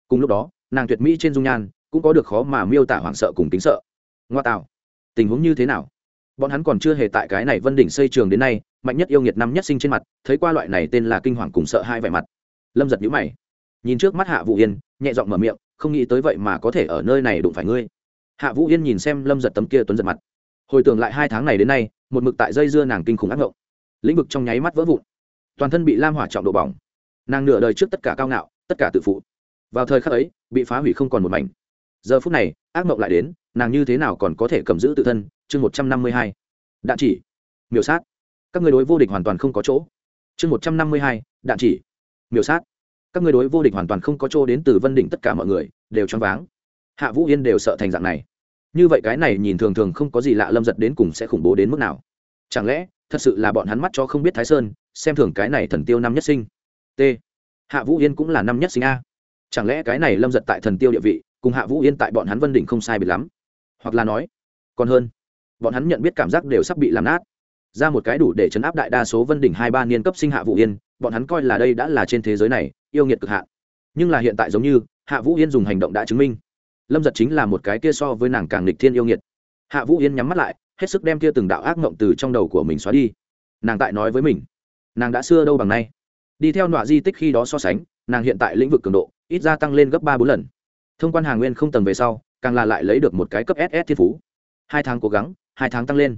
cùng lúc đó, nàng tuyệt mỹ trên dung nhan, cũng có được khó mà miêu tả hoảng sợ cùng tính sợ. Ngoa tạo tình huống như thế nào? Bọn hắn còn chưa hề tại cái này vân đỉnh xây trường đến nay, mạnh nhất yêu nghiệt năm nhất sinh trên mặt, thấy qua loại này tên là kinh hoàng cùng sợ hai vẻ mặt. Lâm giật nhũ mày, nhìn trước mắt hạ vũ yên, nhẹ giọng mở miệng, không nghĩ tới vậy mà có thể ở nơi này đụng phải ngươi. Hạ vũ yên nhìn xem lâm giật tấm kia tuấn giật mặt. Hồi tưởng lại hai tháng này đến nay, một mực tại dây dưa nàng kinh khủng ác ngộng. Lĩnh vực trong nháy mắt vỡ vụn, toàn thân bị lam hỏa trọng độ bỏng. Nàng nửa đời trước tất cả cao ngạo, tất cả tự phụ. Vào thời khắc ấy, bị phá hủy không còn một mảnh giờ phút này, ác mộng lại đến, nàng như thế nào còn có thể cầm giữ tự thân? Chương một trăm năm mươi hai. Đạn chỉ. Miểu sát. Các người đối vô địch hoàn toàn không có chỗ. Chương một trăm năm mươi hai. Đạn chỉ. Miểu sát. Các người đối vô địch hoàn toàn không có chỗ đến từ vân đỉnh tất cả mọi người, đều choáng váng. Hạ vũ yên đều sợ thành dạng này. Như vậy cái này nhìn thường thường không có gì lạ lâm giật đến cùng sẽ khủng bố đến mức nào? Chẳng lẽ, thật sự là bọn hắn mắt cho không biết thái sơn, xem thường cái này thần tiêu năm nhất sinh? T. Hạ vũ yên cũng là năm nhất sinh a. Chẳng lẽ cái này lâm giật tại thần tiêu địa vị cùng hạ vũ yên tại bọn hắn vân đỉnh không sai biệt lắm. Hoặc là nói, còn hơn, bọn hắn nhận biết cảm giác đều sắp bị làm nát. Ra một cái đủ để chấn áp đại đa số vân đỉnh hai ba niên cấp sinh hạ vũ yên, bọn hắn coi là đây đã là trên thế giới này yêu nghiệt cực hạ nhưng là hiện tại giống như, hạ vũ yên dùng hành động đã chứng minh. Lâm giật chính là một cái kia so với nàng càng lịch thiên yêu nghiệt. Hạ vũ yên nhắm mắt lại, hết sức đem kia từng đạo ác mộng từ trong đầu của mình xóa đi. Nàng tại nói với mình, nàng đã xưa đâu bằng nay. Đi theo nọa di tích khi đó so sánh, nàng hiện tại lĩnh vực cường độ, ít gia tăng lên gấp ba bốn lần thông quan hàng nguyên không tầng về sau, càng là lại lấy được một cái cấp ss thiên phú. Hai tháng cố gắng, hai tháng tăng lên.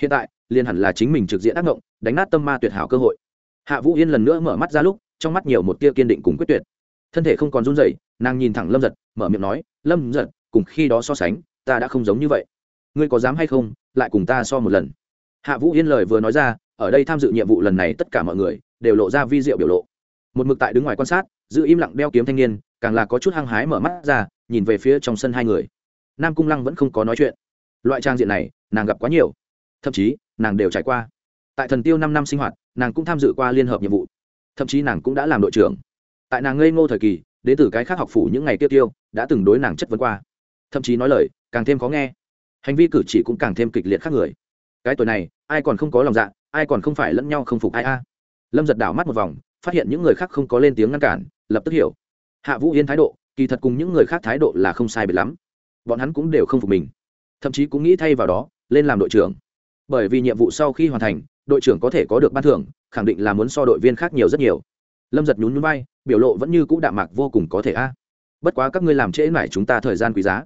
Hiện tại, liền hẳn là chính mình trực diện ác ngộng, đánh nát tâm ma tuyệt hảo cơ hội. Hạ vũ yên lần nữa mở mắt ra lúc, trong mắt nhiều một tia kiên định cùng quyết tuyệt. Thân thể không còn run rẩy, nàng nhìn thẳng lâm giật mở miệng nói, lâm giật cùng khi đó so sánh, ta đã không giống như vậy. Ngươi có dám hay không, lại cùng ta so một lần. Hạ vũ yên lời vừa nói ra, ở đây tham dự nhiệm vụ lần này tất cả mọi người đều lộ ra vi diệu biểu lộ. Một mực tại đứng ngoài quan sát, giữ im lặng đeo kiếm thanh niên càng là có chút hăng hái mở mắt ra, nhìn về phía trong sân hai người. Nam cung lăng vẫn không có nói chuyện. Loại trang diện này, nàng gặp quá nhiều. Thậm chí, nàng đều trải qua. Tại thần tiêu năm năm sinh hoạt, nàng cũng tham dự qua liên hợp nhiệm vụ. Thậm chí nàng cũng đã làm đội trưởng. Tại nàng ngây ngô thời kỳ, đến từ cái khác học phủ những ngày tiêu tiêu, đã từng đối nàng chất vấn qua. Thậm chí nói lời, càng thêm khó nghe. Hành vi cử chỉ cũng càng thêm kịch liệt khác người. Cái tuổi này, ai còn không có lòng dạ ai còn không phải lẫn nhau không phục ai a. Lâm giật đảo mắt một vòng, phát hiện những người khác không có lên tiếng ngăn cản, lập tức hiểu hạ vũ yên thái độ, kỳ thật cùng những người khác thái độ là không sai biệt lắm. Bọn hắn cũng đều không phục mình. Thậm chí cũng nghĩ thay vào đó, lên làm đội trưởng. Bởi vì nhiệm vụ sau khi hoàn thành, đội trưởng có thể có được ban thưởng, khẳng định là muốn so đội viên khác nhiều rất nhiều. Lâm giật nhún núi bay biểu lộ vẫn như c ũ đạm mạc vô cùng có thể a. Bất quá các ngươi làm trễ mải chúng ta thời gian quý giá.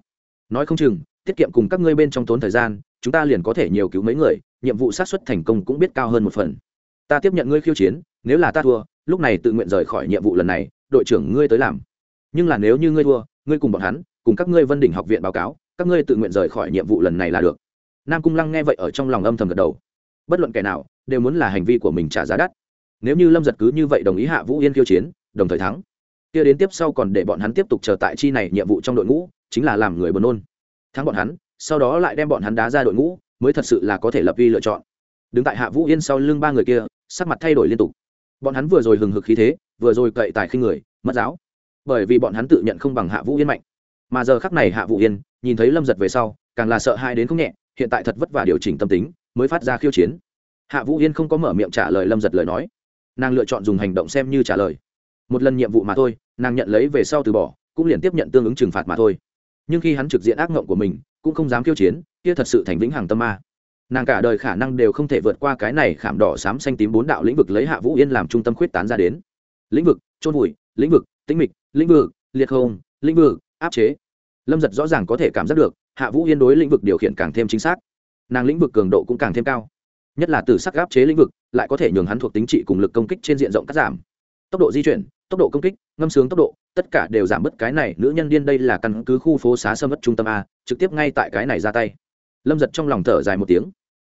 Nói không chừng, tiết kiệm cùng các ngươi bên trong tốn thời gian, chúng ta liền có thể nhiều cứu mấy người, nhiệm vụ sát xuất thành công cũng biết cao hơn một phần. Ta tiếp nhận ngươi khiêu chiến, nếu là ta thua, lúc này tự nguyện rời khỏi nhiệm vụ lần này, đội trưởng ngươi tới làm nhưng là nếu như ngươi thua, ngươi cùng bọn hắn, cùng các ngươi vân đỉnh học viện báo cáo, các ngươi tự nguyện rời khỏi nhiệm vụ lần này là được. Nam cung lăng nghe vậy ở trong lòng âm thầm gật đầu. Bất luận kẻ nào, đều muốn là hành vi của mình trả giá đắt. Nếu như lâm giật cứ như vậy đồng ý hạ vũ yên khiêu chiến, đồng thời thắng, kia đến tiếp sau còn để bọn hắn tiếp tục chờ tại chi này nhiệm vụ trong đội ngũ, chính là làm người buồn nôn. Thắng bọn hắn, sau đó lại đem bọn hắn đá ra đội ngũ, mới thật sự là có thể lập vi lựa chọn. Đứng tại hạ vũ yên sau lưng ba người kia, sắc mặt thay đổi liên tục. Bọn hắn vừa rồi hừng hực khí thế, vừa rồi cậy tài khi người, mất giáo bởi vì bọn hắn tự nhận không bằng hạ vũ yên mạnh. Mà giờ khắc này hạ vũ yên, nhìn thấy lâm giật về sau, càng là sợ hai đến không nhẹ, hiện tại thật vất vả điều chỉnh tâm tính, mới phát ra khiêu chiến. Hạ vũ yên không có mở miệng trả lời lâm giật lời nói. Nàng lựa chọn dùng hành động xem như trả lời. Một lần nhiệm vụ mà thôi, nàng nhận lấy về sau từ bỏ, cũng liền tiếp nhận tương ứng trừng phạt mà thôi. Nhưng khi hắn trực diện ác ngộng của mình, cũng không dám khiêu chiến, kia thật sự thành vĩnh hằng tâm ma. Nàng cả đời khả năng đều không thể vượt qua cái này khảm đỏ xám xanh tím bốn đạo lĩnh vực lấy hạ vũ yên làm trung tâm khuyết tán ra đến. Lĩnh vực trôn vùi, lĩnh vực tĩnh mịch, lĩnh vực, liệt không, lĩnh vực, áp chế. Lâm giật rõ ràng có thể cảm giác được, hạ vũ yên đối lĩnh vực điều khiển càng thêm chính xác. Nàng lĩnh vực cường độ cũng càng thêm cao. Nhất là từ sắc áp chế lĩnh vực, lại có thể nhường hắn thuộc tính trị cùng lực công kích trên diện rộng cắt giảm. Tốc độ di chuyển, tốc độ công kích, ngâm sướng tốc độ, tất cả đều giảm bớt cái này, nữ nhân điên đây là căn cứ khu phố xá sâm mất trung tâm a, trực tiếp ngay tại cái này ra tay. Lâm giật trong lòng thở dài một tiếng.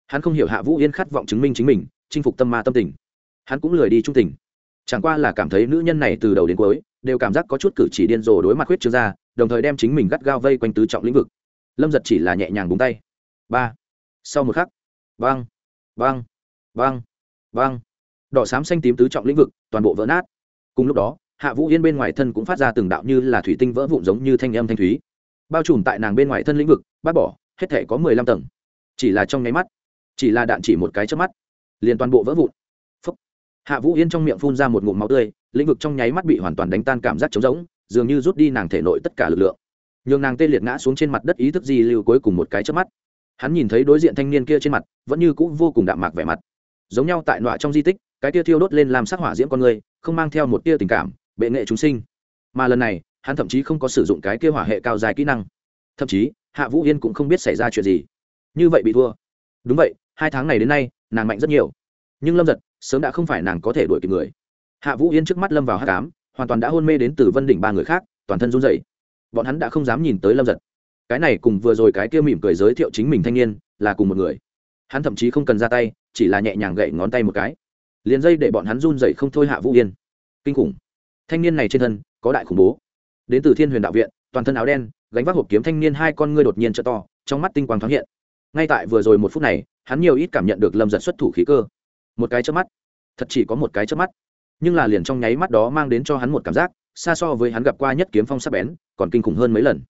Hắn không hiểu hạ vũ yên khát vọng chứng minh chính mình, chinh phục tâm ma tâm tình. Hắn cũng lười đi trung tình. Chẳng qua là cảm thấy nữ nhân này từ đầu đến cuối đều cảm giác có chút cử chỉ điên rồ đối mặt huyết trương ra đồng thời đem chính mình gắt gao vây quanh tứ trọng lĩnh vực. Lâm giật chỉ là nhẹ nhàng búng tay. Ba. Sau một khắc, vang vang vang vang. Đỏ xám xanh tím tứ trọng lĩnh vực, toàn bộ vỡ nát. Cùng lúc đó, hạ vũ yên bên ngoài thân cũng phát ra từng đạo như là thủy tinh vỡ vụn giống như thanh âm thanh thúy. Bao trùm tại nàng bên ngoài thân lĩnh vực, bác bỏ, hết thể có mười lăm tầng. Chỉ là trong nháy mắt, chỉ là đạn chỉ một cái trước mắt, liền toàn bộ vỡ vụn. Phúc. hạ vũ yên trong miệng phun ra một ngụm máu tươi lĩnh vực trong nháy mắt bị hoàn toàn đánh tan cảm giác trống rỗng, dường như rút đi nàng thể nội tất cả lực lượng. Nhường nàng tê liệt ngã xuống trên mặt đất ý thức di lưu cuối cùng một cái trước mắt. Hắn nhìn thấy đối diện thanh niên kia trên mặt, vẫn như cũ vô cùng đạm mạc vẻ mặt. Giống nhau tại nọa trong di tích, cái tia thiêu đốt lên làm sắc hỏa diễm con người, không mang theo một tia tình cảm, bệ nghệ chúng sinh. Mà lần này, hắn thậm chí không có sử dụng cái kia hỏa hệ cao dài kỹ năng. Thậm chí, hạ vũ yên cũng không biết xảy ra chuyện gì. Như vậy bị thua. Đúng vậy, hai tháng này đến nay, nàng mạnh rất nhiều. Nhưng lâm giật, sớm đã không phải nàng có thể đuổi kịp người hạ vũ yên trước mắt lâm vào hát cám hoàn toàn đã hôn mê đến từ vân đỉnh ba người khác, toàn thân run dậy bọn hắn đã không dám nhìn tới lâm giật. Cái này cùng vừa rồi cái kia mỉm cười giới thiệu chính mình thanh niên, là cùng một người. Hắn thậm chí không cần ra tay, chỉ là nhẹ nhàng gậy ngón tay một cái. Liền dây để bọn hắn run dậy không thôi hạ vũ yên. Kinh khủng. Thanh niên này trên thân, có đại khủng bố. Đến từ thiên huyền đạo viện, toàn thân áo đen, gánh vác hộp kiếm thanh niên hai con ngươi đột nhiên t to, trong mắt tinh quang thoáng hiện. Ngay tại vừa rồi một phút này, hắn nhiều ít cảm nhận được lâm giật xuất thủ khí cơ. Một cái trước mắt. Thật chỉ có một cái trước mắt nhưng là liền trong nháy mắt đó mang đến cho hắn một cảm giác, xa so với hắn gặp qua nhất kiếm phong sắc bén, còn kinh khủng hơn mấy lần.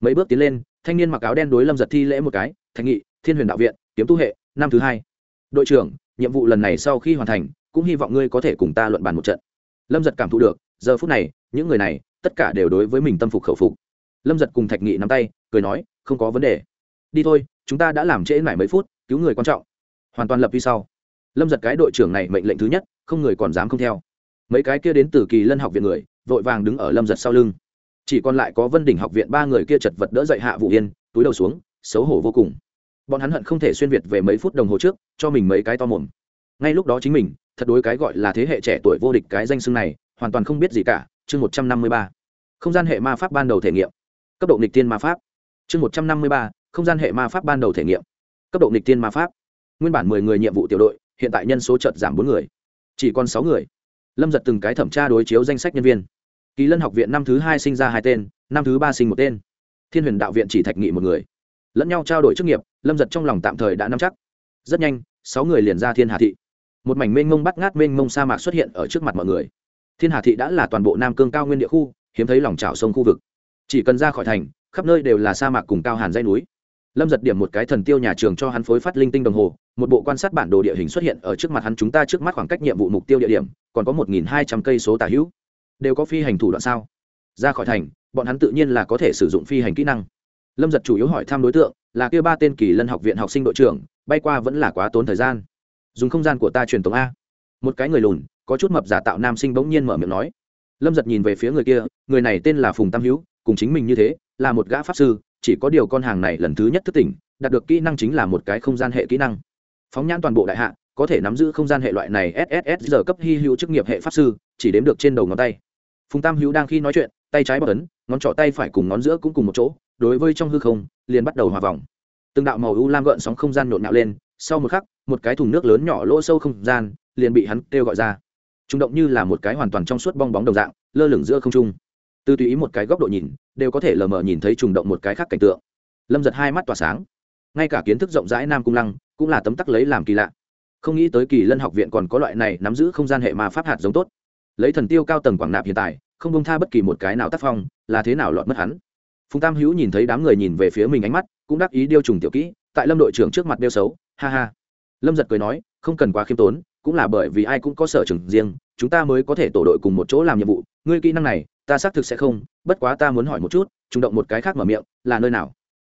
Mấy bước tiến lên, thanh niên mặc áo đen đối lâm giật thi lễ một cái, Thạch nghị, thiên huyền đạo viện, kiếm tu hệ, năm thứ hai. Đội trưởng, nhiệm vụ lần này sau khi hoàn thành, cũng hy vọng ngươi có thể cùng ta luận bàn một trận. Lâm giật cảm thụ được, giờ phút này, những người này, tất cả đều đối với mình tâm phục khẩu phục. Lâm giật cùng thạch nghị nắm tay, cười nói, không có vấn đề. Đi thôi, chúng ta đã làm trễ mãi mấy phút, cứu người quan trọng. Hoàn toàn lập vi sau. Lâm giật cái đội trưởng này mệnh lệnh thứ nhất, không người còn dám không theo mấy cái kia đến từ kỳ lân học viện người, vội vàng đứng ở lâm giật sau lưng. Chỉ còn lại có vân đỉnh học viện ba người kia chật vật đỡ dậy hạ vũ yên, túi đầu xuống, xấu hổ vô cùng. Bọn hắn hận không thể xuyên việt về mấy phút đồng hồ trước, cho mình mấy cái to mồm. Ngay lúc đó chính mình, thật đối cái gọi là thế hệ trẻ tuổi vô địch cái danh xưng này, hoàn toàn không biết gì cả, chương một trăm năm mươi ba. Không gian hệ ma pháp ban đầu thể nghiệm. Cấp độ nịch tiên ma pháp. Chương một trăm năm mươi ba, không gian hệ ma pháp ban đầu thể nghiệm. Cấp độ nịch tiên ma pháp. Nguyên bản mười người nhiệm vụ tiểu đội, hiện tại nhân số trợt giảm bốn người. Chỉ còn sáu người lâm giật từng cái thẩm tra đối chiếu danh sách nhân viên. Kỳ lân học viện năm thứ hai sinh ra hai tên, năm thứ ba sinh một tên. Thiên huyền đạo viện chỉ thạch nghị một người. Lẫn nhau trao đổi chức nghiệp, lâm giật trong lòng tạm thời đã nắm chắc. Rất nhanh, sáu người liền ra thiên hà thị. Một mảnh mênh mông bắt ngát mênh mông sa mạc xuất hiện ở trước mặt mọi người. Thiên hà thị đã là toàn bộ nam cương cao nguyên địa khu, hiếm thấy lòng trào sông khu vực. Chỉ cần ra khỏi thành, khắp nơi đều là sa mạc cùng cao hàn dây núi lâm giật điểm một cái thần tiêu nhà trường cho hắn phối phát linh tinh đồng hồ, một bộ quan sát bản đồ địa hình xuất hiện ở trước mặt hắn chúng ta trước mắt khoảng cách nhiệm vụ mục tiêu địa điểm, còn có một nghìn hai trăm cây số tả hữu. Đều có phi hành thủ đoạn sao? Ra khỏi thành, bọn hắn tự nhiên là có thể sử dụng phi hành kỹ năng. Lâm giật chủ yếu hỏi thăm đối tượng, là kêu ba tên kỳ lân học viện học sinh đội trưởng, bay qua vẫn là quá tốn thời gian. Dùng không gian của ta truyền tống a. Một cái người lùn, có chút mập giả tạo nam sinh bỗng nhiên mở miệng nói. Lâm giật nhìn về phía người kia, người này tên là phùng tam hữu cùng chính mình như thế, là một gã pháp sư chỉ có điều con hàng này lần thứ nhất thức tỉnh, đạt được kỹ năng chính là một cái không gian hệ kỹ năng. Phóng nhãn toàn bộ đại hạ, có thể nắm giữ không gian hệ loại này sss giờ cấp hy hữu chức nghiệp hệ pháp sư, chỉ đếm được trên đầu ngón tay. Phùng tam hữu đang khi nói chuyện, tay trái bọc ấn, ngón trỏ tay phải cùng ngón giữa cũng cùng một chỗ, đối với trong hư không, liền bắt đầu hòa vòng. Từng đạo màu u lam gợn sóng không gian nhộn nhạo lên, sau một khắc, một cái thùng nước lớn nhỏ lỗ sâu không gian liền bị hắn kêu gọi ra. Trung động như là một cái hoàn toàn trong suốt bong bóng đồng dạng, lơ lửng giữa không trung từ tùy ý một cái góc độ nhìn, đều có thể lờ mờ nhìn thấy trùng động một cái khác cảnh tượng. Lâm giật hai mắt tỏa sáng. Ngay cả kiến thức rộng rãi nam cung lăng, cũng là tấm tắc lấy làm kỳ lạ. Không nghĩ tới kỳ lân học viện còn có loại này nắm giữ không gian hệ mà pháp hạt giống tốt. Lấy thần tiêu cao tầng quảng nạp hiện tại, không bông tha bất kỳ một cái nào tác phong, là thế nào lọt mất hắn? Phùng tam hữu nhìn thấy đám người nhìn về phía mình ánh mắt, cũng đắc ý điêu trùng tiểu kỹ, tại lâm đội trưởng trước mặt đeo xấu, ha ha. Lâm giật cười nói, không cần quá khiêm tốn, cũng là bởi vì ai cũng có sở trường riêng, chúng ta mới có thể tổ đội cùng một chỗ làm nhiệm vụ, ngươi kỹ năng này ta xác thực sẽ không, bất quá ta muốn hỏi một chút chúng động một cái khác mở miệng, là nơi nào?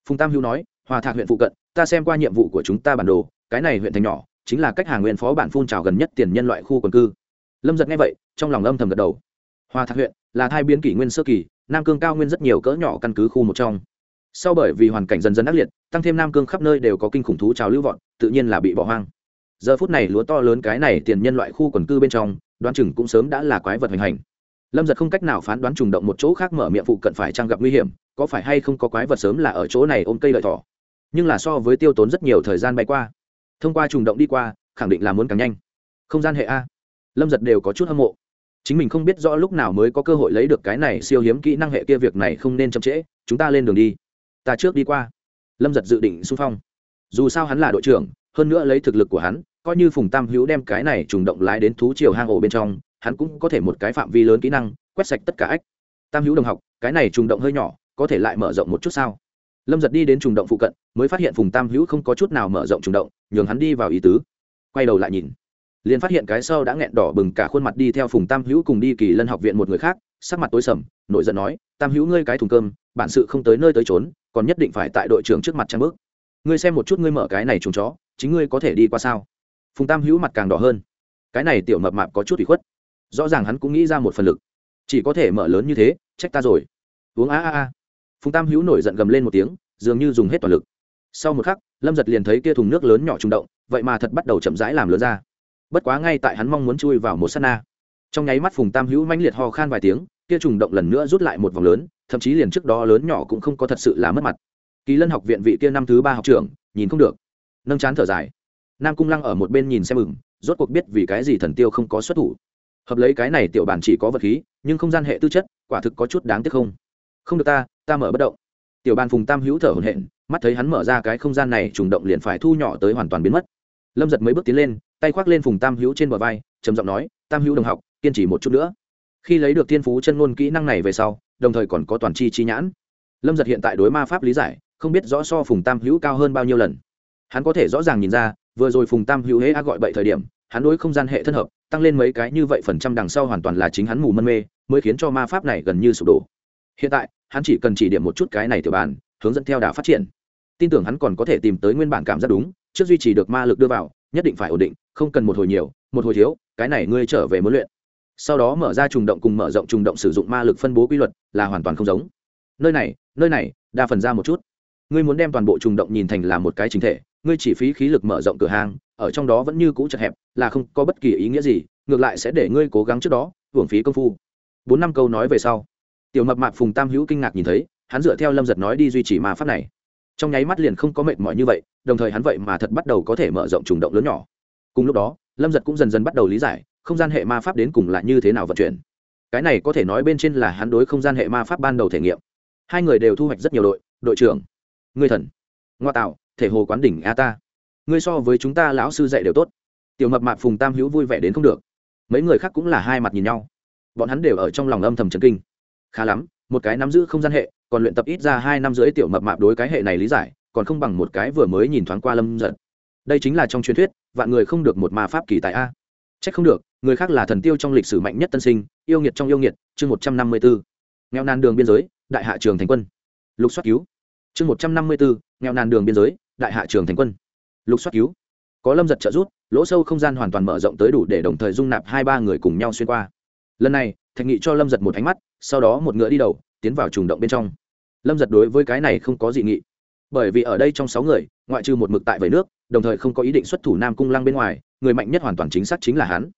Phùng tam hữu nói, hòa thạc huyện phụ cận, ta xem qua nhiệm vụ của chúng ta bản đồ, cái này huyện thành nhỏ, chính là cách hàng nguyên phó bản phun trào gần nhất tiền nhân loại khu quần cư. Lâm giật nghe vậy, trong lòng âm thầm gật đầu. Hòa thạc huyện, là thai biến kỷ nguyên sơ kỳ, nam cương cao nguyên rất nhiều cỡ nhỏ căn cứ khu một trong. Sau bởi vì hoàn cảnh dần dần ác liệt, tăng thêm nam cương khắp nơi đều có kinh khủng thú trào lưu vọt, tự nhiên là bị bỏ hoang. Giờ phút này lúa to lớn cái này tiền nhân loại khu quần cư bên trong, đoán chừng cũng sớm đã là quái vật hoành hành lâm giật không cách nào phán đoán trùng động một chỗ khác mở miệng phụ cận phải trang gặp nguy hiểm, có phải hay không có quái vật sớm là ở chỗ này ôm cây lợi thỏ. Nhưng là so với tiêu tốn rất nhiều thời gian bay qua. Thông qua trùng động đi qua, khẳng định là muốn càng nhanh. Không gian hệ a. Lâm giật đều có chút hâm mộ. Chính mình không biết rõ lúc nào mới có cơ hội lấy được cái này siêu hiếm kỹ năng hệ kia, việc này không nên chậm trễ, chúng ta lên đường đi. Ta trước đi qua. Lâm giật dự định xung phong. Dù sao hắn là đội trưởng, hơn nữa lấy thực lực của hắn, coi như phùng tam hữu đem cái này trùng động lái đến thú chiều hang ổ bên trong hắn cũng có thể một cái phạm vi lớn kỹ năng, quét sạch tất cả ách. Tam hữu đồng học, cái này trùng động hơi nhỏ, có thể lại mở rộng một chút sao? Lâm giật đi đến trùng động phụ cận, mới phát hiện phùng tam hữu không có chút nào mở rộng trùng động, nhường hắn đi vào ý tứ. Quay đầu lại nhìn, liền phát hiện cái sau đã nghẹn đỏ bừng cả khuôn mặt đi theo phùng tam hữu cùng đi kỳ lân học viện một người khác, sắc mặt tối sầm, nội giận nói, tam hữu ngươi cái thùng cơm, bản sự không tới nơi tới trốn còn nhất định phải tại đội trưởng trước mặt trang bước. Ngươi xem một chút ngươi mở cái này trùng chó, chính ngươi có thể đi qua sao? Phùng tam hữu mặt càng đỏ hơn. Cái này tiểu mập mạp có chút bị khuất rõ ràng hắn cũng nghĩ ra một phần lực. Chỉ có thể mở lớn như thế, trách ta rồi. Uống a a a. Phùng tam hữu nổi giận gầm lên một tiếng, dường như dùng hết toàn lực. Sau một khắc, lâm giật liền thấy kia thùng nước lớn nhỏ trùng động, vậy mà thật bắt đầu chậm rãi làm lớn ra. Bất quá ngay tại hắn mong muốn chui vào một s á t na. Trong nháy mắt phùng tam hữu mãnh liệt ho khan vài tiếng, kia trùng động lần nữa rút lại một vòng lớn, thậm chí liền trước đó lớn nhỏ cũng không có thật sự là mất mặt. Kỳ lân học viện vị kia năm thứ ba học trưởng, nhìn không được. Nâng chán thở dài. Nam cung lăng ở một bên nhìn xem mừng rốt cuộc biết vì cái gì thần tiêu không có xuất thủ hợp lấy cái này tiểu bản chỉ có vật khí, nhưng không gian hệ tư chất, quả thực có chút đáng tiếc không? Không được ta ta mở bất động. Tiểu bàn phùng tam hữu thở hổn hển, mắt thấy hắn mở ra cái không gian này trùng động liền phải thu nhỏ tới hoàn toàn biến mất. Lâm giật mấy bước tiến lên, tay khoác lên phùng tam hữu trên bờ vai, trầm giọng nói, tam hữu đồng học, kiên trì một chút nữa. Khi lấy được thiên phú chân ngôn kỹ năng này về sau, đồng thời còn có toàn chi chi nhãn. Lâm giật hiện tại đối ma pháp lý giải, không biết rõ so phùng tam hữu cao hơn bao nhiêu lần. Hắn có thể rõ ràng nhìn ra, vừa rồi phùng tam hữu hễ a gọi bậy thời điểm, hắn đối không gian hệ thân hợp tăng lên mấy cái như vậy phần trăm đằng sau hoàn toàn là chính hắn mù mân mê, mới khiến cho ma pháp này gần như sụp đổ. Hiện tại, hắn chỉ cần chỉ điểm một chút cái này tiểu bàn, hướng dẫn theo đà phát triển. Tin tưởng hắn còn có thể tìm tới nguyên bản cảm giác đúng, trước duy trì được ma lực đưa vào, nhất định phải ổn định, không cần một hồi nhiều, một hồi thiếu, cái này ngươi trở về muốn luyện. Sau đó mở ra trùng động cùng mở rộng trùng động sử dụng ma lực phân bố quy luật, là hoàn toàn không giống. Nơi này nơi này, đa phần ra một chút. Ngươi muốn đem toàn bộ trùng động nhìn thành là một cái chính thể ngươi chỉ phí khí lực mở rộng cửa hàng, ở trong đó vẫn như cũ chật hẹp, là không có bất kỳ ý nghĩa gì, ngược lại sẽ để ngươi cố gắng trước đó, hưởng phí công phu. Bốn năm câu nói về sau, tiểu mập mạp phùng tam hữu kinh ngạc nhìn thấy, hắn dựa theo lâm giật nói đi duy trì ma pháp này. Trong nháy mắt liền không có mệt mỏi như vậy, đồng thời hắn vậy mà thật bắt đầu có thể mở rộng trùng động lớn nhỏ. Cùng lúc đó, lâm giật cũng dần dần bắt đầu lý giải, không gian hệ ma pháp đến cùng là như thế nào vận chuyển. Cái này có thể nói bên trên là hắn đối không gian hệ ma pháp ban đầu thể nghiệm. Hai người đều thu hoạch rất nhiều đội đội trưởng ngươi thần. Ngoa tạo thể hồ quán đỉnh a ta. Ngươi so với chúng ta lão sư dạy đều tốt. Tiểu mập mạp phùng tam hữu vui vẻ đến không được. Mấy người khác cũng là hai mặt nhìn nhau. Bọn hắn đều ở trong lòng âm thầm trần kinh. Khá lắm, một cái nắm giữ không gian hệ, còn luyện tập ít ra hai năm rưỡi tiểu mập mạp đối cái hệ này lý giải, còn không bằng một cái vừa mới nhìn thoáng qua lâm giật. Đây chính là trong truyền thuyết, vạn người không được một ma pháp kỳ tại a. C h ắ c không được, người khác là thần tiêu trong lịch sử mạnh nhất tân sinh, yêu nghiệt trong yêu nghiệt, chương một trăm năm mươi bốn. Nghèo nàn đường biên giới, đại hạ trường thành quân. Lục soát cứu. Chương một trăm năm mươi bốn, nghèo nàn đường biên giới đại hạ trường thành quân. Lục soát cứu. Có lâm giật trợ rút lỗ sâu không gian hoàn toàn mở rộng tới đủ để đồng thời dung nạp hai ba người cùng nhau xuyên qua. Lần này, thạch nghị cho lâm giật một ánh mắt, sau đó một ngựa đi đầu, tiến vào trùng động bên trong. Lâm giật đối với cái này không có dị nghị. Bởi vì ở đây trong sáu người, ngoại trừ một mực tại vầy nước, đồng thời không có ý định xuất thủ nam cung lăng bên ngoài, người mạnh nhất hoàn toàn chính xác chính là hắn.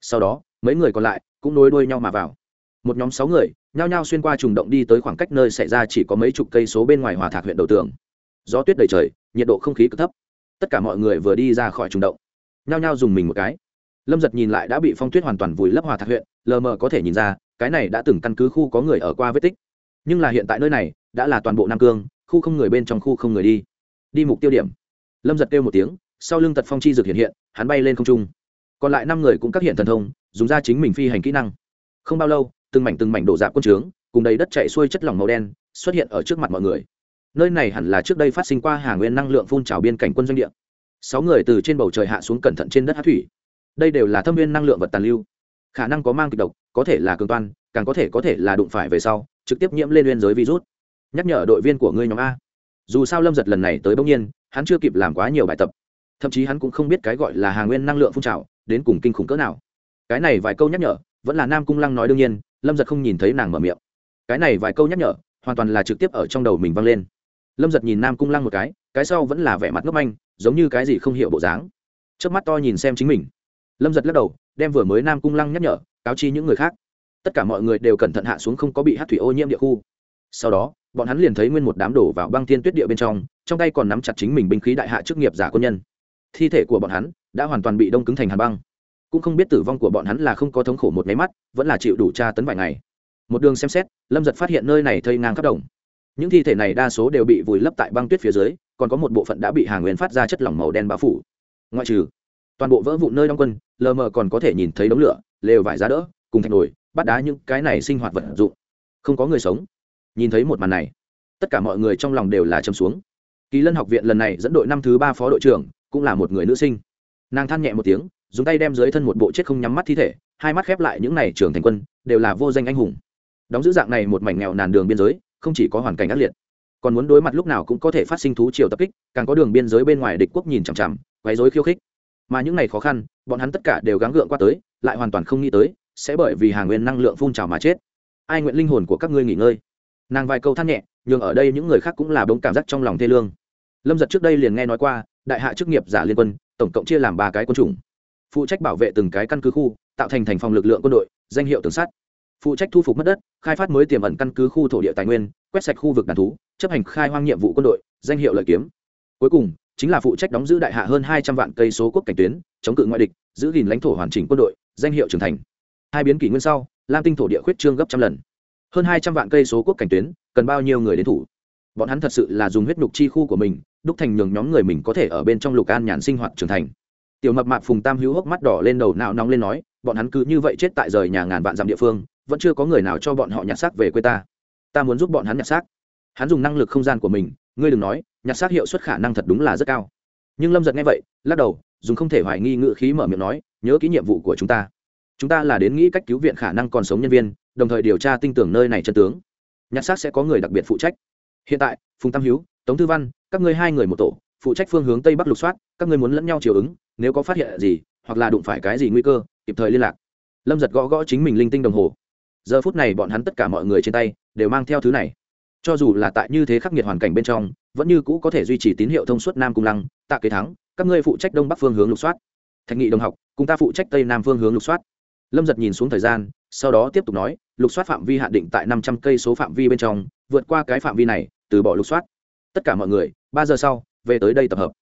Sau đó, mấy người còn lại cũng nối đuôi nhau mà vào. Một nhóm sáu người, nhao nhao xuyên qua trùng động đi tới khoảng cách nơi xảy ra chỉ có mấy chục cây số bên ngoài hòa thạc huyện đầu tường. Gió tuyết đầy trời nhiệt độ không khí cực thấp. Tất cả mọi người vừa đi ra khỏi trùng động. Nhao nhao dùng mình một cái. Lâm giật nhìn lại đã bị phong tuyết hoàn toàn vùi lấp hòa thạc huyện, lờ mờ có thể nhìn ra, cái này đã từng căn cứ khu có người ở qua vết tích. Nhưng là hiện tại nơi này đã là toàn bộ nam cương, khu không người bên trong khu không người đi. Đi mục tiêu điểm. Lâm giật kêu một tiếng, sau lưng tật phong chi dược hiện hiện, hắn bay lên không trung. Còn lại năm người cũng các hiện thần thông, dùng ra chính mình phi hành kỹ năng. Không bao lâu, từng mảnh từng mảnh đổ dạp quân trướng, cùng đầy đất chạy xuôi chất lỏng màu đen xuất hiện ở trước mặt mọi người nơi này hẳn là trước đây phát sinh qua hàng nguyên năng lượng phun trào biên cảnh quân doanh địa. Sáu người từ trên bầu trời hạ xuống cẩn thận trên đất hát thủy. Đây đều là thâm nguyên năng lượng vật tàn lưu. Khả năng có mang kịch độc, có thể là cường toan, càng có thể có thể là đụng phải về sau, trực tiếp nhiễm lên liên giới virus. Nhắc nhở đội viên của ngươi nhóm a. Dù sao lâm giật lần này tới bỗng nhiên, hắn chưa kịp làm quá nhiều bài tập. Thậm chí hắn cũng không biết cái gọi là hàng nguyên năng lượng phun trào, đến cùng kinh khủng cỡ nào. Cái này vài câu nhắc nhở, vẫn là nam cung lăng nói đương nhiên, lâm giật không nhìn thấy nàng mở miệng. Cái này vài câu nhắc nhở, hoàn toàn là trực tiếp ở trong đầu mình vang lên lâm giật nhìn nam cung lăng một cái cái sau vẫn là vẻ mặt ngốc manh, giống như cái gì không hiểu bộ dáng. Trước mắt to nhìn xem chính mình. Lâm giật lắc đầu, đem vừa mới nam cung lăng nhắc nhở, cáo chi những người khác. Tất cả mọi người đều cẩn thận hạ xuống không có bị hát thủy ô nhiễm địa khu. Sau đó, bọn hắn liền thấy nguyên một đám đổ vào băng thiên tuyết địa bên trong trong tay còn nắm chặt chính mình binh khí đại hạ chức nghiệp giả quân nhân. Thi thể của bọn hắn đã hoàn toàn bị đông cứng thành hàn băng. Cũng không biết tử vong của bọn hắn là không có thống khổ một máy mắt, vẫn là chịu đủ tra tấn vài ngày. Một đường xem xét, lâm giật phát hiện nơi này thây ngang khắp đồng những thi thể này đa số đều bị vùi lấp tại băng tuyết phía dưới, còn có một bộ phận đã bị hàng nguyên phát ra chất lỏng màu đen bao phủ. Ngoại trừ toàn bộ vỡ vụ nơi đóng quân, lờ mờ còn có thể nhìn thấy đống lửa, lều vải giá đỡ, cùng thạch nồi bắt đá những cái này sinh hoạt vật dụng. Không có người sống. Nhìn thấy một màn này, tất cả mọi người trong lòng đều là châm xuống. Kỳ lân học viện lần này dẫn đội năm thứ ba phó đội trưởng, cũng là một người nữ sinh. Nàng than nhẹ một tiếng, dùng tay đem dưới thân một bộ chết không nhắm mắt thi thể, hai mắt khép lại những n à y trưởng thành quân, đều là vô danh anh hùng. Đóng giữ dạng này một mảnh nghèo nàn đường biên giới không chỉ có hoàn cảnh ác liệt, còn muốn đối mặt lúc nào cũng có thể phát sinh thú chiều tập kích, càng có đường biên giới bên ngoài địch quốc nhìn chằm chằm, quấy dối khiêu khích. Mà những ngày khó khăn, bọn hắn tất cả đều gắng gượng qua tới, lại hoàn toàn không nghĩ tới, sẽ bởi vì hàng nguyên năng lượng phun trào mà chết. Ai nguyện linh hồn của các ngươi nghỉ ngơi? Nàng vài câu than nhẹ, nhường ở đây những người khác cũng là bông cảm giác trong lòng thê lương. Lâm giật trước đây liền nghe nói qua, đại hạ chức nghiệp giả liên quân, tổng cộng chia làm ba cái quân chủng. Phụ trách bảo vệ từng cái căn cứ khu, tạo thành thành phòng lực lượng quân đội, danh hiệu tường sắt phụ trách thu phục mất đất, khai phát mới tiềm ẩn căn cứ khu thổ địa tài nguyên, quét sạch khu vực đàn thú, chấp hành khai hoang nhiệm vụ quân đội, danh hiệu lợi kiếm. Cuối cùng, chính là phụ trách đóng giữ đại hạ hơn hai trăm vạn cây số quốc cảnh tuyến, chống cự ngoại địch, giữ gìn lãnh thổ hoàn chỉnh quân đội, danh hiệu trưởng thành. Hai biến kỷ nguyên sau, lam tinh thổ địa khuyết trương gấp trăm lần. Hơn hai trăm vạn cây số quốc cảnh tuyến, cần bao nhiêu người đến thủ? Bọn hắn thật sự là dùng huyết nhục chi khu của mình, đúc thành nhường nhóm người mình có thể ở bên trong lục an nhàn sinh hoạt trưởng thành. Tiểu mập mạp phùng tam hữu hốc mắt đỏ lên đầu não nóng lên nói, bọn hắn cứ như vậy chết tại rời nhà ngàn vạn dặm địa phương vẫn chưa có người nào cho bọn họ nhặt xác về quê ta. Ta muốn giúp bọn hắn nhặt xác. Hắn dùng năng lực không gian của mình, ngươi đừng nói, nhặt xác hiệu suất khả năng thật đúng là rất cao. Nhưng lâm giật nghe vậy, lắc đầu, dùng không thể hoài nghi ngự khí mở miệng nói, nhớ ký nhiệm vụ của chúng ta. Chúng ta là đến nghĩ cách cứu viện khả năng còn sống nhân viên, đồng thời điều tra tinh tưởng nơi này chân tướng. Nhặt xác sẽ có người đặc biệt phụ trách. Hiện tại, phùng tam hiếu, tống thư văn, các ngươi hai người một tổ, phụ trách phương hướng tây bắc lục soát, các ngươi muốn lẫn nhau chiều ứng, nếu có phát hiện gì, hoặc là đụng phải cái gì nguy cơ, kịp thời liên lạc. Lâm giật gõ gõ chính mình linh tinh đồng hồ giờ phút này bọn hắn tất cả mọi người trên tay đều mang theo thứ này. Cho dù là tại như thế khắc nghiệt hoàn cảnh bên trong, vẫn như cũ có thể duy trì tín hiệu thông suốt nam cung lăng, tạ kế thắng, các ngươi phụ trách đông bắc phương hướng lục soát. Thạch nghị đồng học, cùng ta phụ trách tây nam phương hướng lục soát. Lâm giật nhìn xuống thời gian, sau đó tiếp tục nói, lục soát phạm vi hạn định tại năm trăm cây số phạm vi bên trong, vượt qua cái phạm vi này, từ bỏ lục soát. Tất cả mọi người, ba giờ sau, về tới đây tập hợp.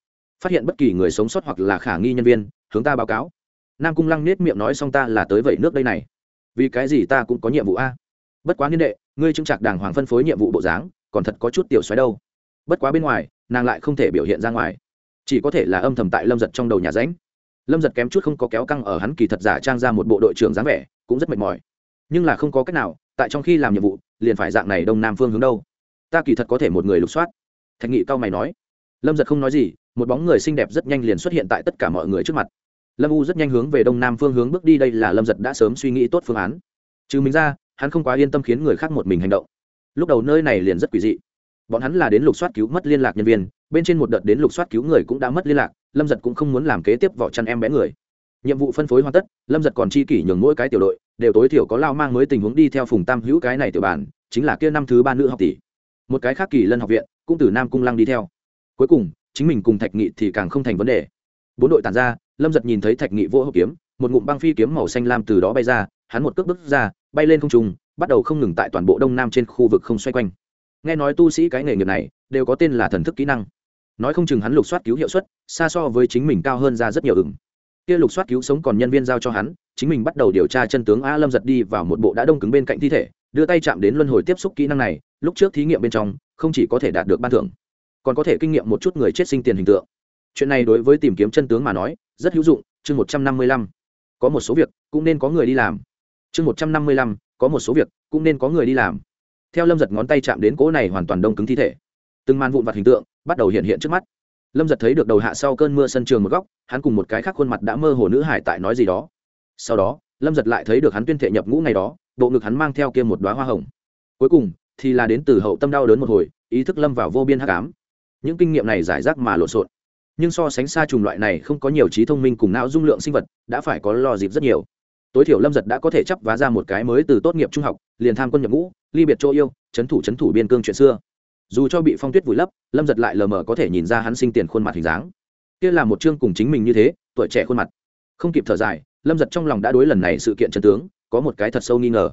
Phát hiện bất kỳ người sống sót hoặc là khả nghi nhân viên, hướng ta báo cáo. Nam cung lăng nết miệng nói xong ta là tới vẩy nước đây này vì cái gì ta cũng có nhiệm vụ a? Bất quá niên đệ, ngươi chứng trạc đàng hoàng phân phối nhiệm vụ bộ dáng, còn thật có chút tiểu xoáy đâu. Bất quá bên ngoài, nàng lại không thể biểu hiện ra ngoài. Chỉ có thể là âm thầm tại lâm giật trong đầu nhà ránh. Lâm giật kém chút không có kéo căng ở hắn kỳ thật giả trang ra một bộ đội trưởng dáng vẻ, cũng rất mệt mỏi. Nhưng là không có cách nào, tại trong khi làm nhiệm vụ, liền phải dạng này đông nam phương hướng đâu. Ta kỳ thật có thể một người lục soát. Thạch nghị cao mày nói. Lâm giật không nói gì, một bóng người xinh đẹp rất nhanh liền xuất hiện tại tất cả mọi người trước mặt lâm u rất nhanh hướng về đông nam phương hướng bước đi, đây là lâm giật đã sớm suy nghĩ tốt phương án. Trừ mình ra, hắn không quá yên tâm khiến người khác một mình hành động. Lúc đầu nơi này liền rất quỷ dị. Bọn hắn là đến lục soát cứu mất liên lạc nhân viên, bên trên một đợt đến lục soát cứu người cũng đã mất liên lạc, lâm giật cũng không muốn làm kế tiếp vỏ chăn em bé người. Nhiệm vụ phân phối hoàn tất, lâm giật còn chi kỷ nhường mỗi cái tiểu đội, đều tối thiểu có lao mang mới tình huống đi theo phùng tam hữu cái này tiểu bản, chính là kia năm thứ ba nữ học tỷ. Một cái khác kỳ lân học viện, cũng từ nam cung lăng đi theo. Cuối cùng, chính mình cùng thạch nghị thì càng không thành vấn đề. Bốn đội tàn ra lâm giật nhìn thấy thạch nghị vô hộp kiếm, một ngụm băng phi kiếm màu xanh lam từ đó bay ra, hắn một cước bước ra, bay lên không trung, bắt đầu không ngừng tại toàn bộ đông nam trên khu vực không xoay quanh. Nghe nói tu sĩ cái nghề nghiệp này, đều có tên là thần thức kỹ năng. Nói không chừng hắn lục soát cứu hiệu suất, xa so với chính mình cao hơn ra rất nhiều ửng. Kia lục soát cứu sống còn nhân viên giao cho hắn, chính mình bắt đầu điều tra chân tướng a lâm giật đi vào một bộ đã đông cứng bên cạnh thi thể, đưa tay chạm đến luân hồi tiếp xúc kỹ năng này, lúc trước thí nghiệm bên trong, không chỉ có thể đạt được ban thưởng, còn có thể kinh nghiệm một chút người chết sinh tiền hình tượng. Chuyện này đối với tìm kiếm chân tướng mà nói rất hữu dụng, chương một trăm năm mươi lăm. Có một số việc cũng nên có người đi làm. Chương một trăm năm mươi lăm, có một số việc cũng nên có người đi làm. Theo lâm giật ngón tay chạm đến cỗ này hoàn toàn đông cứng thi thể. Từng màn vụn vặt hình tượng bắt đầu hiện hiện trước mắt. Lâm giật thấy được đầu hạ sau cơn mưa sân trường một góc, hắn cùng một cái khác khuôn mặt đã mơ hồ nữ hải tại nói gì đó. Sau đó, lâm giật lại thấy được hắn tuyên thệ nhập ngũ ngày đó, bộ ngực hắn mang theo kia một đoá hoa hồng. Cuối cùng, thì là đến từ hậu tâm đau đớn một hồi, ý thức lâm vào vô biên hắc ám. Những kinh nghiệm này giải rác mà lộn xộn nhưng so sánh xa trùng loại này không có nhiều trí thông minh cùng não dung lượng sinh vật, đã phải có lo dịp rất nhiều. Tối thiểu lâm giật đã có thể chấp vá ra một cái mới từ tốt nghiệp trung học, liền tham quân nhập ngũ, ly biệt chỗ yêu, chấn thủ chấn thủ biên cương chuyện xưa. Dù cho bị phong tuyết vùi lấp, lâm giật lại lờ mờ có thể nhìn ra hắn sinh tiền khuôn mặt hình dáng. Kia là một chương cùng chính mình như thế, tuổi trẻ khuôn mặt. Không kịp thở dài, lâm giật trong lòng đã đối lần này sự kiện chân tướng, có một cái thật sâu nghi ngờ.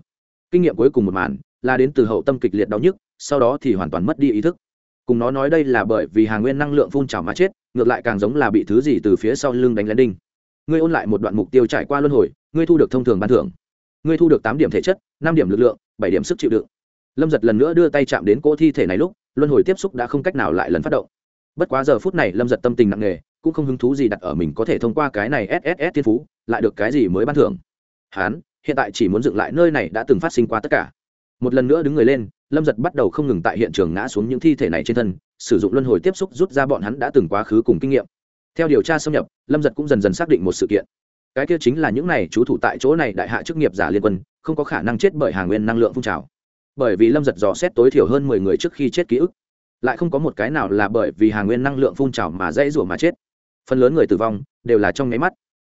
Kinh nghiệm cuối cùng một màn, là đến từ hậu tâm kịch liệt đau nhức, sau đó thì hoàn toàn mất đi ý thức cùng nó nói đây là bởi vì hàng nguyên năng lượng phun trào mà chết, ngược lại càng giống là bị thứ gì từ phía sau lưng đánh lén đinh. Ngươi ôn lại một đoạn mục tiêu trải qua luân hồi, ngươi thu được thông thường ban thưởng. Ngươi thu được tám điểm thể chất, năm điểm lực lượng, bảy điểm sức chịu đựng. Lâm giật lần nữa đưa tay chạm đến cỗ thi thể này lúc, luân hồi tiếp xúc đã không cách nào lại lần phát động. Bất quá giờ phút này lâm giật tâm tình nặng nề, cũng không hứng thú gì đặt ở mình có thể thông qua cái này sss thiên phú, lại được cái gì mới ban thưởng. Hán, hiện tại chỉ muốn dựng lại nơi này đã từng phát sinh qua tất cả một lần nữa đứng người lên, lâm giật bắt đầu không ngừng tại hiện trường ngã xuống những thi thể này trên thân, sử dụng luân hồi tiếp xúc rút ra bọn hắn đã từng quá khứ cùng kinh nghiệm. Theo điều tra xâm nhập, lâm giật cũng dần dần xác định một sự kiện. Cái kia chính là những này chú thủ tại chỗ này đại hạ chức nghiệp giả liên quân, không có khả năng chết bởi hàng nguyên năng lượng phun trào. Bởi vì lâm giật dò xét tối thiểu hơn mười người trước khi chết ký ức, lại không có một cái nào là bởi vì hàng nguyên năng lượng phun trào mà dễ rủa mà chết. Phần lớn người tử vong đều là trong nháy mắt.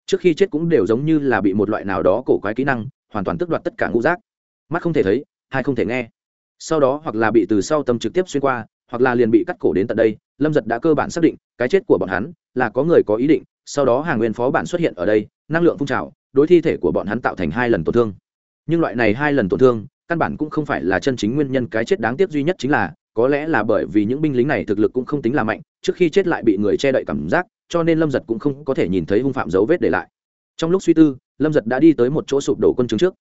Trước khi chết cũng đều giống như là bị một loại nào đó cổ quái kỹ năng, hoàn toàn tước đoạt tất cả ngũ rác mắt không thể thấy hai không thể nghe. Sau đó hoặc là bị từ sau tâm trực tiếp xuyên qua, hoặc là liền bị cắt cổ đến tận đây, lâm giật đã cơ bản xác định, cái chết của bọn hắn là có người có ý định, sau đó hàng nguyên phó bản xuất hiện ở đây, năng lượng phun trào, đối thi thể của bọn hắn tạo thành hai lần tổn thương. Nhưng loại này hai lần tổn thương, căn bản cũng không phải là chân chính nguyên nhân cái chết đáng tiếc duy nhất chính là, có lẽ là bởi vì những binh lính này thực lực cũng không tính là mạnh, trước khi chết lại bị người che đậy cảm giác, cho nên lâm giật cũng không có thể nhìn thấy hung phạm dấu vết để lại. Trong lúc suy tư, lâm giật đã đi tới một chỗ sụp đổ quân chứng trước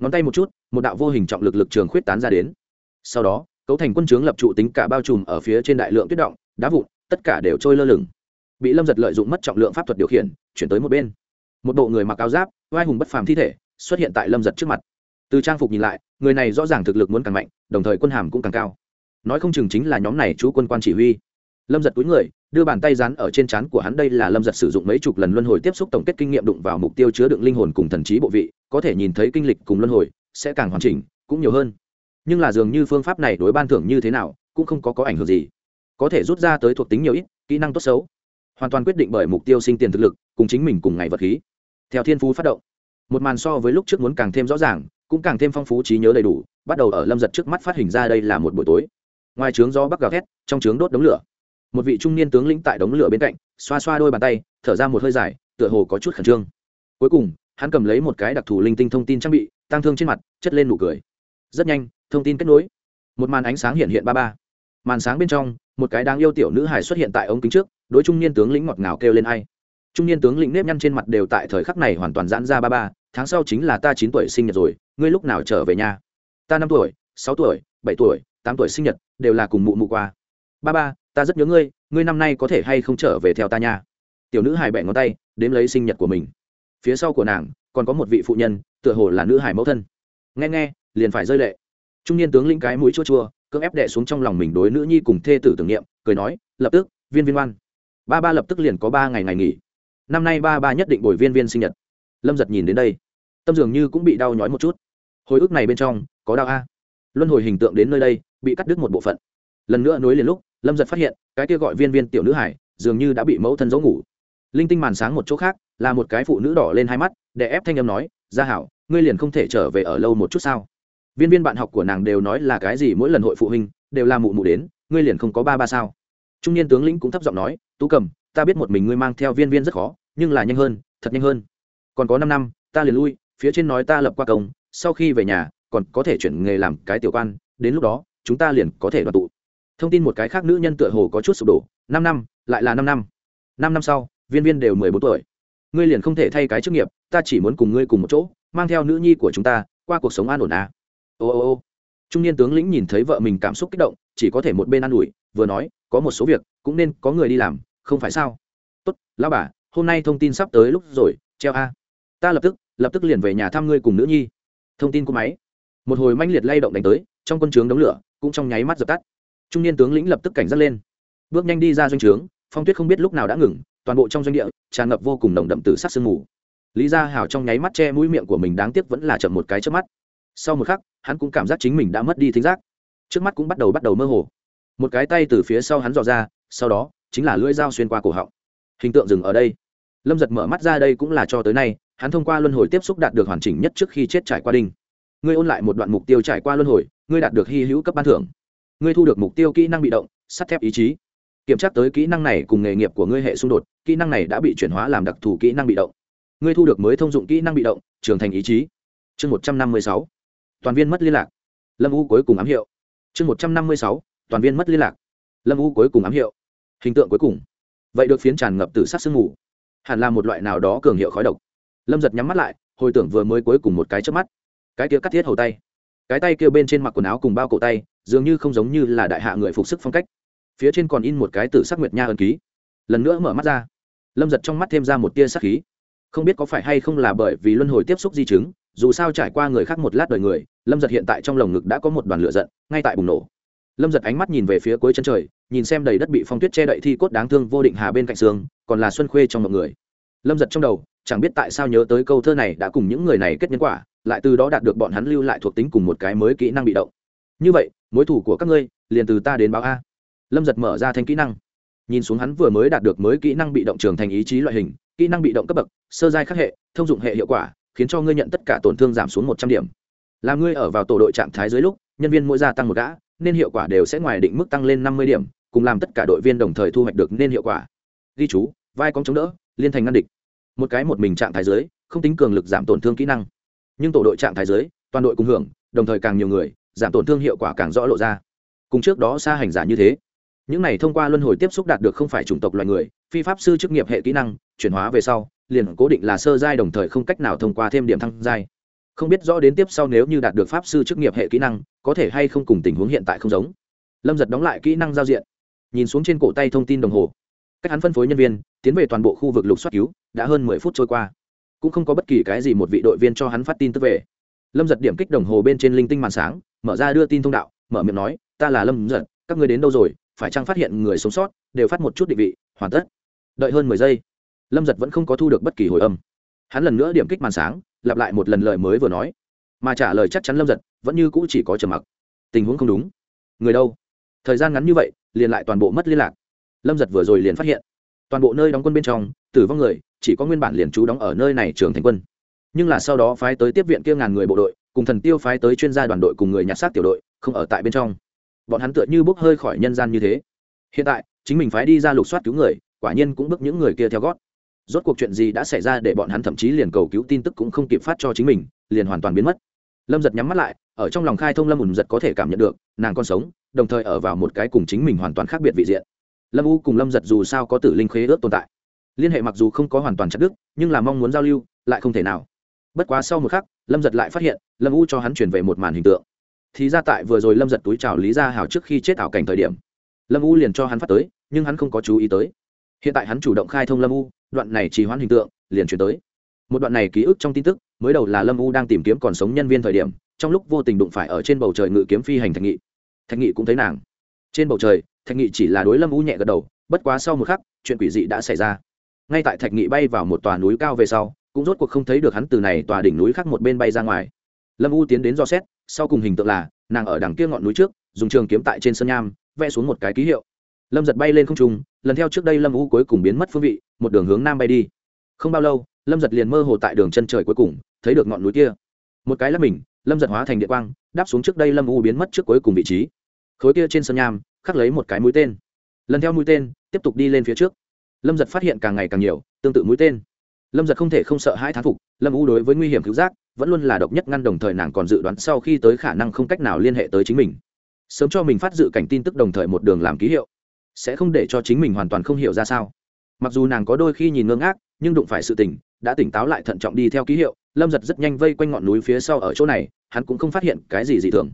ngón tay một chút, một đạo vô hình trọng lực lực trường khuyết tán ra đến. Sau đó, cấu thành quân trướng lập trụ tính cả bao trùm ở phía trên đại lượng tuyết động, đá vụn, tất cả đều trôi lơ lửng. Bị lâm giật lợi dụng mất trọng lượng pháp thuật điều khiển, chuyển tới một bên. Một bộ người mặc áo giáp vai hùng bất phàm thi thể, xuất hiện tại lâm giật trước mặt. Từ trang phục nhìn lại, người này rõ ràng thực lực muốn càng mạnh, đồng thời quân hàm cũng càng cao. Nói không chừng chính là nhóm này chú quân quan chỉ huy lâm giật túi người, đưa bàn tay rán ở trên trán của hắn. Đây là lâm giật sử dụng mấy chục lần luân hồi tiếp xúc tổng kết kinh nghiệm đụng vào mục tiêu chứa đựng linh hồn cùng thần trí bộ vị, có thể nhìn thấy kinh lịch cùng luân hồi, sẽ càng hoàn chỉnh, cũng nhiều hơn. Nhưng là dường như phương pháp này đối ban thưởng như thế nào, cũng không có có ảnh hưởng gì. Có thể rút ra tới thuộc tính nhiều ít, kỹ năng tốt xấu. Hoàn toàn quyết định bởi mục tiêu sinh tiền thực lực, cùng chính mình cùng ngày vật khí. Theo thiên phú phát động, một màn so với lúc trước muốn càng thêm rõ ràng, cũng càng thêm phong phú trí nhớ đầy đủ, bắt đầu ở lâm giật trước mắt phát hình ra đây là một buổi tối. Ngoài trướng do bắc gào thét, trong trướng đốt đống lửa một vị trung niên tướng lĩnh tại đống lửa bên cạnh, xoa xoa đôi bàn tay, thở ra một hơi dài, tựa hồ có chút khẩn trương. Cuối cùng, hắn cầm lấy một cái đặc thù linh tinh thông tin trang bị tăng thương trên mặt, chất lên nụ cười. Rất nhanh, thông tin kết nối. Một màn ánh sáng hiện hiện ba ba. Màn sáng bên trong, một cái đáng yêu tiểu nữ hải xuất hiện tại ống kính trước, đối trung niên tướng lĩnh ngọt ngào kêu lên ai. Trung niên tướng lĩnh nếp nhăn trên mặt đều tại thời khắc này hoàn toàn giãn ra ba ba, tháng sau chính là ta chín tuổi sinh nhật rồi, ngươi lúc nào trở về nhà? Ta năm tuổi, sáu tuổi, bảy tuổi, tám tuổi sinh nhật, đều là cùng mụ mụ qua. Ba ba ta rất nhớ ngươi ngươi năm nay có thể hay không trở về theo ta nha. Tiểu nữ hài bẹ ngón tay, đếm lấy sinh nhật của mình. Phía sau của nàng, còn có một vị phụ nhân, tựa hồ là nữ hài mẫu thân. Nghe nghe, liền phải rơi lệ. Trung niên tướng lĩnh cái mũi chua chua, cưỡng ép đẻ xuống trong lòng mình đối nữ nhi cùng thê tử tưởng niệm, cười nói, lập tức, viên viên oan ba ba lập tức liền có ba ngày ngày nghỉ. Năm nay ba ba nhất định bồi viên viên sinh nhật. Lâm giật nhìn đến đây, tâm dường như cũng bị đau nhói một chút. Hồi ức này bên trong, có đau a. Luân hồi hình tượng đến nơi đây, bị cắt đứt một bộ phận. Lần nữa nối liền lúc lâm giật phát hiện, cái kia gọi viên viên tiểu nữ hải, dường như đã bị mẫu thân giấu ngủ. Linh tinh màn sáng một chỗ khác, là một cái phụ nữ đỏ lên hai mắt, để ép thanh âm nói, gia hảo, ngươi liền không thể trở về ở lâu một chút sao? Viên viên bạn học của nàng đều nói là cái gì mỗi lần hội phụ huynh, đều là mụ mụ đến, ngươi liền không có ba ba sao? Trung niên tướng lĩnh cũng thấp giọng nói, tú cầm, ta biết một mình ngươi mang theo viên viên rất khó, nhưng là nhanh hơn, thật nhanh hơn. Còn có năm năm, ta liền lui, phía trên nói ta lập qua công, sau khi về nhà, còn có thể chuyển nghề làm cái tiểu quan, đến lúc đó, chúng ta liền có thể đoàn tụ thông tin một cái khác nữ nhân tựa hồ có chút sụp đổ, năm năm, lại là năm năm. Năm năm sau, viên viên đều mười bốn tuổi. Ngươi liền không thể thay cái chức nghiệp, ta chỉ muốn cùng ngươi cùng một chỗ, mang theo nữ nhi của chúng ta, qua cuộc sống an ổn à. ô ô ô. Trung niên tướng lĩnh nhìn thấy vợ mình cảm xúc kích động, chỉ có thể một bên an ủi, vừa nói, có một số việc, cũng nên có người đi làm, không phải sao? Tốt, lão bà, hôm nay thông tin sắp tới lúc rồi, treo a. Ta lập tức lập tức liền về nhà thăm ngươi cùng nữ nhi. Thông tin của máy. Một hồi manh liệt lay động đánh tới, trong quân trướng đống lửa, cũng trong nháy mắt dập tắt trung niên tướng lĩnh lập tức cảnh giác lên. Bước nhanh đi ra doanh trướng, phong tuyết không biết lúc nào đã ngừng, toàn bộ trong doanh địa, tràn ngập vô cùng nồng đậm từ sắc sương mù. Lý gia hào trong nháy mắt che mũi miệng của mình đáng tiếc vẫn là chậm một cái trước mắt. Sau một khắc, hắn cũng cảm giác chính mình đã mất đi thính giác. Trước mắt cũng bắt đầu bắt đầu mơ hồ. Một cái tay từ phía sau hắn dò ra, sau đó, chính là lưỡi dao xuyên qua cổ họng. Hình tượng dừng ở đây. Lâm giật mở mắt ra đây cũng là cho tới nay, hắn thông qua luân hồi tiếp xúc đạt được hoàn chỉnh nhất trước khi chết trải qua đinh. Ngươi ôn lại một đoạn mục tiêu trải qua luân hồi, ngươi đạt được hy hữu cấp ban thưởng ngươi thu được mục tiêu kỹ năng bị động, sắt thép ý chí. Kiểm tra tới kỹ năng này cùng nghề nghiệp của ngươi hệ xung đột, kỹ năng này đã bị chuyển hóa làm đặc thù kỹ năng bị động. Ngươi thu được mới thông dụng kỹ năng bị động, trưởng thành ý chí. Chương một trăm năm mươi sáu, toàn viên mất liên lạc. Lâm u cuối cùng ám hiệu. Chương một trăm năm mươi sáu, toàn viên mất liên lạc. Lâm u cuối cùng ám hiệu. Hình tượng cuối cùng. Vậy được phiến tràn ngập từ sát sương mù. Hẳn là một loại nào đó cường hiệu khói độc. Lâm giật nhắm mắt lại, hồi tưởng vừa mới cuối cùng một cái trước mắt. Cái kia cắt thiết hầu tay cái tay kia bên trên mặc quần áo cùng bao cổ tay, dường như không giống như là đại hạ người phục sức phong cách. Phía trên còn in một cái tử sắc nguyệt nha ân ký. Lần nữa mở mắt ra, lâm giật trong mắt thêm ra một tia sắc khí. Không biết có phải hay không là bởi vì luân hồi tiếp xúc di chứng, dù sao trải qua người khác một lát đời người, lâm giật hiện tại trong lồng ngực đã có một đoàn lửa giận, ngay tại bùng nổ. Lâm giật ánh mắt nhìn về phía cuối chân trời, nhìn xem đầy đất bị phong tuyết che đậy thi cốt đáng thương vô định hà bên cạnh xương, còn là xuân khuê trong mọi người. Lâm giật trong đầu, chẳng biết tại sao nhớ tới câu thơ này đã cùng những người này kết nhân quả lại từ đó đạt được bọn hắn lưu lại thuộc tính cùng một cái mới kỹ năng bị động. Như vậy, mối thủ của các ngươi liền từ ta đến báo a. Lâm giật mở ra thanh kỹ năng. Nhìn xuống hắn vừa mới đạt được mới kỹ năng bị động trường thành ý chí loại hình, kỹ năng bị động cấp bậc, sơ giai khắc hệ, thông dụng hệ hiệu quả, khiến cho ngươi nhận tất cả tổn thương giảm xuống một trăm điểm. Là ngươi ở vào tổ đội trạng thái dưới lúc, nhân viên mỗi gia tăng một gã, nên hiệu quả đều sẽ ngoài định mức tăng lên năm mươi điểm, cùng làm tất cả đội viên đồng thời thu hoạch được nên hiệu quả. Ghi chú, vai cong chống đỡ, liên thành ngăn địch. Một cái một mình trạng thái dưới, không tính cường lực giảm tổn thương kỹ năng nhưng tổ đội trạng thái dưới, toàn đội cùng hưởng, đồng thời càng nhiều người, giảm tổn thương hiệu quả càng rõ lộ ra. Cùng trước đó xa hành giả như thế. Những này thông qua luân hồi tiếp xúc đạt được không phải chủng tộc loài người, phi pháp sư chức nghiệp hệ kỹ năng, chuyển hóa về sau, liền cố định là sơ giai đồng thời không cách nào thông qua thêm điểm thăng giai. Không biết rõ đến tiếp sau nếu như đạt được pháp sư chức nghiệp hệ kỹ năng, có thể hay không cùng tình huống hiện tại không giống. Lâm giật đóng lại kỹ năng giao diện. Nhìn xuống trên cổ tay thông tin đồng hồ. Cách hắn phân phối nhân viên, tiến về toàn bộ khu vực lục soát cứu, đã hơn mười phút trôi qua cũng không có bất kỳ cái gì một vị đội viên cho hắn phát tin tức về. Lâm giật điểm kích đồng hồ bên trên linh tinh màn sáng, mở ra đưa tin thông đạo, mở miệng nói, ta là lâm giật, các người đến đâu rồi? Phải chăng phát hiện người sống sót, đều phát một chút định vị, hoàn tất. Đợi hơn mười giây, lâm giật vẫn không có thu được bất kỳ hồi âm. Hắn lần nữa điểm kích màn sáng, lặp lại một lần lời mới vừa nói. Mà trả lời chắc chắn lâm giật, vẫn như cũ chỉ có trầm mặc. Tình huống không đúng. Người đâu? Thời gian ngắn như vậy, liền lại toàn bộ mất liên lạc. Lâm giật vừa rồi liền phát hiện, toàn bộ nơi đóng quân bên trong, tử vong người chỉ có nguyên bản liền trú đóng ở nơi này trường thành quân. Nhưng là sau đó phái tới tiếp viện kia ngàn người bộ đội, cùng thần tiêu phái tới chuyên gia đoàn đội cùng người nhặt xác tiểu đội, không ở tại bên trong. Bọn hắn tựa như bốc hơi khỏi nhân gian như thế. Hiện tại, chính mình phái đi ra lục soát cứu người, quả nhiên cũng bước những người kia theo gót. Rốt cuộc chuyện gì đã xảy ra để bọn hắn thậm chí liền cầu cứu tin tức cũng không kịp phát cho chính mình, liền hoàn toàn biến mất. Lâm giật nhắm mắt lại, ở trong lòng khai thông lâm ùn giật có thể cảm nhận được, nàng còn sống, đồng thời ở vào một cái cùng chính mình hoàn toàn khác biệt vị diện. Lâm u cùng lâm giật dù sao có tử linh khế ước tồn tại liên hệ mặc dù không có hoàn toàn chặt đứt, nhưng là mong muốn giao lưu, lại không thể nào. Bất quá sau một khắc, lâm giật lại phát hiện, lâm u cho hắn chuyển về một màn hình tượng. Thì ra tại vừa rồi lâm giật túi chào lý gia hào trước khi chết ảo cảnh thời điểm, lâm u liền cho hắn phát tới, nhưng hắn không có chú ý tới. Hiện tại hắn chủ động khai thông lâm u, đoạn này chỉ hoãn hình tượng, liền chuyển tới. Một đoạn này ký ức trong tin tức, mới đầu là lâm u đang tìm kiếm còn sống nhân viên thời điểm, trong lúc vô tình đụng phải ở trên bầu trời ngự kiếm phi hành thạch nghị. Thạch nghị cũng thấy nàng. Trên bầu trời, thạch nghị chỉ là đối lâm u nhẹ gật đầu, bất quá sau một khắc, chuyện quỷ dị đã xảy ra ngay tại thạch nghị bay vào một tòa núi cao về sau, cũng rốt cuộc không thấy được hắn từ này tòa đỉnh núi khác một bên bay ra ngoài. Lâm u tiến đến do xét, sau cùng hình tượng là, nàng ở đằng kia ngọn núi trước, dùng trường kiếm tại trên sân nham, vẽ xuống một cái ký hiệu. Lâm giật bay lên không trung, lần theo trước đây lâm u cuối cùng biến mất phương vị, một đường hướng nam bay đi. Không bao lâu, lâm giật liền mơ hồ tại đường chân trời cuối cùng, thấy được ngọn núi kia. Một cái là mình, lâm giật hóa thành địa quang, đáp xuống trước đây lâm u biến mất trước cuối cùng vị trí. Khối kia trên sân nham, khắc lấy một cái mũi tên. Lần theo mũi tên, tiếp tục đi lên phía trước lâm giật phát hiện càng ngày càng nhiều, tương tự mũi tên. Lâm giật không thể không sợ hai thán phục, lâm u đối với nguy hiểm cứu giác, vẫn luôn là độc nhất ngăn đồng thời nàng còn dự đoán sau khi tới khả năng không cách nào liên hệ tới chính mình. Sớm cho mình phát dự cảnh tin tức đồng thời một đường làm ký hiệu. Sẽ không để cho chính mình hoàn toàn không hiểu ra sao. Mặc dù nàng có đôi khi nhìn ngơ ngác, nhưng đụng phải sự tỉnh đã tỉnh táo lại thận trọng đi theo ký hiệu, lâm giật rất nhanh vây quanh ngọn núi phía sau ở chỗ này, hắn cũng không phát hiện cái gì dị thường.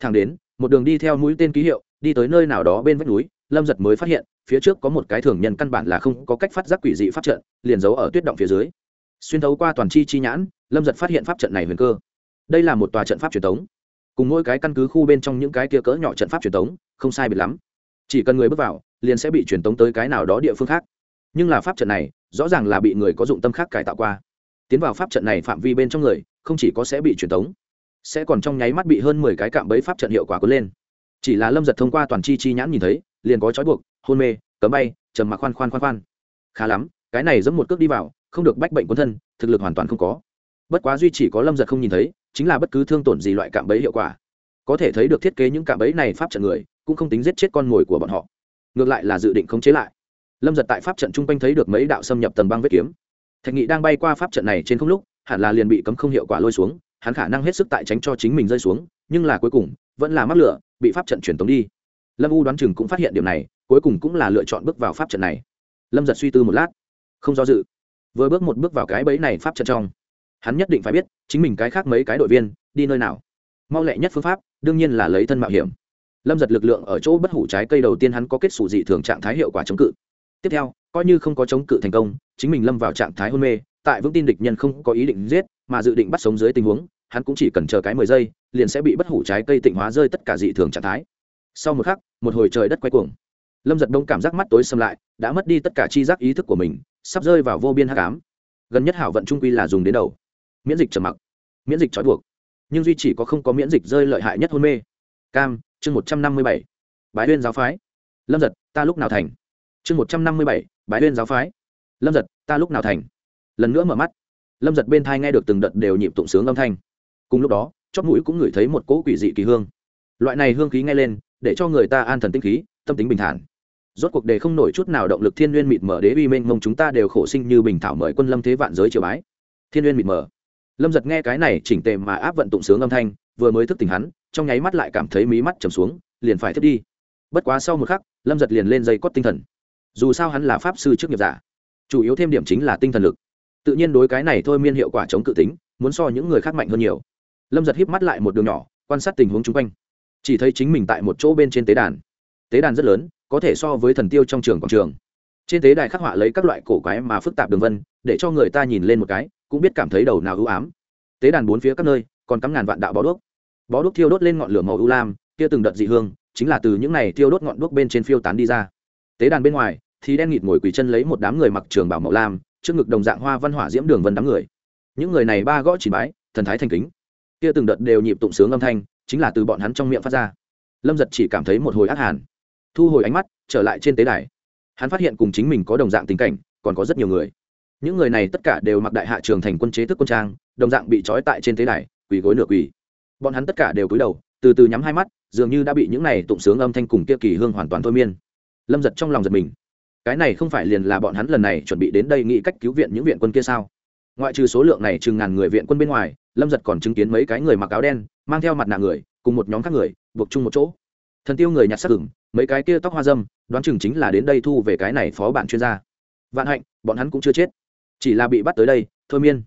Thẳng đến, một đường đi theo mũi tên ký hiệu, đi tới nơi nào đó bên vách núi, lâm giật mới phát hiện phía trước có một cái thường nhân căn bản là không có cách phát giác quỷ dị pháp trận, liền giấu ở tuyết động phía dưới. Xuyên thấu qua toàn chi chi nhãn, lâm giật phát hiện pháp trận này huyền cơ. Đây là một tòa trận pháp truyền thống cùng mỗi cái căn cứ khu bên trong những cái kia cỡ nhỏ trận pháp truyền thống không sai biệt lắm. Chỉ cần người bước vào, liền sẽ bị truyền tống tới cái nào đó địa phương khác. Nhưng là pháp trận này, rõ ràng là bị người có dụng tâm khác cải tạo qua. Tiến vào pháp trận này phạm vi bên trong người, không chỉ có sẽ bị truyền tống, sẽ còn trong nháy mắt bị hơn mười cái cạm bẫy pháp trận hiệu quả cuốn lên. Chỉ là lâm giật thông qua toàn chi chi nhãn nhìn thấy, liền có trói buộc hôn mê, cấm bay, trầm mặc khoan khoan khoan khoan. Khá lắm, cái này giống một cước đi vào, không được bách bệnh quân thân, thực lực hoàn toàn không có. Bất quá duy chỉ có lâm giật không nhìn thấy, chính là bất cứ thương tổn gì loại cạm bẫy hiệu quả. Có thể thấy được thiết kế những cạm bẫy này pháp trận người, cũng không tính giết chết con mồi của bọn họ. Ngược lại là dự định khống chế lại. Lâm giật tại pháp trận chung quanh thấy được mấy đạo xâm nhập tầng băng vết kiếm. Thạch nghị đang bay qua pháp trận này trên không lúc, hẳn là liền bị cấm không hiệu quả lôi xuống, hắn khả năng hết sức tại tránh cho chính mình rơi xuống, nhưng là cuối cùng, vẫn là mắc lửa, bị pháp trận truyền tống đi. Lâm u đoán chừng cũng phát hiện điểm này cuối cùng cũng là lựa chọn bước vào pháp trận này. Lâm giật suy tư một lát, không do dự, vừa bước một bước vào cái bẫy này pháp trận trong, hắn nhất định phải biết chính mình cái khác mấy cái đội viên đi nơi nào. Mau lẹ nhất phương pháp, đương nhiên là lấy thân mạo hiểm. Lâm giật lực lượng ở chỗ bất hủ trái cây đầu tiên hắn có kết xù dị thường trạng thái hiệu quả chống cự. Tiếp theo, coi như không có chống cự thành công, chính mình lâm vào trạng thái hôn mê, tại vững tin địch nhân không có ý định giết, mà dự định bắt sống dưới tình huống, hắn cũng chỉ cần chờ cái mười giây, liền sẽ bị bất hủ trái cây tịnh hóa rơi tất cả dị thường trạng thái. Sau một khắc, một hồi trời đất quay cuồng lâm giật đông cảm giác mắt tối xâm lại, đã mất đi tất cả chi giác ý thức của mình, sắp rơi vào vô biên hắc ám. Gần nhất hảo vận trung quy là dùng đến đầu. Miễn dịch trầm mặc, miễn dịch trói buộc. Nhưng duy chỉ có không có miễn dịch rơi lợi hại nhất hôn mê. Cam, chương một trăm năm mươi bảy, bái huyên giáo phái. Lâm giật, ta lúc nào thành? Chương một trăm năm mươi bảy, bái huyên giáo phái. Lâm giật, ta lúc nào thành? Lần nữa mở mắt. Lâm giật bên thai nghe được từng đợt đều nhịp tụng sướng âm thanh. Cùng lúc đó chót mũi cũng ngửi thấy một cỗ quỷ dị kỳ hương. Loại này hương khí nghe lên, để cho người ta an thần tinh khí, tâm tính bình thản rốt cuộc đề không nổi chút nào động lực thiên n mịt mở đế uy mênh mông chúng ta đều khổ sinh như bình thảo mời quân lâm thế vạn giới triều bái. Thiên n mịt mở lâm giật nghe cái này chỉnh tề mà áp vận tụng sướng âm thanh, vừa mới thức tỉnh hắn, trong nháy mắt lại cảm thấy mí mắt trầm xuống, liền phải thức đi. Bất quá sau một khắc, lâm giật liền lên dây cót tinh thần. Dù sao hắn là pháp sư trước nghiệp giả, chủ yếu thêm điểm chính là tinh thần lực. Tự nhiên đối cái này thôi miên hiệu quả chống cự tính, muốn so những người khác mạnh hơn nhiều. Lâm giật híp mắt lại một đường nhỏ, quan sát tình huống chung quanh. Chỉ thấy chính mình tại một chỗ bên trên tế đàn. Tế đàn rất lớn có thể so với thần tiêu trong trường quảng trường. Trên tế đài khắc họa lấy các loại cổ quái mà phức tạp đường vân, để cho người ta nhìn lên một cái, cũng biết cảm thấy đầu nào ưu ám. Tế đàn bốn phía các nơi, còn cắm ngàn vạn đạo bó đuốc. Bó đuốc thiêu đốt lên ngọn lửa màu ưu lam, kia từng đợt dị hương, chính là từ những này thiêu đốt ngọn đuốc bên trên phiêu tán đi ra. Tế đàn bên ngoài, thì đen nghịt ngồi quỳ chân lấy một đám người mặc trường bảo màu lam, trước ngực đồng dạng hoa văn hỏa diễm đường vân đám người. Những người này ba gõ chỉ bái, thần thái thành kính. Kia từng đợt đều nhịp tụng sướng âm thanh, chính là từ bọn hắn trong miệng phát ra. Lâm giật chỉ cảm thấy một hồi ác hàn thu hồi ánh mắt, trở lại trên tế đài. Hắn phát hiện cùng chính mình có đồng dạng tình cảnh, còn có rất nhiều người. Những người này tất cả đều mặc đại hạ trường thành quân chế thức quân trang, đồng dạng bị trói tại trên tế đài, quỳ gối nửa quỳ. Bọn hắn tất cả đều cúi đầu, từ từ nhắm hai mắt, dường như đã bị những này tụng sướng âm thanh cùng kia kỳ hương hoàn toàn thôi miên. Lâm giật trong lòng giật mình. Cái này không phải liền là bọn hắn lần này chuẩn bị đến đây nghĩ cách cứu viện những viện quân kia sao? Ngoại trừ số lượng này chừng ngàn người viện quân bên ngoài, lâm giật còn chứng kiến mấy cái người mặc áo đen, mang theo mặt nạ người, cùng một nhóm các người, buộc chung một chỗ. Thần tiêu người nhặt sắc ửng mấy cái kia tóc hoa dâm, đoán chừng chính là đến đây thu về cái này phó bản chuyên gia. Vạn hạnh, bọn hắn cũng chưa chết, chỉ là bị bắt tới đây, thôi miên.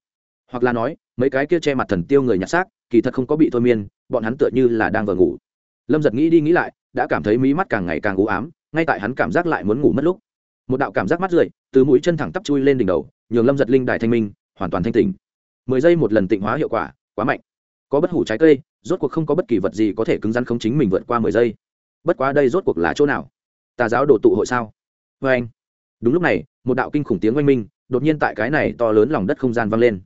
Hoặc là nói, mấy cái kia che mặt thần tiêu người nhặt xác, kỳ thật không có bị thôi miên, bọn hắn tựa như là đang vờ ngủ. Lâm giật nghĩ đi nghĩ lại, đã cảm thấy mí mắt càng ngày càng u ám, ngay tại hắn cảm giác lại muốn ngủ mất lúc. Một đạo cảm giác mắt rượi, từ mũi chân thẳng tắp chui lên đỉnh đầu, nhường lâm giật linh đài thanh minh, hoàn toàn thanh tỉnh. Mười giây một lần tịnh hóa hiệu quả, quá mạnh. Có bất hủ trái cây, rốt cuộc không có bất kỳ vật gì có thể cứng rắn không chính mình vượt qua mười giây bất quá đây rốt cuộc là chỗ nào? Tà giáo đồ tụ hội sao? Vê anh. Đúng lúc này, một đạo kinh khủng tiếng oanh minh, đột nhiên tại cái này to lớn lòng đất không gian vang lên.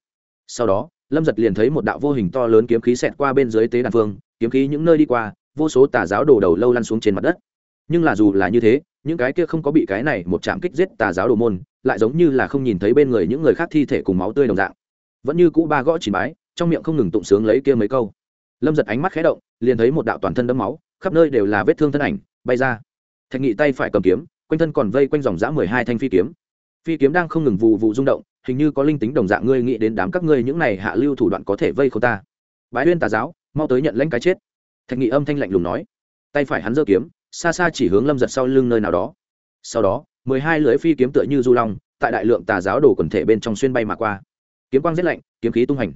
Sau đó, lâm giật liền thấy một đạo vô hình to lớn kiếm khí xẹt qua bên dưới tế đàn phương, kiếm khí những nơi đi qua, vô số tà giáo đồ đầu lâu lăn xuống trên mặt đất. Nhưng là dù là như thế, những cái kia không có bị cái này một chạm kích giết tà giáo đồ môn, lại giống như là không nhìn thấy bên người những người khác thi thể cùng máu tươi đồng dạng. Vẫn như cũ ba gõ chỉ bái, trong miệng không ngừng tụng sướng lấy kia mấy câu. Lâm giật ánh mắt khé động, liền thấy một đạo toàn thân đẫm máu khắp nơi đều là vết thương thân ảnh, bay ra. Thạch nghị tay phải cầm kiếm, quanh thân còn vây quanh dòng dã mười hai thanh phi kiếm. Phi kiếm đang không ngừng vụ vụ rung động, hình như có linh tính đồng dạng ngươi nghĩ đến đám các ngươi những này hạ lưu thủ đoạn có thể vây k ta. Bái huyên tà giáo, mau tới nhận lãnh cái chết. Thạch nghị âm thanh lạnh lùng nói. Tay phải hắn giơ kiếm, xa xa chỉ hướng lâm giật sau lưng nơi nào đó. Sau đó, mười hai lưỡi phi kiếm tựa như du long, tại đại lượng tà giáo đổ quần thể bên trong xuyên bay mà qua. Kiếm quang rét lạnh, kiếm khí tung hành.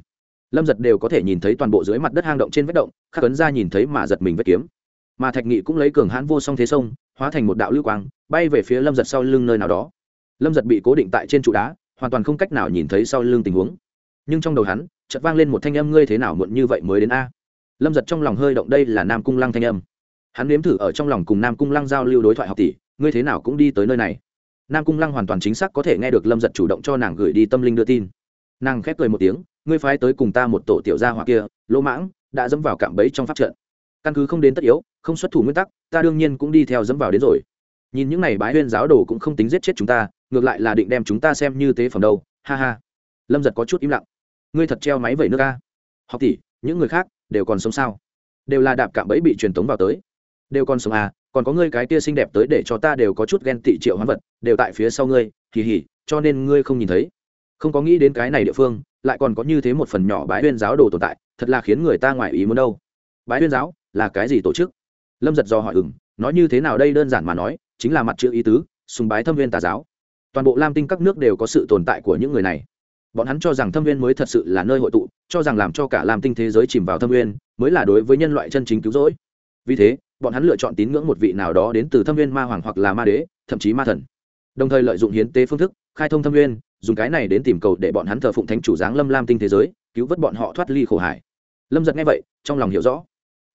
Lâm giật đều có thể nhìn thấy toàn bộ dưới mặt đất hang động trên vết động, khắc ấn ra nhìn thấy mà giật mình vết kiếm mà thạch nghị cũng lấy cường hãn vô song thế sông, hóa thành một đạo lưu quang, bay về phía lâm giật sau lưng nơi nào đó. Lâm giật bị cố định tại trên trụ đá, hoàn toàn không cách nào nhìn thấy sau lưng tình huống. Nhưng trong đầu hắn, chợt vang lên một thanh âm, ngươi thế nào muộn như vậy mới đến a? Lâm giật trong lòng hơi động, đây là nam cung lăng thanh âm. Hắn nếm thử ở trong lòng cùng nam cung lăng giao lưu đối thoại học tỷ, ngươi thế nào cũng đi tới nơi này. Nam cung lăng hoàn toàn chính xác có thể nghe được lâm giật chủ động cho nàng gửi đi tâm linh đưa tin. Nàng khép cười một tiếng, ngươi phái tới cùng ta một tổ tiểu gia hoặc kia, lỗ mãng, đã dẫm vào cạm bẫy trong pháp trận. Căn cứ không đến tất yếu không xuất thủ nguyên tắc, ta đương nhiên cũng đi theo dẫm vào đến rồi. Nhìn những n à y bái huyên giáo đồ cũng không tính giết chết chúng ta, ngược lại là định đem chúng ta xem như tế phẩm đâu. Ha ha. Lâm giật có chút im lặng. Ngươi thật treo máy vẩy nước ca học tỷ, những người khác đều còn sống sao? Đều là đạp cạm bẫy bị truyền tống vào tới. Đều còn sống à? Còn có ngươi cái tia xinh đẹp tới để cho ta đều có chút ghen tị triệu hoán vật, đều tại phía sau ngươi. Kỳ hỉ cho nên ngươi không nhìn thấy. Không có nghĩ đến cái này địa phương, lại còn có như thế một phần nhỏ bái huyên giáo đồ tồn tại, thật là khiến người ta ngoài ý muốn đâu. Bái huyên giáo là cái gì tổ chức? Lâm giật do hỏi ừng nói như thế nào đây? Đơn giản mà nói, chính là mặt chữ ý tứ, sùng bái thâm viên tà giáo. Toàn bộ lam tinh các nước đều có sự tồn tại của những người này. Bọn hắn cho rằng thâm viên mới thật sự là nơi hội tụ, cho rằng làm cho cả lam tinh thế giới chìm vào thâm viên, mới là đối với nhân loại chân chính cứu rỗi. Vì thế, bọn hắn lựa chọn tín ngưỡng một vị nào đó đến từ thâm viên ma hoàng hoặc là ma đế, thậm chí ma thần. Đồng thời lợi dụng hiến tế phương thức, khai thông thâm viên, dùng cái này đến tìm cầu để bọn hắn thờ phụng thánh chủ giáng lâm lam tinh thế giới, cứu vớt bọn họ thoát ly khổ hải. Lâm giật nghe vậy, trong lòng hiểu rõ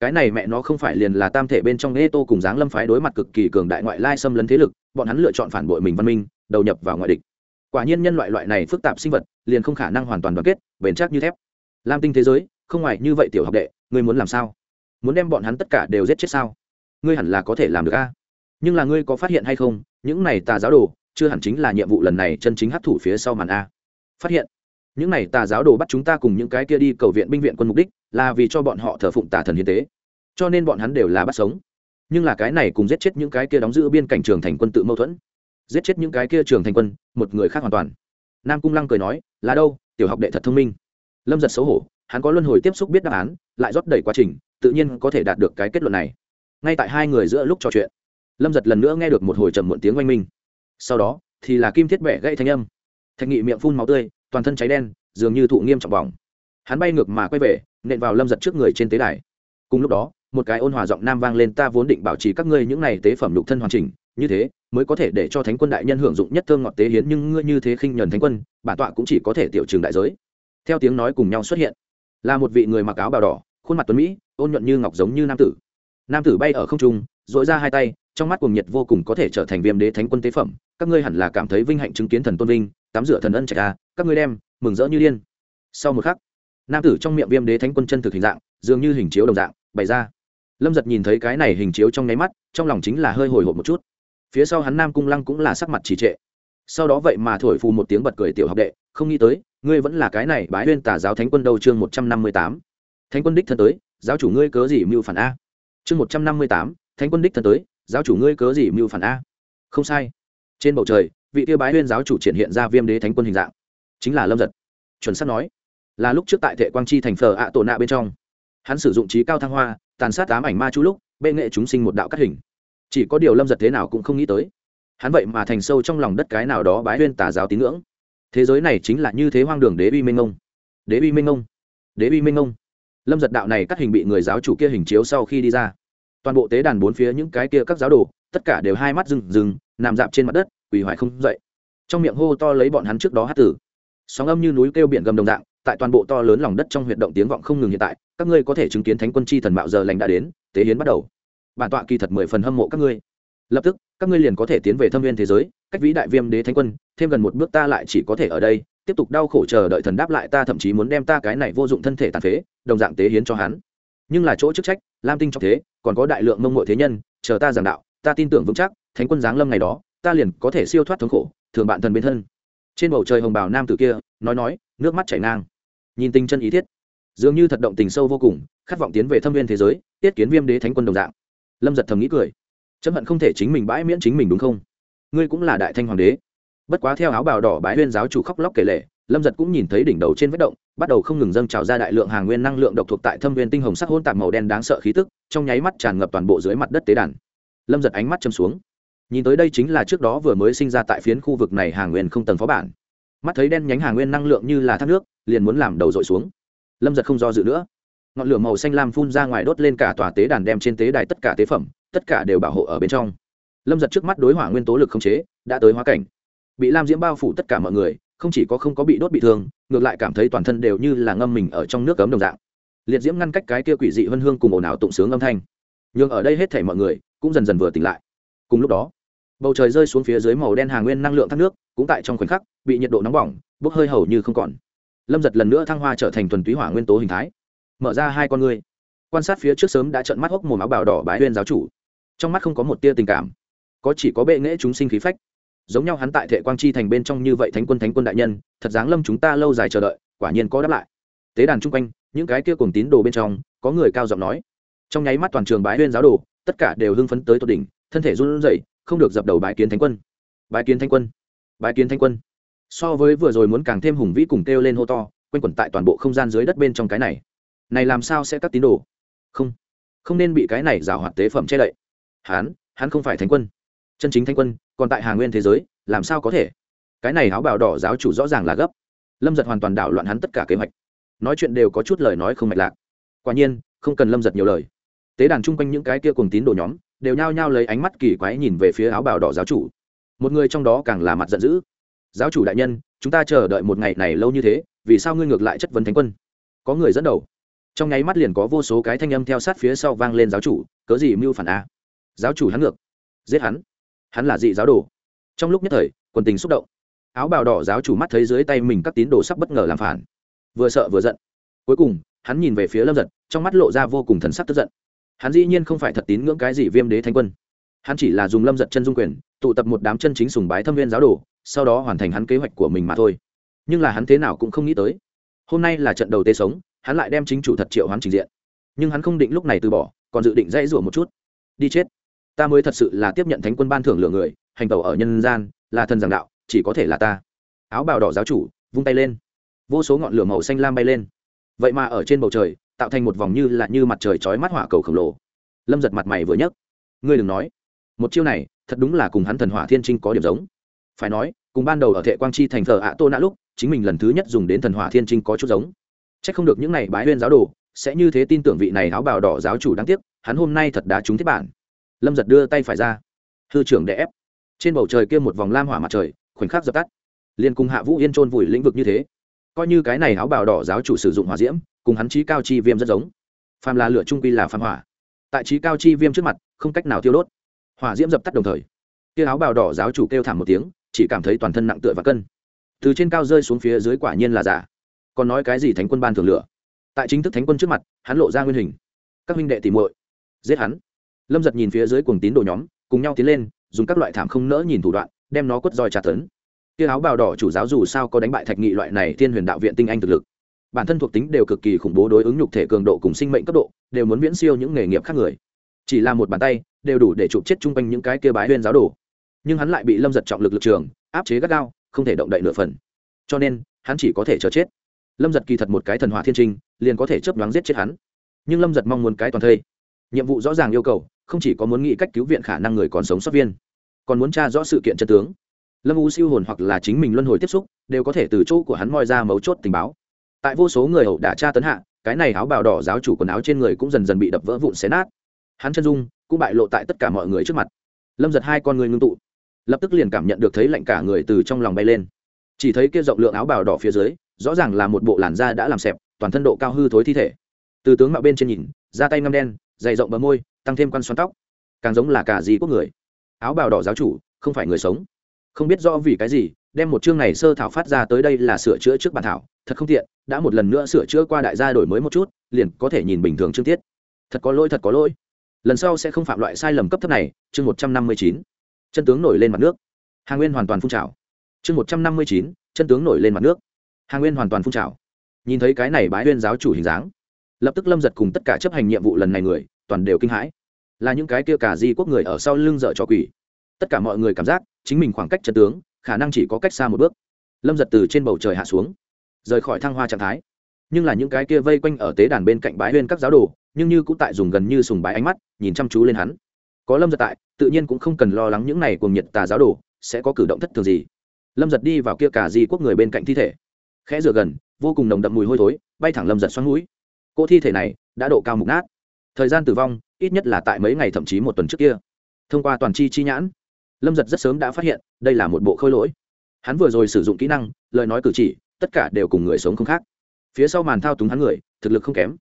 cái này mẹ nó không phải liền là tam thể bên trong ê tô cùng giáng lâm phái đối mặt cực kỳ cường đại ngoại lai xâm lấn thế lực, bọn hắn lựa chọn phản bội mình văn minh, đầu nhập vào ngoại địch. Quả nhiên nhân loại loại này phức tạp sinh vật, liền không khả năng hoàn toàn đoàn kết, bền chắc như thép. Lam tinh thế giới, không ngoài như vậy tiểu học đệ, ngươi muốn làm sao? Muốn đem bọn hắn tất cả đều giết chết sao? Ngươi hẳn là có thể làm được a. Nhưng là ngươi có phát hiện hay không, những này tà giáo đồ, chưa hẳn chính là nhiệm vụ lần này chân chính hấp thủ phía sau màn a. Phát hiện những này tà giáo đồ bắt chúng ta cùng những cái kia đi cầu viện binh viện quân mục đích là vì cho bọn họ thờ phụng tà thần hiến tế. Cho nên bọn hắn đều là bắt sống. Nhưng là cái này cùng giết chết những cái kia đóng giữ biên cảnh trường thành quân tự mâu thuẫn. Giết chết những cái kia trường thành quân, một người khác hoàn toàn. Nam cung lăng cười nói, là đâu, tiểu học đệ thật thông minh. Lâm giật xấu hổ, hắn có luân hồi tiếp xúc biết đáp án, lại rót đầy quá trình, tự nhiên có thể đạt được cái kết luận này. Ngay tại hai người giữa lúc trò chuyện, lâm giật lần nữa nghe được một hồi trầm muộn tiếng oanh minh. Sau đó, thì là kim thiết bẻ gãy thanh âm. Thạch nghị miệng phun máu tươi toàn thân cháy đen, dường như thụ nghiêm trọng bỏng. Hắn bay ngược mà quay về, nện vào lâm giật trước người trên tế đài. Cùng lúc đó, một cái ôn hòa giọng nam vang lên, ta vốn định bảo trì các ngươi những này tế phẩm lục thân hoàn chỉnh, như thế mới có thể để cho thánh quân đại nhân hưởng dụng nhất thương ngọt tế hiến, nhưng ngươi như thế khinh nhuần thánh quân, bản tọa cũng chỉ có thể tiểu trường đại giới. Theo tiếng nói cùng nhau xuất hiện, là một vị người mặc áo bào đỏ, khuôn mặt tuấn mỹ, ôn nhuận như ngọc giống như nam tử. Nam tử bay ở không trung dội ra hai tay, trong mắt cuồng nhiệt vô cùng có thể trở thành viêm đế thánh quân tế phẩm. Các ngươi hẳn là cảm thấy vinh hạnh chứng kiến thần tôn vinh tắm rửa thần ân trạch a, các ngươi đem, mừng rỡ như điên. Sau một khắc, nam tử trong miệng viêm đế thánh quân chân thực hình dạng, dường như hình chiếu đồng dạng, bày ra. Lâm giật nhìn thấy cái này hình chiếu trong nháy mắt, trong lòng chính là hơi hồi hộp một chút. Phía sau hắn nam cung lăng cũng là sắc mặt trì trệ. Sau đó vậy mà thổi phù một tiếng bật cười tiểu học đệ, không nghĩ tới, ngươi vẫn là cái này bái huyên tả giáo thánh quân đầu chương một trăm năm mươi tám. Thánh quân đích thân tới, giáo chủ ngươi cớ gì mưu phản a? Chương một trăm năm mươi tám, thánh quân đích thân tới, giáo chủ ngươi cớ gì mưu phản a? Không sai. Trên bầu trời vị tiêu bái huyên giáo chủ triển hiện ra viêm đế thánh quân hình dạng. Chính là lâm giật. Chuẩn sắt nói, là lúc trước tại thệ quang chi thành phờ ạ tổ nạ bên trong. Hắn sử dụng trí cao thăng hoa, tàn sát tám ảnh ma chú lúc, bệ nghệ chúng sinh một đạo cắt hình. Chỉ có điều lâm giật thế nào cũng không nghĩ tới. Hắn vậy mà thành sâu trong lòng đất cái nào đó bái huyên tà giáo tín ngưỡng. Thế giới này chính là như thế hoang đường đế uy minh ông đế uy minh ông đế uy minh ông lâm giật đạo này cắt hình bị người giáo chủ kia hình chiếu sau khi đi ra. Toàn bộ tế đàn bốn phía những cái kia các giáo đồ, tất cả đều hai mắt rừng rừng nằm dạp trên mặt đất quỳ hoài không dậy. Trong miệng hô to lấy bọn hắn trước đó hát tử. Sóng âm như núi kêu biển gầm đồng dạng, tại toàn bộ to lớn lòng đất trong huyệt động tiếng vọng không ngừng hiện tại, các ngươi có thể chứng kiến thánh quân chi thần mạo giờ lành đã đến, tế hiến bắt đầu. Bản tọa kỳ thật mười phần hâm mộ các ngươi. Lập tức, các ngươi liền có thể tiến về thâm viên thế giới, cách vĩ đại viêm đế thánh quân, thêm gần một bước ta lại chỉ có thể ở đây, tiếp tục đau khổ chờ đợi thần đáp lại ta thậm chí muốn đem ta cái này vô dụng thân thể tàn phế, đồng dạng tế hiến cho hắn. Nhưng là chỗ chức trách, lam tinh trong thế, còn có đại lượng mông mội thế nhân, chờ ta giảng đạo, ta tin tưởng vững chắc, thánh quân giáng lâm ngày đó ta liền có thể siêu thoát thống khổ, thường bạn thần bên thân. Trên bầu trời hồng bào nam tử kia, nói nói, nước mắt chảy ngang. Nhìn tinh chân ý thiết, dường như thật động tình sâu vô cùng, khát vọng tiến về thâm viên thế giới, tiết kiến viêm đế thánh quân đồng dạng. Lâm giật thầm nghĩ cười. Chấm hận không thể chính mình bãi miễn chính mình đúng không? Ngươi cũng là đại thanh hoàng đế. Bất quá theo áo bào đỏ bái huyên giáo chủ khóc lóc kể lệ lâm giật cũng nhìn thấy đỉnh đầu trên vết động, bắt đầu không ngừng dâng trào ra đại lượng hàng nguyên năng lượng độc thuộc tại thâm viên tinh hồng sắc hôn tạp màu đen đáng sợ khí tức, trong nháy mắt tràn ngập toàn bộ dưới mặt đất tế đàn. Lâm giật ánh mắt châm xuống nhìn tới đây chính là trước đó vừa mới sinh ra tại phiến khu vực này hàng nguyên không tầng phó bản. Mắt thấy đen nhánh hàng nguyên năng lượng như là thác nước, liền muốn làm đầu dội xuống. Lâm giật không do dự nữa. Ngọn lửa màu xanh lam phun ra ngoài đốt lên cả tòa tế đàn đem trên tế đài tất cả tế phẩm, tất cả đều bảo hộ ở bên trong. Lâm giật trước mắt đối hỏa nguyên tố lực không chế, đã tới hóa cảnh. Bị lam diễm bao phủ tất cả mọi người, không chỉ có không có bị đốt bị thương, ngược lại cảm thấy toàn thân đều như là ngâm mình ở trong nước cấm đồng dạng. Liệt diễm ngăn cách cái kia quỷ dị vân hương cùng ồn ào tụng sướng âm thanh. Nhưng ở đây hết thể mọi người cũng dần dần vừa tỉnh lại. Cùng lúc đó bầu trời rơi xuống phía dưới màu đen hàng nguyên năng lượng thác nước, cũng tại trong khoảnh khắc, bị nhiệt độ nóng bỏng, bốc hơi hầu như không còn. Lâm giật lần nữa thăng hoa trở thành thuần túy hỏa nguyên tố hình thái. Mở ra hai con ngươi. Quan sát phía trước sớm đã trận mắt hốc mồm áo bào đỏ bái huyên giáo chủ. Trong mắt không có một tia tình cảm. Có chỉ có bệ nghễ chúng sinh khí phách. Giống nhau hắn tại thệ quang chi thành bên trong như vậy thánh quân thánh quân đại nhân, thật dáng lâm chúng ta lâu dài chờ đợi, quả nhiên có đáp lại. Tế đàn chung quanh, những cái kia cùng tín đồ bên trong, có người cao giọng nói. Trong nháy mắt toàn trường bái huyên giáo đồ, tất cả đều hưng phấn tới tột đỉnh, thân thể run rẩy không được dập đầu bái kiến thánh quân. Bái kiến thánh quân. Bái kiến thánh quân. So với vừa rồi muốn càng thêm hùng vĩ cùng kêu lên hô to, quanh quẩn tại toàn bộ không gian dưới đất bên trong cái này. Này làm sao sẽ các tín đồ? Không. Không nên bị cái này rào hoạt tế phẩm che đậy. Hắn hắn không phải thánh quân. Chân chính thánh quân, còn tại hà nguyên thế giới, làm sao có thể? Cái này áo bào đỏ giáo chủ rõ ràng là gấp. Lâm giật hoàn toàn đảo loạn hắn tất cả kế hoạch. Nói chuyện đều có chút lời nói không mạch lạc. Quả nhiên, không cần lâm giật nhiều lời. Tế đàn chung quanh những cái kia cùng tín đồ nhóm đều nhao nhao lấy ánh mắt kỳ quái nhìn về phía áo bào đỏ giáo chủ. Một người trong đó càng là mặt giận dữ. Giáo chủ đại nhân, chúng ta chờ đợi một ngày này lâu như thế, vì sao ngươi ngược lại chất vấn thánh quân? Có người dẫn đầu. Trong nháy mắt liền có vô số cái thanh âm theo sát phía sau vang lên giáo chủ, cớ gì mưu phản a? Giáo chủ hắn ngược. Giết hắn. Hắn là dị giáo đồ. Trong lúc nhất thời, quần tình xúc động. Áo bào đỏ giáo chủ mắt thấy dưới tay mình các tín đồ sắp bất ngờ làm phản. Vừa sợ vừa giận. Cuối cùng, hắn nhìn về phía lâm giật, trong mắt lộ ra vô cùng thần sắc tức giận hắn dĩ nhiên không phải thật tín ngưỡng cái gì viêm đế thanh quân. Hắn chỉ là dùng lâm giật chân dung quyền, tụ tập một đám chân chính sùng bái thâm viên giáo đồ, sau đó hoàn thành hắn kế hoạch của mình mà thôi. Nhưng là hắn thế nào cũng không nghĩ tới. Hôm nay là trận đầu tê sống, hắn lại đem chính chủ thật triệu hắn trình diện. Nhưng hắn không định lúc này từ bỏ, còn dự định dãy rủa một chút. Đi chết. Ta mới thật sự là tiếp nhận thánh quân ban thưởng lửa người, hành tẩu ở nhân gian, là thần giảng đạo, chỉ có thể là ta. Áo bào đỏ giáo chủ, vung tay lên. Vô số ngọn lửa màu xanh lam bay lên. Vậy mà ở trên bầu trời tạo thành một vòng như là như mặt trời chói mắt hỏa cầu khổng lồ. Lâm giật mặt mày vừa nhấc. Ngươi đừng nói. Một chiêu này, thật đúng là cùng hắn thần hỏa thiên trinh có điểm giống. Phải nói, cùng ban đầu ở thệ quang chi thành thờ ạ tô nã lúc, chính mình lần thứ nhất dùng đến thần hỏa thiên trinh có chút giống. C h ắ c không được những n à y bái huyên giáo đồ, sẽ như thế tin tưởng vị này áo bào đỏ giáo chủ đáng tiếc, hắn hôm nay thật đá trúng thiết bản. Lâm giật đưa tay phải ra. Thư trưởng để ép. Trên bầu trời kia một vòng lam hỏa mặt trời, khoảnh khắc dập tắt. Liên cùng hạ vũ yên trôn vùi lĩnh vực như thế. Coi như cái này áo bào đỏ giáo chủ sử dụng hỏa diễm cùng hắn trí cao chi viêm rất giống. Phàm là lửa trung quy là phàm hỏa. Tại trí cao chi viêm trước mặt, không cách nào tiêu đốt. Hỏa diễm dập tắt đồng thời, kia áo bào đỏ giáo chủ kêu thảm một tiếng, chỉ cảm thấy toàn thân nặng tựa và cân. Từ trên cao rơi xuống phía dưới quả nhiên là giả. Còn nói cái gì thánh quân ban thường lửa? Tại chính thức thánh quân trước mặt, hắn lộ ra nguyên hình. Các huynh đệ tìm muội, giết hắn. Lâm giật nhìn phía dưới cuồng tín đồ nhóm, cùng nhau tiến lên, dùng các loại thảm không nỡ nhìn thủ đoạn, đem nó quất roi trả tấn. Kia áo bào đỏ chủ giáo dù sao có đánh bại thạch nghị loại này thiên huyền đạo viện tinh anh thực lực bản thân thuộc tính đều cực kỳ khủng bố đối ứng nhục thể cường độ cùng sinh mệnh cấp độ, đều muốn viễn siêu những nghề nghiệp khác người. Chỉ là một bàn tay, đều đủ để chụp chết chung quanh những cái kia bái huyên giáo đồ. Nhưng hắn lại bị lâm giật trọng lực lực trường, áp chế gắt gao, không thể động đậy nửa phần. Cho nên, hắn chỉ có thể chờ chết. Lâm giật kỳ thật một cái thần hỏa thiên trinh, liền có thể chấp đoán giết chết hắn. Nhưng lâm giật mong muốn cái toàn thây. Nhiệm vụ rõ ràng yêu cầu, không chỉ có muốn nghĩ cách cứu viện khả năng người còn sống sót viên, còn muốn tra rõ sự kiện chân tướng. Lâm u siêu hồn hoặc là chính mình luân hồi tiếp xúc, đều có thể từ chỗ của hắn moi ra mấu chốt tình báo tại vô số người hậu đả tra tấn hạ, cái này áo bào đỏ giáo chủ quần áo trên người cũng dần dần bị đập vỡ vụn xé nát. Hắn chân dung cũng bại lộ tại tất cả mọi người trước mặt. Lâm giật hai con người ngưng tụ, lập tức liền cảm nhận được thấy lạnh cả người từ trong lòng bay lên. Chỉ thấy kia rộng lượng áo bào đỏ phía dưới, rõ ràng là một bộ làn da đã làm xẹp, toàn thân độ cao hư thối thi thể. Từ tướng mạo bên trên nhìn, da tay ngâm đen, dày rộng bờ môi, tăng thêm quan xoắn tóc. Càng giống là cả gì quốc người. Áo bào đỏ giáo chủ, không phải người sống. Không biết rõ vì cái gì, đem một chương này sơ thảo phát ra tới đây là sửa chữa trước bản thảo thật không tiện, đã một lần nữa sửa chữa qua đại gia đổi mới một chút, liền có thể nhìn bình thường chương tiết. Thật có lỗi, thật có lỗi. Lần sau sẽ không phạm loại sai lầm cấp thấp này, chương một trăm năm mươi chín. Chân tướng nổi lên mặt nước. Hà nguyên hoàn toàn phun trào. Chương một trăm năm mươi chín, chân tướng nổi lên mặt nước. Hà nguyên hoàn toàn phun trào. Nhìn thấy cái này bái huyên giáo chủ hình dáng, lập tức lâm giật cùng tất cả chấp hành nhiệm vụ lần này người, toàn đều kinh hãi. Là những cái kia cả di quốc người ở sau lưng dợ cho quỷ. Tất cả mọi người cảm giác chính mình khoảng cách chân tướng, khả năng chỉ có cách xa một bước. Lâm giật từ trên bầu trời hạ xuống rời khỏi thăng hoa trạng thái. Nhưng là những cái kia vây quanh ở tế đàn bên cạnh bái huyên các giáo đồ, nhưng như cũng tại dùng gần như sùng bái ánh mắt, nhìn chăm chú lên hắn. Có lâm giật tại, tự nhiên cũng không cần lo lắng những này cùng nhiệt tà giáo đồ sẽ có cử động thất thường gì. Lâm giật đi vào kia cả di quốc người bên cạnh thi thể. Khẽ rửa gần, vô cùng nồng đậm mùi hôi thối, bay thẳng lâm giật xoắn mũi. Cô thi thể này đã độ cao mục nát. Thời gian tử vong, ít nhất là tại mấy ngày thậm chí một tuần trước kia. Thông qua toàn chi chi nhãn, lâm giật rất sớm đã phát hiện, đây là một bộ khôi lỗi. Hắn vừa rồi sử dụng kỹ năng, lời nói cử chỉ tất cả đều cùng người sống không khác. Phía sau màn thao túng hắn người, thực lực không kém.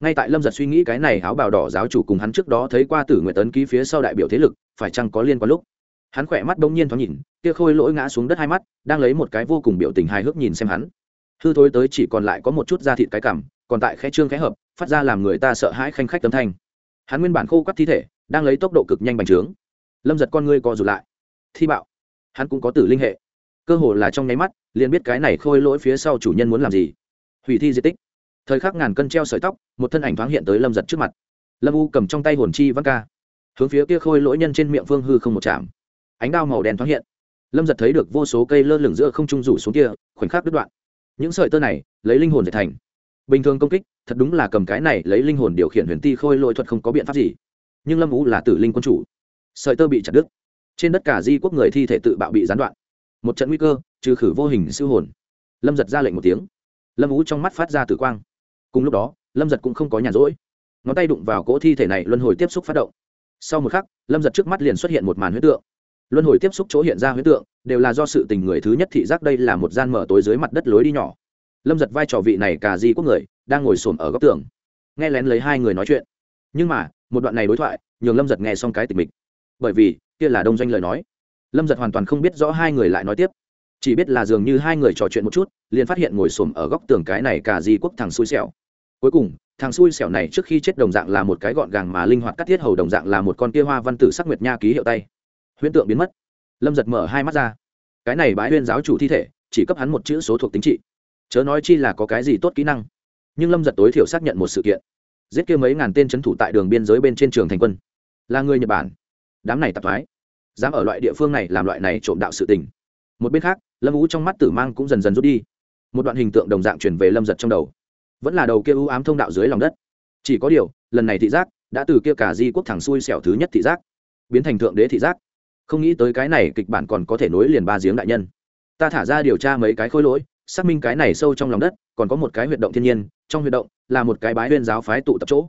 Ngay tại lâm giật suy nghĩ cái này áo bào đỏ giáo chủ cùng hắn trước đó thấy qua tử nguyện tấn ký phía sau đại biểu thế lực, phải chăng có liên quan lúc? Hắn khỏe mắt bỗng nhiên thoáng nhìn, kia khôi lỗi ngã xuống đất hai mắt, đang lấy một cái vô cùng biểu tình hài hước nhìn xem hắn. Hư thối tới chỉ còn lại có một chút da thịt cái cảm còn tại khe trương khẽ hợp, phát ra làm người ta sợ hãi khanh khách tấm thanh. Hắn nguyên bản khô quắt thi thể, đang lấy tốc độ cực nhanh bành trướng. Lâm giật con ngươi co rụt lại. Thi bạo. Hắn cũng có tử linh hệ cơ hồ là trong nháy mắt, liền biết cái này khôi lỗi phía sau chủ nhân muốn làm gì. Hủy thi di tích. Thời khắc ngàn cân treo sợi tóc, một thân ảnh thoáng hiện tới lâm giật trước mặt. Lâm u cầm trong tay hồn chi văn ca. Hướng phía kia khôi lỗi nhân trên miệng phương hư không một chạm. Ánh đao màu đen thoáng hiện. Lâm giật thấy được vô số cây lơ lửng giữa không trung rủ xuống kia, khoảnh khắc đứt đoạn. Những sợi tơ này, lấy linh hồn để thành. Bình thường công kích, thật đúng là cầm cái này lấy linh hồn điều khiển huyền ti khôi lỗi thuật không có biện pháp gì. Nhưng lâm u là tử linh quân chủ. Sợi tơ bị chặt đứt. Trên đất cả di quốc người thi thể tự bạo bị gián đoạn một trận nguy cơ, trừ khử vô hình siêu hồn. Lâm giật ra lệnh một tiếng. Lâm ú trong mắt phát ra tử quang. Cùng lúc đó, lâm giật cũng không có nhàn rỗi. Ngón tay đụng vào cỗ thi thể này luân hồi tiếp xúc phát động. Sau một khắc, lâm giật trước mắt liền xuất hiện một màn huyết tượng. Luân hồi tiếp xúc chỗ hiện ra huyết tượng, đều là do sự tình người thứ nhất thị giác đây là một gian mở tối dưới mặt đất lối đi nhỏ. Lâm giật vai trò vị này cả di quốc người, đang ngồi xổm ở góc tường, nghe lén lấy hai người nói chuyện. Nhưng mà, một đoạn này đối thoại, nhường lâm giật nghe xong cái tình mình bởi vì, kia là đông doanh lời nói lâm giật hoàn toàn không biết rõ hai người lại nói tiếp chỉ biết là dường như hai người trò chuyện một chút liền phát hiện ngồi xổm ở góc tường cái này cả di quốc thằng xui xẻo cuối cùng thằng xui xẻo này trước khi chết đồng dạng là một cái gọn gàng mà linh hoạt cắt thiết hầu đồng dạng là một con kia hoa văn tử sắc nguyệt nha ký hiệu tay huyễn tượng biến mất lâm giật mở hai mắt ra cái này bãi huyên giáo chủ thi thể chỉ cấp hắn một chữ số thuộc tính trị chớ nói chi là có cái gì tốt kỹ năng nhưng lâm giật tối thiểu xác nhận một sự kiện giết kia mấy ngàn tên c thủ tại đường biên giới bên trên trường thành quân là người nhật bản đám này tạp thoái dám ở loại địa phương này làm loại này trộm đạo sự tình. Một bên khác, lâm vũ trong mắt tử mang cũng dần dần rút đi. Một đoạn hình tượng đồng dạng chuyển về lâm giật trong đầu. Vẫn là đầu kia ưu ám thông đạo dưới lòng đất. Chỉ có điều, lần này thị giác đã từ kia cả di quốc thẳng xuôi xẻo thứ nhất thị giác, biến thành thượng đế thị giác. Không nghĩ tới cái này kịch bản còn có thể nối liền ba giếng đại nhân. Ta thả ra điều tra mấy cái khối lỗi, xác minh cái này sâu trong lòng đất, còn có một cái huyệt động thiên nhiên, trong huyệt động là một cái bái huyên giáo phái tụ tập chỗ.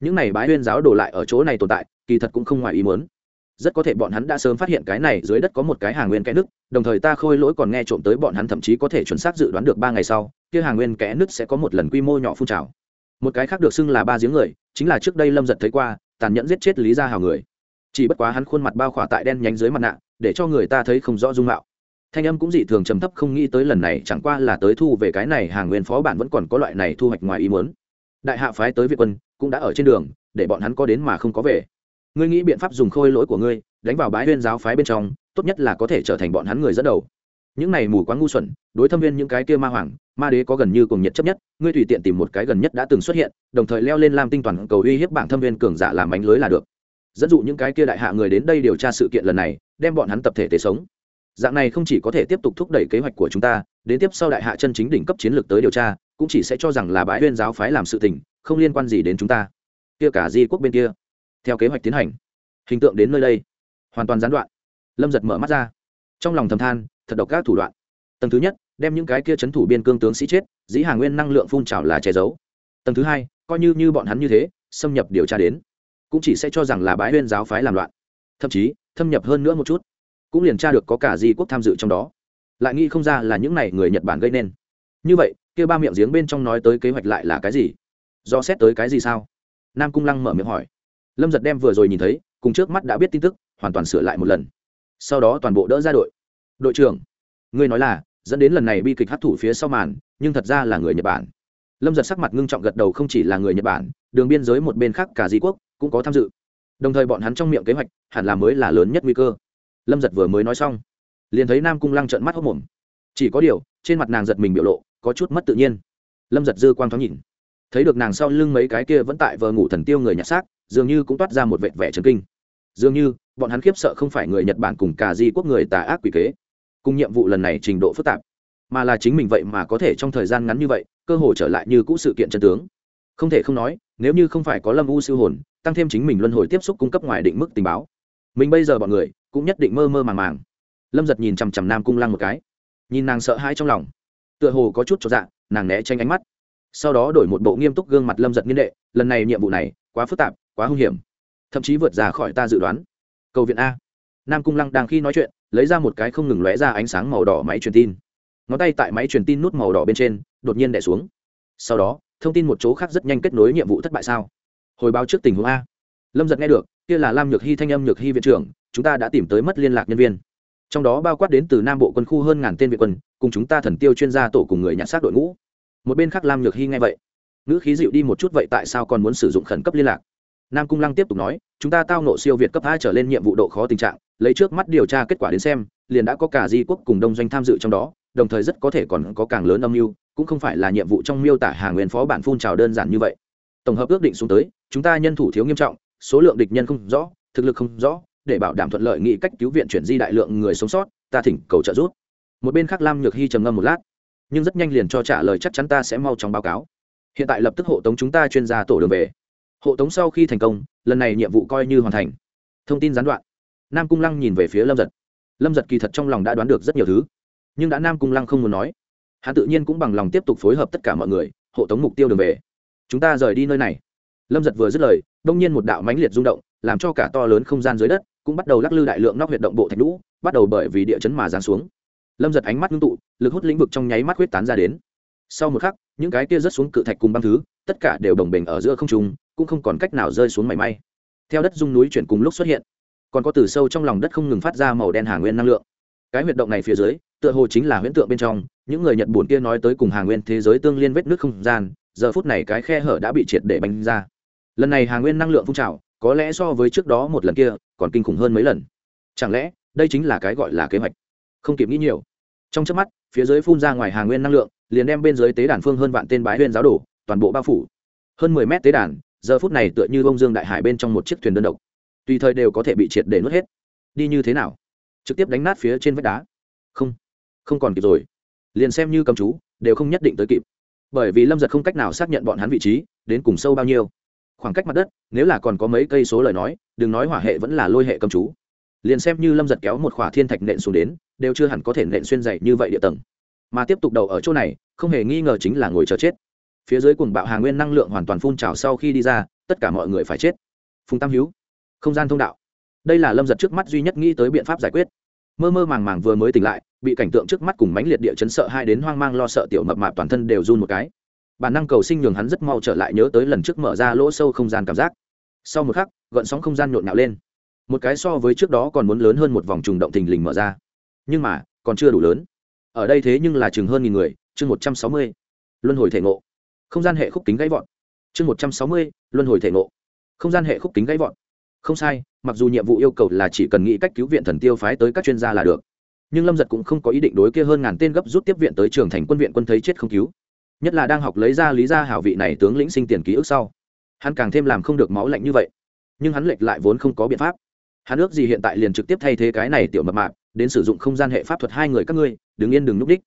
Những này bái huyên giáo đổ lại ở chỗ này tồn tại, kỳ thật cũng không ngoài ý muốn rất có thể bọn hắn đã sớm phát hiện cái này dưới đất có một cái hàng nguyên kẽ nứt, đồng thời ta khôi lỗi còn nghe trộm tới bọn hắn thậm chí có thể chuẩn xác dự đoán được ba ngày sau, kia hàng nguyên kẽ nứt sẽ có một lần quy mô nhỏ phun trào. Một cái khác được xưng là ba giếng người, chính là trước đây lâm giật thấy qua, tàn nhẫn giết chết lý gia hào người. Chỉ bất quá hắn khuôn mặt bao khỏa tại đen nhánh dưới mặt nạ, để cho người ta thấy không rõ dung mạo. Thanh âm cũng dị thường trầm thấp không nghĩ tới lần này chẳng qua là tới thu về cái này hàng nguyên phó bản vẫn còn có loại này thu hoạch ngoài ý muốn. Đại hạ phái tới việt quân, cũng đã ở trên đường, để bọn hắn có đến mà không có về ngươi nghĩ biện pháp dùng khôi lỗi của ngươi, đánh vào bái huyên giáo phái bên trong, tốt nhất là có thể trở thành bọn hắn người dẫn đầu. Những này mù quáng ngu xuẩn, đối thâm viên những cái kia ma hoàng, ma đế có gần như cùng nhiệt chấp nhất, ngươi tùy tiện tìm một cái gần nhất đã từng xuất hiện, đồng thời leo lên làm tinh toàn cầu uy hiếp bảng thâm viên cường giả làm bánh lưới là được. Dẫn dụ những cái kia đại hạ người đến đây điều tra sự kiện lần này, đem bọn hắn tập thể tế sống. Dạng này không chỉ có thể tiếp tục thúc đẩy kế hoạch của chúng ta, đến tiếp sau đại hạ chân chính đỉnh cấp chiến lược tới điều tra, cũng chỉ sẽ cho rằng là bãi huyên giáo phái làm sự tình, không liên quan gì đến chúng ta. Kia cả di quốc bên kia theo kế hoạch tiến hành. Hình tượng đến nơi đây. Hoàn toàn gián đoạn. Lâm giật mở mắt ra. Trong lòng thầm than, thật độc các thủ đoạn. Tầng thứ nhất, đem những cái kia c h ấ n thủ biên cương tướng sĩ chết, dĩ hà nguyên năng lượng phun trào là che giấu. Tầng thứ hai, coi như như bọn hắn như thế, xâm nhập điều tra đến, cũng chỉ sẽ cho rằng là bãi huyên giáo phái làm loạn. Thậm chí, thâm nhập hơn nữa một chút, cũng liền tra được có cả di quốc tham dự trong đó. Lại nghĩ không ra là những này người nhật bản gây nên. Như vậy kêu ba miệng giếng bên trong nói tới kế hoạch lại là cái gì? Do xét tới cái gì sao? Nam cung lăng mở miệng hỏi lâm giật đem vừa rồi nhìn thấy, cùng trước mắt đã biết tin tức, hoàn toàn sửa lại một lần. Sau đó toàn bộ đỡ ra đội. Đội trưởng, ngươi nói là, dẫn đến lần này bi kịch hấp thủ phía sau màn, nhưng thật ra là người nhật bản. Lâm giật sắc mặt ngưng trọng gật đầu không chỉ là người nhật bản, đường biên giới một bên khác cả di quốc cũng có tham dự. Đồng thời bọn hắn trong miệng kế hoạch hẳn là mới là lớn nhất nguy cơ. Lâm giật vừa mới nói xong, liền thấy nam cung lăng trợn mắt hốc mồm. Chỉ có điều, trên mặt nàng giật mình biểu lộ, có chút mất tự nhiên. Lâm giật dư quang thoáng nhìn thấy được nàng sau lưng mấy cái kia vẫn tại vờ ngủ thần tiêu người nhặt xác, dường như cũng toát ra một vệt vẻ trấn kinh. Dường như, bọn hắn khiếp sợ không phải người nhật bản cùng cả di quốc người tà ác quỷ kế. Cùng nhiệm vụ lần này trình độ phức tạp, mà là chính mình vậy mà có thể trong thời gian ngắn như vậy, cơ hội trở lại như cũ sự kiện chân tướng. Không thể không nói, nếu như không phải có lâm u siêu hồn, tăng thêm chính mình luân hồi tiếp xúc cung cấp ngoài định mức tình báo. Mình bây giờ bọn người, cũng nhất định mơ mơ màng màng. Lâm giật nhìn chằm chằm nam cung lăng một cái. Nhìn nàng sợ hãi trong lòng, tựa hồ có chút cho dạ nàng né tranh ánh mắt sau đó đổi một bộ nghiêm túc gương mặt lâm giật nghiên đệ, lần này nhiệm vụ này quá phức tạp, quá hung hiểm. Thậm chí vượt ra khỏi ta dự đoán. Cầu viện a. Nam cung lăng đang khi nói chuyện, lấy ra một cái không ngừng lóe ra ánh sáng màu đỏ máy truyền tin. Ngón tay tại máy truyền tin nút màu đỏ bên trên, đột nhiên đẻ xuống. Sau đó, thông tin một chỗ khác rất nhanh kết nối nhiệm vụ thất bại sao? Hồi báo trước tình huống a. Lâm giật nghe được, kia là lam nhược hy thanh âm nhược hy viện trưởng, chúng ta đã tìm tới mất liên lạc nhân viên. Trong đó bao quát đến từ nam bộ quân khu hơn ngàn tên viện quân, cùng chúng ta thần tiêu chuyên gia tổ cùng người nhặt xác đội ngũ một bên khác lam nhược hy nghe vậy ngữ khí dịu đi một chút vậy tại sao còn muốn sử dụng khẩn cấp liên lạc nam cung lăng tiếp tục nói chúng ta tao nộ siêu việt cấp hai trở lên nhiệm vụ độ khó tình trạng lấy trước mắt điều tra kết quả đến xem liền đã có cả di quốc cùng đông doanh tham dự trong đó đồng thời rất có thể còn có càng lớn âm mưu cũng không phải là nhiệm vụ trong miêu tả hàng nguyên phó bản phun trào đơn giản như vậy tổng hợp ước định xuống tới chúng ta nhân thủ thiếu nghiêm trọng số lượng địch nhân không rõ thực lực không rõ để bảo đảm thuận lợi nghị cách cứu viện chuyển di đại lượng người sống sót ta thỉnh cầu trợ giúp một bên khác lam nhược hy trầm ngâm một lát nhưng rất nhanh liền cho trả lời chắc chắn ta sẽ mau chóng báo cáo. Hiện tại lập tức hộ tống chúng ta chuyên gia tổ đường về. Hộ tống sau khi thành công, lần này nhiệm vụ coi như hoàn thành. Thông tin gián đoạn. Nam cung lăng nhìn về phía lâm giật. Lâm giật kỳ thật trong lòng đã đoán được rất nhiều thứ, nhưng đã nam cung lăng không muốn nói. Hắn tự nhiên cũng bằng lòng tiếp tục phối hợp tất cả mọi người, hộ tống mục tiêu đường về. Chúng ta rời đi nơi này. Lâm giật vừa dứt lời, đông nhiên một đạo mãnh liệt rung động, làm cho cả to lớn không gian dưới đất cũng bắt đầu lắc lư đại lượng nóc huyệt động bộ thạch lũ bắt đầu bởi vì địa chấn mà giáng xuống lâm giật ánh mắt ngưng tụ, lực hút lĩnh vực trong nháy mắt huyết tán ra đến. Sau một khắc, những cái kia rớt xuống cự thạch cùng băng thứ, tất cả đều đồng bình ở giữa không trung, cũng không còn cách nào rơi xuống mảy may. Theo đất dung núi chuyển cùng lúc xuất hiện, còn có từ sâu trong lòng đất không ngừng phát ra màu đen hà nguyên năng lượng. Cái huyệt động này phía dưới, tựa hồ chính là huyễn tượng bên trong, những người nhật buồn kia nói tới cùng hà nguyên thế giới tương liên vết nước không gian, giờ phút này cái khe hở đã bị triệt để bánh ra. Lần này hà nguyên năng lượng phun trào, có lẽ so với trước đó một lần kia, còn kinh khủng hơn mấy lần. Chẳng lẽ, đây chính là cái gọi là kế hoạch? Không kịp nghĩ nhiều. Trong trước mắt, phía dưới phun ra ngoài hàng nguyên năng lượng, liền đem bên dưới tế đàn phương hơn vạn tên bái huyên giáo đổ toàn bộ bao phủ. Hơn mười mét tế đàn, giờ phút này tựa như bông dương đại hải bên trong một chiếc thuyền đơn độc. Tùy thời đều có thể bị triệt để nuốt hết. Đi như thế nào? Trực tiếp đánh nát phía trên vách đá. Không không còn kịp rồi. Liền xem như cầm chú, đều không nhất định tới kịp. Bởi vì lâm giật không cách nào xác nhận bọn hắn vị trí, đến cùng sâu bao nhiêu. Khoảng cách mặt đất, nếu là còn có mấy cây số lời nói, đừng nói hỏa hệ vẫn là lôi hệ cầm chú liền xem như lâm giật kéo một khỏa thiên thạch nện xuống đến, đều chưa hẳn có thể nện xuyên dày như vậy địa tầng. Mà tiếp tục đầu ở chỗ này, không hề nghi ngờ chính là ngồi chờ chết. Phía dưới cùng bạo hàng nguyên năng lượng hoàn toàn phun trào sau khi đi ra, tất cả mọi người phải chết. Phùng tam hữu không gian thông đạo. Đây là lâm giật trước mắt duy nhất nghĩ tới biện pháp giải quyết. Mơ mơ màng màng vừa mới tỉnh lại, bị cảnh tượng trước mắt cùng mãnh liệt địa chấn sợ hai đến hoang mang lo sợ tiểu mập mạp toàn thân đều run một cái. Bản năng cầu sinh nhường hắn rất mau trở lại nhớ tới lần trước mở ra lỗ sâu không gian cảm giác. Sau một khắc, gợn sóng không gian nhộn nhạo lên một cái so với trước đó còn muốn lớn hơn một vòng trùng động thình lình mở ra. Nhưng mà, còn chưa đủ lớn. Ở đây thế nhưng là chừng hơn nghìn người, chương một trăm sáu mươi, luân hồi thể ngộ. Không gian hệ khúc kính gãy vọt. Chương một trăm sáu mươi, luân hồi thể ngộ. Không gian hệ khúc kính gãy vọt. Không sai, mặc dù nhiệm vụ yêu cầu là chỉ cần nghĩ cách cứu viện thần tiêu phái tới các chuyên gia là được. Nhưng lâm giật cũng không có ý định đối kia hơn ngàn tên gấp rút tiếp viện tới trường thành quân viện quân thấy chết không cứu. Nhất là đang học lấy ra lý gia hảo vị này tướng lĩnh sinh tiền ký ức sau. Hắn càng thêm làm không được máu lạnh như vậy. Nhưng hắn lệch lại vốn không có biện pháp hắn ước gì hiện tại liền trực tiếp thay thế cái này tiểu mập mạp, đến sử dụng không gian hệ pháp thuật hai người các ngươi, đứng yên đừng núp đích.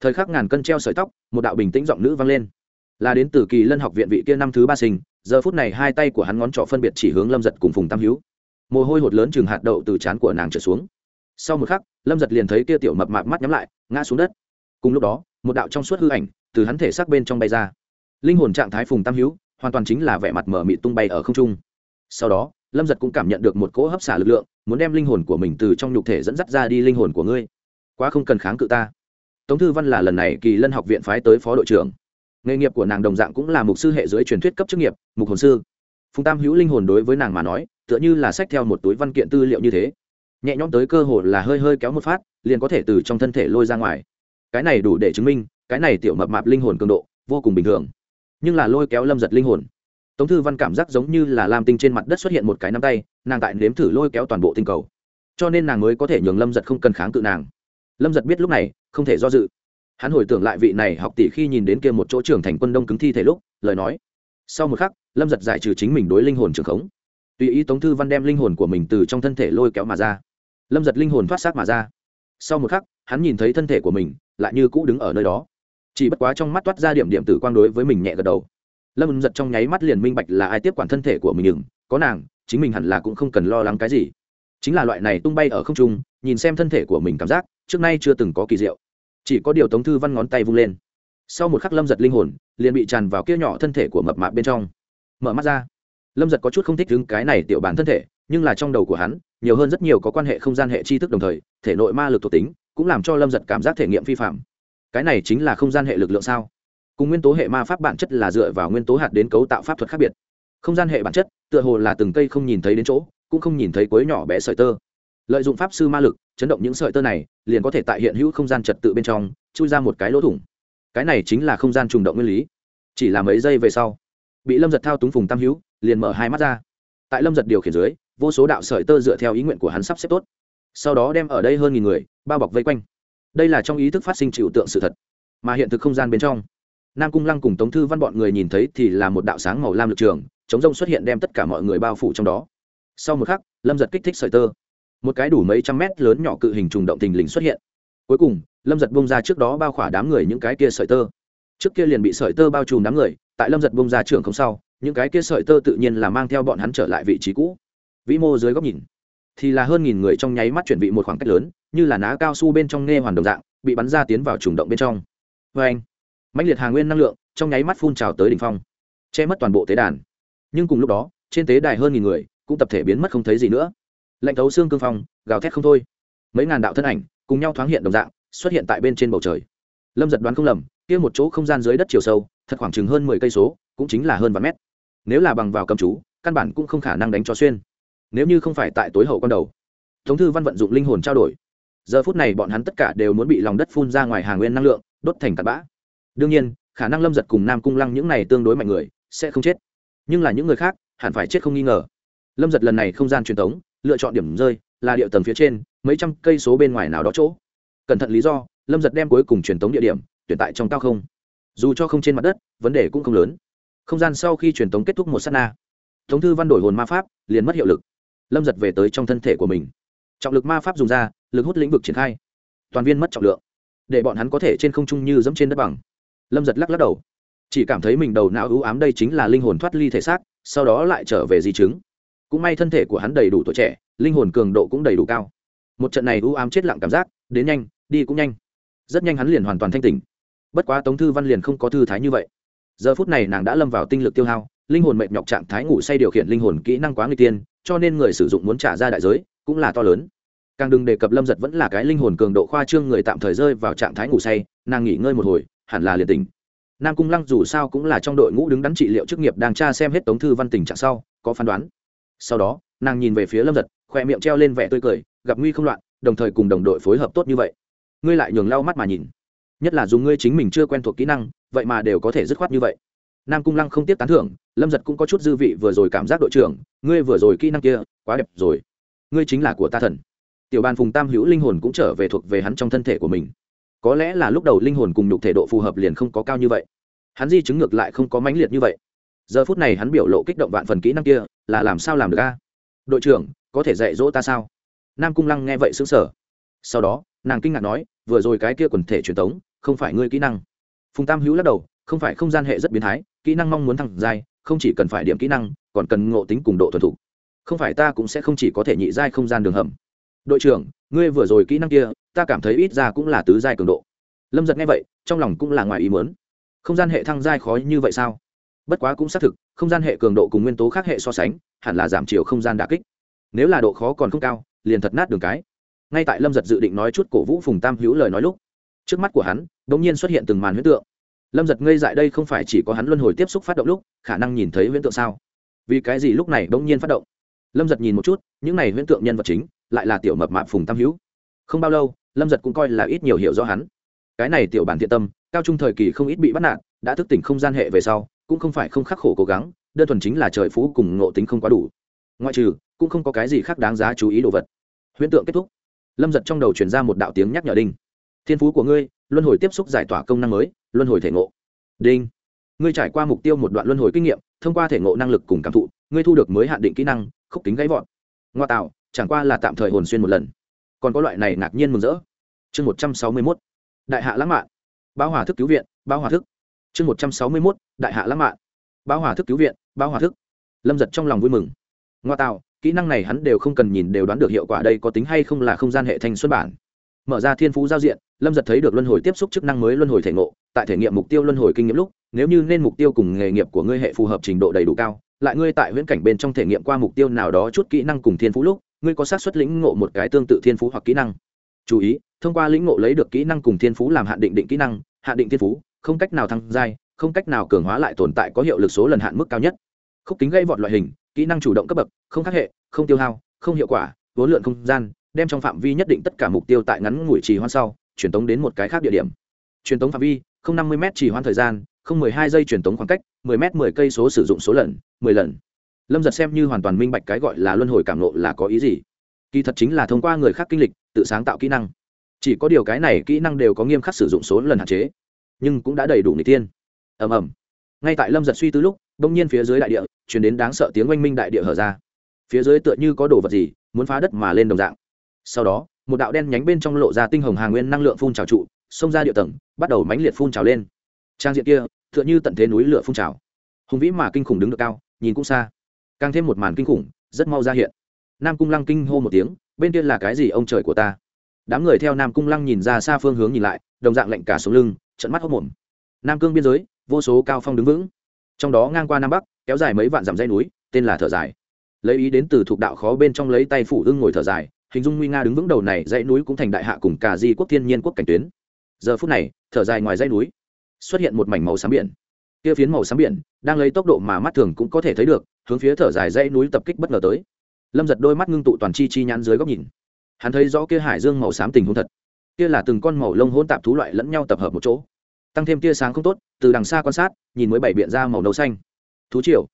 Thời khắc ngàn cân treo sợi tóc, một đạo bình tĩnh giọng nữ vang lên. Là đến từ kỳ lân học viện vị kia năm thứ ba sinh, giờ phút này hai tay của hắn ngón trỏ phân biệt chỉ hướng lâm giật cùng phùng tam hữu mồ hôi hột lớn chừng hạt đậu từ trán của nàng trở xuống. Sau một khắc, lâm giật liền thấy kia tiểu mập mạp mắt nhắm lại, ngã xuống đất. Cùng lúc đó, một đạo trong suốt hư ảnh từ hắn thể xác bên trong bay ra. Linh hồn trạng thái phùng tam hữu hoàn toàn chính là vẻ mặt mở mị tung bay ở không trung. Sau đó lâm giật cũng cảm nhận được một cỗ hấp xả lực lượng, muốn đem linh hồn của mình từ trong nhục thể dẫn dắt ra đi linh hồn của ngươi. Quá không cần kháng cự ta. Tống thư văn là lần này kỳ lân học viện phái tới phó đội trưởng. Nghề nghiệp của nàng đồng dạng cũng là mục sư hệ dưới truyền thuyết cấp chức nghiệp, mục hồn sư. Phùng tam hữu linh hồn đối với nàng mà nói, tựa như là sách theo một túi văn kiện tư liệu như thế. Nhẹ nhõm tới cơ hồ là hơi hơi kéo một phát, liền có thể từ trong thân thể lôi ra ngoài. Cái này đủ để chứng minh, cái này tiểu mập mạp linh hồn cường độ, vô cùng bình thường. Nhưng là lôi kéo lâm giật linh hồn tống thư văn cảm giác giống như là lam tinh trên mặt đất xuất hiện một cái nắm tay, nàng tại nếm thử lôi kéo toàn bộ tinh cầu. Cho nên nàng mới có thể nhường lâm giật không cần kháng cự nàng. Lâm giật biết lúc này, không thể do dự. Hắn hồi tưởng lại vị này học tỷ khi nhìn đến kia một chỗ trưởng thành quân đông cứng thi thể lúc, lời nói. Sau một khắc, lâm giật giải trừ chính mình đối linh hồn trường khống. Tùy ý tống thư văn đem linh hồn của mình từ trong thân thể lôi kéo mà ra. Lâm giật linh hồn thoát xác mà ra. Sau một khắc, hắn nhìn thấy thân thể của mình lại như cũ đứng ở nơi đó. Chỉ bất quá trong mắt toát ra điểm điểm tử quang đối với mình nhẹ gật đầu lâm giật trong nháy mắt liền minh bạch là ai tiếp quản thân thể của mình nhưng có nàng, chính mình hẳn là cũng không cần lo lắng cái gì. Chính là loại này tung bay ở không trung, nhìn xem thân thể của mình cảm giác, trước nay chưa từng có kỳ diệu. Chỉ có điều tống thư văn ngón tay vung lên. Sau một khắc lâm giật linh hồn, liền bị tràn vào kia nhỏ thân thể của mập mạp bên trong. Mở mắt ra. Lâm giật có chút không thích đứng cái này tiểu bản thân thể, nhưng là trong đầu của hắn, nhiều hơn rất nhiều có quan hệ không gian hệ tri thức đồng thời, thể nội ma lực thuộc tính, cũng làm cho lâm giật cảm giác thể nghiệm phi phạm. Cái này chính là không gian hệ lực lượng sao? Cùng nguyên tố hệ ma pháp bản chất là dựa vào nguyên tố hạt đến cấu tạo pháp thuật khác biệt. Không gian hệ bản chất, tựa hồ là từng cây không nhìn thấy đến chỗ, cũng không nhìn thấy quấy nhỏ bé sợi tơ. Lợi dụng pháp sư ma lực, chấn động những sợi tơ này, liền có thể tại hiện hữu không gian trật tự bên trong, chui ra một cái lỗ thủng. Cái này chính là không gian trùng động nguyên lý. Chỉ là mấy giây về sau, bị lâm giật thao túng phùng tam hữu, liền mở hai mắt ra. Tại lâm giật điều khiển dưới, vô số đạo sợi tơ dựa theo ý nguyện của hắn sắp xếp tốt. Sau đó đem ở đây hơn nghìn người, bao bọc vây quanh. Đây là trong ý thức phát sinh trừu tượng sự thật, mà hiện thực không gian bên trong nam cung lăng cùng tống thư văn bọn người nhìn thấy thì là một đạo sáng màu lam lực trường, chống rông xuất hiện đem tất cả mọi người bao phủ trong đó. Sau một khắc, lâm giật kích thích sợi tơ. Một cái đủ mấy trăm mét lớn nhỏ cự hình trùng động thình lình xuất hiện. Cuối cùng, lâm giật bông ra trước đó bao khỏa đám người những cái kia sợi tơ. Trước kia liền bị sợi tơ bao trùm đám người, tại lâm giật bông ra trường không sau, những cái kia sợi tơ tự nhiên là mang theo bọn hắn trở lại vị trí cũ. Vĩ mô dưới góc nhìn, thì là hơn nghìn người trong nháy mắt chuyển vị một khoảng cách lớn, như là ná cao su bên trong nghe hoàn đồng dạng, bị bắn ra tiến vào trùng động bên trong. Vê anh mạnh liệt hà nguyên năng lượng trong nháy mắt phun trào tới đỉnh phong, che mất toàn bộ tế đàn. Nhưng cùng lúc đó, trên tế đài hơn nghìn người cũng tập thể biến mất không thấy gì nữa. Lạnh thấu xương cương phong, gào thét không thôi. Mấy ngàn đạo thân ảnh cùng nhau thoáng hiện đồng dạng, xuất hiện tại bên trên bầu trời. Lâm giật đoán không lầm, kia một chỗ không gian dưới đất chiều sâu, thật khoảng chừng hơn mười cây số, cũng chính là hơn vài mét. Nếu là bằng vào cầm chú, căn bản cũng không khả năng đánh cho xuyên. Nếu như không phải tại tối hậu con đầu thống thư văn vận dụng linh hồn trao đổi. Giờ phút này bọn hắn tất cả đều muốn bị lòng đất phun ra ngoài hàng nguyên năng lượng, đốt thành tạt bã đương nhiên, khả năng lâm giật cùng nam cung lăng những này tương đối mạnh người, sẽ không chết. Nhưng là những người khác, hẳn phải chết không nghi ngờ. Lâm giật lần này không gian truyền thống lựa chọn điểm rơi, là địa tầng phía trên, mấy trăm cây số bên ngoài nào đó chỗ. Cẩn thận lý do, lâm giật đem cuối cùng truyền thống địa điểm, tuyển tại trong cao không. Dù cho không trên mặt đất, vấn đề cũng không lớn. Không gian sau khi truyền thống kết thúc một s á t na thống thư văn đổi hồn ma pháp, liền mất hiệu lực. Lâm giật về tới trong thân thể của mình. Trọng lực ma pháp dùng ra, lực hút lĩnh vực triển khai. Toàn viên mất trọng lượng. Để bọn hắn có thể trên không trung như dẫm trên đất bằng lâm giật lắc lắc đầu. Chỉ cảm thấy mình đầu não ưu ám đây chính là linh hồn thoát ly thể xác, sau đó lại trở về di chứng. Cũng may thân thể của hắn đầy đủ tuổi trẻ, linh hồn cường độ cũng đầy đủ cao. Một trận này ưu ám chết lặng cảm giác, đến nhanh, đi cũng nhanh. Rất nhanh hắn liền hoàn toàn thanh tỉnh. Bất quá tống thư văn liền không có thư thái như vậy. Giờ phút này nàng đã lâm vào tinh lực tiêu hao, linh hồn mệt nhọc trạng thái ngủ say điều khiển linh hồn kỹ năng quá người tiên, cho nên người sử dụng muốn trả ra đại giới cũng là to lớn. Càng đừng đề cập lâm giật vẫn là cái linh hồn cường độ khoa trương người tạm thời rơi vào trạng thái ngủ say, nàng nghỉ ngơi một hồi hẳn là liền tỉnh nam cung lăng dù sao cũng là trong đội ngũ đứng đắn trị liệu chức nghiệp đang tra xem hết tống thư văn tình trạng sau, có phán đoán. Sau đó, nàng nhìn về phía lâm giật khoe miệng treo lên vẻ tươi cười, gặp nguy không loạn, đồng thời cùng đồng đội phối hợp tốt như vậy. Ngươi lại nhường lau mắt mà nhìn. Nhất là dùng ngươi chính mình chưa quen thuộc kỹ năng, vậy mà đều có thể dứt khoát như vậy. Nam cung lăng không tiếp tán thưởng, lâm giật cũng có chút dư vị vừa rồi cảm giác đội trưởng, ngươi vừa rồi kỹ năng kia, quá đẹp rồi. Ngươi chính là của ta thần. Tiểu bàn phùng tam hữu linh hồn cũng trở về thuộc về hắn trong thân thể của mình có lẽ là lúc đầu linh hồn cùng nhục thể độ phù hợp liền không có cao như vậy. Hắn di chứng ngược lại không có mãnh liệt như vậy. Giờ phút này hắn biểu lộ kích động vạn phần kỹ năng kia, là làm sao làm được a? Đội trưởng, có thể dạy dỗ ta sao? Nam cung lăng nghe vậy xứng sở sau đó, nàng kinh ngạc nói, vừa rồi cái kia quần thể truyền thống không phải ngươi kỹ năng. Phùng tam hữu lắc đầu, không phải không gian hệ rất biến thái, kỹ năng mong muốn thẳng dài không chỉ cần phải điểm kỹ năng, còn cần ngộ tính cùng độ thuần thục. Không phải ta cũng sẽ không chỉ có thể nhị giai không gian đường hầm. Đội trưởng, ngươi vừa rồi kỹ năng kia ta cảm thấy ít ra cũng là tứ giai cường độ. Lâm giật nghe vậy, trong lòng cũng là ngoài ý muốn. không gian hệ thăng giai khó như vậy sao? Bất quá cũng xác thực, không gian hệ cường độ cùng nguyên tố khác hệ so sánh, hẳn là giảm chiều không gian đà kích. Nếu là độ khó còn không cao, liền thật nát đường cái. Ngay tại lâm giật dự định nói chút cổ vũ phùng tam hữu lời nói lúc, trước mắt của hắn đ ỗ n g nhiên xuất hiện từng màn huyễn tượng. Lâm giật ngây dại đây không phải chỉ có hắn luân hồi tiếp xúc phát động lúc, khả năng nhìn thấy huyễn tượng sao? Vì cái gì lúc này đ ỗ n g nhiên phát động? Lâm giật nhìn một chút, những này huyễn tượng nhân vật chính, lại là tiểu mập mạp phùng tam hữu. Không bao lâu lâm giật cũng coi là ít nhiều hiểu rõ hắn. Cái này tiểu bản thiện tâm, cao trung thời kỳ không ít bị bắt nạt, đã thức tỉnh không gian hệ về sau, cũng không phải không khắc khổ cố gắng, đơn thuần chính là trời phú cùng ngộ tính không quá đủ. Ngoại trừ, cũng không có cái gì khác đáng giá chú ý đồ vật. Huyễn tượng kết thúc. Lâm giật trong đầu chuyển ra một đạo tiếng nhắc nhở đinh. Thiên phú của ngươi, luân hồi tiếp xúc giải tỏa công năng mới, luân hồi thể ngộ. Đinh. Ngươi trải qua mục tiêu một đoạn luân hồi kinh nghiệm, thông qua thể ngộ năng lực cùng cảm thụ, ngươi thu được mới hạn định kỹ năng, khúc tính gãy vọn ngoa tạo, chẳng qua là tạm thời hồn xuyên một lần còn có loại này ngạc nhiên mừng rỡ. Chương một trăm sáu mươi mốt, đại hạ lãng mạn. Bao hòa thức cứu viện bao hòa thức. Chương một trăm sáu mươi mốt, đại hạ lãng mạn. Bao hòa thức cứu viện bao hòa thức. Lâm giật trong lòng vui mừng. Ngoa tạo, kỹ năng này hắn đều không cần nhìn đều đoán được hiệu quả đây có tính hay không là không gian hệ thanh xuất bản. Mở ra thiên phú giao diện, lâm giật thấy được luân hồi tiếp xúc chức năng mới luân hồi thể ngộ, tại thể nghiệm mục tiêu luân hồi kinh nghiệm lúc, nếu như nên mục tiêu cùng nghề nghiệp của ngươi hệ phù hợp trình độ đầy đủ cao, lại ngươi tại viễn cảnh bên trong thể nghiệm qua mục tiêu nào đó chút kỹ năng cùng thiên phú lúc ngươi có xác suất lĩnh ngộ một cái tương tự thiên phú hoặc kỹ năng. Chú ý, thông qua lĩnh ngộ lấy được kỹ năng cùng thiên phú làm hạn định định kỹ năng, hạn định thiên phú, không cách nào thăng giai, không cách nào cường hóa lại tồn tại có hiệu lực số lần hạn mức cao nhất. Khúc kính gây vọt loại hình, kỹ năng chủ động cấp bậc, không khác hệ, không tiêu hao, không hiệu quả, vốn lượn không gian, đem trong phạm vi nhất định tất cả mục tiêu tại ngắn ngủi trì hoãn sau, truyền tống đến một cái khác địa điểm. Truyền tống phạm vi, không năm mươi m trì hoãn thời gian, không mười hai giây truyền tống khoảng cách, mười m mười cây số sử dụng số lần, mười lần lâm giật xem như hoàn toàn minh bạch cái gọi là luân hồi cảm lộ là có ý gì. Kỳ thật chính là thông qua người khác kinh lịch, tự sáng tạo kỹ năng. Chỉ có điều cái này kỹ năng đều có nghiêm khắc sử dụng số lần hạn chế, nhưng cũng đã đầy đủ người tiên ầm ầm. Ngay tại lâm giật suy tư lúc đông nhiên phía dưới đại địa chuyển đến đáng sợ tiếng oanh minh đại địa hở ra. Phía dưới tựa như có đồ vật gì, muốn phá đất mà lên đồng dạng. Sau đó, một đạo đen nhánh bên trong lộ ra tinh hồng hà nguyên năng lượng phun trào trụ, xông ra địa tầng, bắt đầu mãnh liệt phun trào lên. Trang diện kia, tựa như tận thế núi lửa phun trào. Hùng vĩ mà kinh khủng đứng được cao, nhìn cũng xa càng thêm một màn kinh khủng, rất mau ra hiện. Nam cung lăng kinh hô một tiếng, bên kia là cái gì ông trời của ta? Đám người theo nam cung lăng nhìn ra xa phương hướng nhìn lại, đồng dạng lạnh cả xuống lưng trận mắt hốc mồm nam cương biên giới, vô số cao phong đứng vững. Trong đó ngang qua nam bắc, kéo dài mấy vạn dặm dây núi, tên là thở dài. Lấy ý đến từ thuộc đạo khó bên trong lấy tay phủ ưng ngồi thở dài, hình dung nguy nga đứng vững đầu này dãy núi cũng thành đại hạ cùng cả di quốc thiên nhiên quốc cảnh tuyến. Giờ phút này, thở dài ngoài dãy núi, xuất hiện một mảnh màu xám biển. Kia phiến màu xám biển, đang lấy tốc độ mà mắt thường cũng có thể thấy được hướng phía thở dài dãy núi tập kích bất ngờ tới. Lâm giật đôi mắt ngưng tụ toàn chi chi nhãn dưới góc nhìn. Hắn thấy rõ kia hải dương màu xám tình huống thật. Kia là từng con màu lông hỗn tạp thú loại lẫn nhau tập hợp một chỗ. Tăng thêm tia sáng không tốt, từ đằng xa quan sát, nhìn mới bảy biện ra màu nâu xanh. Thú triều.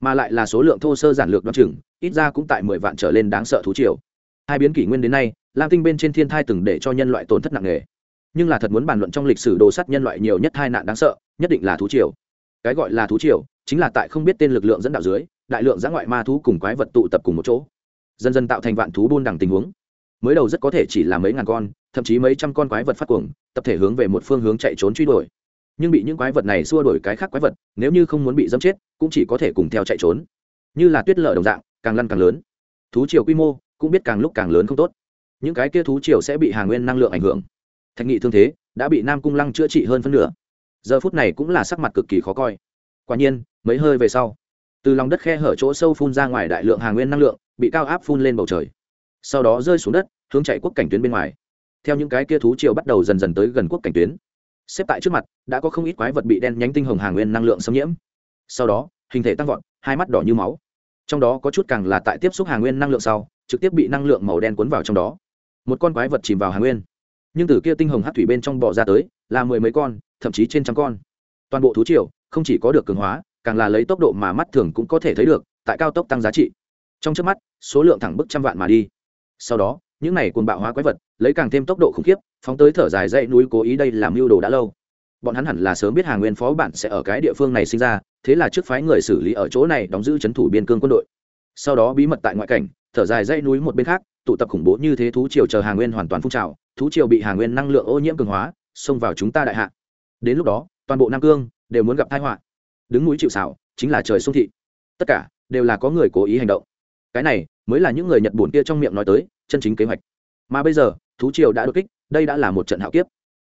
Mà lại là số lượng thô sơ giản lược đ o chừng, ít ra cũng tại mười vạn trở lên đáng sợ thú triều. Hai biến kỷ nguyên đến nay, lam tinh bên trên thiên thai từng để cho nhân loại tổn thất nặng nề. Nhưng là thật muốn bàn luận trong lịch sử đồ sắt nhân loại nhiều nhất hai nạn đáng sợ, nhất định là thú triều. Cái gọi là thú triều, chính là tại không biết tên lực lượng dẫn đạo dưới đại lượng giã ngoại ma thú cùng quái vật tụ tập cùng một chỗ. Dần dần tạo thành vạn thú buôn đằng tình huống. Mới đầu rất có thể chỉ là mấy ngàn con, thậm chí mấy trăm con quái vật phát cuồng, tập thể hướng về một phương hướng chạy trốn truy đuổi. Nhưng bị những quái vật này xua đuổi cái khác quái vật, nếu như không muốn bị dẫm chết, cũng chỉ có thể cùng theo chạy trốn. Như là tuyết lở đồng dạng, càng lăn càng lớn. Thú triều quy mô cũng biết càng lúc càng lớn không tốt. Những cái kia thú triều sẽ bị hà nguyên năng lượng ảnh hưởng. Thạch nghị thương thế đã bị nam cung lăng chữa trị hơn phân nửa. Giờ phút này cũng là sắc mặt cực kỳ khó coi. Quả nhiên, mấy hơi về sau từ lòng đất khe hở chỗ sâu phun ra ngoài đại lượng hàng nguyên năng lượng, bị cao áp phun lên bầu trời. Sau đó rơi xuống đất, hướng chạy quốc cảnh tuyến bên ngoài. Theo những cái kia thú triều bắt đầu dần dần tới gần quốc cảnh tuyến. Xếp tại trước mặt, đã có không ít quái vật bị đen nhánh tinh hồng hàng nguyên năng lượng xâm nhiễm. Sau đó, hình thể tăng vọt, hai mắt đỏ như máu. Trong đó có chút càng là tại tiếp xúc hàng nguyên năng lượng sau, trực tiếp bị năng lượng màu đen cuốn vào trong đó. Một con quái vật chìm vào hàng nguyên. Nhưng từ kia tinh hồng hát thủy bên trong bò ra tới, là mười mấy con, thậm chí trên trăm con. Toàn bộ thú triều không chỉ có được cường hóa càng là lấy tốc độ mà mắt thường cũng có thể thấy được, tại cao tốc tăng giá trị. Trong trước mắt, số lượng thẳng bức trăm vạn mà đi. Sau đó, những này cuồng bạo hóa quái vật, lấy càng thêm tốc độ khủng khiếp, phóng tới thở dài dãy núi cố ý đây làm mưu đồ đã lâu. Bọn hắn hẳn là sớm biết hàng nguyên phó bản sẽ ở cái địa phương này sinh ra, thế là trước phái người xử lý ở chỗ này đóng giữ c h ấ n thủ biên cương quân đội. Sau đó bí mật tại ngoại cảnh, thở dài dãy núi một bên khác, tụ tập khủng bố như thế thú triều chờ hàng nguyên hoàn toàn phun trào, thú triều bị hàng nguyên năng lượng ô nhiễm cường hóa, xông vào chúng ta đại hạ. Đến lúc đó, toàn bộ nam cương đều muốn gặp thái họa đứng núi chịu xảo, chính là trời sông thị. Tất cả đều là có người cố ý hành động. Cái này mới là những người nhật bổn kia trong miệng nói tới, chân chính kế hoạch. Mà bây giờ, thú triều đã đột kích, đây đã là một trận hạo kiếp.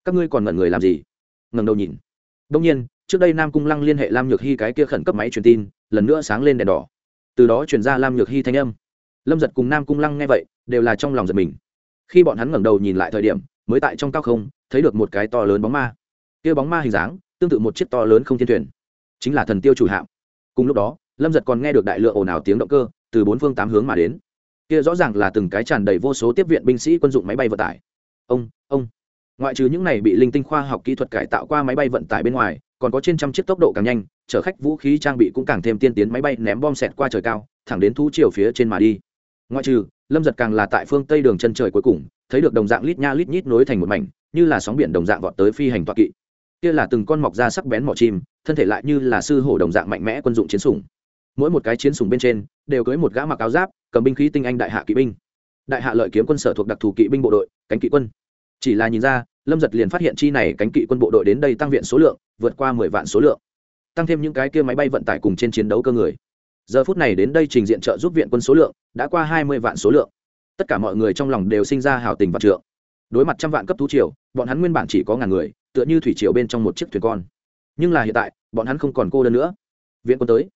Các ngươi còn ngẩn người làm gì? Ngẩng đầu nhìn. Đông nhiên, trước đây nam cung lăng liên hệ lam nhược hy cái kia khẩn cấp máy truyền tin, lần nữa sáng lên đèn đỏ. Từ đó truyền ra lam nhược hy thanh âm. Lâm giật cùng nam cung lăng nghe vậy, đều là trong lòng giật mình. Khi bọn hắn ngẩng đầu nhìn lại thời điểm, mới tại trong cao không, thấy được một cái to lớn bóng ma. Kia bóng ma hình dáng, tương tự một chiếc to lớn không thiên thuyền chính là thần tiêu chủ hạm. Cùng lúc đó, lâm giật còn nghe được đại lượng ồn ào tiếng động cơ từ bốn phương tám hướng mà đến. Kia rõ ràng là từng cái tràn đầy vô số tiếp viện binh sĩ quân dụng máy bay vận tải. Ông ông. Ngoại trừ những này bị linh tinh khoa học kỹ thuật cải tạo qua máy bay vận tải bên ngoài, còn có trên trăm chiếc tốc độ càng nhanh, chở khách vũ khí trang bị cũng càng thêm tiên tiến máy bay ném bom xẹt qua trời cao, thẳng đến thu chiều phía trên mà đi. Ngoại trừ, lâm giật càng là tại phương tây đường chân trời cuối cùng, thấy được đồng dạng lít nha lít nhít nối thành một mảnh, như là sóng biển đồng dạng vọt tới phi hành toa kỵ kia là từng con mọc ra sắc bén mỏ chim, thân thể lại như là sư hổ đồng dạng mạnh mẽ quân dụng chiến sủng. Mỗi một cái chiến sủng bên trên, đều cưới một gã mặc áo giáp, cầm binh khí tinh anh đại hạ kỵ binh. Đại hạ lợi kiếm quân sở thuộc đặc thù kỵ binh bộ đội, cánh kỵ quân. Chỉ là nhìn ra, lâm giật liền phát hiện chi này cánh kỵ quân bộ đội đến đây tăng viện số lượng, vượt qua mười vạn số lượng. Tăng thêm những cái kia máy bay vận tải cùng trên chiến đấu cơ người. Giờ phút này đến đây trình diện trợ giúp viện quân số lượng, đã qua hai mươi vạn số lượng. Tất cả mọi người trong lòng đều sinh ra hào tình và trượng đối mặt trăm vạn cấp thú triều, bọn hắn nguyên bản chỉ có ngàn người, tựa như thủy triều bên trong một chiếc thuyền con. Nhưng là hiện tại, bọn hắn không còn cô đơn nữa. Viện quân tới.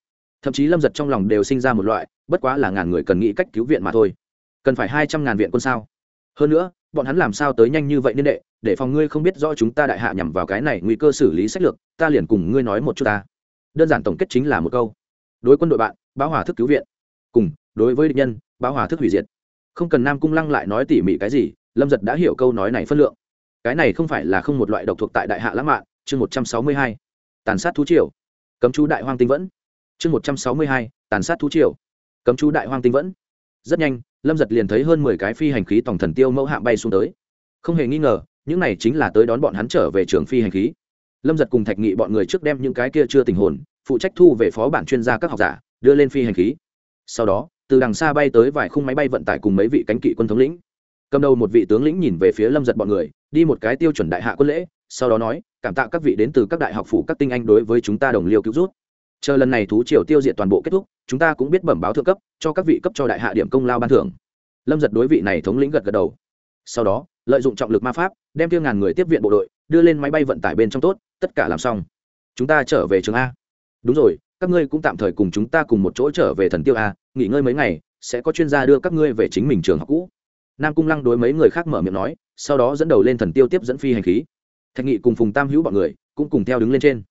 Thậm chí lâm giật trong lòng đều sinh ra một loại, bất quá là ngàn người cần nghĩ cách cứu viện mà thôi. Cần phải hai trăm ngàn viện quân sao? Hơn nữa, bọn hắn làm sao tới nhanh như vậy niên đệ, để phòng ngươi không biết rõ chúng ta đại hạ nhằm vào cái này nguy cơ xử lý sách lược, ta liền cùng ngươi nói một chút ta. Đơn giản tổng kết chính là một câu. Đối quân đội bạn, báo hòa thức cứu viện. Cùng, đối với địch nhân, báo hòa thức hủy diệt. Không cần nam cung lăng lại nói tỉ mỉ cái gì lâm giật đã hiểu câu nói này phân lượng. Cái này không phải là không một loại độc thuộc tại đại hạ lãng mạn, chương một trăm sáu mươi hai, tàn sát thú triều. Cấm chú đại hoang tinh vẫn. Chương một trăm sáu mươi hai, tàn sát thú triều. Cấm chú đại hoang tinh vẫn. Rất nhanh, lâm giật liền thấy hơn mười cái phi hành khí tổng thần tiêu mẫu hạm bay xuống tới. Không hề nghi ngờ, những này chính là tới đón bọn hắn trở về trường phi hành khí. Lâm giật cùng thạch nghị bọn người trước đem những cái kia chưa tình hồn, phụ trách thu về phó bản chuyên gia các học giả, đưa lên phi hành khí. Sau đó, từ đằng xa bay tới vài khung máy bay vận tải cùng mấy vị cánh kỵ quân thống lĩnh cầm đầu một vị tướng lĩnh nhìn về phía lâm giật bọn người, đi một cái tiêu chuẩn đại hạ quân lễ, sau đó nói, cảm tạ các vị đến từ các đại học phủ các tinh anh đối với chúng ta đồng liêu cứu rút chờ lần này thú triều tiêu diệt toàn bộ kết thúc, chúng ta cũng biết bẩm báo thượng cấp, cho các vị cấp cho đại hạ điểm công lao ban thưởng. Lâm giật đối vị này thống lĩnh gật gật đầu. Sau đó, lợi dụng trọng lực ma pháp, đem tiêu ngàn người tiếp viện bộ đội, đưa lên máy bay vận tải bên trong tốt, tất cả làm xong. Chúng ta trở về trường a. Đúng rồi, các ngươi cũng tạm thời cùng chúng ta cùng một chỗ trở về thần tiêu a, nghỉ ngơi mấy ngày, sẽ có chuyên gia đưa các ngươi về chính mình trường học cũ nam cung lăng đối mấy người khác mở miệng nói, sau đó dẫn đầu lên thần tiêu tiếp dẫn phi hành khí. Thạch nghị cùng phùng tam hữu bọn người cũng cùng theo đứng lên trên.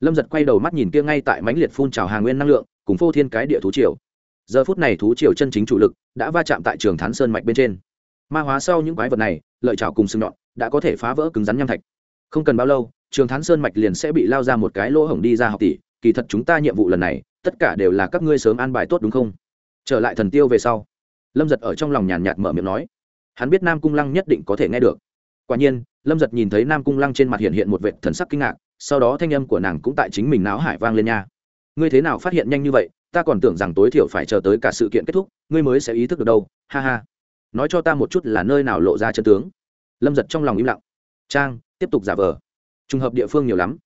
Lâm giật quay đầu mắt nhìn kia ngay tại mánh liệt phun trào hàng nguyên năng lượng, cùng phô thiên cái địa thú triều. Giờ phút này thú triều chân chính chủ lực đã va chạm tại trường thán sơn mạch bên trên. Ma hóa sau những quái vật này, lợi chảo cùng sừng nhọn, đã có thể phá vỡ cứng rắn nham thạch. Không cần bao lâu, trường thán sơn mạch liền sẽ bị lao ra một cái lỗ hổng đi ra học tỷ, kỳ thật chúng ta nhiệm vụ lần này, tất cả đều là các ngươi sớm an bài tốt đúng không? Trở lại thần tiêu về sau, lâm giật ở trong lòng nhàn nhạt mở miệng nói hắn biết nam cung lăng nhất định có thể nghe được. Quả nhiên, lâm giật nhìn thấy nam cung lăng trên mặt hiện hiện một vệ thần sắc kinh ngạc, sau đó thanh âm của nàng cũng tại chính mình náo hải vang lên nha. Ngươi thế nào phát hiện nhanh như vậy, ta còn tưởng rằng tối thiểu phải chờ tới cả sự kiện kết thúc, ngươi mới sẽ ý thức được đâu, ha ha. Nói cho ta một chút là nơi nào lộ ra chân tướng. Lâm giật trong lòng im lặng. Trang, tiếp tục giả vờ. Trùng hợp địa phương nhiều lắm.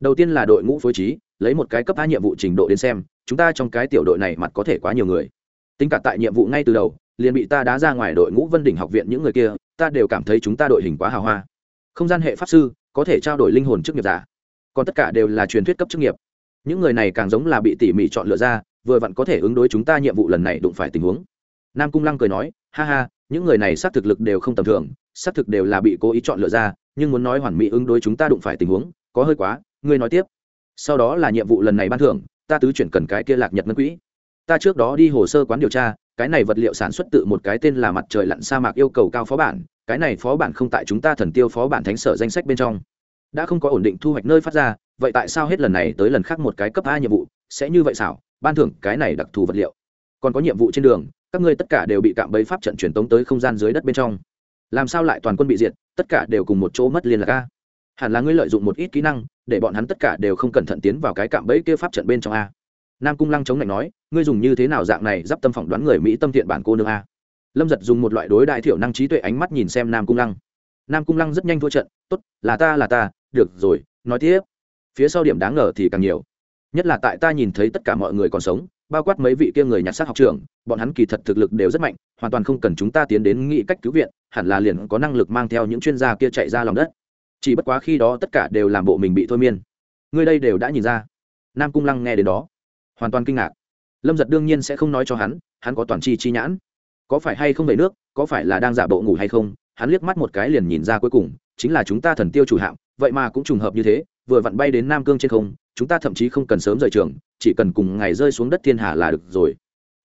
Đầu tiên là đội ngũ phối trí, lấy một cái cấp hai nhiệm vụ trình độ đến xem, chúng ta trong cái tiểu đội này mặt có thể quá nhiều người tính cả tại nhiệm vụ ngay từ đầu, liền bị ta đá ra ngoài đội ngũ vân đỉnh học viện những người kia, ta đều cảm thấy chúng ta đội hình quá hào hoa. Không gian hệ pháp sư, có thể trao đổi linh hồn chức nghiệp giả. Còn tất cả đều là truyền thuyết cấp chức nghiệp. Những người này càng giống là bị tỉ mỉ chọn lựa ra, vừa vặn có thể ứng đối chúng ta nhiệm vụ lần này đụng phải tình huống. Nam cung lăng cười nói, ha ha, những người này xác thực lực đều không tầm thường, xác thực đều là bị cố ý chọn lựa ra, nhưng muốn nói hoàn mỹ ứng đối chúng ta đụng phải tình huống, có hơi quá, ngươi nói tiếp. Sau đó là nhiệm vụ lần này ban thưởng, ta tứ chuyển cần cái kia lạc nhật ngân quỹ ta trước đó đi hồ sơ quán điều tra, cái này vật liệu sản xuất tự một cái tên là mặt trời lặn sa mạc yêu cầu cao phó bản, cái này phó bản không tại chúng ta thần tiêu phó bản thánh sở danh sách bên trong. Đã không có ổn định thu hoạch nơi phát ra, vậy tại sao hết lần này tới lần khác một cái cấp a nhiệm vụ, sẽ như vậy xảo, ban thưởng cái này đặc thù vật liệu. Còn có nhiệm vụ trên đường, các ngươi tất cả đều bị cạm bẫy pháp trận truyền tống tới không gian dưới đất bên trong. Làm sao lại toàn quân bị diệt, tất cả đều cùng một chỗ mất liên lạc a? Hẳn là ngươi lợi dụng một ít kỹ năng, để bọn hắn tất cả đều không cẩn thận tiến vào cái cạm bẫy kia pháp trận bên trong a nam cung lăng chống lạnh nói, ngươi dùng như thế nào dạng này d i p tâm phỏng đoán người mỹ tâm thiện bản cô nương a? Lâm giật dùng một loại đối đại thiểu năng trí tuệ ánh mắt nhìn xem nam cung lăng. Nam cung lăng rất nhanh thua trận, tốt, là ta là ta, được rồi, nói tiếp. Phía sau điểm đáng ngờ thì càng nhiều. Nhất là tại ta nhìn thấy tất cả mọi người còn sống, bao quát mấy vị kia người nhặt xác học trường bọn hắn kỳ thật thực lực đều rất mạnh, hoàn toàn không cần chúng ta tiến đến nghĩ cách cứu viện, hẳn là liền có năng lực mang theo những chuyên gia kia chạy ra lòng đất. Chỉ bất quá khi đó tất cả đều làm bộ mình bị thôi miên. Ngươi đây đều đã nhìn ra. Nam cung lăng nghe đến đó hoàn toàn kinh ngạc. Lâm giật đương nhiên sẽ không nói cho hắn hắn có toàn chi chi nhãn. Có phải hay không về nước, có phải là đang giả bộ ngủ hay không, hắn liếc mắt một cái liền nhìn ra cuối cùng, chính là chúng ta thần tiêu chủ hạm, vậy mà cũng trùng hợp như thế, vừa vặn bay đến nam cương trên không, chúng ta thậm chí không cần sớm rời trường, chỉ cần cùng ngày rơi xuống đất thiên hà là được rồi.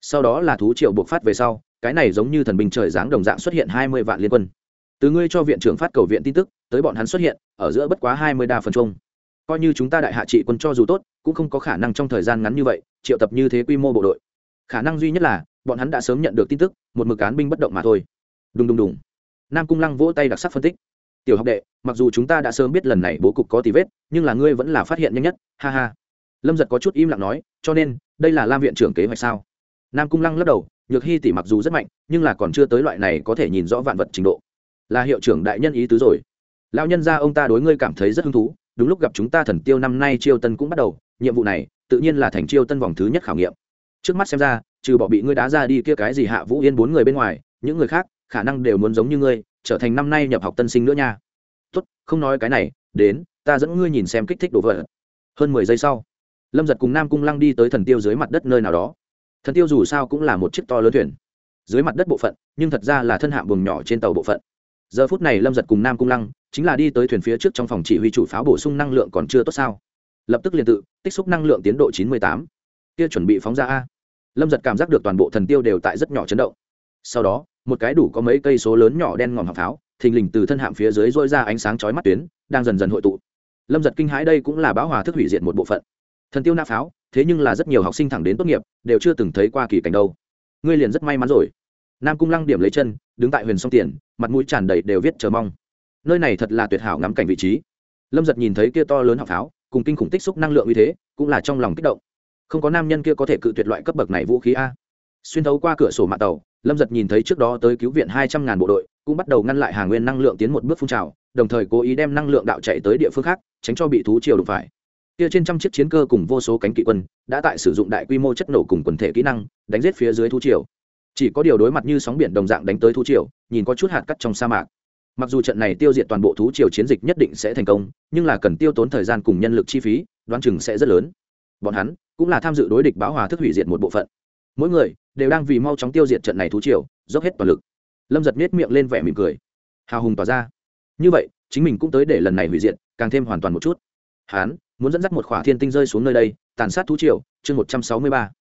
Sau đó là thú triệu buộc phát về sau, cái này giống như thần binh trời giáng đồng dạng xuất hiện hai mươi vạn liên quân. Từ ngươi cho viện trưởng phát cầu viện tin tức, tới bọn hắn xuất hiện, ở giữa bất quá hai mươi đa phần chung coi như chúng ta đại hạ trị quân cho dù tốt, cũng không có khả năng trong thời gian ngắn như vậy, triệu tập như thế quy mô bộ đội. Khả năng duy nhất là, bọn hắn đã sớm nhận được tin tức, một mực án binh bất động mà thôi. Đùng đùng đùng. Nam cung lăng vỗ tay đặc sắc phân tích. Tiểu học đệ, mặc dù chúng ta đã sớm biết lần này bố cục có tì vết, nhưng là ngươi vẫn là phát hiện nhanh nhất, ha ha. Lâm giật có chút im lặng nói, cho nên, đây là lam viện trưởng kế hoạch sao? Nam cung lăng lắc đầu, nhược hy tỷ mặc dù rất mạnh, nhưng là còn chưa tới loại này có thể nhìn rõ vạn vật trình độ. Là hiệu trưởng đại nhân ý tứ rồi. Lão nhân gia ông ta đối ngươi cảm thấy rất hứng thú đúng lúc gặp chúng ta thần tiêu năm nay chiêu tân cũng bắt đầu, nhiệm vụ này tự nhiên là thành chiêu tân vòng thứ nhất khảo nghiệm. Trước mắt xem ra, trừ bỏ bị ngươi đá ra đi kia cái gì hạ vũ yên bốn người bên ngoài, những người khác khả năng đều muốn giống như ngươi, trở thành năm nay nhập học tân sinh nữa nha. Tốt, không nói cái này, đến, ta dẫn ngươi nhìn xem kích thích đồ vật. Hơn mười giây sau, lâm giật cùng nam cung lăng đi tới thần tiêu dưới mặt đất nơi nào đó. Thần tiêu dù sao cũng là một chiếc to lớn thuyền. Dưới mặt đất bộ phận, nhưng thật ra là thân hạ buồng nhỏ trên tàu bộ phận giờ phút này lâm giật cùng nam cung lăng chính là đi tới thuyền phía trước trong phòng chỉ huy chủ pháo bổ sung năng lượng còn chưa tốt sao? Lập tức liền tự, tích xúc năng lượng tiến độ chín mươi tám. Kia chuẩn bị phóng ra a. Lâm giật cảm giác được toàn bộ thần tiêu đều tại rất nhỏ chấn động. Sau đó, một cái đủ có mấy cây số lớn nhỏ đen ngòm hạng pháo, thình lình từ thân hạm phía dưới dôi ra ánh sáng chói mắt tuyến, đang dần dần hội tụ. Lâm giật kinh hãi đây cũng là báo hòa thức hủy diệt một bộ phận. Thần tiêu nã pháo, thế nhưng là rất nhiều học sinh thẳng đến tốt nghiệp, đều chưa từng thấy qua kỳ cảnh đâu. Ngươi liền rất may mắn rồi nam cung lăng điểm lấy chân, đứng tại huyền sông tiền, mặt mũi tràn đầy đều viết chờ mong. Nơi này thật là tuyệt hảo ngắm cảnh vị trí. Lâm giật nhìn thấy kia to lớn học pháo, cùng kinh khủng tích xúc năng lượng như thế, cũng là trong lòng kích động. Không có nam nhân kia có thể cự tuyệt loại cấp bậc này vũ khí a. Xuyên thấu qua cửa sổ mạng tàu, lâm giật nhìn thấy trước đó tới cứu viện hai trăm ngàn bộ đội, cũng bắt đầu ngăn lại hàng nguyên năng lượng tiến một bước phun trào, đồng thời cố ý đem năng lượng đạo chạy tới địa phương khác, tránh cho bị thú triều đụng phải. Kia trên trăm chiếc chiến cơ cùng vô số cánh kỵ quân, đã tại sử dụng đại quy mô chất nổ cùng quần thể kỹ năng, đánh giết phía dưới thú triều chỉ có điều đối mặt như sóng biển đồng dạng đánh tới thú triều, nhìn có chút hạt cắt trong sa mạc. Mặc dù trận này tiêu diệt toàn bộ thú triều chiến dịch nhất định sẽ thành công, nhưng là cần tiêu tốn thời gian cùng nhân lực chi phí, đoán chừng sẽ rất lớn. Bọn hắn cũng là tham dự đối địch báo hòa thức hủy diệt một bộ phận. Mỗi người đều đang vì mau chóng tiêu diệt trận này thú triều, dốc hết toàn lực. Lâm giật miết miệng lên vẻ mỉm cười. Hào hùng tỏa ra. Như vậy, chính mình cũng tới để lần này hủy diệt, càng thêm hoàn toàn một chút. Hán muốn dẫn dắt một khỏa thiên tinh rơi xuống nơi đây, tàn sát thú triều, chương một trăm sáu mươi ba.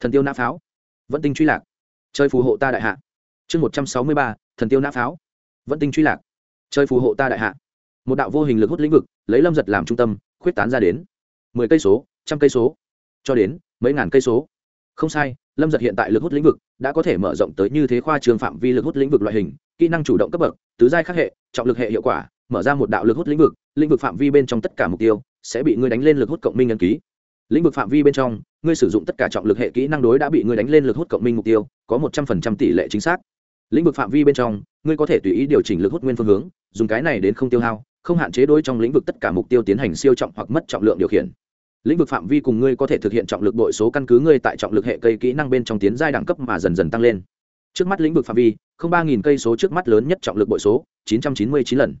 Thần tiêu nã pháo. Vẫn tinh truy lạc chơi phù hộ ta đại hạ. Chương một trăm sáu mươi ba, thần tiêu nã pháo. Vẫn tinh truy lạc. Chơi phù hộ ta đại hạ. Một đạo vô hình lực hút lĩnh vực, lấy lâm giật làm trung tâm, khuyết tán ra đến. Mười cây số, trăm cây số. Cho đến mấy ngàn cây số. Không sai, lâm giật hiện tại lực hút lĩnh vực đã có thể mở rộng tới như thế khoa trường phạm vi lực hút lĩnh vực loại hình, kỹ năng chủ động cấp bậc, tứ giai khắc hệ, trọng lực hệ hiệu quả, mở ra một đạo lực hút lĩnh vực lĩnh vực phạm vi bên trong tất cả mục tiêu sẽ bị ngươi đánh lên lực hút cộng minh ấn ký lĩnh vực phạm vi bên trong, ngươi sử dụng tất cả trọng lực hệ kỹ năng đối đã bị ngươi đánh lên lực hút cộng minh mục tiêu, có một trăm phần trăm tỷ lệ chính xác. Lĩnh vực phạm vi bên trong, ngươi có thể tùy ý điều chỉnh lực hút nguyên phương hướng, dùng cái này đến không tiêu hao, không hạn chế đối trong lĩnh vực tất cả mục tiêu tiến hành siêu trọng hoặc mất trọng lượng điều khiển. Lĩnh vực phạm vi cùng ngươi có thể thực hiện trọng lực bội số căn cứ ngươi tại trọng lực hệ cây kỹ năng bên trong tiến giai đẳng cấp mà dần dần tăng lên. Trước mắt lĩnh vực phạm vi, không ba nghìn cây số trước mắt lớn nhất trọng lực bội số, chín trăm chín mươi chín lần.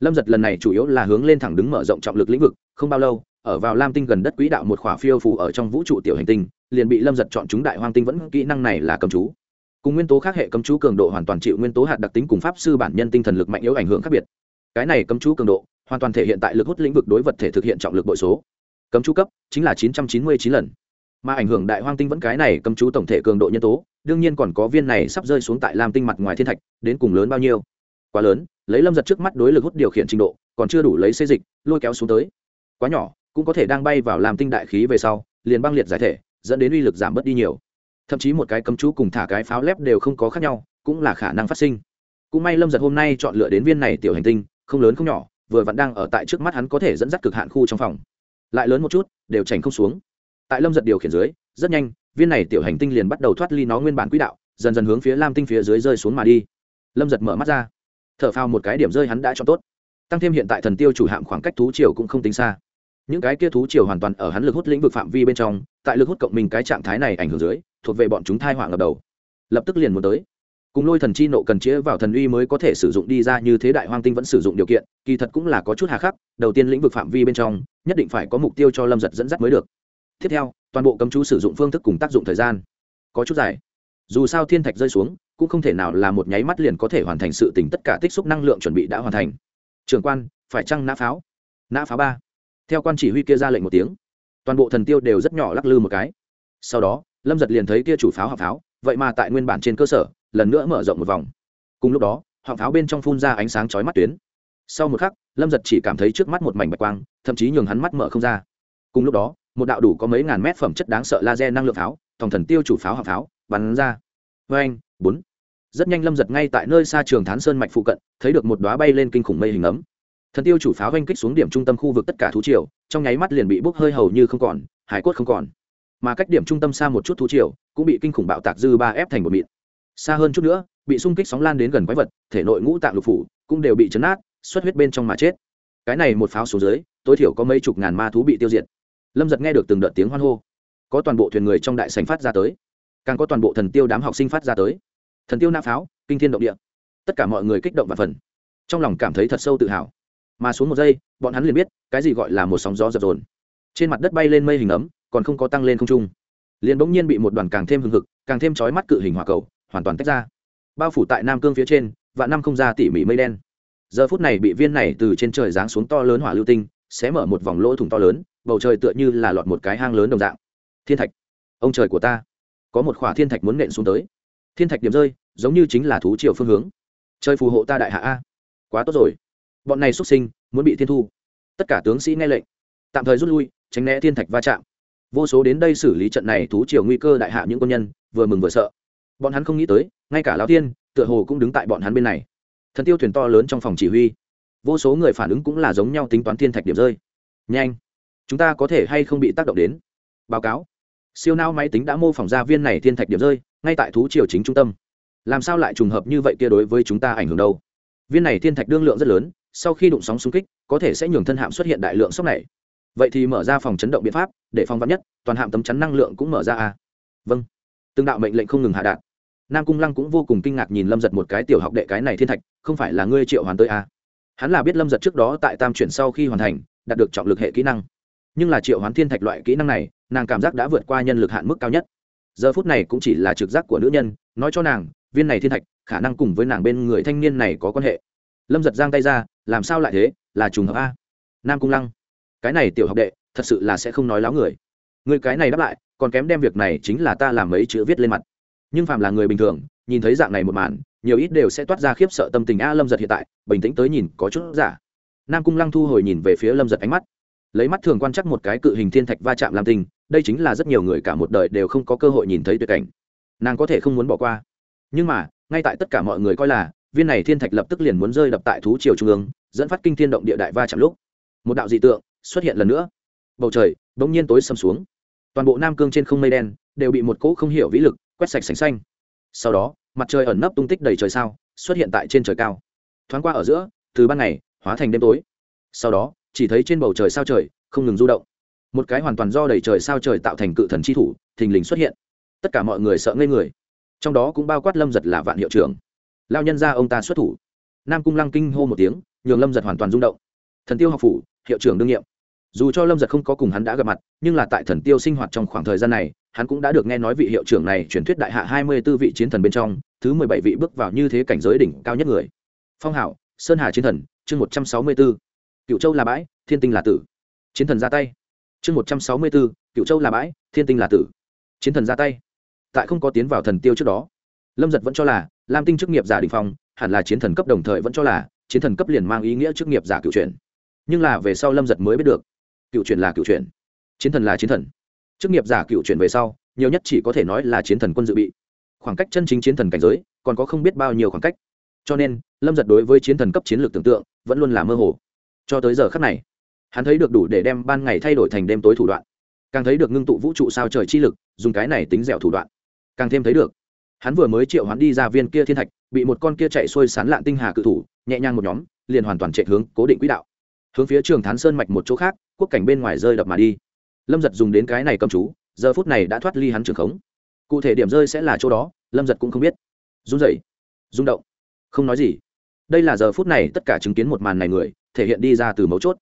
Lâm giật lần này chủ yếu là hướng lên thẳng đứng mở rộng trọng lực lĩnh vực, không bao lâu ở vào lam tinh gần đất quỹ đạo một khỏa phiêu phù ở trong vũ trụ tiểu hành tinh, liền bị lâm giật chọn chúng đại hoang tinh vẫn kỹ năng này là cầm chú. Cùng nguyên tố khác hệ cấm chú cường độ hoàn toàn chịu nguyên tố hạt đặc tính cùng pháp sư bản nhân tinh thần lực mạnh yếu ảnh hưởng khác biệt. Cái này cấm chú cường độ hoàn toàn thể hiện tại lực hút lĩnh vực đối vật thể thực hiện trọng lực bội số. Cấm chú cấp chính là chín trăm chín mươi chín lần. Mà ảnh hưởng đại hoang tinh vẫn cái này cấm chú tổng thể cường độ nhân tố, đương nhiên còn có viên này sắp rơi xuống tại lam tinh mặt ngoài thiên thạch, đến cùng lớn bao nhiêu? Quá lớn, lấy lâm giật trước mắt đối lực hút điều khiển trình độ, còn chưa đủ lấy xê dịch, lôi kéo xuống tới. Quá nhỏ cũng có thể đang bay vào làm tinh đại khí về sau, liền băng liệt giải thể, dẫn đến uy lực giảm bớt đi nhiều. Thậm chí một cái cấm chú cùng thả cái pháo lép đều không có khác nhau, cũng là khả năng phát sinh. Cũng may lâm giật hôm nay chọn lựa đến viên này tiểu hành tinh, không lớn không nhỏ, vừa vẫn đang ở tại trước mắt hắn có thể dẫn dắt cực hạn khu trong phòng. Lại lớn một chút, đều chảnh không xuống. Tại lâm giật điều khiển dưới, rất nhanh, viên này tiểu hành tinh liền bắt đầu thoát ly nó nguyên bản quỹ đạo, dần dần hướng phía lam tinh phía dưới rơi xuống mà đi. Lâm giật mở mắt ra. Thở phao một cái điểm rơi hắn đã cho tốt. Tăng thêm hiện tại thần tiêu chủ hạm khoảng cách thú triều cũng không tính xa những cái kia thú triều hoàn toàn ở hắn lực hút lĩnh vực phạm vi bên trong, tại lực hút cộng mình cái trạng thái này ảnh hưởng dưới, thuộc về bọn chúng thai hoảng ngập đầu. Lập tức liền muốn tới. Cùng lôi thần chi nộ cần chĩa vào thần uy mới có thể sử dụng đi ra như thế đại hoang tinh vẫn sử dụng điều kiện, kỳ thật cũng là có chút hà khắc, đầu tiên lĩnh vực phạm vi bên trong, nhất định phải có mục tiêu cho lâm giật dẫn dắt mới được. Tiếp theo, toàn bộ cấm chú sử dụng phương thức cùng tác dụng thời gian. Có chút dài. Dù sao thiên thạch rơi xuống, cũng không thể nào là một nháy mắt liền có thể hoàn thành sự tỉnh tất cả tích xúc năng lượng chuẩn bị đã hoàn thành. Trường quan, phải chăng nã pháo? Nã pháo ba theo quan chỉ huy kia ra lệnh một tiếng, toàn bộ thần tiêu đều rất nhỏ lắc lư một cái. Sau đó, lâm giật liền thấy kia chủ pháo hạng pháo, vậy mà tại nguyên bản trên cơ sở, lần nữa mở rộng một vòng. Cùng lúc đó hạng pháo bên trong phun ra ánh sáng chói mắt tuyến. Sau một khắc, lâm giật chỉ cảm thấy trước mắt một mảnh bạch quang, thậm chí nhường hắn mắt mở không ra. Cùng lúc đó, một đạo đủ có mấy ngàn mét phẩm chất đáng sợ laser năng lượng pháo, thòng thần tiêu chủ pháo hạng pháo, bắn ra. Vê anh bốn. Rất nhanh lâm giật ngay tại nơi xa trường thán sơn mạch phụ cận, thấy được một đoá bay lên kinh khủng mây hình ấm thần tiêu chủ pháo oanh kích xuống điểm trung tâm khu vực tất cả thú triều, trong nháy mắt liền bị bốc hơi hầu như không còn, hải cốt không còn. Mà cách điểm trung tâm xa một chút thú triều, cũng bị kinh khủng bạo tạc dư ba ép thành một mịn. Xa hơn chút nữa, bị xung kích sóng lan đến gần quái vật, thể nội ngũ tạng lục phủ, cũng đều bị chấn át xuất huyết bên trong mà chết. Cái này một pháo xuống dưới, tối thiểu có mấy chục ngàn ma thú bị tiêu diệt. Lâm giật nghe được từng đợt tiếng hoan hô. Có toàn bộ thuyền người trong đại sành phát ra tới. Càng có toàn bộ thần tiêu đám học sinh phát ra tới. Thần tiêu nã pháo, kinh thiên động địa. Tất cả mọi người kích động và phần. Trong lòng cảm thấy thật sâu tự hào mà xuống một giây, bọn hắn liền biết cái gì gọi là một sóng gió dập dồn. Trên mặt đất bay lên mây hình ấm, còn không có tăng lên không trung. Liền bỗng nhiên bị một đoàn càng thêm hừng hực, càng thêm chói mắt cự hình hỏa cầu, hoàn toàn tách ra. Bao phủ tại nam cương phía trên và năm không ra tỉ mỉ mây đen. Giờ phút này bị viên này từ trên trời giáng xuống to lớn hỏa lưu tinh, sẽ mở một vòng lỗ thủng to lớn, bầu trời tựa như là lọt một cái hang lớn đồng dạng. Thiên thạch, ông trời của ta. Có một khỏa thiên thạch muốn nện xuống tới. Thiên thạch điểm rơi, giống như chính là thú triều phương hướng. Chơi phù hộ ta đại hạ a. Quá tốt rồi bọn này xuất sinh, muốn bị thiên thu. Tất cả tướng sĩ nghe lệnh, tạm thời rút lui, tránh né thiên thạch va chạm. Vô số đến đây xử lý trận này thú triều nguy cơ đại hạ những quân nhân, vừa mừng vừa sợ. Bọn hắn không nghĩ tới, ngay cả lão tiên tựa hồ cũng đứng tại bọn hắn bên này. Thần tiêu thuyền to lớn trong phòng chỉ huy. Vô số người phản ứng cũng là giống nhau tính toán thiên thạch điểm rơi. Nhanh, chúng ta có thể hay không bị tác động đến? Báo cáo. Siêu nao máy tính đã mô phỏng ra viên này thiên thạch điểm rơi, ngay tại thú triều chính trung tâm. Làm sao lại trùng hợp như vậy kia đối với chúng ta ảnh hưởng đâu? Viên này thiên thạch đương lượng rất lớn sau khi đụng sóng xung kích, có thể sẽ nhường thân hạm xuất hiện đại lượng sốc này. Vậy thì mở ra phòng chấn động biện pháp, để phòng vắn nhất, toàn hạm tấm chắn năng lượng cũng mở ra à vâng. Từng đạo mệnh lệnh không ngừng hạ đạn nam cung lăng cũng vô cùng kinh ngạc nhìn lâm giật một cái tiểu học đệ cái này thiên thạch, không phải là ngươi triệu hoàn tới à. hắn là biết lâm giật trước đó tại tam chuyển sau khi hoàn thành, đạt được trọng lực hệ kỹ năng. Nhưng là triệu hoán thiên thạch loại kỹ năng này, nàng cảm giác đã vượt qua nhân lực hạn mức cao nhất. Giờ phút này cũng chỉ là trực giác của nữ nhân, nói cho nàng, viên này thiên thạch, khả năng cùng với nàng bên người thanh niên này có quan hệ. Lâm giật giang tay ra làm sao lại thế? Là trùng hợp a? Nam cung lăng, cái này tiểu học đệ, thật sự là sẽ không nói láo người. Người cái này đáp lại, còn kém đem việc này chính là ta làm mấy chữ viết lên mặt. Nhưng phạm là người bình thường, nhìn thấy dạng này một màn, nhiều ít đều sẽ toát ra khiếp sợ tâm tình a lâm giật hiện tại, bình tĩnh tới nhìn, có chút giả. Nam cung lăng thu hồi nhìn về phía lâm giật ánh mắt. Lấy mắt thường quan chắc một cái cự hình thiên thạch va chạm làm tình, đây chính là rất nhiều người cả một đời đều không có cơ hội nhìn thấy tuyệt cảnh. Nàng có thể không muốn bỏ qua. Nhưng mà, ngay tại tất cả mọi người coi là viên này thiên thạch lập tức liền muốn rơi đập tại thú triều trung ương, dẫn phát kinh thiên động địa đại va chạm lúc. Một đạo dị tượng xuất hiện lần nữa. Bầu trời bỗng nhiên tối sầm xuống. Toàn bộ nam cương trên không mây đen đều bị một cỗ không hiểu vĩ lực quét sạch sành xanh. Sau đó, mặt trời ẩn nấp tung tích đầy trời sao, xuất hiện tại trên trời cao. Thoáng qua ở giữa, từ ban ngày hóa thành đêm tối. Sau đó, chỉ thấy trên bầu trời sao trời không ngừng du động. Một cái hoàn toàn do đầy trời sao trời tạo thành cự thần chi thủ, thình lình xuất hiện. Tất cả mọi người sợ ngây người. Trong đó cũng bao quát lâm giật là vạn hiệu trưởng lao nhân ra ông ta xuất thủ. Nam cung lăng kinh hô một tiếng, nhường lâm giật hoàn toàn rung động. Thần tiêu học phủ, hiệu trưởng đương nhiệm. Dù cho lâm giật không có cùng hắn đã gặp mặt, nhưng là tại thần tiêu sinh hoạt trong khoảng thời gian này, hắn cũng đã được nghe nói vị hiệu trưởng này truyền thuyết đại hạ hai mươi b ố vị chiến thần bên trong, thứ mười bảy vị bước vào như thế cảnh giới đỉnh cao nhất người. Phong hảo sơn hà chiến thần, chương một trăm sáu mươi b ố cựu châu là bãi, thiên tinh là tử. Chiến thần ra tay. Chương một trăm sáu mươi b ố cựu châu là bãi, thiên tinh là tử. Chiến thần ra tay. Tại không có tiến vào thần tiêu trước đó, lâm giật vẫn cho là lam tinh chức nghiệp giả đình phong, hẳn là chiến thần cấp đồng thời vẫn cho là chiến thần cấp liền mang ý nghĩa chức nghiệp giả cựu truyền nhưng là về sau lâm giật mới biết được, cựu truyền là cựu truyền chiến thần là chiến thần. Chức nghiệp giả cựu truyền về sau, nhiều nhất chỉ có thể nói là chiến thần quân dự bị. Khoảng cách chân chính chiến thần cảnh giới, còn có không biết bao nhiêu khoảng cách. Cho nên, lâm giật đối với chiến thần cấp chiến lược tưởng tượng, vẫn luôn là mơ hồ. Cho tới giờ khắc này, hắn thấy được đủ để đem ban ngày thay đổi thành đêm tối thủ đoạn. Càng thấy được ngưng tụ vũ trụ sao trời chi lực, dùng cái này tính dẻo thủ đoạn. Càng thêm thấy được hắn vừa mới triệu hắn đi ra viên kia thiên thạch, bị một con kia chạy xuôi sán lạn tinh hà cự thủ, nhẹ nhàng một nhóm, liền hoàn toàn chạy hướng cố định quỹ đạo. Hướng phía trường thán sơn mạch một chỗ khác, quốc cảnh bên ngoài rơi đập mà đi. Lâm giật dùng đến cái này cầm chú, giờ phút này đã thoát ly hắn trường khống. Cụ thể điểm rơi sẽ là chỗ đó, lâm giật cũng không biết. Run rẩy, rung động, không nói gì. Đây là giờ phút này tất cả chứng kiến một màn này người, thể hiện đi ra từ mấu chốt.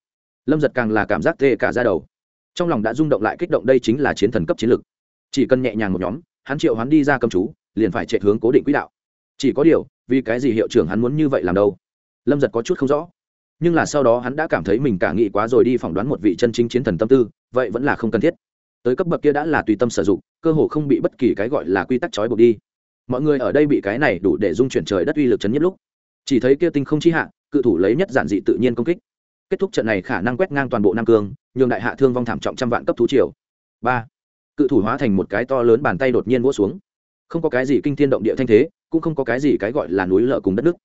Lâm giật càng là cảm giác tê cả ra đầu. Trong lòng đã rung động lại kích động đây chính là chiến thần cấp chiến lực. Chỉ cần nhẹ nhàng một nhóm, hắn triệu hắn đi ra cầm chú liền phải chạy hướng cố định quỹ đạo. Chỉ có điều, vì cái gì hiệu trưởng hắn muốn như vậy làm đâu? Lâm giật có chút không rõ. Nhưng là sau đó hắn đã cảm thấy mình cả nghị quá rồi đi phỏng đoán một vị chân chính chiến thần tâm tư, vậy vẫn là không cần thiết. Tới cấp bậc kia đã là tùy tâm sử dụng, cơ hồ không bị bất kỳ cái gọi là quy tắc trói buộc đi. Mọi người ở đây bị cái này đủ để dung chuyển trời đất uy lực chấn nhất lúc. Chỉ thấy kia tinh không chi hạ, cự thủ lấy nhất giản dị tự nhiên công kích. Kết thúc trận này khả năng quét ngang toàn bộ nam cương, nhường đại hạ thương vong thảm trọng trăm vạn cấp thú triều. Ba. Cự thủ hóa thành một cái to lớn bàn tay đột nhiên vỗ xuống không có cái gì kinh thiên động địa thanh thế, cũng không có cái gì cái gọi là núi lở cùng đất nước.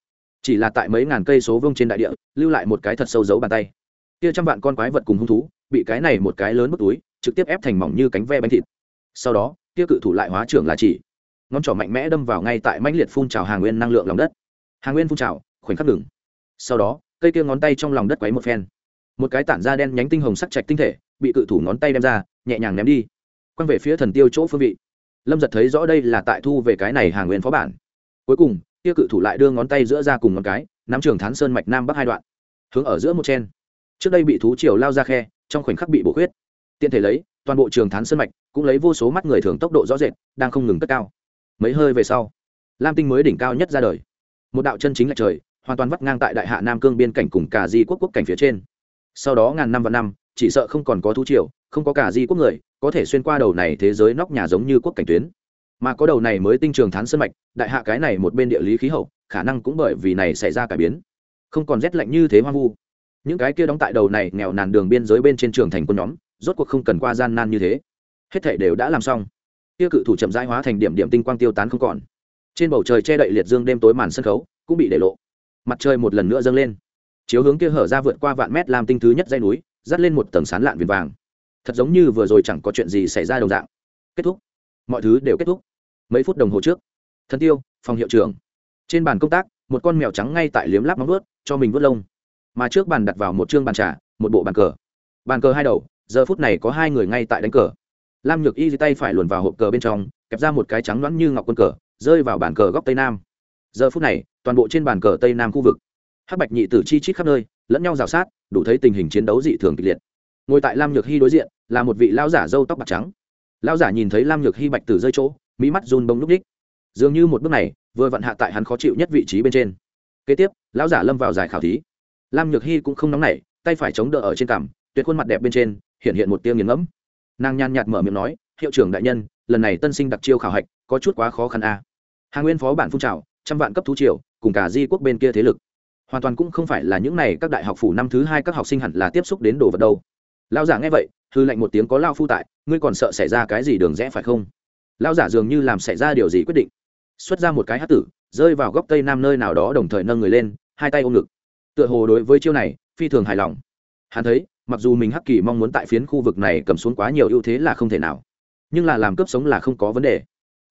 Chỉ là tại mấy ngàn cây số vông trên đại địa, lưu lại một cái thật sâu giấu bàn tay. Kia trăm vạn con quái vật cùng hung thú, bị cái này một cái lớn bức túi, trực tiếp ép thành mỏng như cánh ve bánh thịt. Sau đó, kia cự thủ lại hóa trưởng là chỉ. Ngón trỏ mạnh mẽ đâm vào ngay tại mãnh liệt phun trào hàng nguyên năng lượng lòng đất. Hàng nguyên phun trào, khoảnh khắc ngừng. Sau đó, cây kia ngón tay trong lòng đất quấy một phen. Một cái tản da đen nhánh tinh hồng sắc chạch tinh thể, bị cự thủ ngón tay đem ra, nhẹ nhàng ném đi. Quăng về phía thần tiêu chỗ phương vị lâm giật thấy rõ đây là tại thu về cái này hàng nguyên phó bản. Cuối cùng kia cự thủ lại đưa ngón tay giữa ra cùng ngón cái, nắm trường thán sơn mạch nam bắc hai đoạn, hướng ở giữa một chen. Trước đây bị thú triều lao ra khe, trong khoảnh khắc bị bổ khuyết. Tiện thể lấy, toàn bộ trường thán sơn mạch cũng lấy vô số mắt người thường tốc độ rõ rệt, đang không ngừng cất cao. Mấy hơi về sau, lam tinh mới đỉnh cao nhất ra đời. Một đạo chân chính là trời, hoàn toàn vắt ngang tại đại hạ nam cương biên cảnh cùng cả di quốc quốc cảnh phía trên. Sau đó ngàn năm và năm, chỉ sợ không còn có thú triều, không có cả di quốc người có thể xuyên qua đầu này thế giới nóc nhà giống như quốc cảnh tuyến. Mà có đầu này mới tinh trường thán sơn mạch, đại hạ cái này một bên địa lý khí hậu, khả năng cũng bởi vì này xảy ra cải biến. Không còn rét lạnh như thế hoang vu. Những cái kia đóng tại đầu này nghèo nàn đường biên giới bên trên trường thành quân nhóm, rốt cuộc không cần qua gian nan như thế. Hết thể đều đã làm xong. Kia cự thủ chậm rãi hóa thành điểm điểm tinh quang tiêu tán không còn. Trên bầu trời che đậy liệt dương đêm tối màn sân khấu, cũng bị để lộ. Mặt trời một lần nữa dâng lên. Chiếu hướng kia hở ra vượt qua vạn mét làm tinh thứ nhất dây núi, dắt lên một tầng sán lạn viền vàng thật giống như vừa rồi chẳng có chuyện gì xảy ra đồng dạng. Kết thúc. Mọi thứ đều kết thúc. Mấy phút đồng hồ trước thân tiêu, phòng hiệu trưởng. Trên bàn công tác, một con mèo trắng ngay tại liếm láp móng vớt cho mình vớt lông. Mà trước bàn đặt vào một chương bàn trà, một bộ bàn cờ. Bàn cờ hai đầu, giờ phút này có hai người ngay tại đánh cờ. Lam nhược y tay phải luồn vào hộp cờ bên trong, kẹp ra một cái trắng loãng như ngọc quân cờ, rơi vào bàn cờ góc tây nam. Giờ phút này, toàn bộ trên bàn cờ tây nam khu vực. Hắc bạch nhị tử chi chít khắp nơi, lẫn nhau rào sát, đủ thấy tình hình chiến đấu dị thường kịch liệt ngồi tại lam nhược hy đối diện, là một vị lao giả râu tóc bạc trắng. Lao giả nhìn thấy lam nhược hy bạch tử rơi chỗ mỹ mắt run bông núp đích. Dường như một bước này, vừa vặn hạ tại hắn khó chịu nhất vị trí bên trên. Kế tiếp, lão giả lâm vào giải khảo thí. Lam nhược hy cũng không nóng nảy, tay phải chống đỡ ở trên cằm, tuyệt khuôn mặt đẹp bên trên, hiện hiện một tiêu nghiền ngẫm. Nàng nhàn nhạt mở miệng nói, hiệu trưởng đại nhân, lần này tân sinh đặc chiêu khảo hạch, có chút quá khó khăn a. À. hà nguyên phó bản phun trào, trăm vạn cấp thú triều, cùng cả di quốc bên kia thế lực. Hoàn toàn cũng không phải là những này các đại học phủ năm thứ hai các học sinh hẳn là tiếp xúc đến đồ vật đâu lao giả nghe vậy hư lệnh một tiếng có lao phu tại, ngươi còn sợ xảy ra cái gì đường rẽ phải không? Lao giả dường như làm xảy ra điều gì quyết định. Xuất ra một cái hát tử, rơi vào góc tây nam nơi nào đó đồng thời nâng người lên, hai tay ôm ngực. Tựa hồ đối với chiêu này, phi thường hài lòng. Hắn thấy, mặc dù mình hắc kỳ mong muốn tại phiến khu vực này cầm xuống quá nhiều ưu thế là không thể nào. Nhưng là làm cướp sống là không có vấn đề.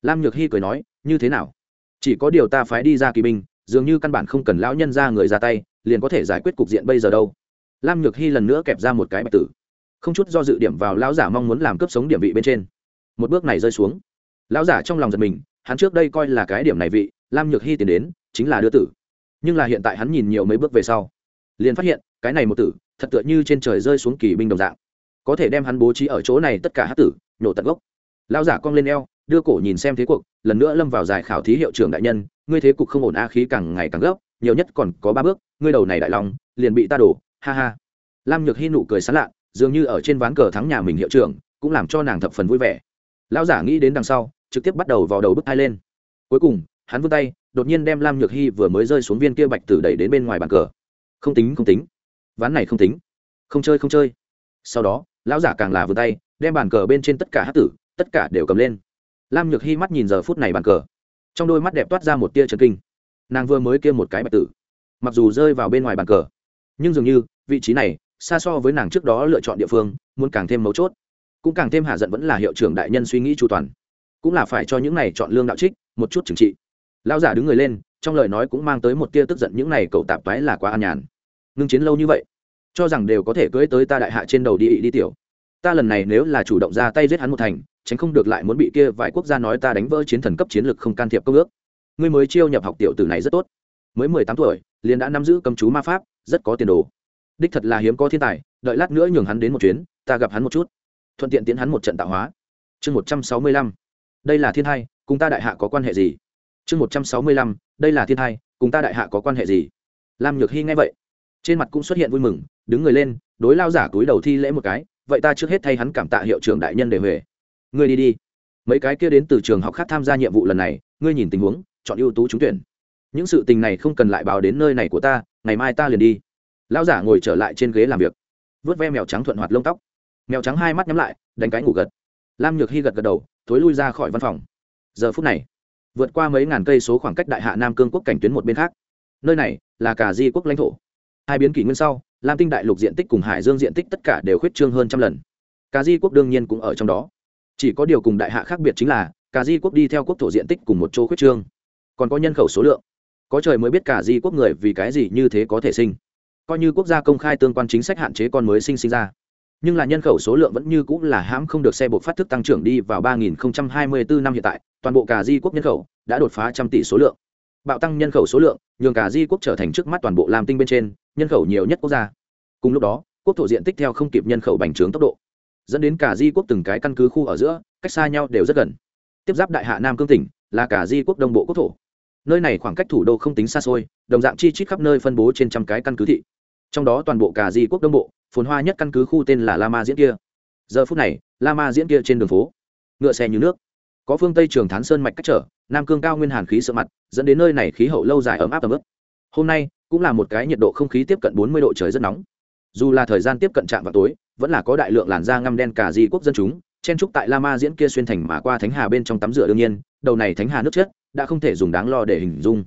Lam nhược hy cười nói, như thế nào? Chỉ có điều ta phái đi ra kỳ binh, dường như căn bản không cần lão nhân ra người ra tay, liền có thể giải quyết cục diện bây giờ đâu. Lam nhược hy lần nữa kẹp ra một cái bạch tử không chút do dự điểm vào lão giả mong muốn làm cướp sống điểm vị bên trên. Một bước này rơi xuống. Lão giả trong lòng giật mình, hắn trước đây coi là cái điểm này vị, lam nhược hy tiến đến, chính là đưa tử. Nhưng là hiện tại hắn nhìn nhiều mấy bước về sau, liền phát hiện, cái này một tử, thật tựa như trên trời rơi xuống kỳ binh đồng dạng. Có thể đem hắn bố trí ở chỗ này tất cả hát tử nhổ tận gốc. Lão giả cong lên eo, đưa cổ nhìn xem thế cuộc, lần nữa lâm vào giải khảo thí hiệu trưởng đại nhân, ngươi thế cục không ổn a, khí càng ngày càng gấp, nhiều nhất còn có ba bước, ngươi đầu này đại lòng liền bị ta đổ, ha ha. Lam nhược hy nụ cười sán lạ dường như ở trên ván cờ thắng nhà mình hiệu trưởng, cũng làm cho nàng thập phần vui vẻ. Lão giả nghĩ đến đằng sau, trực tiếp bắt đầu vào đầu bức hai lên. Cuối cùng, hắn vươn tay, đột nhiên đem lam nhược hy vừa mới rơi xuống viên kia bạch tử đẩy đến bên ngoài bàn cờ. Không tính không tính. Ván này không tính. Không chơi không chơi. Sau đó, lão giả càng là vươn tay, đem bàn cờ bên trên tất cả hát tử, tất cả đều cầm lên. Lam nhược hy mắt nhìn giờ phút này bàn cờ. Trong đôi mắt đẹp toát ra một tia trần kinh. Nàng vừa mới kia một cái bạch tử. Mặc dù rơi vào bên ngoài bàn cờ, nhưng dường như, vị trí này xa so với nàng trước đó lựa chọn địa phương, muốn càng thêm mấu chốt. Cũng càng thêm hạ giận vẫn là hiệu trưởng đại nhân suy nghĩ chu toàn. Cũng là phải cho những này chọn lương đạo trích, một chút trừng trị. Lão giả đứng người lên, trong lời nói cũng mang tới một tia tức giận, những này cậu tạp toái là quá an nhàn. Ngưng chiến lâu như vậy, cho rằng đều có thể cưỡi tới ta đại hạ trên đầu đi ị đi tiểu. Ta lần này nếu là chủ động ra tay giết hắn một thành, tránh không được lại muốn bị kia vài quốc gia nói ta đánh vỡ chiến thần cấp chiến lực không can thiệp công ước. Ngươi mới chiêu nhập học tiểu tử này rất tốt. Mới mười tám tuổi, liền đã nắm giữ cầm chú ma pháp, rất có tiền đồ đích thật là hiếm có thiên tài, đợi lát nữa nhường hắn đến một chuyến, ta gặp hắn một chút. Thuận tiện tiến hắn một trận tạo hóa. Chương một trăm sáu mươi lăm. Đây là thiên hai, cùng ta đại hạ có quan hệ gì? Chương một trăm sáu mươi lăm, đây là thiên hai, cùng ta đại hạ có quan hệ gì? Lam nhược hy nghe vậy, trên mặt cũng xuất hiện vui mừng, đứng người lên, đối lao giả túi đầu thi lễ một cái, vậy ta trước hết thay hắn cảm tạ hiệu trưởng đại nhân để huệ. Ngươi đi đi. Mấy cái kia đến từ trường học khác tham gia nhiệm vụ lần này, ngươi nhìn tình huống, chọn ưu tú trúng tuyển. Những sự tình này không cần lại báo đến nơi này của ta, ngày mai ta liền đi lão giả ngồi trở lại trên ghế làm việc, vớt ve mèo trắng thuận hoạt lông tóc. Mèo trắng hai mắt nhắm lại, đánh cái ngủ gật. Lam nhược hy gật gật đầu, thối lui ra khỏi văn phòng. Giờ phút này, vượt qua mấy ngàn cây số khoảng cách đại hạ nam cương quốc cảnh tuyến một bên khác. Nơi này là cả di quốc lãnh thổ. Hai biến kỷ nguyên sau, lam tinh đại lục diện tích cùng hải dương diện tích tất cả đều khuyết trương hơn trăm lần. Cả di quốc đương nhiên cũng ở trong đó. Chỉ có điều cùng đại hạ khác biệt chính là cả di quốc đi theo quốc thổ diện tích cùng một chỗ khuyết trương. Còn có nhân khẩu số lượng. Có trời mới biết cả di quốc người vì cái gì như thế có thể sinh coi như quốc gia công khai tương quan chính sách hạn chế con mới sinh sinh ra. Nhưng là nhân khẩu số lượng vẫn như cũng là hãm không được xe buộc phát thức tăng trưởng đi vào 3024 năm hiện tại, toàn bộ cả di quốc nhân khẩu đã đột phá trăm tỷ số lượng. Bạo tăng nhân khẩu số lượng, nhường cả di quốc trở thành trước mắt toàn bộ làm tinh bên trên, nhân khẩu nhiều nhất quốc gia. Cùng lúc đó, quốc thổ diện tích theo không kịp nhân khẩu bành trướng tốc độ, dẫn đến cả di quốc từng cái căn cứ khu ở giữa, cách xa nhau đều rất gần. Tiếp giáp đại hạ nam cương tỉnh, là cả di quốc đông bộ quốc thổ. Nơi này khoảng cách thủ đô không tính xa xôi, đồng dạng chi chít khắp nơi phân bố trên trăm cái căn cứ thị trong đó toàn bộ cả di quốc đông bộ, phồn hoa nhất căn cứ khu tên là la ma diễn kia. Giờ phút này la ma diễn kia trên đường phố, ngựa xe như nước. Có phương tây trường thán sơn mạch cách trở, nam cương cao nguyên hàn khí sợ mặt, dẫn đến nơi này khí hậu lâu dài ấm áp ấm ức. Hôm nay, cũng là một cái nhiệt độ không khí tiếp cận bốn mươi độ trời rất nóng. Dù là thời gian tiếp cận trạm vào tối, vẫn là có đại lượng làn da ngăm đen cả di quốc dân chúng, chen trúc tại la ma diễn kia xuyên thành mà qua thánh hà bên trong tắm rửa đương nhiên, đầu này thánh hà nước chết đã không thể dùng đáng lo để hình dung.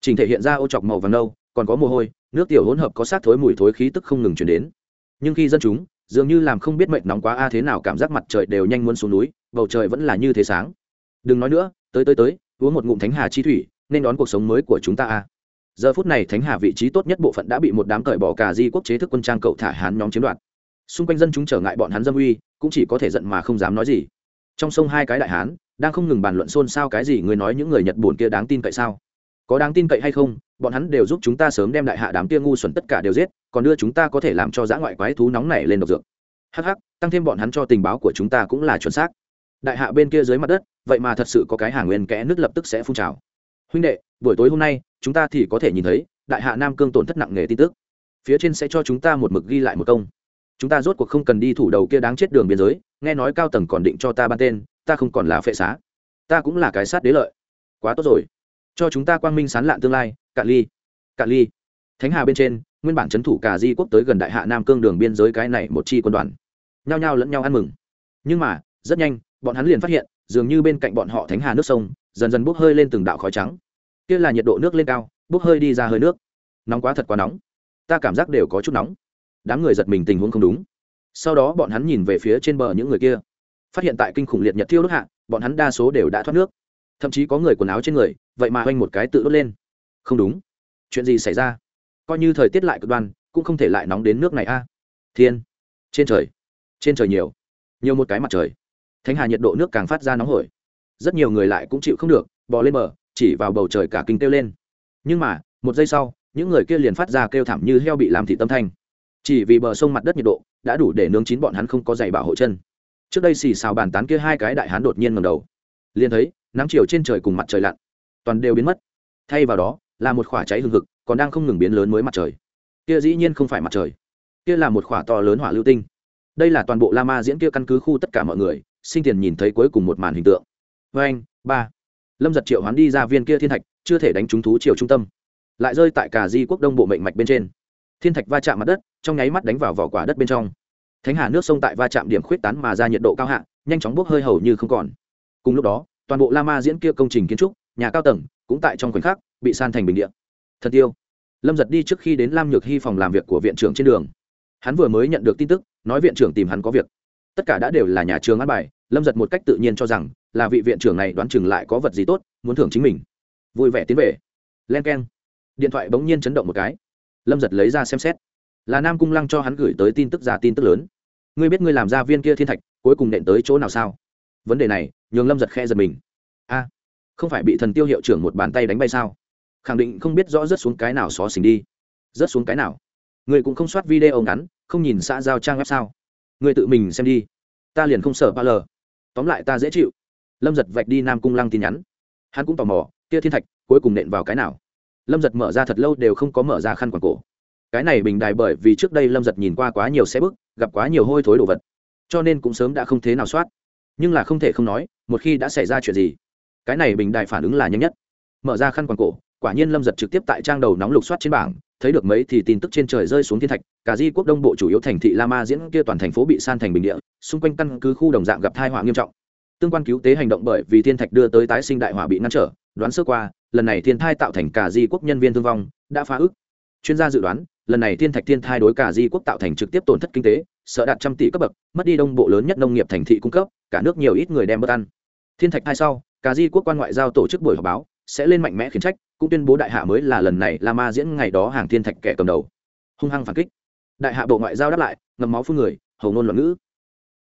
Trình thể hiện ra ô chọc màu vàng nâu còn có mồ hôi, nước tiểu hỗn hợp có sát thối mùi thối khí tức không ngừng chuyển đến. Nhưng khi dân chúng dường như làm không biết mệnh nóng quá a, thế nào cảm giác mặt trời đều nhanh muốn xuống núi, bầu trời vẫn là như thế sáng. Đừng nói nữa, tới tới tới, uống một ngụm thánh hà chi thủy, nên đón cuộc sống mới của chúng ta a. Giờ phút này thánh hà vị trí tốt nhất bộ phận đã bị một đám cởi bỏ cả di quốc chế thức quân trang cậu thả hán nhóm chiếm đoạt. Xung quanh dân chúng trở ngại bọn hắn dâm uy, cũng chỉ có thể giận mà không dám nói gì. Trong sông hai cái đại hán đang không ngừng bàn luận xôn xao cái gì, người nói những người nhật buồn kia đáng tin cậy sao? Có đáng tin cậy hay không bọn hắn đều giúp chúng ta sớm đem đại hạ đám kia ngu xuẩn tất cả đều giết, còn đưa chúng ta có thể làm cho dã ngoại quái thú nóng này lên độc dược. Hh tăng thêm bọn hắn cho tình báo của chúng ta cũng là chuẩn xác. Đại hạ bên kia dưới mặt đất, vậy mà thật sự có cái hàng nguyên kẽ nước lập tức sẽ phun trào. Huynh đệ, buổi tối hôm nay, chúng ta thì có thể nhìn thấy, đại hạ nam cương tổn thất nặng nề tin tức. Phía trên sẽ cho chúng ta một mực ghi lại một công. Chúng ta rốt cuộc không cần đi thủ đầu kia đáng chết đường biên giới, nghe nói cao tầng còn định cho ta ban tên, ta không còn là phệ xá. Ta cũng là cái sát đế lợi. Quá tốt rồi. Cho chúng ta quang minh sán lạn tương lai cạn ly. Cạn ly. Thánh hà bên trên, nguyên bản c h ấ n thủ cả di quốc tới gần đại hạ nam cương đường biên giới cái này một chi quân đoàn. Nhao nhao lẫn nhau ăn mừng. Nhưng mà, rất nhanh, bọn hắn liền phát hiện, dường như bên cạnh bọn họ thánh hà nước sông, dần dần bốc hơi lên từng đạo khói trắng. Kia là nhiệt độ nước lên cao, bốc hơi đi ra hơi nước. Nóng quá thật quá nóng. Ta cảm giác đều có chút nóng. Đám người giật mình tình huống không đúng. Sau đó bọn hắn nhìn về phía trên bờ những người kia. Phát hiện tại kinh khủng liệt nhật thiêu đốt hạ, bọn hắn đa số đều đã thoát nước. Thậm chí có người quần áo trên người, vậy mà oanh một cái tự đốt lên không đúng. Chuyện gì xảy ra? Coi như thời tiết lại cực đoan, cũng không thể lại nóng đến nước này a. Thiên. Trên trời. Trên trời nhiều. Nhiều một cái mặt trời. Thánh hà nhiệt độ nước càng phát ra nóng hổi. Rất nhiều người lại cũng chịu không được, bò lên bờ, chỉ vào bầu trời cả kinh kêu lên. Nhưng mà, một giây sau, những người kia liền phát ra kêu thảm như heo bị làm thị tâm thanh. Chỉ vì bờ sông mặt đất nhiệt độ, đã đủ để nướng chín bọn hắn không có giày bảo hộ chân. Trước đây xì xào bàn tán kia hai cái đại hán đột nhiên ngầm đầu. Liền thấy, nắng chiều trên trời cùng mặt trời lặn. Toàn đều biến mất. Thay vào đó là một khỏa cháy hừng hực, còn đang không ngừng biến lớn mới mặt trời. Kia dĩ nhiên không phải mặt trời. Kia là một khỏa to lớn hỏa lưu tinh. Đây là toàn bộ la ma diễn kia căn cứ khu tất cả mọi người, sinh tiền nhìn thấy cuối cùng một màn hình tượng. Vê anh ba. Lâm giật triệu hoán đi ra viên kia thiên thạch, chưa thể đánh trúng thú chiều trung tâm. Lại rơi tại cả di quốc đông bộ mệnh mạch bên trên. Thiên thạch va chạm mặt đất, trong nháy mắt đánh vào vỏ quả đất bên trong. Thánh hà nước sông tại va chạm điểm khuyết tán mà ra nhiệt độ cao hạ, nhanh chóng bốc hơi hầu như không còn. Cùng lúc đó, toàn bộ la ma diễn kia công trình kiến trúc, nhà cao tầng, cũng tại trong khoảnh khắc bị san thành bình địa. Thật tiêu. Lâm giật đi trước khi đến lam nhược hy phòng làm việc của viện trưởng trên đường. Hắn vừa mới nhận được tin tức, nói viện trưởng tìm hắn có việc. Tất cả đã đều là nhà trường ăn bài, lâm giật một cách tự nhiên cho rằng là vị viện trưởng này đoán chừng lại có vật gì tốt, muốn thưởng chính mình. Vui vẻ tiến về. Len k e n điện thoại bỗng nhiên chấn động một cái. Lâm giật lấy ra xem xét. Là nam cung lăng cho hắn gửi tới tin tức ra tin tức lớn. Ngươi biết ngươi làm ra viên kia thiên thạch, cuối cùng nện tới chỗ nào sao? Vấn đề này, nhường lâm giật khe giật mình. A, không phải bị thần tiêu hiệu trưởng một bàn tay đánh bay sao? Khẳng định không biết rõ rớt xuống cái nào xó xỉnh đi. Rớt xuống cái nào? Người cũng không soát video ngắn, không nhìn xã giao trang web sao? Người tự mình xem đi. Ta liền không sợ ba lờ tóm lại ta dễ chịu. Lâm giật vạch đi nam cung lăng tin nhắn. Hắn cũng tò mò, kia thiên thạch, cuối cùng nện vào cái nào? Lâm giật mở ra thật lâu đều không có mở ra khăn quảng cổ. Cái này bình đài bởi vì trước đây lâm giật nhìn qua quá nhiều xe bức, gặp quá nhiều hôi thối đồ vật, cho nên cũng sớm đã không thế nào soát. Nhưng là không thể không nói, một khi đã xảy ra chuyện gì, cái này bình đại phản ứng là nhanh nhất. Mở ra khăn quàng cổ quả nhiên lâm giật trực tiếp tại trang đầu nóng lục soát trên bảng, thấy được mấy thì tin tức trên trời rơi xuống thiên thạch, cả di quốc đông bộ chủ yếu thành thị la ma diễn kia toàn thành phố bị san thành bình địa, xung quanh căn cứ khu đồng dạng gặp thai họa nghiêm trọng. Tương quan cứu tế hành động bởi vì thiên thạch đưa tới tái sinh đại hỏa bị ngăn trở, đoán sơ qua, lần này thiên thai tạo thành cả di quốc nhân viên thương vong, đã phá ức chuyên gia dự đoán, lần này thiên thạch thiên thai đối cả di quốc tạo thành trực tiếp tổn thất kinh tế, sợ đạt trăm tỷ cấp bậc, mất đi đông bộ lớn nhất nông nghiệp thành thị cung cấp, cả nước nhiều ít người đem bớt ăn. Thiên thạch hai sau, cả di quốc quan ngoại giao tổ chức buổi họp báo, sẽ lên mạnh mẽ khiển trách cũng tuyên bố đại hạ mới là lần này la ma diễn ngày đó hàng thiên thạch kẻ cầm đầu. Hung hăng phản kích. Đại hạ bộ ngoại giao đáp lại ngầm máu phương người, hầu ngôn loạn ngữ.